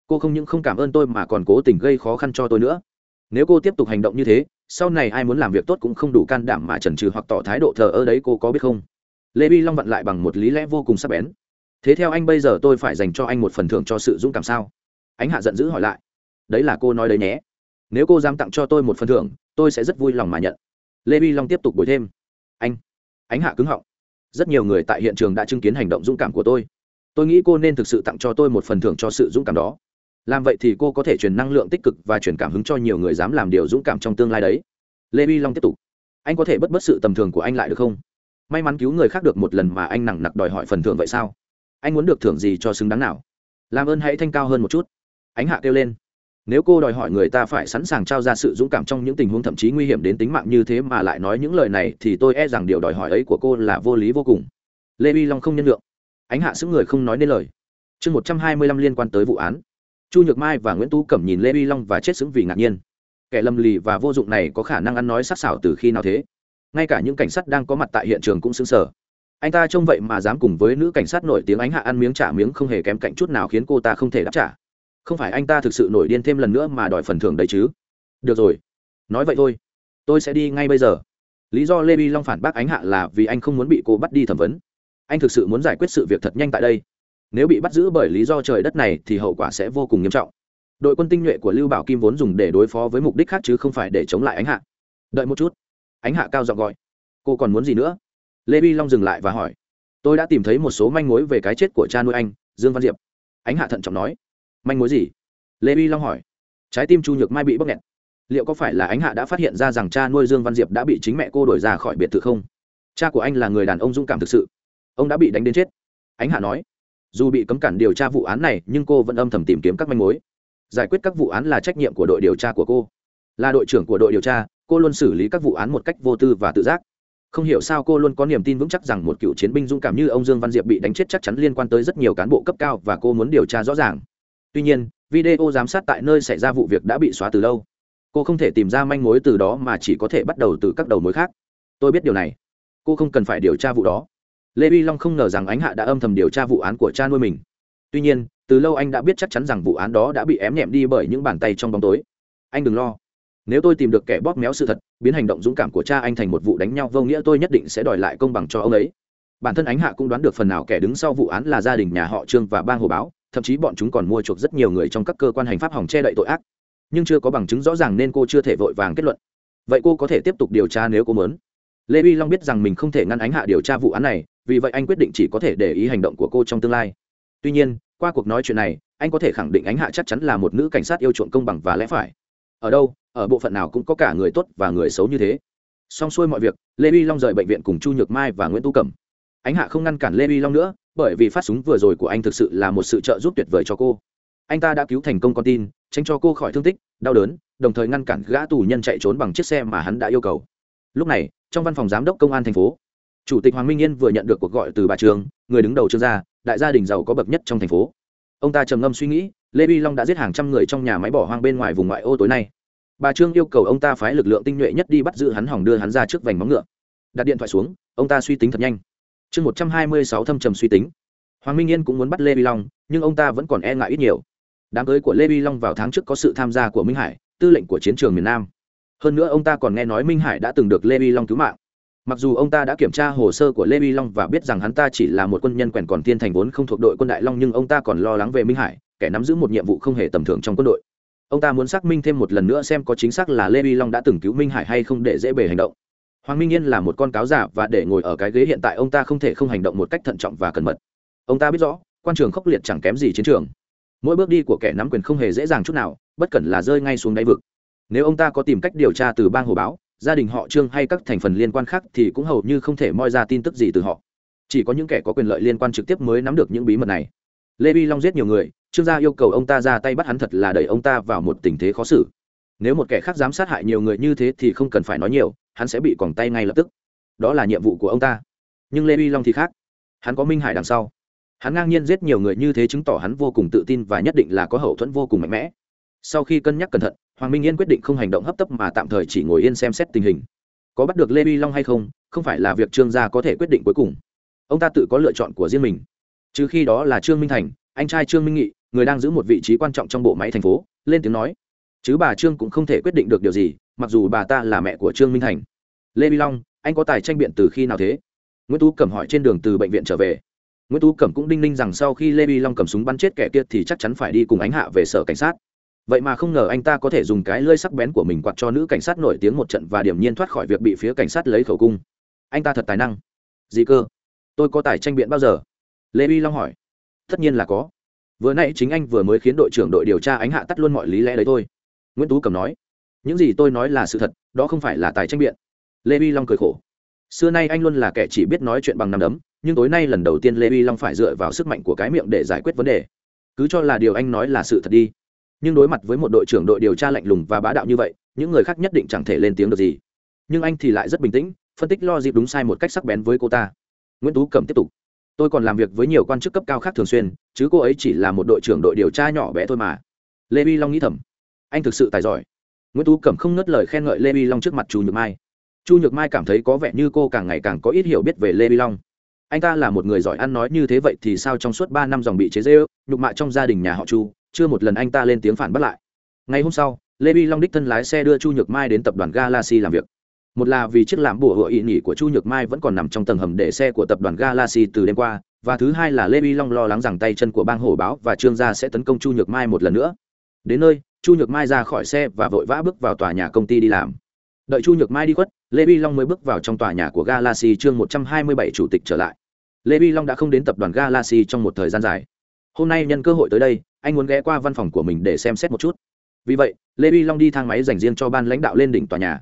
Cô không những không cảm ơn tôi mà còn cố tình gây khó khăn cho tôi nữa nếu cô tiếp tục hành động như thế, sau này ai muốn làm việc tốt cũng không đủ can đảm mà trần trừ hoặc tỏ thái độ thờ ơ đấy, cô có biết không? Lê bi long vặn lại bằng một lý lẽ vô cùng sắc bén. Thế theo anh bây giờ tôi phải dành cho anh một phần thưởng cho sự dũng cảm sao? Ánh hạ giận dữ hỏi lại. Đấy là cô nói đấy nhé. Nếu cô dám tặng cho tôi một phần thưởng, tôi sẽ rất vui lòng mà nhận. Lê bi long tiếp tục bồi thêm. Anh, ánh hạ cứng họng. Rất nhiều người tại hiện trường đã chứng kiến hành động dũng cảm của tôi. Tôi nghĩ cô nên thực sự tặng cho tôi một phần thưởng cho sự dũng cảm đó làm vậy thì cô có thể truyền năng lượng tích cực và truyền cảm hứng cho nhiều người dám làm điều dũng cảm trong tương lai đấy. Lê vi long tiếp tục. Anh có thể bất bất sự tầm thường của anh lại được không? May mắn cứu người khác được một lần mà anh nặng nặc đòi hỏi phần thưởng vậy sao? Anh muốn được thưởng gì cho xứng đáng nào? Làm ơn hãy thanh cao hơn một chút. Ánh hạ kêu lên. Nếu cô đòi hỏi người ta phải sẵn sàng trao ra sự dũng cảm trong những tình huống thậm chí nguy hiểm đến tính mạng như thế mà lại nói những lời này thì tôi e rằng điều đòi hỏi ấy của cô là vô lý vô cùng. Lê vi long không nhân lượng ánh hạ xứng người không nói nên lời. Chương một trăm hai mươi lăm liên quan tới vụ án chu nhược mai và nguyễn tú cẩm nhìn lê vi long và chết xứng vì ngạc nhiên. Kẻ lầm lì và vô dụng này có khả năng ăn nói sắc sảo từ khi nào thế? Ngay cả những cảnh sát đang có mặt tại hiện trường cũng xứng sở anh ta trông vậy mà dám cùng với nữ cảnh sát nổi tiếng ánh hạ ăn miếng trả miếng không hề kém cạnh chút nào khiến cô ta không thể đáp trả. Không phải anh ta thực sự nổi điên thêm lần nữa mà đòi phần thưởng đấy chứ? Được rồi. Nói vậy thôi. Tôi sẽ đi ngay bây giờ. Lý do lê bi long phản bác ánh hạ là vì anh không muốn bị cô bắt đi thẩm vấn. Anh thực sự muốn giải quyết sự việc thật nhanh tại đây nếu bị bắt giữ bởi lý do trời đất này thì hậu quả sẽ vô cùng nghiêm trọng. Đội quân tinh nhuệ của lưu bảo kim vốn dùng để đối phó với mục đích khác chứ không phải để chống lại ánh hạ. Đợi một chút. Ánh hạ cao giọng gọi. Cô còn muốn gì nữa? Lê vi long dừng lại và hỏi. Tôi đã tìm thấy một số manh mối về cái chết của cha nuôi anh, dương văn diệp. Ánh hạ thận trọng nói. Manh mối gì? Lê vi long hỏi. Trái tim chu nhược mai bị bóc nghẹt. Liệu có phải là ánh hạ đã phát hiện ra rằng cha nuôi dương văn diệp đã bị chính mẹ cô đổi ra khỏi biệt thự không? Cha của anh là người đàn ông dũng cảm thực sự. Ông đã bị đánh đến chết. Ánh hạ nói dù bị cấm cản điều tra vụ án này, nhưng cô vẫn âm thầm tìm kiếm các manh mối. Giải quyết các vụ án là trách nhiệm của đội điều tra của cô. Là đội trưởng của đội điều tra, cô luôn xử lý các vụ án một cách vô tư và tự giác. Không hiểu sao cô luôn có niềm tin vững chắc rằng một cựu chiến binh dũng cảm như ông dương văn diệp bị đánh chết chắc chắn liên quan tới rất nhiều cán bộ cấp cao và cô muốn điều tra rõ ràng. Tuy nhiên, video giám sát tại nơi xảy ra vụ việc đã bị xóa từ lâu. Cô không thể tìm ra manh mối từ đó mà chỉ có thể bắt đầu từ các đầu mối khác. Tôi biết điều này. Cô không cần phải điều tra vụ đó lê vi long không ngờ rằng ánh hạ đã âm thầm điều tra vụ án của cha nuôi mình. Tuy nhiên, từ lâu anh đã biết chắc chắn rằng vụ án đó đã bị ém nhẹm đi bởi những bàn tay trong bóng tối. Anh đừng lo. Nếu tôi tìm được kẻ bóp méo sự thật, biến hành động dũng cảm của cha anh thành một vụ đánh nhau vô nghĩa tôi nhất định sẽ đòi lại công bằng cho ông ấy. Bản thân ánh hạ cũng đoán được phần nào kẻ đứng sau vụ án là gia đình nhà họ trương và bang hồ báo, thậm chí bọn chúng còn mua chuộc rất nhiều người trong các cơ quan hành pháp hỏng che đậy tội ác. Nhưng chưa có bằng chứng rõ ràng nên cô chưa thể vội vàng kết luận. Vậy cô có thể tiếp tục điều tra nếu cô muốn. Lê vi long biết rằng mình không thể ngăn ánh hạ điều tra vụ án này vì vậy anh quyết định chỉ có thể để ý hành động của cô trong tương lai. Tuy nhiên, qua cuộc nói chuyện này, anh có thể khẳng định ánh hạ chắc chắn là một nữ cảnh sát yêu chuộng công bằng và lẽ phải. Ở đâu, ở bộ phận nào cũng có cả người tốt và người xấu như thế. Xong xuôi mọi việc, lê vi long rời bệnh viện cùng chu nhược mai và nguyễn tu cẩm. Ánh hạ không ngăn cản lê vi long nữa, bởi vì phát súng vừa rồi của anh thực sự là một sự trợ giúp tuyệt vời cho cô. Anh ta đã cứu thành công con tin, tránh cho cô khỏi thương tích, đau đớn, đồng thời ngăn cản gã tù nhân chạy trốn bằng chiếc xe mà hắn đã yêu cầu. Lúc này, trong văn phòng giám đốc công an thành phố chủ tịch hoàng minh yên vừa nhận được cuộc gọi từ bà trường, người đứng đầu trương gia, đại gia đình giàu có bậc nhất trong thành phố. Ông ta trầm ngâm suy nghĩ, lê vi long đã giết hàng trăm người trong nhà máy bỏ hoang bên ngoài vùng ngoại ô tối nay. Bà trương yêu cầu ông ta phái lực lượng tinh nhuệ nhất đi bắt giữ hắn hỏng đưa hắn ra trước vành móng ngựa. Đặt điện thoại xuống, ông ta suy tính thật nhanh. Chương một trăm hai mươi sáu thâm trầm suy tính. Hoàng minh yên cũng muốn bắt lê vi long, nhưng ông ta vẫn còn e ngại ít nhiều. Đám cưới của lê vi long vào tháng trước có sự tham gia của minh hải, tư lệnh của chiến trường miền nam. Hơn nữa ông ta còn nghe nói minh hải đã từng được lê vi long cứu mạng mặc dù ông ta đã kiểm tra hồ sơ của lê vi long và biết rằng hắn ta chỉ là một quân nhân quèn còn tiên thành vốn không thuộc đội quân đại long, nhưng ông ta còn lo lắng về minh hải, kẻ nắm giữ một nhiệm vụ không hề tầm thường trong quân đội. Ông ta muốn xác minh thêm một lần nữa xem có chính xác là lê vi long đã từng cứu minh hải hay không để dễ bề hành động. Hoàng minh yên là một con cáo giả và để ngồi ở cái ghế hiện tại, ông ta không thể không hành động một cách thận trọng và cẩn mật. Ông ta biết rõ, quan trường khốc liệt chẳng kém gì chiến trường. Mỗi bước đi của kẻ nắm quyền không hề dễ dàng chút nào, bất cẩn là rơi ngay xuống đáy vực. Nếu ông ta có tìm cách điều tra từ bang hồ báo gia đình họ trương hay các thành phần liên quan khác thì cũng hầu như không thể moi ra tin tức gì từ họ. Chỉ có những kẻ có quyền lợi liên quan trực tiếp mới nắm được những bí mật này. Lê vi long giết nhiều người, trương gia yêu cầu ông ta ra tay bắt hắn thật là đẩy ông ta vào một tình thế khó xử. Nếu một kẻ khác dám sát hại nhiều người như thế thì không cần phải nói nhiều, hắn sẽ bị còng tay ngay lập tức. Đó là nhiệm vụ của ông ta. Nhưng lê vi long thì khác. Hắn có minh hải đằng sau. Hắn ngang nhiên giết nhiều người như thế chứng tỏ hắn vô cùng tự tin và nhất định là có hậu thuẫn vô cùng mạnh mẽ sau khi cân nhắc cẩn thận, hoàng minh yên quyết định không hành động hấp tấp mà tạm thời chỉ ngồi yên xem xét tình hình. Có bắt được lê vi long hay không không phải là việc trương gia có thể quyết định cuối cùng. Ông ta tự có lựa chọn của riêng mình. Trừ khi đó là trương minh thành, anh trai trương minh nghị, người đang giữ một vị trí quan trọng trong bộ máy thành phố, lên tiếng nói. Chứ bà trương cũng không thể quyết định được điều gì, mặc dù bà ta là mẹ của trương minh thành. Lê vi long, anh có tài tranh biện từ khi nào thế? Nguyễn tú cẩm hỏi trên đường từ bệnh viện trở về. Nguyễn tú cẩm cũng đinh ninh rằng sau khi lê vi long cầm súng bắn chết kẻ kia thì chắc chắn phải đi cùng ánh hạ về sở cảnh sát vậy mà không ngờ anh ta có thể dùng cái lơi sắc bén của mình quạt cho nữ cảnh sát nổi tiếng một trận và điểm nhiên thoát khỏi việc bị phía cảnh sát lấy khẩu cung. Anh ta thật tài năng. Gì cơ? Tôi có tài tranh biện bao giờ? Lê vi long hỏi. Tất nhiên là có. Vừa nãy chính anh vừa mới khiến đội trưởng đội điều tra ánh hạ tắt luôn mọi lý lẽ đấy thôi. Nguyễn tú cầm nói. Những gì tôi nói là sự thật, đó không phải là tài tranh biện. Lê vi long cười khổ. Xưa nay anh luôn là kẻ chỉ biết nói chuyện bằng nằm đấm, nhưng tối nay lần đầu tiên lê vi long phải dựa vào sức mạnh của cái miệng để giải quyết vấn đề. Cứ cho là điều anh nói là sự thật đi nhưng đối mặt với một đội trưởng đội điều tra lạnh lùng và bá đạo như vậy, những người khác nhất định chẳng thể lên tiếng được gì. Nhưng anh thì lại rất bình tĩnh, phân tích lo dịp đúng sai một cách sắc bén với cô ta. Nguyễn tú cầm tiếp tục. Tôi còn làm việc với nhiều quan chức cấp cao khác thường xuyên, chứ cô ấy chỉ là một đội trưởng đội điều tra nhỏ bé thôi mà. Lê vi long nghĩ thầm. Anh thực sự tài giỏi. Nguyễn tú cẩm không ngớt lời khen ngợi lê vi long trước mặt chu nhược mai. Chu nhược mai cảm thấy có vẻ như cô càng ngày càng có ít hiểu biết về lê vi long. Anh ta là một người giỏi ăn nói như thế vậy thì sao trong suốt ba năm dòng bị chế dễ ước nhục mạ trong gia đình nhà họ chu chưa một lần anh ta lên tiếng phản bắt lại. Ngày hôm sau, lê vi long đích thân lái xe đưa chu nhược mai đến tập đoàn galaxy làm việc. Một là vì chiếc làm bùa hội ý nghỉ của chu nhược mai vẫn còn nằm trong tầng hầm để xe của tập đoàn galaxy từ đêm qua, và thứ hai là lê vi long lo lắng rằng tay chân của bang hổ báo và trương gia sẽ tấn công chu nhược mai một lần nữa. Đến nơi, chu nhược mai ra khỏi xe và vội vã bước vào tòa nhà công ty đi làm. Đợi chu nhược mai đi khuất, lê vi long mới bước vào trong tòa nhà của galaxy chương một trăm hai mươi bảy chủ tịch trở lại. Lê vi long đã không đến tập đoàn galaxy trong một thời gian dài. Hôm nay nhân cơ hội tới đây anh muốn ghé qua văn phòng của mình để xem xét một chút. Vì vậy, lê vi long đi thang máy dành riêng cho ban lãnh đạo lên đỉnh tòa nhà.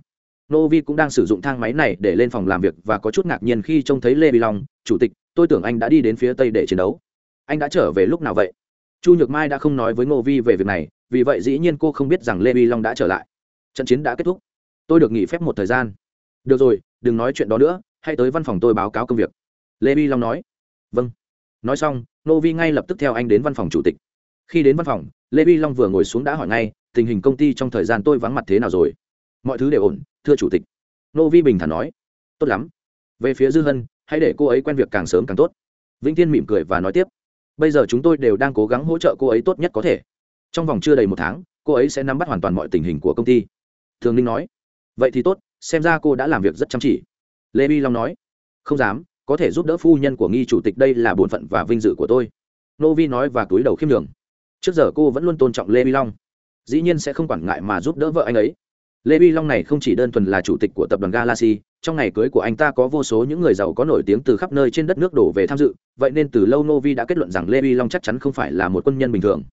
Novi cũng đang sử dụng thang máy này để lên phòng làm việc và có chút ngạc nhiên khi trông thấy lê vi long, chủ tịch, tôi tưởng anh đã đi đến phía tây để chiến đấu. Anh đã trở về lúc nào vậy? Chu nhược mai đã không nói với ngô vi về việc này, vì vậy dĩ nhiên cô không biết rằng lê vi long đã trở lại. Trận chiến đã kết thúc. Tôi được nghỉ phép một thời gian. Được rồi, đừng nói chuyện đó nữa, hãy tới văn phòng tôi báo cáo công việc. Lê vi long nói. Vâng. Nói xong nô vi ngay lập tức theo anh đến văn phòng chủ tịch khi đến văn phòng, lê vi long vừa ngồi xuống đã hỏi ngay, tình hình công ty trong thời gian tôi vắng mặt thế nào rồi? Mọi thứ đều ổn, thưa chủ tịch. Nô vi bình thản nói. Tốt lắm. Về phía dư hân, hãy để cô ấy quen việc càng sớm càng tốt. Vĩnh tiên mỉm cười và nói tiếp. Bây giờ chúng tôi đều đang cố gắng hỗ trợ cô ấy tốt nhất có thể. Trong vòng chưa đầy một tháng, cô ấy sẽ nắm bắt hoàn toàn mọi tình hình của công ty. Thường ninh nói. Vậy thì tốt, xem ra cô đã làm việc rất chăm chỉ. Lê bi long nói. Không dám, có thể giúp đỡ phu nhân của nghi chủ tịch đây là bổn phận và vinh dự của tôi. Nô vi nói và túi đầu khiêm đường trước giờ cô vẫn luôn tôn trọng lê bi long. Dĩ nhiên sẽ không quản ngại mà giúp đỡ vợ anh ấy. Lê bi long này không chỉ đơn thuần là chủ tịch của tập đoàn galaxy, trong ngày cưới của anh ta có vô số những người giàu có nổi tiếng từ khắp nơi trên đất nước đổ về tham dự, vậy nên từ lâu novi đã kết luận rằng lê bi long chắc chắn không phải là một quân nhân bình thường.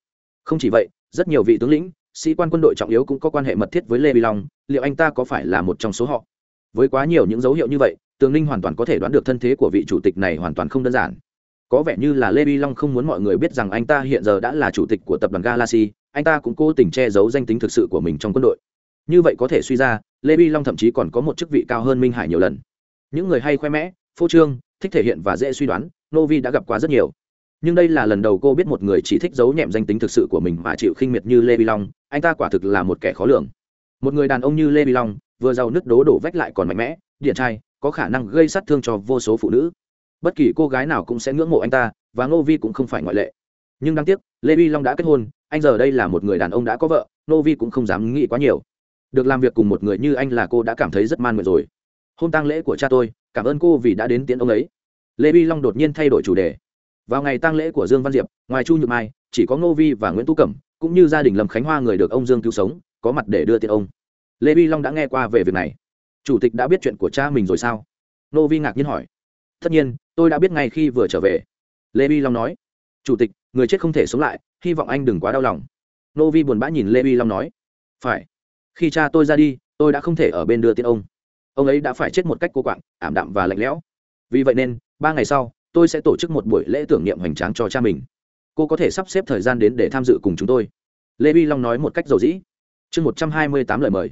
Không chỉ vậy, rất nhiều vị tướng lĩnh, sĩ quan quân đội trọng yếu cũng có quan hệ mật thiết với lê bi long, liệu anh ta có phải là một trong số họ? Với quá nhiều những dấu hiệu như vậy, tường ninh hoàn toàn có thể đoán được thân thế của vị chủ tịch này hoàn toàn không đơn giản có vẻ như là lê vi long không muốn mọi người biết rằng anh ta hiện giờ đã là chủ tịch của tập đoàn galaxy, anh ta cũng cố tình che giấu danh tính thực sự của mình trong quân đội. Như vậy có thể suy ra, lê vi long thậm chí còn có một chức vị cao hơn minh hải nhiều lần. Những người hay khoe mẽ, phô trương, thích thể hiện và dễ suy đoán, nô vi đã gặp qua rất nhiều. Nhưng đây là lần đầu cô biết một người chỉ thích giấu nhẹm danh tính thực sự của mình mà chịu khinh miệt như lê vi long, anh ta quả thực là một kẻ khó lường. Một người đàn ông như lê vi long, vừa giàu nứt đố đổ vách lại còn mạnh mẽ điện trai, có khả năng gây sát thương cho vô số phụ nữ bất kỳ cô gái nào cũng sẽ ngưỡng mộ anh ta, và ngô vi cũng không phải ngoại lệ. Nhưng đáng tiếc, lê vi long đã kết hôn, anh giờ đây là một người đàn ông đã có vợ, ngô vi cũng không dám nghĩ quá nhiều. Được làm việc cùng một người như anh là cô đã cảm thấy rất man nguyện rồi. Hôm tang lễ của cha tôi, cảm ơn cô vì đã đến tiễn ông ấy. Lê vi long đột nhiên thay đổi chủ đề. Vào ngày tang lễ của dương văn diệp, ngoài chu nhược mai, chỉ có ngô vi và nguyễn tú cẩm, cũng như gia đình lâm khánh hoa người được ông dương cứu sống, có mặt để đưa tiễn ông. Lê vi long đã nghe qua về việc này. Chủ tịch đã biết chuyện của cha mình rồi sao? Ngô vi ngạc nhiên hỏi. Tất nhiên tôi đã biết ngay khi vừa trở về. Lê vi long nói. Chủ tịch, người chết không thể sống lại, hy vọng anh đừng quá đau lòng. Nô vi buồn bã nhìn lê vi long nói. Phải. Khi cha tôi ra đi, tôi đã không thể ở bên đưa tiễn ông. Ông ấy đã phải chết một cách cô quạng, ảm đạm và lạnh lẽo. Vì vậy nên, ba ngày sau, tôi sẽ tổ chức một buổi lễ tưởng niệm hoành tráng cho cha mình. Cô có thể sắp xếp thời gian đến để tham dự cùng chúng tôi. Lê vi long nói một cách dầu dĩ. Chương một trăm hai mươi tám lời mời.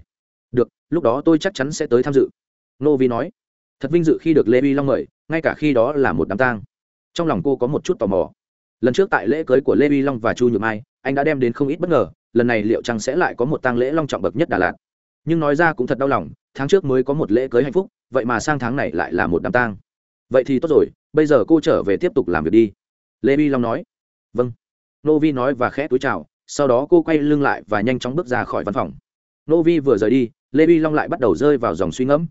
Được, lúc đó tôi chắc chắn sẽ tới tham dự. Nô vi nói thật vinh dự khi được lê vi long mời, ngay cả khi đó là một đám tang. Trong lòng cô có một chút tò mò. Lần trước tại lễ cưới của lê vi long và chu nhược mai, anh đã đem đến không ít bất ngờ, lần này liệu chăng sẽ lại có một tang lễ long trọng bậc nhất đà lạt? Nhưng nói ra cũng thật đau lòng, tháng trước mới có một lễ cưới hạnh phúc, vậy mà sang tháng này lại là một đám tang. Vậy thì tốt rồi, bây giờ cô trở về tiếp tục làm việc đi. Lê vi long nói. Vâng. Nô vi nói và khẽ túi chào, sau đó cô quay lưng lại và nhanh chóng bước ra khỏi văn phòng. Nô vi vừa rời đi, lê vi long lại bắt đầu rơi vào dòng suy ngẫm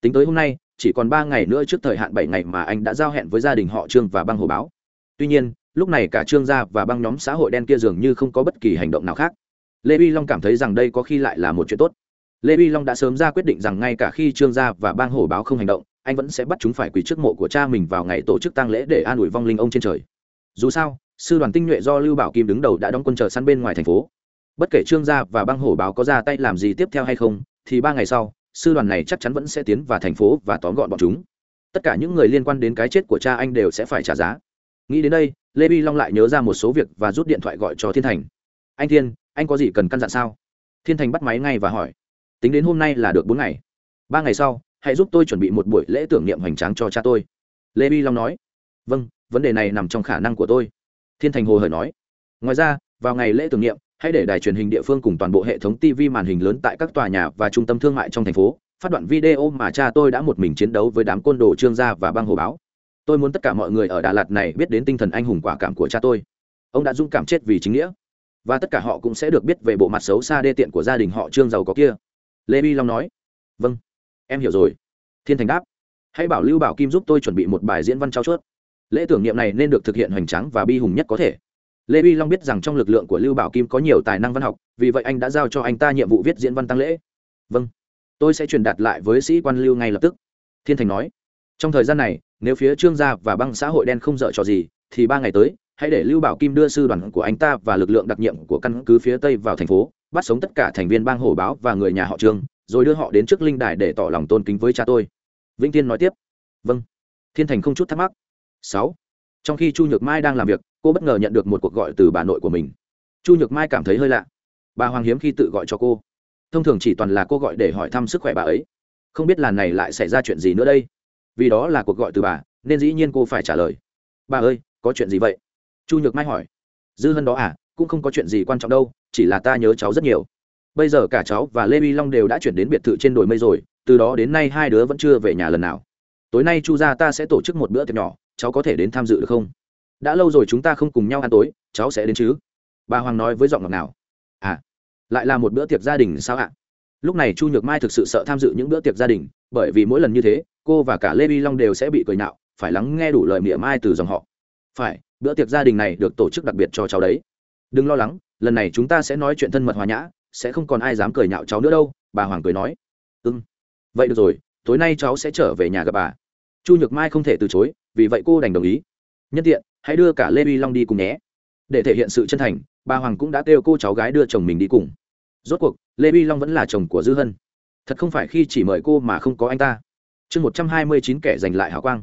tính tới hôm nay, chỉ còn ba ngày nữa trước thời hạn bảy ngày mà anh đã giao hẹn với gia đình họ trương và băng hồ báo. Tuy nhiên, lúc này cả trương gia và băng nhóm xã hội đen kia dường như không có bất kỳ hành động nào khác. Lê vi long cảm thấy rằng đây có khi lại là một chuyện tốt. Lê vi long đã sớm ra quyết định rằng ngay cả khi trương gia và bang hổ báo không hành động, anh vẫn sẽ bắt chúng phải quỳ trước mộ của cha mình vào ngày tổ chức tang lễ để an ủi vong linh ông trên trời. Dù sao, sư đoàn tinh nhuệ do lưu bảo kim đứng đầu đã đóng quân chờ săn bên ngoài thành phố. Bất kể trương gia và bang hổ báo có ra tay làm gì tiếp theo hay không, thì ba ngày sau sư đoàn này chắc chắn vẫn sẽ tiến vào thành phố và tóm gọn bọn chúng. Tất cả những người liên quan đến cái chết của cha anh đều sẽ phải trả giá. Nghĩ đến đây, lê vi long lại nhớ ra một số việc và rút điện thoại gọi cho thiên thành. Anh thiên, anh có gì cần căn dặn sao? Thiên thành bắt máy ngay và hỏi. Tính đến hôm nay là được bốn ngày. Ba ngày sau, hãy giúp tôi chuẩn bị một buổi lễ tưởng niệm hoành tráng cho cha tôi. Lê vi long nói. Vâng vấn đề này nằm trong khả năng của tôi. Thiên thành hồ hởi nói. Ngoài ra, vào ngày lễ tưởng niệm hãy để đài truyền hình địa phương cùng toàn bộ hệ thống tv màn hình lớn tại các tòa nhà và trung tâm thương mại trong thành phố, phát đoạn video mà cha tôi đã một mình chiến đấu với đám côn đồ trương gia và băng hồ báo. Tôi muốn tất cả mọi người ở đà lạt này biết đến tinh thần anh hùng quả cảm của cha tôi. Ông đã dũng cảm chết vì chính nghĩa. Và tất cả họ cũng sẽ được biết về bộ mặt xấu xa đê tiện của gia đình họ trương giàu có kia. Lê vi long nói. Vâng em hiểu rồi. Thiên thành đáp. Hãy bảo lưu bảo kim giúp tôi chuẩn bị một bài diễn văn trao chuốt. Lễ tưởng niệm này nên được thực hiện hoành tráng và bi hùng nhất có thể lê vi long biết rằng trong lực lượng của lưu bảo kim có nhiều tài năng văn học, vì vậy anh đã giao cho anh ta nhiệm vụ viết diễn văn tăng lễ. Vâng. Tôi sẽ truyền đạt lại với sĩ quan lưu ngay lập tức. Thiên thành nói. Trong thời gian này, nếu phía trương gia và băng xã hội đen không dở trò gì, thì ba ngày tới, hãy để lưu bảo kim đưa sư đoàn của anh ta và lực lượng đặc nhiệm của căn cứ phía tây vào thành phố, bắt sống tất cả thành viên bang hổ báo và người nhà họ trương, rồi đưa họ đến trước linh đài để tỏ lòng tôn kính với cha tôi. Vĩnh tiên nói tiếp. Vâng. Thiên thành không chút thắc mắc. Sáu trong khi chu nhược mai đang làm việc, cô bất ngờ nhận được một cuộc gọi từ bà nội của mình. Chu nhược mai cảm thấy hơi lạ. Bà hoàng hiếm khi tự gọi cho cô. Thông thường chỉ toàn là cô gọi để hỏi thăm sức khỏe bà ấy. Không biết lần này lại xảy ra chuyện gì nữa đây? Vì đó là cuộc gọi từ bà, nên dĩ nhiên cô phải trả lời. Bà ơi, có chuyện gì vậy? Chu nhược mai hỏi. Dư hân đó à cũng không có chuyện gì quan trọng đâu, chỉ là ta nhớ cháu rất nhiều. Bây giờ cả cháu và lê vi long đều đã chuyển đến biệt thự trên đồi mây rồi, từ đó đến nay hai đứa vẫn chưa về nhà lần nào. Tối nay chu gia ta sẽ tổ chức một bữa tiệc nhỏ cháu có thể đến tham dự được không? Đã lâu rồi chúng ta không cùng nhau ăn tối, cháu sẽ đến chứ? Bà hoàng nói với giọng ngọt nào à lại là một bữa tiệc gia đình sao ạ? Lúc này chu nhược mai thực sự sợ tham dự những bữa tiệc gia đình, bởi vì mỗi lần như thế, cô và cả lê vi long đều sẽ bị cười nhạo, phải lắng nghe đủ lời miệng mai từ dòng họ. Phải, bữa tiệc gia đình này được tổ chức đặc biệt cho cháu đấy. Đừng lo lắng, lần này chúng ta sẽ nói chuyện thân mật hòa nhã, sẽ không còn ai dám cười nhạo cháu nữa đâu, bà hoàng cười nói. Ư ừ. vậy được rồi, tối nay cháu sẽ trở về nhà gặp bà. Chu nhược mai không thể từ chối vì vậy cô đành đồng ý. Nhân tiện, hãy đưa cả lê vi long đi cùng nhé. Để thể hiện sự chân thành, bà hoàng cũng đã kêu cô cháu gái đưa chồng mình đi cùng. Rốt cuộc, lê vi long vẫn là chồng của dư hân. Thật không phải khi chỉ mời cô mà không có anh ta. Chương một trăm hai mươi chín kẻ giành lại hào quang.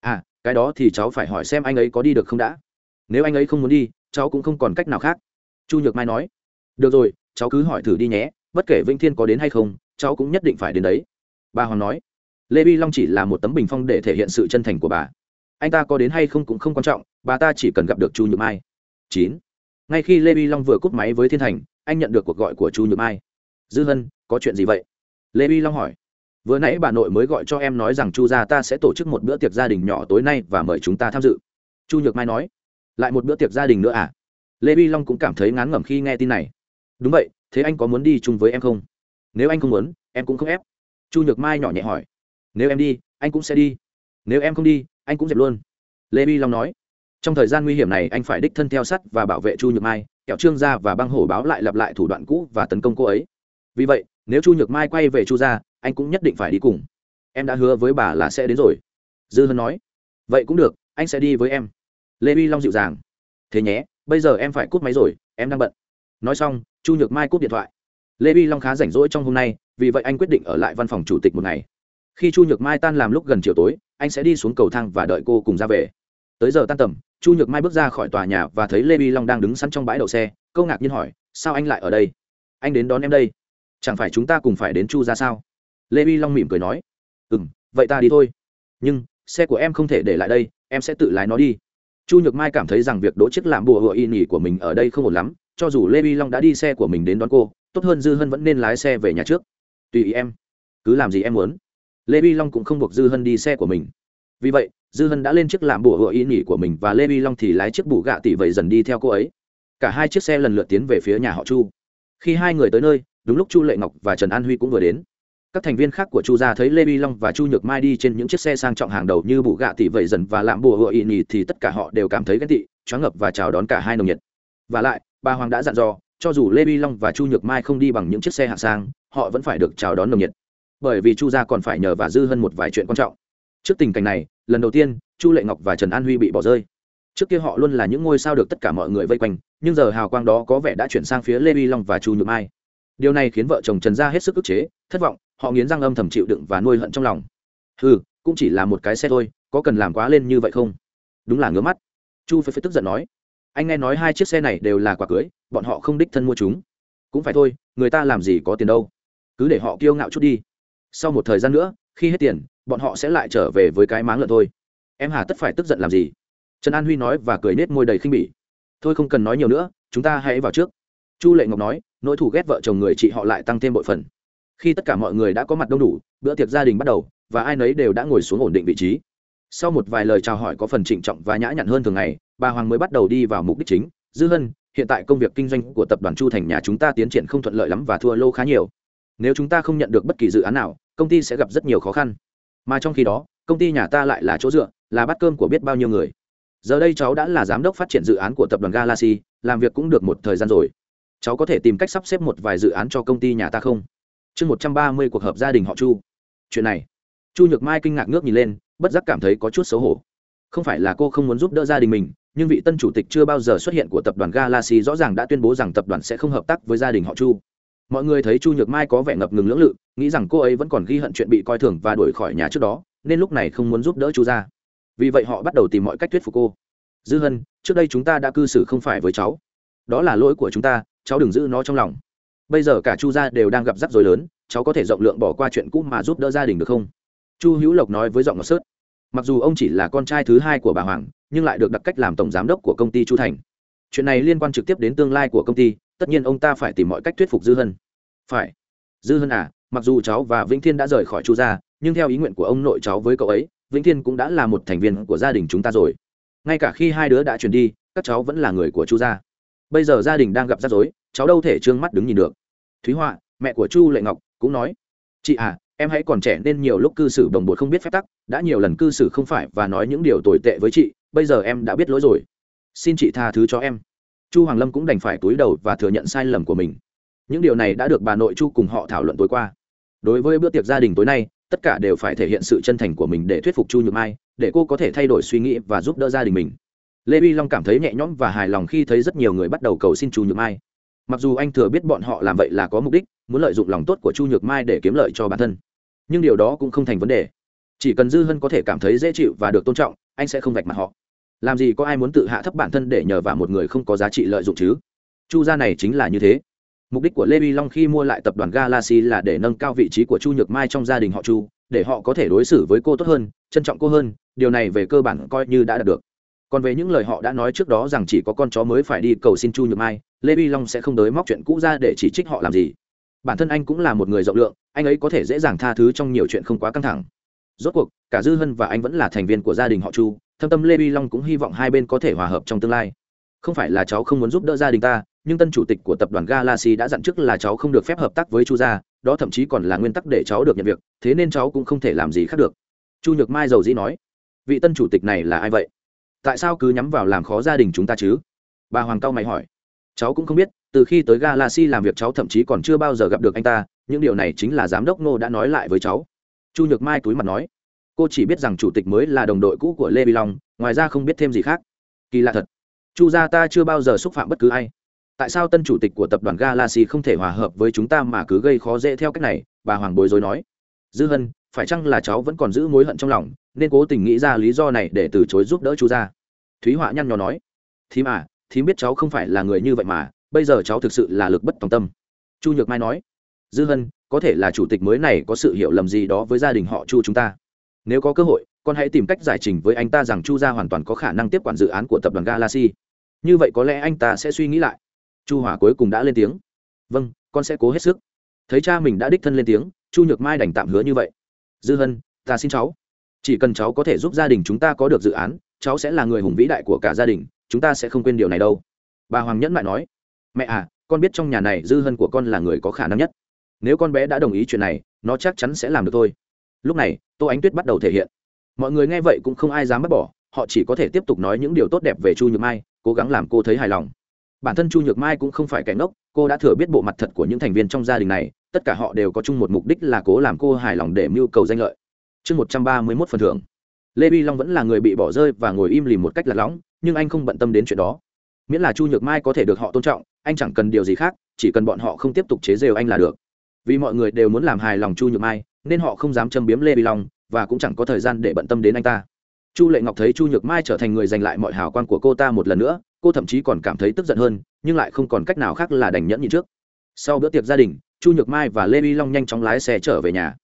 À cái đó thì cháu phải hỏi xem anh ấy có đi được không đã. Nếu anh ấy không muốn đi, cháu cũng không còn cách nào khác. Chu nhược mai nói. Được rồi, cháu cứ hỏi thử đi nhé, bất kể vĩnh thiên có đến hay không, cháu cũng nhất định phải đến đấy. Bà hoàng nói. Lê vi long chỉ là một tấm bình phong để thể hiện sự chân thành của bà anh ta có đến hay không cũng không quan trọng, bà ta chỉ cần gặp được chu nhược mai. Chín. Ngay khi lê vi long vừa cúp máy với thiên thành, anh nhận được cuộc gọi của chu nhược mai. Dư hân, có chuyện gì vậy? Lê vi long hỏi. Vừa nãy bà nội mới gọi cho em nói rằng chu gia ta sẽ tổ chức một bữa tiệc gia đình nhỏ tối nay và mời chúng ta tham dự. Chu nhược mai nói. Lại một bữa tiệc gia đình nữa à? Lê vi long cũng cảm thấy ngán ngẩm khi nghe tin này. Đúng vậy, thế anh có muốn đi chung với em không? Nếu anh không muốn, em cũng không ép. Chu nhược mai nhỏ nhẹ hỏi. Nếu em đi, anh cũng sẽ đi. Nếu em không đi anh cũng dẹp luôn. Lê vi long nói, trong thời gian nguy hiểm này, anh phải đích thân theo sắt và bảo vệ chu nhược mai kẹo trương gia và băng hổ báo lại lặp lại thủ đoạn cũ và tấn công cô ấy. Vì vậy, nếu chu nhược mai quay về chu gia, anh cũng nhất định phải đi cùng. Em đã hứa với bà là sẽ đến rồi. Dư hân nói, vậy cũng được, anh sẽ đi với em. Lê vi long dịu dàng, thế nhé, bây giờ em phải cút máy rồi, em đang bận. Nói xong, chu nhược mai cúp điện thoại. Lê vi long khá rảnh rỗi trong hôm nay, vì vậy anh quyết định ở lại văn phòng chủ tịch một ngày. Khi chu nhược mai tan làm lúc gần chiều tối anh sẽ đi xuống cầu thang và đợi cô cùng ra về. Tới giờ tan tầm, chu nhược mai bước ra khỏi tòa nhà và thấy lê vi long đang đứng sẵn trong bãi đậu xe, câu ngạc nhiên hỏi, sao anh lại ở đây? Anh đến đón em đây. Chẳng phải chúng ta cùng phải đến chu ra sao? Lê vi long mỉm cười nói ừ m vậy ta đi thôi. Nhưng, xe của em không thể để lại đây, em sẽ tự lái nó đi. Chu nhược mai cảm thấy rằng việc đỗ chiếc làm bùa hựa y nhỉ của mình ở đây không ổn lắm, cho dù lê vi long đã đi xe của mình đến đón cô, tốt hơn dư hân vẫn nên lái xe về nhà trước. Tùy ý em. Cứ làm gì em muốn lê vi long cũng không buộc dư hân đi xe của mình. Vì vậy, dư hân đã lên chiếc làm bùa hựa ý nghỉ của mình và lê vi long thì lái chiếc bù gạ tỷ vậy dần đi theo cô ấy. Cả hai chiếc xe lần lượt tiến về phía nhà họ chu. Khi hai người tới nơi, đúng lúc chu lệ ngọc và trần an huy cũng vừa đến. Các thành viên khác của chu gia thấy lê vi long và chu nhược mai đi trên những chiếc xe sang trọng hàng đầu như bù gạ tỷ vậy dần và làm bùa hựa ý nghỉ thì tất cả họ đều cảm thấy ghen tị, choáng ngập và chào đón cả hai nồng nhiệt. Và lại, bà hoàng đã dặn dò, cho dù lê vi long và chu nhược mai không đi bằng những chiếc xe hạng sang, họ vẫn phải được chào đón nồng nhiệt bởi vì chu gia còn phải nhờ và dư hơn một vài chuyện quan trọng. Trước tình cảnh này lần đầu tiên chu lệ ngọc và trần an huy bị bỏ rơi. Trước kia họ luôn là những ngôi sao được tất cả mọi người vây quanh nhưng giờ hào quang đó có vẻ đã chuyển sang phía lê vi long và chu nhược mai. Điều này khiến vợ chồng trần gia hết sức ức chế thất vọng họ nghiến răng âm thầm chịu đựng và nuôi hận trong lòng. Ừ cũng chỉ là một cái xe thôi có cần làm quá lên như vậy không? Đúng là ngứa mắt. Chu phải, phải tức giận nói. Anh nghe nói hai chiếc xe này đều là quả cưới bọn họ không đích thân mua chúng. Cũng phải thôi người ta làm gì có tiền đâu. Cứ để họ kiêu ngạo chút đi sau một thời gian nữa, khi hết tiền, bọn họ sẽ lại trở về với cái máng lợn thôi. Em hà tất phải tức giận làm gì? Trần an huy nói và cười nết môi đầy khinh bỉ. Thôi không cần nói nhiều nữa, chúng ta hãy vào trước. Chu lệ ngọc nói, nỗi thù ghét vợ chồng người chị họ lại tăng thêm bội phần. Khi tất cả mọi người đã có mặt đông đủ, bữa tiệc gia đình bắt đầu, và ai nấy đều đã ngồi xuống ổn định vị trí. Sau một vài lời chào hỏi có phần trịnh trọng và nhã nhặn hơn thường ngày, bà hoàng mới bắt đầu đi vào mục đích chính. Dư hân, hiện tại công việc kinh doanh của tập đoàn chu thành nhà chúng ta tiến triển không thuận lợi lắm và thua lô khá nhiều. Nếu chúng ta không nhận được bất kỳ dự án nào công ty sẽ gặp rất nhiều khó khăn. Mà trong khi đó, công ty nhà ta lại là chỗ dựa, là bát cơm của biết bao nhiêu người. Giờ đây cháu đã là giám đốc phát triển dự án của tập đoàn galaxy, làm việc cũng được một thời gian rồi. Cháu có thể tìm cách sắp xếp một vài dự án cho công ty nhà ta không? Chương một trăm ba mươi cuộc họp gia đình họ chu. Chuyện này, chu nhược mai kinh ngạc ngước nhìn lên, bất giác cảm thấy có chút xấu hổ. Không phải là cô không muốn giúp đỡ gia đình mình, nhưng vị tân chủ tịch chưa bao giờ xuất hiện của tập đoàn galaxy rõ ràng đã tuyên bố rằng tập đoàn sẽ không hợp tác với gia đình họ chu mọi người thấy chu nhược mai có vẻ ngập ngừng lưỡng lự, nghĩ rằng cô ấy vẫn còn ghi hận chuyện bị coi thường và đuổi khỏi nhà trước đó, nên lúc này không muốn giúp đỡ chu ra vì vậy họ bắt đầu tìm mọi cách thuyết phục cô. Dư hân, trước đây chúng ta đã cư xử không phải với cháu. Đó là lỗi của chúng ta, cháu đừng giữ nó trong lòng. Bây giờ cả chu gia đều đang gặp rắc rối lớn, cháu có thể rộng lượng bỏ qua chuyện cũ mà giúp đỡ gia đình được không? Chu hữu lộc nói với giọng ngọt sớt. Mặc dù ông chỉ là con trai thứ hai của bà hoàng, nhưng lại được đặt cách làm tổng giám đốc của công ty chu thành. Chuyện này liên quan trực tiếp đến tương lai của công ty tất nhiên ông ta phải tìm mọi cách thuyết phục dư hân. Phải. Dư hân à mặc dù cháu và vĩnh thiên đã rời khỏi chu gia, nhưng theo ý nguyện của ông nội cháu với cậu ấy, vĩnh thiên cũng đã là một thành viên của gia đình chúng ta rồi. Ngay cả khi hai đứa đã chuyển đi, các cháu vẫn là người của chu gia. Bây giờ gia đình đang gặp rắc rối, cháu đâu thể trương mắt đứng nhìn được. Thúy họa, mẹ của chu lệ ngọc, cũng nói, chị à em hãy còn trẻ nên nhiều lúc cư xử đồng bột không biết phép tắc, đã nhiều lần cư xử không phải và nói những điều tồi tệ với chị, bây giờ em đã biết lỗi rồi. Xin chị tha thứ cho em chu hoàng lâm cũng đành phải túi đầu và thừa nhận sai lầm của mình. Những điều này đã được bà nội chu cùng họ thảo luận tối qua. Đối với bữa tiệc gia đình tối nay, tất cả đều phải thể hiện sự chân thành của mình để thuyết phục chu nhược mai, để cô có thể thay đổi suy nghĩ và giúp đỡ gia đình mình. Lê uy long cảm thấy nhẹ nhõm và hài lòng khi thấy rất nhiều người bắt đầu cầu xin chu nhược mai. Mặc dù anh thừa biết bọn họ làm vậy là có mục đích, muốn lợi dụng lòng tốt của chu nhược mai để kiếm lợi cho bản thân. Nhưng điều đó cũng không thành vấn đề. Chỉ cần dư hân có thể cảm thấy dễ chịu và được tôn trọng, anh sẽ không vạch mặt họ làm gì có ai muốn tự hạ thấp bản thân để nhờ vào một người không có giá trị lợi dụng chứ? Chu gia này chính là như thế. Mục đích của lê vi long khi mua lại tập đoàn galaxy là để nâng cao vị trí của chu nhược mai trong gia đình họ chu, để họ có thể đối xử với cô tốt hơn, trân trọng cô hơn, điều này về cơ bản coi như đã đạt được. Còn về những lời họ đã nói trước đó rằng chỉ có con chó mới phải đi cầu xin chu nhược mai, lê vi long sẽ không đới móc chuyện cũ ra để chỉ trích họ làm gì. Bản thân anh cũng là một người rộng lượng, anh ấy có thể dễ dàng tha thứ trong nhiều chuyện không quá căng thẳng rốt cuộc, cả dư hân và anh vẫn là thành viên của gia đình họ chu, thâm tâm lê vi long cũng hy vọng hai bên có thể hòa hợp trong tương lai. Không phải là cháu không muốn giúp đỡ gia đình ta, nhưng tân chủ tịch của tập đoàn galaxy đã dặn trước là cháu không được phép hợp tác với chu gia, đó thậm chí còn là nguyên tắc để cháu được nhận việc, thế nên cháu cũng không thể làm gì khác được. Chu nhược mai giàu dĩ nói, vị tân chủ tịch này là ai vậy? Tại sao cứ nhắm vào làm khó gia đình chúng ta chứ? Bà hoàng cao mày hỏi, cháu cũng không biết, từ khi tới galaxy làm việc cháu thậm chí còn chưa bao giờ gặp được anh ta những điều này chính là giám đốc ngô đã nói lại với cháu chu nhược mai túi mặt nói, cô chỉ biết rằng chủ tịch mới là đồng đội cũ của lê vi long, ngoài ra không biết thêm gì khác. Kỳ lạ thật, chu gia ta chưa bao giờ xúc phạm bất cứ ai. Tại sao tân chủ tịch của tập đoàn galaxy không thể hòa hợp với chúng ta mà cứ gây khó dễ theo cách này? Bà hoàng bối rối nói. Dư hân, phải chăng là cháu vẫn còn giữ mối hận trong lòng, nên cố tình nghĩ ra lý do này để từ chối giúp đỡ chú gia? Thúy họa nhăn nhò nói. Thím à thím biết cháu không phải là người như vậy mà, bây giờ cháu thực sự là lực bất tòng tâm. Chu nhược mai nói. Dư hân có thể là chủ tịch mới này có sự hiểu lầm gì đó với gia đình họ chu chúng ta. Nếu có cơ hội, con hãy tìm cách giải trình với anh ta rằng chu gia hoàn toàn có khả năng tiếp quản dự án của tập đoàn galaxy. Như vậy có lẽ anh ta sẽ suy nghĩ lại. Chu hỏa cuối cùng đã lên tiếng. Vâng con sẽ cố hết sức. Thấy cha mình đã đích thân lên tiếng, chu nhược mai đành tạm hứa như vậy. Dư hân, ta xin cháu. Chỉ cần cháu có thể giúp gia đình chúng ta có được dự án, cháu sẽ là người hùng vĩ đại của cả gia đình, chúng ta sẽ không quên điều này đâu. Bà hoàng nhẫn lại nói. Mẹ à con biết trong nhà này dư hân của con là người có khả năng nhất nếu con bé đã đồng ý chuyện này, nó chắc chắn sẽ làm được thôi. Lúc này, tô ánh tuyết bắt đầu thể hiện. Mọi người nghe vậy cũng không ai dám bắt bỏ, họ chỉ có thể tiếp tục nói những điều tốt đẹp về chu nhược mai, cố gắng làm cô thấy hài lòng. Bản thân chu nhược mai cũng không phải kẻ ngốc, cô đã thừa biết bộ mặt thật của những thành viên trong gia đình này, tất cả họ đều có chung một mục đích là cố làm cô hài lòng để mưu cầu danh lợi. Chương một trăm ba mươi mốt phần thưởng. Lê vi long vẫn là người bị bỏ rơi và ngồi im lìm một cách lạc lõng, nhưng anh không bận tâm đến chuyện đó. Miễn là chu nhược mai có thể được họ tôn trọng, anh chẳng cần điều gì khác, chỉ cần bọn họ không tiếp tục chế rêu anh là được vì mọi người đều muốn làm hài lòng chu nhược mai, nên họ không dám châm biếm lê vi long, và cũng chẳng có thời gian để bận tâm đến anh ta. Chu lệ ngọc thấy chu nhược mai trở thành người giành lại mọi hào quang của cô ta một lần nữa, cô thậm chí còn cảm thấy tức giận hơn, nhưng lại không còn cách nào khác là đành nhẫn nhịn trước. Sau bữa tiệc gia đình, chu nhược mai và lê vi long nhanh chóng lái xe trở về nhà.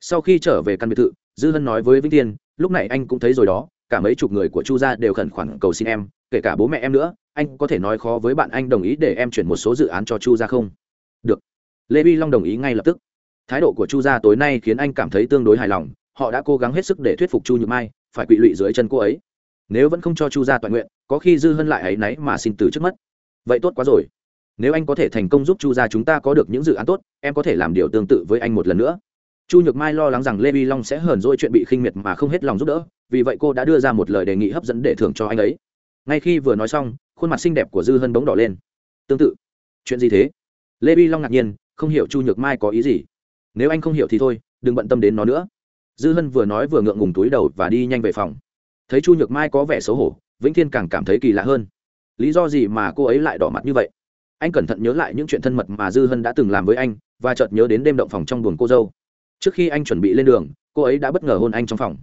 Sau khi trở về căn biệt thự, dư hân nói với vĩnh tiên lúc này anh cũng thấy rồi đó, cả mấy chục người của chu gia đều khẩn khoản cầu xin em, kể cả bố mẹ em nữa, anh có thể nói khó với bạn anh đồng ý để em chuyển một số dự án cho chu gia không? Lê vi long đồng ý ngay lập tức. Thái độ của chu gia tối nay khiến anh cảm thấy tương đối hài lòng, họ đã cố gắng hết sức để thuyết phục chu nhược mai phải quỵ lụy dưới chân cô ấy. Nếu vẫn không cho chu gia toàn nguyện, có khi dư hân lại ấ y náy mà xin từ trước mất. Vậy tốt quá rồi. Nếu anh có thể thành công giúp chu gia chúng ta có được những dự án tốt, em có thể làm điều tương tự với anh một lần nữa. Chu nhược mai lo lắng rằng lê vi long sẽ hờn dỗi chuyện bị khinh miệt mà không hết lòng giúp đỡ, vì vậy cô đã đưa ra một lời đề nghị hấp dẫn để thưởng cho anh ấy. Ngay khi vừa nói xong, khuôn mặt xinh đẹp của dư hân bóng đỏ lên. Tương tự. Chuyện gì thế? Lê vi long ngạc nhiên không hiểu chu nhược mai có ý gì. Nếu anh không hiểu thì thôi, đừng bận tâm đến nó nữa. Dư hân vừa nói vừa ngượng ngùng túi đầu và đi nhanh về phòng. Thấy chu nhược mai có vẻ xấu hổ, vĩnh thiên càng cảm thấy kỳ lạ hơn. Lý do gì mà cô ấy lại đỏ mặt như vậy? Anh cẩn thận nhớ lại những chuyện thân mật mà dư hân đã từng làm với anh, và chợt nhớ đến đêm động phòng trong buồng cô dâu. Trước khi anh chuẩn bị lên đường, cô ấy đã bất ngờ hôn anh trong phòng.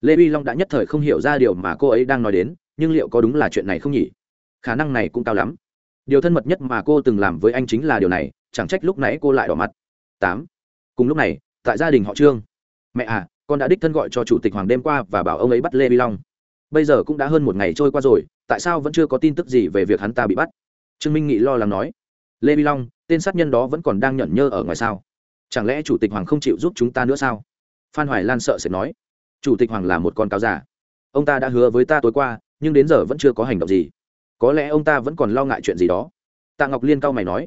Lê uy long đã nhất thời không hiểu ra điều mà cô ấy đang nói đến, nhưng liệu có đúng là chuyện này không nhỉ? Khả năng này cũng cao lắm. Điều thân mật nhất mà cô từng làm với anh chính là điều này chẳng trách lúc nãy cô lại đỏ mặt. Tám. Cùng lúc này, tại gia đình họ trương. Mẹ à con đã đích thân gọi cho chủ tịch hoàng đêm qua và bảo ông ấy bắt lê vi long. Bây giờ cũng đã hơn một ngày trôi qua rồi, tại sao vẫn chưa có tin tức gì về việc hắn ta bị bắt? Trương minh nghị lo lắng nói. Lê vi long, tên sát nhân đó vẫn còn đang nhẫn nhơ ở ngoài sao? Chẳng lẽ chủ tịch hoàng không chịu giúp chúng ta nữa sao? Phan hoài lan sợ sẽ nói. Chủ tịch hoàng là một con cáo giả ông ta đã hứa với ta tối qua, nhưng đến giờ vẫn chưa có hành động gì. Có lẽ ông ta vẫn còn lo ngại chuyện gì đó. Tạ ngọc liên cao mày nói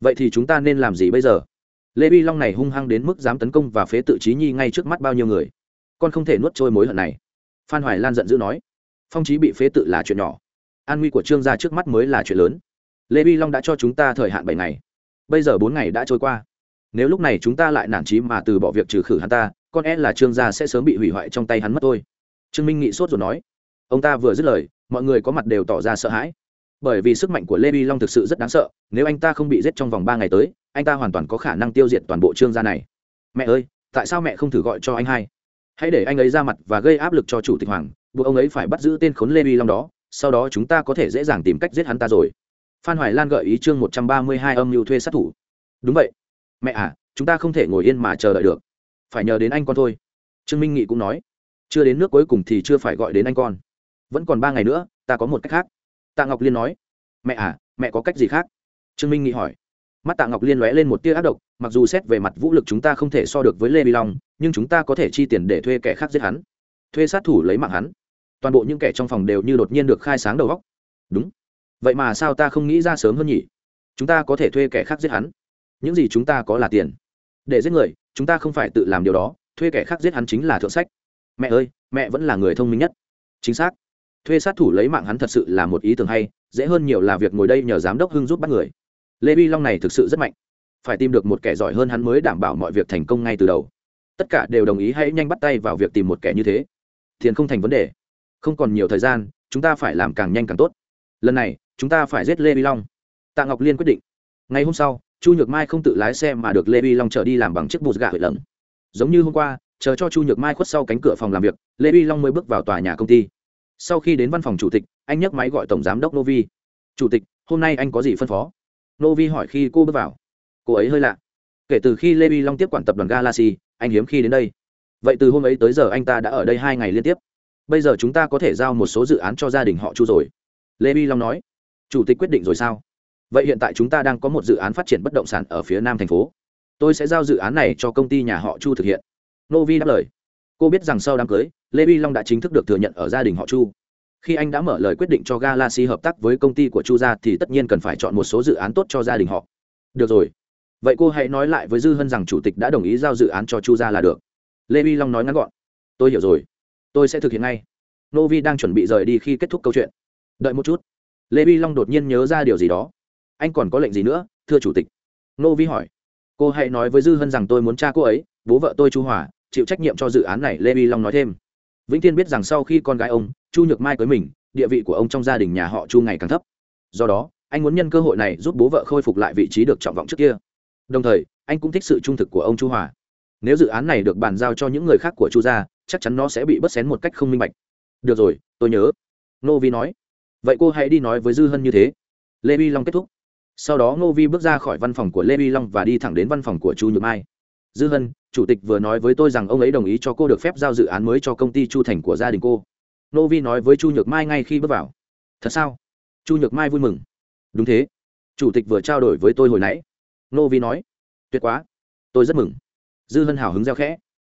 vậy thì chúng ta nên làm gì bây giờ? Lê vi long này hung hăng đến mức dám tấn công và phế tự trí nhi ngay trước mắt bao nhiêu người? Con không thể nuốt trôi mối hận này. Phan hoài lan giận dữ nói. Phong trí bị phế tự là chuyện nhỏ. An nguy của trương gia trước mắt mới là chuyện lớn. Lê vi long đã cho chúng ta thời hạn bảy ngày. Bây giờ bốn ngày đã trôi qua. Nếu lúc này chúng ta lại nản trí mà từ bỏ việc trừ khử hắn ta, con e là trương gia sẽ sớm bị hủy hoại trong tay hắn mất thôi. Trương minh nghị sốt rồi nói. Ông ta vừa dứt lời, mọi người có mặt đều tỏ ra sợ hãi bởi vì sức mạnh của lê vi long thực sự rất đáng sợ, nếu anh ta không bị giết trong vòng ba ngày tới, anh ta hoàn toàn có khả năng tiêu diệt toàn bộ trương gia này. Mẹ ơi, tại sao mẹ không thử gọi cho anh hai? Hãy để anh ấy ra mặt và gây áp lực cho chủ tịch hoàng, buộc ông ấy phải bắt giữ tên khốn lê vi long đó, sau đó chúng ta có thể dễ dàng tìm cách giết hắn ta rồi. Phan hoài lan gợi ý chương một trăm ba mươi hai âm mưu thuê sát thủ. Đúng vậy. Mẹ à chúng ta không thể ngồi yên mà chờ đợi được. Phải nhờ đến anh con thôi. Trương minh nghị cũng nói. Chưa đến nước cuối cùng thì chưa phải gọi đến anh con. Vẫn còn ba ngày nữa, ta có một cách khác tạ ngọc liên nói, mẹ à mẹ có cách gì khác? Trương minh nghị hỏi. Mắt tạ ngọc liên lóe lên một tia ác độc, mặc dù xét về mặt vũ lực chúng ta không thể so được với lê vi long, nhưng chúng ta có thể chi tiền để thuê kẻ khác giết hắn. Thuê sát thủ lấy mạng hắn. Toàn bộ những kẻ trong phòng đều như đột nhiên được khai sáng đầu góc đúng. Vậy mà sao ta không nghĩ ra sớm hơn nhỉ? Chúng ta có thể thuê kẻ khác giết hắn. Những gì chúng ta có là tiền. Để giết người, chúng ta không phải tự làm điều đó, thuê kẻ khác giết hắn chính là thượng sách. Mẹ ơi, mẹ vẫn là người thông minh nhất. Chính xác thuê sát thủ lấy mạng hắn thật sự là một ý tưởng hay, dễ hơn nhiều là việc ngồi đây nhờ giám đốc hưng giúp bắt người. Lê vi long này thực sự rất mạnh. Phải tìm được một kẻ giỏi hơn hắn mới đảm bảo mọi việc thành công ngay từ đầu. Tất cả đều đồng ý hãy nhanh bắt tay vào việc tìm một kẻ như thế. Tiền không thành vấn đề. Không còn nhiều thời gian, chúng ta phải làm càng nhanh càng tốt. Lần này, chúng ta phải giết lê vi long. Tạ ngọc liên quyết định. Ngày hôm sau, chu nhược mai không tự lái xe mà được lê vi long chở đi làm bằng chiếc bụt gà hợi lẫn giống như hôm qua, chờ cho chu nhược mai khuất sau cánh cửa phòng làm việc, lê vi long mới bước vào tòa nhà công ty sau khi đến văn phòng chủ tịch, anh nhấc máy gọi tổng giám đốc novi. Chủ tịch, hôm nay anh có gì phân phó? Novi hỏi khi cô bước vào. Cô ấy hơi lạ. Kể từ khi lê vi long tiếp quản tập đoàn galaxy, anh hiếm khi đến đây. Vậy từ hôm ấy tới giờ anh ta đã ở đây hai ngày liên tiếp. Bây giờ chúng ta có thể giao một số dự án cho gia đình họ chu rồi. Lê vi long nói. Chủ tịch quyết định rồi sao? Vậy hiện tại chúng ta đang có một dự án phát triển bất động sản ở phía nam thành phố. Tôi sẽ giao dự án này cho công ty nhà họ chu thực hiện. Novi đáp lời cô biết rằng sau đám cưới, lê vi long đã chính thức được thừa nhận ở gia đình họ chu. Khi anh đã mở lời quyết định cho galaxy hợp tác với công ty của chu gia thì tất nhiên cần phải chọn một số dự án tốt cho gia đình họ. Được rồi. Vậy cô hãy nói lại với dư hân rằng chủ tịch đã đồng ý giao dự án cho chu gia là được. Lê vi long nói ngắn gọn. Tôi hiểu rồi. Tôi sẽ thực hiện ngay. Nô vi đang chuẩn bị rời đi khi kết thúc câu chuyện. Đợi một chút. Lê vi long đột nhiên nhớ ra điều gì đó. Anh còn có lệnh gì nữa, thưa chủ tịch? Nô vi hỏi. Cô hãy nói với dư hân rằng tôi muốn cha cô ấy, bố vợ tôi chu hòa chịu trách nhiệm cho dự án này, lê vi long nói thêm. Vĩnh tiên biết rằng sau khi con gái ông, chu nhược mai cưới mình, địa vị của ông trong gia đình nhà họ chu ngày càng thấp. Do đó, anh muốn nhân cơ hội này giúp bố vợ khôi phục lại vị trí được trọng vọng trước kia. Đồng thời, anh cũng thích sự trung thực của ông chu hòa. Nếu dự án này được bàn giao cho những người khác của chu gia, chắc chắn nó sẽ bị bớt xén một cách không minh bạch. Được rồi, tôi nhớ. Nô vi nói. Vậy cô hãy đi nói với dư hân như thế. Lê vi long kết thúc. Sau đó ngô vi bước ra khỏi văn phòng của lê vi long và đi thẳng đến văn phòng của chu nhược mai. Dư hân chủ tịch vừa nói với tôi rằng ông ấy đồng ý cho cô được phép giao dự án mới cho công ty chu thành của gia đình cô. Nô vi nói với chu nhược mai ngay khi bước vào. Thật sao? Chu nhược mai vui mừng. Đúng thế. Chủ tịch vừa trao đổi với tôi hồi nãy. Nô vi nói. Tuyệt quá. Tôi rất mừng. Dư hân hào hứng reo khẽ.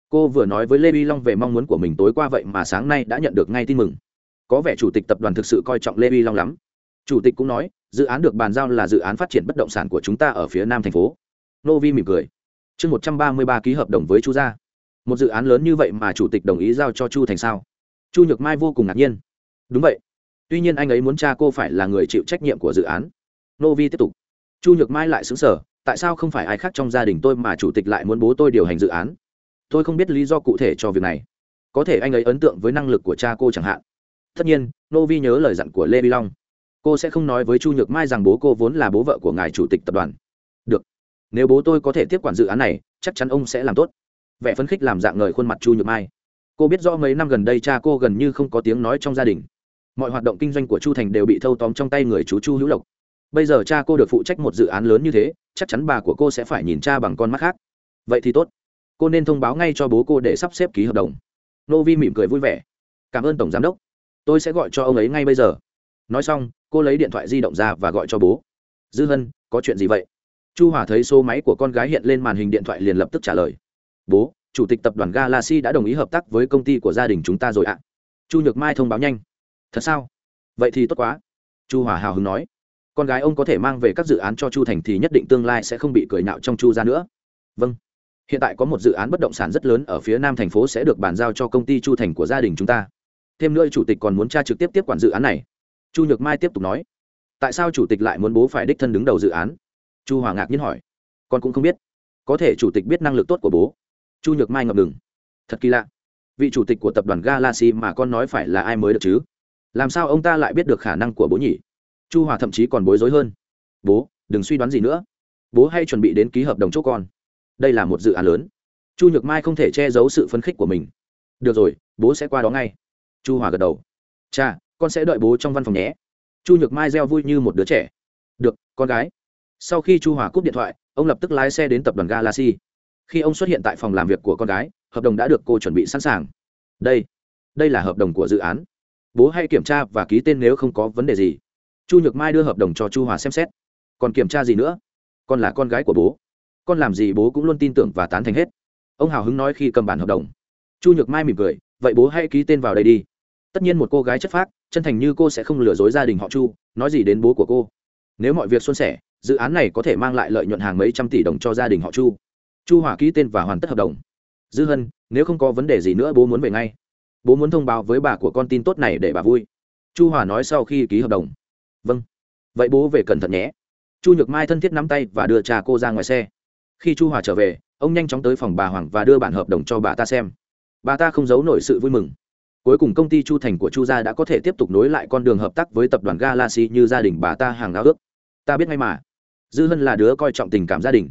Cô vừa nói với lê vi long về mong muốn của mình tối qua vậy mà sáng nay đã nhận được ngay tin mừng. Có vẻ chủ tịch tập đoàn thực sự coi trọng lê vi long lắm. Chủ tịch cũng nói, dự án được bàn giao là dự án phát triển bất động sản của chúng ta ở phía nam thành phố. Nô vi mỉm cười chương một trăm ba mươi ba ký hợp đồng với chu gia. Một dự án lớn như vậy mà chủ tịch đồng ý giao cho chu thành sao? Chu nhược mai vô cùng ngạc nhiên. Đúng vậy. Tuy nhiên anh ấy muốn cha cô phải là người chịu trách nhiệm của dự án. Nô vi tiếp tục. Chu nhược mai lại xứng sở tại sao không phải ai khác trong gia đình tôi mà chủ tịch lại muốn bố tôi điều hành dự án? Tôi không biết lý do cụ thể cho việc này. Có thể anh ấy ấn tượng với năng lực của cha cô chẳng hạn. Tất nhiên, nô vi nhớ lời dặn của lê vi long. Cô sẽ không nói với chu nhược mai rằng bố cô vốn là bố vợ của ngài chủ tịch tập đoàn. Được nếu bố tôi có thể tiếp quản dự án này, chắc chắn ông sẽ làm tốt. Vẻ phấn khích làm dạng ngời khuôn mặt chu nhược mai. Cô biết rõ mấy năm gần đây cha cô gần như không có tiếng nói trong gia đình. Mọi hoạt động kinh doanh của chu thành đều bị thâu tóm trong tay người chú chu hữu lộc. Bây giờ cha cô được phụ trách một dự án lớn như thế, chắc chắn bà của cô sẽ phải nhìn cha bằng con mắt khác. Vậy thì tốt. Cô nên thông báo ngay cho bố cô để sắp xếp ký hợp đồng. Nô vi mỉm cười vui vẻ. Cảm ơn tổng giám đốc. Tôi sẽ gọi cho ông ấy ngay bây giờ. Nói xong, cô lấy điện thoại di động ra và gọi cho bố. Dư hân, có chuyện gì vậy? Chu hòa thấy số máy của con gái hiện lên màn hình điện thoại liền lập tức trả lời. Bố, chủ tịch tập đoàn galaxy đã đồng ý hợp tác với công ty của gia đình chúng ta rồi ạ. Chu nhược mai thông báo nhanh. Thật sao? Vậy thì tốt quá. Chu hòa hào hứng nói. Con gái ông có thể mang về các dự án cho chu thành thì nhất định tương lai sẽ không bị cười nạo trong chu ra nữa. Vâng. Hiện tại có một dự án bất động sản rất lớn ở phía nam thành phố sẽ được bàn giao cho công ty chu thành của gia đình chúng ta. Thêm nữa chủ tịch còn muốn tra trực tiếp tiếp quản dự án này. Chu nhược mai tiếp tục nói. Tại sao chủ tịch lại muốn bố phải đích thân đứng đầu dự án? Chu hòa ngạc nhiên hỏi. Con cũng không biết. Có thể chủ tịch biết năng lực tốt của bố. Chu nhược mai ngập ngừng. Thật kỳ lạ. Vị chủ tịch của tập đoàn galaxy mà con nói phải là ai mới được chứ? Làm sao ông ta lại biết được khả năng của bố nhỉ? Chu hòa thậm chí còn bối rối hơn. Bố, đừng suy đoán gì nữa. Bố hay chuẩn bị đến ký hợp đồng chỗ con. Đây là một dự án lớn. Chu nhược mai không thể che giấu sự phấn khích của mình. Được rồi, bố sẽ qua đó ngay. Chu hòa gật đầu. Cha con sẽ đợi bố trong văn phòng nhé. Chu nhược mai reo vui như một đứa trẻ. Được, con gái sau khi chu hòa cúp điện thoại, ông lập tức lái xe đến tập đoàn galaxy. Khi ông xuất hiện tại phòng làm việc của con gái, hợp đồng đã được cô chuẩn bị sẵn sàng. Đây đây là hợp đồng của dự án. Bố hãy kiểm tra và ký tên nếu không có vấn đề gì. Chu nhược mai đưa hợp đồng cho chu hòa xem xét. Còn kiểm tra gì nữa? Con là con gái của bố. Con làm gì bố cũng luôn tin tưởng và tán thành hết. Ông hào hứng nói khi cầm bản hợp đồng. Chu nhược mai mỉm cười, vậy bố hãy ký tên vào đây đi. Tất nhiên một cô gái chất phác, chân thành như cô sẽ không lừa dối gia đình họ chu, nói gì đến bố của cô. Nếu mọi việc suôn sẻ dự án này có thể mang lại lợi nhuận hàng mấy trăm tỷ đồng cho gia đình họ chu. Chu hỏa ký tên và hoàn tất hợp đồng. Dư hân, nếu không có vấn đề gì nữa bố muốn về ngay. Bố muốn thông báo với bà của con tin tốt này để bà vui. Chu hòa nói sau khi ký hợp đồng. Vâng. Vậy bố về cẩn thận nhé. Chu nhược mai thân thiết nắm tay và đưa cha cô ra ngoài xe. Khi chu hòa trở về, ông nhanh chóng tới phòng bà hoàng và đưa bản hợp đồng cho bà ta xem. Bà ta không giấu nổi sự vui mừng. Cuối cùng công ty chu thành của chu gia đã có thể tiếp tục nối lại con đường hợp tác với tập đoàn galaxy như gia đình bà ta hàng ao ước. Ta biết ngay mà dư hân là đứa coi trọng tình cảm gia đình.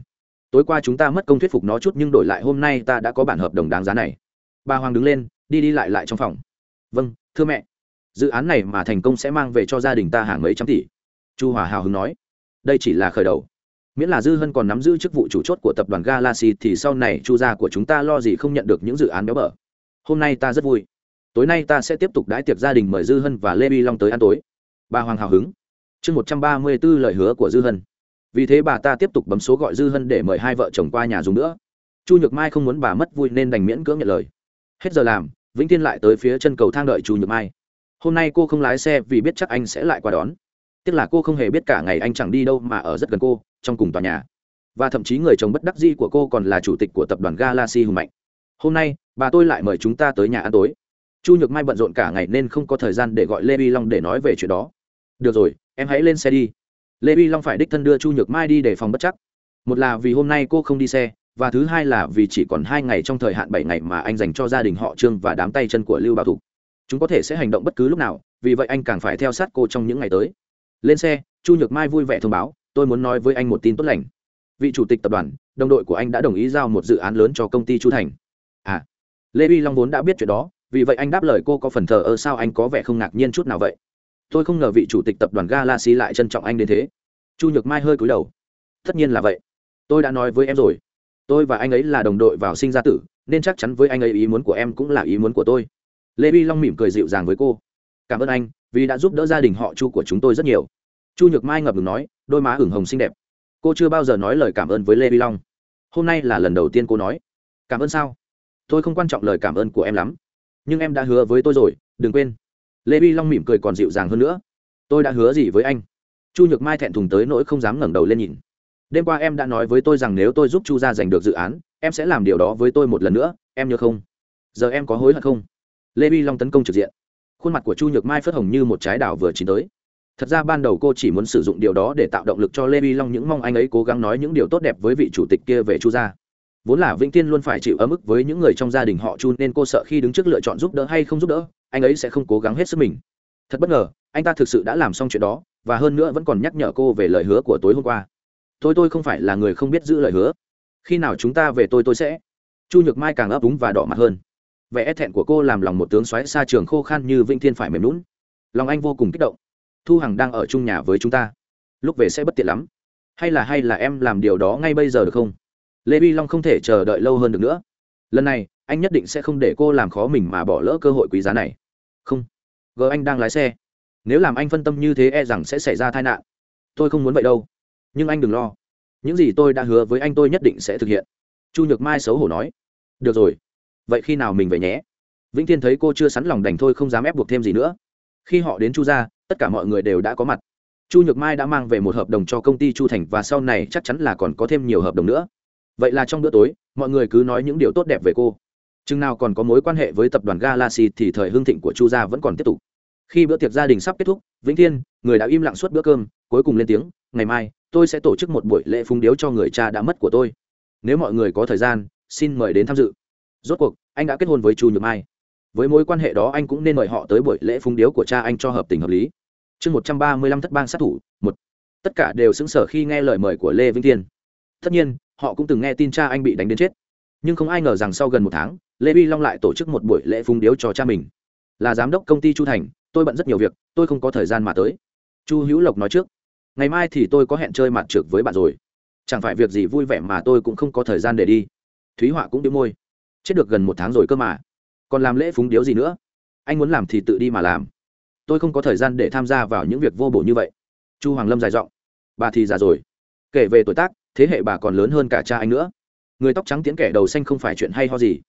Tối qua chúng ta mất công thuyết phục nó chút nhưng đổi lại hôm nay ta đã có bản hợp đồng đáng giá này. Bà hoàng đứng lên, đi đi lại lại trong phòng. Vâng thưa mẹ. Dự án này mà thành công sẽ mang về cho gia đình ta hàng mấy trăm tỷ. Chu hòa hào hứng nói. Đây chỉ là khởi đầu. Miễn là dư hân còn nắm giữ chức vụ chủ chốt của tập đoàn galaxy thì sau này chu gia của chúng ta lo gì không nhận được những dự án béo bở. Hôm nay ta rất vui. Tối nay ta sẽ tiếp tục đãi tiệc gia đình mời dư hân và lê vi long tới ăn tối. Bà hoàng hào hứng. Chương một trăm ba mươi b ố lời hứa của dư hân vì thế bà ta tiếp tục bấm số gọi dư hân để mời hai vợ chồng qua nhà dùng nữa. Chu nhược mai không muốn bà mất vui nên đành miễn cưỡng nhận lời. Hết giờ làm, vĩnh tiên lại tới phía chân cầu thang đợi chu nhược mai. Hôm nay cô không lái xe vì biết chắc anh sẽ lại qua đón. Tiếc là cô không hề biết cả ngày anh chẳng đi đâu mà ở rất gần cô, trong cùng tòa nhà. Và thậm chí người chồng bất đắc di của cô còn là chủ tịch của tập đoàn galaxy hùng mạnh. Hôm nay, bà tôi lại mời chúng ta tới nhà ăn tối. Chu nhược mai bận rộn cả ngày nên không có thời gian để gọi lê vi long để nói về chuyện đó. Được rồi, em hãy lên xe đi lê vi long phải đích thân đưa chu nhược mai đi để phòng bất chắc. Một là vì hôm nay cô không đi xe, và thứ hai là vì chỉ còn hai ngày trong thời hạn bảy ngày mà anh dành cho gia đình họ trương và đám tay chân của lưu bảo thục. Chúng có thể sẽ hành động bất cứ lúc nào, vì vậy anh càng phải theo sát cô trong những ngày tới. Lên xe, chu nhược mai vui vẻ thông báo, tôi muốn nói với anh một tin tốt lành. Vị chủ tịch tập đoàn, đồng đội của anh đã đồng ý giao một dự án lớn cho công ty chu thành. À lê vi long vốn đã biết chuyện đó, vì vậy anh đáp lời cô có phần thờ ơ sao anh có vẻ không ngạc nhiên chút nào vậy? Tôi không ngờ vị chủ tịch tập đoàn galaxy lại trân trọng anh đến thế. Chu nhược mai hơi cúi đầu. Tất nhiên là vậy. Tôi đã nói với em rồi. Tôi và anh ấy là đồng đội vào sinh ra tử, nên chắc chắn với anh ấy ý muốn của em cũng là ý muốn của tôi. Lê vi long mỉm cười dịu dàng với cô. Cảm ơn anh, vì đã giúp đỡ gia đình họ chu của chúng tôi rất nhiều. Chu nhược mai ngập ngừng nói, đôi má ửng hồng xinh đẹp. Cô chưa bao giờ nói lời cảm ơn với lê vi long. Hôm nay là lần đầu tiên cô nói. Cảm ơn sao? Tôi không quan trọng lời cảm ơn của em lắm. Nhưng em đã hứa với tôi rồi, đừng quên lê vi long mỉm cười còn dịu dàng hơn nữa tôi đã hứa gì với anh chu nhược mai thẹn thùng tới nỗi không dám ngẩng đầu lên nhìn đêm qua em đã nói với tôi rằng nếu tôi giúp chu gia giành được dự án em sẽ làm điều đó với tôi một lần nữa em nhớ không giờ em có hối hận không lê vi long tấn công trực diện khuôn mặt của chu nhược mai phớt hồng như một trái đảo vừa chín tới thật ra ban đầu cô chỉ muốn sử dụng điều đó để tạo động lực cho lê vi long những mong anh ấy cố gắng nói những điều tốt đẹp với vị chủ tịch kia về chu gia vốn là vĩnh tiên luôn phải chịu ấm ức với những người trong gia đình họ chu nên cô sợ khi đứng trước lựa chọn giúp đỡ hay không giúp đỡ, anh ấy sẽ không cố gắng hết sức mình. Thật bất ngờ, anh ta thực sự đã làm xong chuyện đó, và hơn nữa vẫn còn nhắc nhở cô về lời hứa của tối hôm qua. Tôi tôi không phải là người không biết giữ lời hứa. Khi nào chúng ta về tôi tôi sẽ. Chu nhược mai càng ấp úng và đỏ mặt hơn. Vẻ e thẹn của cô làm lòng một tướng xoáy xa trường khô khan như vĩnh thiên phải mềm lún lòng anh vô cùng kích động. Thu hằng đang ở chung nhà với chúng ta. Lúc về sẽ bất tiện lắm. Hay là hay là em làm điều đó ngay bây giờ được không? Lê vi long không thể chờ đợi lâu hơn được nữa. Lần này, anh nhất định sẽ không để cô làm khó mình mà bỏ lỡ cơ hội quý giá này. Không. G anh đang lái xe. Nếu làm anh phân tâm như thế e rằng sẽ xảy ra tai nạn. Tôi không muốn vậy đâu. Nhưng anh đừng lo. Những gì tôi đã hứa với anh tôi nhất định sẽ thực hiện. Chu nhược mai xấu hổ nói. Được rồi. Vậy khi nào mình về nhé? Vĩnh thiên thấy cô chưa sẵn lòng đành thôi không dám ép buộc thêm gì nữa. Khi họ đến chu ra tất cả mọi người đều đã có mặt. Chu nhược mai đã mang về một hợp đồng cho công ty chu thành và sau này chắc chắn là còn có thêm nhiều hợp đồng nữa vậy là trong bữa tối, mọi người cứ nói những điều tốt đẹp về cô. Chừng nào còn có mối quan hệ với tập đoàn galaxy thì thời hương thịnh của chu gia vẫn còn tiếp tục. Khi bữa tiệc gia đình sắp kết thúc, vĩnh thiên, người đã im lặng suốt bữa cơm, cuối cùng lên tiếng, ngày mai, tôi sẽ tổ chức một buổi lễ phung điếu cho người cha đã mất của tôi. Nếu mọi người có thời gian, xin mời đến tham dự. Rốt cuộc, anh đã kết hôn với chu nhược mai. Với mối quan hệ đó, anh cũng nên mời họ tới buổi lễ phung điếu của cha anh cho hợp tình hợp lý. Chương một trăm ba mươi lăm thất bang sát thủ, một. Tất cả đều xứng sở khi nghe lời mời của lê vĩnh thiên. Tất nhiên họ cũng từng nghe tin cha anh bị đánh đến chết. Nhưng không ai ngờ rằng sau gần một tháng, lê vi long lại tổ chức một buổi lễ phung điếu cho cha mình. Là giám đốc công ty chu thành, tôi bận rất nhiều việc, tôi không có thời gian mà tới. Chu hữu lộc nói trước, ngày mai thì tôi có hẹn chơi mặt trượt với bạn rồi. Chẳng phải việc gì vui vẻ mà tôi cũng không có thời gian để đi. Thúy họa cũng đĩu môi, chết được gần một tháng rồi cơ mà. Còn làm lễ phúng điếu gì nữa? Anh muốn làm thì tự đi mà làm. Tôi không có thời gian để tham gia vào những việc vô bổ như vậy. Chu hoàng lâm dài giọng, bà thì già rồi. Kể về tuổi tác thế hệ bà còn lớn hơn cả cha anh nữa. Người tóc trắng tiễn kẻ đầu xanh không phải chuyện hay ho gì.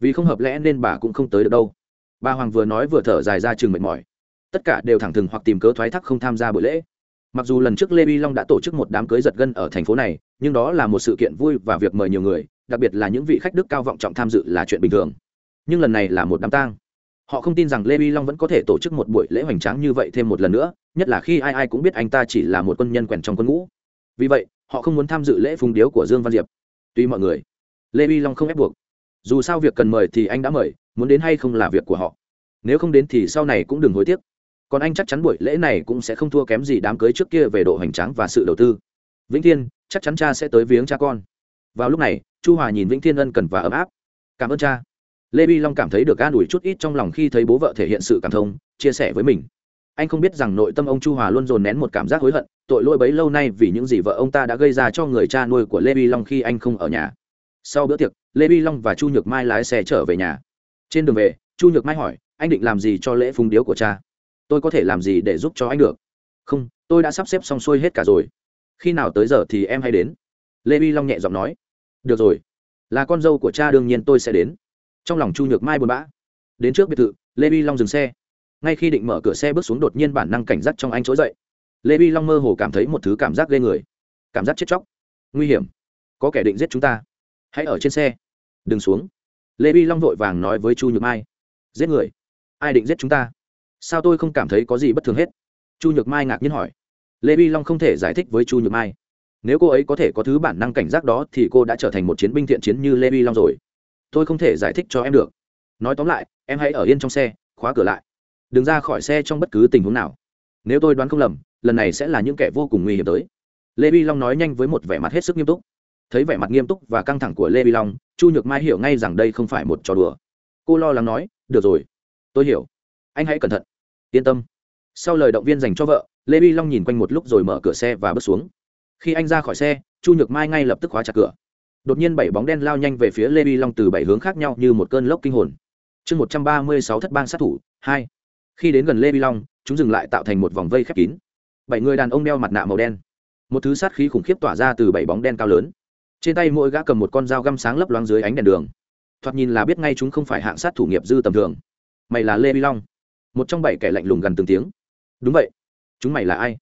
Vì không hợp lẽ nên bà cũng không tới được đâu. Bà hoàng vừa nói vừa thở dài ra chừng mệt mỏi. Tất cả đều thẳng thừng hoặc tìm cớ thoái thác không tham gia buổi lễ. Mặc dù lần trước lê vi long đã tổ chức một đám cưới giật gân ở thành phố này, nhưng đó là một sự kiện vui và việc mời nhiều người, đặc biệt là những vị khách đức cao vọng trọng tham dự là chuyện bình thường. Nhưng lần này là một đám tang. Họ không tin rằng lê vi long vẫn có thể tổ chức một buổi lễ hoành tráng như vậy thêm một lần nữa, nhất là khi ai ai cũng biết anh ta chỉ là một quân nhân quèn trong quân ngũ. Vì vậy họ không muốn tham dự lễ phùng điếu của dương văn diệp. Tuy mọi người, lê vi long không ép buộc, dù sao việc cần mời thì anh đã mời, muốn đến hay không là việc của họ. Nếu không đến thì sau này cũng đừng hối tiếc. Còn anh chắc chắn buổi lễ này cũng sẽ không thua kém gì đám cưới trước kia về độ hoành tráng và sự đầu tư. Vĩnh thiên, chắc chắn cha sẽ tới viếng cha con. Vào lúc này, chu hòa nhìn vĩnh thiên ân cần và ấm áp. Cảm ơn cha. Lê bi long cảm thấy được an ủi chút ít trong lòng khi thấy bố vợ thể hiện sự cảm thông, chia sẻ với mình anh không biết rằng nội tâm ông chu hòa luôn dồn nén một cảm giác hối hận, tội lỗi bấy lâu nay vì những gì vợ ông ta đã gây ra cho người cha nuôi của lê vi long khi anh không ở nhà. Sau bữa tiệc, lê vi long và chu nhược mai lái xe trở về nhà. Trên đường về, chu nhược mai hỏi, anh định làm gì cho lễ phung điếu của cha? Tôi có thể làm gì để giúp cho anh được? Không, tôi đã sắp xếp xong xuôi hết cả rồi. Khi nào tới giờ thì em hay đến. Lê vi long nhẹ giọng nói. Được rồi. Là con dâu của cha đương nhiên tôi sẽ đến. Trong lòng chu nhược mai buồn bã. Đến trước biệt thự, lê vi long dừng xe ngay khi định mở cửa xe bước xuống đột nhiên bản năng cảnh giác trong anh trỗi dậy. Lê vi long mơ hồ cảm thấy một thứ cảm giác ghê người. Cảm giác chết chóc. Nguy hiểm. Có kẻ định giết chúng ta. Hãy ở trên xe. Đừng xuống. Lê vi long vội vàng nói với chu nhược mai. Giết người. Ai định giết chúng ta? Sao tôi không cảm thấy có gì bất thường hết? Chu nhược mai ngạc nhiên hỏi. Lê vi long không thể giải thích với chu nhược mai. Nếu cô ấy có thể có thứ bản năng cảnh giác đó thì cô đã trở thành một chiến binh thiện chiến như lê vi long rồi. Tôi không thể giải thích cho em được. Nói tóm lại, em hãy ở yên trong xe, khóa cửa lại đừng ra khỏi xe trong bất cứ tình huống nào. Nếu tôi đoán không lầm, lần này sẽ là những kẻ vô cùng nguy hiểm tới. Lê vi long nói nhanh với một vẻ mặt hết sức nghiêm túc. Thấy vẻ mặt nghiêm túc và căng thẳng của lê vi long, chu nhược mai hiểu ngay rằng đây không phải một trò đùa. Cô lo lắng nói, được rồi, tôi hiểu. Anh hãy cẩn thận. Yên tâm. Sau lời động viên dành cho vợ, lê vi long nhìn quanh một lúc rồi mở cửa xe và bước xuống. Khi anh ra khỏi xe, chu nhược mai ngay lập tức khóa chặt cửa. Đột nhiên bảy bóng đen lao nhanh về phía lê vi long từ bảy hướng khác nhau như một cơn lốc kinh hồn. Chương một trăm ba mươi sáu thất bang sát thủ, hai khi đến gần lê vi long, chúng dừng lại tạo thành một vòng vây khép kín. Bảy người đàn ông đeo mặt nạ màu đen. Một thứ sát khí khủng khiếp tỏa ra từ bảy bóng đen cao lớn. Trên tay mỗi gã cầm một con dao găm sáng lấp loáng dưới ánh đèn đường. Thoạt nhìn là biết ngay chúng không phải hạng sát thủ nghiệp dư tầm thường. Mày là lê vi long. Một trong bảy kẻ lạnh lùng gần từng tiếng. Đúng vậy. Chúng mày là ai?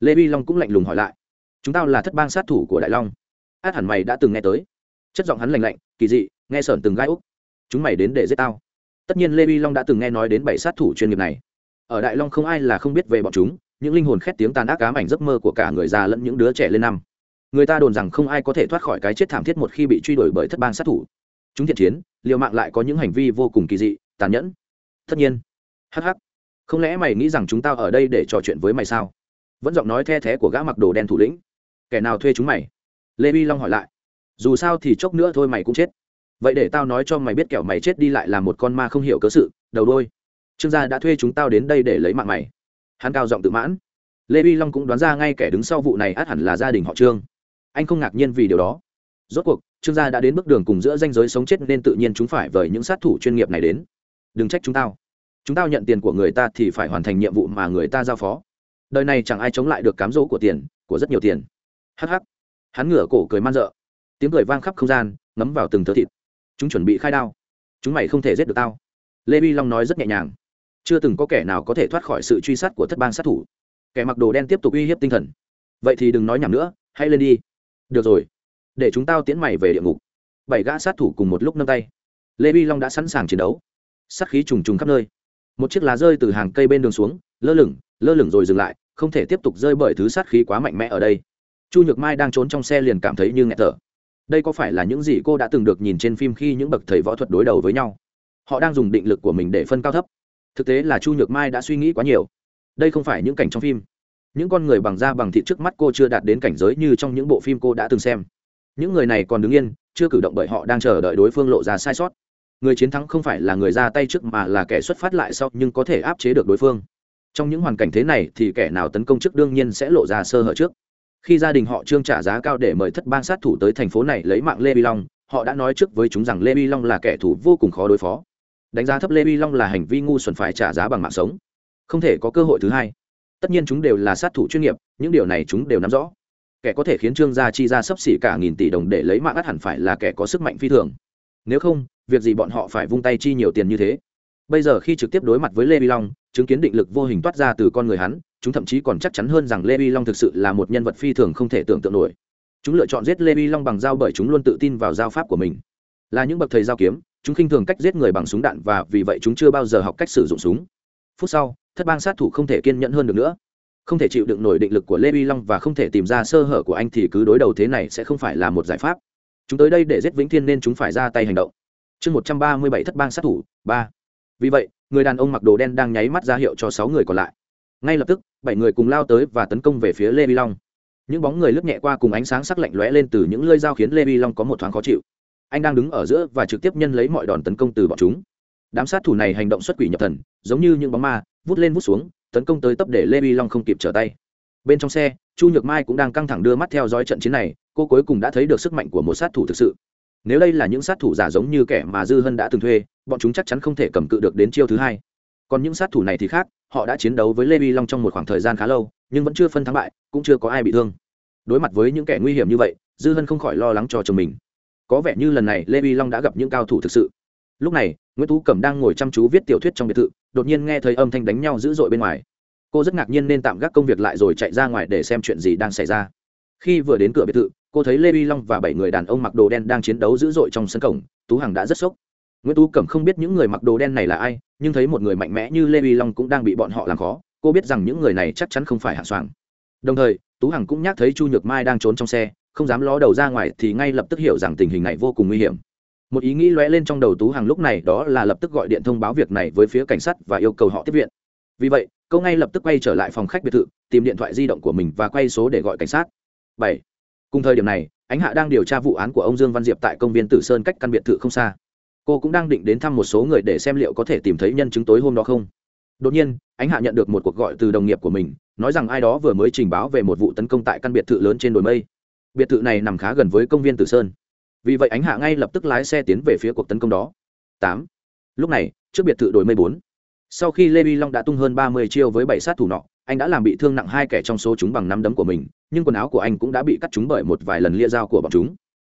Lê vi long cũng lạnh lùng hỏi lại. Chúng tao là thất bang sát thủ của đại long. Át hẳn mày đã từng nghe tới. Chất giọng hắn lành lạnh, kỳ dị, nghe sởn từng gai úc. Chúng mày đến để giết tao tất nhiên lê vi long đã từng nghe nói đến bảy sát thủ chuyên nghiệp này. Ở đại long không ai là không biết về bọn chúng những linh hồn khét tiếng tàn ác ám ảnh giấc mơ của cả người già lẫn những đứa trẻ lên năm. Người ta đồn rằng không ai có thể thoát khỏi cái chết thảm thiết một khi bị truy đuổi bởi thất bang sát thủ. Chúng thiện chiến liều mạng lại có những hành vi vô cùng kỳ dị tàn nhẫn. Tất nhiên. Hắc hắc, không lẽ mày nghĩ rằng chúng tao ở đây để trò chuyện với mày sao? Vẫn giọng nói the thé của gã mặc đồ đen thủ lĩnh. Kẻ nào thuê chúng mày? Lê vi long hỏi lại. Dù sao thì chốc nữa thôi mày cũng chết vậy để tao nói cho mày biết kẻo mày chết đi lại là một con ma không hiểu cớ sự, đầu đôi trương gia đã thuê chúng tao đến đây để lấy mạng mày. Hắn cao giọng tự mãn. Lê vi long cũng đoán ra ngay kẻ đứng sau vụ này át hẳn là gia đình họ trương. Anh không ngạc nhiên vì điều đó. Rốt cuộc, trương gia đã đến bước đường cùng giữa danh giới sống chết nên tự nhiên chúng phải vời những sát thủ chuyên nghiệp này đến. Đừng trách chúng tao. Chúng tao nhận tiền của người ta thì phải hoàn thành nhiệm vụ mà người ta giao phó. Đời này chẳng ai chống lại được cám dỗ của tiền, của rất nhiều tiền. Hh hắn ngửa cổ cười man dợ. Tiếng cười vang khắp không gian, ngấm vào từng thớ thịt chúng chuẩn bị khai đao. Chúng mày không thể giết được tao. Lê vi long nói rất nhẹ nhàng. Chưa từng có kẻ nào có thể thoát khỏi sự truy sát của thất bang sát thủ. Kẻ mặc đồ đen tiếp tục uy hiếp tinh thần. Vậy thì đừng nói nhảm nữa, hãy lên đi. Được rồi. Để chúng tao tiến mày về địa ngục. Bảy gã sát thủ cùng một lúc nâng tay. Lê vi long đã sẵn sàng chiến đấu. Sát khí trùng trùng khắp nơi. Một chiếc lá rơi từ hàng cây bên đường xuống, lơ lửng lơ lửng rồi dừng lại, không thể tiếp tục rơi bởi thứ sát khí quá mạnh mẽ ở đây. Chu nhược mai đang trốn trong xe liền cảm thấy như nghẹt thở đây có phải là những gì cô đã từng được nhìn trên phim khi những bậc thầy võ thuật đối đầu với nhau? Họ đang dùng định lực của mình để phân cao thấp. Thực tế là chu nhược mai đã suy nghĩ quá nhiều. Đây không phải những cảnh trong phim. Những con người bằng da bằng thịt trước mắt cô chưa đạt đến cảnh giới như trong những bộ phim cô đã từng xem. Những người này còn đứng yên, chưa cử động bởi họ đang chờ đợi đối phương lộ ra sai sót. Người chiến thắng không phải là người ra tay trước mà là kẻ xuất phát lại sau nhưng có thể áp chế được đối phương. Trong những hoàn cảnh thế này thì kẻ nào tấn công trước đương nhiên sẽ lộ ra sơ hở trước khi gia đình họ trương trả giá cao để mời thất bang sát thủ tới thành phố này lấy mạng lê vi long, họ đã nói trước với chúng rằng lê vi long là kẻ thù vô cùng khó đối phó. Đánh giá thấp lê vi long là hành vi ngu xuẩn phải trả giá bằng mạng sống. Không thể có cơ hội thứ hai. Tất nhiên chúng đều là sát thủ chuyên nghiệp, những điều này chúng đều nắm rõ. Kẻ có thể khiến trương gia chi ra sấp xỉ cả nghìn tỷ đồng để lấy mạng ắt hẳn phải là kẻ có sức mạnh phi thường. Nếu không, việc gì bọn họ phải vung tay chi nhiều tiền như thế? Bây giờ khi trực tiếp đối mặt với lê vi long, chứng kiến định lực vô hình toát ra từ con người hắn, chúng thậm chí còn chắc chắn hơn rằng lê vi long thực sự là một nhân vật phi thường không thể tưởng tượng nổi. Chúng lựa chọn giết lê vi long bằng dao bởi chúng luôn tự tin vào giao pháp của mình. Là những bậc thầy giao kiếm, chúng khinh thường cách giết người bằng súng đạn và vì vậy chúng chưa bao giờ học cách sử dụng súng. Phút sau, thất bang sát thủ không thể kiên nhẫn hơn được nữa. Không thể chịu đựng nổi định lực của lê vi long và không thể tìm ra sơ hở của anh thì cứ đối đầu thế này sẽ không phải là một giải pháp. Chúng tới đây để giết vĩnh thiên nên chúng phải ra tay hành động. Chương một trăm ba mươi bảy thất bang sát thủ, ba vì vậy, người đàn ông mặc đồ đen đang nháy mắt ra hiệu cho sáu người còn lại. Ngay lập tức, bảy người cùng lao tới và tấn công về phía lê vi long. Những bóng người lướt nhẹ qua cùng ánh sáng sắc lạnh lóe lên từ những lơi dao khiến lê vi long có một thoáng khó chịu. Anh đang đứng ở giữa và trực tiếp nhân lấy mọi đòn tấn công từ bọn chúng. Đám sát thủ này hành động xuất quỷ nhập thần, giống như những bóng ma, vút lên vút xuống, tấn công tới tấp để lê vi long không kịp trở tay. Bên trong xe, chu nhược mai cũng đang căng thẳng đưa mắt theo dõi trận chiến này, cô cuối cùng đã thấy được sức mạnh của một sát thủ thực sự nếu đây là những sát thủ giả giống như kẻ mà dư hân đã từng thuê, bọn chúng chắc chắn không thể cầm cự được đến chiêu thứ hai. Còn những sát thủ này thì khác, họ đã chiến đấu với lê vi long trong một khoảng thời gian khá lâu, nhưng vẫn chưa phân thắng bại, cũng chưa có ai bị thương. Đối mặt với những kẻ nguy hiểm như vậy, dư hân không khỏi lo lắng cho chồng mình. Có vẻ như lần này lê vi long đã gặp những cao thủ thực sự. Lúc này, nguyễn tú cẩm đang ngồi chăm chú viết tiểu thuyết trong biệt thự, đột nhiên nghe thấy âm thanh đánh nhau dữ dội bên ngoài. Cô rất ngạc nhiên nên tạm gác công việc lại rồi chạy ra ngoài để xem chuyện gì đang xảy ra. Khi vừa đến cửa biệt thự cô thấy lê vi long và bảy người đàn ông mặc đồ đen đang chiến đấu dữ dội trong sân cổng, tú hằng đã rất sốc. Nguyễn tú cẩm không biết những người mặc đồ đen này là ai, nhưng thấy một người mạnh mẽ như lê vi long cũng đang bị bọn họ làm khó, cô biết rằng những người này chắc chắn không phải hạ soàng. Đồng thời, tú hằng cũng nhắc thấy chu nhược mai đang trốn trong xe, không dám ló đầu ra ngoài thì ngay lập tức hiểu rằng tình hình này vô cùng nguy hiểm. Một ý nghĩ lóe lên trong đầu tú hằng lúc này đó là lập tức gọi điện thông báo việc này với phía cảnh sát và yêu cầu họ tiếp viện. Vì vậy, cô ngay lập tức quay trở lại phòng khách biệt thự, tìm điện thoại di động của mình và quay số để gọi cảnh sát. Bảy cùng thời điểm này, ánh hạ đang điều tra vụ án của ông dương văn diệp tại công viên tử sơn cách căn biệt thự không xa. Cô cũng đang định đến thăm một số người để xem liệu có thể tìm thấy nhân chứng tối hôm đó không. Đột nhiên, ánh hạ nhận được một cuộc gọi từ đồng nghiệp của mình, nói rằng ai đó vừa mới trình báo về một vụ tấn công tại căn biệt thự lớn trên đồi mây. Biệt thự này nằm khá gần với công viên tử sơn. Vì vậy ánh hạ ngay lập tức lái xe tiến về phía cuộc tấn công đó. Tám. Lúc này, trước biệt thự đồi mây bốn. Sau khi lê vi long đã tung hơn ba mươi chiêu với bảy sát thủ nọ, anh đã làm bị thương nặng hai kẻ trong số chúng bằng năm đấm của mình nhưng quần áo của anh cũng đã bị cắt trúng bởi một vài lần lia dao của bọn chúng.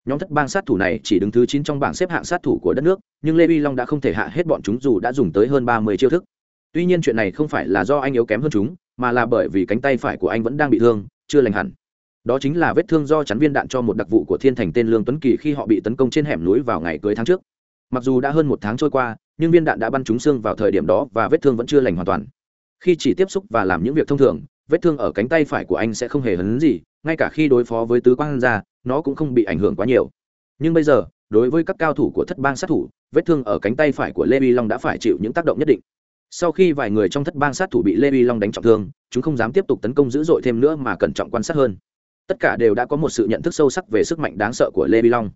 Nhóm thất bang sát thủ này chỉ đứng thứ chín trong bảng xếp hạng sát thủ của đất nước, nhưng lê vi long đã không thể hạ hết bọn chúng dù đã dùng tới hơn ba mươi chiêu thức. Tuy nhiên chuyện này không phải là do anh yếu kém hơn chúng, mà là bởi vì cánh tay phải của anh vẫn đang bị thương, chưa lành hẳn. Đó chính là vết thương do chắn viên đạn cho một đặc vụ của thiên thành tên lương tuấn kỳ khi họ bị tấn công trên hẻm núi vào ngày cưới tháng trước. Mặc dù đã hơn một tháng trôi qua, nhưng viên đạn đã bắn trúng xương vào thời điểm đó và vết thương vẫn chưa lành hoàn toàn. Khi chỉ tiếp xúc và làm những việc thông thường vết thương ở cánh tay phải của anh sẽ không hề hấn gì, ngay cả khi đối phó với tứ quang ra nó cũng không bị ảnh hưởng quá nhiều. Nhưng bây giờ, đối với các cao thủ của thất bang sát thủ, vết thương ở cánh tay phải của lê vi long đã phải chịu những tác động nhất định. Sau khi vài người trong thất bang sát thủ bị lê vi long đánh trọng thương, chúng không dám tiếp tục tấn công dữ dội thêm nữa mà cẩn trọng quan sát hơn. Tất cả đều đã có một sự nhận thức sâu sắc về sức mạnh đáng sợ của lê vi long.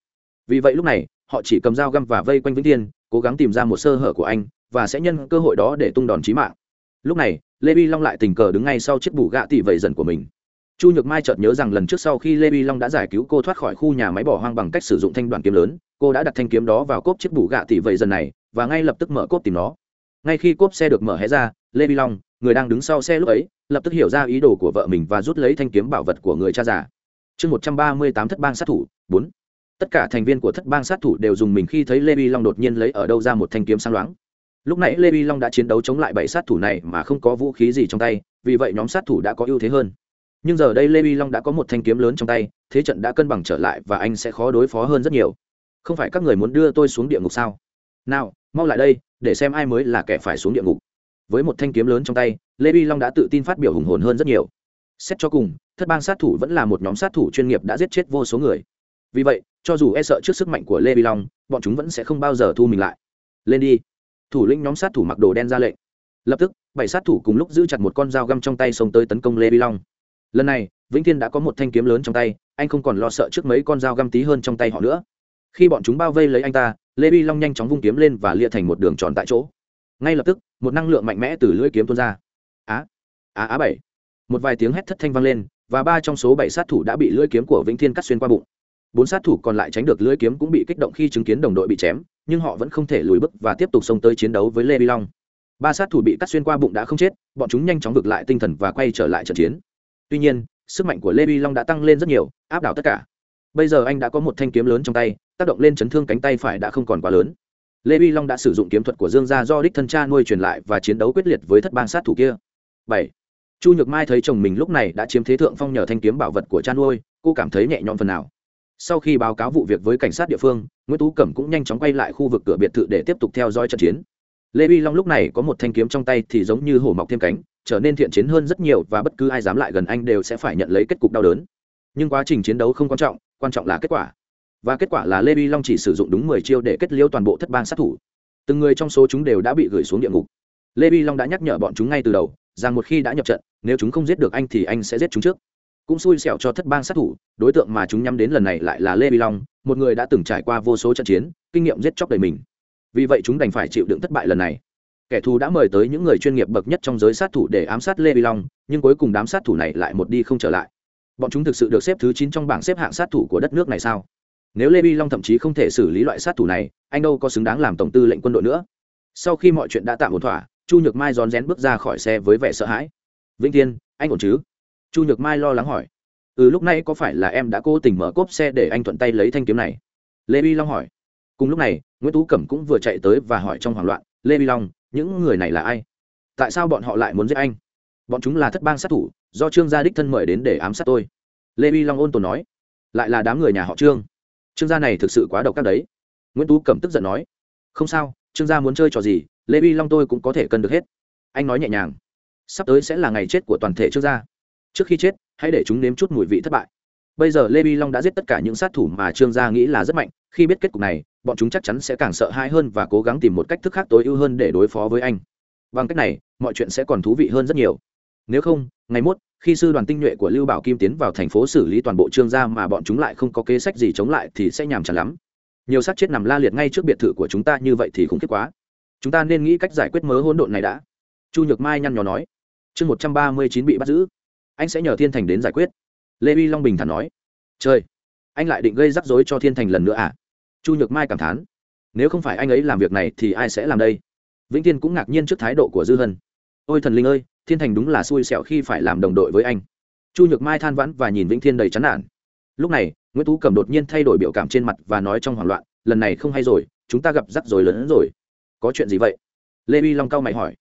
Vì vậy lúc này, họ chỉ cầm dao găm và vây quanh vĩnh tiên cố gắng tìm ra một sơ hở của anh, và sẽ nhân cơ hội đó để tung đòn chí mạng. Lúc này lê vi long lại tình cờ đứng ngay sau chiếc bù gạ tỷ vầy dần của mình. Chu nhược mai chợt nhớ rằng lần trước sau khi lê vi long đã giải cứu cô thoát khỏi khu nhà máy bỏ hoang bằng cách sử dụng thanh đoàn kiếm lớn, cô đã đặt thanh kiếm đó vào cốp chiếc bù gạ tỷ vậy dần này và ngay lập tức mở cốp tìm nó. Ngay khi cốp xe được mở hé ra, lê vi long, người đang đứng sau xe lúc ấy, lập tức hiểu ra ý đồ của vợ mình và rút lấy thanh kiếm bảo vật của người cha già. Chương một trăm ba mươi tám thất bang sát thủ, bốn. Tất cả thành viên của thất bang sát thủ đều dùng mình khi thấy lê vi long đột nhiên lấy ở đâu ra một thanh kiếm sáng loáng lúc nãy lê vi long đã chiến đấu chống lại bảy sát thủ này mà không có vũ khí gì trong tay, vì vậy nhóm sát thủ đã có ưu thế hơn. Nhưng giờ đây lê vi long đã có một thanh kiếm lớn trong tay, thế trận đã cân bằng trở lại và anh sẽ khó đối phó hơn rất nhiều. Không phải các người muốn đưa tôi xuống địa ngục sao? Nào, mau lại đây, để xem ai mới là kẻ phải xuống địa ngục. Với một thanh kiếm lớn trong tay, lê vi long đã tự tin phát biểu hùng hồn hơn rất nhiều. Xét cho cùng, thất bang sát thủ vẫn là một nhóm sát thủ chuyên nghiệp đã giết chết vô số người. Vì vậy, cho dù e sợ trước sức mạnh của lê vi long, bọn chúng vẫn sẽ không bao giờ thu mình lại. Lên đi thủ lĩnh nhóm sát thủ mặc đồ đen ra lệnh. Lập tức, bảy sát thủ cùng lúc giữ chặt một con dao găm trong tay xông tới tấn công lê vi long. Lần này, vĩnh thiên đã có một thanh kiếm lớn trong tay, anh không còn lo sợ trước mấy con dao găm tí hơn trong tay họ nữa. Khi bọn chúng bao vây lấy anh ta, lê vi long nhanh chóng vung kiếm lên và lia thành một đường tròn tại chỗ. Ngay lập tức, một năng lượng mạnh mẽ từ lưỡi kiếm tuôn ra. Á á á bảy. Một vài tiếng hét thất thanh vang lên, và ba trong số bảy sát thủ đã bị lưỡi kiếm của vĩnh thiên cắt xuyên qua bụng bốn sát thủ còn lại tránh được lưỡi kiếm cũng bị kích động khi chứng kiến đồng đội bị chém, nhưng họ vẫn không thể lùi bước và tiếp tục xông tới chiến đấu với lê vi long. Ba sát thủ bị cắt xuyên qua bụng đã không chết, bọn chúng nhanh chóng vực lại tinh thần và quay trở lại trận chiến. Tuy nhiên, sức mạnh của lê vi long đã tăng lên rất nhiều, áp đảo tất cả. Bây giờ anh đã có một thanh kiếm lớn trong tay, tác động lên chấn thương cánh tay phải đã không còn quá lớn. Lê vi long đã sử dụng kiếm thuật của dương gia do đích thân cha nuôi truyền lại và chiến đấu quyết liệt với thất bang sát thủ kia. Bảy. Chu nhược mai thấy chồng mình lúc này đã chiếm thế thượng phong nhờ thanh kiếm bảo vật của cha nuôi, cô cảm thấy nhẹ nhõm phần nào sau khi báo cáo vụ việc với cảnh sát địa phương, nguyễn tú cẩm cũng nhanh chóng quay lại khu vực cửa biệt thự để tiếp tục theo dõi trận chiến. Lê vi long lúc này có một thanh kiếm trong tay thì giống như hổ mọc thêm cánh, trở nên thiện chiến hơn rất nhiều và bất cứ ai dám lại gần anh đều sẽ phải nhận lấy kết cục đau đớn. Nhưng quá trình chiến đấu không quan trọng quan trọng là kết quả. Và kết quả là lê vi long chỉ sử dụng đúng mười chiêu để kết liễu toàn bộ thất bang sát thủ. Từng người trong số chúng đều đã bị gửi xuống địa ngục. Lê vi long đã nhắc nhở bọn chúng ngay từ đầu, rằng một khi đã nhập trận, nếu chúng không giết được anh thì anh sẽ giết chúng trước cũng xui xẻo cho thất bang sát thủ, đối tượng mà chúng nhắm đến lần này lại là lê vi long, một người đã từng trải qua vô số trận chiến, kinh nghiệm giết chóc đầy mình. Vì vậy chúng đành phải chịu đựng thất bại lần này. Kẻ thù đã mời tới những người chuyên nghiệp bậc nhất trong giới sát thủ để ám sát lê vi long, nhưng cuối cùng đám sát thủ này lại một đi không trở lại. Bọn chúng thực sự được xếp thứ chín trong bảng xếp hạng sát thủ của đất nước này sao? Nếu lê vi long thậm chí không thể xử lý loại sát thủ này, anh đâu có xứng đáng làm tổng tư lệnh quân đội nữa. Sau khi mọi chuyện đã tạm ổn thỏa, chu nhược mai rón rén bước ra khỏi xe với vẻ sợ hãi. Vĩnh tiên anh ổn chứ? Chu nhược mai lo lắng hỏi. Ừ lúc này có phải là em đã cố tình mở cốp xe để anh thuận tay lấy thanh kiếm này? Lê vi long hỏi. Cùng lúc này, nguyễn tú cẩm cũng vừa chạy tới và hỏi trong hoảng loạn, lê vi long, những người này là ai? Tại sao bọn họ lại muốn giết anh? Bọn chúng là thất bang sát thủ, do trương gia đích thân mời đến để ám sát tôi. Lê vi long ôn tồn nói. Lại là đám người nhà họ trương. Trương gia này thực sự quá độc các đấy. Nguyễn tú cẩm tức giận nói. Không sao, trương gia muốn chơi trò gì, lê vi long tôi cũng có thể cân được hết. Anh nói nhẹ nhàng. Sắp tới sẽ là ngày chết của toàn thể trương gia trước khi chết, hãy để chúng nếm chút mùi vị thất bại. Bây giờ lê vi long đã giết tất cả những sát thủ mà trương gia nghĩ là rất mạnh, khi biết kết cục này, bọn chúng chắc chắn sẽ càng sợ hãi hơn và cố gắng tìm một cách thức khác tối ưu hơn để đối phó với anh. Bằng cách này, mọi chuyện sẽ còn thú vị hơn rất nhiều. Nếu không, ngày mốt, khi sư đoàn tinh nhuệ của lưu bảo kim tiến vào thành phố xử lý toàn bộ trương gia mà bọn chúng lại không có kế sách gì chống lại thì sẽ nhàm chán lắm. Nhiều xác chết nằm la liệt ngay trước biệt thự của chúng ta như vậy thì khủng khiếp quá. Chúng ta nên nghĩ cách giải quyết mớ hỗn độn này đã. Chu nhược mai nhăn nhò nói. Chương một trăm ba mươi chín bị bắt giữ anh sẽ nhờ thiên thành đến giải quyết. Lê uy long bình thản nói. Chơi anh lại định gây rắc rối cho thiên thành lần nữa à? Chu nhược mai cảm thán. Nếu không phải anh ấy làm việc này thì ai sẽ làm đây? Vĩnh tiên cũng ngạc nhiên trước thái độ của dư hân. Ôi thần linh ơi, thiên thành đúng là xui xẻo khi phải làm đồng đội với anh. Chu nhược mai than vãn và nhìn vĩnh thiên đầy chán nản. Lúc này, nguyễn tú cầm đột nhiên thay đổi biểu cảm trên mặt và nói trong hoảng loạn, lần này không hay rồi, chúng ta gặp rắc rối lớn hơn rồi. Có chuyện gì vậy? Lê uy long cao mày hỏi.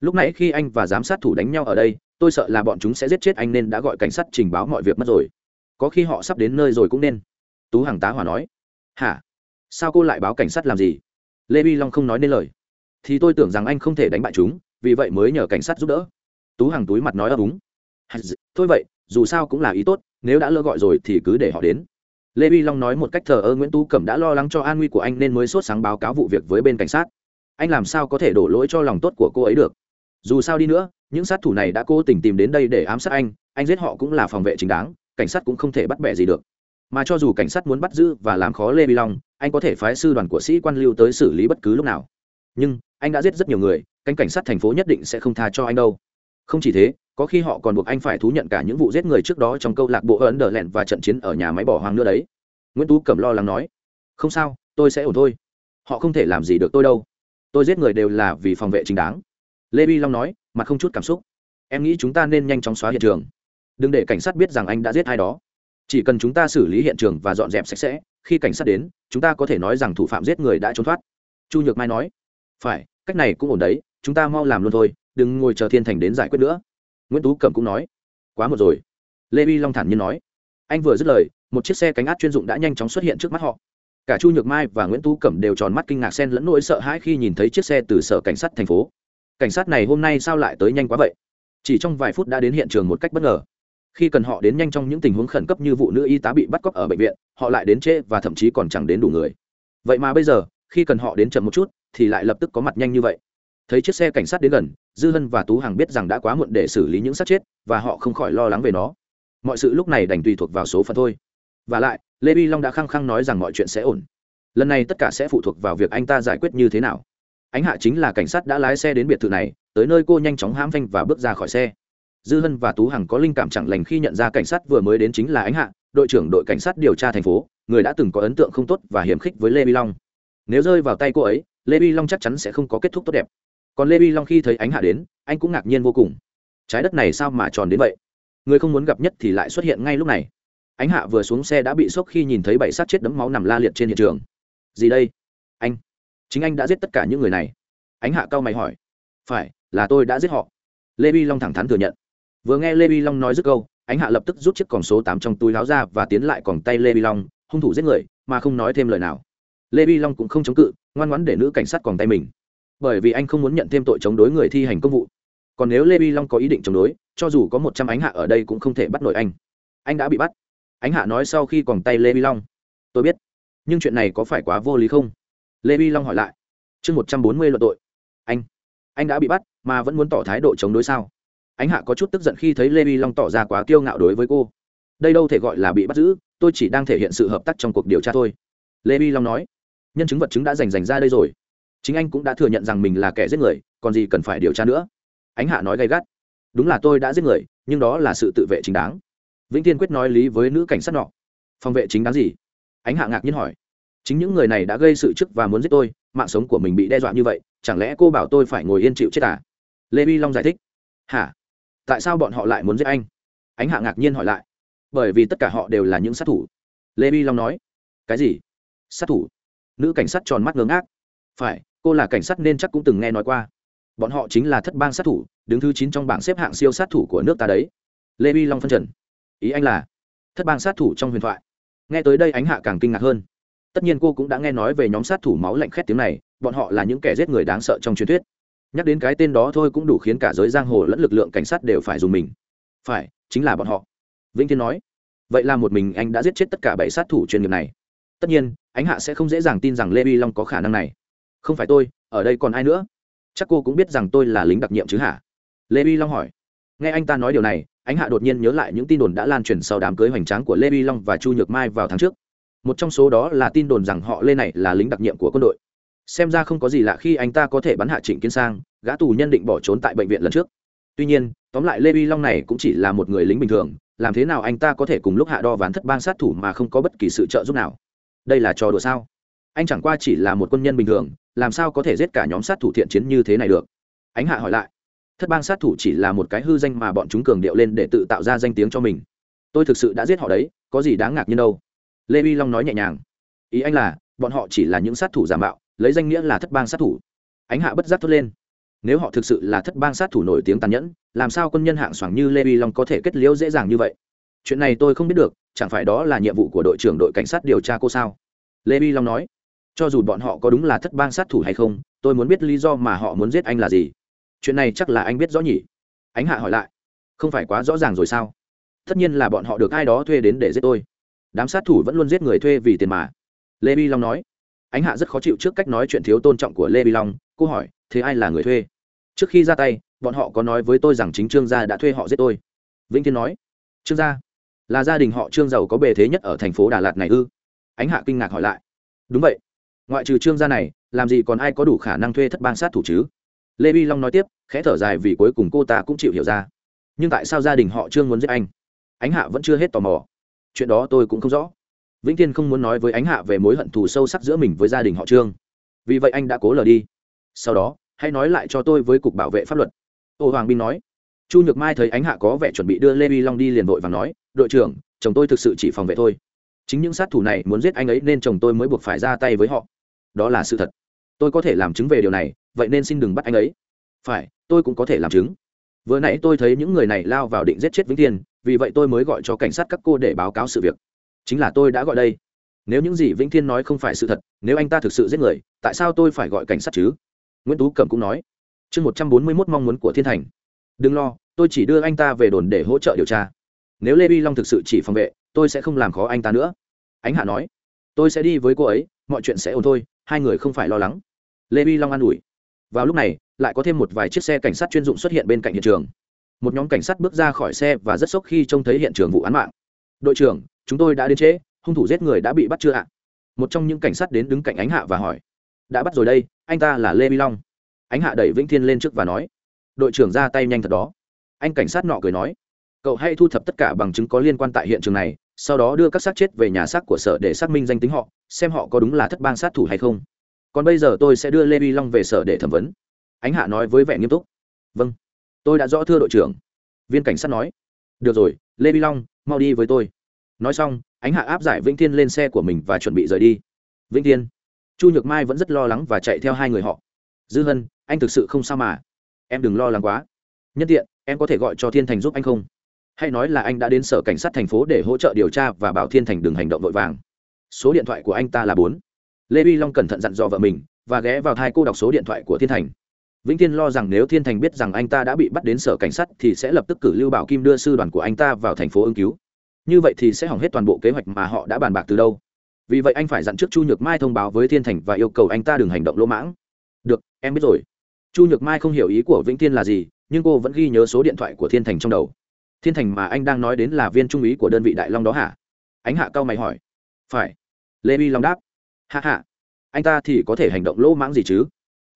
Lúc nãy khi anh và giám sát thủ đánh nhau ở đây tôi sợ là bọn chúng sẽ giết chết anh nên đã gọi cảnh sát trình báo mọi việc mất rồi. Có khi họ sắp đến nơi rồi cũng nên. Tú Hằng tá hỏa nói. Hả? Sao cô lại báo cảnh sát làm gì? Lê vi long không nói nên lời. Thì tôi tưởng rằng anh không thể đánh bại chúng, vì vậy mới nhờ cảnh sát giúp đỡ. Tú Hằng túi mặt nói ấp úng. Thôi vậy, dù sao cũng là ý tốt, nếu đã lỡ gọi rồi thì cứ để họ đến. Lê vi long nói một cách thờ ơ nguyễn tú cẩm đã lo lắng cho an nguy của anh nên mới sốt sáng báo cáo vụ việc với bên cảnh sát. Anh làm sao có thể đổ lỗi cho lòng tốt của cô ấy được? Dù sao đi nữa những sát thủ này đã cố tình tìm đến đây để ám sát anh anh giết họ cũng là phòng vệ chính đáng, cảnh sát cũng không thể bắt bẻ gì được. Mà cho dù cảnh sát muốn bắt giữ và làm khó lê vi long, anh có thể phái sư đoàn của sĩ quan lưu tới xử lý bất cứ lúc nào. Nhưng, anh đã giết rất nhiều người, cánh cảnh sát thành phố nhất định sẽ không tha cho anh đâu. Không chỉ thế, có khi họ còn buộc anh phải thú nhận cả những vụ giết người trước đó trong câu lạc bộ ấn đờ lẹn và trận chiến ở nhà máy bỏ hoang nữa đấy. Nguyễn tú cẩm lo lắng nói, không sao, tôi sẽ ổn thôi. Họ không thể làm gì được tôi đâu. Tôi giết người đều là vì phòng vệ chính đáng. Lê bi long nói mặt không chút cảm xúc. Em nghĩ chúng ta nên nhanh chóng xóa hiện trường. Đừng để cảnh sát biết rằng anh đã giết ai đó. Chỉ cần chúng ta xử lý hiện trường và dọn dẹp sạch sẽ, khi cảnh sát đến, chúng ta có thể nói rằng thủ phạm giết người đã trốn thoát. Chu nhược mai nói. Phải, cách này cũng ổn đấy, chúng ta mau làm luôn thôi, đừng ngồi chờ thiên thành đến giải quyết nữa. Nguyễn tú cẩm cũng nói. Quá một rồi. Lê vi long thản nhiên nói. Anh vừa dứt lời, một chiếc xe cánh át chuyên dụng đã nhanh chóng xuất hiện trước mắt họ. Cả chu nhược mai và nguyễn tú cẩm đều tròn mắt kinh ngạc xen lẫn nỗi sợ hãi khi nhìn thấy chiếc xe từ sở cảnh sát thành phố cảnh sát này hôm nay sao lại tới nhanh quá vậy? Chỉ trong vài phút đã đến hiện trường một cách bất ngờ. Khi cần họ đến nhanh trong những tình huống khẩn cấp như vụ nữ y tá bị bắt cóc ở bệnh viện, họ lại đến trễ và thậm chí còn chẳng đến đủ người. Vậy mà bây giờ, khi cần họ đến chậm một chút, thì lại lập tức có mặt nhanh như vậy. Thấy chiếc xe cảnh sát đến gần, dư hân và tú hằng biết rằng đã quá muộn để xử lý những xác chết, và họ không khỏi lo lắng về nó. Mọi sự lúc này đành tùy thuộc vào số phận thôi. Và lại, lê vi long đã khăng khăng nói rằng mọi chuyện sẽ ổn. Lần này tất cả sẽ phụ thuộc vào việc anh ta giải quyết như thế nào ánh hạ chính là cảnh sát đã lái xe đến biệt thự này, tới nơi cô nhanh chóng hãm phanh và bước ra khỏi xe. Dư hân và tú hằng có linh cảm chẳng lành khi nhận ra cảnh sát vừa mới đến chính là ánh hạ, đội trưởng đội cảnh sát điều tra thành phố, người đã từng có ấn tượng không tốt và hiểm khích với lê vi long. Nếu rơi vào tay cô ấy, lê vi long chắc chắn sẽ không có kết thúc tốt đẹp. Còn lê vi long khi thấy ánh hạ đến, anh cũng ngạc nhiên vô cùng. Trái đất này sao mà tròn đến vậy? Người không muốn gặp nhất thì lại xuất hiện ngay lúc này. Ánh hạ vừa xuống xe đã bị sốc khi nhìn thấy bảy sát chết đẫm máu nằm la liệt trên hiện trường. Gì đây? Anh! Chính anh đã giết tất cả những người này. Ánh hạ cao mày hỏi. Phải, là tôi đã giết họ. Lê vi long thẳng thắn thừa nhận. Vừa nghe lê vi long nói dứt câu, ánh hạ lập tức rút chiếc còng số tám trong túi láo ra và tiến lại còng tay lê vi long, hung thủ giết người, mà không nói thêm lời nào. Lê vi long cũng không chống cự, ngoan ngoãn để nữ cảnh sát còng tay mình. Bởi vì anh không muốn nhận thêm tội chống đối người thi hành công vụ. Còn nếu lê vi long có ý định chống đối, cho dù có một trăm ánh hạ ở đây cũng không thể bắt nổi anh. Anh đã bị bắt. Ánh hạ nói sau khi còng tay lê vi long. Tôi biết. Nhưng chuyện này có phải quá vô lý không? Lê vi long hỏi lại, chương một trăm bốn mươi luận tội. Anh anh đã bị bắt mà vẫn muốn tỏ thái độ chống đối sao? Ánh hạ có chút tức giận khi thấy lê vi long tỏ ra quá kiêu ngạo đối với cô. Đây đâu thể gọi là bị bắt giữ, tôi chỉ đang thể hiện sự hợp tác trong cuộc điều tra thôi. Lê vi long nói, nhân chứng vật chứng đã dành dành ra đây rồi. Chính anh cũng đã thừa nhận rằng mình là kẻ giết người, còn gì cần phải điều tra nữa. Ánh hạ nói gay gắt, đúng là tôi đã giết người, nhưng đó là sự tự vệ chính đáng. Vĩnh tiên quyết nói lý với nữ cảnh sát nọ, phòng vệ chính đáng gì? Ánh hạ ngạc nhiên hỏi chính những người này đã gây sự chức và muốn giết tôi, mạng sống của mình bị đe dọa như vậy, chẳng lẽ cô bảo tôi phải ngồi yên chịu chết à? Lê vi long giải thích. Hả? Tại sao bọn họ lại muốn giết anh? Ánh hạ ngạc nhiên hỏi lại. Bởi vì tất cả họ đều là những sát thủ. Lê vi long nói. Cái gì? Sát thủ? Nữ cảnh sát tròn mắt ngớ ngác. Phải, cô là cảnh sát nên chắc cũng từng nghe nói qua. Bọn họ chính là thất bang sát thủ, đứng thứ chín trong bảng xếp hạng siêu sát thủ của nước ta đấy. Lê vi long phân trần. Ý anh là, thất bang sát thủ trong huyền thoại. Nghe tới đây ánh hạ càng kinh ngạc hơn tất nhiên cô cũng đã nghe nói về nhóm sát thủ máu lạnh khét tiếng này, bọn họ là những kẻ giết người đáng sợ trong truyền thuyết. Nhắc đến cái tên đó thôi cũng đủ khiến cả giới giang hồ lẫn lực lượng cảnh sát đều phải dùng mình. Phải, chính là bọn họ. Vĩnh thiên nói, vậy là một mình anh đã giết chết tất cả bảy sát thủ chuyên nghiệp này. Tất nhiên, ánh hạ sẽ không dễ dàng tin rằng lê vi long có khả năng này. Không phải tôi, ở đây còn ai nữa? Chắc cô cũng biết rằng tôi là lính đặc nhiệm chứ hả? Lê vi long hỏi. Nghe anh ta nói điều này, ánh hạ đột nhiên nhớ lại những tin đồn đã lan truyền sau đám cưới hoành tráng của lê vi long và chu nhược mai vào tháng trước một trong số đó là tin đồn rằng họ lê này là lính đặc nhiệm của quân đội. Xem ra không có gì lạ khi anh ta có thể bắn hạ trịnh kiến sang, gã tù nhân định bỏ trốn tại bệnh viện lần trước. Tuy nhiên, tóm lại lê vi long này cũng chỉ là một người lính bình thường, làm thế nào anh ta có thể cùng lúc hạ đo ván thất bang sát thủ mà không có bất kỳ sự trợ giúp nào? Đây là trò đùa sao? Anh chẳng qua chỉ là một quân nhân bình thường, làm sao có thể giết cả nhóm sát thủ thiện chiến như thế này được? Ánh hạ hỏi lại. Thất bang sát thủ chỉ là một cái hư danh mà bọn chúng cường điệu lên để tự tạo ra danh tiếng cho mình. Tôi thực sự đã giết họ đấy, có gì đáng ngạc nhiên đâu? Lê vi long nói nhẹ nhàng. Ý anh là, bọn họ chỉ là những sát thủ giả mạo, lấy danh nghĩa là thất bang sát thủ. Ánh hạ bất giác thốt lên. Nếu họ thực sự là thất bang sát thủ nổi tiếng tàn nhẫn, làm sao quân nhân hạng soảng như lê vi long có thể kết liễu dễ dàng như vậy? Chuyện này tôi không biết được, chẳng phải đó là nhiệm vụ của đội trưởng đội cảnh sát điều tra cô sao? Lê vi long nói. Cho dù bọn họ có đúng là thất bang sát thủ hay không, tôi muốn biết lý do mà họ muốn giết anh là gì. Chuyện này chắc là anh biết rõ nhỉ? Ánh hạ hỏi lại. Không phải quá rõ ràng rồi sao? Tất nhiên là bọn họ được ai đó thuê đến để giết tôi đám sát thủ vẫn luôn giết người thuê vì tiền mà. Lê vi long nói. Ánh hạ rất khó chịu trước cách nói chuyện thiếu tôn trọng của lê vi long. Cô hỏi, thế ai là người thuê? Trước khi ra tay, bọn họ có nói với tôi rằng chính trương gia đã thuê họ giết tôi. Vĩnh thiên nói. Trương gia? Là gia đình họ trương giàu có bề thế nhất ở thành phố đà lạt này ư? Ánh hạ kinh ngạc hỏi lại. Đúng vậy. Ngoại trừ trương gia này, làm gì còn ai có đủ khả năng thuê thất bang sát thủ chứ? Lê vi long nói tiếp, khẽ thở dài vì cuối cùng cô ta cũng chịu hiểu ra. Nhưng tại sao gia đình họ trương muốn giết anh? Ánh hạ vẫn chưa hết tò mò chuyện đó tôi cũng không rõ. Vĩnh thiên không muốn nói với ánh hạ về mối hận thù sâu sắc giữa mình với gia đình họ trương. Vì vậy anh đã cố lờ đi. Sau đó, hãy nói lại cho tôi với cục bảo vệ pháp luật. Ô hoàng Binh nói. Chu nhược mai thấy ánh hạ có vẻ chuẩn bị đưa lê vi long đi liền vội và nói, đội trưởng, chồng tôi thực sự chỉ phòng vệ thôi. Chính những sát thủ này muốn giết anh ấy nên chồng tôi mới buộc phải ra tay với họ. Đó là sự thật. Tôi có thể làm chứng về điều này, vậy nên xin đừng bắt anh ấy. Phải, tôi cũng có thể làm chứng. Vừa nãy tôi thấy những người này lao vào định giết chết vĩnh thiên vì vậy tôi mới gọi cho cảnh sát các cô để báo cáo sự việc. Chính là tôi đã gọi đây. Nếu những gì vĩnh thiên nói không phải sự thật, nếu anh ta thực sự giết người, tại sao tôi phải gọi cảnh sát chứ? Nguyễn tú cẩm cũng nói. Chương một trăm bốn mươi mốt mong muốn của thiên thành. Đừng lo, tôi chỉ đưa anh ta về đồn để hỗ trợ điều tra. Nếu lê vi long thực sự chỉ phòng vệ, tôi sẽ không làm khó anh ta nữa. Ánh hạ nói. Tôi sẽ đi với cô ấy, mọi chuyện sẽ ổn thôi, hai người không phải lo lắng. Lê vi long an ủi. Vào lúc này, lại có thêm một vài chiếc xe cảnh sát chuyên dụng xuất hiện bên cạnh hiện trường một nhóm cảnh sát bước ra khỏi xe và rất sốc khi trông thấy hiện trường vụ án mạng. Đội trưởng, chúng tôi đã đến trễ, hung thủ giết người đã bị bắt chưa ạ? Một trong những cảnh sát đến đứng cạnh ánh hạ và hỏi. Đã bắt rồi đây, anh ta là lê vi long. Ánh hạ đẩy vĩnh thiên lên trước và nói. Đội trưởng ra tay nhanh thật đó. Anh cảnh sát nọ cười nói. Cậu hãy thu thập tất cả bằng chứng có liên quan tại hiện trường này, sau đó đưa các xác chết về nhà xác của sở để xác minh danh tính họ, xem họ có đúng là thất bang sát thủ hay không. Còn bây giờ tôi sẽ đưa lê vi long về sở để thẩm vấn. Ánh hạ nói với vẻ nghiêm túc. Vâng tôi đã rõ thưa đội trưởng. Viên cảnh sát nói. Được rồi, lê vi long, mau đi với tôi. Nói xong, ánh hạ áp giải vĩnh thiên lên xe của mình và chuẩn bị rời đi. Vĩnh thiên. Chu nhược mai vẫn rất lo lắng và chạy theo hai người họ. Dư hân, anh thực sự không sao mà. Em đừng lo lắng quá. Nhân tiện, em có thể gọi cho thiên thành giúp anh không? Hay nói là anh đã đến sở cảnh sát thành phố để hỗ trợ điều tra và bảo thiên thành đừng hành động vội vàng. Số điện thoại của anh ta là bốn. Lê vi long cẩn thận dặn dò vợ mình và ghé vào thai cô đọc số điện thoại của thiên thành vĩnh thiên lo rằng nếu thiên thành biết rằng anh ta đã bị bắt đến sở cảnh sát thì sẽ lập tức cử lưu bảo kim đưa sư đoàn của anh ta vào thành phố ứng cứu. Như vậy thì sẽ hỏng hết toàn bộ kế hoạch mà họ đã bàn bạc từ đâu. Vì vậy anh phải dặn trước chu nhược mai thông báo với thiên thành và yêu cầu anh ta đừng hành động lỗ mãng. Được, em biết rồi. Chu nhược mai không hiểu ý của vĩnh thiên là gì, nhưng cô vẫn ghi nhớ số điện thoại của thiên thành trong đầu. Thiên thành mà anh đang nói đến là viên trung úy của đơn vị đại long đó hả? Ánh hạ cao mày hỏi. Phải. Lê bi long đáp. Hạ hạ anh ta thì có thể hành động lỗ mãng gì chứ?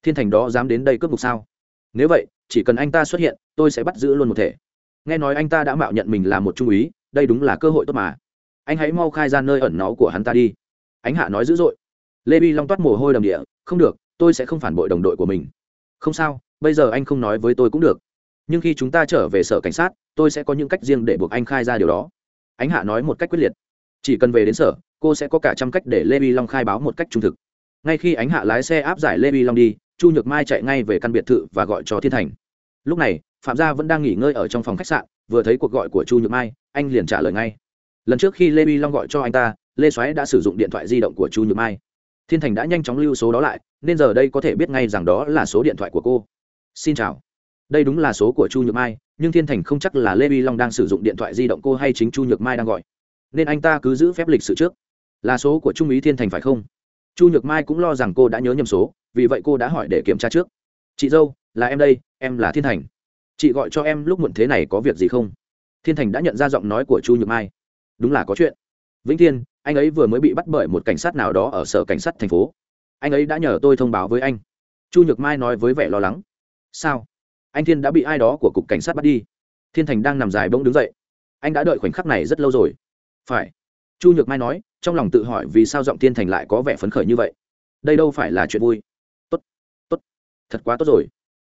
Thiên thành đó dám đến đây cướp mục sao? Nếu vậy, chỉ cần anh ta xuất hiện, tôi sẽ bắt giữ luôn một thể. Nghe nói anh ta đã mạo nhận mình là một trung úy, đây đúng là cơ hội tốt mà. Anh hãy mau khai ra nơi ẩn náu của hắn ta đi. Ánh hạ nói dữ dội. Lê bi long toát mồ hôi đầm địa, không được, tôi sẽ không phản bội đồng đội của mình. Không sao, bây giờ anh không nói với tôi cũng được. Nhưng khi chúng ta trở về sở cảnh sát, tôi sẽ có những cách riêng để buộc anh khai ra điều đó. Ánh hạ nói một cách quyết liệt. Chỉ cần về đến sở, cô sẽ có cả trăm cách để lê bi long khai báo một cách trung thực. Ngay khi ánh hạ lái xe áp giải lê bi long đi chu nhược mai chạy ngay về căn biệt thự và gọi cho thiên thành. Lúc này, phạm gia vẫn đang nghỉ ngơi ở trong phòng khách sạn, vừa thấy cuộc gọi của chu nhược mai, anh liền trả lời ngay. Lần trước khi lê vi long gọi cho anh ta, lê xoáy đã sử dụng điện thoại di động của chu nhược mai. Thiên thành đã nhanh chóng lưu số đó lại, nên giờ đây có thể biết ngay rằng đó là số điện thoại của cô. Xin chào. Đây đúng là số của chu nhược mai, nhưng thiên thành không chắc là lê vi long đang sử dụng điện thoại di động cô hay chính chu nhược mai đang gọi. Nên anh ta cứ giữ phép lịch sự trước. Là số của trung úy thiên thành phải không? Chu nhược mai cũng lo rằng cô đã nhớ nhầm số, vì vậy cô đã hỏi để kiểm tra trước. Chị dâu, là em đây, em là thiên thành. Chị gọi cho em lúc muộn thế này có việc gì không? Thiên thành đã nhận ra giọng nói của chu nhược mai. Đúng là có chuyện. Vĩnh thiên, anh ấy vừa mới bị bắt bởi một cảnh sát nào đó ở sở cảnh sát thành phố. Anh ấy đã nhờ tôi thông báo với anh. Chu nhược mai nói với vẻ lo lắng. Sao? Anh thiên đã bị ai đó của cục cảnh sát bắt đi? Thiên thành đang nằm dài bỗng đứng dậy. Anh đã đợi khoảnh khắc này rất lâu rồi. Phải. Chu nhược mai nói trong lòng tự hỏi vì sao giọng thiên thành lại có vẻ phấn khởi như vậy. Đây đâu phải là chuyện vui. Tốt tốt, thật quá tốt rồi.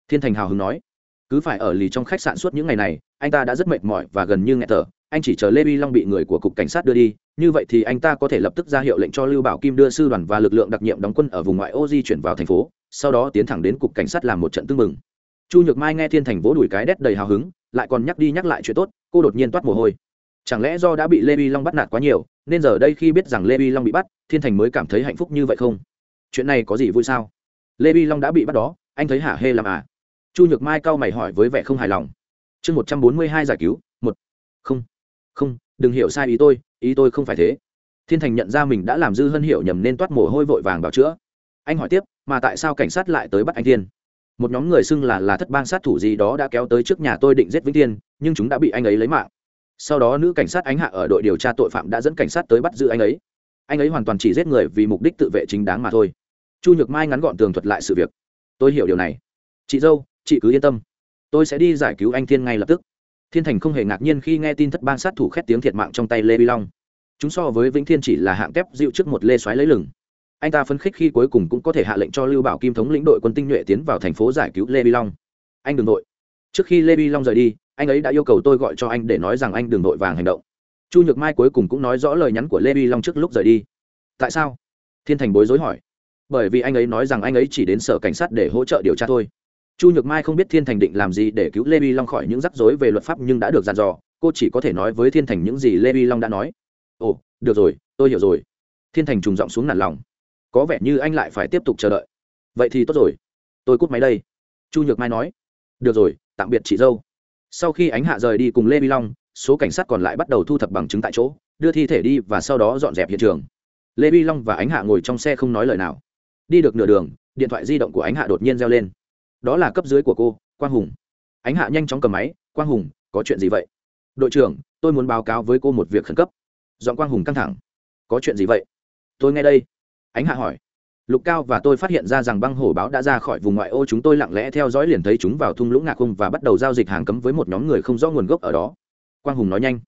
Thiên thành hào hứng nói. Cứ phải ở lì trong khách sạn suốt những ngày này, anh ta đã rất mệt mỏi và gần như nghẹt thở. Anh chỉ chờ lê vi long bị người của cục cảnh sát đưa đi. Như vậy thì anh ta có thể lập tức ra hiệu lệnh cho lưu bảo kim đưa sư đoàn và lực lượng đặc nhiệm đóng quân ở vùng ngoại ô di chuyển vào thành phố, sau đó tiến thẳng đến cục cảnh sát làm một trận tương mừng chu nhược mai nghe thiên thành vỗ đùi cái đét đầy hào hứng, lại còn nhắc đi nhắc lại chuyện tốt, cô đột nhiên toát mồ hôi. Chẳng lẽ do đã bị lê vi long bắt nạt quá nhiều nên giờ đây khi biết rằng lê vi long bị bắt, thiên thành mới cảm thấy hạnh phúc như vậy không? Chuyện này có gì vui sao? Lê vi long đã bị bắt đó, anh thấy hả hê làm à? Chu nhược mai cau mày hỏi với vẻ không hài lòng. Chương một trăm bốn mươi hai giải cứu, một. Không. Không, đừng hiểu sai ý tôi ý tôi không phải thế. Thiên thành nhận ra mình đã làm dư hân hiểu nhầm nên toát mồ hôi vội vàng bảo chữa. Anh hỏi tiếp, mà tại sao cảnh sát lại tới bắt anh thiên? Một nhóm người xưng là là thất bang sát thủ gì đó đã kéo tới trước nhà tôi định giết vĩnh thiên, nhưng chúng đã bị anh ấy lấy mạng sau đó nữ cảnh sát ánh hạ ở đội điều tra tội phạm đã dẫn cảnh sát tới bắt giữ anh ấy. Anh ấy hoàn toàn chỉ giết người vì mục đích tự vệ chính đáng mà thôi. Chu nhược mai ngắn gọn tường thuật lại sự việc. Tôi hiểu điều này. Chị dâu, chị cứ yên tâm. Tôi sẽ đi giải cứu anh thiên ngay lập tức. Thiên thành không hề ngạc nhiên khi nghe tin thất bang sát thủ khét tiếng thiệt mạng trong tay lê vi long. Chúng so với vĩnh thiên chỉ là hạng kép dịu trước một lê xoáy lấy lừng. Anh ta phấn khích khi cuối cùng cũng có thể hạ lệnh cho lưu bảo kim thống lĩnh đội quân tinh nhuệ tiến vào thành phố giải cứu lê vi long. Anh đừng đội trước khi lê vi long rời đi anh ấy đã yêu cầu tôi gọi cho anh để nói rằng anh đừng vội vàng hành động. Chu nhược mai cuối cùng cũng nói rõ lời nhắn của lê vi long trước lúc rời đi. Tại sao? Thiên thành bối rối hỏi. Bởi vì anh ấy nói rằng anh ấy chỉ đến sở cảnh sát để hỗ trợ điều tra thôi. Chu nhược mai không biết thiên thành định làm gì để cứu lê vi long khỏi những rắc rối về luật pháp nhưng đã được dàn dò. Cô chỉ có thể nói với thiên thành những gì lê vi long đã nói. Ồ, được rồi, tôi hiểu rồi. Thiên thành trùng giọng xuống nản lòng. Có vẻ như anh lại phải tiếp tục chờ đợi. Vậy thì tốt rồi. Tôi cút máy đây. Chu nhược mai nói. Được rồi, tạm biệt chị dâu sau khi ánh hạ rời đi cùng lê vi long, số cảnh sát còn lại bắt đầu thu thập bằng chứng tại chỗ, đưa thi thể đi và sau đó dọn dẹp hiện trường. Lê vi long và ánh hạ ngồi trong xe không nói lời nào. Đi được nửa đường, điện thoại di động của ánh hạ đột nhiên reo lên. Đó là cấp dưới của cô, quang hùng. Ánh hạ nhanh chóng cầm máy, quang hùng, có chuyện gì vậy? Đội trưởng, tôi muốn báo cáo với cô một việc khẩn cấp. Dọn quang hùng căng thẳng. Có chuyện gì vậy? Tôi nghe đây. Ánh hạ hỏi lục cao và tôi phát hiện ra rằng băng hổ báo đã ra khỏi vùng ngoại ô, chúng tôi lặng lẽ theo dõi liền thấy chúng vào thung lũng ngạc không và bắt đầu giao dịch hàng cấm với một nhóm người không rõ nguồn gốc ở đó. Quang hùng nói nhanh.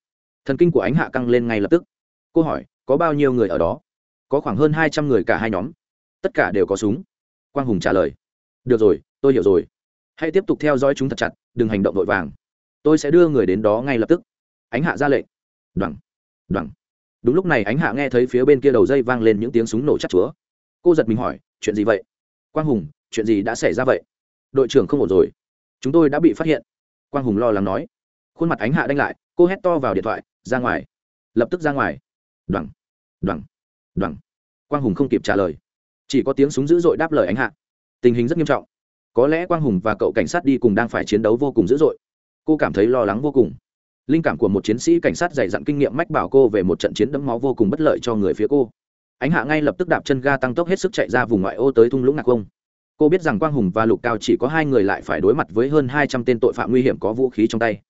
Thần kinh của ánh hạ căng lên ngay lập tức. Cô hỏi, có bao nhiêu người ở đó? Có khoảng hơn hai trăm người cả hai nhóm. Tất cả đều có súng. Quang hùng trả lời. Được rồi, tôi hiểu rồi. Hãy tiếp tục theo dõi chúng thật chặt, đừng hành động vội vàng. Tôi sẽ đưa người đến đó ngay lập tức. Ánh hạ ra lệnh. Đoằng đoằng. Đúng lúc này, ánh hạ nghe thấy phía bên kia đầu dây vang lên những tiếng súng nổ chắc chúa cô giật mình hỏi, chuyện gì vậy? Quang hùng, chuyện gì đã xảy ra vậy? Đội trưởng không ổn rồi. Chúng tôi đã bị phát hiện. Quang hùng lo lắng nói. Khuôn mặt ánh hạ đanh lại, cô hét to vào điện thoại, ra ngoài. Lập tức ra ngoài. Đoằng đoằng đoằng. Quang hùng không kịp trả lời. Chỉ có tiếng súng dữ dội đáp lời ánh hạ. Tình hình rất nghiêm trọng. Có lẽ quang hùng và cậu cảnh sát đi cùng đang phải chiến đấu vô cùng dữ dội. Cô cảm thấy lo lắng vô cùng. Linh cảm của một chiến sĩ cảnh sát dày dặn kinh nghiệm mách bảo cô về một trận chiến đẫm máu vô cùng bất lợi cho người phía cô ánh hạ ngay lập tức đạp chân ga tăng tốc hết sức chạy ra vùng ngoại ô tới thung lũng ngạc không cô biết rằng quang hùng và lục cao chỉ có hai người lại phải đối mặt với hơn hai trăm tên tội phạm nguy hiểm có vũ khí trong tay.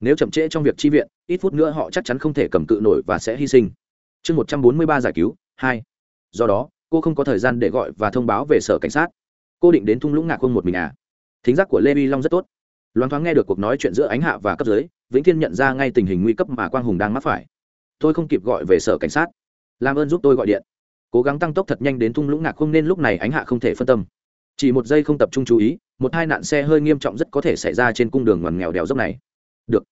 Nếu chậm trễ trong việc chi viện, ít phút nữa họ chắc chắn không thể cầm cự nổi và sẽ hy sinh. Chương một trăm bốn mươi ba giải cứu, hai. Do đó, cô không có thời gian để gọi và thông báo về sở cảnh sát. Cô định đến thung lũng ngạc không một mình à? Thính giác của lê vi long rất tốt. Loáng thoáng nghe được cuộc nói chuyện giữa ánh hạ và cấp dưới, vĩnh thiên nhận ra ngay tình hình nguy cấp mà quang hùng đang mắc phải. Tôi không kịp gọi về sở cảnh sát. Làm ơn giúp tôi gọi điện cố gắng tăng tốc thật nhanh đến thung lũng ngạc không nên lúc này ánh hạ không thể phân tâm. Chỉ một giây không tập trung chú ý, một hai nạn xe hơi nghiêm trọng rất có thể xảy ra trên cung đường ngoằn nghèo đèo dốc này. Được.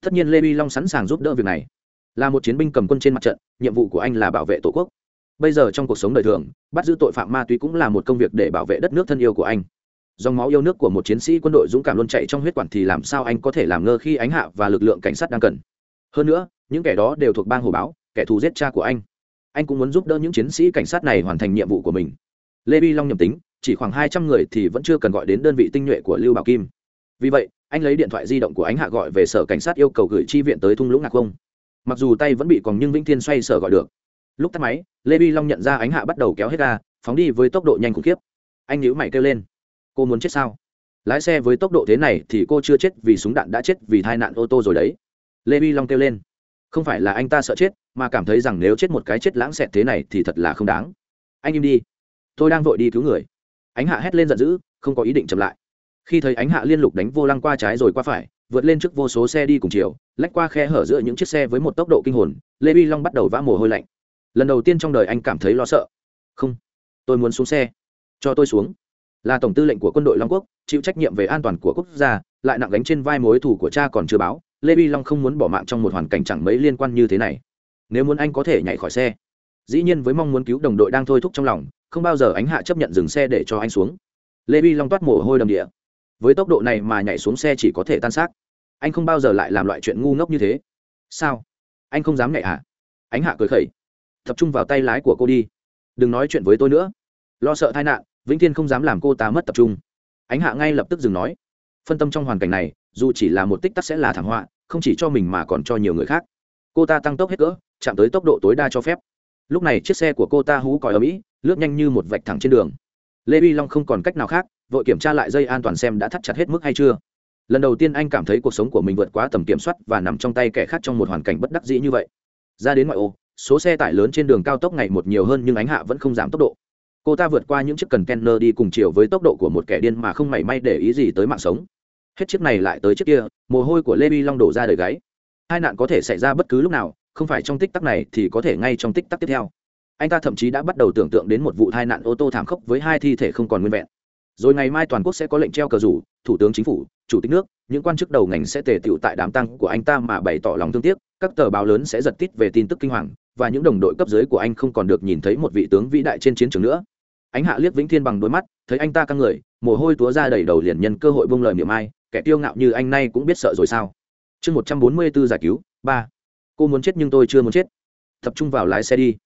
Tất nhiên lê vi long sẵn sàng giúp đỡ việc này. Là một chiến binh cầm quân trên mặt trận, nhiệm vụ của anh là bảo vệ tổ quốc. Bây giờ trong cuộc sống đời thường, bắt giữ tội phạm ma túy cũng là một công việc để bảo vệ đất nước thân yêu của anh. Dòng máu yêu nước của một chiến sĩ quân đội dũng cảm luôn chạy trong huyết quản thì làm sao anh có thể làm ngơ khi ánh hạ và lực lượng cảnh sát đang cần? Hơn nữa, những kẻ đó đều thuộc bang hồ báo, kẻ thù giết cha của anh anh cũng muốn giúp đỡ những chiến sĩ cảnh sát này hoàn thành nhiệm vụ của mình. Lê vi long nhầm tính, chỉ khoảng hai trăm người thì vẫn chưa cần gọi đến đơn vị tinh nhuệ của lưu bảo kim. Vì vậy, anh lấy điện thoại di động của Anh hạ gọi về sở cảnh sát yêu cầu gửi chi viện tới thung lũng ngạc không. Mặc dù tay vẫn bị còn nhưng vĩnh thiên xoay sở gọi được. Lúc tắt máy, lê vi long nhận ra ánh hạ bắt đầu kéo hết ga, phóng đi với tốc độ nhanh khủng khiếp. Anh nhíu mày kêu lên, cô muốn chết sao? Lái xe với tốc độ thế này thì cô chưa chết vì súng đạn đã chết vì tai nạn ô tô rồi đấy. Lê vi long kêu lên, không phải là anh ta sợ chết mà cảm thấy rằng nếu chết một cái chết lãng xẹt thế này thì thật là không đáng. Anh im đi. Tôi đang vội đi cứu người. Ánh hạ hét lên giận dữ, không có ý định chậm lại. Khi thấy ánh hạ liên lục đánh vô lăng qua trái rồi qua phải, vượt lên trước vô số xe đi cùng chiều, lách qua khe hở giữa những chiếc xe với một tốc độ kinh hồn, lê vi long bắt đầu vã mồ hôi lạnh. Lần đầu tiên trong đời anh cảm thấy lo sợ. Không, tôi muốn xuống xe. Cho tôi xuống. Là tổng tư lệnh của quân đội long quốc, chịu trách nhiệm về an toàn của quốc gia, lại nặng gánh trên vai mối thủ của cha còn chưa báo, lê vi long không muốn bỏ mạng trong một hoàn cảnh chẳng mấy liên quan như thế này nếu muốn anh có thể nhảy khỏi xe. Dĩ nhiên với mong muốn cứu đồng đội đang thôi thúc trong lòng, không bao giờ ánh hạ chấp nhận dừng xe để cho anh xuống. Lê vi long toát mồ hôi đầm địa. Với tốc độ này mà nhảy xuống xe chỉ có thể tan xác. Anh không bao giờ lại làm loại chuyện ngu ngốc như thế. Sao? Anh không dám nhảy à ánh hạ cười khẩy. Tập trung vào tay lái của cô đi. Đừng nói chuyện với tôi nữa. Lo sợ tai nạn, vĩnh thiên không dám làm cô ta mất tập trung. Ánh hạ ngay lập tức dừng nói. Phân tâm trong hoàn cảnh này, dù chỉ là một tích tắc sẽ là thảm họa, không chỉ cho mình mà còn cho nhiều người khác. Cô ta tăng tốc hết cỡ chạm tới tốc độ tối đa cho phép. Lúc này chiếc xe của cô ta hú còi ở mỹ, lướt nhanh như một vạch thẳng trên đường. Lê vi long không còn cách nào khác, vội kiểm tra lại dây an toàn xem đã thắt chặt hết mức hay chưa. Lần đầu tiên anh cảm thấy cuộc sống của mình vượt quá tầm kiểm soát và nằm trong tay kẻ khác trong một hoàn cảnh bất đắc dĩ như vậy. Ra đến ngoại ô, số xe tải lớn trên đường cao tốc ngày một nhiều hơn nhưng ánh hạ vẫn không giảm tốc độ. Cô ta vượt qua những chiếc cần kenner đi cùng chiều với tốc độ của một kẻ điên mà không mảy may để ý gì tới mạng sống. Hết chiếc này lại tới chiếc kia, mồ hôi của lê bi long đổ ra đời gáy. Hai nạn có thể xảy ra bất cứ lúc nào không phải trong tích tắc này thì có thể ngay trong tích tắc tiếp theo. Anh ta thậm chí đã bắt đầu tưởng tượng đến một vụ tai nạn ô tô thảm khốc với hai thi thể không còn nguyên vẹn. Rồi ngày mai toàn quốc sẽ có lệnh treo cờ rủ, thủ tướng chính phủ, chủ tịch nước, những quan chức đầu ngành sẽ tề tựu tại đám tăng của anh ta mà bày tỏ lòng thương tiếc. Các tờ báo lớn sẽ giật tít về tin tức kinh hoàng, và những đồng đội cấp dưới của anh không còn được nhìn thấy một vị tướng vĩ đại trên chiến trường nữa. Ánh hạ liếc vĩnh thiên bằng đôi mắt, thấy anh ta căng người, mồ hôi túa ra đầy đầu liền nhân cơ hội bông lời miệng ai, kẻ tiêu ngạo như anh nay cũng biết sợ rồi sao? Chương một trăm bốn mươi b giải cứu, ba cô muốn chết nhưng tôi chưa muốn chết. Tập trung vào lái xe đi.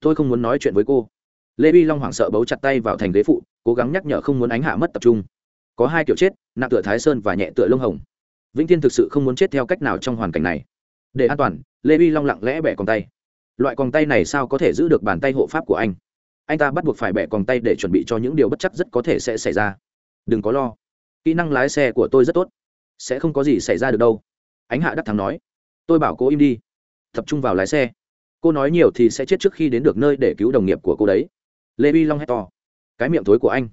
Tôi không muốn nói chuyện với cô. Lê vi long hoảng sợ bấu chặt tay vào thành ghế phụ, cố gắng nhắc nhở không muốn ánh hạ mất tập trung. Có hai kiểu chết, nặng tựa thái sơn và nhẹ tựa lông hồng. Vĩnh thiên thực sự không muốn chết theo cách nào trong hoàn cảnh này. Để an toàn, lê vi long lặng lẽ bẻ còng tay. Loại còng tay này sao có thể giữ được bàn tay hộ pháp của anh? Anh ta bắt buộc phải bẻ còng tay để chuẩn bị cho những điều bất chắc rất có thể sẽ xảy ra. Đừng có lo. Kỹ năng lái xe của tôi rất tốt. Sẽ không có gì xảy ra được đâu. Ánh hạ đắc thắng nói. Tôi bảo cô im đi tập trung vào lái xe. Cô nói nhiều thì sẽ chết trước khi đến được nơi để cứu đồng nghiệp của cô đấy. Lê vi long hét to. Cái miệng thối của anh.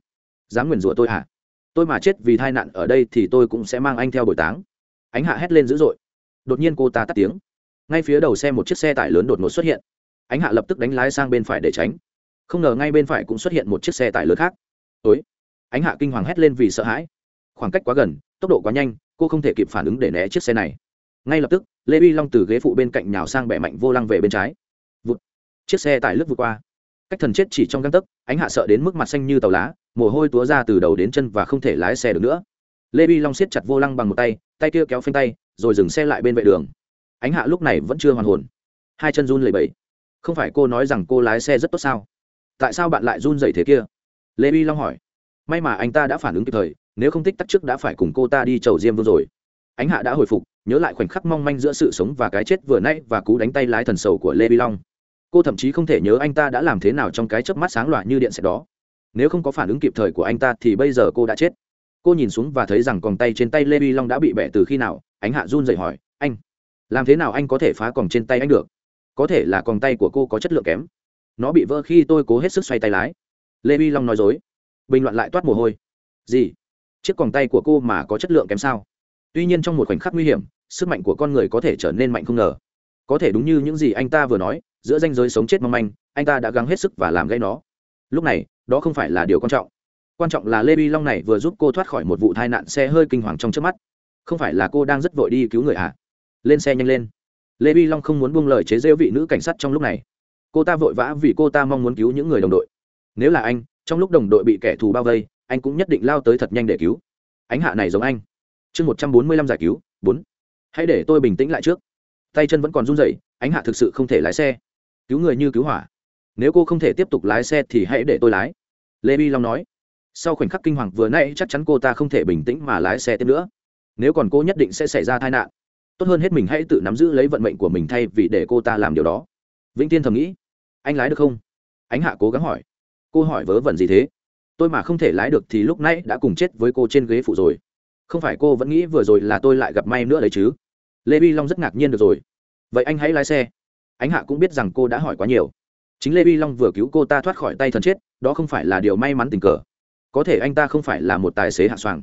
Dám nguyền rủa tôi hả? Tôi mà chết vì tai nạn ở đây thì tôi cũng sẽ mang anh theo bồi táng. Ánh hạ hét lên dữ dội. Đột nhiên cô ta tắt tiếng. Ngay phía đầu xe một chiếc xe tải lớn đột ngột xuất hiện. Ánh hạ lập tức đánh lái sang bên phải để tránh. Không ngờ ngay bên phải cũng xuất hiện một chiếc xe tải lớn khác. Ối ánh hạ kinh hoàng hét lên vì sợ hãi. Khoảng cách quá gần, tốc độ quá nhanh, cô không thể kịp phản ứng để né chiếc xe này ngay lập tức, lê uy long từ ghế phụ bên cạnh nhào sang bẻ mạnh vô lăng về bên trái. Vụt. chiếc xe tải lướt vượt qua. Cách thần chết chỉ trong găng tấc, ánh hạ sợ đến mức mặt xanh như tàu lá, mồ hôi túa ra từ đầu đến chân và không thể lái xe được nữa. Lê uy long siết chặt vô lăng bằng một tay tay kia kéo phanh tay, rồi dừng xe lại bên vệ đường. Ánh hạ lúc này vẫn chưa hoàn hồn. Hai chân run lẩy bẩy. Không phải cô nói rằng cô lái xe rất tốt sao? Tại sao bạn lại run dậy thế kia? Lê uy long hỏi. May mà anh ta đã phản ứng kịp thời, nếu không tích tắc trước đã phải cùng cô ta đi chầu diêm vương rồi. Ánh hạ đã hồi phục nhớ lại khoảnh khắc mong manh giữa sự sống và cái chết vừa nãy và cú đánh tay lái thần sầu của lê vi long. Cô thậm chí không thể nhớ anh ta đã làm thế nào trong cái chớp mắt sáng loạ như điện xẹt đó. Nếu không có phản ứng kịp thời của anh ta thì bây giờ cô đã chết. Cô nhìn xuống và thấy rằng còng tay trên tay lê vi long đã bị bẻ từ khi nào, ánh hạ run dậy hỏi, anh, làm thế nào anh có thể phá còng trên tay anh được? Có thể là còng tay của cô có chất lượng kém. Nó bị vỡ khi tôi cố hết sức xoay tay lái. Lê vi long nói dối. Bình loạn lại toát mồ hôi. Gì? Chiếc còng tay của cô mà có chất lượng kém sao? Tuy nhiên trong một khoảnh khắc nguy hiểm sức mạnh của con người có thể trở nên mạnh không ngờ. Có thể đúng như những gì anh ta vừa nói, giữa danh giới sống chết mong manh, anh ta đã gắng hết sức và làm gây nó. Lúc này, đó không phải là điều quan trọng. Quan trọng là lê bi long này vừa giúp cô thoát khỏi một vụ tai nạn xe hơi kinh hoàng trong trước mắt. Không phải là cô đang rất vội đi cứu người à? Lên xe nhanh lên. Lê bi long không muốn buông lời chế rêu vị nữ cảnh sát trong lúc này. Cô ta vội vã vì cô ta mong muốn cứu những người đồng đội. Nếu là anh, trong lúc đồng đội bị kẻ thù bao vây, anh cũng nhất định lao tới thật nhanh để cứu. Ánh hạ này giống anh. Chương một trăm bốn mươi lăm giải cứu, bốn hãy để tôi bình tĩnh lại trước. Tay chân vẫn còn run rẩy, ánh hạ thực sự không thể lái xe. Cứu người như cứu hỏa. Nếu cô không thể tiếp tục lái xe thì hãy để tôi lái. Lê bi long nói. Sau khoảnh khắc kinh hoàng vừa nãy, chắc chắn cô ta không thể bình tĩnh mà lái xe tiếp nữa. Nếu còn cô nhất định sẽ xảy ra tai nạn. Tốt hơn hết mình hãy tự nắm giữ lấy vận mệnh của mình thay vì để cô ta làm điều đó. Vĩnh tiên thầm nghĩ. Anh lái được không? Ánh hạ cố gắng hỏi. Cô hỏi vớ vẩn gì thế? Tôi mà không thể lái được thì lúc nãy đã cùng chết với cô trên ghế phụ rồi. Không phải cô vẫn nghĩ vừa rồi là tôi lại gặp may nữa đấy chứ? Lê vi long rất ngạc nhiên được rồi vậy anh hãy lái xe ánh hạ cũng biết rằng cô đã hỏi quá nhiều chính lê vi long vừa cứu cô ta thoát khỏi tay thần chết đó không phải là điều may mắn tình cờ có thể anh ta không phải là một tài xế hạ soàng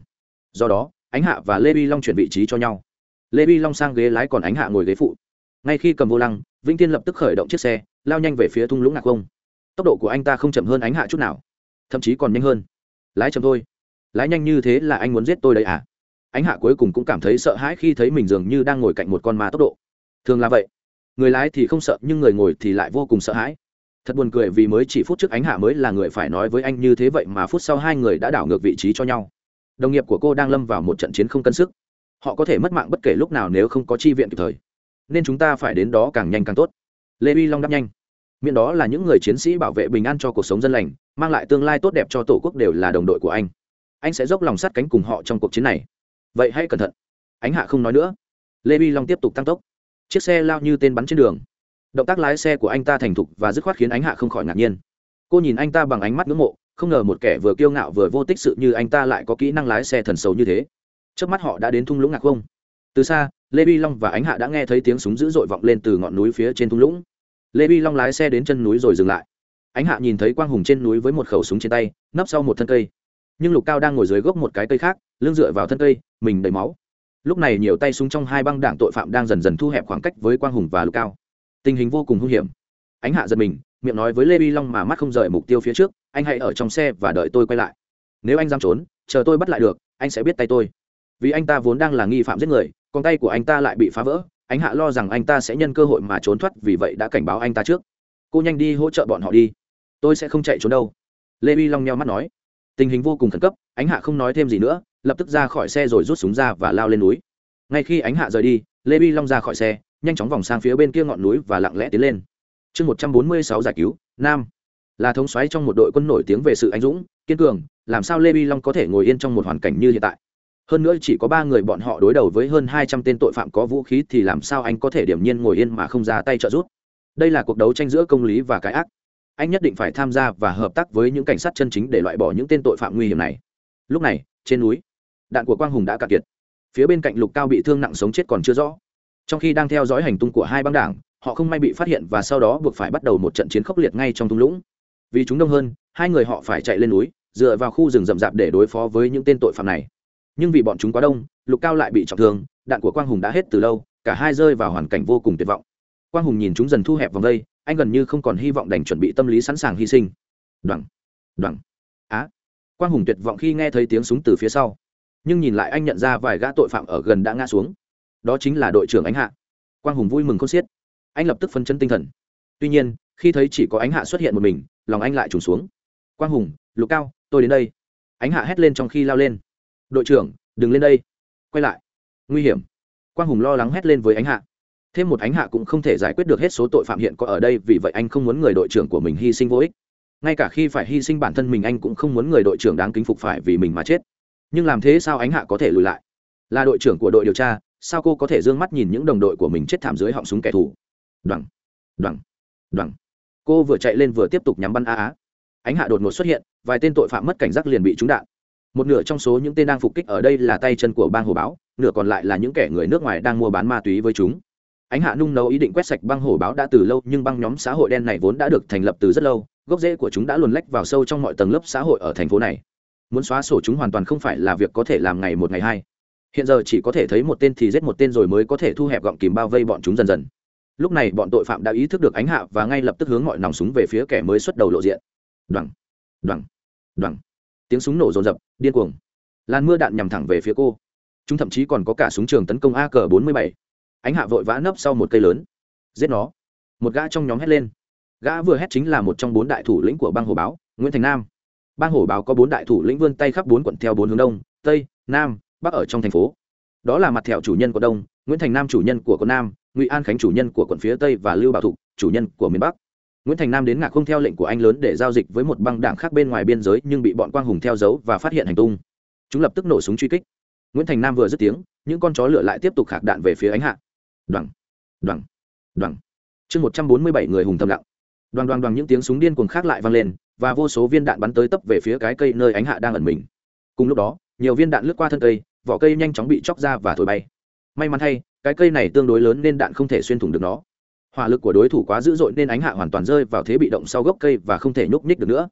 do đó ánh hạ và lê vi long chuyển vị trí cho nhau lê vi long sang ghế lái còn ánh hạ ngồi ghế phụ ngay khi cầm vô lăng vĩnh tiên lập tức khởi động chiếc xe lao nhanh về phía thung lũng ngạc không tốc độ của anh ta không chậm hơn ánh hạ chút nào thậm chí còn nhanh hơn lái chậm thôi lái nhanh như thế là anh muốn giết tôi đấy à ánh hạ cuối cùng cũng cảm thấy sợ hãi khi thấy mình dường như đang ngồi cạnh một con ma tốc độ. Thường là vậy. Người lái thì không sợ, nhưng người ngồi thì lại vô cùng sợ hãi. Thật buồn cười vì mới chỉ phút trước ánh hạ mới là người phải nói với anh như thế vậy mà phút sau hai người đã đảo ngược vị trí cho nhau. Đồng nghiệp của cô đang lâm vào một trận chiến không cân sức. Họ có thể mất mạng bất kể lúc nào nếu không có chi viện kịp thời. Nên chúng ta phải đến đó càng nhanh càng tốt. Lê uy long đáp nhanh. Miễn đó là những người chiến sĩ bảo vệ bình an cho cuộc sống dân lành, mang lại tương lai tốt đẹp cho tổ quốc đều là đồng đội của anh. Anh sẽ dốc lòng sát cánh cùng họ trong cuộc chiến này vậy hãy cẩn thận. Ánh hạ không nói nữa. Lê vi long tiếp tục tăng tốc. Chiếc xe lao như tên bắn trên đường. Động tác lái xe của anh ta thành thục và dứt khoát khiến ánh hạ không khỏi ngạc nhiên. Cô nhìn anh ta bằng ánh mắt ngưỡng mộ, không ngờ một kẻ vừa kiêu ngạo vừa vô tích sự như anh ta lại có kỹ năng lái xe thần xấu như thế. Trước mắt họ đã đến thung lũng ngạc không. Từ xa, lê vi long và ánh hạ đã nghe thấy tiếng súng dữ dội vọng lên từ ngọn núi phía trên thung lũng. Lê vi long lái xe đến chân núi rồi dừng lại. Ánh hạ nhìn thấy quang hùng trên núi với một khẩu súng trên tay, nấp sau một thân cây. Nhưng lục cao đang ngồi dưới gốc một cái cây khác lưng dựa vào thân cây, mình đầy máu. Lúc này nhiều tay súng trong hai băng đảng tội phạm đang dần dần thu hẹp khoảng cách với quang hùng và lục cao. Tình hình vô cùng hung hiểm. Ánh hạ giật mình, miệng nói với lê vi long mà mắt không rời mục tiêu phía trước, anh hãy ở trong xe và đợi tôi quay lại. Nếu anh dám trốn, chờ tôi bắt lại được, anh sẽ biết tay tôi. Vì anh ta vốn đang là nghi phạm giết người, còn tay của anh ta lại bị phá vỡ anh hạ lo rằng anh ta sẽ nhân cơ hội mà trốn thoát vì vậy đã cảnh báo anh ta trước. Cô nhanh đi hỗ trợ bọn họ đi. Tôi sẽ không chạy trốn đâu. Lê vi long nheo mắt nói. Tình hình vô cùng khẩn cấp, ánh hạ không nói thêm gì nữa lập tức ra khỏi xe rồi rút súng ra và lao lên núi. Ngay khi ánh hạ rời đi, lê vi long ra khỏi xe, nhanh chóng vòng sang phía bên kia ngọn núi và lặng lẽ tiến lên. Chương một trăm bốn mươi sáu giải cứu, nam. Là thống xoáy trong một đội quân nổi tiếng về sự anh dũng, kiên cường, làm sao lê vi long có thể ngồi yên trong một hoàn cảnh như hiện tại? Hơn nữa chỉ có ba người bọn họ đối đầu với hơn hai trăm tên tội phạm có vũ khí thì làm sao anh có thể điểm nhiên ngồi yên mà không ra tay trợ giúp? Đây là cuộc đấu tranh giữa công lý và cái ác. Anh nhất định phải tham gia và hợp tác với những cảnh sát chân chính để loại bỏ những tên tội phạm nguy hiểm này. Lúc này, trên núi đạn của quang hùng đã cạn kiệt. Phía bên cạnh lục cao bị thương nặng sống chết còn chưa rõ. Trong khi đang theo dõi hành tung của hai băng đảng, họ không may bị phát hiện và sau đó buộc phải bắt đầu một trận chiến khốc liệt ngay trong thung lũng. Vì chúng đông hơn, hai người họ phải chạy lên núi, dựa vào khu rừng rậm rạp để đối phó với những tên tội phạm này. Nhưng vì bọn chúng quá đông, lục cao lại bị trọng thương, đạn của quang hùng đã hết từ lâu, cả hai rơi vào hoàn cảnh vô cùng tuyệt vọng. Quang hùng nhìn chúng dần thu hẹp vòng đây, anh gần như không còn hy vọng đành chuẩn bị tâm lý sẵn sàng hy sinh. Đoằng đoằng. Á. Quang hùng tuyệt vọng khi nghe thấy tiếng súng từ phía sau nhưng nhìn lại anh nhận ra vài gã tội phạm ở gần đã ngã xuống. Đó chính là đội trưởng ánh hạ. Quang hùng vui mừng khôn xiết. Anh lập tức phân chân tinh thần. Tuy nhiên, khi thấy chỉ có ánh hạ xuất hiện một mình, lòng anh lại trùng xuống. Quang hùng, lục cao, tôi đến đây. Ánh hạ hét lên trong khi lao lên. Đội trưởng, đừng lên đây. Quay lại. Nguy hiểm. Quang hùng lo lắng hét lên với ánh hạ. Thêm một ánh hạ cũng không thể giải quyết được hết số tội phạm hiện có ở đây, vì vậy anh không muốn người đội trưởng của mình hy sinh vô ích. Ngay cả khi phải hy sinh bản thân mình, anh cũng không muốn người đội trưởng đáng kính phục phải vì mình mà chết nhưng làm thế sao ánh hạ có thể lùi lại? Là đội trưởng của đội điều tra, sao cô có thể d ư ơ n g mắt nhìn những đồng đội của mình chết thảm dưới họng súng kẻ thù? Đoằng đoằng đoằng. Cô vừa chạy lên vừa tiếp tục nhắm bắn a á. Ánh hạ đột ngột xuất hiện, vài tên tội phạm mất cảnh giác liền bị trúng đạn. Một nửa trong số những tên đang phục kích ở đây là tay chân của bang hồ báo, nửa còn lại là những kẻ người nước ngoài đang mua bán ma túy với chúng. Ánh hạ nung nấu ý định quét sạch băng hổ báo đã từ lâu, nhưng băng nhóm xã hội đen này vốn đã được thành lập từ rất lâu, gốc rễ của chúng đã luồn lách vào sâu trong mọi tầng lớp xã hội ở thành phố này muốn xóa sổ chúng hoàn toàn không phải là việc có thể làm ngày một ngày hai. Hiện giờ chỉ có thể thấy một tên thì giết một tên rồi mới có thể thu hẹp gọng kìm bao vây bọn chúng dần dần. Lúc này bọn tội phạm đã ý thức được ánh hạ và ngay lập tức hướng mọi nòng súng về phía kẻ mới xuất đầu lộ diện. Đoằng đoằng đoằng. Tiếng súng nổ rồn rập, điên cuồng. Làn mưa đạn nhằm thẳng về phía cô. Chúng thậm chí còn có cả súng trường tấn công ak bốn mươi bảy. Ánh hạ vội vã nấp sau một cây lớn. Giết nó. Một gã trong nhóm hét lên. Gã vừa hét chính là một trong bốn đại thủ lĩnh của băng hồ báo, nguyễn thành nam bang hổ báo có bốn đại thủ lĩnh vươn tay khắp bốn quận theo bốn hướng đông, tây, nam, bắc ở trong thành phố. Đó là mặt thẹo chủ nhân của đông, nguyễn thành nam chủ nhân của quận nam, ngụy an khánh chủ nhân của quận phía tây và lưu bảo thục chủ nhân của miền bắc. Nguyễn thành nam đến ngạc không theo lệnh của anh lớn để giao dịch với một băng đảng khác bên ngoài biên giới nhưng bị bọn quang hùng theo dấu và phát hiện hành tung. Chúng lập tức nổ súng truy kích. Nguyễn thành nam vừa dứt tiếng, những con chó lửa lại tiếp tục khạc đạn về phía ánh hạ. Đoằng đoằng đoằng chương một trăm bốn mươi bảy người hùng thầm lặng. Đoằng đoằng đoàn những tiếng súng điên cuồng khác lại vang lên và vô số viên đạn bắn tới tấp về phía cái cây nơi ánh hạ đang ẩn mình. Cùng lúc đó, nhiều viên đạn lướt qua thân cây, vỏ cây nhanh chóng bị chóc ra và thổi bay. May mắn thay, cái cây này tương đối lớn nên đạn không thể xuyên thủng được nó. Hỏa lực của đối thủ quá dữ dội nên ánh hạ hoàn toàn rơi vào thế bị động sau gốc cây và không thể nhúc nhích được nữa.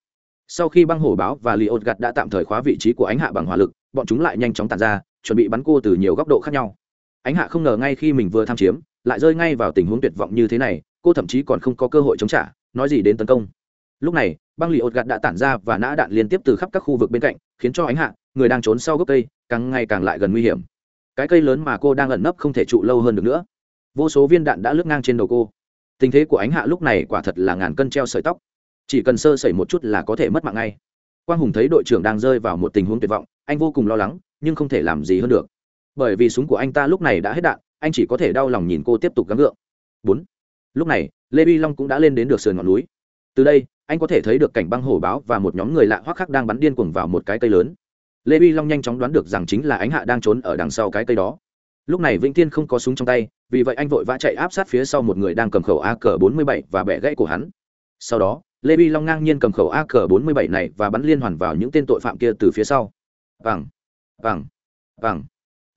Sau khi băng hổ báo và li ột gặt đã tạm thời khóa vị trí của ánh hạ bằng hỏa lực, bọn chúng lại nhanh chóng tàn ra, chuẩn bị bắn cô từ nhiều góc độ khác nhau. Ánh hạ không ngờ ngay khi mình vừa tham chiếm, lại rơi ngay vào tình huống tuyệt vọng như thế này, cô thậm chí còn không có cơ hội chống trả, nói gì đến tấn công lúc này, băng lì ột gạt đã tản ra và nã đạn liên tiếp từ khắp các khu vực bên cạnh, khiến cho ánh hạ, người đang trốn sau gốc cây, càng ngày càng lại gần nguy hiểm. Cái cây lớn mà cô đang ẩn nấp không thể trụ lâu hơn được nữa. Vô số viên đạn đã lướt ngang trên đầu cô. Tình thế của ánh hạ lúc này quả thật là ngàn cân treo sợi tóc. Chỉ cần sơ sẩy một chút là có thể mất mạng ngay. Quang hùng thấy đội trưởng đang rơi vào một tình huống tuyệt vọng, anh vô cùng lo lắng, nhưng không thể làm gì hơn được. Bởi vì súng của anh ta lúc này đã hết đạn, anh chỉ có thể đau lòng nhìn cô tiếp tục gắng gượng. Bốn. Lúc này, lê vi long cũng đã lên đến được sườn ngọn núi. Từ đây anh có thể thấy được cảnh băng hổ báo và một nhóm người lạ hoắc khác đang bắn điên cuồng vào một cái cây lớn. Lê vi long nhanh chóng đoán được rằng chính là ánh hạ đang trốn ở đằng sau cái cây đó. Lúc này vĩnh tiên không có súng trong tay, vì vậy anh vội vã chạy áp sát phía sau một người đang cầm khẩu ak bốn mươi bảy và bẻ gãy của hắn. Sau đó, lê vi long ngang nhiên cầm khẩu ak bốn mươi bảy này và bắn liên hoàn vào những tên tội phạm kia từ phía sau. Vàng vàng vàng.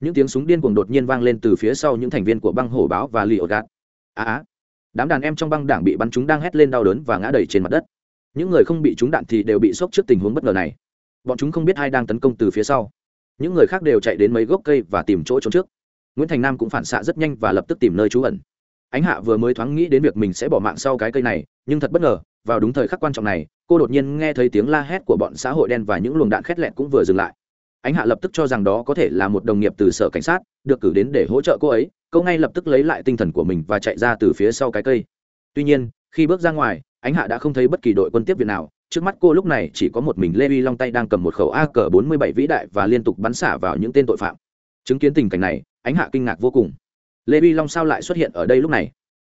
Những tiếng súng điên cuồng đột nhiên vang lên từ phía sau những thành viên của băng hổ báo và lì ổ gạt. Á á. Đám đàn em trong băng đảng bị bắn chúng đang hét lên đau đớn và ngã đầy trên mặt đất những người không bị trúng đạn thì đều bị sốc trước tình huống bất ngờ này. Bọn chúng không biết ai đang tấn công từ phía sau. Những người khác đều chạy đến mấy gốc cây và tìm chỗ trốn trước. Nguyễn thành nam cũng phản xạ rất nhanh và lập tức tìm nơi trú ẩn. Ánh hạ vừa mới thoáng nghĩ đến việc mình sẽ bỏ mạng sau cái cây này, nhưng thật bất ngờ, vào đúng thời khắc quan trọng này, cô đột nhiên nghe thấy tiếng la hét của bọn xã hội đen và những luồng đạn khét lẹt cũng vừa dừng lại. Ánh hạ lập tức cho rằng đó có thể là một đồng nghiệp từ sở cảnh sát, được cử đến để hỗ trợ cô ấy, cô ngay lập tức lấy lại tinh thần của mình và chạy ra từ phía sau cái cây. Tuy nhiên, khi bước ra ngoài ánh hạ đã không thấy bất kỳ đội quân tiếp viện nào, trước mắt cô lúc này chỉ có một mình lê vi long tay đang cầm một khẩu a cờ bốn mươi bảy vĩ đại và liên tục bắn xả vào những tên tội phạm. Chứng kiến tình cảnh này, ánh hạ kinh ngạc vô cùng. Lê vi long sao lại xuất hiện ở đây lúc này?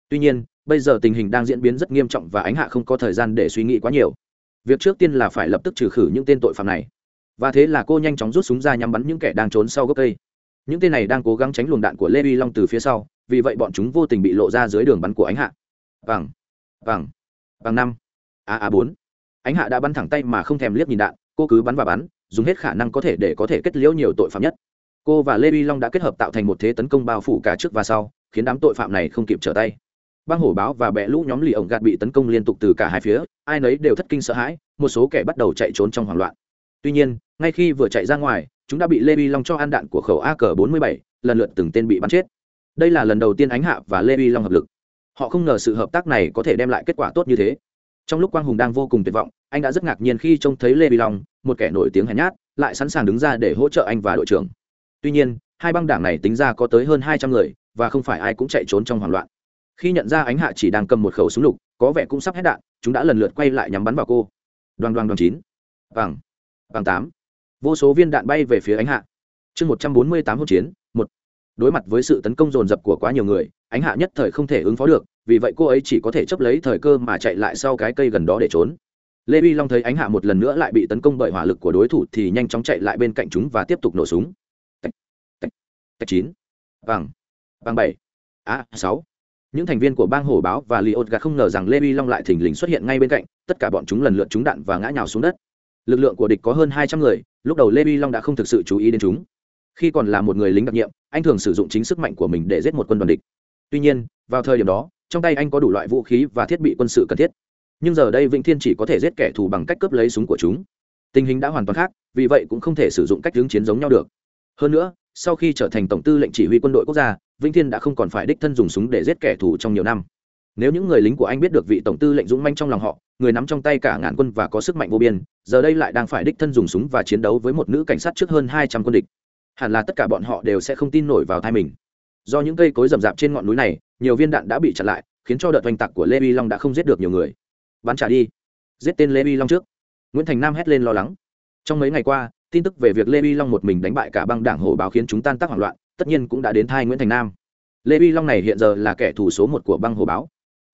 Tuy nhiên, bây giờ tình hình đang diễn biến rất nghiêm trọng và ánh hạ không có thời gian để suy nghĩ quá nhiều. Việc trước tiên là phải lập tức trừ khử những tên tội phạm này. Và thế là cô nhanh chóng rút súng ra nhắm bắn những kẻ đang trốn sau gốc cây. Những tên này đang cố gắng tránh luồng đạn của lê vi long từ phía sau, vì vậy bọn chúng vô tình bị lộ ra dưới đường bắn của ánh hạ. Vàng vàng bằng năm. A a bốn. Ánh hạ đã bắn thẳng tay mà không thèm liếc nhìn đạn, cô cứ bắn và bắn, dùng hết khả năng có thể để có thể kết liễu nhiều tội phạm nhất. Cô và lê vi long đã kết hợp tạo thành một thế tấn công bao phủ cả trước và sau, khiến đám tội phạm này không kịp trở tay. Băng hổ báo và bẹ lũ nhóm lì ổng gạt bị tấn công liên tục từ cả hai phía, ai nấy đều thất kinh sợ hãi, một số kẻ bắt đầu chạy trốn trong hoảng loạn. Tuy nhiên, ngay khi vừa chạy ra ngoài, chúng đã bị lê vi long cho ăn đạn của khẩu a cờ bốn mươi bảy, lần lượt từng tên bị bắn chết. Đây là lần đầu tiên ánh hạ và lê vi long hợp lực họ không ngờ sự hợp tác này có thể đem lại kết quả tốt như thế. Trong lúc quang hùng đang vô cùng tuyệt vọng, anh đã rất ngạc nhiên khi trông thấy lê vi long, một kẻ nổi tiếng hèn nhát, lại sẵn sàng đứng ra để hỗ trợ anh và đội trưởng. Tuy nhiên, hai băng đảng này tính ra có tới hơn hai trăm người, và không phải ai cũng chạy trốn trong hoảng loạn. Khi nhận ra ánh hạ chỉ đang cầm một khẩu súng lục, có vẻ cũng sắp hết đạn, chúng đã lần lượt quay lại nhắm bắn vào cô. Đoàn đoàn đoàn chín. Vàng. Vàng tám. Vô số viên đạn bay về phía ánh hạ. Chương một trăm bốn mươi tám hỗn chiến, một đối mặt với sự tấn công dồn dập của quá nhiều người, ánh hạ nhất thời không thể ứng phó được, vì vậy cô ấy chỉ có thể chấp lấy thời cơ mà chạy lại sau cái cây gần đó để trốn. Lê vi long thấy ánh hạ một lần nữa lại bị tấn công bởi hỏa lực của đối thủ thì nhanh chóng chạy lại bên cạnh chúng và tiếp tục nổ súng. Tạch tạch tạch chín vàng vàng bảy a sáu. Những thành viên của bang hổ báo và li gà gạt không ngờ rằng lê vi long lại thình lình xuất hiện ngay bên cạnh, tất cả bọn chúng lần lượt trúng đạn và ngã nhào xuống đất. Lực lượng của địch có hơn hai trăm người, lúc đầu lê vi long đã không thực sự chú ý đến chúng. Khi còn là một người lính đặc nhiệm anh thường sử dụng chính sức mạnh của mình để giết một quân đoàn địch. Tuy nhiên, vào thời điểm đó, trong tay anh có đủ loại vũ khí và thiết bị quân sự cần thiết. Nhưng giờ đây vĩnh thiên chỉ có thể giết kẻ thù bằng cách cướp lấy súng của chúng. Tình hình đã hoàn toàn khác, vì vậy cũng không thể sử dụng cách hướng chiến giống nhau được. Hơn nữa, sau khi trở thành tổng tư lệnh chỉ huy quân đội quốc gia, vĩnh thiên đã không còn phải đích thân dùng súng để giết kẻ thù trong nhiều năm. Nếu những người lính của anh biết được vị tổng tư lệnh dũng manh trong lòng họ, người nắm trong tay cả ngàn quân và có sức mạnh vô biên, giờ đây lại đang phải đích thân dùng súng và chiến đấu với một nữ cảnh sát trước hơn hai trăm quân địch hẳn là tất cả bọn họ đều sẽ không tin nổi vào thai mình. Do những cây cối rậm rạp trên ngọn núi này, nhiều viên đạn đã bị chặn lại, khiến cho đợt oanh tạc của lê vi long đã không giết được nhiều người. Bắn trả đi. Giết tên lê vi long trước. Nguyễn thành nam hét lên lo lắng. Trong mấy ngày qua, tin tức về việc lê vi long một mình đánh bại cả băng đảng hổ báo khiến chúng tan tác hoảng loạn, tất nhiên cũng đã đến thai nguyễn thành nam. Lê vi long này hiện giờ là kẻ thù số một của băng hổ báo.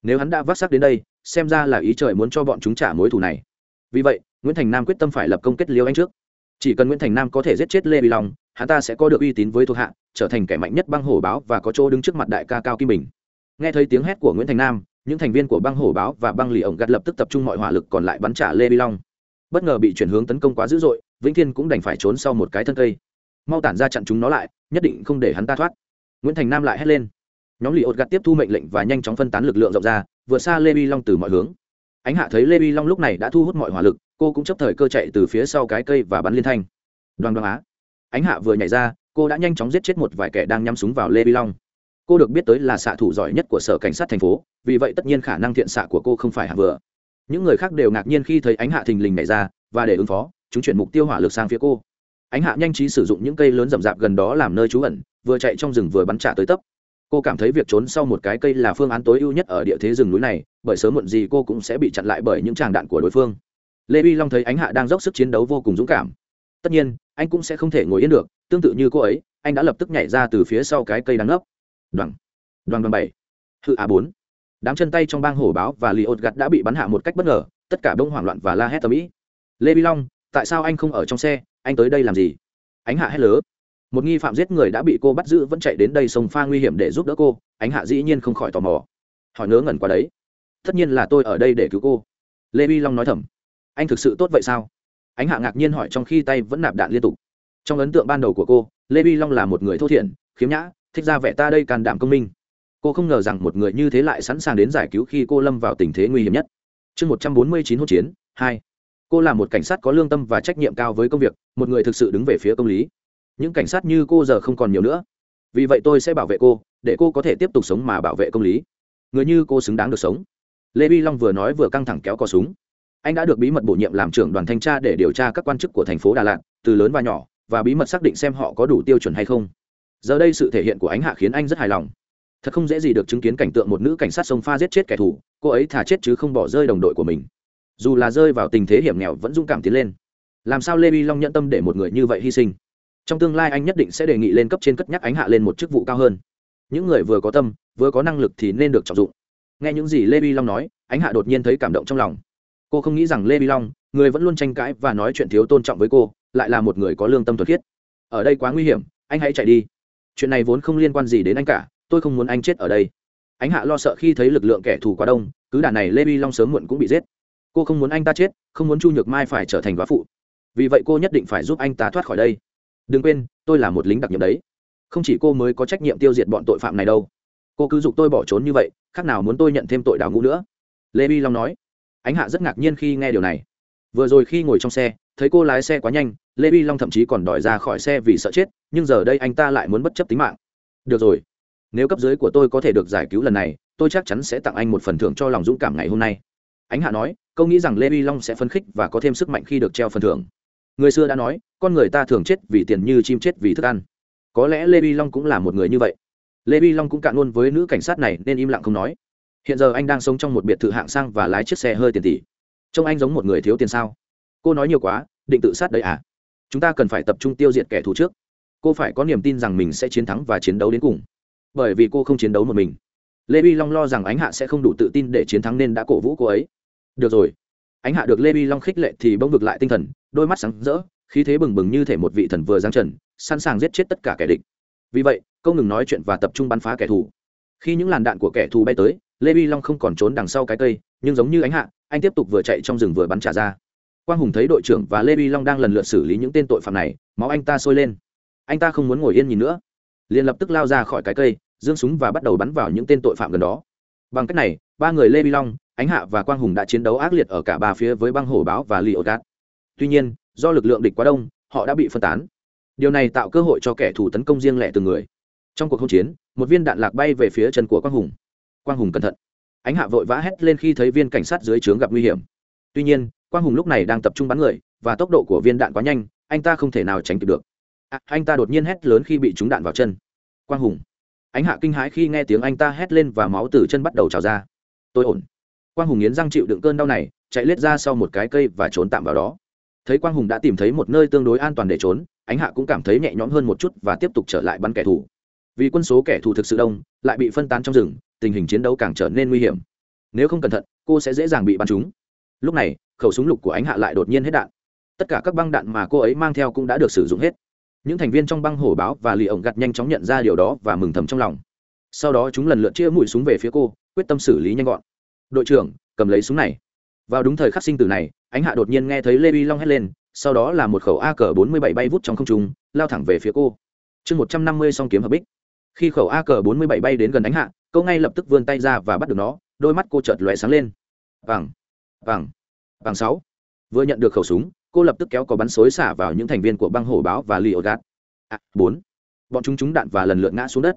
Nếu hắn đã vác sắc đến đây, xem ra là ý trời muốn cho bọn chúng trả mối thù này. Vì vậy, nguyễn thành nam quyết tâm phải lập công kết liêu anh trước. Chỉ cần nguyễn thành nam có thể giết chết lê vi long hắn ta sẽ có được uy tín với thuộc hạ, trở thành kẻ mạnh nhất băng hổ báo và có chỗ đứng trước mặt đại ca cao kim bình. Nghe thấy tiếng hét của nguyễn thành nam, những thành viên của băng hổ báo và băng lì ổng gạt lập tức tập trung mọi hỏa lực còn lại bắn trả lê bi long. Bất ngờ bị chuyển hướng tấn công quá dữ dội, vĩnh thiên cũng đành phải trốn sau một cái thân cây. Mau tản ra chặn chúng nó lại, nhất định không để hắn ta thoát. Nguyễn thành nam lại hét lên. Nhóm lì ột gạt tiếp thu mệnh lệnh và nhanh chóng phân tán lực lượng rộng ra, vượt xa lê bi long từ mọi hướng. Ánh hạ thấy lê bi long lúc này đã thu hút mọi hỏa lực, cô cũng chấp thời cơ chạy từ phía sau cái cây và bắn liên thanh. Đoàn đoàn á ánh hạ vừa nhảy ra, cô đã nhanh chóng giết chết một vài kẻ đang nhắm súng vào lê vi long. Cô được biết tới là xạ thủ giỏi nhất của sở cảnh sát thành phố, vì vậy tất nhiên khả năng thiện xạ của cô không phải hạ vừa. Những người khác đều ngạc nhiên khi thấy ánh hạ thình lình nhảy ra, và để ứng phó, chúng chuyển mục tiêu hỏa lực sang phía cô. Ánh hạ nhanh trí sử dụng những cây lớn rậm rạp gần đó làm nơi trú ẩn, vừa chạy trong rừng vừa bắn trả tới tấp. Cô cảm thấy việc trốn sau một cái cây là phương án tối ưu nhất ở địa thế rừng núi này, bởi sớm muộn gì cô cũng sẽ bị chặn lại bởi những tràng đạn của đối phương. Lê vi long thấy ánh hạ đang dốc sức chiến đấu vô cùng dũng cảm tất nhiên, anh cũng sẽ không thể ngồi yên được, tương tự như cô ấy, anh đã lập tức nhảy ra từ phía sau cái cây đáng ngấp. Đoàn đoàn đoàn bảy. Hự a bốn. Đám chân tay trong bang hổ báo và lì ột gặt đã bị bắn hạ một cách bất ngờ, tất cả bông hoảng loạn và la hét tầm ĩ. Lê vi long, tại sao anh không ở trong xe? Anh tới đây làm gì? Ánh hạ hét lớn một nghi phạm giết người đã bị cô bắt giữ vẫn chạy đến đây sông pha nguy hiểm để giúp đỡ cô. Ánh hạ dĩ nhiên không khỏi tò mò. Hỏi ngớ ngẩn qua đấy. Tất nhiên là tôi ở đây để cứu cô. Lê vi long nói thầm. Anh thực sự tốt vậy sao? Ánh hạ ngạc nhiên hỏi trong khi tay vẫn nạp đạn liên tục. Trong ấn tượng ban đầu của cô, lê vi long là một người thô thiển, khiếm nhã, thích ra vẻ ta đây can đảm công minh. Cô không ngờ rằng một người như thế lại sẵn sàng đến giải cứu khi cô lâm vào tình thế nguy hiểm nhất. Chương một trăm bốn mươi chín hỗn chiến, hai. Cô là một cảnh sát có lương tâm và trách nhiệm cao với công việc, một người thực sự đứng về phía công lý. Những cảnh sát như cô giờ không còn nhiều nữa. Vì vậy tôi sẽ bảo vệ cô, để cô có thể tiếp tục sống mà bảo vệ công lý. Người như cô xứng đáng được sống. Lê vi long vừa nói vừa căng thẳng kéo cò súng anh đã được bí mật bổ nhiệm làm trưởng đoàn thanh tra để điều tra các quan chức của thành phố đà lạt, từ lớn và nhỏ, và bí mật xác định xem họ có đủ tiêu chuẩn hay không. Giờ đây sự thể hiện của ánh hạ khiến anh rất hài lòng. Thật không dễ gì được chứng kiến cảnh tượng một nữ cảnh sát sông pha giết chết kẻ thù, cô ấy thả chết chứ không bỏ rơi đồng đội của mình. Dù là rơi vào tình thế hiểm nghèo vẫn dũng cảm tiến lên. Làm sao lê vi long nhận tâm để một người như vậy hy sinh? Trong tương lai anh nhất định sẽ đề nghị lên cấp trên cất nhắc ánh hạ lên một chức vụ cao hơn. Những người vừa có tâm, vừa có năng lực thì nên được trọng dụng. Nghe những gì lê vi long nói, ánh hạ đột nhiên thấy cảm động trong lòng cô không nghĩ rằng lê vi long, người vẫn luôn tranh cãi và nói chuyện thiếu tôn trọng với cô, lại là một người có lương tâm thuật khiết. Ở đây quá nguy hiểm, anh hãy chạy đi. Chuyện này vốn không liên quan gì đến anh cả, tôi không muốn anh chết ở đây. Ánh hạ lo sợ khi thấy lực lượng kẻ thù quá đông, cứ đà này lê vi long sớm muộn cũng bị giết. Cô không muốn anh ta chết, không muốn chu nhược mai phải trở thành góa phụ. Vì vậy cô nhất định phải giúp anh ta thoát khỏi đây. Đừng quên, tôi là một lính đặc nhiệm đấy. Không chỉ cô mới có trách nhiệm tiêu diệt bọn tội phạm này đâu. Cô cứ giục tôi bỏ trốn như vậy, khác nào muốn tôi nhận thêm tội đào ngũ nữa. Lê vi long nói ánh hạ rất ngạc nhiên khi nghe điều này. Vừa rồi khi ngồi trong xe, thấy cô lái xe quá nhanh, lê vi long thậm chí còn đòi ra khỏi xe vì sợ chết, nhưng giờ đây anh ta lại muốn bất chấp tính mạng. Được rồi, nếu cấp dưới của tôi có thể được giải cứu lần này, tôi chắc chắn sẽ tặng anh một phần thưởng cho lòng dũng cảm ngày hôm nay. Ánh hạ nói, câu nghĩ rằng lê vi long sẽ phấn khích và có thêm sức mạnh khi được treo phần thưởng. Người xưa đã nói, con người ta thường chết vì tiền như chim chết vì thức ăn. Có lẽ lê vi long cũng là một người như vậy. Lê vi long cũng cạn luôn với nữ cảnh sát này nên im lặng không nói hiện giờ anh đang sống trong một biệt thự hạng sang và lái chiếc xe hơi tiền tỷ. Trông anh giống một người thiếu tiền sao? Cô nói nhiều quá, định tự sát đấy à? Chúng ta cần phải tập trung tiêu diệt kẻ thù trước. Cô phải có niềm tin rằng mình sẽ chiến thắng và chiến đấu đến cùng. Bởi vì cô không chiến đấu một mình. Lê vi long lo rằng ánh hạ sẽ không đủ tự tin để chiến thắng nên đã cổ vũ cô ấy. Được rồi. Ánh hạ được lê vi long khích lệ thì bỗng vực lại tinh thần, đôi mắt sáng rỡ, khí thế bừng bừng như thể một vị thần vừa giang trần, sẵn sàng giết chết tất cả kẻ địch. Vì vậy câu ngừng nói chuyện và tập trung bắn phá kẻ thù. Khi những làn đạn của kẻ thù bay tới lê vi long không còn trốn đằng sau cái cây nhưng giống như ánh hạ anh tiếp tục vừa chạy trong rừng vừa bắn trả ra quang hùng thấy đội trưởng và lê vi long đang lần lượt xử lý những tên tội phạm này máu anh ta sôi lên anh ta không muốn ngồi yên nhìn nữa liền lập tức lao ra khỏi cái cây dương súng và bắt đầu bắn vào những tên tội phạm gần đó bằng cách này ba người lê vi long ánh hạ và quang hùng đã chiến đấu ác liệt ở cả ba phía với băng hổ báo và li ô gạt tuy nhiên do lực lượng địch quá đông họ đã bị phân tán điều này tạo cơ hội cho kẻ thù tấn công riêng lẻ từng người trong cuộc hỗn chiến một viên đạn lạc bay về phía chân của quang hùng quang hùng cẩn thận. Ánh hạ vội vã hét lên khi thấy viên cảnh sát dưới trướng gặp nguy hiểm. Tuy nhiên quang hùng lúc này đang tập trung bắn người và tốc độ của viên đạn quá nhanh anh ta không thể nào tránh kịp được. À, anh ta đột nhiên hét lớn khi bị trúng đạn vào chân. Quang hùng. Ánh hạ kinh hãi khi nghe tiếng anh ta hét lên và máu từ chân bắt đầu trào ra. Tôi ổn. Quang hùng nghiến răng chịu đựng cơn đau này chạy lết ra sau một cái cây và trốn tạm vào đó. Thấy quang hùng đã tìm thấy một nơi tương đối an toàn để trốn ánh hạ cũng cảm thấy nhẹ nhõm hơn một chút và tiếp tục trở lại bắn kẻ thù. Vì quân số kẻ thù thực sự đông lại bị phân tán trong rừng tình hình chiến đấu càng trở nên nguy hiểm. Nếu không cẩn thận, cô sẽ dễ dàng bị bắn trúng. Lúc này, khẩu súng lục của ánh hạ lại đột nhiên hết đạn. Tất cả các băng đạn mà cô ấy mang theo cũng đã được sử dụng hết. Những thành viên trong băng hổ báo và lì ổng gặt nhanh chóng nhận ra điều đó và mừng thầm trong lòng. Sau đó chúng lần lượt chia mũi súng về phía cô, quyết tâm xử lý nhanh gọn. Đội trưởng, cầm lấy súng này. Vào đúng thời khắc sinh tử này, ánh hạ đột nhiên nghe thấy lê uy long hét lên, sau đó là một khẩu a cờ bốn mươi bảy bay vút trong không trung, lao thẳng về phía cô. Chương một trăm năm mươi song kiếm hợp bích. Khi khẩu a cờ bốn mươi bảy bay đến gần ánh hạ cô ngay lập tức vươn tay ra và bắt được nó đôi mắt cô chợt lóe sáng lên. Vàng vàng vàng sáu. Vừa nhận được khẩu súng cô lập tức kéo có bắn xối xả vào những thành viên của băng hổ báo và li gạt. À, bốn. Bọn chúng trúng đạn và lần lượt ngã xuống đất.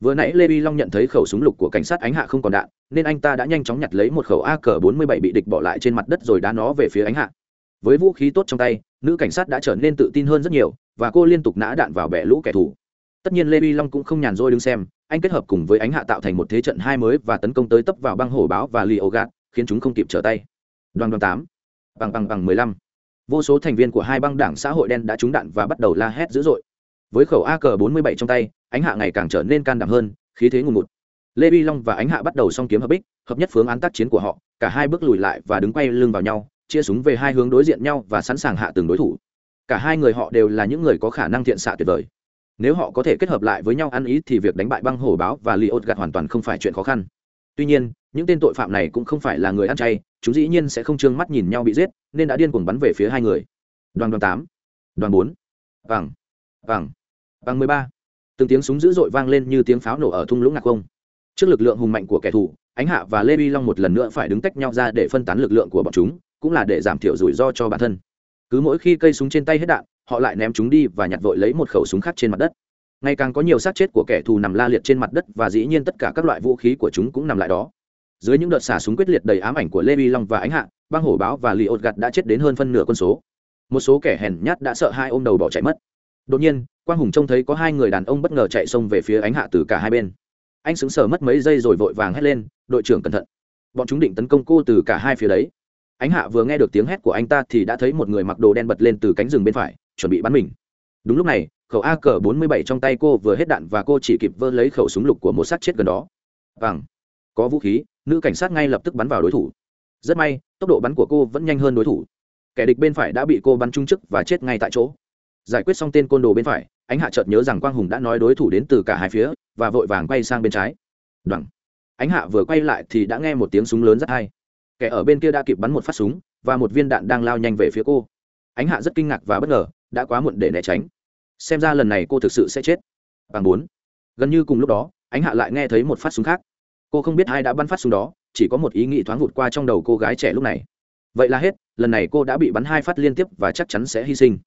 Vừa nãy lê vi long nhận thấy khẩu súng lục của cảnh sát ánh hạ không còn đạn nên anh ta đã nhanh chóng nhặt lấy một khẩu a cờ bốn mươi bảy bị địch bỏ lại trên mặt đất rồi đá nó về phía ánh hạ. Với vũ khí tốt trong tay nữ cảnh sát đã trở nên tự tin hơn rất nhiều và cô liên tục nã đạn vào bẻ lũ kẻ thù. Tất nhiên lê vi long cũng không nhàn rỗi đứng xem anh kết hợp cùng với ánh hạ tạo thành một thế trận hai mới và tấn công tới tấp vào băng hổ báo và li ô gạt, khiến chúng không kịp trở tay. Đoàn đoàn tám. Bằng bằng bằng mười lăm. Vô số thành viên của hai băng đảng xã hội đen đã trúng đạn và bắt đầu la hét dữ dội. Với khẩu ak bốn mươi bảy trong tay, ánh hạ ngày càng trở nên can đảm hơn, khí thế ngùn ngụt. Lê bi long và ánh hạ bắt đầu song kiếm hợp bích, hợp nhất phương án tác chiến của họ, cả hai bước lùi lại và đứng quay lưng vào nhau, chia súng về hai hướng đối diện nhau và sẵn sàng hạ từng đối thủ. Cả hai người họ đều là những người có khả năng thiện xạ tuyệt vời nếu họ có thể kết hợp lại với nhau ăn ý thì việc đánh bại băng hổ báo và li ốt gạt hoàn toàn không phải chuyện khó khăn. Tuy nhiên, những tên tội phạm này cũng không phải là người ăn chay, chúng dĩ nhiên sẽ không trương mắt nhìn nhau bị giết, nên đã điên cuồng bắn về phía hai người. Đoàn đoàn tám, đoàn bốn, vàng vàng vàng mười ba. Từng tiếng súng dữ dội vang lên như tiếng pháo nổ ở thung lũng ngạc không trước lực lượng hùng mạnh của kẻ thù, ánh hạ và lê vi long một lần nữa phải đứng tách nhau ra để phân tán lực lượng của bọn chúng, cũng là để giảm thiểu rủi ro cho bản thân. Cứ mỗi khi cây súng trên tay hết đạn họ lại ném chúng đi và nhặt vội lấy một khẩu súng khác trên mặt đất. Ngày càng có nhiều xác chết của kẻ thù nằm la liệt trên mặt đất và dĩ nhiên tất cả các loại vũ khí của chúng cũng nằm lại đó. Dưới những đợt xả súng quyết liệt đầy ám ảnh của lê vi long và ánh hạ, băng hổ báo và lì ột gặt đã chết đến hơn phân nửa quân số. Một số kẻ hèn nhát đã sợ hai ôm đầu bỏ chạy mất. Đột nhiên, quang hùng trông thấy có hai người đàn ông bất ngờ chạy xông về phía ánh hạ từ cả hai bên. Anh sững sờ mất mấy giây rồi vội vàng hét lên, đội trưởng cẩn thận. Bọn chúng định tấn công cô từ cả hai phía đấy. Ánh hạ vừa nghe được tiếng hét của anh ta thì đã thấy một người mặc đồ đen bật lên từ cánh rừng bên phải chuẩn bị bắn mình. Đúng lúc này, khẩu a cờ bốn mươi bảy trong tay cô vừa hết đạn và cô chỉ kịp vơ lấy khẩu súng lục của một sát chết gần đó. Vàng. Có vũ khí, nữ cảnh sát ngay lập tức bắn vào đối thủ. Rất may, tốc độ bắn của cô vẫn nhanh hơn đối thủ. Kẻ địch bên phải đã bị cô bắn trúng chức và chết ngay tại chỗ. Giải quyết xong tên côn đồ bên phải, ánh hạ chợt nhớ rằng quang hùng đã nói đối thủ đến từ cả hai phía và vội vàng quay sang bên trái. Đoằng ánh hạ vừa quay lại thì đã nghe một tiếng súng lớn rất hay. Kẻ ở bên kia đã kịp bắn một phát súng và một viên đạn đang lao nhanh về phía cô. Ánh hạ rất kinh ngạc và bất ngờ đã quá muộn để né tránh. Xem ra lần này cô thực sự sẽ chết. Bằng bốn. Gần như cùng lúc đó, ánh hạ lại nghe thấy một phát súng khác. Cô không biết ai đã bắn phát súng đó, chỉ có một ý nghĩ thoáng vụt qua trong đầu cô gái trẻ lúc này. Vậy là hết, lần này cô đã bị bắn hai phát liên tiếp và chắc chắn sẽ hy sinh.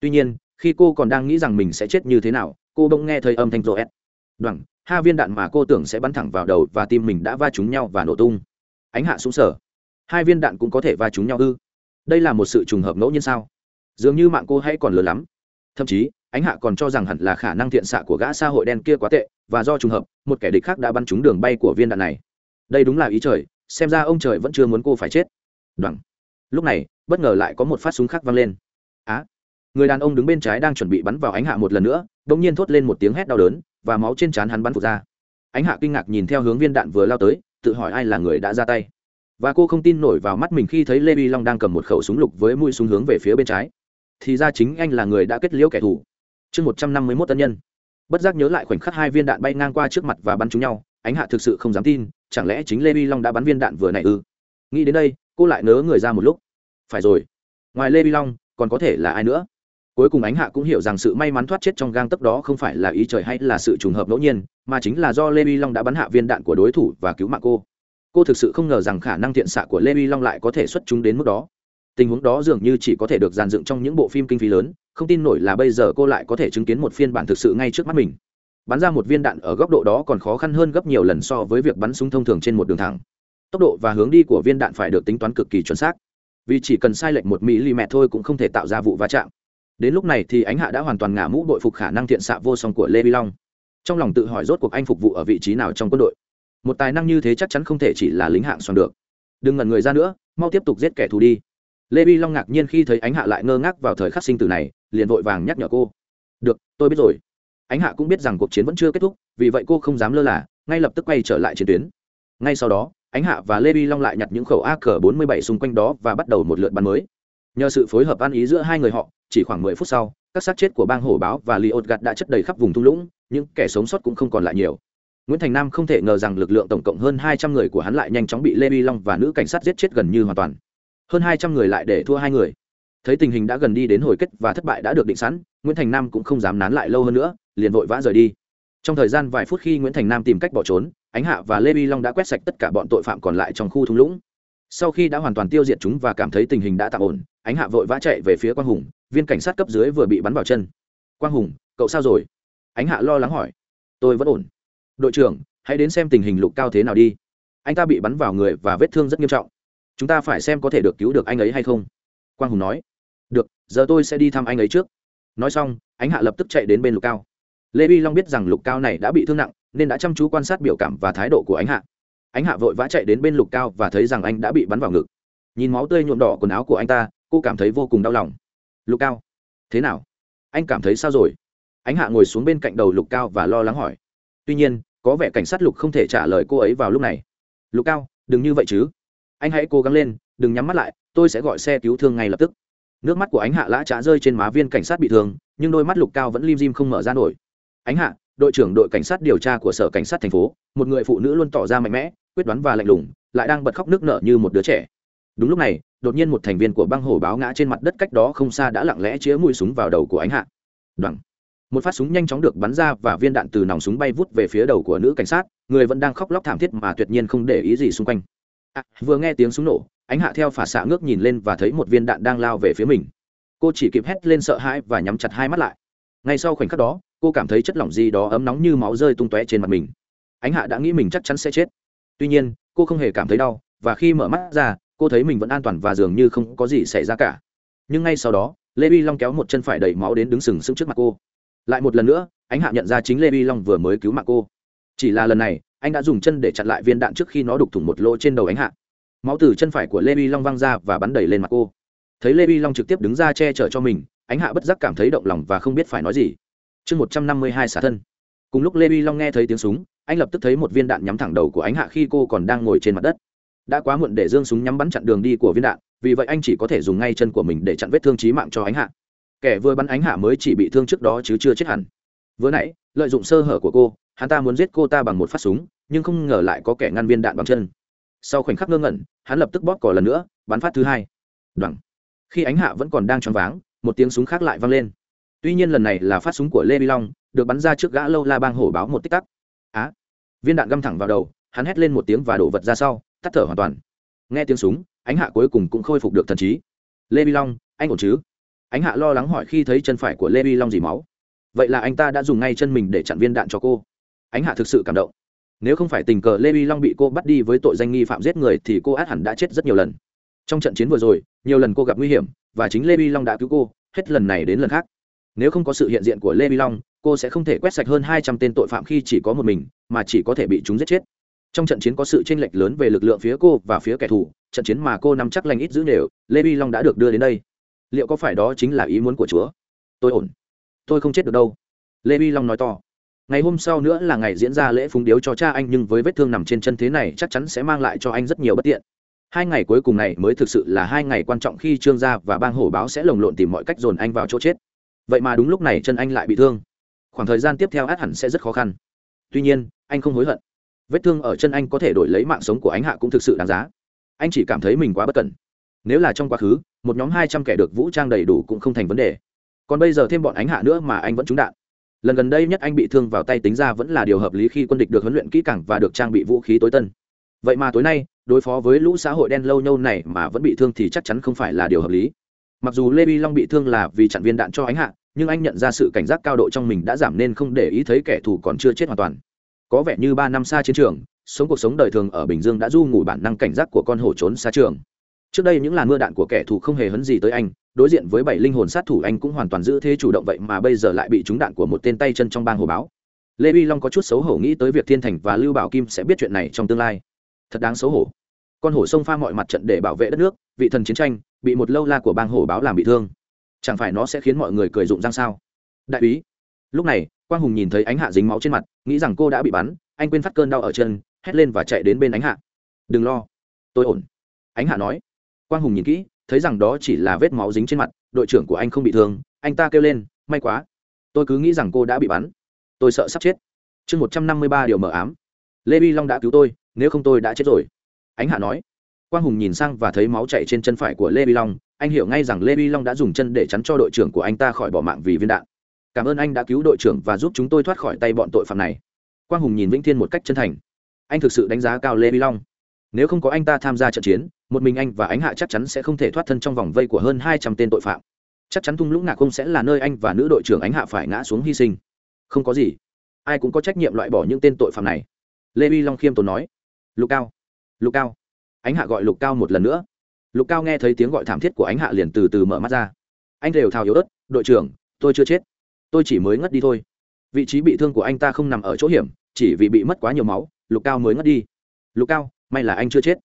Tuy nhiên, khi cô còn đang nghĩ rằng mình sẽ chết như thế nào, cô bỗng nghe thấy âm thanh rô ét. Đoẳng hai viên đạn mà cô tưởng sẽ bắn thẳng vào đầu và tim mình đã va trúng nhau và nổ tung. Ánh hạ súng sở hai viên đạn cũng có thể va trúng nhau ư? Đây là một sự trùng hợp ngẫu nhiên sao? Dường như mạng cô hay còn lớn lắm. Thậm chí, ánh hạ còn cho rằng hẳn là khả năng thiện xạ của gã xã hội đen kia quá tệ, và do trùng hợp, một kẻ địch khác đã bắn trúng đường bay của viên đạn này. Đây đúng là ý trời, xem ra ông trời vẫn chưa muốn cô phải chết. Đoằng lúc này, bất ngờ lại có một phát súng khác vang lên. Á. Người đàn ông đứng bên trái đang chuẩn bị bắn vào ánh hạ một lần nữa đ ỗ n g nhiên thốt lên một tiếng hét đau đớn, và máu trên trán hắn bắn phục ra. Ánh hạ kinh ngạc nhìn theo hướng viên đạn vừa lao tới, tự hỏi ai là người đã ra tay. Và cô không tin nổi vào mắt mình khi thấy lê vi long đang cầm một khẩu súng lục với mũi súng hướng về phía bên trái thì ra chính anh là người đã kết liễu kẻ thù. Chương một trăm năm mươi mốt tân nhân. Bất giác nhớ lại khoảnh khắc hai viên đạn bay ngang qua trước mặt và bắn trúng nhau, ánh hạ thực sự không dám tin, chẳng lẽ chính lê vi long đã bắn viên đạn vừa này ư? Nghĩ đến đây, cô lại nớ người ra một lúc. Phải rồi. Ngoài lê vi long, còn có thể là ai nữa? Cuối cùng ánh hạ cũng hiểu rằng sự may mắn thoát chết trong gang tấc đó không phải là ý trời hay là sự trùng hợp ngẫu nhiên, mà chính là do lê vi long đã bắn hạ viên đạn của đối thủ và cứu mạng cô. Cô thực sự không ngờ rằng khả năng thiện xạ của lê vi long lại có thể xuất chúng đến mức đó tình huống đó dường như chỉ có thể được dàn dựng trong những bộ phim kinh phí lớn, không tin nổi là bây giờ cô lại có thể chứng kiến một phiên bản thực sự ngay trước mắt mình. Bắn ra một viên đạn ở góc độ đó còn khó khăn hơn gấp nhiều lần so với việc bắn súng thông thường trên một đường thẳng. Tốc độ và hướng đi của viên đạn phải được tính toán cực kỳ chuẩn xác. Vì chỉ cần sai lệch một mỹ mẹ thôi cũng không thể tạo ra vụ va chạm. Đến lúc này thì ánh hạ đã hoàn toàn ngả mũ bội phục khả năng thiện xạ vô song của lê vi long. Trong lòng tự hỏi rốt cuộc anh phục vụ ở vị trí nào trong quân đội. Một tài năng như thế chắc chắn không thể chỉ là lính hạng xoắn được. Đừng ngẩn người ra nữa, mau tiếp tục giết kẻ thù đi lê vi long ngạc nhiên khi thấy ánh hạ lại ngơ ngác vào thời khắc sinh tử này, liền vội vàng nhắc nhở cô. Được, tôi biết rồi. Ánh hạ cũng biết rằng cuộc chiến vẫn chưa kết thúc, vì vậy cô không dám lơ là, ngay lập tức quay trở lại chiến tuyến. Ngay sau đó, ánh hạ và lê vi long lại nhặt những khẩu ak bốn mươi bảy xung quanh đó và bắt đầu một lượt bắn mới. Nhờ sự phối hợp ăn ý giữa hai người họ, chỉ khoảng mười phút sau, các xác chết của bang hổ báo và li ột gạt đã chất đầy khắp vùng thung lũng, những kẻ sống sót cũng không còn lại nhiều. Nguyễn thành nam không thể ngờ rằng lực lượng tổng cộng hơn hai trăm người của hắn lại nhanh chóng bị lê vi long và nữ cảnh sát giết chết gần như hoàn toàn hơn hai trăm người lại để thua hai người. Thấy tình hình đã gần đi đến hồi kết và thất bại đã được định sẵn, nguyễn thành nam cũng không dám nán lại lâu hơn nữa, liền vội vã rời đi. Trong thời gian vài phút khi nguyễn thành nam tìm cách bỏ trốn, ánh hạ và lê bi long đã quét sạch tất cả bọn tội phạm còn lại trong khu thung lũng. Sau khi đã hoàn toàn tiêu diệt chúng và cảm thấy tình hình đã tạm ổn, ánh hạ vội vã chạy về phía quang hùng, viên cảnh sát cấp dưới vừa bị bắn vào chân. Quang hùng, cậu sao rồi? Ánh hạ lo lắng hỏi. Tôi vẫn ổn. Đội trưởng, hãy đến xem tình hình lục cao thế nào đi. Anh ta bị bắn vào người và vết thương rất nghiêm trọng chúng ta phải xem có thể được cứu được anh ấy hay không. Quang hùng nói. Được, giờ tôi sẽ đi thăm anh ấy trước. Nói xong, ánh hạ lập tức chạy đến bên lục cao. Lê vi long biết rằng lục cao này đã bị thương nặng, nên đã chăm chú quan sát biểu cảm và thái độ của ánh hạ. Ánh hạ vội vã chạy đến bên lục cao và thấy rằng anh đã bị bắn vào ngực. Nhìn máu tươi nhuộm đỏ quần áo của anh ta, cô cảm thấy vô cùng đau lòng. Lục cao, thế nào? Anh cảm thấy sao rồi? Ánh hạ ngồi xuống bên cạnh đầu lục cao và lo lắng hỏi. Tuy nhiên, có vẻ cảnh sát lục không thể trả lời cô ấy vào lúc này. Lục cao, đừng như vậy chứ anh hãy cố gắng lên, đừng nhắm mắt lại, tôi sẽ gọi xe cứu thương ngay lập tức. Nước mắt của ánh hạ lã trá rơi trên má viên cảnh sát bị thương, nhưng đôi mắt lục cao vẫn lim dim không mở ra nổi. Ánh hạ, đội trưởng đội cảnh sát điều tra của sở cảnh sát thành phố, một người phụ nữ luôn tỏ ra mạnh mẽ, quyết đoán và lạnh lùng, lại đang bật khóc nước nở như một đứa trẻ. Đúng lúc này, đột nhiên một thành viên của băng hổ báo ngã trên mặt đất cách đó không xa đã lặng lẽ chĩa mũi súng vào đầu của ánh hạ. Đoằng một phát súng nhanh chóng được bắn ra và viên đạn từ nòng súng bay vút về phía đầu của nữ cảnh sát, người vẫn đang khóc lóc thảm thiết mà tuyệt nhiên không để ý gì xung quanh à, vừa nghe tiếng súng nổ ánh hạ theo phả xạ ngước nhìn lên và thấy một viên đạn đang lao về phía mình. Cô chỉ kịp hét lên sợ hãi và nhắm chặt hai mắt lại. Ngay sau khoảnh khắc đó cô cảm thấy chất lỏng gì đó ấm nóng như máu rơi tung tóe trên mặt mình. Ánh hạ đã nghĩ mình chắc chắn sẽ chết. Tuy nhiên cô không hề cảm thấy đau và khi mở mắt ra cô thấy mình vẫn an toàn và dường như không có gì xảy ra cả. Nhưng ngay sau đó lê vi long kéo một chân phải đầy máu đến đứng sừng sững trước mặt cô. Lại một lần nữa ánh hạ nhận ra chính lê vi long vừa mới cứu mạng cô. Chỉ là lần này anh đã dùng chân để chặn lại viên đạn trước khi nó đục thủng một lỗ trên đầu ánh hạ. Máu từ chân phải của lê vi long văng ra và bắn đẩy lên mặt cô. Thấy lê vi long trực tiếp đứng ra che chở cho mình, ánh hạ bất giác cảm thấy động lòng và không biết phải nói gì. Chương một trăm năm mươi hai xả thân. Cùng lúc lê vi long nghe thấy tiếng súng, anh lập tức thấy một viên đạn nhắm thẳng đầu của ánh hạ khi cô còn đang ngồi trên mặt đất. Đã quá muộn để dương súng nhắm bắn chặn đường đi của viên đạn, vì vậy anh chỉ có thể dùng ngay chân của mình để chặn vết thương trí mạng cho ánh hạ. Kẻ vừa bắn ánh hạ mới chỉ bị thương trước đó chứ chưa chết hẳn. Vừa nãy, lợi dụng sơ hở của cô hắn ta muốn giết cô ta bằng một phát súng, nhưng không ngờ lại có kẻ ngăn viên đạn bằng chân. Sau khoảnh khắc ngơ ngẩn, hắn lập tức bóp cò lần nữa, bắn phát thứ hai. Đoẳng khi ánh hạ vẫn còn đang choáng váng, một tiếng súng khác lại vang lên. Tuy nhiên lần này là phát súng của lê vi long, được bắn ra trước gã lâu la bang hổ báo một tích tắc. Á. Viên đạn găm thẳng vào đầu, hắn hét lên một tiếng và đổ vật ra sau, tắt thở hoàn toàn. Nghe tiếng súng, ánh hạ cuối cùng cũng khôi phục được thần trí. Lê vi long, anh ổn chứ? Ánh hạ lo lắng hỏi khi thấy chân phải của lê vi long dì máu. Vậy là anh ta đã dùng ngay chân mình để chặn viên đạn cho cô ánh hạ thực sự cảm động. Nếu không phải tình cờ lê vi long bị cô bắt đi với tội danh nghi phạm giết người thì cô át hẳn đã chết rất nhiều lần. Trong trận chiến vừa rồi, nhiều lần cô gặp nguy hiểm và chính lê vi long đã cứu cô, hết lần này đến lần khác. Nếu không có sự hiện diện của lê vi long, cô sẽ không thể quét sạch hơn hai trăm tên tội phạm khi chỉ có một mình, mà chỉ có thể bị chúng giết chết. Trong trận chiến có sự chênh lệch lớn về lực lượng phía cô và phía kẻ thù, trận chiến mà cô nắm chắc lành ít giữ đều, lê vi long đã được đưa đến đây. Liệu có phải đó chính là ý muốn của chúa? Tôi ổn. Tôi không chết được đâu. Lê vi long nói to ngày hôm sau nữa là ngày diễn ra lễ phúng điếu cho cha anh, nhưng với vết thương nằm trên chân thế này chắc chắn sẽ mang lại cho anh rất nhiều bất tiện. Hai ngày cuối cùng này mới thực sự là hai ngày quan trọng khi trương gia và bang hổ báo sẽ lồng lộn tìm mọi cách dồn anh vào chỗ chết. Vậy mà đúng lúc này chân anh lại bị thương. Khoảng thời gian tiếp theo át hẳn sẽ rất khó khăn. Tuy nhiên, anh không hối hận. Vết thương ở chân anh có thể đổi lấy mạng sống của ánh hạ cũng thực sự đáng giá. Anh chỉ cảm thấy mình quá bất cẩn. Nếu là trong quá khứ, một nhóm hai trăm kẻ được vũ trang đầy đủ cũng không thành vấn đề. Còn bây giờ thêm bọn ánh hạ nữa mà anh vẫn trúng đạn lần gần đây nhất anh bị thương vào tay tính ra vẫn là điều hợp lý khi quân địch được huấn luyện kỹ càng và được trang bị vũ khí tối tân. Vậy mà tối nay, đối phó với lũ xã hội đen lâu nhâu này mà vẫn bị thương thì chắc chắn không phải là điều hợp lý. Mặc dù lê vi long bị thương là vì chặn viên đạn cho ánh hạ, nhưng anh nhận ra sự cảnh giác cao độ trong mình đã giảm nên không để ý thấy kẻ thù còn chưa chết hoàn toàn. Có vẻ như ba năm xa chiến trường, sống cuộc sống đời thường ở bình dương đã du ngủ bản năng cảnh giác của con hổ trốn xa trường. Trước đây những làn mưa đạn của kẻ thù không hề hấn gì tới anh đối diện với bảy linh hồn sát thủ anh cũng hoàn toàn giữ thế chủ động vậy mà bây giờ lại bị trúng đạn của một tên tay chân trong bang hồ báo. Lê vi long có chút xấu hổ nghĩ tới việc thiên thành và lưu bảo kim sẽ biết chuyện này trong tương lai. Thật đáng xấu hổ. Con hổ sông pha mọi mặt trận để bảo vệ đất nước, vị thần chiến tranh, bị một lâu la của bang hổ báo làm bị thương. Chẳng phải nó sẽ khiến mọi người cười rụng răng sao? Đại úy. Lúc này, quang hùng nhìn thấy ánh hạ dính máu trên mặt, nghĩ rằng cô đã bị bắn, anh quên phát cơn đau ở chân, hét lên và chạy đến bên ánh hạ. Đừng lo. Tôi ổn. Ánh hạ nói. Quang hùng nhìn kỹ thấy rằng đó chỉ là vết máu dính trên mặt, đội trưởng của anh không bị thương, anh ta kêu lên, may quá, tôi cứ nghĩ rằng cô đã bị bắn, tôi sợ sắp chết. Chương một trăm năm mươi ba điều mờ ám. Lê vi long đã cứu tôi, nếu không tôi đã chết rồi. Ánh hạ nói. Quang hùng nhìn sang và thấy máu chạy trên chân phải của lê vi long, anh hiểu ngay rằng lê vi long đã dùng chân để chắn cho đội trưởng của anh ta khỏi bỏ mạng vì viên đạn. Cảm ơn anh đã cứu đội trưởng và giúp chúng tôi thoát khỏi tay bọn tội phạm này. Quang hùng nhìn vĩnh thiên một cách chân thành. Anh thực sự đánh giá cao lê vi long. Nếu không có anh ta tham gia trận chiến một mình anh và ánh hạ chắc chắn sẽ không thể thoát thân trong vòng vây của hơn hai trăm tên tội phạm. Chắc chắn thung lũng ngạc không sẽ là nơi anh và nữ đội trưởng ánh hạ phải ngã xuống hy sinh. Không có gì. Ai cũng có trách nhiệm loại bỏ những tên tội phạm này. Lê vi long khiêm tốn nói. Lục cao. Lục cao. Ánh hạ gọi lục cao một lần nữa. Lục cao nghe thấy tiếng gọi thảm thiết của ánh hạ liền từ từ mở mắt ra. Anh đều thào yếu ớt, đội trưởng, tôi chưa chết. Tôi chỉ mới ngất đi thôi. Vị trí bị thương của anh ta không nằm ở chỗ hiểm, chỉ vì bị mất quá nhiều máu, lục cao mới ngất đi. Lục cao, may là anh chưa chết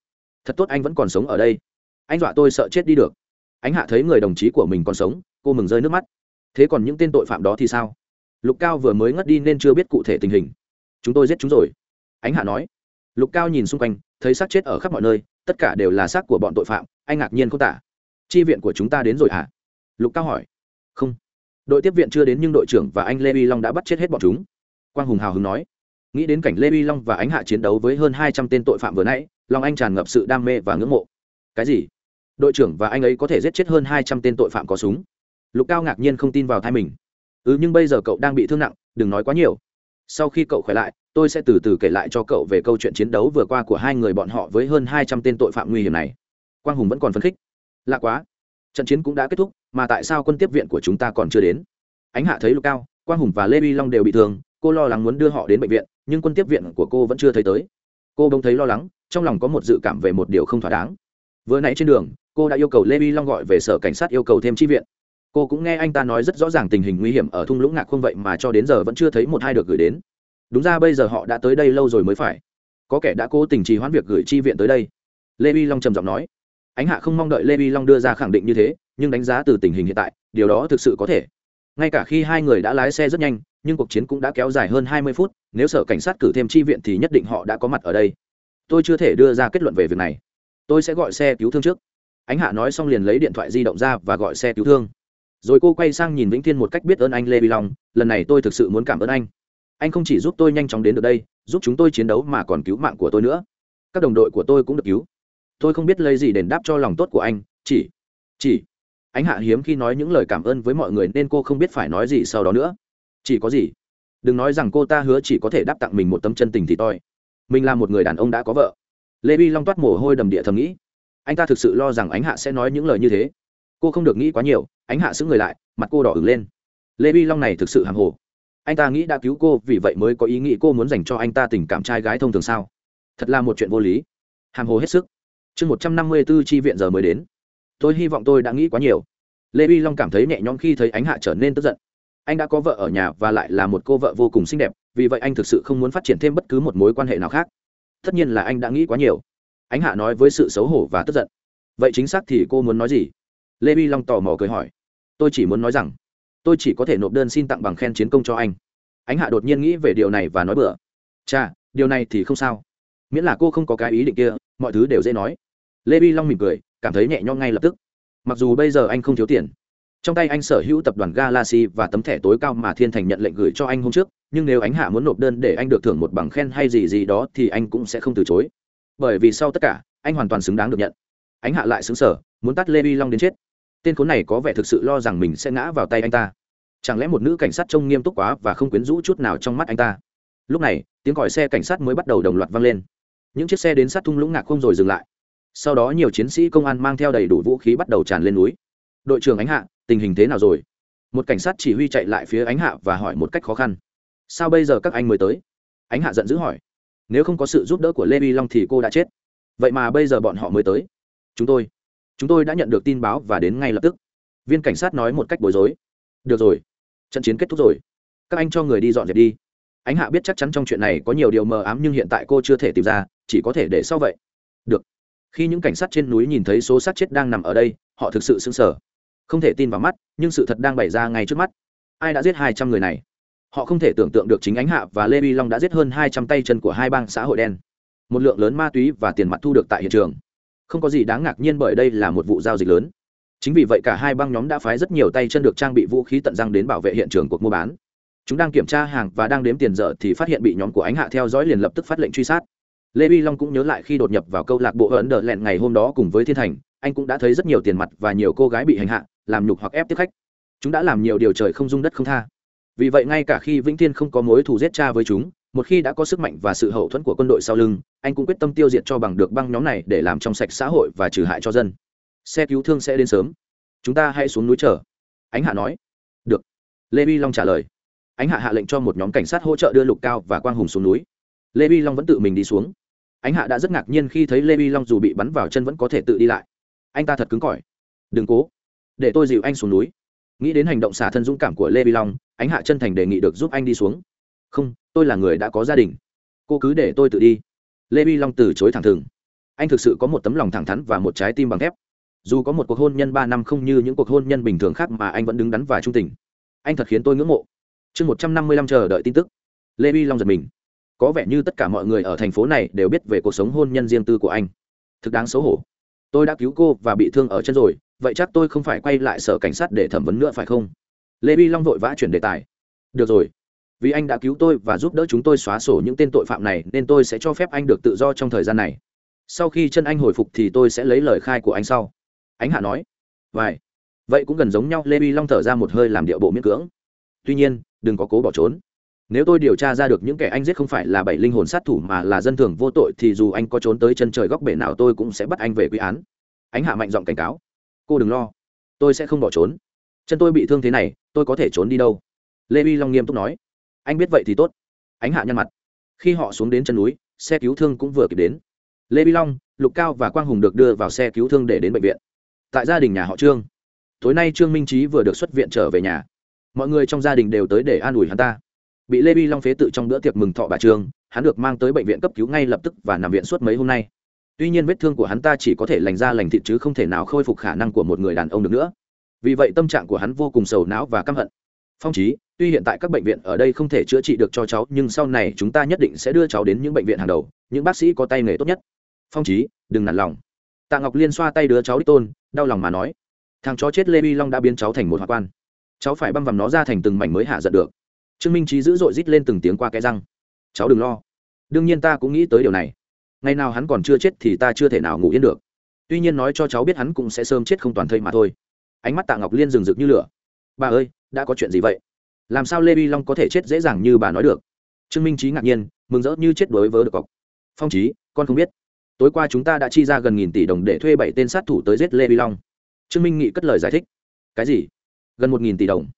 thật tốt anh vẫn còn sống ở đây. Anh dọa tôi sợ chết đi được. Anh hạ thấy người đồng chí của mình còn sống, cô mừng rơi nước mắt. Thế còn những tên tội phạm đó thì sao? Lục cao vừa mới ngất đi nên chưa biết cụ thể tình hình. Chúng tôi giết chúng rồi. Anh hạ nói. Lục cao nhìn xung quanh, thấy xác chết ở khắp mọi nơi, tất cả đều là xác của bọn tội phạm, anh ngạc nhiên không tả. Chi viện của chúng ta đến rồi hả? Lục cao hỏi. Không. Đội tiếp viện chưa đến nhưng đội trưởng và anh lê vi long đã bắt chết hết bọn chúng. Quang hùng hào hứng nói. Nghĩ đến cảnh lê vi long và ánh hạ chiến đấu với hơn hai trăm tên tội phạm vừa nãy lòng anh tràn ngập sự đam mê và ngưỡng mộ. Cái gì? Đội trưởng và anh ấy có thể giết chết hơn hai trăm tên tội phạm có súng. Lục cao ngạc nhiên không tin vào thai mình. Ừ nhưng bây giờ cậu đang bị thương nặng, đừng nói quá nhiều. Sau khi cậu khỏe lại, tôi sẽ từ từ kể lại cho cậu về câu chuyện chiến đấu vừa qua của hai người bọn họ với hơn hai trăm tên tội phạm nguy hiểm này. Quang hùng vẫn còn phấn khích. Lạ quá. Trận chiến cũng đã kết thúc, mà tại sao quân tiếp viện của chúng ta còn chưa đến? Ánh hạ thấy lục cao, quang hùng và lê vi long đều bị thương. Cô lo lắng muốn đưa họ đến bệnh viện, nhưng quân tiếp viện của cô vẫn chưa thấy tới. Cô bỗng thấy lo lắng trong lòng có một dự cảm về một điều không thỏa đáng. Vừa nãy trên đường, cô đã yêu cầu lê vi long gọi về sở cảnh sát yêu cầu thêm chi viện. Cô cũng nghe anh ta nói rất rõ ràng tình hình nguy hiểm ở thung lũng ngạc không vậy mà cho đến giờ vẫn chưa thấy một hai được gửi đến. Đúng ra bây giờ họ đã tới đây lâu rồi mới phải. Có kẻ đã cố tình trì hoãn việc gửi chi viện tới đây. Lê vi long trầm giọng nói. Ánh hạ không mong đợi lê vi long đưa ra khẳng định như thế, nhưng đánh giá từ tình hình hiện tại, điều đó thực sự có thể. Ngay cả khi hai người đã lái xe rất nhanh, nhưng cuộc chiến cũng đã kéo dài hơn hai mươi phút, nếu sở cảnh sát cử thêm chi viện thì nhất định họ đã có mặt ở đây tôi chưa thể đưa ra kết luận về việc này. Tôi sẽ gọi xe cứu thương trước. Ánh hạ nói xong liền lấy điện thoại di động ra và gọi xe cứu thương. Rồi cô quay sang nhìn vĩnh thiên một cách biết ơn anh lê vi long, lần này tôi thực sự muốn cảm ơn anh. Anh không chỉ giúp tôi nhanh chóng đến được đây, giúp chúng tôi chiến đấu mà còn cứu mạng của tôi nữa. Các đồng đội của tôi cũng được cứu. Tôi không biết lấy gì đền đáp cho lòng tốt của anh, chỉ chỉ. Ánh hạ hiếm khi nói những lời cảm ơn với mọi người nên cô không biết phải nói gì sau đó nữa. Chỉ có gì? Đừng nói rằng cô ta hứa chỉ có thể đáp tặng mình một tấm chân tình thì toi mình là một người đàn ông đã có vợ. Lê vi long toát mồ hôi đầm địa thầm nghĩ. Anh ta thực sự lo rằng ánh hạ sẽ nói những lời như thế. Cô không được nghĩ quá nhiều, ánh hạ xứng người lại, mặt cô đỏ ửng lên. Lê vi long này thực sự hàng hồ. Anh ta nghĩ đã cứu cô, vì vậy mới có ý nghĩ cô muốn dành cho anh ta tình cảm trai gái thông thường sao? Thật là một chuyện vô lý. Hàng hồ hết sức. Chương một trăm năm mươi b ố tri viện giờ mới đến. Tôi hy vọng tôi đã nghĩ quá nhiều. Lê vi long cảm thấy nhẹ nhõm khi thấy ánh hạ trở nên tức giận anh đã có vợ ở nhà và lại là một cô vợ vô cùng xinh đẹp, vì vậy anh thực sự không muốn phát triển thêm bất cứ một mối quan hệ nào khác. Tất nhiên là anh đã nghĩ quá nhiều. Ánh hạ nói với sự xấu hổ và tức giận. Vậy chính xác thì cô muốn nói gì? Lê vi long tò mò cười hỏi. Tôi chỉ muốn nói rằng, tôi chỉ có thể nộp đơn xin tặng bằng khen chiến công cho anh. Ánh hạ đột nhiên nghĩ về điều này và nói bừa. Cha điều này thì không sao. Miễn là cô không có cái ý định kia, mọi thứ đều dễ nói. Lê vi long mỉm cười, cảm thấy nhẹ nhõm ngay lập tức. Mặc dù bây giờ anh không thiếu tiền trong tay anh sở hữu tập đoàn galaxy và tấm thẻ tối cao mà thiên thành nhận lệnh gửi cho anh hôm trước, nhưng nếu ánh hạ muốn nộp đơn để anh được thưởng một bằng khen hay gì gì đó thì anh cũng sẽ không từ chối. Bởi vì sau tất cả, anh hoàn toàn xứng đáng được nhận. Ánh hạ lại xứng sở, muốn tắt lê vi long đến chết. Tên khốn này có vẻ thực sự lo rằng mình sẽ ngã vào tay anh ta. Chẳng lẽ một nữ cảnh sát trông nghiêm túc quá và không quyến rũ chút nào trong mắt anh ta? Lúc này, tiếng còi xe cảnh sát mới bắt đầu đồng loạt vang lên. Những chiếc xe đến sát thung lũng ngạc không rồi dừng lại. Sau đó nhiều chiến sĩ công an mang theo đầy đủ vũ khí bắt đầu tràn lên núi. Đội trưởng ánh hạ tình hình thế nào rồi? Một cảnh sát chỉ huy chạy lại phía ánh hạ và hỏi một cách khó khăn. Sao bây giờ các anh mới tới? Ánh hạ giận dữ hỏi. Nếu không có sự giúp đỡ của lê vi long thì cô đã chết. Vậy mà bây giờ bọn họ mới tới. Chúng tôi chúng tôi đã nhận được tin báo và đến ngay lập tức. Viên cảnh sát nói một cách bối rối. Được rồi, trận chiến kết thúc rồi. Các anh cho người đi dọn dẹp đi. Ánh hạ biết chắc chắn trong chuyện này có nhiều điều mờ ám nhưng hiện tại cô chưa thể tìm ra, chỉ có thể để sau vậy. Được. Khi những cảnh sát trên núi nhìn thấy số sát chết đang nằm ở đây, họ thực sự sững sờ không thể tin vào mắt, nhưng sự thật đang bày ra ngay trước mắt. Ai đã giết hai trăm người này? Họ không thể tưởng tượng được chính ánh hạ và lê vi long đã giết hơn hai trăm tay chân của hai bang xã hội đen. Một lượng lớn ma túy và tiền mặt thu được tại hiện trường. Không có gì đáng ngạc nhiên bởi đây là một vụ giao dịch lớn. Chính vì vậy cả hai băng nhóm đã phái rất nhiều tay chân được trang bị vũ khí tận răng đến bảo vệ hiện trường cuộc mua bán. Chúng đang kiểm tra hàng và đang đếm tiền dở thì phát hiện bị nhóm của ánh hạ theo dõi liền lập tức phát lệnh truy sát. Lê vi long cũng nhớ lại khi đột nhập vào câu lạc bộ ấn đờ lẹn ngày hôm đó cùng với thiên thành, anh cũng đã thấy rất nhiều tiền mặt và nhiều cô gái bị hành hạ làm nhục hoặc ép tiếp khách. Chúng đã làm nhiều điều trời không dung đất không tha. Vì vậy ngay cả khi vĩnh thiên không có mối thù giết cha với chúng, một khi đã có sức mạnh và sự hậu thuẫn của quân đội sau lưng, anh cũng quyết tâm tiêu diệt cho bằng được băng nhóm này để làm trong sạch xã hội và trừ hại cho dân. Xe cứu thương sẽ đến sớm. Chúng ta hãy xuống núi chờ. Ánh hạ nói. Được. Lê vi long trả lời. Ánh hạ hạ lệnh cho một nhóm cảnh sát hỗ trợ đưa lục cao và quang hùng xuống núi. Lê vi long vẫn tự mình đi xuống. Ánh hạ đã rất ngạc nhiên khi thấy lê vi long dù bị bắn vào chân vẫn có thể tự đi lại. Anh ta thật cứng cỏi. Đừng cố để tôi dịu anh xuống núi. Nghĩ đến hành động xả thân dũng cảm của lê vi long, ánh hạ chân thành đề nghị được giúp anh đi xuống. Không, tôi là người đã có gia đình. Cô cứ để tôi tự đi. Lê vi long từ chối thẳng thừng. Anh thực sự có một tấm lòng thẳng thắn và một trái tim bằng thép. Dù có một cuộc hôn nhân ba năm không như những cuộc hôn nhân bình thường khác mà anh vẫn đứng đắn và trung tình. Anh thật khiến tôi ngưỡng mộ. Chương một trăm năm mươi lăm chờ đợi tin tức. Lê vi long giật mình. Có vẻ như tất cả mọi người ở thành phố này đều biết về cuộc sống hôn nhân riêng tư của anh. Thực đáng xấu hổ. Tôi đã cứu cô và bị thương ở chân rồi vậy chắc tôi không phải quay lại sở cảnh sát để thẩm vấn nữa phải không? Lê vi long vội vã chuyển đề tài. Được rồi. Vì anh đã cứu tôi và giúp đỡ chúng tôi xóa sổ những tên tội phạm này, nên tôi sẽ cho phép anh được tự do trong thời gian này. Sau khi chân anh hồi phục thì tôi sẽ lấy lời khai của anh sau. Ánh hạ nói. Vài. Vậy cũng gần giống nhau, lê vi long thở ra một hơi làm điệu bộ miễn cưỡng. Tuy nhiên, đừng có cố bỏ trốn. Nếu tôi điều tra ra được những kẻ anh giết không phải là bảy linh hồn sát thủ mà là dân thường vô tội thì dù anh có trốn tới chân trời góc bể nào tôi cũng sẽ bắt anh về quy án. Ánh hạ mạnh giọng cảnh cáo cô đừng lo, tôi sẽ không bỏ trốn. Chân tôi bị thương thế này, tôi có thể trốn đi đâu? Lê vi long nghiêm túc nói. Anh biết vậy thì tốt. Ánh hạ nhăn mặt. Khi họ xuống đến chân núi, xe cứu thương cũng vừa kịp đến. Lê vi long, lục cao và quang hùng được đưa vào xe cứu thương để đến bệnh viện. Tại gia đình nhà họ trương. Tối nay trương minh trí vừa được xuất viện trở về nhà. Mọi người trong gia đình đều tới để an ủi hắn ta. Bị lê vi long phế tự trong bữa tiệc mừng thọ bà trương, hắn được mang tới bệnh viện cấp cứu ngay lập tức và nằm viện suốt mấy hôm nay tuy nhiên vết thương của hắn ta chỉ có thể lành ra lành thịt chứ không thể nào khôi phục khả năng của một người đàn ông được nữa. Vì vậy tâm trạng của hắn vô cùng sầu não và căm hận. Phong trí tuy hiện tại các bệnh viện ở đây không thể chữa trị được cho cháu, nhưng sau này chúng ta nhất định sẽ đưa cháu đến những bệnh viện hàng đầu, những bác sĩ có tay nghề tốt nhất. Phong trí đừng nản lòng. Tạ ngọc liên xoa tay đứa cháu đích tôn, đau lòng mà nói. Thằng chó chết lê vi long đã biến cháu thành một hoa quan. Cháu phải băm vằm nó ra thành từng mảnh mới hạ giận được. Trương minh trí dữ dội rít lên từng tiếng qua cái răng. Cháu đừng lo. Đương nhiên ta cũng nghĩ tới điều này ngày nào hắn còn chưa chết thì ta chưa thể nào ngủ yên được. Tuy nhiên nói cho cháu biết hắn cũng sẽ sớm chết không toàn thây mà thôi. Ánh mắt tạ ngọc liên rừng rực như lửa. Bà ơi, đã có chuyện gì vậy? Làm sao lê vi long có thể chết dễ dàng như bà nói được? Trương minh trí ngạc nhiên, mừng rỡ như chết đối với được cọc phong trí con không biết. Tối qua chúng ta đã chi ra gần nghìn tỷ đồng để thuê bảy tên sát thủ tới giết lê vi long. Trương minh nghị cất lời giải thích. Cái gì? Gần một nghìn tỷ đồng.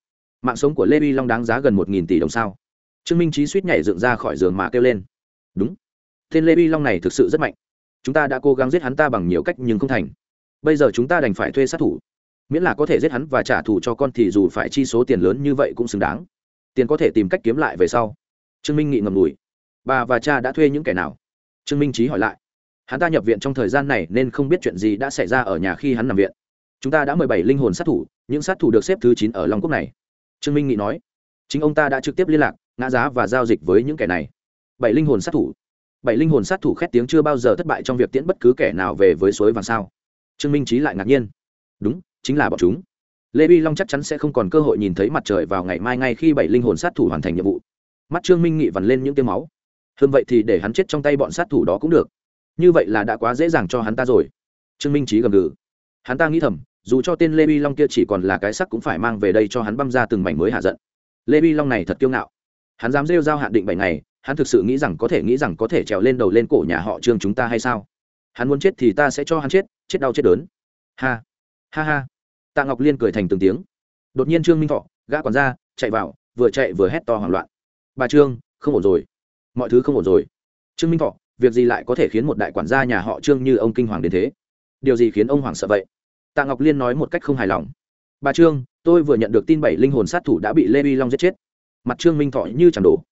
Mạng sống của lê vi long đáng giá gần một nghìn tỷ đồng sao? Trương minh trí suýt nhảy dựng ra khỏi giường mà kêu lên. Đúng tên lê vi long này thực sự rất mạnh. Chúng ta đã cố gắng giết hắn ta bằng nhiều cách nhưng không thành. Bây giờ chúng ta đành phải thuê sát thủ. Miễn là có thể giết hắn và trả thù cho con thì dù phải chi số tiền lớn như vậy cũng xứng đáng. Tiền có thể tìm cách kiếm lại về sau. Trương minh nghị ngầm ngùi. Bà và cha đã thuê những kẻ nào? Trương minh trí hỏi lại. Hắn ta nhập viện trong thời gian này nên không biết chuyện gì đã xảy ra ở nhà khi hắn nằm viện. Chúng ta đã mời bảy linh hồn sát thủ, những sát thủ được xếp thứ chín ở long quốc này. Trương minh nghị nói. Chính ông ta đã trực tiếp liên lạc, ngã giá và giao dịch với những kẻ này. Bảy linh hồn sát thủ bảy linh hồn sát thủ khét tiếng chưa bao giờ thất bại trong việc tiễn bất cứ kẻ nào về với suối vàng sao? Trương minh trí lại ngạc nhiên. Đúng, chính là bọn chúng. Lê vi long chắc chắn sẽ không còn cơ hội nhìn thấy mặt trời vào ngày mai ngay khi bảy linh hồn sát thủ hoàn thành nhiệm vụ. Mắt trương minh nghị vằn lên những tiếng máu. Hơn vậy thì để hắn chết trong tay bọn sát thủ đó cũng được. Như vậy là đã quá dễ dàng cho hắn ta rồi. Trương minh trí gầm gừ. Hắn ta nghĩ thầm, dù cho tên lê vi long kia chỉ còn là cái sắc cũng phải mang về đây cho hắn băm ra từng mảnh mới hạ giận. Lê vi long này thật kiêu ngạo. Hắn dám rêu giao hạn định bảy ngày hắn thực sự nghĩ rằng có thể nghĩ rằng có thể trèo lên đầu lên cổ nhà họ trương chúng ta hay sao? Hắn muốn chết thì ta sẽ cho hắn chết chết đau chết đớn. Ha ha ha. Tạ ngọc liên cười thành từng tiếng. Đột nhiên trương minh thọ, gã còn ra chạy vào, vừa chạy vừa hét to hoảng loạn. Bà trương, không ổn rồi. Mọi thứ không ổn rồi. Trương minh thọ, việc gì lại có thể khiến một đại quản gia nhà họ trương như ông kinh hoàng đến thế? Điều gì khiến ông hoàng sợ vậy? Tạ ngọc liên nói một cách không hài lòng. Bà trương, tôi vừa nhận được tin bảy linh hồn sát thủ đã bị lê vi long giết chết. Mặt trương minh thọ như chẳng đổ.